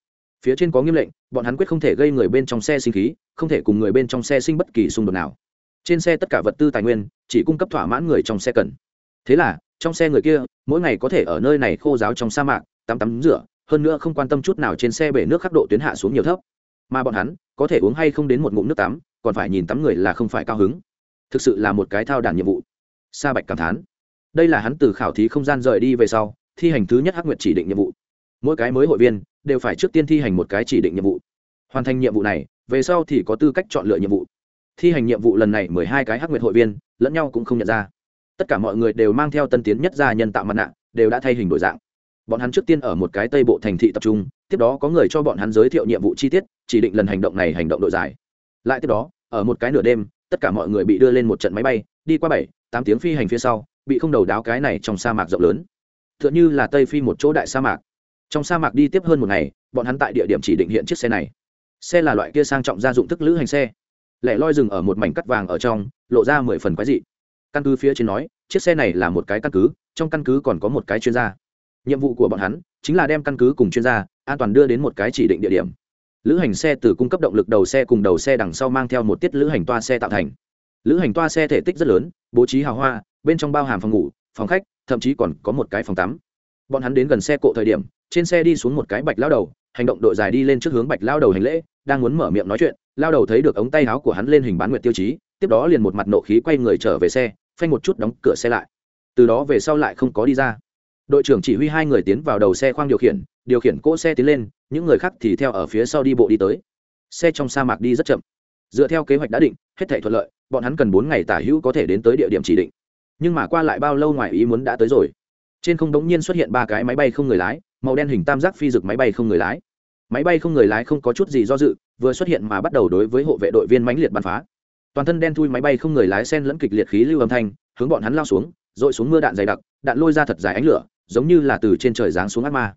phía trên có nghiêm lệnh, bọn hắn quyết không thể gây người bên trong xe sinh khí, không thể cùng người bên trong xe sinh bất kỳ xung đột nào. Trên xe tất cả vật tư tài nguyên, chỉ cung cấp thỏa mãn người trong xe cần. Thế là, trong xe người kia, mỗi ngày có thể ở nơi này khô giáo trong sa mạc, tắm tắm rửa, hơn nữa không quan tâm chút nào trên xe bể nước khắc độ tuyến hạ xuống nhiều thấp. Mà bọn hắn, có thể uống hay không đến một ngụm nước tắm, còn phải nhìn tắm người là không phải cao hứng. Thực sự là một cái thao đàn nhiệm vụ. Sa bạch cảm thán. Đây là hắn từ khảo thí không gian rời đi về sau, thi hành thứ nhất hắc nguyệt chỉ định nhiệm vụ. Mỗi cái mới hội viên đều phải trước tiên thi hành một cái chỉ định nhiệm vụ. Hoàn thành nhiệm vụ này, về sau thì có tư cách chọn lựa nhiệm vụ. Thi hành nhiệm vụ lần này mười hai cái hắc nguyệt hội viên, lẫn nhau cũng không nhận ra. Tất cả mọi người đều mang theo tân tiến nhất gia nhân tạo mặt nạ, đều đã thay hình đổi dạng. Bọn hắn trước tiên ở một cái tây bộ thành thị tập trung, tiếp đó có người cho bọn hắn giới thiệu nhiệm vụ chi tiết, chỉ định lần hành động này hành động đội dài lại tiếp đó, ở một cái nửa đêm, tất cả mọi người bị đưa lên một trận máy bay, đi qua bảy, tám tiếng phi hành phía sau, bị không đầu đáo cái này trong sa mạc rộng lớn. T h ư ợ n h ư là tây phi một chỗ đại sa mạc trong sa mạc đi tiếp hơn một ngày, bọn hắn tại địa điểm chỉ định hiện chiếc xe này. Xe là loại kia sang trọng gia dụng thức lữ hành xe. Lẻ loi rừng ở một mảnh cắt vàng ở trong, lộ ra mười phần quái dị. Căn cứ phía trên nói, chiếc xe này là một cái căn cứ, trong căn cứ còn có một cái chuyên gia. Nhiệm vụ của bọn hắn chính là đem căn cứ cùng chuyên gia an toàn đưa đến một cái chỉ định địa điểm. Lữ hành xe từ cung cấp động lực đầu xe cùng đầu xe đằng sau mang theo một tiết lữ hành toa xe tạo thành. Lữ hành toa xe thể tích rất lớn, bố trí hào hoa, bên trong bao hàm phòng ngủ, phòng khách, thậm chí còn có một cái phòng tắm. Bọn hắn đến gần xe cộ thời điểm trên xe đi xuống một cái bạch lao đầu, hành động đội dài đi lên trước hướng bạch lao đầu hành lễ, đang muốn mở miệng nói chuyện, lao đầu thấy được ống tay áo của hắn lên hình bán nguyệt tiêu chí, tiếp đó liền một mặt nộ khí quay người trở về xe, phanh một chút đóng cửa xe lại. Từ đó về sau lại không có đi ra. Đội trưởng chỉ huy hai người tiến vào đầu xe khoang điều khiển điều khiển cỗ xe tiến lên, những người khác thì theo ở phía sau đi bộ đi tới. Xe trong sa mạc đi rất chậm. Dựa theo kế hoạch đã định, hết thể thuận lợi, bọn hắn cần bốn ngày tả hữu có thể đến tới địa điểm chỉ định. Nhưng mà qua lại bao lâu ngoài ý muốn đã tới rồi. Trên không đống nhiên xuất hiện ba cái máy bay không người lái màu đen hình tam giác phi dực máy bay không người lái. Máy bay không người lái không có chút gì do dự, vừa xuất hiện mà bắt đầu đối với hộ vệ đội viên mãnh liệt bắn phá. Toàn thân đen thui máy bay không người lái sen lẫn kịch liệt khí lưu âm thanh, hướng bọn hắn lao xuống dội xuống mưa đạn dày đặc, đạn lôi ra thật dài ánh lửa, giống như là từ trên trời giáng xuống ác ma.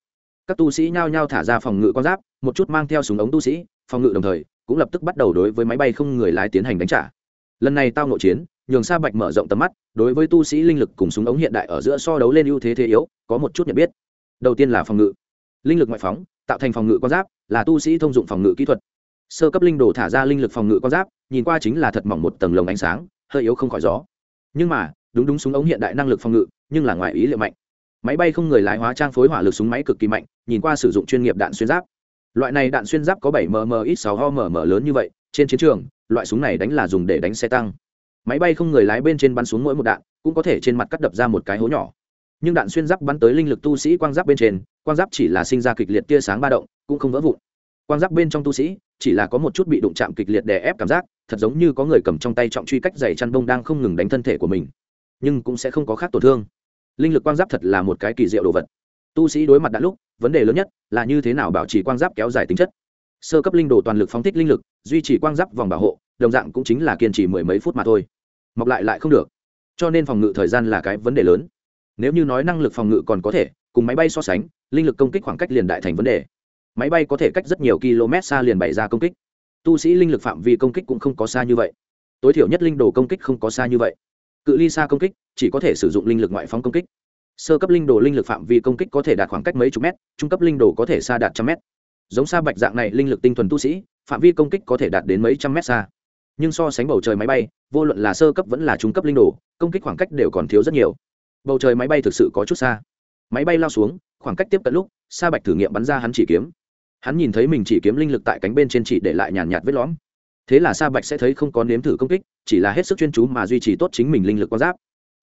Các tu sĩ nhao nhao thả ra phòng ngự con giáp, một chút mang theo súng ống tu sĩ, phòng ngự đồng thời, cũng lập tức bắt đầu đối với máy bay không người lái tiến hành đánh trả. Lần này tao nội chiến, nhường sa bạch mở rộng tầm mắt, đối với tu sĩ linh lực cùng súng ống hiện đại ở giữa so đấu lên ưu thế thế yếu, có một chút nhận biết đầu tiên là phòng ngự. Linh lực ngoại phóng, tạo thành phòng ngự con giáp, là tu sĩ thông dụng phòng ngự kỹ thuật. Sơ cấp linh đồ thả ra linh lực phòng ngự con giáp, nhìn qua chính là thật mỏng một tầng lồng ánh sáng, hơi yếu không khỏi gió. Nhưng mà, đúng đúng súng ống hiện đại năng lực phòng ngự, nhưng là ngoài ý liệu mạnh. Máy bay không người lái hóa trang phối hỏa lực súng máy cực kỳ mạnh, nhìn qua sử dụng chuyên nghiệp đạn xuyên giáp. Loại này đạn xuyên giáp có bảy mm ít sáu ho mm lớn như vậy, trên chiến trường, loại súng này đánh là dùng để đánh xe tăng. Máy bay không người lái bên trên bắn xuống mỗi một đạn, cũng có thể trên mặt cắt đập ra một cái hố nhỏ nhưng đạn xuyên giáp bắn tới linh lực tu sĩ quang giáp bên trên, quang giáp chỉ là sinh ra kịch liệt tia sáng ba động, cũng không vỡ vụn. Quang giáp bên trong tu sĩ, chỉ là có một chút bị đụng chạm kịch liệt đè ép cảm giác, thật giống như có người cầm trong tay trọng truy cách dày chăn bông đang không ngừng đánh thân thể của mình. Nhưng cũng sẽ không có khác tổn thương. Linh lực quang giáp thật là một cái kỳ diệu đồ vật. Tu sĩ đối mặt đã lúc, vấn đề lớn nhất là như thế nào bảo trì quang giáp kéo dài tính chất. Sơ cấp linh đồ toàn lực phóng thích linh lực, duy trì quang giáp vòng bảo hộ, đồng dạng cũng chính là kiên trì mười mấy phút mà thôi. Mọc lại lại không được. Cho nên phòng ngự thời gian là cái vấn đề lớn nếu như nói năng lực phòng ngự còn có thể, cùng máy bay so sánh, linh lực công kích khoảng cách liền đại thành vấn đề. Máy bay có thể cách rất nhiều km xa liền bày ra công kích. Tu sĩ linh lực phạm vi công kích cũng không có xa như vậy. Tối thiểu nhất linh đồ công kích không có xa như vậy. Cự ly xa công kích, chỉ có thể sử dụng linh lực ngoại phóng công kích. Sơ cấp linh đồ linh lực phạm vi công kích có thể đạt khoảng cách mấy chục mét, trung cấp linh đồ có thể xa đạt trăm mét. Giống xa bạch dạng này linh lực tinh thuần tu sĩ, phạm vi công kích có thể đạt đến mấy trăm mét xa. Nhưng so sánh bầu trời máy bay, vô luận là sơ cấp vẫn là trung cấp linh đồ, công kích khoảng cách đều còn thiếu rất nhiều bầu trời máy bay thực sự có chút xa. Máy bay lao xuống, khoảng cách tiếp cận lúc, sa bạch thử nghiệm bắn ra hắn chỉ kiếm. Hắn nhìn thấy mình chỉ kiếm linh lực tại cánh bên trên chỉ để lại nhàn nhạt vết lõm. Thế là sa bạch sẽ thấy không có nếm thử công kích, chỉ là hết sức chuyên chú mà duy trì tốt chính mình linh lực có giáp.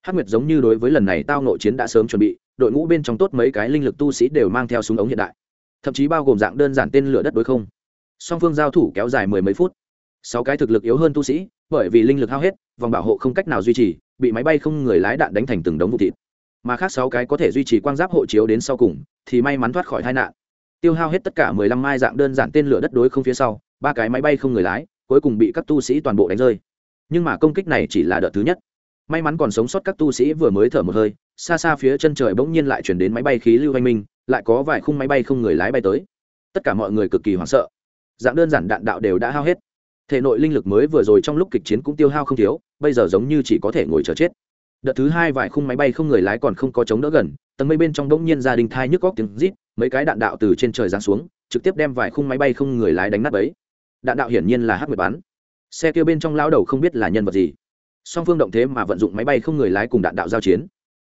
Hắc nguyệt giống như đối với lần này tao nội chiến đã sớm chuẩn bị, đội ngũ bên trong tốt mấy cái linh lực tu sĩ đều mang theo súng ống hiện đại. Thậm chí bao gồm dạng đơn giản tên lửa đất đối không. Song phương giao thủ kéo dài mười mấy phút sáu cái thực lực yếu hơn tu sĩ, bởi vì linh lực hao hết, vòng bảo hộ không cách nào duy trì, bị máy bay không người lái đạn đánh thành từng đống vụ thịt. Mà khác sáu cái có thể duy trì quang giáp hộ chiếu đến sau cùng, thì may mắn thoát khỏi tai nạn. Tiêu hao hết tất cả mười lăm mai dạng đơn giản tên lửa đất đối không phía sau, ba cái máy bay không người lái, cuối cùng bị các tu sĩ toàn bộ đánh rơi. Nhưng mà công kích này chỉ là đợt thứ nhất. May mắn còn sống sót các tu sĩ vừa mới thở một hơi, xa xa phía chân trời bỗng nhiên lại chuyển đến máy bay khí lưu anh minh, lại có vài khung máy bay không người lái bay tới. Tất cả mọi người cực kỳ hoảng sợ. Dạng đơn giản đạn đạo đều đã hao hết thể nội linh lực mới vừa rồi trong lúc kịch chiến cũng tiêu hao không thiếu, bây giờ giống như chỉ có thể ngồi chờ chết. Đợt thứ hai vài khung máy bay không người lái còn không có chống đỡ gần, tầng mây bên trong đ ỗ n g nhiên gia đình thai nhức góc tiếng rít, mấy cái đạn đạo từ trên trời giáng xuống, trực tiếp đem vài khung máy bay không người lái đánh nắp ấy đạn đạo hiển nhiên là hắc mười bắn. Xe kia bên trong lao đầu không biết là nhân vật gì. Song phương động thế mà vận dụng máy bay không người lái cùng đạn đạo giao chiến.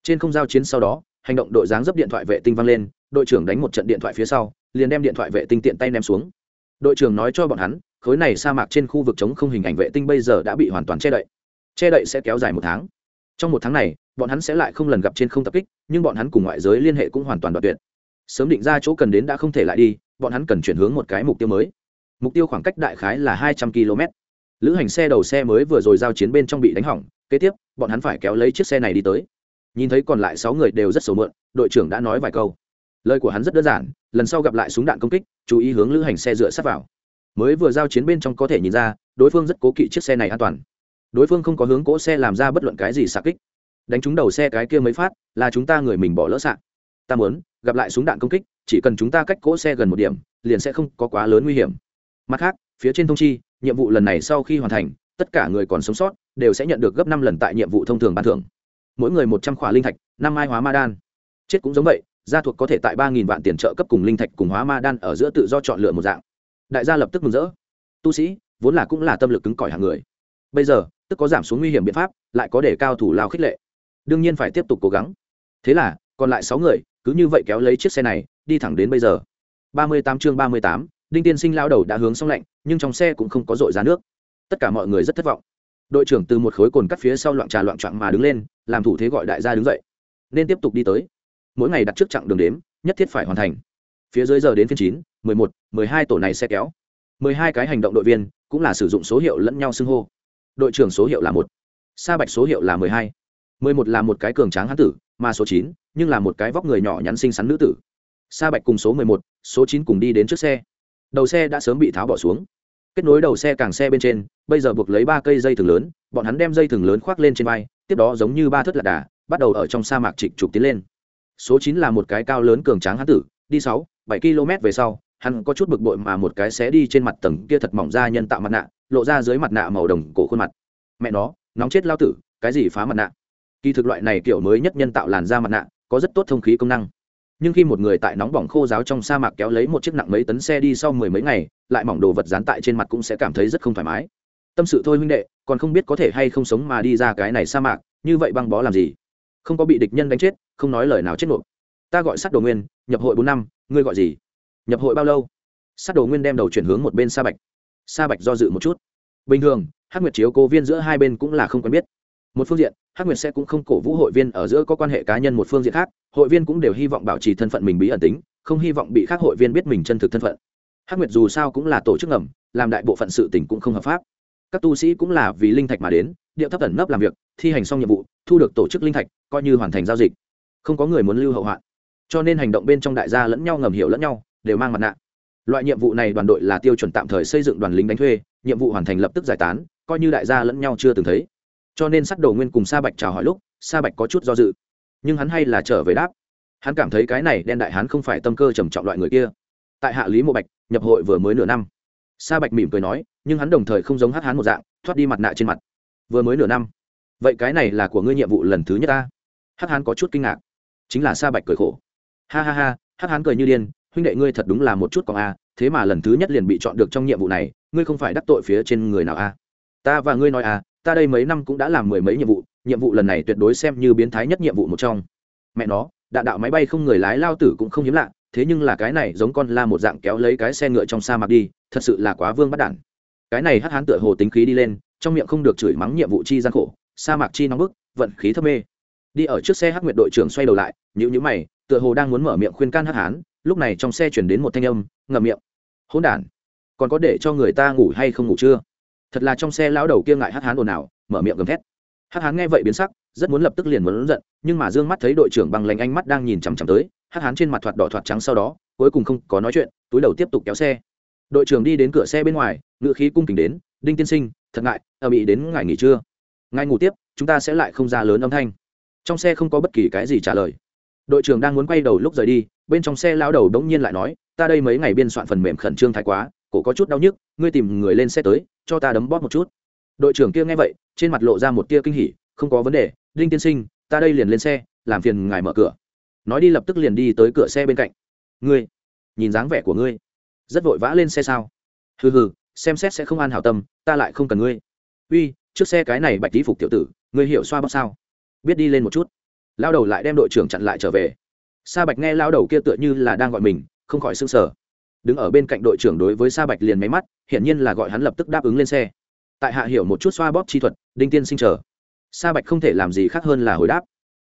Trên không giao chiến sau đó, hành động đội dáng dấp điện thoại vệ tinh văng lên, đội trưởng đánh một trận điện thoại phía sau, liền đem điện thoại vệ tinh tiện tay ném xuống. Đội trưởng nói cho bọn hắn khối này sa mạc trên khu vực chống không hình ảnh vệ tinh bây giờ đã bị hoàn toàn che đậy. Che đậy sẽ kéo dài một tháng. Trong một tháng này, bọn hắn sẽ lại không lần gặp trên không tập kích, nhưng bọn hắn cùng ngoại giới liên hệ cũng hoàn toàn đoạt tuyệt. Sớm định ra chỗ cần đến đã không thể lại đi, bọn hắn cần chuyển hướng một cái mục tiêu mới. Mục tiêu khoảng cách đại khái là hai trăm km lữ hành xe đầu xe mới vừa rồi giao chiến bên trong bị đánh hỏng, kế tiếp, bọn hắn phải kéo lấy chiếc xe này đi tới. Nhìn thấy còn lại sáu người đều rất sầu mượn, đội trưởng đã nói vài câu. Lời của hắn rất đơn giản, lần sau gặp lại súng đạn công kích, chú ý hướng lữ hành xe dựa sát vào mới vừa giao chiến bên trong có thể nhìn ra, đối phương rất cố kỵ chiếc xe này an toàn. Đối phương không có hướng cỗ xe làm ra bất luận cái gì xạ kích. Đánh trúng đầu xe cái kia mới phát, là chúng ta người mình bỏ lỡ xạ. Ta muốn gặp lại súng đạn công kích, chỉ cần chúng ta cách cỗ xe gần một điểm, liền sẽ không có quá lớn nguy hiểm. Mặt khác, phía trên thông chi, nhiệm vụ lần này sau khi hoàn thành, tất cả người còn sống sót đều sẽ nhận được gấp năm lần tại nhiệm vụ thông thường ban thưởng. Mỗi người một trăm khỏa linh thạch, năm mai hóa ma đan. Chết cũng giống vậy, gia thuộc có thể tại ba nghìn vạn tiền trợ cấp cùng linh thạch cùng hóa ma đan ở giữa tự do chọn lựa một dạng đại gia lập tức mừng rỡ. Tu sĩ, vốn là cũng là tâm lực cứng cỏi hàng người. Bây giờ, tức có giảm xuống nguy hiểm biện pháp, lại có để cao thủ lao khích lệ. Đương nhiên phải tiếp tục cố gắng. Thế là, còn lại sáu người, cứ như vậy kéo lấy chiếc xe này, đi thẳng đến bây giờ. Ba mươi tám chương ba mươi tám, đinh tiên sinh lao đầu đã hướng xong lạnh, nhưng trong xe cũng không có dội ra nước. Tất cả mọi người rất thất vọng. Đội trưởng từ một khối cồn cắt phía sau loạn trà loạn trọn mà đứng lên, làm thủ thế gọi đại gia đứng dậy. Nên tiếp tục đi tới. Mỗi ngày đặt trước chặng đường đếm, nhất thiết phải hoàn thành phía dưới giờ đến phiên chín, mười một, mười hai tổ này xe kéo. mười hai cái hành động đội viên cũng là sử dụng số hiệu lẫn nhau xưng hô. Đội trưởng số hiệu là một, sa bạch số hiệu là mười hai. mười một là một cái cường tráng hán tử, mà số chín nhưng là một cái vóc người nhỏ nhắn xinh xắn nữ tử. Sa bạch cùng số mười một, số chín cùng đi đến trước xe. Đầu xe đã sớm bị tháo bỏ xuống. Kết nối đầu xe càng xe bên trên, bây giờ buộc lấy ba cây dây thừng lớn, bọn hắn đem dây thừng lớn khoác lên trên vai, tiếp đó giống như ba thất lạc đà, bắt đầu ở trong sa mạc trịch trục tiến lên. Số chín là một cái cao lớn cường tráng hán tử, đi sáu bảy km về sau, hắn có chút bực bội mà một cái xé đi trên mặt tầng kia thật mỏng ra nhân tạo mặt nạ, lộ ra dưới mặt nạ màu đồng cổ khuôn mặt. Mẹ nó, nóng chết lao tử, cái gì phá mặt nạ? Kỳ thực loại này kiểu mới nhất nhân tạo làn da mặt nạ, có rất tốt thông khí công năng. Nhưng khi một người tại nóng bỏng khô giáo trong sa mạc kéo lấy một chiếc nặng mấy tấn xe đi sau mười mấy ngày, lại mỏng đồ vật dán tại trên mặt cũng sẽ cảm thấy rất không thoải mái. Tâm sự thôi huynh đệ, còn không biết có thể hay không sống mà đi ra cái này sa mạc, như vậy băng bó làm gì? Không có bị địch nhân đánh chết, không nói lời nào chết nộp ta gọi sát đồ nguyên nhập hội bốn năm, ngươi gọi gì? Nhập hội bao lâu? Sát đồ nguyên đem đầu chuyển hướng một bên sa bạch. Sa bạch do dự một chút. Bình thường, hắc nguyệt chiếu cố viên giữa hai bên cũng là không quen biết. Một phương diện, hắc nguyệt sẽ cũng không cổ vũ hội viên ở giữa có quan hệ cá nhân, một phương diện khác, hội viên cũng đều hy vọng bảo trì thân phận mình bí ẩn tính, không hy vọng bị khác hội viên biết mình chân thực thân phận. Hắc nguyệt dù sao cũng là tổ chức ngầm, làm đại bộ phận sự tình cũng không hợp pháp. Các tu sĩ cũng là vì linh thạch mà đến, điệu thấp tẩn nấp làm việc, thi hành xong nhiệm vụ, thu được tổ chức linh thạch, coi như hoàn thành giao dịch. Không có người muốn lưu hậu hoạn cho nên hành động bên trong đại gia lẫn nhau ngầm hiểu lẫn nhau, đều mang mặt nạ. Loại nhiệm vụ này đoàn đội là tiêu chuẩn tạm thời xây dựng đoàn lính đánh thuê, nhiệm vụ hoàn thành lập tức giải tán, coi như đại gia lẫn nhau chưa từng thấy. Cho nên sắt đồ nguyên cùng sa bạch chào hỏi lúc, sa bạch có chút do dự. Nhưng hắn hay là trở về đáp. Hắn cảm thấy cái này đen đại hắn không phải tâm cơ trầm trọng loại người kia. Tại hạ lý mộ bạch, nhập hội vừa mới nửa năm. Sa bạch mỉm cười nói, nhưng hắn đồng thời không giống hát hắn một dạng, thoát đi mặt nạ trên mặt. Vừa mới nửa năm. Vậy cái này là của ngươi nhiệm vụ lần thứ nhất ta? Hát hắn có chút kinh ngạc. Chính là sa bạch cười khổ ha ha ha, Hắc Hán cười như điên, huynh đệ ngươi thật đúng là một chút còn a, thế mà lần thứ nhất liền bị chọn được trong nhiệm vụ này, ngươi không phải đắc tội phía trên người nào a? Ta và ngươi nói à ta đây mấy năm cũng đã làm mười mấy nhiệm vụ nhiệm vụ lần này tuyệt đối xem như biến thái nhất nhiệm vụ một trong. Mẹ nó, đạn đạo máy bay không người lái lao tử cũng không hiếm lạ, thế nhưng là cái này giống con la một dạng kéo lấy cái xe ngựa trong sa mạc đi, thật sự là quá vương bắt đản cái này hắc hán tựa hồ tính khí đi lên, trong miệng không được chửi mắng nhiệm vụ chi gian khổ, sa mạc chi nóng bức, vận khí thấp mê. Đi ở trước xe hắc nguyệt đội trưởng xoay đầu lại nhữ nhữ mày tựa hồ đang muốn mở miệng khuyên can hắc hán, lúc này trong xe chuyển đến một thanh âm, ngậm miệng. Hỗn đản, còn có để cho người ta ngủ hay không ngủ chưa? Thật là trong xe lão đầu kia ngại hắc hán ồn ào, mở miệng gầm thét. Hắc hán nghe vậy biến sắc, rất muốn lập tức liền muốn giận, nhưng mà dương mắt thấy đội trưởng bằng lành ánh mắt đang nhìn chằm chằm tới, hắc hán trên mặt thoạt đỏ thoạt trắng sau đó, cuối cùng không có nói chuyện, túi đầu tiếp tục kéo xe. Đội trưởng đi đến cửa xe bên ngoài, ngựa khí cung kính đến, đinh tiên sinh, thật ngại, ở bị đến ngày nghỉ trưa ngay ngủ tiếp, chúng ta sẽ lại không ra lớn âm thanh. Trong xe không có bất kỳ cái gì trả lời đội trưởng đang muốn quay đầu lúc rời đi, bên trong xe lao đầu đống nhiên lại nói, ta đây mấy ngày biên soạn phần mềm khẩn trương thái quá, cổ có chút đau nhức, ngươi tìm người lên xe tới, cho ta đấm bóp một chút. Đội trưởng kia nghe vậy, trên mặt lộ ra một tia kinh hỉ, không có vấn đề, đinh tiên sinh, ta đây liền lên xe, làm phiền ngài mở cửa. Nói đi lập tức liền đi tới cửa xe bên cạnh. Ngươi, nhìn dáng vẻ của ngươi, rất vội vã lên xe sao? Hừ hừ, xem xét sẽ không an hảo tâm, ta lại không cần ngươi. Uy, trước xe cái này bạch tí phục tiểu tử, ngươi hiểu xoa bóp sao? Biết đi lên một chút lao đầu lại đem đội trưởng chặn lại trở về. Sa bạch nghe lao đầu kia tựa như là đang gọi mình, không khỏi s ư n g sở đứng ở bên cạnh đội trưởng đối với sa bạch liền máy mắt, hiển nhiên là gọi hắn lập tức đáp ứng lên xe. Tại hạ hiểu một chút xoa bóp chi thuật, đinh tiên sinh chờ. Sa bạch không thể làm gì khác hơn là hồi đáp.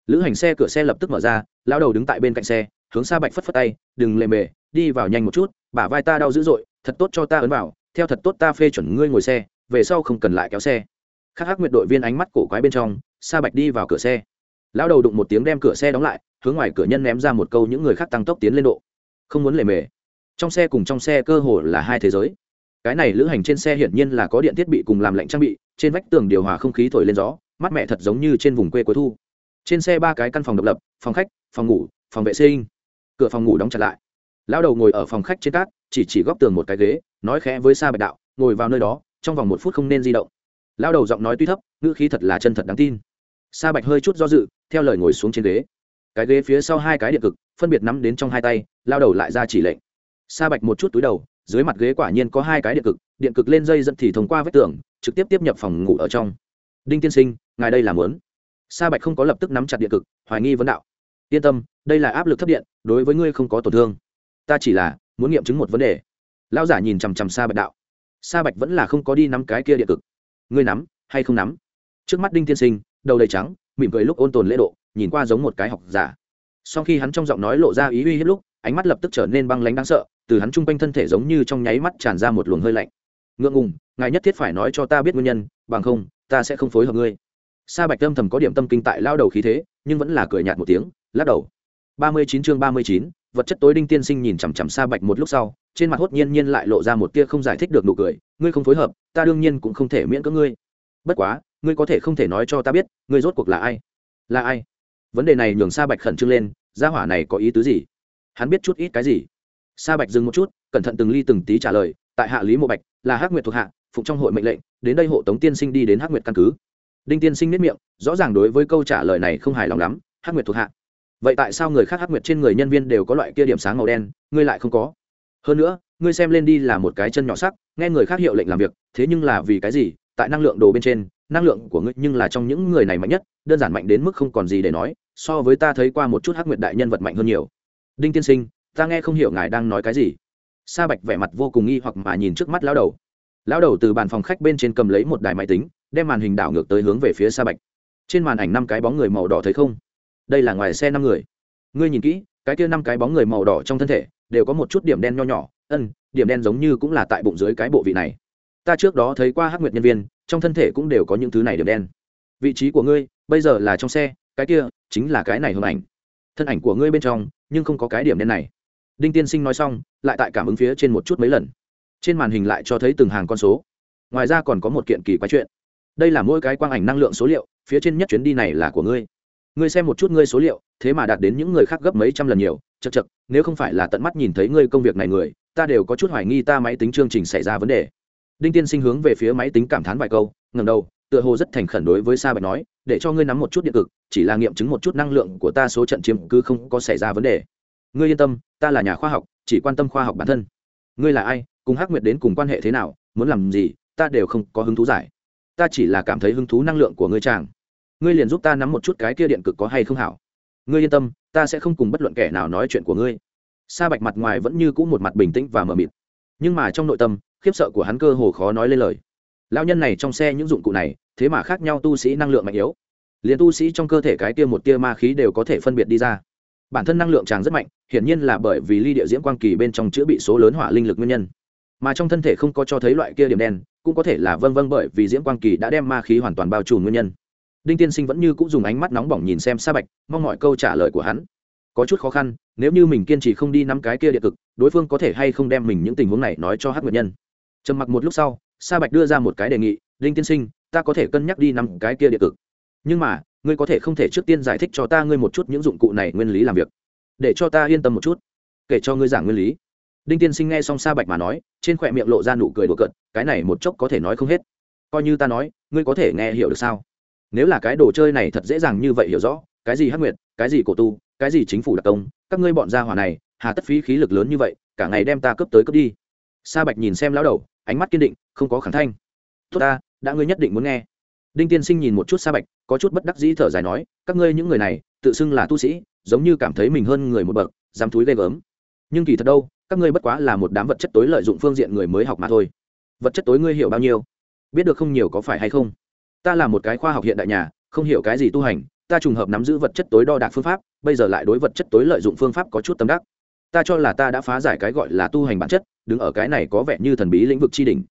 Lữ hành xe, cửa xe lập tức mở ra, lao đầu đứng tại bên cạnh xe, hướng sa bạch phất phất tay, đừng lề mề, đi vào nhanh một chút, bả vai ta đau dữ dội, thật tốt cho ta ấn vào, theo thật tốt ta phê chuẩn ngươi ngồi xe, về sau không cần lại kéo xe. Khắc hắc nguyệt đội viên ánh mắt cổ quái bên trong, sa bạch đi vào cửa xe. Lão đầu đụng một tiếng đem cửa xe đóng lại, hướng ngoài cửa nhân ném ra một câu những người khác tăng tốc tiến lên độ. Không muốn lề mề. Trong xe cùng trong xe cơ hồ là hai thế giới. Cái này lữ hành trên xe hiển nhiên là có điện thiết bị cùng làm lạnh trang bị, trên vách tường điều hòa không khí thổi lên gió mắt mẹ thật giống như trên vùng quê cuối thu. Trên xe ba cái căn phòng độc lập, phòng khách, phòng ngủ, phòng vệ sinh. Cửa phòng ngủ đóng chặt lại. Lão đầu ngồi ở phòng khách trên cát, chỉ chỉ góc tường một cái ghế, nói khẽ với sa bạch đạo, ngồi vào nơi đó, trong vòng một phút không nên di động. Lão đầu giọng nói tuy thấp, ngữ khí thật là chân thật đáng tin sa bạch hơi chút do dự, theo lời ngồi xuống trên ghế. Cái ghế phía sau hai cái điện cực, phân biệt nắm đến trong hai tay, lao đầu lại ra chỉ lệnh. Sa bạch một chút túi đầu, dưới mặt ghế quả nhiên có hai cái điện cực điện cực lên dây dẫn thì thông qua vết tường, trực tiếp tiếp nhập phòng ngủ ở trong. Đinh tiên sinh, ngài đây là lớn sa bạch không có lập tức nắm chặt điện cực, hoài nghi vấn đạo. Yên tâm, đây là áp lực thấp điện, đối với ngươi không có tổn thương. Ta chỉ là muốn nghiệm chứng một vấn đề. Lão giả nhìn chằm chằm sa bạch đạo. Sa bạch vẫn là không có đi nắm cái kia điện cực. Ngươi nắm hay không nắm? Trước mắt đinh tiên sinh đầu đầy trắng, mỉm cười lúc ôn tồn lễ độ, nhìn qua giống một cái học giả. Sau khi hắn trong giọng nói lộ ra ý uy hết lúc, ánh mắt lập tức trở nên băng lánh đáng sợ, từ hắn chung quanh thân thể giống như trong nháy mắt tràn ra một luồng hơi lạnh. Ngượng ngùng, ngài nhất thiết phải nói cho ta biết nguyên nhân, bằng không, ta sẽ không phối hợp ngươi. Sa bạch âm thầm có điểm tâm kinh tại lao đầu khí thế, nhưng vẫn là cười nhạt một tiếng, lắc đầu. Ba mươi chín chương ba mươi chín, vật chất tối đinh tiên sinh nhìn chằm chằm sa bạch một lúc sau, trên mặt hốt nhiên nhiên lại lộ ra một tia không giải thích được nụ cười. Ngươi không phối hợp, ta đương nhiên cũng không thể miễn cưỡng ngươi. Bất quá ngươi có thể không thể nói cho ta biết, ngươi rốt cuộc là ai? Là ai? Vấn đề này nhường sa bạch khẩn trương lên, gia hỏa này có ý tứ gì? Hắn biết chút ít cái gì? Sa bạch dừng một chút, cẩn thận từng ly từng tí trả lời, tại hạ lý mộ bạch, là hắc nguyệt thuộc hạ, phụng trong hội mệnh lệnh, đến đây hộ tống tiên sinh đi đến hắc nguyệt căn cứ. Đinh tiên sinh nếp miệng, rõ ràng đối với câu trả lời này không hài lòng lắm, hắc nguyệt thuộc hạ. Vậy tại sao người khác hắc nguyệt trên người nhân viên đều có loại kia điểm sáng màu đen, ngươi lại không có? Hơn nữa, ngươi xem lên đi là một cái chân nhỏ sắc, nghe người khác hiệu lệnh làm việc, thế nhưng là vì cái gì tại năng lượng đồ bên trên, năng lượng của ngươi nhưng là trong những người này mạnh nhất, đơn giản mạnh đến mức không còn gì để nói, so với ta thấy qua một chút hắc nguyệt đại nhân vật mạnh hơn nhiều. Đinh tiên sinh, ta nghe không hiểu ngài đang nói cái gì. Sa bạch vẻ mặt vô cùng nghi hoặc mà nhìn trước mắt lão đầu. Lão đầu từ bàn phòng khách bên trên cầm lấy một đài máy tính, đem màn hình đảo ngược tới hướng về phía sa bạch. Trên màn ảnh năm cái bóng người màu đỏ thấy không? Đây là ngoài xe năm người. Ngươi nhìn kỹ, cái kia năm cái bóng người màu đỏ trong thân thể, đều có một chút điểm đen nho nhỏ, ân, điểm đen giống như cũng là tại bụng dưới cái bộ vị này ta trước đó thấy qua hắc nguyệt nhân viên, trong thân thể cũng đều có những thứ này điểm đen. Vị trí của ngươi, bây giờ là trong xe, cái kia chính là cái này hưởng ảnh. Thân ảnh của ngươi bên trong, nhưng không có cái điểm đen này. Đinh tiên sinh nói xong, lại tại cảm ứng phía trên một chút mấy lần. Trên màn hình lại cho thấy từng hàng con số. Ngoài ra còn có một kiện kỳ quái chuyện. Đây là mỗi cái quang ảnh năng lượng số liệu, phía trên nhất chuyến đi này là của ngươi. Ngươi xem một chút ngươi số liệu, thế mà đạt đến những người khác gấp mấy trăm lần nhiều chật chật nếu không phải là tận mắt nhìn thấy ngươi công việc này người, ta đều có chút hoài nghi ta máy tính chương trình xảy ra vấn đề đinh tiên sinh hướng về phía máy tính cảm thán vài câu ngầm đầu, tựa hồ rất thành khẩn đối với sa bạch nói, để cho ngươi nắm một chút điện cực, chỉ là nghiệm chứng một chút năng lượng của ta số trận chiếm cứ không có xảy ra vấn đề. Ngươi yên tâm, ta là nhà khoa học, chỉ quan tâm khoa học bản thân. Ngươi là ai, cùng hắc nguyệt đến cùng quan hệ thế nào, muốn làm gì, ta đều không có hứng thú giải. Ta chỉ là cảm thấy hứng thú năng lượng của ngươi chàng. Ngươi liền giúp ta nắm một chút cái kia điện cực có hay không hảo. Ngươi yên tâm, ta sẽ không cùng bất luận kẻ nào nói chuyện của ngươi. Sa bạch mặt ngoài vẫn như cũ một mặt bình tĩnh và mờ mịt. Nhưng mà trong nội tâm khiếp sợ của hắn cơ hồ khó nói lên lời. Lao nhân này trong xe những dụng cụ này, thế mà khác nhau tu sĩ năng lượng mạnh yếu. Liền tu sĩ trong cơ thể cái kia một tia ma khí đều có thể phân biệt đi ra. Bản thân năng lượng chàng rất mạnh, hiển nhiên là bởi vì ly địa diễm quang kỳ bên trong chữa bị số lớn hỏa linh lực nguyên nhân. Mà trong thân thể không có cho thấy loại kia điểm đen, cũng có thể là vâng vâng bởi vì diễm quang kỳ đã đem ma khí hoàn toàn bao trùm nguyên nhân. Đinh tiên sinh vẫn như cũng dùng ánh mắt nóng bỏng nhìn xem sa bạch, mong mọi câu trả lời của hắn. Có chút khó khăn, nếu như mình kiên trì không đi nắm cái kia địa cực, đối phương có thể hay không đem mình những tình huống này nói cho hát nguyệt nhân trầm mặc một lúc sau, sa bạch đưa ra một cái đề nghị, đinh tiên sinh, ta có thể cân nhắc đi năm cái kia địa cực. Nhưng mà, ngươi có thể không thể trước tiên giải thích cho ta ngươi một chút những dụng cụ này nguyên lý làm việc. Để cho ta yên tâm một chút. Kể cho ngươi giảng nguyên lý. Đinh tiên sinh nghe xong sa bạch mà nói, trên khỏe miệng lộ ra nụ cười đùa cợt, cái này một chốc có thể nói không hết. Coi như ta nói, ngươi có thể nghe hiểu được sao? Nếu là cái đồ chơi này thật dễ dàng như vậy hiểu rõ, cái gì hắc nguyệt, cái gì cổ tu, cái gì chính phủ đặc công, các ngươi bọn gia hỏa này, hà tất phí khí lực lớn như vậy, cả ngày đem ta cấp tới cấp đi sa bạch nhìn xem lão đầu, ánh mắt kiên định, không có khẳng thanh. Tốt ta, đã ngươi nhất định muốn nghe. Đinh tiên sinh nhìn một chút sa bạch, có chút bất đắc dĩ thở dài nói, các ngươi những người này, tự xưng là tu sĩ, giống như cảm thấy mình hơn người một bậc, dám túi ghê gớm. Nhưng kỳ thật đâu, các ngươi bất quá là một đám vật chất tối lợi dụng phương diện người mới học mà thôi. Vật chất tối ngươi hiểu bao nhiêu? Biết được không nhiều có phải hay không? Ta là một cái khoa học hiện đại nhà, không hiểu cái gì tu hành, ta trùng hợp nắm giữ vật chất tối đo đạc phương pháp, bây giờ lại đối vật chất tối lợi dụng phương pháp có chút tâm đắc. Ta cho là ta đã phá giải cái gọi là tu hành bản chất đứng ở cái này có vẻ như thần bí lĩnh vực tri đỉnh.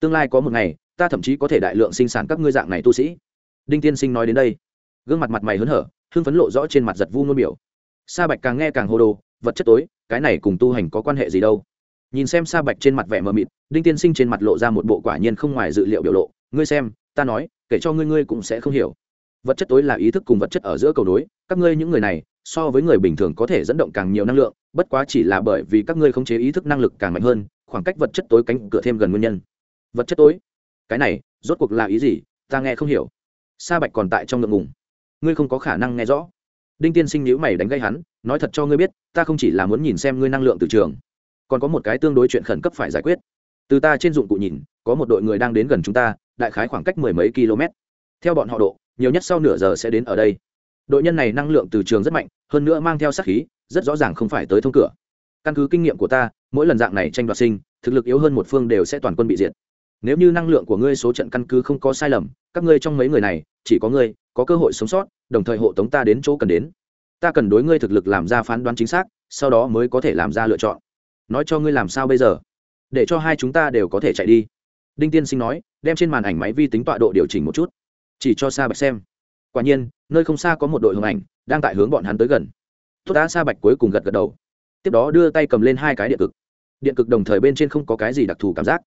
tương lai có một ngày, ta thậm chí có thể đại lượng sinh sản các ngươi dạng này tu sĩ. Đinh tiên sinh nói đến đây, gương mặt mặt mày hớn hở hương phấn lộ rõ trên mặt giật vu nôn biểu. Sa bạch càng nghe càng hồ đồ, vật chất tối, cái này cùng tu hành có quan hệ gì đâu? Nhìn xem sa bạch trên mặt vẻ mờ mịt, đinh tiên sinh trên mặt lộ ra một bộ quả nhiên không ngoài dự liệu biểu lộ. Ngươi xem, ta nói, kể cho ngươi ngươi cũng sẽ không hiểu. Vật chất tối là ý thức cùng vật chất ở giữa cầu nối, các ngươi những người này so với người bình thường có thể dẫn động càng nhiều năng lượng, bất quá chỉ là bởi vì các ngươi khống chế ý thức năng lực càng mạnh hơn, khoảng cách vật chất tối cánh cửa thêm gần nguyên nhân. Vật chất tối? Cái này, rốt cuộc là ý gì? Ta nghe không hiểu. Sa bạch còn tại trong ngượng ngùng. Ngươi không có khả năng nghe rõ. Đinh tiên sinh nhữ mày đánh gây hắn, nói thật cho ngươi biết, ta không chỉ là muốn nhìn xem ngươi năng lượng từ trường, còn có một cái tương đối chuyện khẩn cấp phải giải quyết. Từ ta trên dụng cụ nhìn, có một đội người đang đến gần chúng ta, đại khái khoảng cách mười mấy km theo bọn họ độ, nhiều nhất sau nửa giờ sẽ đến ở đây đội nhân này năng lượng từ trường rất mạnh, hơn nữa mang theo sát khí, rất rõ ràng không phải tới thông cửa. Căn cứ kinh nghiệm của ta, mỗi lần dạng này tranh đoạt sinh, thực lực yếu hơn một phương đều sẽ toàn quân bị diệt. Nếu như năng lượng của ngươi số trận căn cứ không có sai lầm, các ngươi trong mấy người này, chỉ có ngươi, có cơ hội sống sót, đồng thời hộ tống ta đến chỗ cần đến. Ta cần đối ngươi thực lực làm ra phán đoán chính xác, sau đó mới có thể làm ra lựa chọn. Nói cho ngươi làm sao bây giờ? Để cho hai chúng ta đều có thể chạy đi. Đinh tiên sinh nói, đem trên màn ảnh máy vi tính tọa độ điều chỉnh một chút. Chỉ cho sa bạch xem quả nhiên, nơi không xa có một đội hồng ảnh, đang tại hướng bọn hắn tới gần. Tốt đã, sa bạch cuối cùng gật gật đầu. Tiếp đó đưa tay cầm lên hai cái điện cực. Điện cực đồng thời bên trên không có cái gì đặc thù cảm giác.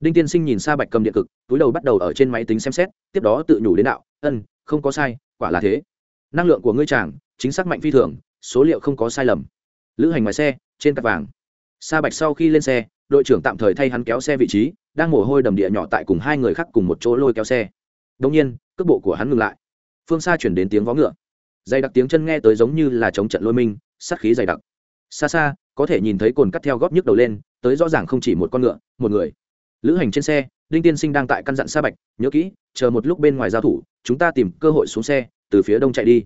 Đinh tiên sinh nhìn sa bạch cầm điện cực, túi đầu bắt đầu ở trên máy tính xem xét, tiếp đó tự nhủ đến đạo, ân, không có sai, quả là thế. Năng lượng của ngươi chàng, chính xác mạnh phi thường, số liệu không có sai lầm. Lữ hành ngoài xe, trên cặp vàng. Sa bạch sau khi lên xe, đội trưởng tạm thời thay hắn kéo xe vị trí, đang mồ hôi đầm địa nhỏ tại cùng hai người khác cùng một chỗ lôi kéo xe. Đông nhiên, cước bộ của hắn ngừng lại phương xa chuyển đến tiếng vó ngựa. Dày đặc tiếng chân nghe tới giống như là chống trận lôi minh, sát khí dày đặc. Xa xa, có thể nhìn thấy cồn cắt theo góp nhức đầu lên, tới rõ ràng không chỉ một con ngựa, một người. Lữ hành trên xe, đinh tiên sinh đang tại căn dặn sa bạch, nhớ kỹ, chờ một lúc bên ngoài giao thủ, chúng ta tìm cơ hội xuống xe, từ phía đông chạy đi.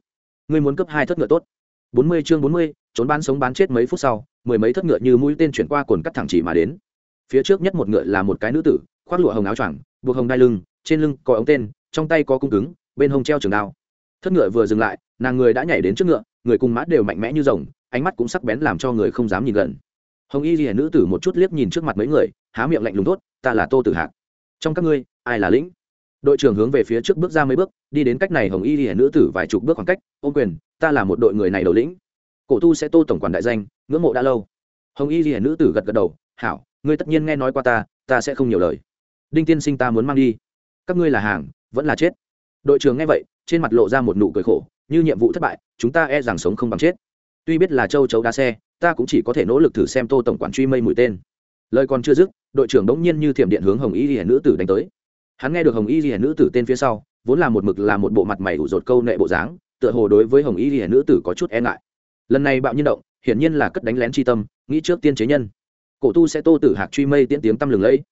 Ngươi muốn cấp hai thất ngựa tốt. Bốn mươi chương bốn mươi, trốn bán sống bán chết mấy phút sau, mười mấy thất ngựa như mũi tên chuyển qua cồn cắt thẳng chỉ mà đến. Phía trước nhất một ngựa là một cái nữ tử, khoác lụa hồng áo choàng, buộc hồng đai lưng, trên lưng có ống tên, trong tay có cung cứng bên hông treo trường đao. Thất ngựa vừa dừng lại, nàng người đã nhảy đến trước ngựa, người cùng mã đều mạnh mẽ như rồng, ánh mắt cũng sắc bén làm cho người không dám nhìn gần. Hồng y rìa nữ tử một chút liếc nhìn trước mặt mấy người, há miệng lạnh lùng tốt ta là tô tử hạc. Trong các ngươi, ai là lĩnh? Đội trưởng hướng về phía trước bước ra mấy bước, đi đến cách này hồng y rìa nữ tử vài chục bước khoảng cách, ô quyền, ta là một đội người này đầu lĩnh. Cổ tu sẽ tô tổng quản đại danh, ngưỡng mộ đã lâu. Hồng y rìa nữ tử gật gật đầu, hảo, ngươi tất nhiên nghe nói qua ta ta sẽ không nhiều lời. Đinh tiên sinh ta muốn mang đi. Các ngươi là hàng, vẫn là chết đội trưởng nghe vậy, trên mặt lộ ra một nụ cười khổ, như nhiệm vụ thất bại, chúng ta e rằng sống không bằng chết. Tuy biết là châu chấu đá xe, ta cũng chỉ có thể nỗ lực thử xem tô tổng quản truy mây mũi tên. Lời còn chưa dứt, đội trưởng đống nhiên như thiểm điện hướng hồng y hiển nữ tử đánh tới. Hắn nghe được hồng y hiển nữ tử tên phía sau, vốn là một mực là một bộ mặt mày ủ rột câu nệ bộ dáng, tựa hồ đối với hồng y hiển nữ tử có chút e ngại. Lần này bạo nhiên động, hiển nhiên là cất đánh lén chi tâm, nghĩ trước tiên chế nhân. Cổ tu sẽ tô tử hạc truy mây tiễn tiếng tăm lừng lẫy.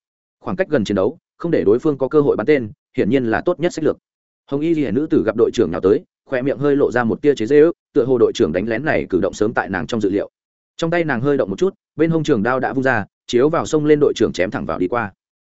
Khoảng cách gần chiến đấu, không để đối phương có cơ hội bắn tên, hiển nhiên là tốt nhất sách lược hồng y ghi nữ tử gặp đội trưởng nào tới khoe miệng hơi lộ ra một tia chế dễ ước, tựa hồ đội trưởng đánh lén này cử động sớm tại nàng trong dự liệu. Trong tay nàng hơi động một chút, bên hông trường đao đã vung ra, chiếu vào sông lên đội trưởng chém thẳng vào đi qua.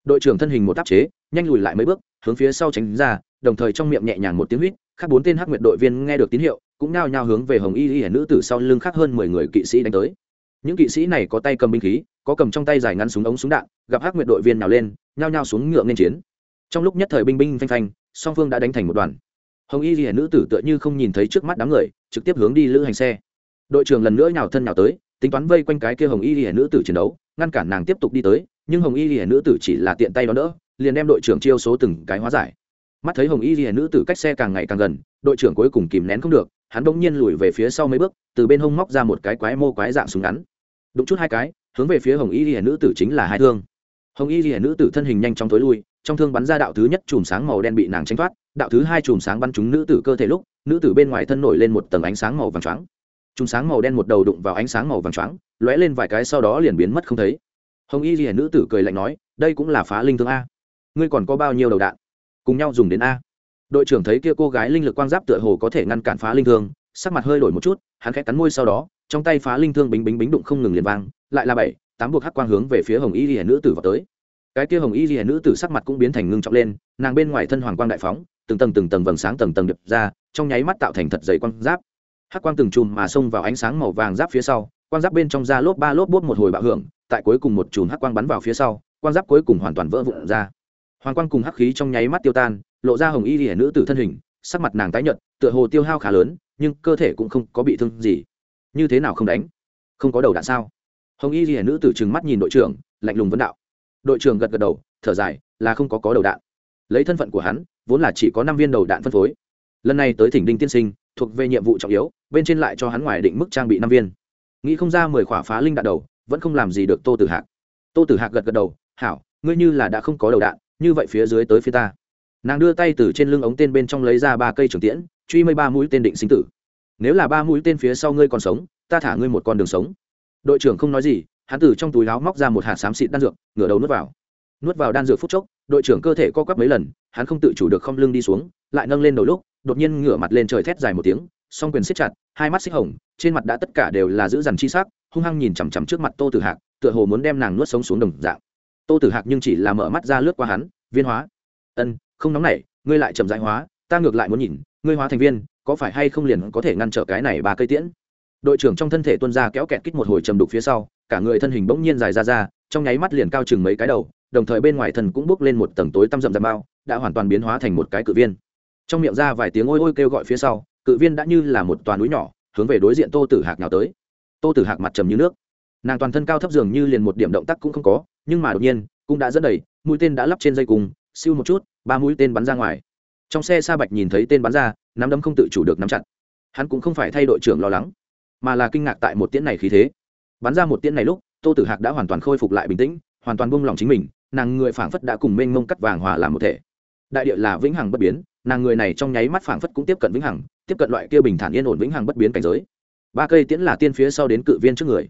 Đội trưởng thân hình một tác chế, nhanh lùi lại mấy bước, hướng phía sau tránh ra, đồng thời trong miệng nhẹ nhàng một tiếng huýt Các bốn tên hắc nguyệt đội viên nghe được tín hiệu, cũng nao nhao hướng về hồng y y nữ tử sau lưng khác hơn mười người kỵ sĩ đánh tới. Những kỵ sĩ này có tay cầm binh khí, có cầm trong tay dài ngắn súng ống súng đạn, gặp hắc nguyệt đội viên nào lên, nhao nhao xuống ngựa lên chiến. Trong lúc nhất thời binh binh phanh phanh song phương đã đánh thành một đoàn. Hồng y ghi nữ tử tựa như không nhìn thấy trước mắt đám người, trực tiếp hướng đi lữ hành xe. Đội trưởng lần nữa nhào thân nhào tới, tính toán vây quanh cái kia hồng y ghi nữ tử chiến đấu, ngăn cản nàng tiếp tục đi tới, nhưng hồng y ghi nữ tử chỉ là tiện tay đó đỡ, liền đem đội trưởng chiêu số từng cái hóa giải. Mắt thấy hồng y ghi nữ tử cách xe càng ngày càng gần, đội trưởng cuối cùng kìm nén không được, hắn bỗng nhiên lùi về phía sau mấy bước, từ bên hông móc ra một cái quái mô quái dạng súng ngắn. Đúng chút hai cái, hướng về phía hồng y ghi nữ tử chính là hai thương. Hồng y ghi nữ tử thân hình nhanh chóng tối lui trong thương bắn ra đạo thứ nhất chùm sáng màu đen bị nàng tránh thoát, đạo thứ hai chùm sáng bắn trúng nữ tử cơ thể lúc, nữ tử bên ngoài thân nổi lên một tầng ánh sáng màu vàng trắng chùm sáng màu đen một đầu đụng vào ánh sáng màu vàng trắng lóe lên vài cái sau đó liền biến mất không thấy. Hồng y liền nữ tử cười lạnh nói, đây cũng là phá linh thương a. Ngươi còn có bao nhiêu đầu đạn? Cùng nhau dùng đến a. Đội trưởng thấy kia cô gái linh lực quang giáp tựa hồ có thể ngăn cản phá linh thương, sắc mặt hơi đổi một chút, hắn khẽ cắn môi sau đó, trong tay phá linh thương bính bính bính đụng không ngừng liền vang, lại là bảy, tám buộc hắc quang hướng về phía hồng y liền nữ tử vào tới cái kia hồng y ghi nữ tử sắc mặt cũng biến thành ngưng trọng lên, nàng bên ngoài thân hoàng quang đại phóng, từng tầng từng tầng vầng sáng tầng tầng đập ra, trong nháy mắt tạo thành thật dày quang giáp. Hắc quang từng chùm mà xông vào ánh sáng màu vàng giáp phía sau, quang giáp bên trong da lốp ba lốp bốt một hồi bạo hưởng, tại cuối cùng một chùm hắc quang bắn vào phía sau, quang giáp cuối cùng hoàn toàn vỡ vụn ra. Hoàng quang cùng hắc khí trong nháy mắt tiêu tan, lộ ra hồng y ghi nữ tử thân hình, sắc mặt nàng tái nhợt, tựa hồ tiêu hao khá lớn, nhưng cơ thể cũng không có bị thương gì. Như thế nào không đánh? Không có đầu đạn sao? Hồng y ghi nữ tử trừng mắt nhìn đội trưởng, lạnh lùng vấn đạo đội trưởng gật gật đầu, thở dài, là không có có đầu đạn. Lấy thân phận của hắn, vốn là chỉ có năm viên đầu đạn phân phối. Lần này tới thỉnh đinh tiên sinh, thuộc về nhiệm vụ trọng yếu, bên trên lại cho hắn ngoài định mức trang bị năm viên. Nghĩ không ra mười khỏa phá linh đạn đầu, vẫn không làm gì được tô tử hạc. Tô tử hạc gật gật đầu, hảo, ngươi như là đã không có đầu đạn, như vậy phía dưới tới phía ta. Nàng đưa tay từ trên lưng ống tên bên trong lấy ra ba cây trường tiễn, truy mây ba mũi tên định sinh tử. Nếu là ba mũi tên phía sau ngươi còn sống, ta thả ngươi một con đường sống. Đội trưởng không nói gì hắn từ trong túi áo móc ra một hạt xám xịt đan dược, ngửa đầu nuốt vào. Nuốt vào đan dược phút chốc, đội trưởng cơ thể co quắp mấy lần, hắn không tự chủ được không lưng đi xuống, lại nâng lên đầu lúc, đột nhiên ngửa mặt lên trời thét dài một tiếng, song quyền siết chặt, hai mắt xích hồng, trên mặt đã tất cả đều là giữ dằn chi sắc, hung hăng nhìn chằm chằm trước mặt tô tử hạc, tựa hồ muốn đem nàng nuốt sống xuống đồng dạng. Tô tử hạc nhưng chỉ là mở mắt ra lướt qua hắn, viên hóa. Ân, không nóng nảy, ngươi lại chậm dại hóa, ta ngược lại muốn nhìn, ngươi hóa thành viên, có phải hay không liền có thể ngăn trở cái này ba cây tiễn? Đội trưởng trong thân thể tuân ra kéo kẹt kích một hồi trầm đục phía sau, cả người thân hình bỗng nhiên dài ra ra, trong nháy mắt liền cao chừng mấy cái đầu, đồng thời bên ngoài thân cũng bốc lên một tầng tối tăm rậm rạp bao, đã hoàn toàn biến hóa thành một cái cự viên. Trong miệng ra vài tiếng ôi ôi kêu gọi phía sau, cự viên đã như là một toàn núi nhỏ, hướng về đối diện tô tử hạc nào tới. Tô tử hạc mặt trầm như nước. Nàng toàn thân cao thấp dường như liền một điểm động tác cũng không có, nhưng mà đột nhiên, cũng đã dẫn đầy, mũi tên đã lắp trên dây cùng, siêu một chút, ba mũi tên bắn ra ngoài. Trong xe sa bạch nhìn thấy tên bắn ra, nắm đấm không tự chủ được nắm chặt. Hắn cũng không phải thay đội trưởng lo lắng mà là kinh ngạc tại một tiễn này khí thế. Bắn ra một tiễn này lúc, tô tử hạc đã hoàn toàn khôi phục lại bình tĩnh, hoàn toàn buông lòng chính mình, nàng người phảng phất đã cùng mênh mông cắt vàng hòa làm một thể. Đại địa là vĩnh hằng bất biến, nàng người này trong nháy mắt phảng phất cũng tiếp cận vĩnh hằng, tiếp cận loại kia bình thản yên ổn vĩnh hằng bất biến cảnh giới. Ba cây tiễn là tiên phía sau đến cự viên trước người.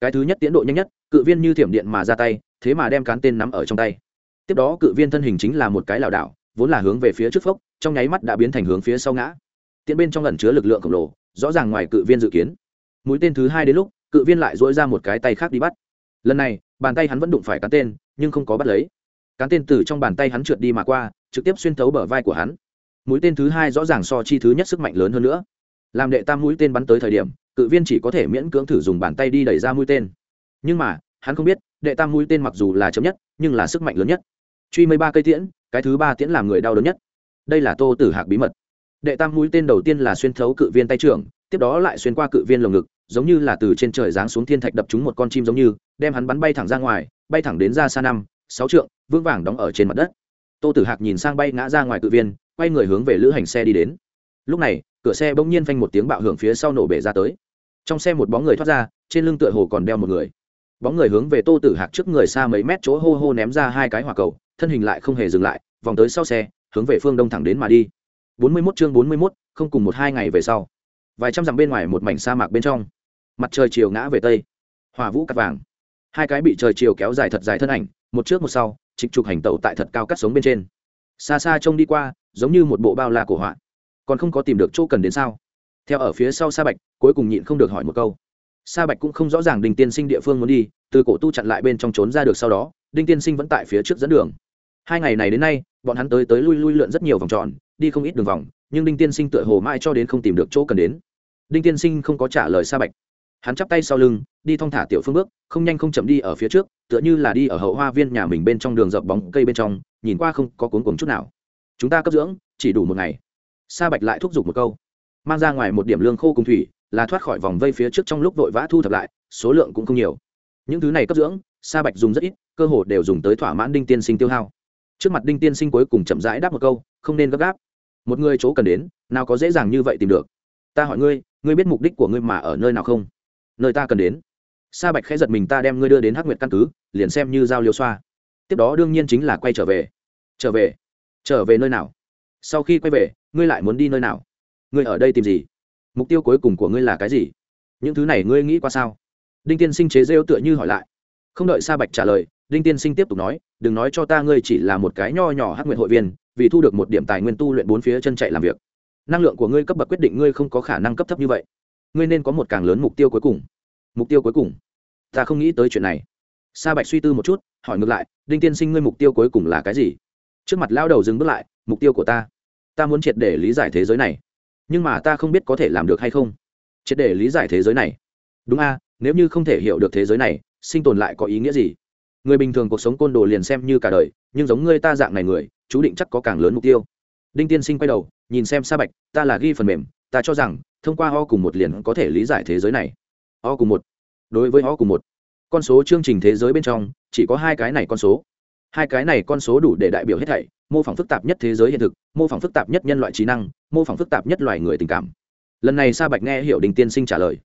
Cái thứ nhất tiến độ nhanh nhất, cự viên như thiểm điện mà ra tay, thế mà đem cán tên nắm ở trong tay. Tiếp đó cự viên thân hình chính là một cái lảo đảo, vốn là hướng về phía trước phốc, trong nháy mắt đã biến thành hướng phía sau ngã. Tiễn bên trong ẩn chứa lực lượng khổng lồ, rõ ràng ngoài cự viên dự kiến mũi tên thứ hai đến lúc, cự viên lại dỗi ra một cái tay khác đi bắt. Lần này, bàn tay hắn vẫn đụng phải cán tên, nhưng không có bắt lấy. Cán tên từ trong bàn tay hắn trượt đi mà qua, trực tiếp xuyên thấu bờ vai của hắn. Mũi tên thứ hai rõ ràng so chi thứ nhất sức mạnh lớn hơn nữa. Làm đệ tam mũi tên bắn tới thời điểm, cự viên chỉ có thể miễn cưỡng thử dùng bàn tay đi đẩy ra mũi tên. Nhưng mà, hắn không biết, đệ tam mũi tên mặc dù là chấm nhất, nhưng là sức mạnh lớn nhất. Truy mấy ba cây tiễn, cái thứ ba tiễn làm người đau đớn nhất. Đây là tô tử hạc bí mật. Đệ tam mũi tên đầu tiên là xuyên thấu cự viên tay trưởng, tiếp đó lại xuyên qua cự viên lồng ngực giống như là từ trên trời giáng xuống thiên thạch đập trúng một con chim giống như đem hắn bắn bay thẳng ra ngoài bay thẳng đến ra xa năm sáu trượng vững vàng đóng ở trên mặt đất. Tô tử hạc nhìn sang bay ngã ra ngoài cự viên quay người hướng về lữ hành xe đi đến. Lúc này cửa xe bỗng nhiên phanh một tiếng bạo hưởng phía sau nổ bể ra tới. Trong xe một bóng người thoát ra trên lưng tựa hồ còn đeo một người. Bóng người hướng về tô tử hạc trước người xa mấy mét chỗ hô hô ném ra hai cái hỏa cầu thân hình lại không hề dừng lại vòng tới sau xe hướng về phương đông thẳng đến mà đi. Bốn mươi 41 chương bốn mươi 41, không cùng một hai ngày về sau. Vài trăm dặm bên ngoài một mảnh sa mạc bên trong mặt trời chiều ngã về tây. Hỏa vũ cắt vàng. Hai cái bị trời chiều kéo dài thật dài thân ảnh, một trước một sau, trịch trục hành tẩu tại thật cao cắt sống bên trên. Xa xa trông đi qua, giống như một bộ bao la cổ họa. Còn không có tìm được chỗ cần đến sao? Theo ở phía sau sa bạch, cuối cùng nhịn không được hỏi một câu. Sa bạch cũng không rõ ràng đinh tiên sinh địa phương muốn đi, từ cổ tu chặn lại bên trong trốn ra được sau đó, đinh tiên sinh vẫn tại phía trước dẫn đường. Hai ngày này đến nay, bọn hắn tới tới lui lui lượn rất nhiều vòng tròn, đi không ít đường vòng, nhưng đinh tiên sinh tựa hồ mãi cho đến không tìm được chỗ cần đến. Đinh tiên sinh không có trả lời sa bạch hắn chắp tay sau lưng, đi thong thả tiểu phương bước, không nhanh không chậm đi ở phía trước, tựa như là đi ở hậu hoa viên nhà mình bên trong đường dập bóng cây bên trong, nhìn qua không có cuốn cuồng chút nào. Chúng ta cấp dưỡng, chỉ đủ một ngày. Sa bạch lại thúc giục một câu. Mang ra ngoài một điểm lương khô cùng thủy, là thoát khỏi vòng vây phía trước trong lúc vội vã thu thập lại, số lượng cũng không nhiều. Những thứ này cấp dưỡng, sa bạch dùng rất ít, cơ hồ đều dùng tới thỏa mãn đinh tiên sinh tiêu hao. Trước mặt đinh tiên sinh cuối cùng chậm rãi đáp một câu, không nên gấp gáp. Một người chỗ cần đến, nào có dễ dàng như vậy tìm được. Ta hỏi ngươi ngươi biết mục đích của ngươi mà ở nơi nào không? Nơi ta cần đến. Sa bạch khẽ giật mình, ta đem ngươi đưa đến hắc nguyệt căn cứ, liền xem như giao liêu xoa. Tiếp đó đương nhiên chính là quay trở về. Trở về? Trở về nơi nào? Sau khi quay về, ngươi lại muốn đi nơi nào? Ngươi ở đây tìm gì? Mục tiêu cuối cùng của ngươi là cái gì? Những thứ này ngươi nghĩ qua sao? Đinh tiên sinh chế rêu tựa như hỏi lại. Không đợi sa bạch trả lời, đinh tiên sinh tiếp tục nói, đừng nói cho ta ngươi chỉ là một cái nho nhỏ hắc nguyện hội viên, vì thu được một điểm tài nguyên tu luyện bốn phía chân chạy làm việc. Năng lượng của ngươi cấp bậc quyết định ngươi không có khả năng cấp thấp như vậy ngươi nên có một càng lớn mục tiêu cuối cùng. Mục tiêu cuối cùng? Ta không nghĩ tới chuyện này. Sa bạch suy tư một chút, hỏi ngược lại, đinh tiên sinh ngươi mục tiêu cuối cùng là cái gì? Trước mặt lao đầu dừng bước lại, mục tiêu của ta. Ta muốn triệt để lý giải thế giới này. Nhưng mà ta không biết có thể làm được hay không. Triệt để lý giải thế giới này. Đúng a, nếu như không thể hiểu được thế giới này, sinh tồn lại có ý nghĩa gì? Người bình thường cuộc sống côn đồ liền xem như cả đời, nhưng giống ngươi ta dạng này người, chú định chắc có càng lớn mục tiêu. Đinh tiên sinh quay đầu, nhìn xem sa bạch, ta là ghi phần mềm ta cho rằng, thông qua o cùng một liền có thể lý giải thế giới này. O cùng một. Đối với o cùng một, con số chương trình thế giới bên trong, chỉ có hai cái này con số. Hai cái này con số đủ để đại biểu hết thảy, mô phỏng phức tạp nhất thế giới hiện thực, mô phỏng phức tạp nhất nhân loại trí năng, mô phỏng phức tạp nhất loài người tình cảm. Lần này sa bạch nghe hiểu đình tiên sinh trả lời.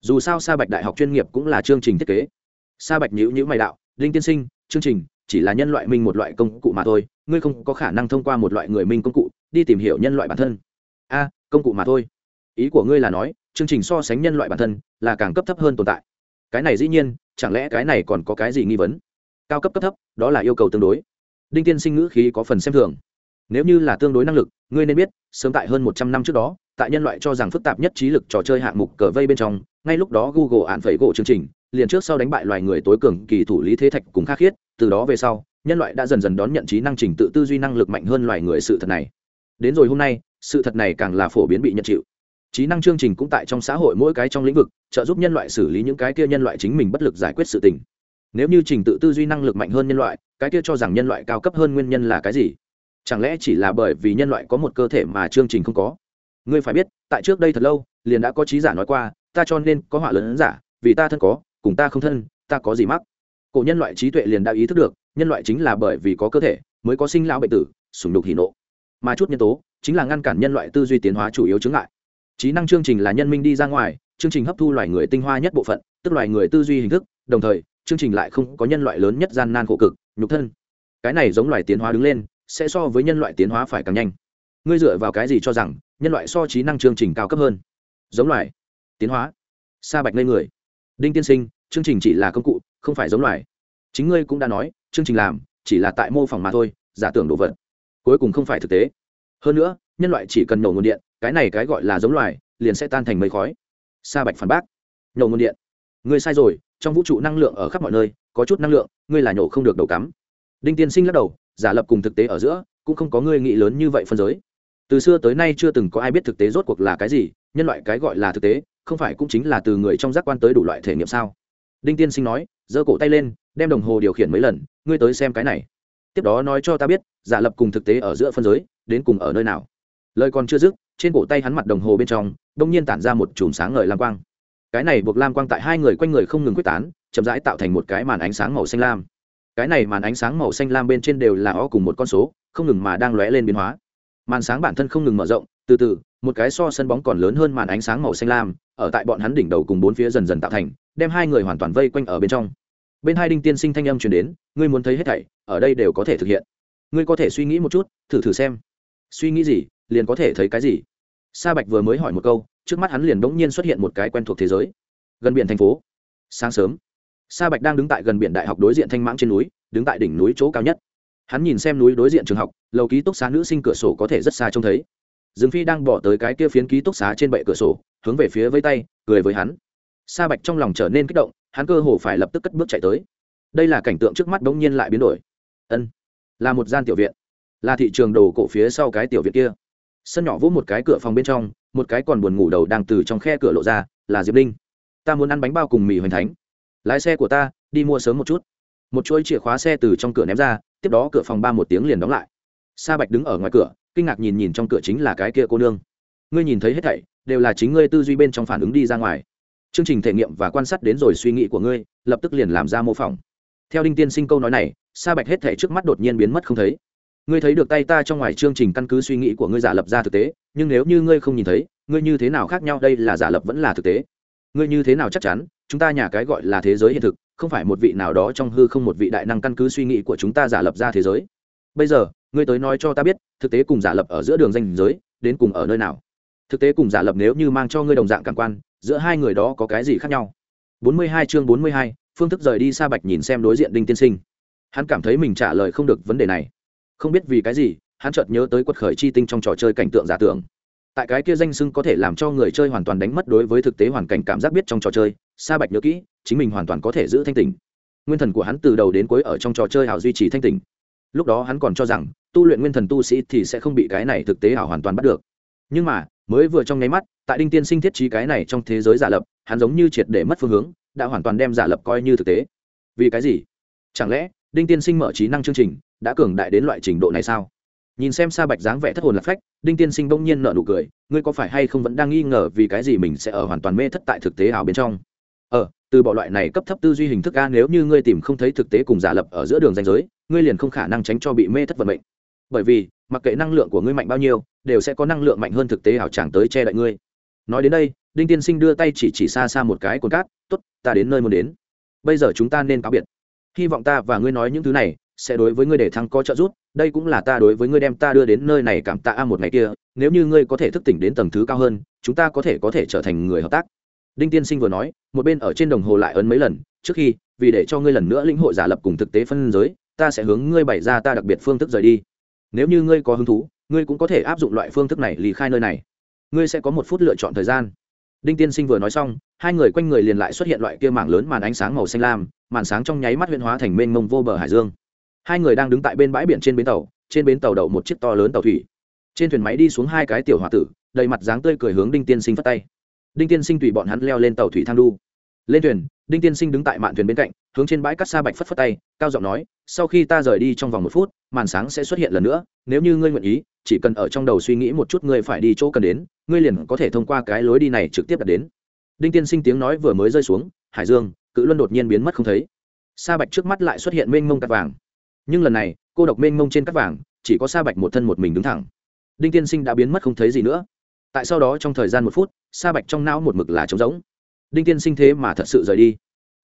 Dù sao sa bạch đại học chuyên nghiệp cũng là chương trình thiết kế. Sa bạch nhữ nhữ mày đạo, đinh tiên sinh, chương trình chỉ là nhân loại minh một loại công cụ mà thôi, ngươi không có khả năng thông qua một loại người minh công cụ, đi tìm hiểu nhân loại bản thân a, công cụ mà thôi. Ý của ngươi là nói, chương trình so sánh nhân loại bản thân là càng cấp thấp hơn tồn tại. Cái này dĩ nhiên, chẳng lẽ cái này còn có cái gì nghi vấn? Cao cấp cấp thấp, đó là yêu cầu tương đối. Đinh tiên sinh ngữ khí có phần xem thường. Nếu như là tương đối năng lực, ngươi nên biết, sớm tại hơn một trăm năm trước đó, tại nhân loại cho rằng phức tạp nhất trí lực trò chơi hạng mục cờ vây bên trong, ngay lúc đó google ạn phẩy gỗ chương trình, liền trước sau đánh bại loài người tối cường kỳ thủ lý thế thạch cùng khắc khiết, từ đó về sau, nhân loại đã dần dần đón nhận trí năng trình tự tư duy năng lực mạnh hơn loài người sự thật này. Đến rồi hôm nay sự thật này càng là phổ biến bị nhận chịu. Trí năng chương trình cũng tại trong xã hội mỗi cái trong lĩnh vực, trợ giúp nhân loại xử lý những cái kia nhân loại chính mình bất lực giải quyết sự tình. Nếu như trình tự tư duy năng lực mạnh hơn nhân loại, cái kia cho rằng nhân loại cao cấp hơn nguyên nhân là cái gì? Chẳng lẽ chỉ là bởi vì nhân loại có một cơ thể mà chương trình không có? Ngươi phải biết, tại trước đây thật lâu, liền đã có trí giả nói qua, ta cho nên có họa lớn giả, vì ta thân có, cùng ta không thân, ta có gì mắc? Cổ nhân loại trí tuệ liền đã ý thức được, nhân loại chính là bởi vì có cơ thể, mới có sinh lão bệnh tử sùng đục hỉ nộ. Mà chút nhân tố chính là ngăn cản nhân loại tư duy tiến hóa chủ yếu chứng ngại. Trí năng chương trình là nhân minh đi ra ngoài, chương trình hấp thu loài người tinh hoa nhất bộ phận, tức loài người tư duy hình thức, đồng thời, chương trình lại không có nhân loại lớn nhất gian nan khổ cực, nhục thân. Cái này giống loài tiến hóa đứng lên, sẽ so với nhân loại tiến hóa phải càng nhanh. Ngươi dựa vào cái gì cho rằng, nhân loại so trí năng chương trình cao cấp hơn? Giống loài tiến hóa. Sa bạch lên người. Đinh tiên sinh, chương trình chỉ là công cụ, không phải giống loài. Chính ngươi cũng đã nói, chương trình làm, chỉ là tại mô phỏng mà thôi, giả tưởng đồ vật. Cuối cùng không phải thực tế hơn nữa, nhân loại chỉ cần nổ nguồn điện, cái này cái gọi là giống loài, liền sẽ tan thành mây khói. Sa bạch phản bác. Nổ nguồn điện. Ngươi sai rồi, trong vũ trụ năng lượng ở khắp mọi nơi, có chút năng lượng, ngươi là nhổ không được đầu cắm. Đinh tiên sinh lắc đầu, giả lập cùng thực tế ở giữa, cũng không có ngươi nghĩ lớn như vậy phân giới. Từ xưa tới nay chưa từng có ai biết thực tế rốt cuộc là cái gì, nhân loại cái gọi là thực tế, không phải cũng chính là từ người trong giác quan tới đủ loại thể nghiệm sao? Đinh tiên sinh nói, giơ cổ tay lên, đem đồng hồ điều khiển mấy lần, ngươi tới xem cái này. Tiếp đó nói cho ta biết, giả lập cùng thực tế ở giữa phân giới đến cùng ở nơi nào. Lời còn chưa dứt, trên cổ tay hắn mặt đồng hồ bên trong, đông nhiên tản ra một chùm sáng ngời lam quang. Cái này buộc lam quang tại hai người quanh người không ngừng quyết tán, chậm rãi tạo thành một cái màn ánh sáng màu xanh lam. Cái này màn ánh sáng màu xanh lam bên trên đều là o cùng một con số, không ngừng mà đang lóe lên biến hóa. Màn sáng bản thân không ngừng mở rộng, từ từ, một cái so sân bóng còn lớn hơn màn ánh sáng màu xanh lam, ở tại bọn hắn đỉnh đầu cùng bốn phía dần dần tạo thành, đem hai người hoàn toàn vây quanh ở bên trong. Bên hai đinh tiên sinh thanh âm truyền đến, ngươi muốn thấy hết thảy, ở đây đều có thể thực hiện. Ngươi có thể suy nghĩ một chút, thử thử xem suy nghĩ gì, liền có thể thấy cái gì? Sa bạch vừa mới hỏi một câu, trước mắt hắn liền bỗng nhiên xuất hiện một cái quen thuộc thế giới. Gần biển thành phố. Sáng sớm. Sa bạch đang đứng tại gần biển đại học đối diện thanh mãng trên núi, đứng tại đỉnh núi chỗ cao nhất. Hắn nhìn xem núi đối diện trường học, lầu ký túc xá nữ sinh cửa sổ có thể rất xa trông thấy. Dương phi đang bỏ tới cái kia phiến ký túc xá trên bệ cửa sổ, hướng về phía với tay, cười với hắn. Sa bạch trong lòng trở nên kích động, hắn cơ hồ phải lập tức cất bước chạy tới. Đây là cảnh tượng trước mắt bỗng nhiên lại biến đổi. Ân, là một gian tiểu viện là thị trường đồ cổ phía sau cái tiểu viện kia. Sân nhỏ vỗ một cái cửa phòng bên trong, một cái còn buồn ngủ đầu đang từ trong khe cửa lộ ra, là diệp linh ta muốn ăn bánh bao cùng mì hoành thánh. Lái xe của ta, đi mua sớm một chút. Một chuỗi chìa khóa xe từ trong cửa ném ra, tiếp đó cửa phòng ba một tiếng liền đóng lại. Sa bạch đứng ở ngoài cửa, kinh ngạc nhìn nhìn trong cửa chính là cái kia cô nương. Ngươi nhìn thấy hết thảy, đều là chính ngươi tư duy bên trong phản ứng đi ra ngoài. Chương trình thể nghiệm và quan sát đến rồi suy nghĩ của ngươi, lập tức liền làm ra mô phỏng. Theo đinh tiên sinh câu nói này, sa bạch hết thảy trước mắt đột nhiên biến mất không thấy ngươi thấy được tay ta trong ngoài chương trình căn cứ suy nghĩ của ngươi giả lập ra thực tế nhưng nếu như ngươi không nhìn thấy ngươi như thế nào khác nhau đây là giả lập vẫn là thực tế? Ngươi như thế nào chắc chắn chúng ta nhà cái gọi là thế giới hiện thực không phải một vị nào đó trong hư không một vị đại năng căn cứ suy nghĩ của chúng ta giả lập ra thế giới? Bây giờ ngươi tới nói cho ta biết thực tế cùng giả lập ở giữa đường danh giới đến cùng ở nơi nào? Thực tế cùng giả lập nếu như mang cho ngươi đồng dạng cảm quan giữa hai người đó có cái gì khác nhau? 42 chương 42, phương thức rời đi xa bạch nhìn xem đối diện đinh tiên sinh. Hắn cảm thấy mình trả lời không được vấn đề này không biết vì cái gì, hắn chợt nhớ tới quật khởi chi tinh trong trò chơi cảnh tượng giả tưởng. Tại cái kia danh sưng có thể làm cho người chơi hoàn toàn đánh mất đối với thực tế hoàn cảnh cảm giác biết trong trò chơi, sa bạch nhớ kỹ, chính mình hoàn toàn có thể giữ thanh tình nguyên thần của hắn từ đầu đến cuối ở trong trò chơi hảo duy trì thanh tình lúc đó hắn còn cho rằng, tu luyện nguyên thần tu sĩ thì sẽ không bị cái này thực tế hảo hoàn toàn bắt được. Nhưng mà, mới vừa trong nháy mắt, tại đinh tiên sinh thiết trí cái này trong thế giới giả lập, hắn giống như triệt để mất phương hướng, đã hoàn toàn đem giả lập coi như thực tế. Vì cái gì? Chẳng lẽ, đinh tiên sinh mở trí năng chương trình đã cường đại đến loại trình độ này sao? Nhìn xem sa bạch dáng vẻ thất hồn lạc phách, đinh tiên sinh bỗng nhiên nợ nụ cười, ngươi có phải hay không vẫn đang nghi ngờ vì cái gì mình sẽ ở hoàn toàn mê thất tại thực tế ảo bên trong? Ờ từ bỏ loại này cấp thấp tư duy hình thức a nếu như ngươi tìm không thấy thực tế cùng giả lập ở giữa đường danh giới, ngươi liền không khả năng tránh cho bị mê thất vận mệnh. Bởi vì, mặc kệ năng lượng của ngươi mạnh bao nhiêu, đều sẽ có năng lượng mạnh hơn thực tế ảo chẳng tới che đậy ngươi. Nói đến đây, đinh tiên sinh đưa tay chỉ chỉ xa xa một cái cồn cát t ố t ta đến nơi muốn đến. Bây giờ chúng ta nên cáo biệt. Hy vọng ta và ngươi nói những thứ này sẽ đối với ngươi để thăng có trợ giúp, đây cũng là ta đối với ngươi đem ta đưa đến nơi này cảm tạ a một ngày kia, nếu như ngươi có thể thức tỉnh đến tầng thứ cao hơn, chúng ta có thể có thể trở thành người hợp tác. Đinh tiên sinh vừa nói, một bên ở trên đồng hồ lại ấn mấy lần, trước khi, vì để cho ngươi lần nữa lĩnh hội giả lập cùng thực tế phân giới, ta sẽ hướng ngươi bày ra ta đặc biệt phương thức rời đi. Nếu như ngươi có hứng thú, ngươi cũng có thể áp dụng loại phương thức này lì khai nơi này. Ngươi sẽ có một phút lựa chọn thời gian. Đinh tiên sinh vừa nói xong, hai người quanh người liền lại xuất hiện loại kia mảng lớn màn ánh sáng màu xanh lam, màn sáng trong nháy mắt huyên hóa thành mênh mông vô bờ hải dương hai người đang đứng tại bên bãi biển trên bến tàu, trên bến tàu đậu một chiếc to lớn tàu thủy. Trên thuyền máy đi xuống hai cái tiểu h o a tử, đầy mặt dáng tươi cười hướng đinh tiên sinh phất tay. Đinh tiên sinh tùy bọn hắn leo lên tàu thủy thang đu. Lên thuyền, đinh tiên sinh đứng tại mạn thuyền bên cạnh, hướng trên bãi cắt sa bạch phất phất tay, cao giọng nói, sau khi ta rời đi trong vòng một phút, màn sáng sẽ xuất hiện lần nữa, nếu như ngươi nguyện ý, chỉ cần ở trong đầu suy nghĩ một chút ngươi phải đi chỗ cần đến, ngươi liền có thể thông qua cái lối đi này trực tiếp đặt đến. Đinh tiên sinh tiếng nói vừa mới rơi xuống, hải dương, cự luân đột nhiên biến mất không thấy. Sa bạch trước mắt lại xuất hiện mênh mông cắt vàng nhưng lần này, cô độc mênh mông trên cắt vàng, chỉ có sa bạch một thân một mình đứng thẳng. Đinh tiên sinh đã biến mất không thấy gì nữa. Tại sau đó trong thời gian một phút, sa bạch trong não một mực là trống rỗng. Đinh tiên sinh thế mà thật sự rời đi.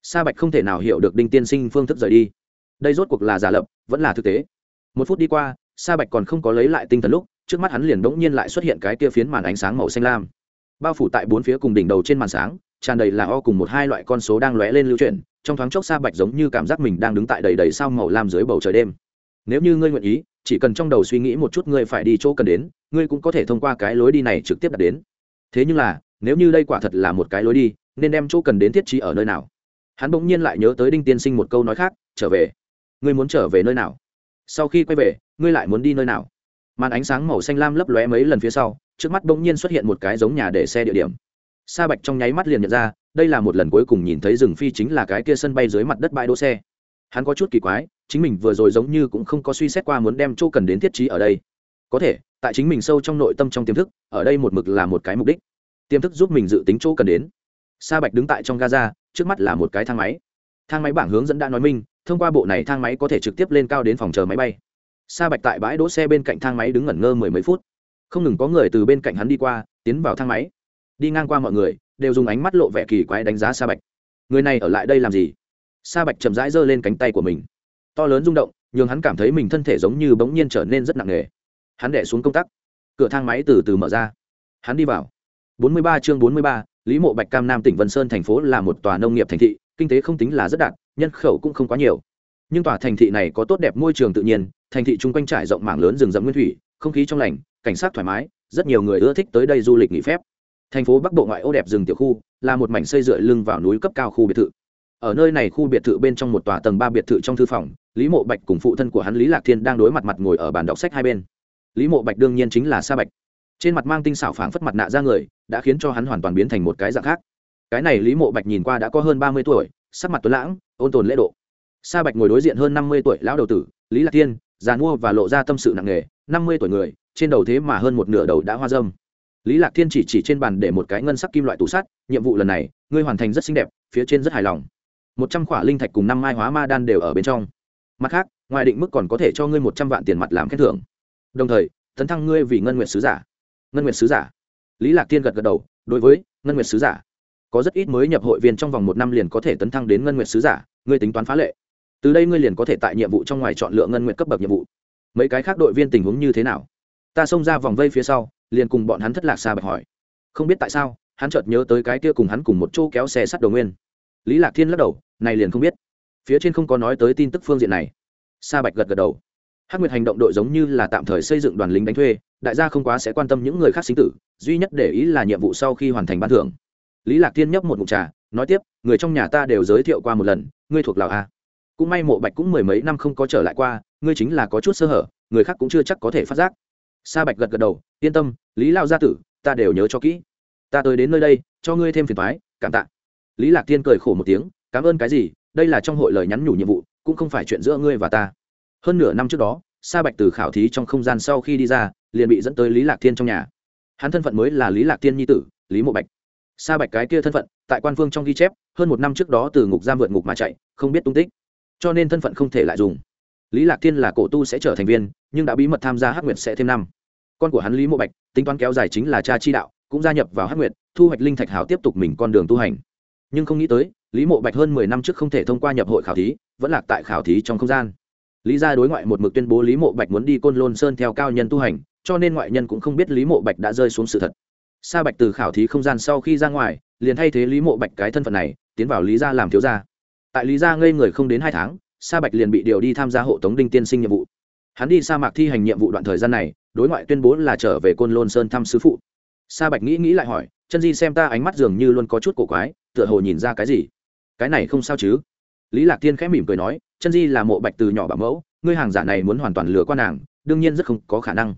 Sa bạch không thể nào hiểu được đinh tiên sinh phương thức rời đi. Đây rốt cuộc là giả lập, vẫn là thực tế. Một phút đi qua, sa bạch còn không có lấy lại tinh thần lúc, trước mắt hắn liền đ ỗ n g nhiên lại xuất hiện cái kia phiến màn ánh sáng màu xanh lam. Bao phủ tại bốn phía cùng đỉnh đầu trên màn sáng, tràn đầy là o cùng một hai loại con số đang lóe lên lưu chuyển trong thoáng chốc sa bạch giống như cảm giác mình đang đứng tại đầy đầy sao màu lam dưới bầu trời đêm. Nếu như ngươi nguyện ý, chỉ cần trong đầu suy nghĩ một chút ngươi phải đi chỗ cần đến, ngươi cũng có thể thông qua cái lối đi này trực tiếp đạt đến. Thế nhưng là, nếu như đây quả thật là một cái lối đi, nên đem chỗ cần đến thiết trí ở nơi nào? Hắn bỗng nhiên lại nhớ tới đinh tiên sinh một câu nói khác, trở về. Ngươi muốn trở về nơi nào? Sau khi quay về, ngươi lại muốn đi nơi nào? Màn ánh sáng màu xanh lam lấp lóe mấy lần phía sau, trước mắt bỗng nhiên xuất hiện một cái giống nhà để xe địa điểm. Sa bạch trong nháy mắt liền nhận ra đây là một lần cuối cùng nhìn thấy rừng phi chính là cái kia sân bay dưới mặt đất bãi đỗ xe. Hắn có chút kỳ quái, chính mình vừa rồi giống như cũng không có suy xét qua muốn đem chỗ cần đến thiết trí ở đây. Có thể, tại chính mình sâu trong nội tâm trong tiềm thức, ở đây một mực là một cái mục đích. Tiềm thức giúp mình dự tính chỗ cần đến. Sa bạch đứng tại trong gaza trước mắt là một cái thang máy. Thang máy bảng hướng dẫn đã nói minh, thông qua bộ này thang máy có thể trực tiếp lên cao đến phòng chờ máy bay. Sa bạch tại bãi đỗ xe bên cạnh thang máy đứng ngẩn ngơ mười mấy phút. Không ngừng có người từ bên cạnh hắn đi qua, tiến vào thang máy. Đi ngang qua mọi người đều dùng ánh mắt lộ vẻ kỳ quái đánh giá sa bạch. Người này ở lại đây làm gì? Sa bạch chậm rãi giơ lên cánh tay của mình. To lớn rung động nhường hắn cảm thấy mình thân thể giống như bỗng nhiên trở nên rất nặng nề. Hắn đẻ xuống công tắc. Cửa thang máy từ từ mở ra. Hắn đi vào. 43 chương 43, lý mộ bạch cam nam tỉnh vân sơn thành phố là một tòa nông nghiệp thành thị kinh tế không tính là rất đạt nhân khẩu cũng không quá nhiều. Nhưng tòa thành thị này có tốt đẹp môi trường tự nhiên thành thị chung quanh trải rộng mảng lớn rừng rậm nguyên thủy không khí trong lành cảnh sát thoải mái rất nhiều người ưa thích tới đây du lịch nghỉ phép thành phố bắc bộ ngoại ô đẹp rừng tiểu khu, là một mảnh xây dựa lưng vào núi cấp cao khu biệt thự. Ở nơi này khu biệt thự bên trong một tòa tầng ba biệt thự trong thư phòng, lý mộ bạch cùng phụ thân của hắn lý lạc thiên đang đối mặt mặt ngồi ở bàn đọc sách hai bên. Lý mộ bạch đương nhiên chính là sa bạch. Trên mặt mang tinh xảo phảng phất mặt nạ ra người, đã khiến cho hắn hoàn toàn biến thành một cái dạng khác. Cái này lý mộ bạch nhìn qua đã có hơn ba mươi tuổi, sắc mặt tuấn lãng, ôn tồn lễ độ. Sa bạch ngồi đối diện hơn năm mươi tuổi lão đầu tử, lý lạc thiên, già mua và lộ ra tâm sự nặng nề, năm mươi tuổi người, trên đầu thế mà hơn một nửa đầu đã hoa dâm lý lạc thiên chỉ chỉ trên bàn để một cái ngân sắc kim loại tủ sắt, nhiệm vụ lần này, ngươi hoàn thành rất xinh đẹp, phía trên rất hài lòng. Một trăm khỏa linh thạch cùng năm mai hóa ma đan đều ở bên trong. Mặt khác, ngoài định mức còn có thể cho ngươi một trăm vạn tiền mặt làm khen thưởng. Đồng thời, tấn thăng ngươi vì ngân nguyện sứ giả. Ngân nguyện sứ giả. Lý lạc thiên gật gật đầu, đối với ngân nguyện sứ giả, có rất ít mới nhập hội viên trong vòng một năm liền có thể tấn thăng đến ngân nguyện sứ giả, ngươi tính toán phá lệ. Từ đây ngươi liền có thể tại nhiệm vụ trong ngoài chọn lựa ngân nguyện cấp bậc nhiệm vụ. Mấy cái khác đội viên tình huống như thế nào? Ta xông ra vòng vây phía sau liền cùng bọn hắn thất lạc xa bạch hỏi. Không biết tại sao, hắn chợt nhớ tới cái kia cùng hắn cùng một chỗ kéo xe sắt đầu nguyên. Lý lạc thiên lắc đầu, này liền không biết. Phía trên không có nói tới tin tức phương diện này. Sa bạch gật gật đầu. Hắc nguyệt hành động đội giống như là tạm thời xây dựng đoàn lính đánh thuê, đại gia không quá sẽ quan tâm những người khác sinh tử, duy nhất để ý là nhiệm vụ sau khi hoàn thành ban thưởng. Lý lạc thiên nhấp một mụn trà, nói tiếp, người trong nhà ta đều giới thiệu qua một lần, ngươi thuộc lào a. Cũng may mộ bạch cũng mười mấy năm không có trở lại qua, ngươi chính là có chút sơ hở, người khác cũng chưa chắc có thể phát giác. Sa bạch gật gật đầu yên tâm, lý lao gia tử, ta đều nhớ cho kỹ. Ta tới đến nơi đây, cho ngươi thêm phiền thoái cảm tạ. Lý lạc thiên cười khổ một tiếng, cảm ơn cái gì, đây là trong hội lời nhắn nhủ nhiệm vụ, cũng không phải chuyện giữa ngươi và ta. Hơn nửa năm trước đó, sa bạch từ khảo thí trong không gian sau khi đi ra, liền bị dẫn tới lý lạc thiên trong nhà. Hắn thân phận mới là lý lạc thiên nhi tử, lý mộ bạch. Sa bạch cái kia thân phận, tại quan phương trong ghi chép, hơn một năm trước đó từ ngục giam vượt ngục mà chạy, không biết tung tích. Cho nên thân phận không thể lại dùng. Lý lạc thiên là cổ tu sẽ trở thành viên, nhưng đã bí mật tham gia hắc nguyệt sẽ thêm năm con của hắn lý mộ bạch tính toán kéo dài chính là cha chi đạo cũng gia nhập vào hắc nguyệt thu hoạch linh thạch hảo tiếp tục mình con đường tu hành nhưng không nghĩ tới lý mộ bạch hơn mười năm trước không thể thông qua nhập hội khảo thí vẫn lạc tại khảo thí trong không gian lý gia đối ngoại một mực tuyên bố lý mộ bạch muốn đi côn lôn sơn theo cao nhân tu hành cho nên ngoại nhân cũng không biết lý mộ bạch đã rơi xuống sự thật sa bạch từ khảo thí không gian sau khi ra ngoài liền thay thế lý mộ bạch cái thân phận này tiến vào lý gia làm thiếu gia tại lý gia ngây người không đến hai tháng sa bạch liền bị điều đi tham gia hộ tống đinh tiên sinh nhiệm vụ hắn đi sa mạc thi hành nhiệm vụ đoạn thời gian này, đối ngoại tuyên bố là trở về côn lôn sơn thăm sứ phụ. Sa bạch nghĩ nghĩ lại hỏi, chân di xem ta ánh mắt dường như luôn có chút cổ quái, tựa hồ nhìn ra cái gì? Cái này không sao chứ? Lý lạc tiên khẽ mỉm cười nói, chân di là mộ bạch từ nhỏ bảo mẫu, ngươi hàng giả này muốn hoàn toàn lừa qua nàng, đương nhiên rất không có khả năng.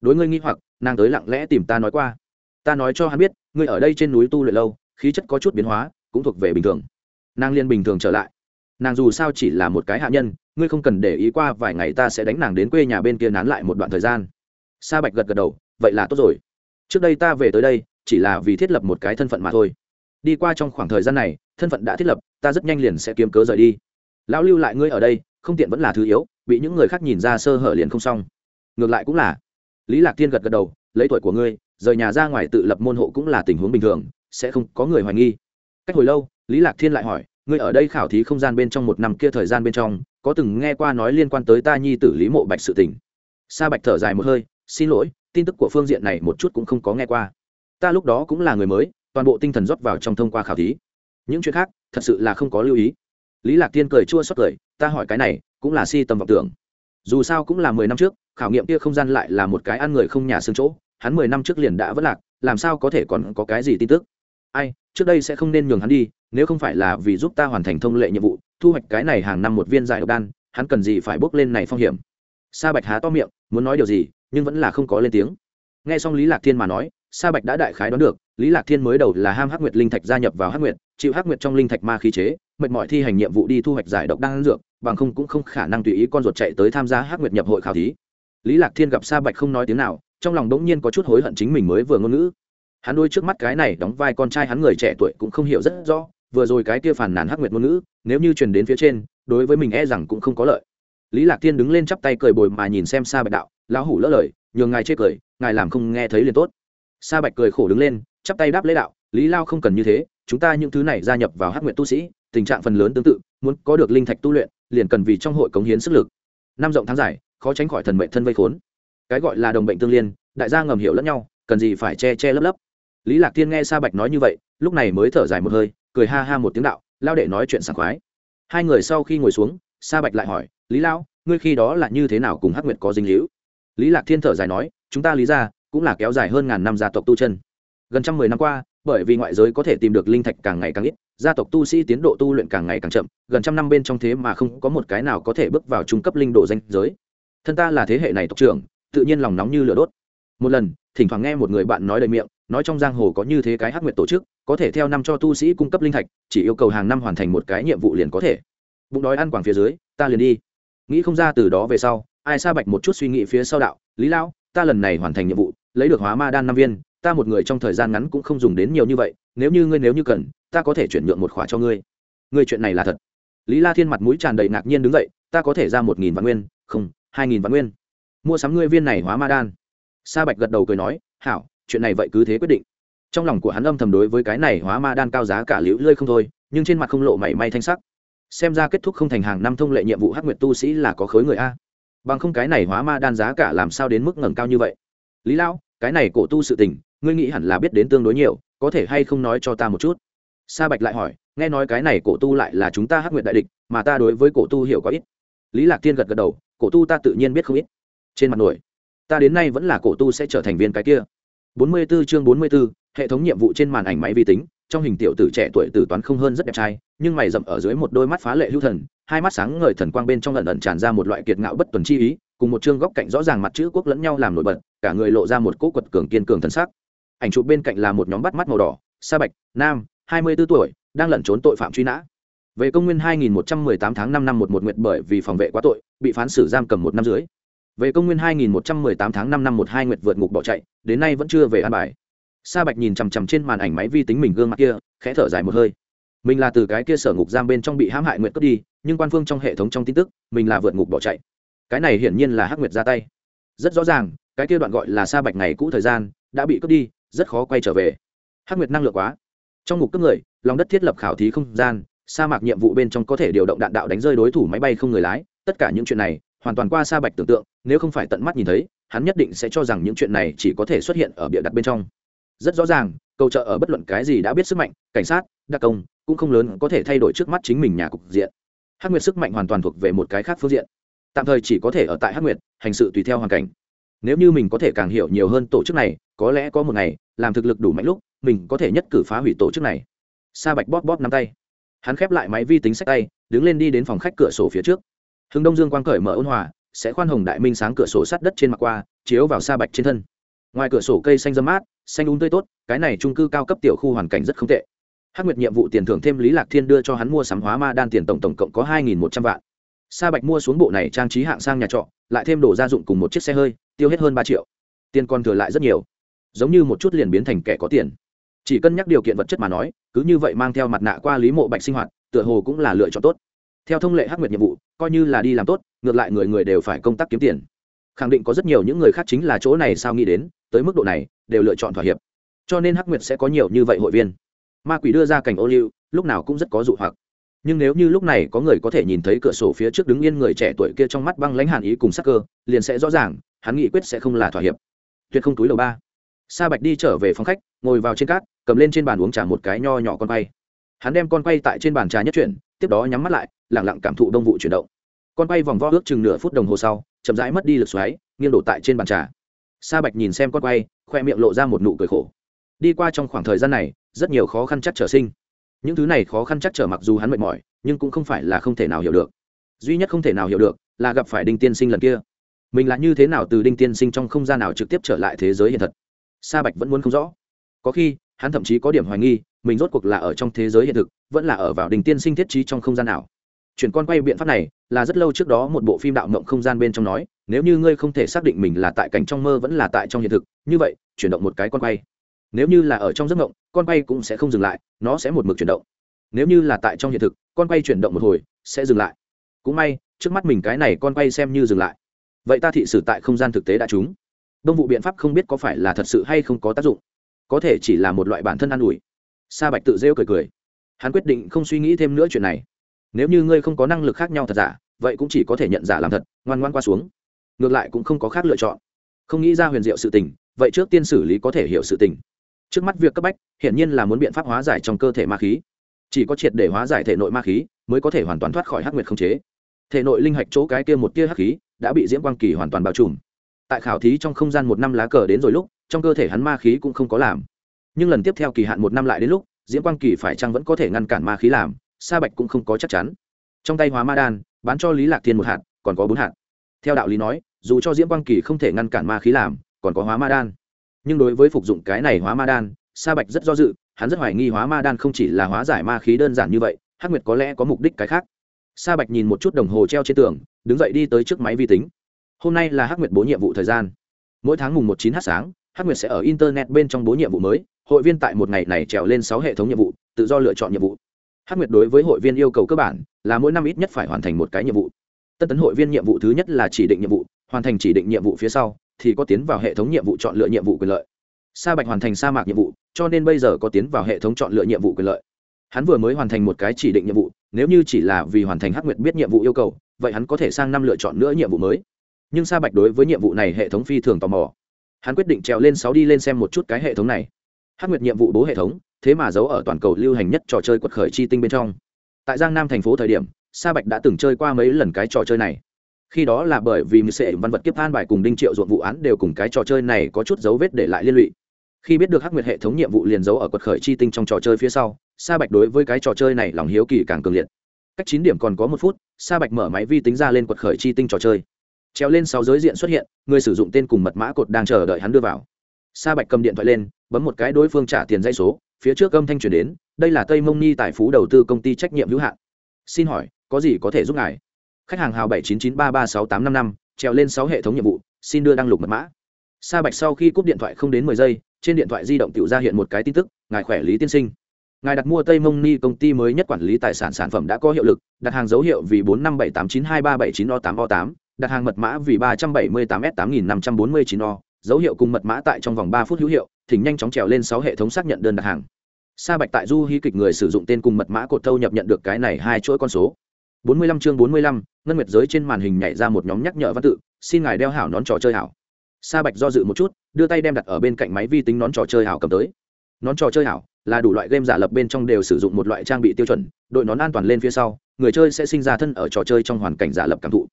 Đối ngươi nghi hoặc, nàng tới lặng lẽ tìm ta nói qua. Ta nói cho hắn biết, ngươi ở đây trên núi tu luyện lâu, khí chất có chút biến hóa, cũng thuộc về bình thường. Nàng liên bình thường trở lại. Nàng dù sao chỉ là một cái hạ nhân ngươi không cần để ý qua vài ngày ta sẽ đánh nàng đến quê nhà bên kia nán lại một đoạn thời gian. Sa bạch gật gật đầu, vậy là tốt rồi. Trước đây ta về tới đây, chỉ là vì thiết lập một cái thân phận mà thôi. Đi qua trong khoảng thời gian này, thân phận đã thiết lập, ta rất nhanh liền sẽ kiếm cớ rời đi. Lão lưu lại ngươi ở đây, không tiện vẫn là thứ yếu, bị những người khác nhìn ra sơ hở liền không xong. Ngược lại cũng là. Lý lạc thiên gật gật đầu, lấy tuổi của ngươi, rời nhà ra ngoài tự lập môn hộ cũng là tình huống bình thường, sẽ không có người hoài nghi. Cách hồi lâu, lý lạc thiên lại hỏi ngươi ở đây khảo thí không gian bên trong một năm kia thời gian bên trong, có từng nghe qua nói liên quan tới ta nhi tử lý mộ bạch sự tình? Sa bạch thở dài một hơi, xin lỗi, tin tức của phương diện này một chút cũng không có nghe qua. Ta lúc đó cũng là người mới, toàn bộ tinh thần rót vào trong thông qua khảo thí. Những chuyện khác, thật sự là không có lưu ý. Lý lạc tiên cười chua xót cười, ta hỏi cái này, cũng là si tầm vọng tưởng. Dù sao cũng là mười năm trước, khảo nghiệm kia không gian lại là một cái ăn người không nhà xương chỗ, hắn mười năm trước liền đã vất lạc, làm sao có thể còn có cái gì tin tức? Ai, trước đây sẽ không nên nhường hắn đi, nếu không phải là vì giúp ta hoàn thành thông lệ nhiệm vụ, thu hoạch cái này hàng năm một viên giải độc đan, hắn cần gì phải bước lên này phong hiểm? Sa bạch há to miệng, muốn nói điều gì, nhưng vẫn là không có lên tiếng. Nghe xong lý lạc thiên mà nói, sa bạch đã đại khái đoán được, lý lạc thiên mới đầu là ham hắc nguyệt linh thạch gia nhập vào hắc nguyệt, chịu hắc nguyệt trong linh thạch ma khí chế, mệt mỏi thi hành nhiệm vụ đi thu hoạch giải độc đan dược, bằng không cũng không khả năng tùy ý con ruột chạy tới tham gia hắc nguyệt nhập hội khảo thí. Lý lạc thiên gặp sa bạch không nói tiếng nào, trong lòng đống nhiên có chút hối hận chính mình mới vừa ngôn ngữ hắn đôi trước mắt cái này đóng vai con trai hắn người trẻ tuổi cũng không hiểu rất rõ, vừa rồi cái kia phản nàn hắc nguyệt ngôn ngữ, nếu như truyền đến phía trên, đối với mình e rằng cũng không có lợi. Lý lạc thiên đứng lên chắp tay cười bồi mà nhìn xem sa bạch đạo, lão hủ lỡ lời, nhường ngài chê cười, ngài làm không nghe thấy liền tốt. Sa bạch cười khổ đứng lên, chắp tay đáp lễ đạo, lý lao không cần như thế, chúng ta những thứ này gia nhập vào hắc nguyện tu sĩ, tình trạng phần lớn tương tự, muốn có được linh thạch tu luyện, liền cần vì trong hội cống hiến sức lực. Năm rộng tháng dài, khó tránh khỏi thần mệnh thân vây khốn. Cái gọi là đồng bệnh tương liên, đại gia ngầm hiểu lẫn nhau, cần gì phải che che lấp lấp lý lạc thiên nghe sa bạch nói như vậy, lúc này mới thở dài một hơi, cười ha ha một tiếng đạo lao đệ nói chuyện sảng khoái. Hai người sau khi ngồi xuống, sa bạch lại hỏi, lý lao ngươi khi đó là như thế nào cùng hắc nguyệt có dinh hữu lý lạc thiên thở dài nói, chúng ta lý ra cũng là kéo dài hơn ngàn năm gia tộc tu chân. Gần trăm mười năm qua, bởi vì ngoại giới có thể tìm được linh thạch càng ngày càng ít, gia tộc tu sĩ tiến độ tu luyện càng ngày càng chậm, gần trăm năm bên trong thế mà không có một cái nào có thể bước vào trung cấp linh độ danh giới. Thân ta là thế hệ này tộc trưởng, tự nhiên lòng nóng như lửa đốt. Một lần, thỉnh thoảng nghe một người bạn nói đầy miệng nói trong giang hồ có như thế cái hắc nguyệt tổ chức, có thể theo năm cho tu sĩ cung cấp linh thạch, chỉ yêu cầu hàng năm hoàn thành một cái nhiệm vụ liền có thể. Bụng đói ăn quảng phía dưới, ta liền đi. Nghĩ không ra từ đó về sau, ai sa bạch một chút suy nghĩ phía sau đạo, lý lão, ta lần này hoàn thành nhiệm vụ, lấy được hóa ma đan năm viên, ta một người trong thời gian ngắn cũng không dùng đến nhiều như vậy, nếu như ngươi nếu như cần, ta có thể chuyển nhượng một khóa cho ngươi. Ngươi chuyện này là thật. Lý la thiên mặt mũi tràn đầy ngạc nhiên đứng dậy, ta có thể ra một nghìn vạn nguyên, không, hai nghìn vạn nguyên. Mua sắm ngươi viên này hóa ma đan. Sa bạch gật đầu cười nói, hảo chuyện này vậy cứ thế quyết định. Trong lòng của hắn âm thầm đối với cái này hóa ma đan cao giá cả liễu lơi không thôi, nhưng trên mặt không lộ mảy may thanh sắc. Xem ra kết thúc không thành hàng năm thông lệ nhiệm vụ hắc nguyệt tu sĩ là có khối người a. Bằng không cái này hóa ma đan giá cả làm sao đến mức ngẩng cao như vậy? Lý lão, cái này cổ tu sự tình, ngươi nghĩ hẳn là biết đến tương đối nhiều, có thể hay không nói cho ta một chút? Sa bạch lại hỏi, nghe nói cái này cổ tu lại là chúng ta hắc nguyệt đại địch, mà ta đối với cổ tu hiểu có ít. Lý lạc tiên gật gật đầu, cổ tu ta tự nhiên biết không ít. Trên mặt nổi, ta đến nay vẫn là cổ tu sẽ trở thành viên cái kia. 44 chương 44, hệ thống nhiệm vụ trên màn ảnh máy vi tính trong hình tiểu tử trẻ tuổi tử toán không hơn rất đẹp trai nhưng mày rậm ở dưới một đôi mắt phá lệ hữu thần hai mắt sáng ngời thần quang bên trong lần ẩn tràn ra một loại kiệt ngạo bất tuần chi ý cùng một chương góc cạnh rõ ràng mặt chữ quốc lẫn nhau làm nổi bật cả người lộ ra một cỗ quật cường kiên cường thần sắc. Ảnh chụp bên cạnh là một nhóm bắt mắt màu đỏ sa bạch nam hai mươi 24 tuổi đang lẩn trốn tội phạm truy nã. Về công nguyên 2118 tháng 5 năm 11 nguyệt bởi vì phòng vệ quá tội bị phán xử giam cầm một năm dưới về công nguyên 2118 tháng 5 năm 12 nguyệt vượt ngục bỏ chạy, đến nay vẫn chưa về an bài. Sa bạch nhìn chằm chằm trên màn ảnh máy vi tính mình gương mặt kia, khẽ thở dài một hơi. Mình là từ cái kia sở ngục giam bên trong bị hãm hại nguyệt cướp đi, nhưng quan phương trong hệ thống trong tin tức, mình là vượt ngục bỏ chạy. Cái này hiển nhiên là hắc nguyệt ra tay. Rất rõ ràng, cái kia đoạn gọi là sa bạch ngày cũ thời gian, đã bị cướp đi, rất khó quay trở về. Hắc nguyệt năng lượng quá. Trong ngục cướp người, lòng đất thiết lập khảo thí không gian, sa mạc nhiệm vụ bên trong có thể điều động đạn đạo đánh rơi đối thủ máy bay không người lái, tất cả những chuyện này hoàn toàn qua xa bạch tưởng tượng, nếu không phải tận mắt nhìn thấy, hắn nhất định sẽ cho rằng những chuyện này chỉ có thể xuất hiện ở bịa đặt bên trong. Rất rõ ràng, cầu trợ ở bất luận cái gì đã biết sức mạnh, cảnh sát, đặc công, cũng không lớn có thể thay đổi trước mắt chính mình nhà cục diện. Hắc nguyệt sức mạnh hoàn toàn thuộc về một cái khác phương diện. Tạm thời chỉ có thể ở tại hắc nguyệt, hành sự tùy theo hoàn cảnh. Nếu như mình có thể càng hiểu nhiều hơn tổ chức này, có lẽ có một ngày, làm thực lực đủ mạnh lúc, mình có thể nhất cử phá hủy tổ chức này. Sa bạch bóp bóp nắm tay. Hắn khép lại máy vi tính sách tay, đứng lên đi đến phòng khách cửa sổ phía trước hưng đông dương quang cởi mở ôn hòa, sẽ khoan hồng đại minh sáng cửa sổ sắt đất trên mặt qua, chiếu vào sa bạch trên thân. Ngoài cửa sổ cây xanh dâm mát, xanh úng tươi tốt, cái này trung cư cao cấp tiểu khu hoàn cảnh rất không tệ. Hắc nguyệt nhiệm vụ tiền thưởng thêm lý lạc thiên đưa cho hắn mua sắm hóa ma đan tiền tổng tổng cộng có hai nghìn một trăm vạn. Sa bạch mua xuống bộ này trang trí hạng sang nhà trọ, lại thêm đồ gia dụng cùng một chiếc xe hơi, tiêu hết hơn ba triệu. Tiền còn thừa lại rất nhiều. Giống như một chút liền biến thành kẻ có tiền. Chỉ cân nhắc điều kiện vật chất mà nói, cứ như vậy mang theo mặt nạ qua lý mộ bạch sinh hoạt, tựa hồ cũng là lựa chọn tốt theo thông lệ hắc nguyệt nhiệm vụ, coi như là đi làm tốt, ngược lại người người đều phải công tác kiếm tiền. Khẳng định có rất nhiều những người khác chính là chỗ này sao nghĩ đến, tới mức độ này, đều lựa chọn thỏa hiệp. Cho nên hắc nguyệt sẽ có nhiều như vậy hội viên. Ma quỷ đưa ra cảnh ô liu, lúc nào cũng rất có dụ hoặc. Nhưng nếu như lúc này có người có thể nhìn thấy cửa sổ phía trước đứng yên người trẻ tuổi kia trong mắt băng lãnh hàn ý cùng sắc cơ, liền sẽ rõ ràng, hắn nghị quyết sẽ không là thỏa hiệp. Tuyệt không túi đầu ba. Sa bạch đi trở về phòng khách, ngồi vào trên cát, cầm lên trên bàn uống trà một cái nho nhỏ con quay. Hắn đem con quay tại trên bàn trà nhất chuyển tiếp đó nhắm mắt lại lẳng lặng cảm thụ đông vụ chuyển động. Con quay vòng vo ước chừng nửa phút đồng hồ sau, chậm rãi mất đi lực xoáy, nghiêng đổ tại trên bàn trà. Sa bạch nhìn xem con quay, khoe miệng lộ ra một nụ cười khổ. Đi qua trong khoảng thời gian này, rất nhiều khó khăn chắc trở sinh. Những thứ này khó khăn chắc trở mặc dù hắn mệt mỏi, nhưng cũng không phải là không thể nào hiểu được. Duy nhất không thể nào hiểu được, là gặp phải đinh tiên sinh lần kia. Mình là như thế nào từ đinh tiên sinh trong không gian nào trực tiếp trở lại thế giới hiện thật? Sa bạch vẫn muốn không rõ. Có khi, hắn thậm chí có điểm hoài nghi mình rốt cuộc là ở trong thế giới hiện thực, vẫn là ở vào đỉnh tiên sinh thiết trí trong không gian nào. Chuyển con quay biện pháp này, là rất lâu trước đó một bộ phim đạo mộng không gian bên trong nói, nếu như ngươi không thể xác định mình là tại cảnh trong mơ vẫn là tại trong hiện thực, như vậy, chuyển động một cái con quay. Nếu như là ở trong giấc mộng, con quay cũng sẽ không dừng lại, nó sẽ một mực chuyển động. Nếu như là tại trong hiện thực, con quay chuyển động một hồi, sẽ dừng lại. Cũng may, trước mắt mình cái này con quay xem như dừng lại. Vậy ta thị sử tại không gian thực tế đã trúng. Đông vụ biện pháp không biết có phải là thật sự hay không có tác dụng. Có thể chỉ là một loại bản thân an ủi sa bạch tự rêu cười cười. Hắn quyết định không suy nghĩ thêm nữa chuyện này. Nếu như ngươi không có năng lực khác nhau thật giả, vậy cũng chỉ có thể nhận giả làm thật, ngoan ngoan qua xuống. Ngược lại cũng không có khác lựa chọn. Không nghĩ ra huyền diệu sự tình, vậy trước tiên xử lý có thể hiểu sự tình. Trước mắt việc cấp bách, hiển nhiên là muốn biện pháp hóa giải trong cơ thể ma khí. Chỉ có triệt để hóa giải thể nội ma khí, mới có thể hoàn toàn thoát khỏi hắc nguyệt không chế. Thể nội linh hạch chỗ cái kia một tia hắc khí đã bị diễm quang kỳ hoàn toàn bao trùm. Tại khảo thí trong không gian một năm lá cờ đến rồi lúc, trong cơ thể hắn ma khí cũng không có làm nhưng lần tiếp theo kỳ hạn một năm lại đến lúc, diễm quang kỳ phải chăng vẫn có thể ngăn cản ma khí làm, sa bạch cũng không có chắc chắn. Trong tay hóa ma đan, bán cho lý lạc thiên một hạt, còn có bốn hạt. Theo đạo lý nói, dù cho diễm quang kỳ không thể ngăn cản ma khí làm, còn có hóa ma đan. Nhưng đối với phục dụng cái này hóa ma đan, sa bạch rất do dự, hắn rất hoài nghi hóa ma đan không chỉ là hóa giải ma khí đơn giản như vậy, hắc nguyệt có lẽ có mục đích cái khác. Sa bạch nhìn một chút đồng hồ treo trên tường, đứng dậy đi tới trước máy vi tính. Hôm nay là hắc nguyệt bố nhiệm vụ thời gian. Mỗi tháng mùng một chín h sáng, hắc nguyệt sẽ ở internet bên trong bố nhiệm vụ mới hội viên tại một ngày này trèo lên sáu hệ thống nhiệm vụ, tự do lựa chọn nhiệm vụ. Hắc nguyệt đối với hội viên yêu cầu cơ bản là mỗi năm ít nhất phải hoàn thành một cái nhiệm vụ. Tân tấn hội viên nhiệm vụ thứ nhất là chỉ định nhiệm vụ, hoàn thành chỉ định nhiệm vụ phía sau thì có tiến vào hệ thống nhiệm vụ chọn lựa nhiệm vụ quyền lợi. Sa bạch hoàn thành sa mạc nhiệm vụ, cho nên bây giờ có tiến vào hệ thống chọn lựa nhiệm vụ quyền lợi. Hắn vừa mới hoàn thành một cái chỉ định nhiệm vụ, nếu như chỉ là vì hoàn thành hắc nguyệt biết nhiệm vụ yêu cầu, vậy hắn có thể sang năm lựa chọn nữa nhiệm vụ mới. Nhưng sa bạch đối với nhiệm vụ này hệ thống phi thường tò mò. Hắn quyết định trèo lên sáu đi lên xem một chút cái hệ thống này hắc nguyệt nhiệm vụ bố hệ thống, thế mà giấu ở toàn cầu lưu hành nhất trò chơi quật khởi chi tinh bên trong. Tại giang nam thành phố thời điểm, sa bạch đã từng chơi qua mấy lần cái trò chơi này. Khi đó là bởi vì mười sệ văn vật kiếp than bài cùng đinh triệu ruộng vụ án đều cùng cái trò chơi này có chút dấu vết để lại liên lụy. Khi biết được hắc nguyệt hệ thống nhiệm vụ liền giấu ở quật khởi chi tinh trong trò chơi phía sau, sa bạch đối với cái trò chơi này lòng hiếu kỳ càng cường liệt. Cách chín điểm còn có một phút, sa bạch mở máy vi tính ra lên quật khởi chi tinh trò chơi. Treo lên sáu giới diện xuất hiện, người sử dụng tên cùng mật mã cột đang chờ đợi hắn đưa vào. Sa bạch cầm điện thoại lên bấm một cái đối phương trả tiền dây số, phía trước âm thanh chuyển đến, đây là tây mông ni tài phú đầu tư công ty trách nhiệm hữu hạn. Xin hỏi, có gì có thể giúp ngài? Khách hàng hào bảy chín chín ba ba sáu tám năm năm treo lên sáu hệ thống nhiệm vụ, xin đưa đăng lục mật mã. Sa bạch sau khi cúp điện thoại không đến mười giây, trên điện thoại di động tự ra hiện một cái tin tức, ngài khỏe lý tiên sinh. Ngài đặt mua tây mông ni công ty mới nhất quản lý tài sản sản phẩm đã có hiệu lực, đặt hàng dấu hiệu vì bốn năm bảy tám chín hai ba bảy chín o tám o tám, đặt hàng mật mã vì ba trăm bảy mươi tám s tám nghìn năm trăm bốn mươi chín o, dấu hiệu cùng mật mã tại trong vòng ba phút hữu hiệu thỉnh nhanh chóng trèo lên sáu hệ thống xác nhận đơn đặt hàng. Sa bạch tại du hí kịch người sử dụng tên cùng mật mã cột thâu nhập nhận được cái này hai chuỗi con số. Bốn mươi lăm chương bốn mươi lăm, ngân nguyệt giới trên màn hình nhảy ra một nhóm nhắc nhở văn tự, xin ngài đeo hảo nón trò chơi hảo. Sa bạch do dự một chút, đưa tay đem đặt ở bên cạnh máy vi tính nón trò chơi hảo cầm tới. Nón trò chơi hảo là đủ loại game giả lập bên trong đều sử dụng một loại trang bị tiêu chuẩn, đội nón an toàn lên phía sau, người chơi sẽ sinh ra thân ở trò chơi trong hoàn cảnh giả lập cảm thụ.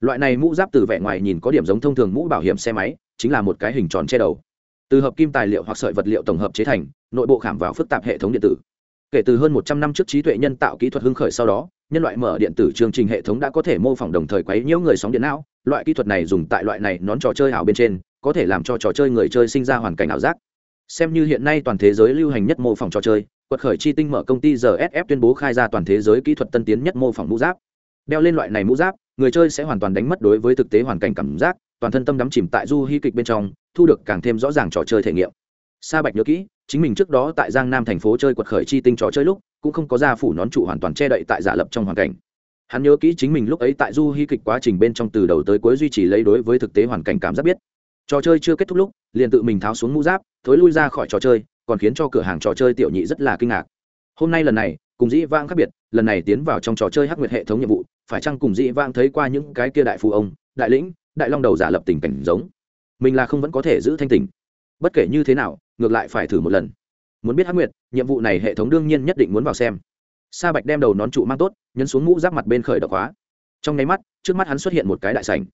Loại này mũ giáp từ vẻ ngoài nhìn có điểm giống thông thường mũ bảo hiểm xe máy, chính là một cái hình tròn che đầu từ hợp kim tài liệu hoặc sợi vật liệu tổng hợp chế thành, nội bộ khảm vào phức tạp hệ thống điện tử. Kể từ hơn một trăm năm trước trí tuệ nhân tạo kỹ thuật hưng khởi sau đó, nhân loại mở điện tử chương trình hệ thống đã có thể mô phỏng đồng thời quấy nhiễu người sóng điện não. Loại kỹ thuật này dùng tại loại này nón trò chơi ảo bên trên, có thể làm cho trò chơi người chơi sinh ra hoàn cảnh ảo giác. Xem như hiện nay toàn thế giới lưu hành nhất mô phỏng trò chơi, quật khởi chi tinh mở công ty rsf tuyên bố khai ra toàn thế giới kỹ thuật tân tiến nhất mô phỏng mũ giáp. Đeo lên loại này mũ giáp người chơi sẽ hoàn toàn đánh mất đối với thực tế hoàn cảnh cảm giác, toàn thân tâm đắm chìm tại du hy kịch bên trong, thu được càng thêm rõ ràng trò chơi thể nghiệm. Sa bạch nhớ kỹ, chính mình trước đó tại giang nam thành phố chơi quật khởi chi tinh trò chơi lúc, cũng không có ra phủ nón trụ hoàn toàn che đậy tại giả lập trong hoàn cảnh. Hắn nhớ kỹ chính mình lúc ấy tại du hy kịch quá trình bên trong từ đầu tới cuối duy trì lấy đối với thực tế hoàn cảnh cảm giác biết. Trò chơi chưa kết thúc lúc, liền tự mình tháo xuống mũ giáp, thối lui ra khỏi trò chơi, còn khiến cho cửa hàng trò chơi tiểu nhị rất là kinh ngạc. Hôm nay lần này, cùng dĩ vãng khác biệt lần này tiến vào trong trò chơi hắc nguyệt hệ thống nhiệm vụ, phải chăng cùng dị vang thấy qua những cái kia đại phù ông, đại lĩnh, đại long đầu giả lập tình cảnh giống? Mình là không vẫn có thể giữ thanh tình bất kể như thế nào, ngược lại phải thử một lần. Muốn biết hắc nguyệt, nhiệm vụ này hệ thống đương nhiên nhất định muốn vào xem. Sa bạch đem đầu nón trụ mang tốt, nhấn xuống mũ giáp mặt bên khởi đ khóa. Trong nháy mắt, trước mắt hắn xuất hiện một cái đại sảnh.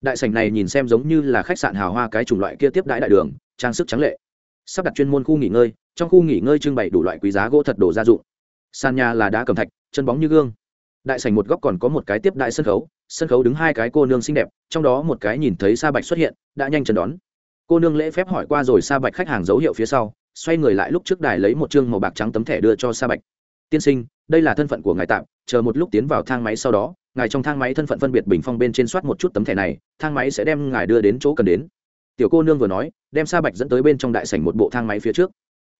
Đại sảnh này nhìn xem giống như là khách sạn hào hoa cái chủng loại kia tiếp đãi đại đường, trang sức trắng lệ. Sắp đặt chuyên môn khu nghỉ ngơi, trong khu nghỉ ngơi trưng bày đủ loại quý giá gỗ thật đồ gia dụng sàn nhà là đá cầm thạch, chân bóng như gương. Đại sảnh một góc còn có một cái tiếp đại sân khấu sân khấu đứng hai cái cô nương xinh đẹp, trong đó một cái nhìn thấy sa bạch xuất hiện, đã nhanh chân đón. Cô nương lễ phép hỏi qua rồi sa bạch khách hàng dấu hiệu phía sau, xoay người lại lúc trước đài lấy một chương màu bạc trắng tấm thẻ đưa cho sa bạch. Tiên sinh, đây là thân phận của ngài tạm, chờ một lúc tiến vào thang máy sau đó, ngài trong thang máy thân phận phân biệt bình phong bên trên soát một chút tấm thẻ này, thang máy sẽ đem ngài đưa đến chỗ cần đến. Tiểu cô nương vừa nói, đem sa bạch dẫn tới bên trong đại sảnh một bộ thang máy phía trước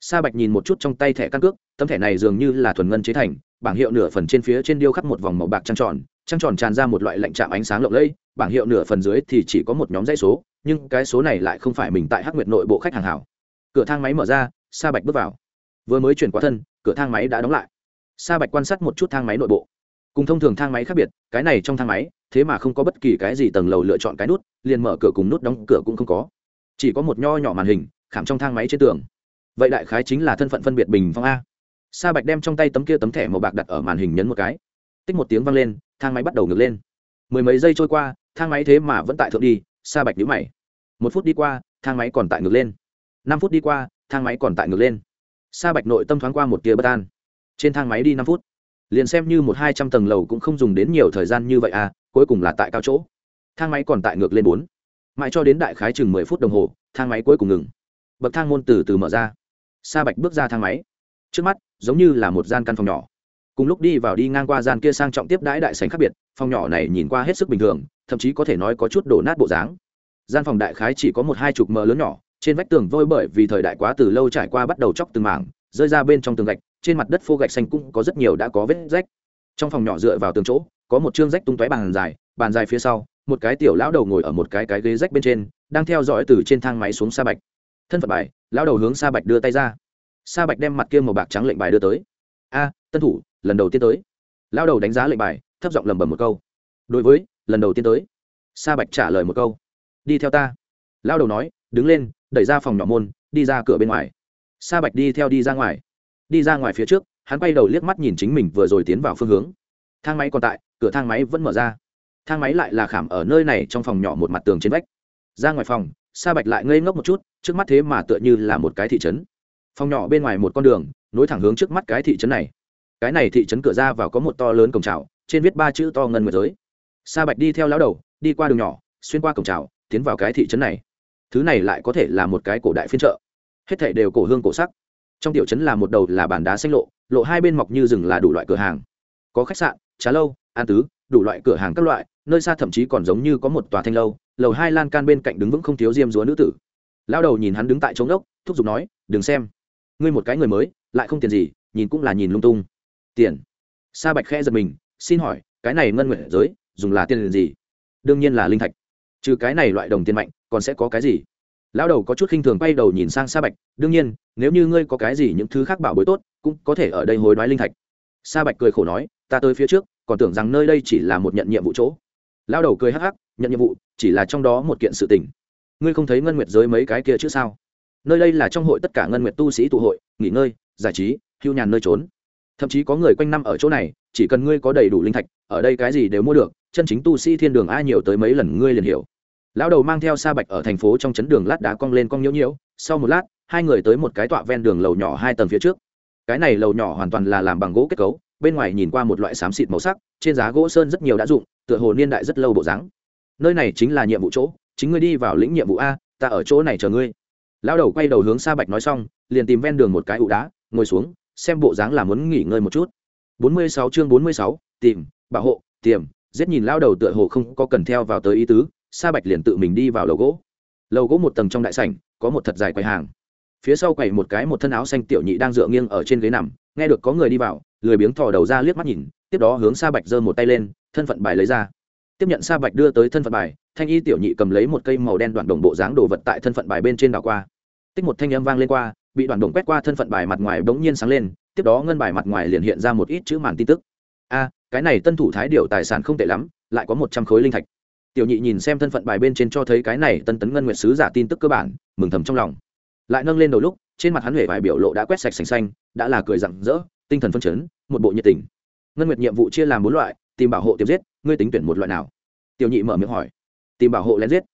sa bạch nhìn một chút trong tay thẻ căn cước, tấm thẻ này dường như là thuần ngân chế thành, bảng hiệu nửa phần trên phía trên điêu khắc một vòng màu bạc trăng tròn trăng tròn tràn ra một loại lạnh chạm ánh sáng lộng lẫy, bảng hiệu nửa phần dưới thì chỉ có một nhóm dãy số, nhưng cái số này lại không phải mình tại hắc nguyệt nội bộ khách hàng hảo. Cửa thang máy mở ra, sa bạch bước vào. Vừa mới chuyển qua thân, cửa thang máy đã đóng lại. Sa bạch quan sát một chút thang máy nội bộ. Cùng thông thường thang máy khác biệt, cái này trong thang máy, thế mà không có bất kỳ cái gì tầng lầu lựa chọn cái nút, liền mở cửa cùng nút đóng cửa cũng không có. Chỉ có một nho nhỏ màn hình, khảm trong thang máy trên tường vậy đại khái chính là thân phận phân biệt bình phong a. Sa bạch đem trong tay tấm kia tấm thẻ màu bạc đặt ở màn hình nhấn một cái. Tích một tiếng vang lên, thang máy bắt đầu ngược lên. Mười mấy giây trôi qua, thang máy thế mà vẫn tại thượng đi, sa bạch nhíu mày. Một phút đi qua, thang máy còn tại ngược lên. Năm phút đi qua, thang máy còn tại ngược lên. Sa bạch nội tâm thoáng qua một tia bất an. Trên thang máy đi năm phút. Liền xem như một hai trăm tầng lầu cũng không dùng đến nhiều thời gian như vậy à cuối cùng là tại cao chỗ. Thang máy còn tại ngược lên bốn. Mãi cho đến đại khái chừng mười phút đồng hồ, thang máy cuối cùng ngừng. Bậc thang môn từ từ mở ra sa bạch bước ra thang máy. Trước mắt, giống như là một gian căn phòng nhỏ. Cùng lúc đi vào đi ngang qua gian kia sang trọng tiếp đãi đại sành khác biệt, phòng nhỏ này nhìn qua hết sức bình thường, thậm chí có thể nói có chút đổ nát bộ dáng. Gian phòng đại khái chỉ có một hai chục mờ lớn nhỏ, trên vách tường vôi bởi vì thời đại quá từ lâu trải qua bắt đầu chóc từng mảng, rơi ra bên trong tường gạch, trên mặt đất phô gạch xanh cũng có rất nhiều đã có vết rách. Trong phòng nhỏ dựa vào tường chỗ, có một chương rách tung tóe bàn dài bàn dài phía sau, một cái tiểu lão đầu ngồi ở một cái cái ghế rách bên trên, đang theo dõi từ trên thang máy xuống sa bạch thân phận bài, lão đầu hướng sa bạch đưa tay ra. Sa bạch đem mặt kia màu bạc trắng lệnh bài đưa tới. A, tân thủ, lần đầu tiên tới. Lão đầu đánh giá lệnh bài, thấp giọng lầm bầm một câu. Đối với, lần đầu tiên tới. Sa bạch trả lời một câu. Đi theo ta. Lão đầu nói, đứng lên, đẩy ra phòng nhỏ môn, đi ra cửa bên ngoài. Sa bạch đi theo đi ra ngoài. Đi ra ngoài phía trước, hắn quay đầu liếc mắt nhìn chính mình vừa rồi tiến vào phương hướng. Thang máy còn tại, cửa thang máy vẫn mở ra. Thang máy lại là khảm ở nơi này trong phòng nhỏ một mặt tường trên vách. Ra ngoài phòng sa bạch lại ngây ngốc một chút, trước mắt thế mà tựa như là một cái thị trấn. Phòng nhỏ bên ngoài một con đường, nối thẳng hướng trước mắt cái thị trấn này. Cái này thị trấn cửa ra vào có một to lớn cổng trào trên viết ba chữ to ngân nguyệt giới. Sa bạch đi theo lão đầu, đi qua đường nhỏ, xuyên qua cổng trào tiến vào cái thị trấn này. Thứ này lại có thể là một cái cổ đại phiên chợ. Hết thảy đều cổ hương cổ sắc. Trong tiểu trấn là một đầu là bàn đá xanh lộ lộ hai bên mọc như rừng là đủ loại cửa hàng. Có khách sạn, trà lâu an tứ đủ loại cửa hàng các loại, nơi xa thậm chí còn giống như có một tòa thanh lâu, lầu hai lan can bên cạnh đứng vững không thiếu diêm dúa nữ tử. Lao đầu nhìn hắn đứng tại trống đốc, thúc giục nói, đừng xem. Ngươi một cái người mới, lại không tiền gì, nhìn cũng là nhìn lung tung. Tiền? Sa bạch khẽ giật mình, xin hỏi, cái này ngân nguyện giới, dùng là tiền gì? Đương nhiên là linh thạch. Trừ cái này loại đồng tiền mạnh, còn sẽ có cái gì? Lão đầu có chút khinh thường bay đầu nhìn sang sa bạch, đương nhiên, nếu như ngươi có cái gì những thứ khác bảo bối tốt, cũng có thể ở đây hối đoái linh thạch. Sa bạch cười khổ nói, ta tới phía trước còn tưởng rằng nơi đây chỉ là một nhận nhiệm vụ chỗ. Lão đầu cười hắc hắc, nhận nhiệm vụ, chỉ là trong đó một kiện sự tình. Ngươi không thấy ngân nguyệt giới mấy cái kia chứ sao? Nơi đây là trong hội tất cả ngân nguyệt tu sĩ tụ hội, nghỉ ngơi, giải trí, hưu nhàn nơi trốn. Thậm chí có người quanh năm ở chỗ này, chỉ cần ngươi có đầy đủ linh thạch, ở đây cái gì đều mua được, chân chính tu sĩ thiên đường ai nhiều tới mấy lần ngươi liền hiểu. Lão đầu mang theo sa bạch ở thành phố trong chấn đường lát đá cong lên cong nhiễu nhiễu, sau một lát, hai người tới một cái tọa ven đường lầu nhỏ hai tầng phía trước. Cái này lầu nhỏ hoàn toàn là làm bằng gỗ kết cấu bên ngoài nhìn qua một loại xám xịt màu sắc trên giá gỗ sơn rất nhiều đã dụng tựa hồ niên đại rất lâu bộ dáng. Nơi này chính là nhiệm vụ chỗ chính ngươi đi vào lĩnh nhiệm vụ a ta ở chỗ này chờ ngươi. Lão đầu quay đầu hướng sa bạch nói xong liền tìm ven đường một cái ụ đá ngồi xuống xem bộ dáng là muốn nghỉ ngơi một chút. 46 chương 46, tìm bảo hộ tiềm giết nhìn lão đầu tựa hồ không có cần theo vào tới ý tứ sa bạch liền tự mình đi vào lầu gỗ. Lầu gỗ một tầng trong đại sảnh có một thật dài quầy hàng. Phía sau quầy một cái một thân áo xanh tiểu nhị đang dựa nghiêng ở trên ghế nằm nghe được có người đi vào lười biếng thò đầu ra liếc mắt nhìn, tiếp đó hướng sa bạch giơ một tay lên, thân phận bài lấy ra. Tiếp nhận sa bạch đưa tới thân phận bài, thanh y tiểu nhị cầm lấy một cây màu đen đoạn đồng bộ dáng đồ vật tại thân phận bài bên trên đảo qua. Tích một thanh âm vang lên qua, bị đoạn đồng quét qua thân phận bài mặt ngoài bỗng nhiên sáng lên, tiếp đó ngân bài mặt ngoài liền hiện ra một ít chữ màn tin tức. A, cái này tân thủ thái điều tài sản không tệ lắm, lại có một trăm khối linh thạch. Tiểu nhị nhìn xem thân phận bài bên trên cho thấy cái này tân tấn ngân nguyệt sứ giả tin tức cơ bản, mừng thầm trong lòng. Lại nâng lên đầu lúc, trên mặt hắn huệ vài biểu lộ đã quét sạch sành xanh, đã là cười rặng rỡ, tinh thần phân chấn một bộ nhiệt tình. Ngân nguyệt nhiệm vụ chia làm bốn loại, tìm bảo hộ tiêu giết, ngươi tính tuyển một loại nào? Tiểu nhị mở miệng hỏi. Tìm bảo hộ lén giết.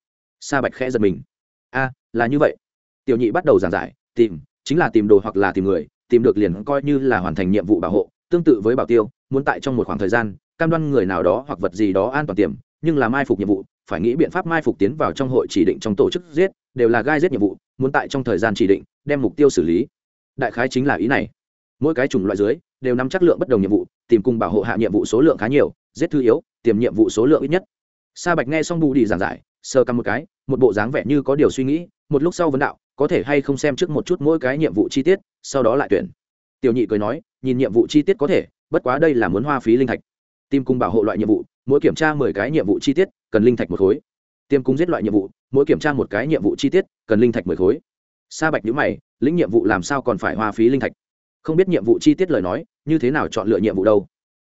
Sa bạch khẽ giật mình. A, là như vậy. Tiểu nhị bắt đầu giảng giải, tìm, chính là tìm đồ hoặc là tìm người, tìm được liền coi như là hoàn thành nhiệm vụ bảo hộ, tương tự với bảo tiêu, muốn tại trong một khoảng thời gian, cam đoan người nào đó hoặc vật gì đó an toàn tiềm nhưng là mai phục nhiệm vụ, phải nghĩ biện pháp mai phục tiến vào trong hội chỉ định trong tổ chức giết, đều là gai giết nhiệm vụ, muốn tại trong thời gian chỉ định, đem mục tiêu xử lý. Đại khái chính là ý này mỗi cái chủng loại dưới đều nắm chắc lượng bất đồng nhiệm vụ, tìm cùng bảo hộ hạ nhiệm vụ số lượng khá nhiều, giết thư yếu, tiềm nhiệm vụ số lượng ít nhất. Sa bạch nghe xong bù đi giảng giải sơ cầm một cái, một bộ dáng vẻ như có điều suy nghĩ, một lúc sau vấn đạo, có thể hay không xem trước một chút mỗi cái nhiệm vụ chi tiết, sau đó lại tuyển. Tiểu nhị cười nói, nhìn nhiệm vụ chi tiết có thể, bất quá đây là muốn hoa phí linh thạch. Tìm cùng bảo hộ loại nhiệm vụ, mỗi kiểm tra mười cái nhiệm vụ chi tiết, cần linh thạch một khối. Tiêm cung giết loại nhiệm vụ, mỗi kiểm tra một cái nhiệm vụ chi tiết, cần linh thạch mười khối. Sa bạch nhữ mày, lĩnh nhiệm vụ làm sao còn phải hoa phí linh thạch? Không biết nhiệm vụ chi tiết lời nói, như thế nào chọn lựa nhiệm vụ đâu.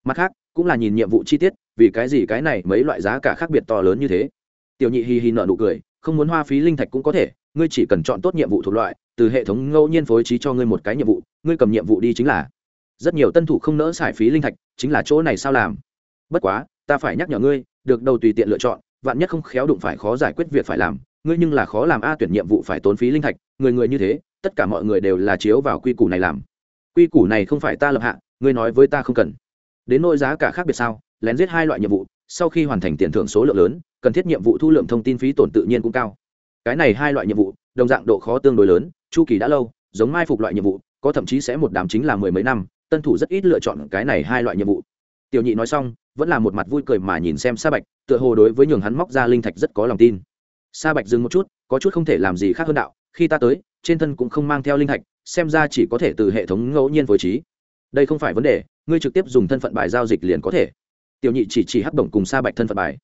Mặt khác, cũng là nhìn nhiệm vụ chi tiết, vì cái gì cái này mấy loại giá cả khác biệt to lớn như thế. Tiểu nhị hì hì nợ nụ cười, không muốn hoa phí linh thạch cũng có thể, ngươi chỉ cần chọn tốt nhiệm vụ thuộc loại, từ hệ thống ngẫu nhiên phối trí cho ngươi một cái nhiệm vụ, ngươi cầm nhiệm vụ đi chính là. Rất nhiều tân thủ không nỡ xài phí linh thạch, chính là chỗ này sao làm. Bất quá, ta phải nhắc nhở ngươi, được đầu tùy tiện lựa chọn, vạn nhất không khéo đụng phải khó giải quyết việc phải làm, ngươi nhưng là khó làm a tuyển nhiệm vụ phải tốn phí linh thạch, người người như thế, tất cả mọi người đều là chiếu vào quy củ này làm quy củ này không phải ta lập hạ, ngươi nói với ta không cần. Đến nỗi giá cả khác biệt sao, lén giết hai loại nhiệm vụ, sau khi hoàn thành tiền thưởng số lượng lớn, cần thiết nhiệm vụ thu lượng thông tin phí tổn tự nhiên cũng cao. Cái này hai loại nhiệm vụ, đồng dạng độ khó tương đối lớn, chu kỳ đã lâu, giống mai phục loại nhiệm vụ, có thậm chí sẽ một đám chính là mười mấy năm, tân thủ rất ít lựa chọn cái này hai loại nhiệm vụ. Tiểu nhị nói xong, vẫn là một mặt vui cười mà nhìn xem sa bạch, tựa hồ đối với nhường hắn móc ra linh thạch rất có lòng tin. Sa bạch dừng một chút, có chút không thể làm gì khác hơn đạo, khi ta tới, trên thân cũng không mang theo linh thạch xem ra chỉ có thể từ hệ thống ngẫu nhiên phối trí. Đây không phải vấn đề, ngươi trực tiếp dùng thân phận bài giao dịch liền có thể. Tiểu nhị chỉ chỉ hắc đồng cùng sa bạch thân phận bài.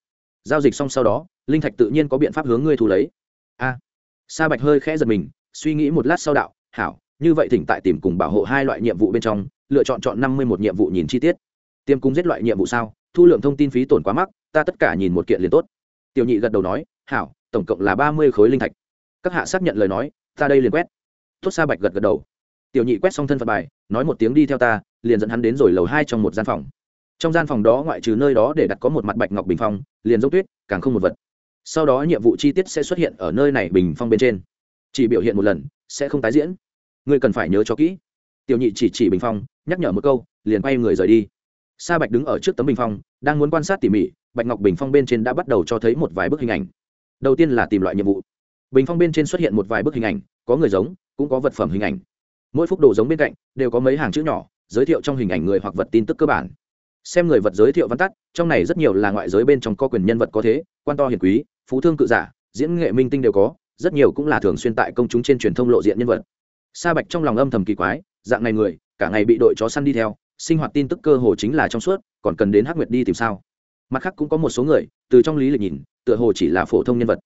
Giao dịch xong sau đó, linh thạch tự nhiên có biện pháp hướng ngươi thu lấy. A. Sa bạch hơi khẽ giật mình, suy nghĩ một lát sau đạo, hảo, như vậy thỉnh tại tìm cùng bảo hộ hai loại nhiệm vụ bên trong, lựa chọn chọn năm mươi một nhiệm vụ nhìn chi tiết. Tiêm cung giết loại nhiệm vụ sao? Thu lượng thông tin phí tổn quá mắc, ta tất cả nhìn một kiện liền tốt. Tiểu nhị gật đầu nói, hảo, tổng cộng là ba mươi khối linh thạch. Các hạ xác nhận lời nói, ta đây liền quét tốt sa bạch gật gật đầu. Tiểu nhị quét xong thân phận bài, nói một tiếng đi theo ta, liền dẫn hắn đến rồi lầu hai trong một gian phòng. Trong gian phòng đó ngoại trừ nơi đó để đặt có một mặt bạch ngọc bình phong, liền dốc tuyết, càng không một vật. Sau đó nhiệm vụ chi tiết sẽ xuất hiện ở nơi này bình phong bên trên. Chỉ biểu hiện một lần, sẽ không tái diễn. Ngươi cần phải nhớ cho kỹ. Tiểu nhị chỉ chỉ bình phong, nhắc nhở một câu, liền quay người rời đi. Sa bạch đứng ở trước tấm bình phong, đang muốn quan sát tỉ mỉ, bạch ngọc bình phong bên trên đã bắt đầu cho thấy một vài bức hình ảnh. Đầu tiên là tìm loại nhiệm vụ. Bình phong bên trên xuất hiện một vài bức hình ảnh, có người giống cũng có vật phẩm hình ảnh. Mỗi phúc đồ giống bên cạnh đều có mấy hàng chữ nhỏ, giới thiệu trong hình ảnh người hoặc vật tin tức cơ bản. Xem người vật giới thiệu văn tắt, trong này rất nhiều là ngoại giới bên trong có quyền nhân vật có thế, quan to hiền quý, phú thương cự giả, diễn nghệ minh tinh đều có, rất nhiều cũng là thường xuyên tại công chúng trên truyền thông lộ diện nhân vật. Sa bạch trong lòng âm thầm kỳ quái, dạng này người, cả ngày bị đội chó săn đi theo, sinh hoạt tin tức cơ hồ chính là trong suốt, còn cần đến hắc nguyệt đi tìm sao? Mặt khác cũng có một số người, từ trong lý lịch nhìn, tựa hồ chỉ là phổ thông nhân vật.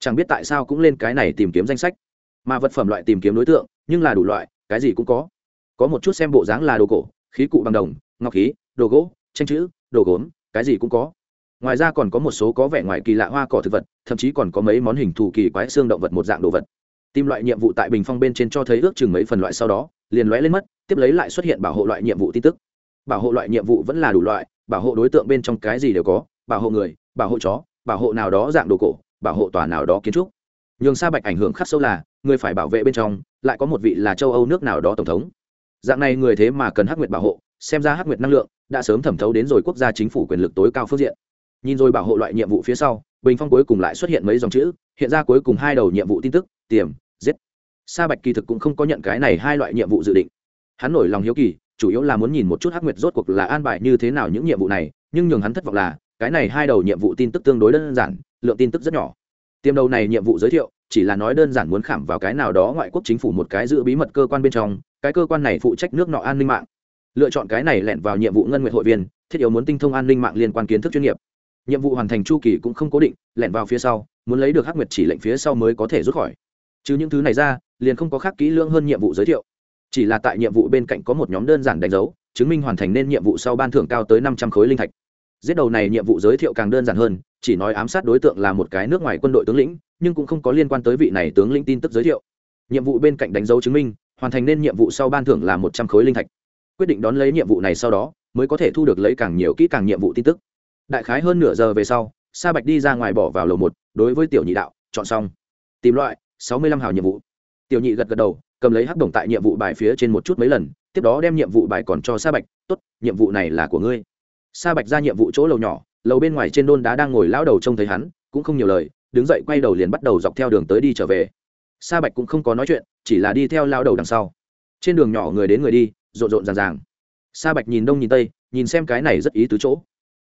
Chẳng biết tại sao cũng lên cái này tìm kiếm danh sách mà vật phẩm loại tìm kiếm đối tượng, nhưng là đủ loại, cái gì cũng có. Có một chút xem bộ dáng là đồ cổ, khí cụ bằng đồng, ngọc khí, đồ gỗ, tranh chữ, đồ gốm, cái gì cũng có. Ngoài ra còn có một số có vẻ ngoài kỳ lạ hoa cỏ thực vật, thậm chí còn có mấy món hình thù kỳ quái xương động vật một dạng đồ vật. Tìm loại nhiệm vụ tại bình phong bên trên cho thấy ước chừng mấy phần loại sau đó, liền lóe lên mất, tiếp lấy lại xuất hiện bảo hộ loại nhiệm vụ tin tức. Bảo hộ loại nhiệm vụ vẫn là đủ loại, bảo hộ đối tượng bên trong cái gì đều có, bảo hộ người, bảo hộ chó, bảo hộ nào đó dạng đồ cổ, bảo hộ tòa nào đó kiến trúc nhường sa bạch ảnh hưởng khắc sâu là, người phải bảo vệ bên trong, lại có một vị là châu âu nước nào đó tổng thống. Dạng này người thế mà cần hắc nguyệt bảo hộ, xem ra hắc nguyệt năng lượng đã sớm thẩm thấu đến rồi quốc gia chính phủ quyền lực tối cao phương diện. Nhìn rồi bảo hộ loại nhiệm vụ phía sau, bình phong cuối cùng lại xuất hiện mấy dòng chữ, hiện ra cuối cùng hai đầu nhiệm vụ tin tức, tiềm, giết. Sa bạch kỳ thực cũng không có nhận cái này hai loại nhiệm vụ dự định. Hắn nổi lòng hiếu kỳ, chủ yếu là muốn nhìn một chút hắc nguyệt rốt cuộc là an bài như thế nào những nhiệm vụ này, nhưng nhường hắn thất vọng là, cái này hai đầu nhiệm vụ tin tức tương đối đơn giản, lượng tin tức rất nhỏ tiêm đầu này nhiệm vụ giới thiệu, chỉ là nói đơn giản muốn khảm vào cái nào đó ngoại quốc chính phủ một cái giữ bí mật cơ quan bên trong, cái cơ quan này phụ trách nước nọ an ninh mạng. Lựa chọn cái này lẹn vào nhiệm vụ ngân nguyện hội viên, thiết yếu muốn tinh thông an ninh mạng liên quan kiến thức chuyên nghiệp. Nhiệm vụ hoàn thành chu kỳ cũng không cố định lẹn vào phía sau, muốn lấy được hắc nguyệt chỉ lệnh phía sau mới có thể rút khỏi. Chứ những thứ này ra, liền không có khác kỹ lưỡng hơn nhiệm vụ giới thiệu. Chỉ là tại nhiệm vụ bên cạnh có một nhóm đơn giản đánh dấu, chứng minh hoàn thành nên nhiệm vụ sau ban thưởng cao tới năm trăm khối linh thạch. Giết đầu này nhiệm vụ giới thiệu càng đơn giản hơn chỉ nói ám sát đối tượng là một cái nước ngoài quân đội tướng lĩnh, nhưng cũng không có liên quan tới vị này tướng lĩnh tin tức giới thiệu. Nhiệm vụ bên cạnh đánh dấu chứng minh, hoàn thành nên nhiệm vụ sau ban thưởng là một trăm khối linh thạch. Quyết định đón lấy nhiệm vụ này sau đó, mới có thể thu được lấy càng nhiều kỹ càng nhiệm vụ tin tức. Đại khái hơn nửa giờ về sau, sa bạch đi ra ngoài bỏ vào lầu một, đối với tiểu nhị đạo, chọn xong. Tìm loại, sáu mươi lăm hào nhiệm vụ. Tiểu nhị gật gật đầu, cầm lấy hắc đồng tại nhiệm vụ bài phía trên một chút mấy lần, tiếp đó đem nhiệm vụ bài còn cho sa bạch, tốt, nhiệm vụ này là của ngươi. Sa bạch ra nhiệm vụ chỗ lầu nhỏ lầu bên ngoài trên đôn đá đang ngồi lão đầu trông thấy hắn, cũng không nhiều lời, đứng dậy quay đầu liền bắt đầu dọc theo đường tới đi trở về. Sa bạch cũng không có nói chuyện, chỉ là đi theo lao đầu đằng sau. Trên đường nhỏ người đến người đi, rộn rộn ràng ràng. Sa bạch nhìn đông nhìn tây, nhìn xem cái này rất ý tứ chỗ.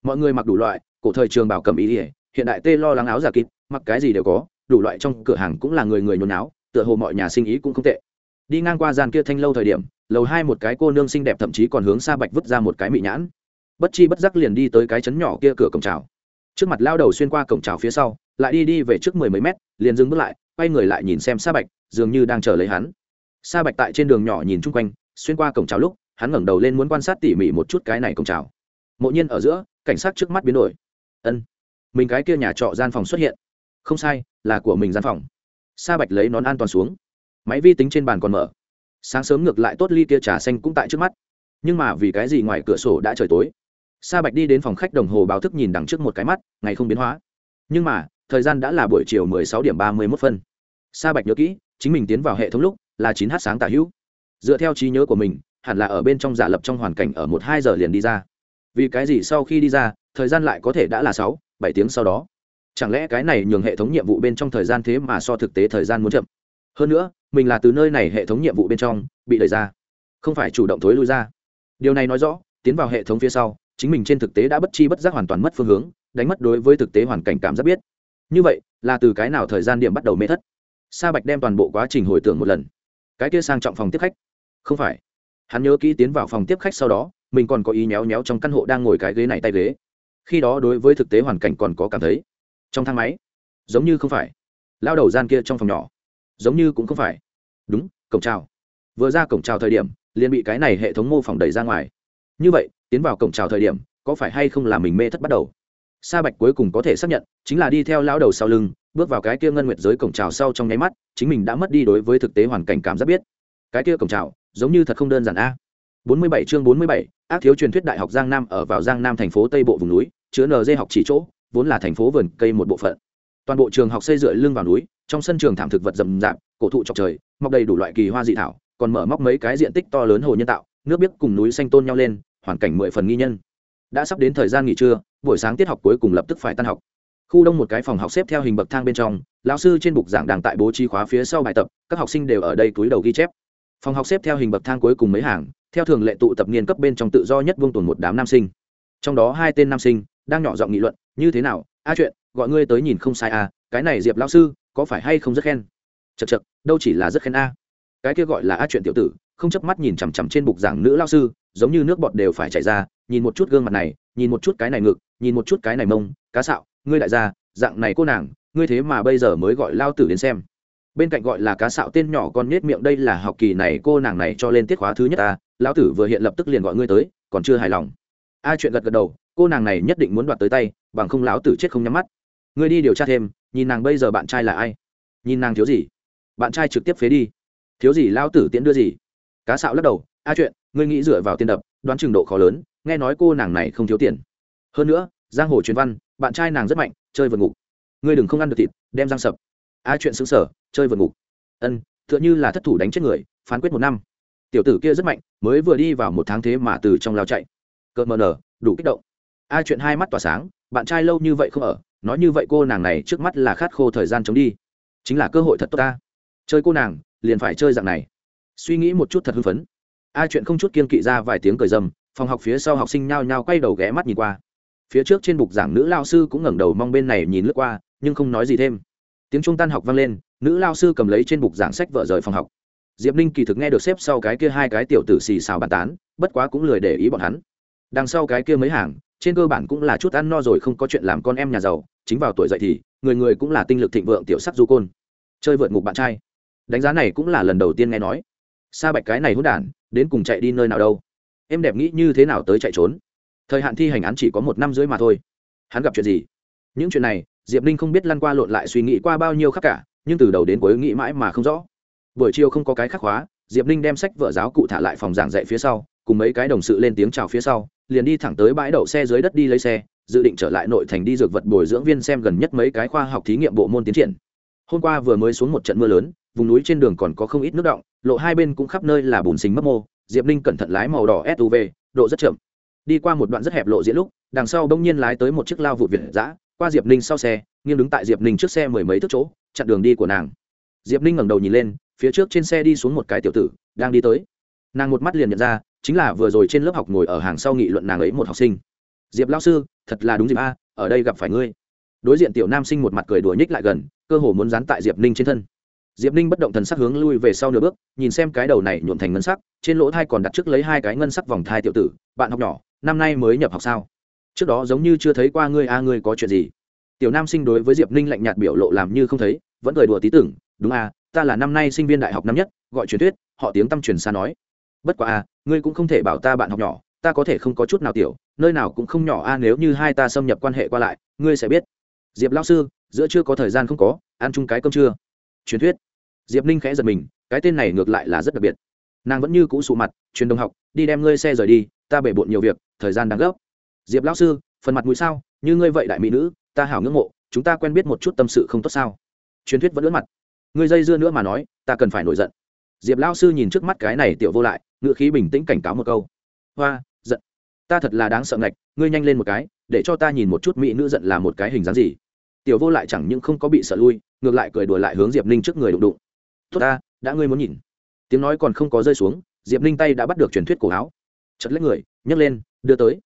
Mọi người mặc đủ loại, cổ thời trường bảo cầm ý ỉa, hiện đại tê lo lắng áo giả kịp mặc cái gì đều có, đủ loại trong cửa hàng cũng là người người nhốn áo, tựa hồ mọi nhà sinh ý cũng không tệ. Đi ngang qua gian kia thanh lâu thời điểm, lầu hai một cái cô nương xinh đẹp thậm chí còn hướng sa bạch vứt ra một cái mị nhãn bất chi bất giác liền đi tới cái chấn nhỏ kia cửa cổng trào trước mặt lao đầu xuyên qua cổng trào phía sau, lại đi đi về trước mười mấy mét, liền dừng bước lại, quay người lại nhìn xem sa bạch, dường như đang chờ lấy hắn. Sa bạch tại trên đường nhỏ nhìn chung quanh, xuyên qua cổng trào lúc, hắn ngẩng đầu lên muốn quan sát tỉ mỉ một chút cái này cổng trào mộ nhiên ở giữa, cảnh sát trước mắt biến đổi. Ân, mình cái kia nhà trọ gian phòng xuất hiện. Không sai, là của mình gian phòng. Sa bạch lấy nón an toàn xuống. Máy vi tính trên bàn còn mở. Sáng sớm ngược lại tốt ly kia trà xanh cũng tại trước mắt. Nhưng mà vì cái gì ngoài cửa sổ đã trời tối? Sa bạch đi đến phòng khách đồng hồ báo thức nhìn đằng trước một cái mắt, ngày không biến hóa. Nhưng mà, thời gian đã là buổi chiều 16 điểm 31 phân. Sa bạch nhớ kỹ, chính mình tiến vào hệ thống lúc là 9 h sáng tả hữu. Dựa theo trí nhớ của mình, hẳn là ở bên trong giả lập trong hoàn cảnh ở một hai giờ liền đi ra. Vì cái gì sau khi đi ra, thời gian lại có thể đã là sáu, bảy tiếng sau đó? Chẳng lẽ cái này nhường hệ thống nhiệm vụ bên trong thời gian thế mà so thực tế thời gian muốn chậm? Hơn nữa, mình là từ nơi này hệ thống nhiệm vụ bên trong bị đẩy ra, không phải chủ động thối lui ra. Điều này nói rõ, tiến vào hệ thống phía sau chính mình trên thực tế đã bất chi bất giác hoàn toàn mất phương hướng, đánh mất đối với thực tế hoàn cảnh cảm giác biết. Như vậy, là từ cái nào thời gian điểm bắt đầu mê thất? Sa bạch đem toàn bộ quá trình hồi tưởng một lần. Cái kia sang trọng phòng tiếp khách. Không phải. Hắn nhớ kỹ tiến vào phòng tiếp khách sau đó, mình còn có ý nhéo nhéo trong căn hộ đang ngồi cái ghế này tay ghế. Khi đó đối với thực tế hoàn cảnh còn có cảm thấy. Trong thang máy. Giống như không phải. Lao đầu gian kia trong phòng nhỏ. Giống như cũng không phải. Đúng, cổng trào vừa ra cổng trào thời điểm, liền bị cái này hệ thống mô phỏng đẩy ra ngoài như vậy tiến vào cổng trào thời điểm có phải hay không là mình mê thất bắt đầu? Sa bạch cuối cùng có thể xác nhận chính là đi theo lão đầu sau lưng bước vào cái kia ngân nguyệt giới cổng trào sau trong nháy mắt chính mình đã mất đi đối với thực tế hoàn cảnh cảm giác biết. Cái kia cổng trào giống như thật không đơn giản a. 47 chương 47, ác thiếu truyền thuyết đại học giang nam ở vào giang nam thành phố tây bộ vùng núi chứa nd học chỉ chỗ vốn là thành phố vườn cây một bộ phận. Toàn bộ trường học xây dựa lưng vào núi trong sân trường thảm thực vật rậm rạp cổ thụ chọc trời mọc đầy đủ loại kỳ hoa dị thảo còn mở móc mấy cái diện tích to lớn hồ nhân tạo nước biếc cùng núi xanh tôn nhau lên hoàn cảnh mười phần nghi nhân. Đã sắp đến thời gian nghỉ trưa buổi sáng tiết học cuối cùng lập tức phải tan học. Khu đông một cái phòng học xếp theo hình bậc thang bên trong lão sư trên bục giảng đang tại bố trí khóa phía sau bài tập các học sinh đều ở đây túi đầu ghi chép. Phòng học xếp theo hình bậc thang cuối cùng mấy hàng theo thường lệ tụ tập niên cấp bên trong tự do nhất vương tồn một đám nam sinh. Trong đó hai tên nam sinh đang nhỏ giọng nghị luận như thế nào? A chuyện gọi ngươi tới nhìn không sai à, cái này diệp lão sư có phải hay không rất khen? Chật chật đâu chỉ là rất khen a cái kia gọi là a chuyện tiểu tử, không chớp mắt nhìn chằm chằm trên bục giảng nữ lao sư, giống như nước bọt đều phải chảy ra, nhìn một chút gương mặt này, nhìn một chút cái này ngực, nhìn một chút cái này mông, cá sạo, ngươi đại gia, dạng này cô nàng, ngươi thế mà bây giờ mới gọi lao tử đến xem. Bên cạnh gọi là cá sạo tên nhỏ con nết miệng, đây là học kỳ này cô nàng này cho lên tiết khóa thứ nhất ta, lão tử vừa hiện lập tức liền gọi ngươi tới, còn chưa hài lòng. A chuyện gật gật đầu, cô nàng này nhất định muốn đoạt tới tay, bằng không lão tử chết không nhắm mắt. Ngươi đi điều tra thêm, nhìn nàng bây giờ bạn trai là ai? Nhìn nàng thiếu gì? Bạn trai trực tiếp phế đi thiếu gì lao tử tiễn đưa gì? Cá sạo lắc đầu, a chuyện, ngươi nghĩ dựa vào tiền đập, đoán chừng độ khó lớn, nghe nói cô nàng này không thiếu tiền. Hơn nữa, giang hồ truyền văn, bạn trai nàng rất mạnh, chơi vượt ngục. Ngươi đừng không ăn được thịt, đem răng sập. A chuyện xứng sở, chơi vượt ngục. Ân t h ư ợ n h ư là thất thủ đánh chết người, phán quyết một năm. Tiểu tử kia rất mạnh, mới vừa đi vào một tháng thế mà từ trong lao chạy. Cợt mờ nở, đủ kích động. A chuyện hai mắt tỏa sáng, bạn trai lâu như vậy không ở, nói như vậy cô nàng này trước mắt là khát khô thời gian chống đi. Chính là cơ hội thật tốt ta. Chơi cô nàng liền phải chơi dạng này. Suy nghĩ một chút thật hưng phấn. A chuyện không chút kiên kỵ ra vài tiếng cười dầm, phòng học phía sau học sinh nhao nhao quay đầu ghé mắt nhìn qua. Phía trước trên bục giảng nữ lao sư cũng ngẩng đầu mong bên này nhìn lướt qua nhưng không nói gì thêm. Tiếng trung tan học vang lên nữ lao sư cầm lấy trên bục giảng sách vợ rời phòng học. Diệp ninh kỳ thực nghe được xếp sau cái kia hai cái tiểu tử xì xào bàn tán bất quá cũng lười để ý bọn hắn. Đằng sau cái kia mấy hàng trên cơ bản cũng là chút ăn no rồi không có chuyện làm con em nhà giàu chính vào tuổi dậy thì người người cũng là tinh lực thịnh vượng tiểu sắc du côn. Chơi vượt ngục bạn trai đánh giá này cũng là lần đầu tiên nghe nói. Sa bạch cái này hôn đản, đến cùng chạy đi nơi nào đâu? Em đẹp nghĩ như thế nào tới chạy trốn? Thời hạn thi hành án chỉ có một năm rưỡi mà thôi. Hắn gặp chuyện gì? Những chuyện này, diệp ninh không biết lăn qua lộn lại suy nghĩ qua bao nhiêu khác cả, nhưng từ đầu đến cuối nghĩ mãi mà không rõ. Buổi chiều không có cái khắc hóa diệp ninh đem sách vở giáo cụ thả lại phòng giảng dạy phía sau, cùng mấy cái đồng sự lên tiếng chào phía sau, liền đi thẳng tới bãi đậu xe dưới đất đi lấy xe, dự định trở lại nội thành đi dược vật bồi dưỡng viên xem gần nhất mấy cái khoa học thí nghiệm bộ môn tiến triển hôm qua vừa mới xuống một trận mưa lớn, vùng núi trên đường còn có không ít nước động, lộ hai bên cũng khắp nơi là bùn xình mấp mô. Diệp ninh cẩn thận lái màu đỏ suv độ rất chậm. Đi qua một đoạn rất hẹp lộ diễn lúc, đằng sau bỗng nhiên lái tới một chiếc lao vụ việt giã qua diệp ninh sau xe, nghiêng đứng tại diệp ninh trước xe mười mấy thước chỗ, chặn đường đi của nàng. Diệp ninh ngẩng đầu nhìn lên, phía trước trên xe đi xuống một cái tiểu tử, đang đi tới. Nàng một mắt liền nhận ra, chính là vừa rồi trên lớp học ngồi ở hàng sau nghị luận nàng ấy một học sinh. Diệp lao sư, thật là đúng dịp a, ở đây gặp phải ngươi đối diện tiểu nam sinh một mặt cười đùa nhích lại gần, cơ hồ muốn dán tại diệp ninh trên thân. Diệp ninh bất động thần sắc hướng lui về sau nửa bước, nhìn xem cái đầu này nhuộm thành ngân sắc, trên lỗ thai còn đặt trước lấy hai cái ngân sắc vòng thai tiểu tử, bạn học nhỏ, năm nay mới nhập học sao? Trước đó giống như chưa thấy qua ngươi, a à, ngươi có chuyện gì? Tiểu nam sinh đối với diệp ninh lạnh nhạt biểu lộ làm như không thấy, vẫn cười đùa tí tưởng, đúng a, ta là năm nay sinh viên đại học năm nhất, gọi truyền thuyết, họ tiếng tâm truyền xa nói. Bất quá a, ngươi cũng không thể bảo ta bạn học nhỏ, ta có thể không có chút nào tiểu, nơi nào cũng không nhỏ a, nếu như hai ta xâm nhập quan hệ qua lại, ngươi sẽ biết diệp lao sư, giữa chưa có thời gian không có, ăn chung cái cơm chưa? truyền thuyết. Diệp ninh khẽ giật mình, cái tên này ngược lại là rất đặc biệt. Nàng vẫn như cũ sụ mặt, truyền đồng học, đi đem ngươi xe rời đi, ta bể bộn nhiều việc, thời gian đang gấp. Diệp lão sư, phần mặt mũi sao, như ngươi vậy đại mỹ nữ, ta hảo ngưỡng mộ, chúng ta quen biết một chút tâm sự không tốt sao? Truyền thuyết vẫn lướt mặt. Ngươi dây dưa nữa mà nói, ta cần phải nổi giận. Diệp lão sư nhìn trước mắt cái này tiểu vô lại, ngựa khí bình tĩnh cảnh cáo một câu. Hoa, giận. Ta thật là đáng sợ ngạch, ngươi nhanh lên một cái, để cho ta nhìn một chút mỹ nữ giận là một cái hình dáng gì tiểu vô lại chẳng những không có bị sợ lui, ngược lại cười đùa lại hướng diệp ninh trước người đụng đụng. Tốt ta, đã ngươi muốn nhìn. Tiếng nói còn không có rơi xuống, diệp ninh tay đã bắt được truyền thuyết cổ áo. Chật lấy người, nhấc lên, đưa tới.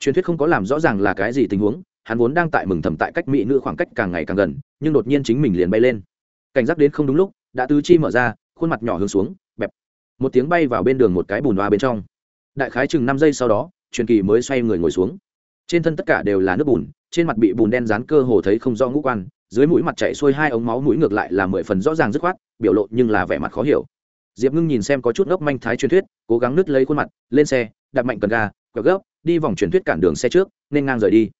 Truyền thuyết không có làm rõ ràng là cái gì tình huống, hắn vốn đang tại mừng thầm tại cách mỹ nữ khoảng cách càng ngày càng gần, nhưng đột nhiên chính mình liền bay lên. Cảnh giác đến không đúng lúc, đã tứ chi mở ra, khuôn mặt nhỏ hướng xuống, bẹp. Một tiếng bay vào bên đường một cái bùn hoa bên trong. Đại khái chừng năm giây sau đó, truyền kỳ mới xoay người ngồi xuống trên thân tất cả đều là nước bùn, trên mặt bị bùn đen dán cơ hồ thấy không rõ ngũ quan, dưới mũi mặt chạy xuôi hai ống máu mũi ngược lại là mười phần rõ ràng dứt khoát, biểu lộ nhưng là vẻ mặt khó hiểu. Diệp ngưng nhìn xem có chút ngốc manh thái truyền thuyết, cố gắng nứt lấy khuôn mặt, lên xe đặt mạnh cần ga, quẹo gấp, đi vòng truyền thuyết cản đường xe trước, nên ngang rời đi.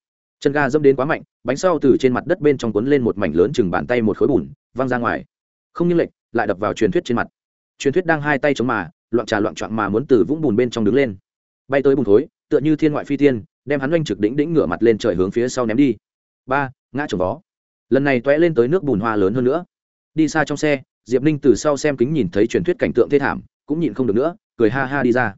Chân ga dâm đến quá mạnh, bánh sau từ trên mặt đất bên trong cuốn lên một mảnh lớn chừng bàn tay một khối bùn, văng ra ngoài. Không như lệch, lại đập vào truyền thuyết trên mặt. Truyền thuyết đang hai tay chống mà, loạn trà loạn trọn mà muốn từ vũng bùn bên trong đứng lên. Bay tới bùn thối, tựa như thiên ngoại phi tiên đem hắn oanh trực đỉnh đỉnh ngửa mặt lên trời hướng phía sau ném đi. Ba, ngã trồng vó. Lần này toé lên tới nước bùn hoa lớn hơn nữa. Đi xa trong xe, diệp ninh từ sau xem kính nhìn thấy truyền thuyết cảnh tượng thê thảm, cũng nhịn không được nữa, cười ha ha đi ra.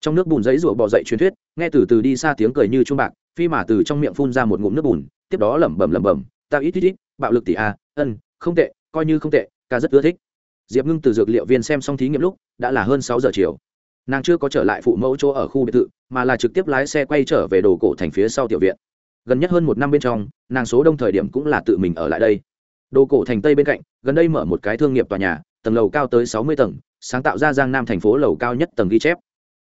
Trong nước bùn giấy rủa bò dậy truyền thuyết, nghe từ từ đi xa tiếng cười như trung bạc, phi mà từ trong miệng phun ra một ngụm nước bùn, tiếp đó lẩm bẩm lẩm bẩm, ta ít ít ít, bạo lực tỷ a, ân, không tệ, coi như không tệ, ca rất ưa thích. Diệp ngưng từ dược liệu viên xem xong thí nghiệm lúc, đã là hơn sáu giờ chiều nàng chưa có trở lại phụ mẫu chỗ ở khu biệt thự, mà là trực tiếp lái xe quay trở về đồ cổ thành phía sau tiểu viện. Gần nhất hơn một năm bên trong, nàng số đông thời điểm cũng là tự mình ở lại đây. Đồ cổ thành tây bên cạnh, gần đây mở một cái thương nghiệp tòa nhà, tầng lầu cao tới sáu mươi tầng, sáng tạo ra giang nam thành phố lầu cao nhất tầng ghi chép.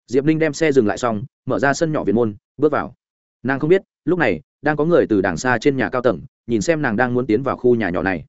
Diệp ninh đem xe dừng lại xong, mở ra sân nhỏ việt môn, bước vào. Nàng không biết, lúc này, đang có người từ đàng xa trên nhà cao tầng, nhìn xem nàng đang muốn tiến vào khu nhà nhỏ này.